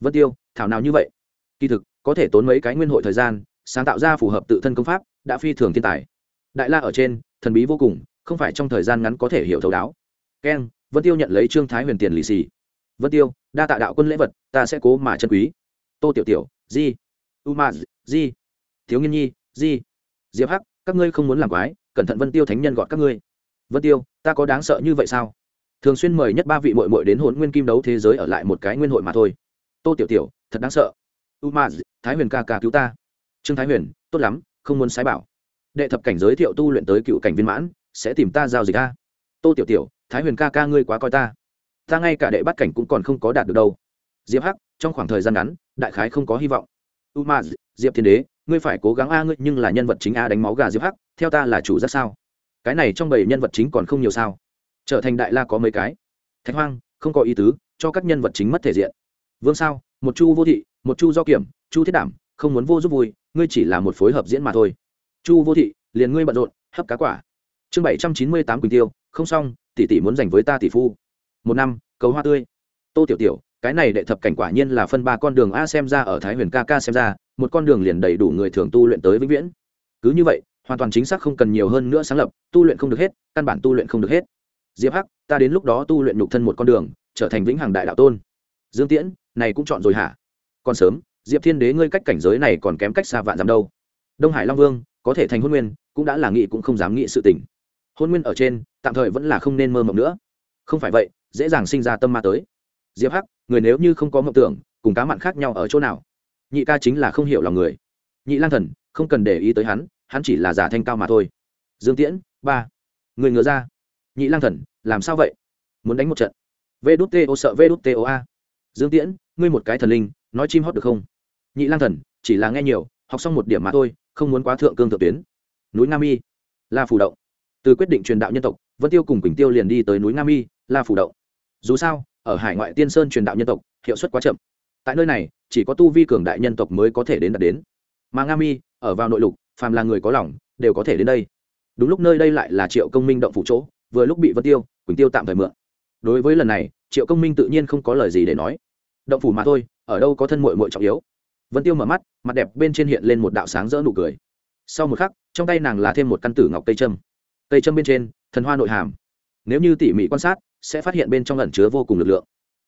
vân tiêu, thảo nào như vậy? Kỳ thực, có thể tốn mấy cái nguyên hội thời gian, sáng tạo ra phù hợp tự thân công pháp, đã phi thường thiên tài. Đại la ở trên, thần bí vô cùng, không phải trong thời gian ngắn có thể hiểu thấu đáo. Keng vân tiêu nhận lấy trương thái huyền tiền lì xì. Vân tiêu, đa tạ đạo quân lễ vật, ta sẽ cố mà chân quý. Tô tiểu tiểu, di. U ma di. Thiếu nghiên nhi, di. Diệp hắc, các ngươi không muốn làm quái, cẩn thận vân tiêu thánh nhân gọi các ngươi. Vân tiêu, ta có đáng sợ như vậy sao? Thường xuyên mời nhất ba vị mội mội đến hôn nguyên kim đấu thế giới ở lại một cái nguyên hội mà thôi. Tô tiểu tiểu, thật đáng sợ. U ma thái huyền ca ca cứu ta. Trương thái huyền, tốt lắm, không muốn sái bảo. Đệ thập cảnh giới thiệu tu luyện tới cựu cảnh viên mãn, sẽ tìm ta giao dịch ca tô tiểu tiểu, thái huyền ca ca ngươi quá coi ta. Ta ngay cả đệ bắt cảnh cũng còn không có đạt được đâu. Diệp hắc, trong khoảng thời gian ngắn, đại khái không có hy vọng. U ma diệp thiên đế, ngươi phải cố gắng a, ngươi nhưng là nhân vật chính a, đánh máu gà diệp hắc, theo ta là chủ rất sao? Cái này trong bảy nhân vật chính còn không nhiều sao? Trở thành đại la có mấy cái. Thạch hoang, không có ý tứ, cho các nhân vật chính mất thể diện. Vương sao, một chu vô thị, một chu do kiểm, chu thiết đảm, không muốn vô giúp vui, ngươi chỉ là một phối hợp diễn mà thôi. Chu vô thị, liền ngươi bận rộn, hấp cá quả. Chương bảy trăm chín mươi tám quỳnh tiêu, không xong, tỷ tỷ muốn dành với ta tỷ phu. Một năm, cầu hoa tươi. Tô tiểu tiểu, cái này đệ thập cảnh quả nhiên là phân ba con đường a xem ra, ở thái huyền ca ca xem ra, một con đường liền đầy đủ người thường tu luyện tới vĩnh viễn. Cứ như vậy, hoàn toàn chính xác không cần nhiều hơn nữa sáng lập, tu luyện không được hết, căn bản tu luyện không được hết diệp hắc, ta đến lúc đó tu luyện nhục thân một con đường, trở thành vĩnh hằng đại đạo tôn. Dương tiễn, này cũng chọn rồi hả? Còn sớm, diệp thiên đế ngươi cách cảnh giới này còn kém cách xa vạn dặm đâu. Đông hải long vương, có thể thành hôn nguyên, cũng đã là nghị cũng không dám nghĩ sự tỉnh. hôn nguyên ở trên, tạm thời vẫn là không nên mơ mộng nữa. Không phải vậy, dễ dàng sinh ra tâm ma tới. Diệp hắc, người nếu như không có mộng tưởng, cùng cá mặn khác nhau ở chỗ nào? Nhị ca chính là không hiểu lòng người. Nhị lang thần, không cần để ý tới hắn hắn chỉ là giả thanh cao mà thôi. Dương tiễn, ba, người ngựa ra. Nhị lang thần làm sao vậy? Muốn đánh một trận? Vê đút tê ô sợ vê đút tê ô a. Dương tiễn, ngươi một cái thần linh, nói chim hót được không? Nhị lang thần, chỉ là nghe nhiều, học xong một điểm mà thôi, không muốn quá thượng cương thượng tuyến. Núi nam y la phủ động. Từ quyết định truyền đạo nhân tộc, vân tiêu cùng quỳnh tiêu liền đi tới núi nam y la phủ động. Dù sao, ở hải ngoại tiên sơn truyền đạo nhân tộc, hiệu suất quá chậm. Tại nơi này, chỉ có tu vi cường đại nhân tộc mới có thể đến đạt đến. Mà nga mi, ở vào nội lục, phàm là người có lòng, đều có thể đến đây. Đúng lúc nơi đây lại là triệu công minh động phủ chỗ vừa lúc bị vân tiêu, quỳnh tiêu tạm thời mượn. Đối với lần này, triệu công minh tự nhiên không có lời gì để nói. Động phủ mà thôi, ở đâu có thân mội mội trọng yếu. Vân tiêu mở mắt, mặt đẹp bên trên hiện lên một đạo sáng rỡ nụ cười. Sau một khắc, trong tay nàng là thêm một căn tử ngọc cây trâm cây trâm bên trên, thần hoa nội hàm. Nếu như tỉ mỉ quan sát, sẽ phát hiện bên trong lẩn chứa vô cùng lực lượng.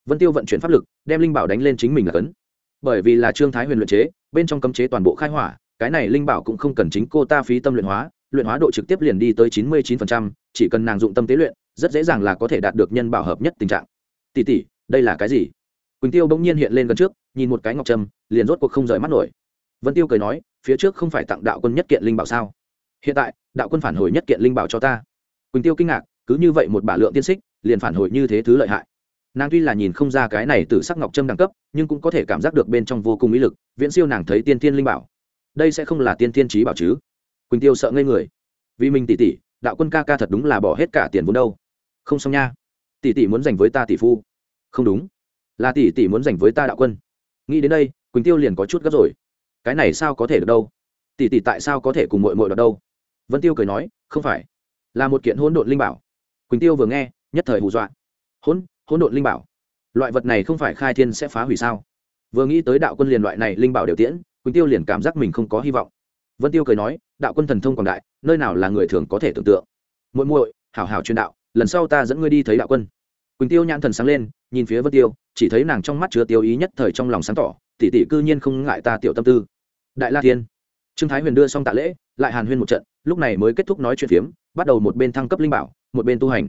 Vân tiêu vận chuyển pháp lực, đem linh bảo đánh lên chính mình là cấn. Bởi vì là trương thái huyền luyện chế, bên trong cấm chế toàn bộ khai hỏa, cái này linh bảo cũng không cần chính cô ta phí tâm luyện hóa luyện hóa độ trực tiếp liền đi tới chín mươi chín chỉ cần nàng dụng tâm tế luyện, rất dễ dàng là có thể đạt được nhân bảo hợp nhất tình trạng. Tỷ tỷ, đây là cái gì? Quỳnh tiêu bỗng nhiên hiện lên gần trước, nhìn một cái ngọc trâm, liền rốt cuộc không rời mắt nổi. Vân tiêu cười nói, phía trước không phải tặng đạo quân nhất kiện linh bảo sao? Hiện tại, đạo quân phản hồi nhất kiện linh bảo cho ta. Quỳnh tiêu kinh ngạc, cứ như vậy một bả lượng tiên xích, liền phản hồi như thế thứ lợi hại. Nàng tuy là nhìn không ra cái này từ sắc ngọc trâm đẳng cấp, nhưng cũng có thể cảm giác được bên trong vô cùng ý lực, viễn siêu nàng thấy tiên tiên linh bảo. Đây sẽ không là tiên tiên trí bảo chứ? Quỳnh tiêu sợ ngây người vì mình tỷ tỷ đạo quân ca ca thật đúng là bỏ hết cả tiền vốn đâu không xong nha tỷ tỷ muốn dành với ta tỷ phu không đúng là tỷ tỷ muốn dành với ta đạo quân nghĩ đến đây quỳnh tiêu liền có chút gấp rồi cái này sao có thể được đâu tỷ tỷ tại sao có thể cùng mội mội được đâu vân tiêu cười nói không phải là một kiện hỗn độn linh bảo quỳnh tiêu vừa nghe nhất thời hù dọa hỗn hỗn độn linh bảo loại vật này không phải khai thiên sẽ phá hủy sao vừa nghĩ tới đạo quân liền loại này linh bảo đều tiễn quỳnh tiêu liền cảm giác mình không có hy vọng vân tiêu cười nói, đạo quân thần thông quảng đại, nơi nào là người thường có thể tưởng tượng. Muội muội, hảo hảo truyền đạo, lần sau ta dẫn ngươi đi thấy đạo quân. Quỳnh tiêu nhãn thần sáng lên, nhìn phía vân tiêu, chỉ thấy nàng trong mắt chứa tiêu ý nhất thời trong lòng sáng tỏ, tỷ tỷ cư nhiên không ngại ta tiểu tâm tư. Đại la thiên. Trương thái huyền đưa xong tạ lễ, lại hàn huyên một trận, lúc này mới kết thúc nói chuyện phiếm, bắt đầu một bên thăng cấp linh bảo, một bên tu hành.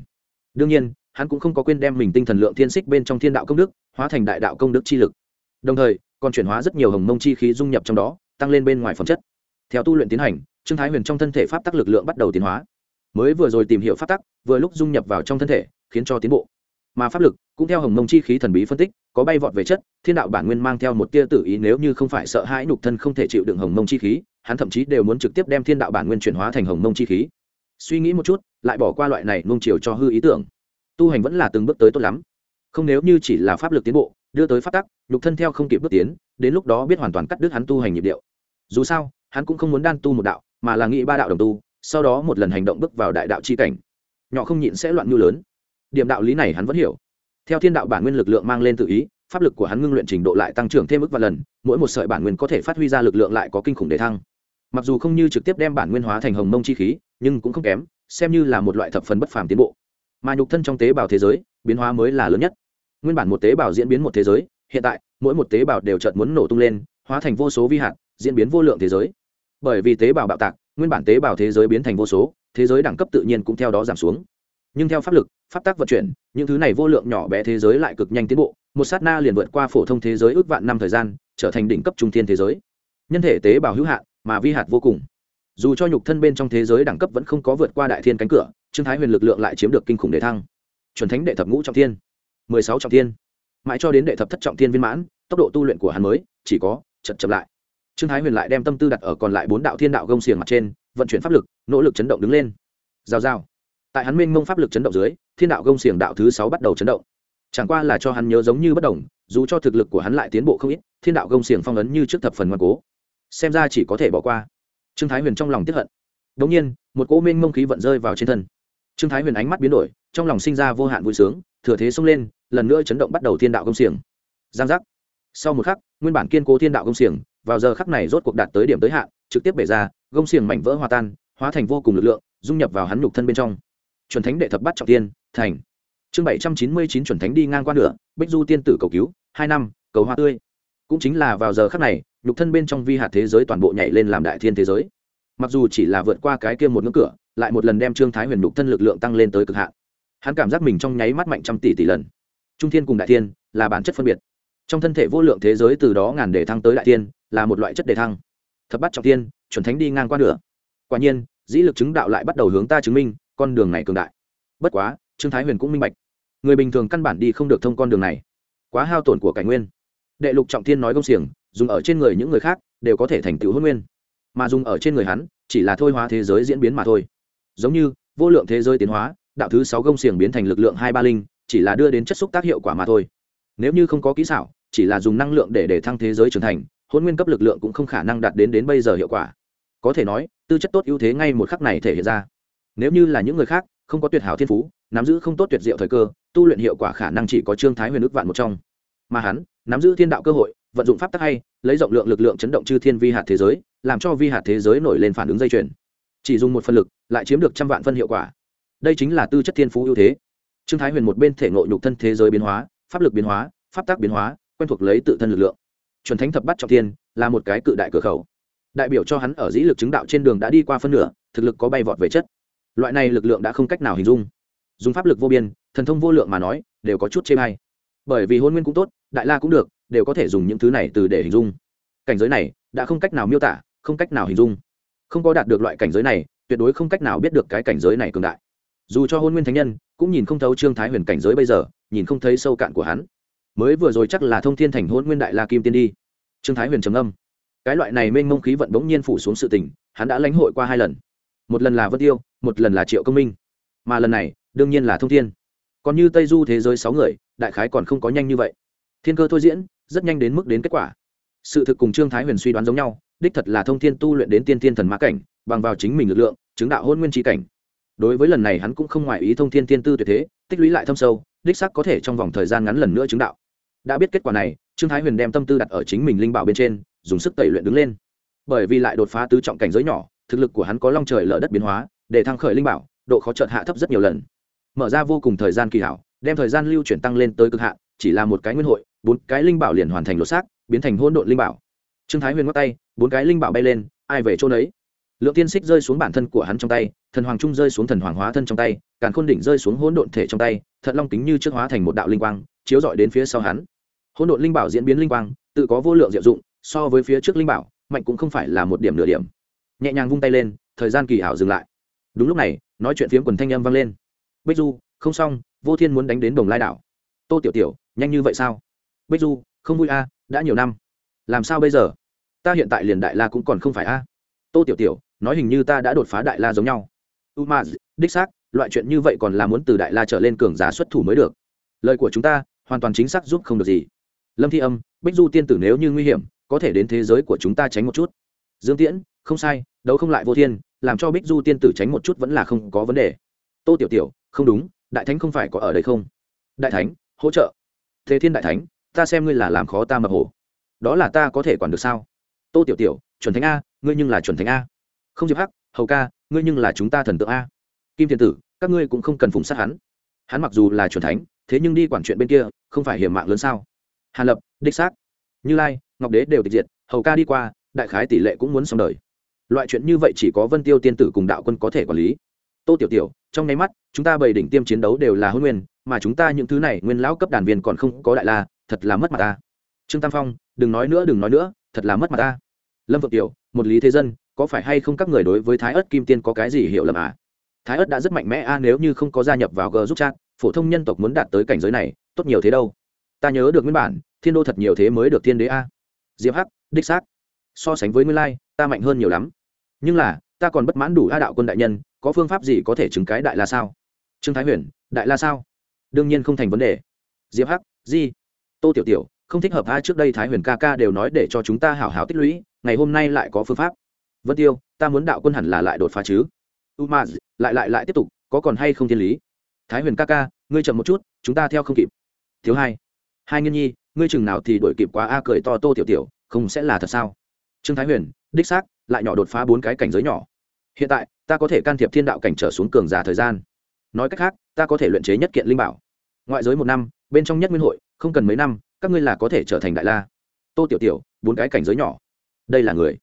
Đương nhiên, hắn cũng không có quên đem mình tinh thần lượng thiên xích bên trong thiên đạo công đức, hóa thành đại đạo công đức chi lực. Đồng thời, còn chuyển hóa rất nhiều hồng mông chi khí dung nhập trong đó, tăng lên bên ngoài phẩm chất theo tu luyện tiến hành, trương thái huyền trong thân thể pháp tắc lực lượng bắt đầu tiến hóa. Mới vừa rồi tìm hiểu pháp tắc, vừa lúc dung nhập vào trong thân thể, khiến cho tiến bộ. Mà pháp lực, cũng theo hồng mông chi khí thần bí phân tích, có bay vọt về chất, thiên đạo bản nguyên mang theo một tia tự ý nếu như không phải sợ hãi nhục thân không thể chịu đựng hồng mông chi khí, hắn thậm chí đều muốn trực tiếp đem thiên đạo bản nguyên chuyển hóa thành hồng mông chi khí. Suy nghĩ một chút, lại bỏ qua loại này nung chiều cho hư ý tưởng. Tu hành vẫn là từng bước tới tốt lắm. Không nếu như chỉ là pháp lực tiến bộ, đưa tới pháp tắc, nhục thân theo không kịp bước tiến, đến lúc đó biết hoàn toàn cắt đứt hắn tu hành nhịp điệu. Dù sao hắn cũng không muốn đan tu một đạo, mà là nghĩ ba đạo đồng tu, sau đó một lần hành động bước vào đại đạo c h i cảnh. Nhỏ không nhịn sẽ loạn mưu lớn. Điểm đạo lý này hắn vẫn hiểu. Theo thiên đạo bản nguyên lực lượng mang lên tự ý, pháp lực của hắn ngưng luyện trình độ lại tăng trưởng thêm mức và lần, mỗi một sợi bản nguyên có thể phát huy ra lực lượng lại có kinh khủng để thăng. Mặc dù không như trực tiếp đem bản nguyên hóa thành hồng mông chi khí, nhưng cũng không kém, xem như là một loại thập phần bất phàm tiến bộ. Mà nhục thân trong tế bào thế giới, biến hóa mới là lớn nhất. Nguyên bản một tế bào diễn biến một thế giới, hiện tại, mỗi một tế bào đều chợt muốn nổ tung lên, hóa thành vô số vi hạt, diễn biến vô lượng thế giới bởi vì tế bào bạo tạc, nguyên bản tế bào thế giới biến thành vô số, thế giới đẳng cấp tự nhiên cũng theo đó giảm xuống. Nhưng theo pháp lực, pháp tác vận chuyển, những thứ này vô lượng nhỏ bé thế giới lại cực nhanh tiến bộ, một sát na liền vượt qua phổ thông thế giới ước vạn năm thời gian, trở thành đỉnh cấp trung thiên thế giới. Nhân thể tế bào hữu hạn, mà vi hạt vô cùng. Dù cho nhục thân bên trong thế giới đẳng cấp vẫn không có vượt qua đại thiên cánh cửa, trương thái huyền lực lượng lại chiếm được kinh khủng đề thăng. Chuẩn thánh đệ thập ngũ trọng thiên. Mười sáu trọng thiên. Mãi cho đến đệ thập thất trọng thiên viên mãn, tốc độ tu luyện của hắn mới, chỉ có chật chậm lại trương thái huyền lại đem tâm tư đặt ở còn lại bốn đạo thiên đạo gông xiềng mặt trên, vận chuyển pháp lực, nỗ lực chấn động đứng lên. Giao giao tại hắn minh mông pháp lực chấn động dưới, thiên đạo gông xiềng đạo thứ sáu bắt đầu chấn động. Chẳng qua là cho hắn nhớ giống như bất đồng, dù cho thực lực của hắn lại tiến bộ không ít, thiên đạo gông xiềng phong ấn như trước thập phần ngoan cố. Xem ra chỉ có thể bỏ qua. Trương thái huyền trong lòng tiếp hận. Đống nhiên, một cỗ minh mông khí vận rơi vào trên thân. Trương thái huyền ánh mắt biến đổi, trong lòng sinh ra vô hạn vui sướng, thừa thế xông lên, lần nữa chấn động bắt đầu thiên đạo công xiềng. Giang giác. Sau một khắc, nguyên bản kiên cố thiên đạo công xiềng vào giờ khắc này rốt cuộc đạt tới điểm tới hạn, trực tiếp bể ra, gông xiềng mảnh vỡ hòa tan, hóa thành vô cùng lực lượng, dung nhập vào hắn nhục thân bên trong. Chuẩn thánh đệ thập bắt trọng tiên, thành. Chương bảy trăm chín mươi chín chuẩn thánh đi ngang qua nửa, bích du tiên tử cầu cứu, hai năm, cầu hoa tươi. Cũng chính là vào giờ khắc này, nhục thân bên trong vi hạt thế giới toàn bộ nhảy lên làm đại thiên thế giới. Mặc dù chỉ là vượt qua cái kia một ngưỡng cửa, lại một lần đem trương thái huyền nhục thân lực lượng tăng lên tới cực hạn. Hắn cảm giác mình trong nháy mắt mạnh trăm tỷ tỷ lần. Trung thiên cùng đại thiên là bản chất phân biệt trong thân thể vô lượng thế giới từ đó ngàn đề thăng tới đại thiên là một loại chất đề thăng. Thập bắt trọng tiên, chuẩn thánh đi ngang qua nửa. Quả nhiên, dĩ lực chứng đạo lại bắt đầu hướng ta chứng minh, con đường này cường đại. Bất quá, trương thái huyền cũng minh bạch. Người bình thường căn bản đi không được thông con đường này. Quá hao tổn của cảnh nguyên. Đệ lục trọng thiên nói công xiềng, dùng ở trên người những người khác, đều có thể thành tựu hôn nguyên. Mà dùng ở trên người hắn, chỉ là thôi hóa thế giới diễn biến mà thôi. Giống như, vô lượng thế giới tiến hóa, đạo thứ sáu gông xiềng biến thành lực lượng hai ba linh, chỉ là đưa đến chất xúc tác hiệu quả mà thôi nếu như không có kỹ xảo, chỉ là dùng năng lượng để để thăng thế giới trưởng thành, hôn nguyên cấp lực lượng cũng không khả năng đạt đến đến bây giờ hiệu quả. Có thể nói, tư chất tốt ưu thế ngay một khắc này thể hiện ra. Nếu như là những người khác, không có tuyệt hảo thiên phú, nắm giữ không tốt tuyệt diệu thời cơ, tu luyện hiệu quả khả năng chỉ có trương thái huyền ước vạn một trong. Mà hắn, nắm giữ thiên đạo cơ hội, vận dụng pháp tắc hay, lấy rộng lượng lực lượng chấn động chư thiên vi hạt thế giới, làm cho vi hạt thế giới nổi lên phản ứng dây chuyền. Chỉ dùng một phân lực, lại chiếm được trăm vạn phân hiệu quả. Đây chính là tư chất thiên phú ưu thế. Trương thái huyền một bên thể ngộ nhục thân thế giới biến hóa pháp lực biến hóa, pháp tác biến hóa, quen thuộc lấy tự thân lực lượng. Chuẩn thánh thập bắt trọng thiên là một cái cự đại cửa khẩu. Đại biểu cho hắn ở dĩ lực chứng đạo trên đường đã đi qua phân nửa, thực lực có bay vọt về chất. Loại này lực lượng đã không cách nào hình dung. Dùng pháp lực vô biên, thần thông vô lượng mà nói, đều có chút chê may bởi vì hôn nguyên cũng tốt, đại la cũng được, đều có thể dùng những thứ này từ để hình dung. Cảnh giới này đã không cách nào miêu tả, không cách nào hình dung. Không có đạt được loại cảnh giới này, tuyệt đối không cách nào biết được cái cảnh giới này cường đại. Dù cho hôn nguyên thánh nhân, cũng nhìn không thấu trương thái huyền cảnh giới bây giờ nhìn không thấy sâu cạn của hắn. Mới vừa rồi chắc là thông thiên thành hôn nguyên đại la kim tiên đi. Trương thái huyền trầm âm cái loại này mênh mông khí vận bỗng nhiên phủ xuống sự tình, hắn đã lãnh hội qua hai lần. Một lần là vân tiêu, một lần là triệu công minh. Mà lần này, đương nhiên là thông thiên. Còn như tây du thế giới sáu người, đại khái còn không có nhanh như vậy. Thiên cơ thôi diễn, rất nhanh đến mức đến kết quả. Sự thực cùng trương thái huyền suy đoán giống nhau, đích thật là thông thiên tu luyện đến tiên tiên thần mã cảnh, bằng vào chính mình lực lượng, chứng đạo hôn nguyên trí cảnh. Đối với lần này hắn cũng không ngoài ý thông thiên tiên tư tuyệt thế, tích lũy lại thâm sâu đích sắc có thể trong vòng thời gian ngắn lần nữa chứng đạo. Đã biết kết quả này, trương thái huyền đem tâm tư đặt ở chính mình linh bảo bên trên, dùng sức tẩy luyện đứng lên. Bởi vì lại đột phá tứ trọng cảnh giới nhỏ, thực lực của hắn có long trời lở đất biến hóa, để thăng khởi linh bảo, độ khó chợt hạ thấp rất nhiều lần. Mở ra vô cùng thời gian kỳ hảo, đem thời gian lưu chuyển tăng lên tới cực hạn, chỉ là một cái nguyên hội, bốn cái linh bảo liền hoàn thành lột xác, biến thành hôn độn linh bảo. Trương thái huyền ngắt tay, bốn cái linh bảo bay lên, ai về chỗ đấy lượng tiên xích rơi xuống bản thân của hắn trong tay thần hoàng trung rơi xuống thần hoàng hóa thân trong tay, càn khôn đỉnh rơi xuống hỗn độn thể trong tay thận long kính như trước hóa thành một đạo linh quang, chiếu rọi đến phía sau hắn. Hỗn độn linh bảo diễn biến linh quang, tự có vô lượng diệu dụng, so với phía trước linh bảo, mạnh cũng không phải là một điểm nửa điểm. Nhẹ nhàng vung tay lên, thời gian kỳ hảo dừng lại. Đúng lúc này, nói chuyện phiếm quần thanh âm vang lên. Bích du, không xong, vô thiên muốn đánh đến đồng lai đảo. Tô tiểu tiểu, nhanh như vậy sao? Bích du, không vui a, đã nhiều năm. Làm sao bây giờ? Ta hiện tại liền đại la cũng còn không phải a. Tô tiểu tiểu, nói hình như ta đã đột phá đại la giống nhau umaz, đích xác, loại chuyện như vậy còn là muốn từ đại la trở lên cường giả xuất thủ mới được. Lời của chúng ta, hoàn toàn chính xác giúp không được gì. Lâm thi âm, bích du tiên tử nếu như nguy hiểm, có thể đến thế giới của chúng ta tránh một chút. Dương tiễn, không sai, đấu không lại vô thiên, làm cho bích du tiên tử tránh một chút vẫn là không có vấn đề. Tô tiểu tiểu, không đúng, đại thánh không phải có ở đây không? Đại thánh, hỗ trợ. Thế thiên đại thánh, ta xem ngươi là làm khó ta mập hồ đó là ta có thể quản được sao? Tô tiểu tiểu, chuẩn thánh a, ngươi nhưng là chuẩn thánh a. Không diệp hắc, hầu ca ngươi nhưng là chúng ta thần tượng a. Kim thiên tử, các ngươi cũng không cần phùng sát hắn. Hắn mặc dù là truyền thánh, thế nhưng đi quản chuyện bên kia, không phải hiểm mạng lớn sao? Hàn lập, đích xác, như lai, ngọc đế đều tịch diệt, hầu ca đi qua, đại khái tỷ lệ cũng muốn xong đời. Loại chuyện như vậy chỉ có vân tiêu tiên tử cùng đạo quân có thể quản lý. Tô tiểu tiểu, trong nháy mắt, chúng ta bảy đỉnh tiêm chiến đấu đều là hôn nguyên, mà chúng ta những thứ này nguyên lão cấp đàn viên còn không có đại la, thật là mất mặt ta. Trương tam phong, đừng nói nữa, đừng nói nữa, thật là mất mặt ta. Lâm vượng tiểu, một lý thế dân có phải hay không các người đối với thái ớt kim tiên có cái gì hiểu lầm à? Thái ớt đã rất mạnh mẽ a nếu như không có gia nhập vào g giúp chat, phổ thông nhân tộc muốn đạt tới cảnh giới này, tốt nhiều thế đâu. Ta nhớ được nguyên bản, thiên đô thật nhiều thế mới được thiên đế a. Diệp hắc, đích xác. So sánh với nguyên lai, ta mạnh hơn nhiều lắm. Nhưng là, ta còn bất mãn đủ a đạo quân đại nhân, có phương pháp gì có thể chứng cái đại la sao? Trương thái huyền, đại la sao? Đương nhiên không thành vấn đề. Diệp hắc, di. Tô tiểu tiểu, không thích hợp a trước đây thái huyền ca ca đều nói để cho chúng ta hảo hảo tích lũy, ngày hôm nay lại có phương pháp vân tiêu ta muốn đạo quân hẳn là lại đột phá chứ u ma lại lại lại tiếp tục có còn hay không thiên lý thái huyền ca ca ngươi chậm một chút chúng ta theo không kịp thiếu hai hai nghiên nhi ngươi chừng nào thì đổi kịp quá a cười to tô tiểu tiểu không sẽ là thật sao trương thái huyền đích xác lại nhỏ đột phá bốn cái cảnh giới nhỏ hiện tại ta có thể can thiệp thiên đạo cảnh trở xuống cường giả thời gian nói cách khác ta có thể luyện chế nhất kiện linh bảo ngoại giới một năm bên trong nhất nguyên hội không cần mấy năm các ngươi là có thể trở thành đại la tô tiểu tiểu bốn cái cảnh giới nhỏ đây là người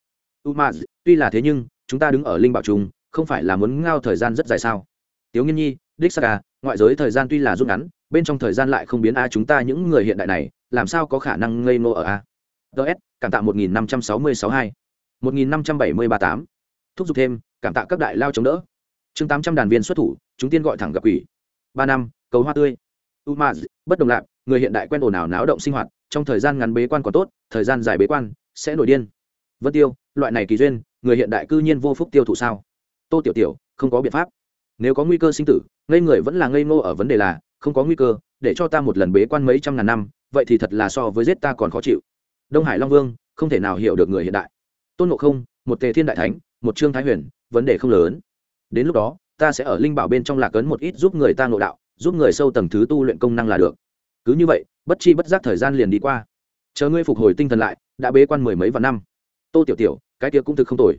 umaz, tuy là thế nhưng, chúng ta đứng ở linh bảo trung không phải là muốn ngao thời gian rất dài sao? Tiếu nghiên nhi, đích à, ngoại giới thời gian tuy là rút ngắn, bên trong thời gian lại không biến a chúng ta những người hiện đại này, làm sao có khả năng ngây ngô ở a ts cảm tạ một nghìn năm trăm sáu mươi sáu hai. một nghìn năm trăm bảy mươi ba tám. Thúc giục thêm, cảm tạ các đại lao chống đỡ. Chương tám trăm đàn viên xuất thủ, chúng tiên gọi thẳng gặp quỷ. Ba năm, cầu hoa tươi. Umaz, bất đồng lạc, người hiện đại quen ồn ào náo động sinh hoạt, trong thời gian ngắn bế quan còn tốt, thời gian dài bế quan, sẽ nổi điên. Vân tiêu loại này kỳ duyên, người hiện đại cư nhiên vô phúc tiêu thụ sao? Tô tiểu tiểu, không có biện pháp. Nếu có nguy cơ sinh tử, ngây người vẫn là ngây ngô ở vấn đề là, không có nguy cơ, để cho ta một lần bế quan mấy trăm ngàn năm, vậy thì thật là so với giết ta còn khó chịu. Đông hải long vương, không thể nào hiểu được người hiện đại. Tôn ngộ không, một tề thiên đại thánh, một trương thái huyền, vấn đề không lớn. Đến lúc đó, ta sẽ ở linh bảo bên trong lạc ấn một ít giúp người ta ngộ đạo, giúp người sâu tầng thứ tu luyện công năng là được. Cứ như vậy, bất chi bất giác thời gian liền đi qua. Chờ ngươi phục hồi tinh thần lại, đã bế quan mười mấy vạn năm tô tiểu tiểu, cái kia cũng thực không tồi.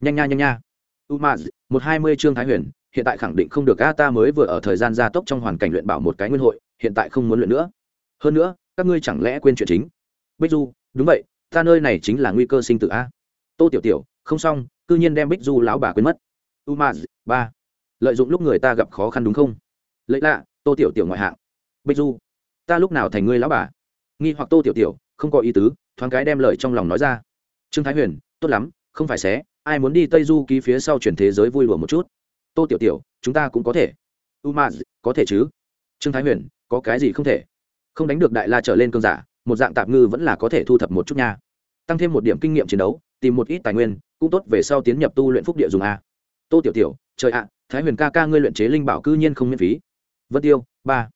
Nhanh nha nhanh nha. Umaz, một hai mươi trương thái huyền, hiện tại khẳng định không được a ta mới vừa ở thời gian gia tốc trong hoàn cảnh luyện bảo một cái nguyên hội, hiện tại không muốn luyện nữa. Hơn nữa, các ngươi chẳng lẽ quên chuyện chính? Bích du, đúng vậy, ta nơi này chính là nguy cơ sinh tử a. Tô tiểu tiểu, không xong, cư nhiên đem bích du lão bà quên mất. Umaz, ba. Lợi dụng lúc người ta gặp khó khăn đúng không? Lấy lạ, tô tiểu tiểu ngoại hạng. Bích du, ta lúc nào thành ngươi lão bà? Nghi hoặc tô tiểu tiểu, không có ý tứ, thoáng cái đem lời trong lòng nói ra trương thái huyền, tốt lắm, không phải xé, ai muốn đi tây du ký phía sau chuyển thế giới vui lùa một chút. Tô tiểu tiểu, chúng ta cũng có thể. U ma có thể chứ? Trương thái huyền, có cái gì không thể? Không đánh được đại la trở lên cơn giả, một dạng tạp ngư vẫn là có thể thu thập một chút nha. Tăng thêm một điểm kinh nghiệm chiến đấu, tìm một ít tài nguyên, cũng tốt về sau tiến nhập tu luyện phúc địa dùng a. Tô tiểu tiểu, trời ạ, thái huyền ca ca ngươi luyện chế linh bảo cư nhiên không miễn phí. Vân tiêu, ba.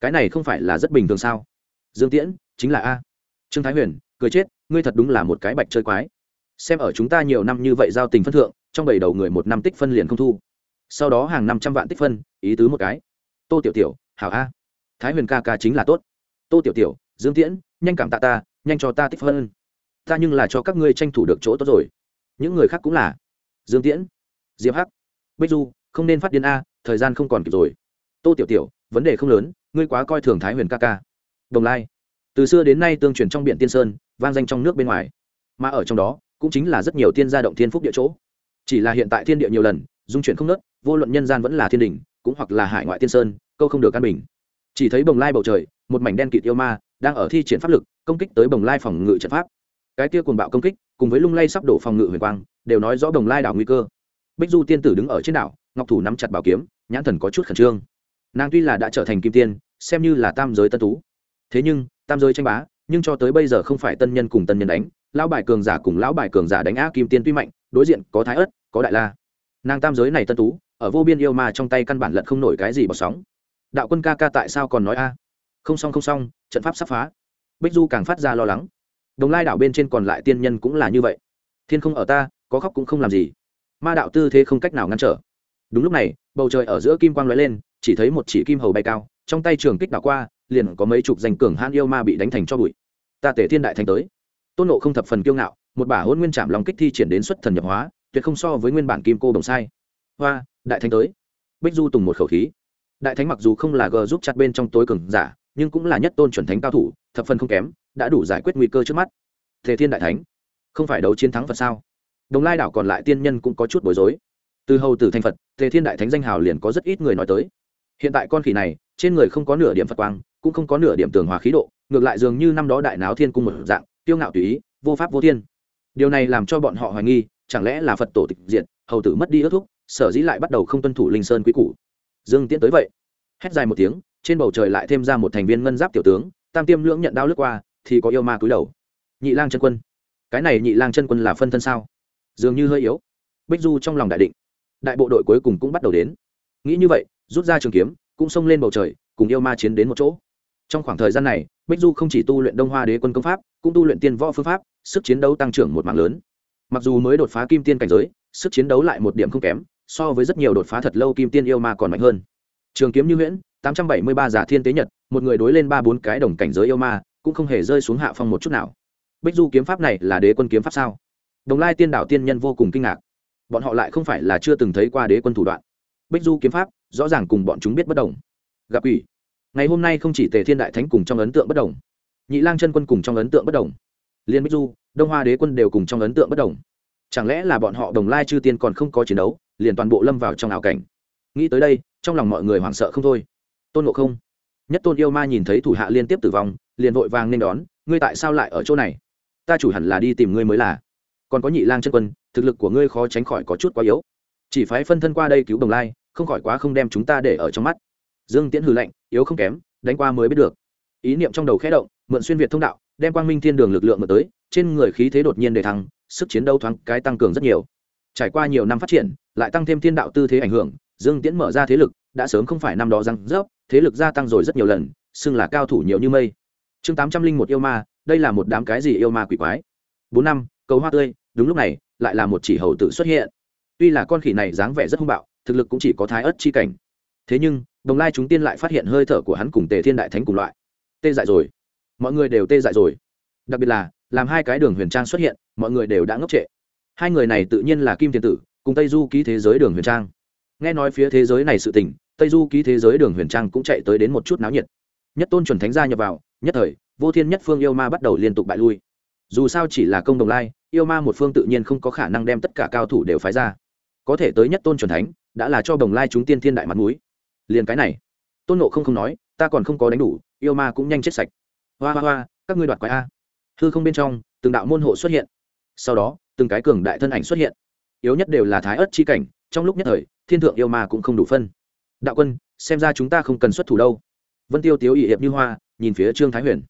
Cái này không phải là rất bình thường sao? Dương tiễn, chính là a. Trương thái huyền, cười chết ngươi thật đúng là một cái bạch chơi quái. Xem ở chúng ta nhiều năm như vậy giao tình phân thượng, trong bảy đầu người một năm tích phân liền không thu. Sau đó hàng năm trăm vạn tích phân, ý tứ một cái. Tô tiểu tiểu, hảo a. Thái huyền ca ca chính là tốt. Tô tiểu tiểu, dương tiễn, nhanh cảm tạ ta, nhanh cho ta tích phân. Ta nhưng là cho các ngươi tranh thủ được chỗ tốt rồi. Những người khác cũng là. Dương tiễn, diệp hắc, bích du, không nên phát điên a, thời gian không còn kịp rồi. Tô tiểu tiểu, vấn đề không lớn, ngươi quá coi thường thái huyền ca ca. Đồng lai, từ xưa đến nay tương truyền trong biển tiên sơn vang danh trong nước bên ngoài. Mà ở trong đó, cũng chính là rất nhiều tiên gia động thiên phúc địa chỗ. Chỉ là hiện tại thiên địa nhiều lần, dung chuyển không nớt, vô luận nhân gian vẫn là thiên đình, cũng hoặc là hải ngoại tiên sơn, câu không được căn bình. Chỉ thấy bồng lai bầu trời, một mảnh đen kịt yêu ma, đang ở thi triển pháp lực, công kích tới bồng lai phòng ngự trận pháp. Cái kia cuồng bạo công kích, cùng với lung lay sắp đổ phòng ngự huyền quang, đều nói rõ bồng lai đảo nguy cơ. Bích du tiên tử đứng ở trên đảo, ngọc thủ nắm chặt bảo kiếm, nhãn thần có chút khẩn trương. Nàng tuy là đã trở thành kim tiên, xem như là tam giới tân tú. Thế nhưng, tam giới tranh bá nhưng cho tới bây giờ không phải tân nhân cùng tân nhân đánh, lão bài cường giả cùng lão bài cường giả đánh á kim tiên tuy mạnh, đối diện có thái ất có đại la. Nàng tam giới này tân tú, ở vô biên yêu ma trong tay căn bản lận không nổi cái gì bọc sóng. Đạo quân ca ca tại sao còn nói a? Không xong không xong, trận pháp sắp phá. Bích du càng phát ra lo lắng. Đồng lai đảo bên trên còn lại tiên nhân cũng là như vậy. Thiên không ở ta, có khóc cũng không làm gì. Ma đạo tư thế không cách nào ngăn trở. Đúng lúc này, bầu trời ở giữa kim quang lóe lên, chỉ thấy một chỉ kim hầu bay cao, trong tay trường kích đảo qua liền có mấy chục danh cường hãn yêu ma bị đánh thành cho bụi. Ta tể thiên đại thành tới. Tôn nộ không thập phần kiêu ngạo, một bả hôn nguyên trạm lòng kích thi triển đến xuất thần nhập hóa, tuyệt không so với nguyên bản kim cô đồng sai. Hoa, đại thánh tới. Bích du tùng một khẩu khí. Đại thánh mặc dù không là g giúp chặt bên trong tối cường giả, nhưng cũng là nhất tôn chuẩn thánh cao thủ, thập phần không kém, đã đủ giải quyết nguy cơ trước mắt. Thế thiên đại thánh, không phải đấu chiến thắng phật sao? Đồng lai đảo còn lại tiên nhân cũng có chút bối rối. Từ hầu tử thành phật thế thiên đại thánh danh hào liền có rất ít người nói tới. Hiện tại con khỉ này, trên người không có nửa điểm phật quang cũng không có nửa điểm tường hòa khí độ, ngược lại dường như năm đó đại náo thiên cung một dạng tiêu ngạo tùy ý, vô pháp vô thiên. Điều này làm cho bọn họ hoài nghi, chẳng lẽ là phật tổ tịch diện hầu tử mất đi ước thúc, sở dĩ lại bắt đầu không tuân thủ linh sơn quý cũ dương tiễn tới vậy. Hét dài một tiếng, trên bầu trời lại thêm ra một thành viên ngân giáp tiểu tướng, tam tiêm lưỡng nhận đao lướt qua, thì có yêu ma cúi đầu. Nhị lang chân quân. Cái này nhị lang chân quân là phân thân sao? Dường như hơi yếu. Bích du trong lòng đại định. Đại bộ đội cuối cùng cũng bắt đầu đến. Nghĩ như vậy, rút ra trường kiếm, cũng xông lên bầu trời, cùng yêu ma chiến đến một chỗ trong khoảng thời gian này, bích du không chỉ tu luyện đông hoa đế quân công pháp, cũng tu luyện tiên võ phương pháp, sức chiến đấu tăng trưởng một mạng lớn. Mặc dù mới đột phá kim tiên cảnh giới, sức chiến đấu lại một điểm không kém, so với rất nhiều đột phá thật lâu kim tiên yêu ma còn mạnh hơn. Trường kiếm như nguyễn tám trăm bảy mươi ba giả thiên tế nhật, một người đối lên ba bốn cái đồng cảnh giới yêu ma, cũng không hề rơi xuống hạ phong một chút nào. Bích du kiếm pháp này là đế quân kiếm pháp sao? Đồng lai tiên đảo tiên nhân vô cùng kinh ngạc. Bọn họ lại không phải là chưa từng thấy qua đế quân thủ đoạn. Bích du kiếm pháp, rõ ràng cùng bọn chúng biết bất đồng. Gặp ủy ngày hôm nay không chỉ tề thiên đại thánh cùng trong ấn tượng bất đồng, nhị lang chân quân cùng trong ấn tượng bất đồng, liên bích du, đông hoa đế quân đều cùng trong ấn tượng bất đồng. Chẳng lẽ là bọn họ đồng lai chư tiên còn không có chiến đấu, liền toàn bộ lâm vào trong ảo cảnh? Nghĩ tới đây, trong lòng mọi người hoảng sợ không thôi. Tôn ngộ không, nhất tôn yêu ma nhìn thấy thủ hạ liên tiếp tử vong, liền vội vàng nên đón, ngươi tại sao lại ở chỗ này? Ta chủ hẳn là đi tìm ngươi mới là. Còn có nhị lang chân quân, thực lực của ngươi khó tránh khỏi có chút quá yếu. Chỉ phái phân thân qua đây cứu đồng lai, không khỏi quá không đem chúng ta để ở trong mắt dương tiễn hư lệnh yếu không kém, đánh qua mới biết được. Ý niệm trong đầu khẽ động, mượn xuyên việt thông đạo, đem quang minh thiên đường lực lượng mượn tới, trên người khí thế đột nhiên đề thăng, sức chiến đấu thoáng cái tăng cường rất nhiều. Trải qua nhiều năm phát triển, lại tăng thêm thiên đạo tư thế ảnh hưởng, dương tiễn mở ra thế lực, đã sớm không phải năm đó răng rớp, thế lực gia tăng rồi rất nhiều lần, xưng là cao thủ nhiều như mây. Chương tám trăm linh một yêu ma, đây là một đám cái gì yêu ma quỷ quái? Bốn năm, cầu hoa tươi, đúng lúc này, lại là một chỉ hầu tử xuất hiện. Tuy là con khỉ này dáng vẻ rất hung bạo, thực lực cũng chỉ có thái ớt chi cảnh. Thế nhưng đồng lai chúng tiên lại phát hiện hơi thở của hắn cùng tề thiên đại thánh cùng loại. Tê dại rồi. Mọi người đều tê dại rồi. Đặc biệt là, làm hai cái đường huyền trang xuất hiện, mọi người đều đã ngốc trệ. Hai người này tự nhiên là kim thiên tử, cùng tây du ký thế giới đường huyền trang. Nghe nói phía thế giới này sự tình, tây du ký thế giới đường huyền trang cũng chạy tới đến một chút náo nhiệt. Nhất tôn chuẩn thánh gia nhập vào, nhất thời, vô thiên nhất phương yêu ma bắt đầu liên tục bại lui. Dù sao chỉ là công đồng lai, yêu ma một phương tự nhiên không có khả năng đem tất cả cao thủ đều phái ra. Có thể tới nhất tôn chuẩn thánh, đã là cho đồng lai chúng tiên thiên đại mặt núi liền cái này. Tôn nộ không không nói, ta còn không có đánh đủ, yêu ma cũng nhanh chết sạch. Hoa hoa hoa, các ngươi đoạt quái a. Hư không bên trong, từng đạo môn hộ xuất hiện. Sau đó, từng cái cường đại thân ảnh xuất hiện. Yếu nhất đều là thái ớt chi cảnh, trong lúc nhất thời, thiên thượng yêu ma cũng không đủ phân. Đạo quân, xem ra chúng ta không cần xuất thủ đâu. Vân tiêu tiếu ỵ hiệp như hoa, nhìn phía trương thái huyền.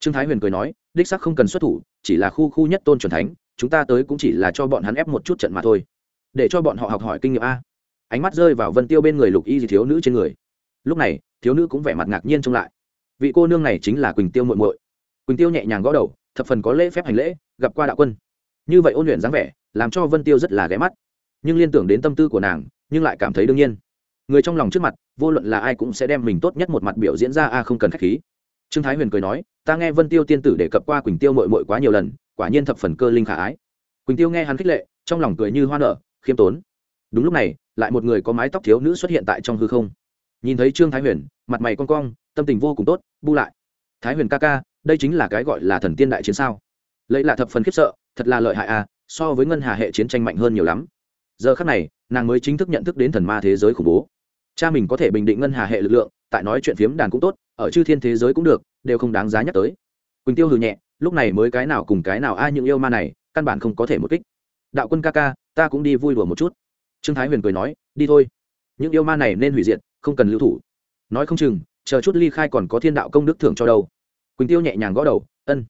Trương thái huyền cười nói, đích sắc không cần xuất thủ, chỉ là khu khu nhất tôn c thánh, chúng ta tới cũng chỉ là cho bọn hắn ép một chút trận mà thôi. Để cho bọn họ học hỏi kinh nghiệm a ánh mắt rơi vào vân tiêu bên người lục y thiếu nữ trên người. Lúc này, thiếu nữ cũng vẻ mặt ngạc nhiên trông lại. Vị cô nương này chính là quỳnh tiêu muội muội. Quỳnh tiêu nhẹ nhàng gõ đầu, thập phần có lễ phép hành lễ, gặp qua đạo quân. Như vậy ôn luyện dáng vẻ, làm cho vân tiêu rất là ghé mắt. Nhưng liên tưởng đến tâm tư của nàng, nhưng lại cảm thấy đương nhiên. Người trong lòng trước mặt, vô luận là ai cũng sẽ đem mình tốt nhất một mặt biểu diễn ra, a, không cần khách khí. Trương thái huyền cười nói, ta nghe vân tiêu tiên tử đề cập qua quỳnh tiêu mội mội quá nhiều lần, quả nhiên thập phần cơ linh khả ái. Quỳnh tiêu nghe hắn khích lệ, trong lòng cười như hoa nở, khiêm tốn. Đúng lúc này lại một người có mái tóc thiếu nữ xuất hiện tại trong hư không. Nhìn thấy trương thái huyền, mặt mày con cong, tâm tình vô cùng tốt, bu lại. Thái huyền ca ca, đây chính là cái gọi là thần tiên đại chiến sao? Lấy là thập phần khiếp sợ, thật là lợi hại à so với ngân hà hệ chiến tranh mạnh hơn nhiều lắm. Giờ khắc này, nàng mới chính thức nhận thức đến thần ma thế giới khủng bố. Cha mình có thể bình định ngân hà hệ lực lượng, tại nói chuyện phiếm đàn cũng tốt, ở chư thiên thế giới cũng được, đều không đáng giá nhắc tới. Quỳnh tiêu hừ nhẹ, lúc này mới cái nào cùng cái nào ai những yêu ma này, căn bản không có thể một kích. Đạo quân ca ca, ta cũng đi vui đùa một chút trương thái huyền cười nói, đi thôi. Những yêu ma này nên hủy diệt, không cần lưu thủ. Nói không chừng, chờ chút ly khai còn có thiên đạo công đức thưởng cho đâu. Quỳnh tiêu nhẹ nhàng gõ đầu, ân.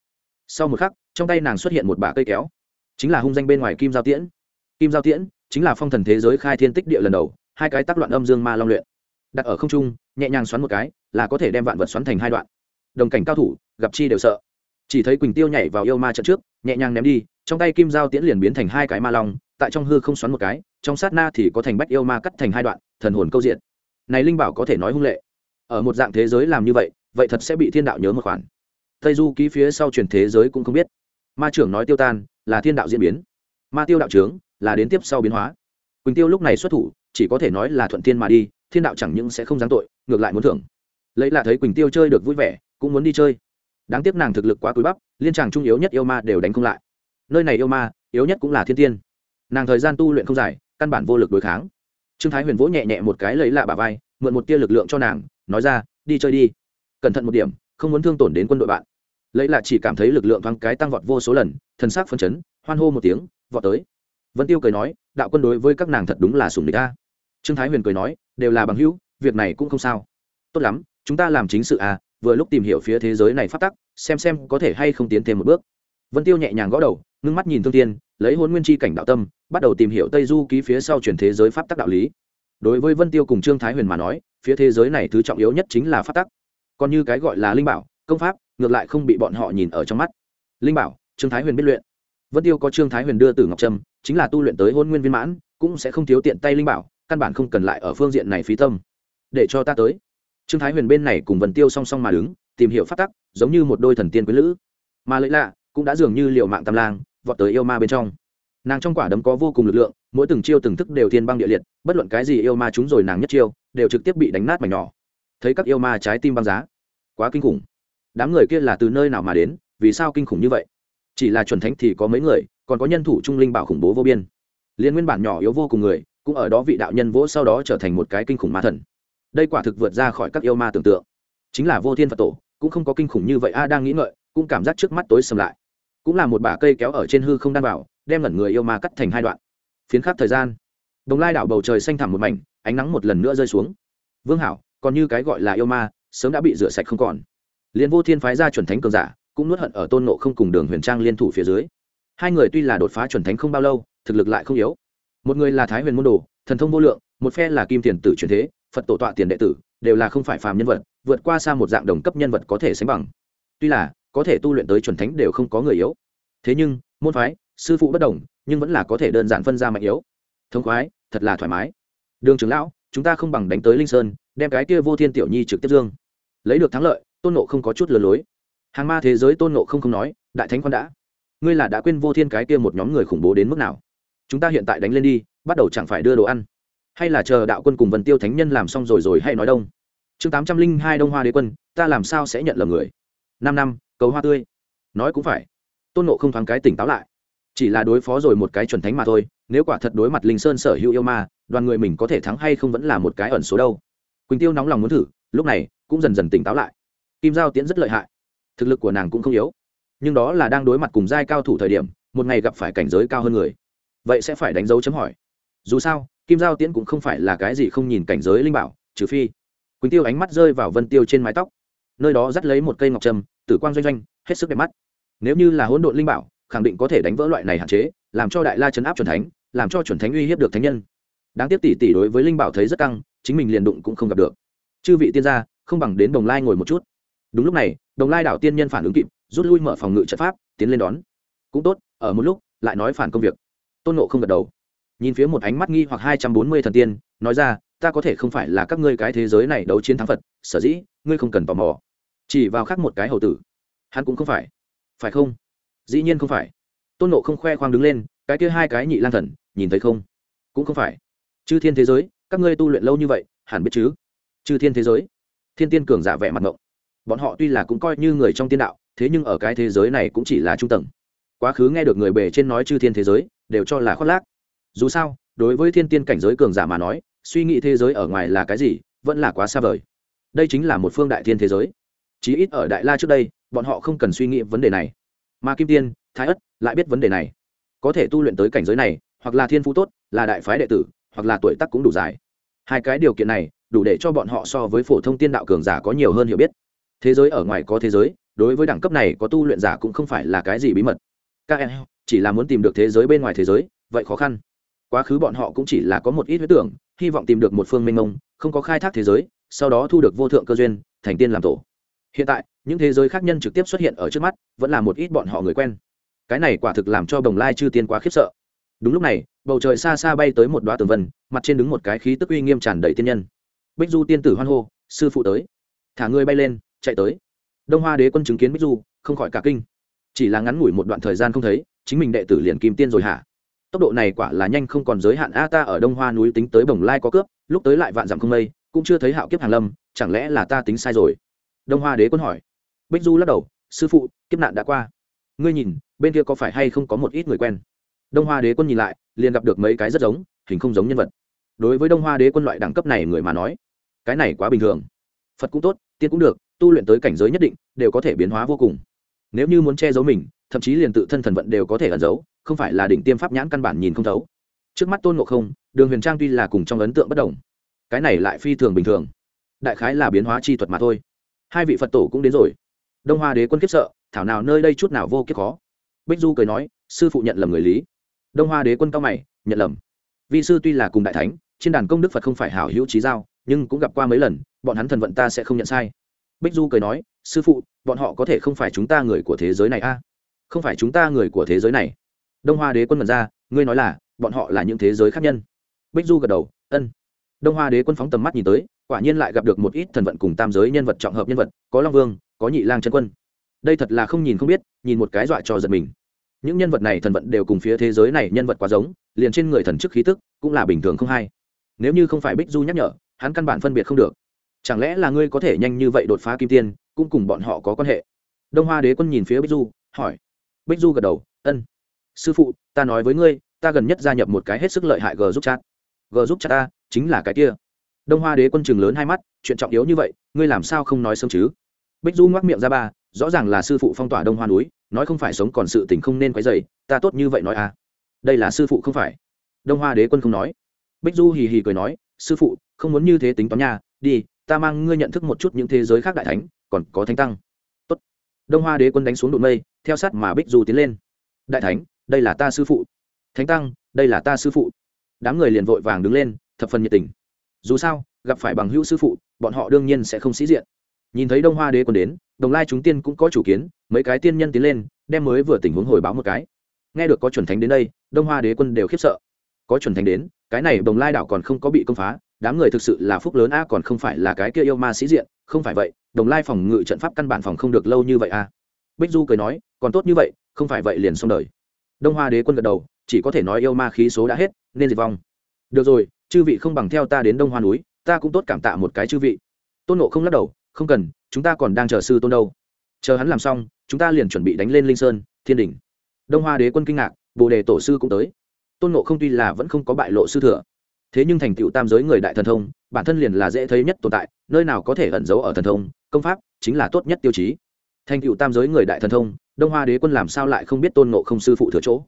Sau một khắc, trong tay nàng xuất hiện một bả cây kéo. Chính là hung danh bên ngoài kim giao tiễn. Kim giao tiễn chính là phong thần thế giới khai thiên tích địa lần đầu, hai cái tác loạn âm dương ma long luyện. Đặt ở không trung, nhẹ nhàng xoắn một cái, là có thể đem vạn vật xoắn thành hai đoạn. Đồng cảnh cao thủ, gặp chi đều sợ. Chỉ thấy quỳnh tiêu nhảy vào yêu ma trận trước, nhẹ nhàng ném đi, trong tay kim Giao tiễn liền biến thành hai cái ma long tại trong hư không xoắn một cái, trong sát na thì có thành bách yêu ma cắt thành hai đoạn, thần hồn câu diện. Này linh bảo có thể nói hung lệ. Ở một dạng thế giới làm như vậy vậy thật sẽ bị thiên đạo nhớ một khoản. Tây du ký phía sau truyền thế giới cũng không biết. Ma trưởng nói tiêu tan, là thiên đạo diễn biến. Ma tiêu đạo trướng là đến tiếp sau biến hóa. Quỳnh tiêu lúc này xuất thủ, chỉ có thể nói là thuận thiên mà đi, thiên đạo chẳng những sẽ không giáng tội, ngược lại muốn thưởng. Lấy là thấy quỳnh tiêu chơi được vui vẻ, cũng muốn đi chơi. Đáng tiếc nàng thực lực quá cúi bắp, liên tràng trung yếu nhất yêu ma đều đánh không lại. Nơi này yêu ma, yếu nhất cũng là thiên tiên nàng thời gian tu luyện không dài, căn bản vô lực đối kháng. Trương thái huyền vỗ nhẹ nhẹ một cái lấy lạ bà vai, mượn một tia lực lượng cho nàng, nói ra, đi chơi đi. Cẩn thận một điểm, không muốn thương tổn đến quân đội bạn. Lấy lạ chỉ cảm thấy lực lượng thoáng cái tăng vọt vô số lần thân xác phấn chấn, hoan hô một tiếng, vọt tới. Vân tiêu cười nói, đạo quân đối với các nàng thật đúng là sùng địch ta trương thái huyền cười nói, đều là bằng hữu, việc này cũng không sao. Tốt lắm, chúng ta làm chính sự à vừa lúc tìm hiểu phía thế giới này phát tắc, xem xem có thể hay không tiến thêm một bước. Vân tiêu nhẹ nhàng gõ đầu, ngưng mắt nhìn thương tiên lấy hôn nguyên chi cảnh đạo tâm, bắt đầu tìm hiểu tây du ký phía sau truyền thế giới pháp tắc đạo lý. Đối với vân tiêu cùng trương thái huyền mà nói, phía thế giới này thứ trọng yếu nhất chính là pháp tắc. Còn như cái gọi là linh bảo, công pháp, ngược lại không bị bọn họ nhìn ở trong mắt. Linh bảo, trương thái huyền biết luyện. Vân tiêu có trương thái huyền đưa từ ngọc trâm, chính là tu luyện tới hôn nguyên viên mãn, cũng sẽ không thiếu tiện tay linh bảo, căn bản không cần lại ở phương diện này phí tâm. Để cho ta tới. Trương thái huyền bên này cùng vân tiêu song song mà đứng, tìm hiểu pháp tắc, giống như một đôi thần tiên quý lữ. Mà lẫy lạ, cũng đã dường như liệu mạng tam lang vọt tới yêu ma bên trong. Nàng trong quả đấm có vô cùng lực lượng, mỗi từng chiêu từng thức đều thiên băng địa liệt, bất luận cái gì yêu ma chúng rồi nàng nhất chiêu, đều trực tiếp bị đánh nát mảnh nhỏ. Thấy các yêu ma trái tim băng giá, quá kinh khủng. Đám người kia là từ nơi nào mà đến, vì sao kinh khủng như vậy? Chỉ là chuẩn thánh thì có mấy người, còn có nhân thủ trung linh bảo khủng bố vô biên. Liên nguyên bản nhỏ yếu vô cùng người, cũng ở đó vị đạo nhân vỗ sau đó trở thành một cái kinh khủng ma thần. Đây quả thực vượt ra khỏi các yêu ma tưởng tượng. Chính là vô thiên phật tổ, cũng không có kinh khủng như vậy, a đang nghĩ ngợi, cũng cảm giác trước mắt tối sầm lại cũng là một bả cây kéo ở trên hư không đan bảo, đem ngẩn người yêu ma cắt thành hai đoạn. Phiến khắc thời gian. Đồng lai đảo bầu trời xanh thẳm một mảnh ánh nắng một lần nữa rơi xuống. Vương hảo còn như cái gọi là yêu ma sớm đã bị rửa sạch không còn. Liên vô thiên phái ra chuẩn thánh cường giả cũng nuốt hận ở tôn nộ không cùng đường huyền trang liên thủ phía dưới. Hai người tuy là đột phá chuẩn thánh không bao lâu thực lực lại không yếu. Một người là thái huyền môn đồ thần thông vô lượng một phe là kim tiền tử truyền thế phật tổ tọa tiền đệ tử đều là không phải phàm nhân vật vượt qua xa một dạng đồng cấp nhân vật có thể sánh bằng. Tuy là có thể tu luyện tới chuẩn thánh đều không có người yếu. Thế nhưng, môn phái, sư phụ bất đồng, nhưng vẫn là có thể đơn giản phân ra mạnh yếu. Thông khoái, thật là thoải mái. Đường trưởng lão, chúng ta không bằng đánh tới linh sơn, đem cái kia vô thiên tiểu nhi trực tiếp dương. Lấy được thắng lợi, tôn nộ không có chút lừa lối. Hàng ma thế giới tôn nộ không không nói, đại thánh quan đã. Ngươi là đã quên vô thiên cái kia một nhóm người khủng bố đến mức nào? Chúng ta hiện tại đánh lên đi, bắt đầu chẳng phải đưa đồ ăn. Hay là chờ đạo quân cùng vần tiêu thánh nhân làm xong rồi rồi hay nói đông. Chương tám trăm linh hai đông hoa đế quân, ta làm sao sẽ nhận lầm người? Năm năm cầu hoa tươi. Nói cũng phải. Tôn nộ không thoáng cái tỉnh táo lại. Chỉ là đối phó rồi một cái chuẩn thánh mà thôi, nếu quả thật đối mặt linh sơn sở hữu yêu ma, đoàn người mình có thể thắng hay không vẫn là một cái ẩn số đâu. Quỳnh tiêu nóng lòng muốn thử, lúc này cũng dần dần tỉnh táo lại. Kim giao tiễn rất lợi hại. Thực lực của nàng cũng không yếu. Nhưng đó là đang đối mặt cùng giai cao thủ thời điểm, một ngày gặp phải cảnh giới cao hơn người. Vậy sẽ phải đánh dấu chấm hỏi. Dù sao, kim giao tiễn cũng không phải là cái gì không nhìn cảnh giới linh bảo, trừ phi. Quỳnh tiêu ánh mắt rơi vào vân tiêu trên mái tóc. Nơi đó dắt lấy một cây ngọc trầm tử quang doanh doanh, hết sức đẹp mắt. Nếu như là hỗn độn linh bảo, khẳng định có thể đánh vỡ loại này hạn chế, làm cho đại la chấn áp chuẩn thánh, làm cho chuẩn thánh uy hiếp được thánh nhân. Đáng tiếc tỷ tỷ đối với linh bảo thấy rất căng, chính mình liền đụng cũng không gặp được. Chư vị tiên gia, không bằng đến đồng lai ngồi một chút. Đúng lúc này, đồng lai đảo tiên nhân phản ứng kịp, rút lui mở phòng ngự trận pháp, tiến lên đón. Cũng tốt, ở một lúc, lại nói phản công việc. Tôn nộ không gật đầu. Nhìn phía một ánh mắt nghi hoặc hai trăm bốn mươi thần tiên, nói ra, ta có thể không phải là các ngươi cái thế giới này đấu chiến thắng phật, sở dĩ ngươi không cần tò mò chỉ vào khác một cái hầu tử. Hắn cũng không phải. Phải không? Dĩ nhiên không phải. Tôn nộ không khoe khoang đứng lên, cái kia hai cái nhị lang thần, nhìn thấy không? Cũng không phải. Chư thiên thế giới, các ngươi tu luyện lâu như vậy, hẳn biết chứ? Chư thiên thế giới. Thiên tiên cường giả vẻ mặt ngộng. Bọn họ tuy là cũng coi như người trong tiên đạo, thế nhưng ở cái thế giới này cũng chỉ là trung tầng. Quá khứ nghe được người bề trên nói chư thiên thế giới, đều cho là khoác lác. Dù sao, đối với thiên tiên cảnh giới cường giả mà nói, suy nghĩ thế giới ở ngoài là cái gì, vẫn là quá xa vời. Đây chính là một phương đại thiên thế giới chí ít ở đại la trước đây, bọn họ không cần suy nghĩ vấn đề này. Mà kim tiên, thái ất lại biết vấn đề này. Có thể tu luyện tới cảnh giới này, hoặc là thiên phú tốt, là đại phái đệ tử, hoặc là tuổi tác cũng đủ dài. Hai cái điều kiện này, đủ để cho bọn họ so với phổ thông tiên đạo cường giả có nhiều hơn hiểu biết. Thế giới ở ngoài có thế giới, đối với đẳng cấp này có tu luyện giả cũng không phải là cái gì bí mật. Các em, chỉ là muốn tìm được thế giới bên ngoài thế giới, vậy khó khăn. Quá khứ bọn họ cũng chỉ là có một ít huyết tưởng, hy vọng tìm được một phương minh mông, không có khai thác thế giới, sau đó thu được vô thượng cơ duyên, thành tiên làm tổ hiện tại, những thế giới khác nhân trực tiếp xuất hiện ở trước mắt, vẫn là một ít bọn họ người quen. Cái này quả thực làm cho bồng lai chư tiên quá khiếp sợ. Đúng lúc này, bầu trời xa xa bay tới một đoá tường vân, mặt trên đứng một cái khí tức uy nghiêm tràn đầy tiên nhân. Bích du tiên tử hoan hô, sư phụ tới. Thả người bay lên, chạy tới. Đông hoa đế quân chứng kiến bích du, không khỏi cả kinh. Chỉ là ngắn ngủi một đoạn thời gian không thấy, chính mình đệ tử liền kim tiên rồi hả? Tốc độ này quả là nhanh không còn giới hạn a ta ở đông hoa núi tính tới bồng lai có cướp, lúc tới lại vạn dặm không mây, cũng chưa thấy hạo kiếp hàn lâm, chẳng lẽ là ta tính sai rồi? Đông hoa đế quân hỏi. Bích du lắc đầu, sư phụ, kiếp nạn đã qua. Ngươi nhìn, bên kia có phải hay không có một ít người quen? Đông hoa đế quân nhìn lại, liền gặp được mấy cái rất giống, hình không giống nhân vật. Đối với đông hoa đế quân loại đẳng cấp này người mà nói, cái này quá bình thường. Phật cũng tốt, tiên cũng được, tu luyện tới cảnh giới nhất định, đều có thể biến hóa vô cùng. Nếu như muốn che giấu mình, thậm chí liền tự thân thần vận đều có thể ẩn giấu, không phải là đỉnh tiêm pháp nhãn căn bản nhìn không thấu. Trước mắt tôn ngộ không, đường huyền trang tuy là cùng trong ấn tượng bất đồng, cái này lại phi thường bình thường. Đại khái là biến hóa chi thuật mà thôi hai vị phật tổ cũng đến rồi. Đông hoa đế quân kiếp sợ, thảo nào nơi đây chút nào vô kiếp khó? Bích du cười nói, sư phụ nhận lầm người lý. Đông hoa đế quân cao mày, nhận lầm. Vị sư tuy là cùng đại thánh, trên đàn công đức phật không phải hảo hữu trí giao, nhưng cũng gặp qua mấy lần, bọn hắn thần vận ta sẽ không nhận sai. Bích du cười nói, sư phụ, bọn họ có thể không phải chúng ta người của thế giới này a? À? không phải chúng ta người của thế giới này. Đông hoa đế quân mật ra, ngươi nói là, bọn họ là những thế giới khác nhân. Bích du gật đầu, ân. Đông hoa đế quân phóng tầm mắt nhìn tới quả nhiên lại gặp được một ít thần vận cùng tam giới nhân vật trọng hợp nhân vật, có long vương, có nhị lang chân quân. Đây thật là không nhìn không biết, nhìn một cái dọa cho giật mình. Những nhân vật này thần vận đều cùng phía thế giới này nhân vật quá giống, liền trên người thần chức khí tức cũng là bình thường không hay nếu như không phải bích du nhắc nhở, hắn căn bản phân biệt không được. Chẳng lẽ là ngươi có thể nhanh như vậy đột phá kim tiên, cũng cùng bọn họ có quan hệ? Đông hoa đế quân nhìn phía bích du, hỏi. Bích du gật đầu, ân. Sư phụ, ta nói với ngươi, ta gần nhất gia nhập một cái hết sức lợi hại g giúp chat. G giúp chat ta, chính là cái kia đông hoa đế quân chừng lớn hai mắt, chuyện trọng yếu như vậy, ngươi làm sao không nói sớm chứ? Bích du ngoác miệng ra ba, rõ ràng là sư phụ phong tỏa đông hoa núi, nói không phải sống còn sự tình không nên quấy dày ta tốt như vậy nói à? Đây là sư phụ không phải. Đông hoa đế quân không nói. Bích du hì hì cười nói, sư phụ, không muốn như thế tính toán nha, đi, ta mang ngươi nhận thức một chút những thế giới khác đại thánh, còn có thánh tăng. Tốt. đông hoa đế quân đánh xuống đụng mây, theo sát mà bích du tiến lên. Đại thánh, đây là ta sư phụ. Thánh tăng, đây là ta sư phụ. Đám người liền vội vàng đứng lên, thập phần nhiệt tình dù sao, gặp phải bằng hữu sư phụ, bọn họ đương nhiên sẽ không sĩ diện. Nhìn thấy đông hoa đế quân đến, đồng lai chúng tiên cũng có chủ kiến, mấy cái tiên nhân tiến lên, đem mới vừa tình huống hồi báo một cái. Nghe được có chuẩn thánh đến đây, đông hoa đế quân đều khiếp sợ. Có chuẩn thánh đến, cái này đồng lai đảo còn không có bị công phá, đám người thực sự là phúc lớn a, còn không phải là cái kia yêu ma sĩ diện, không phải vậy, đồng lai phòng ngự trận pháp căn bản phòng không được lâu như vậy a. Bích du cười nói, còn tốt như vậy, không phải vậy liền xong đời. Đông hoa đế quân gật đầu, chỉ có thể nói yêu ma khí số đã hết, nên diệt vong. Được rồi chư vị không bằng theo ta đến đông hoa núi, ta cũng tốt cảm tạ một cái chư vị. Tôn nộ không lắc đầu, không cần, chúng ta còn đang chờ sư tôn đâu. Chờ hắn làm xong, chúng ta liền chuẩn bị đánh lên linh sơn, thiên đình đông hoa đế quân kinh ngạc, bồ đề tổ sư cũng tới. Tôn nộ không tuy là vẫn không có bại lộ sư thừa, thế nhưng thành tựu tam giới người đại thần thông, bản thân liền là dễ thấy nhất tồn tại, nơi nào có thể ẩn giấu ở thần thông, công pháp chính là tốt nhất tiêu chí. Thành tựu tam giới người đại thần thông, đông hoa đế quân làm sao lại không biết tôn nộ không sư phụ thừa chỗ?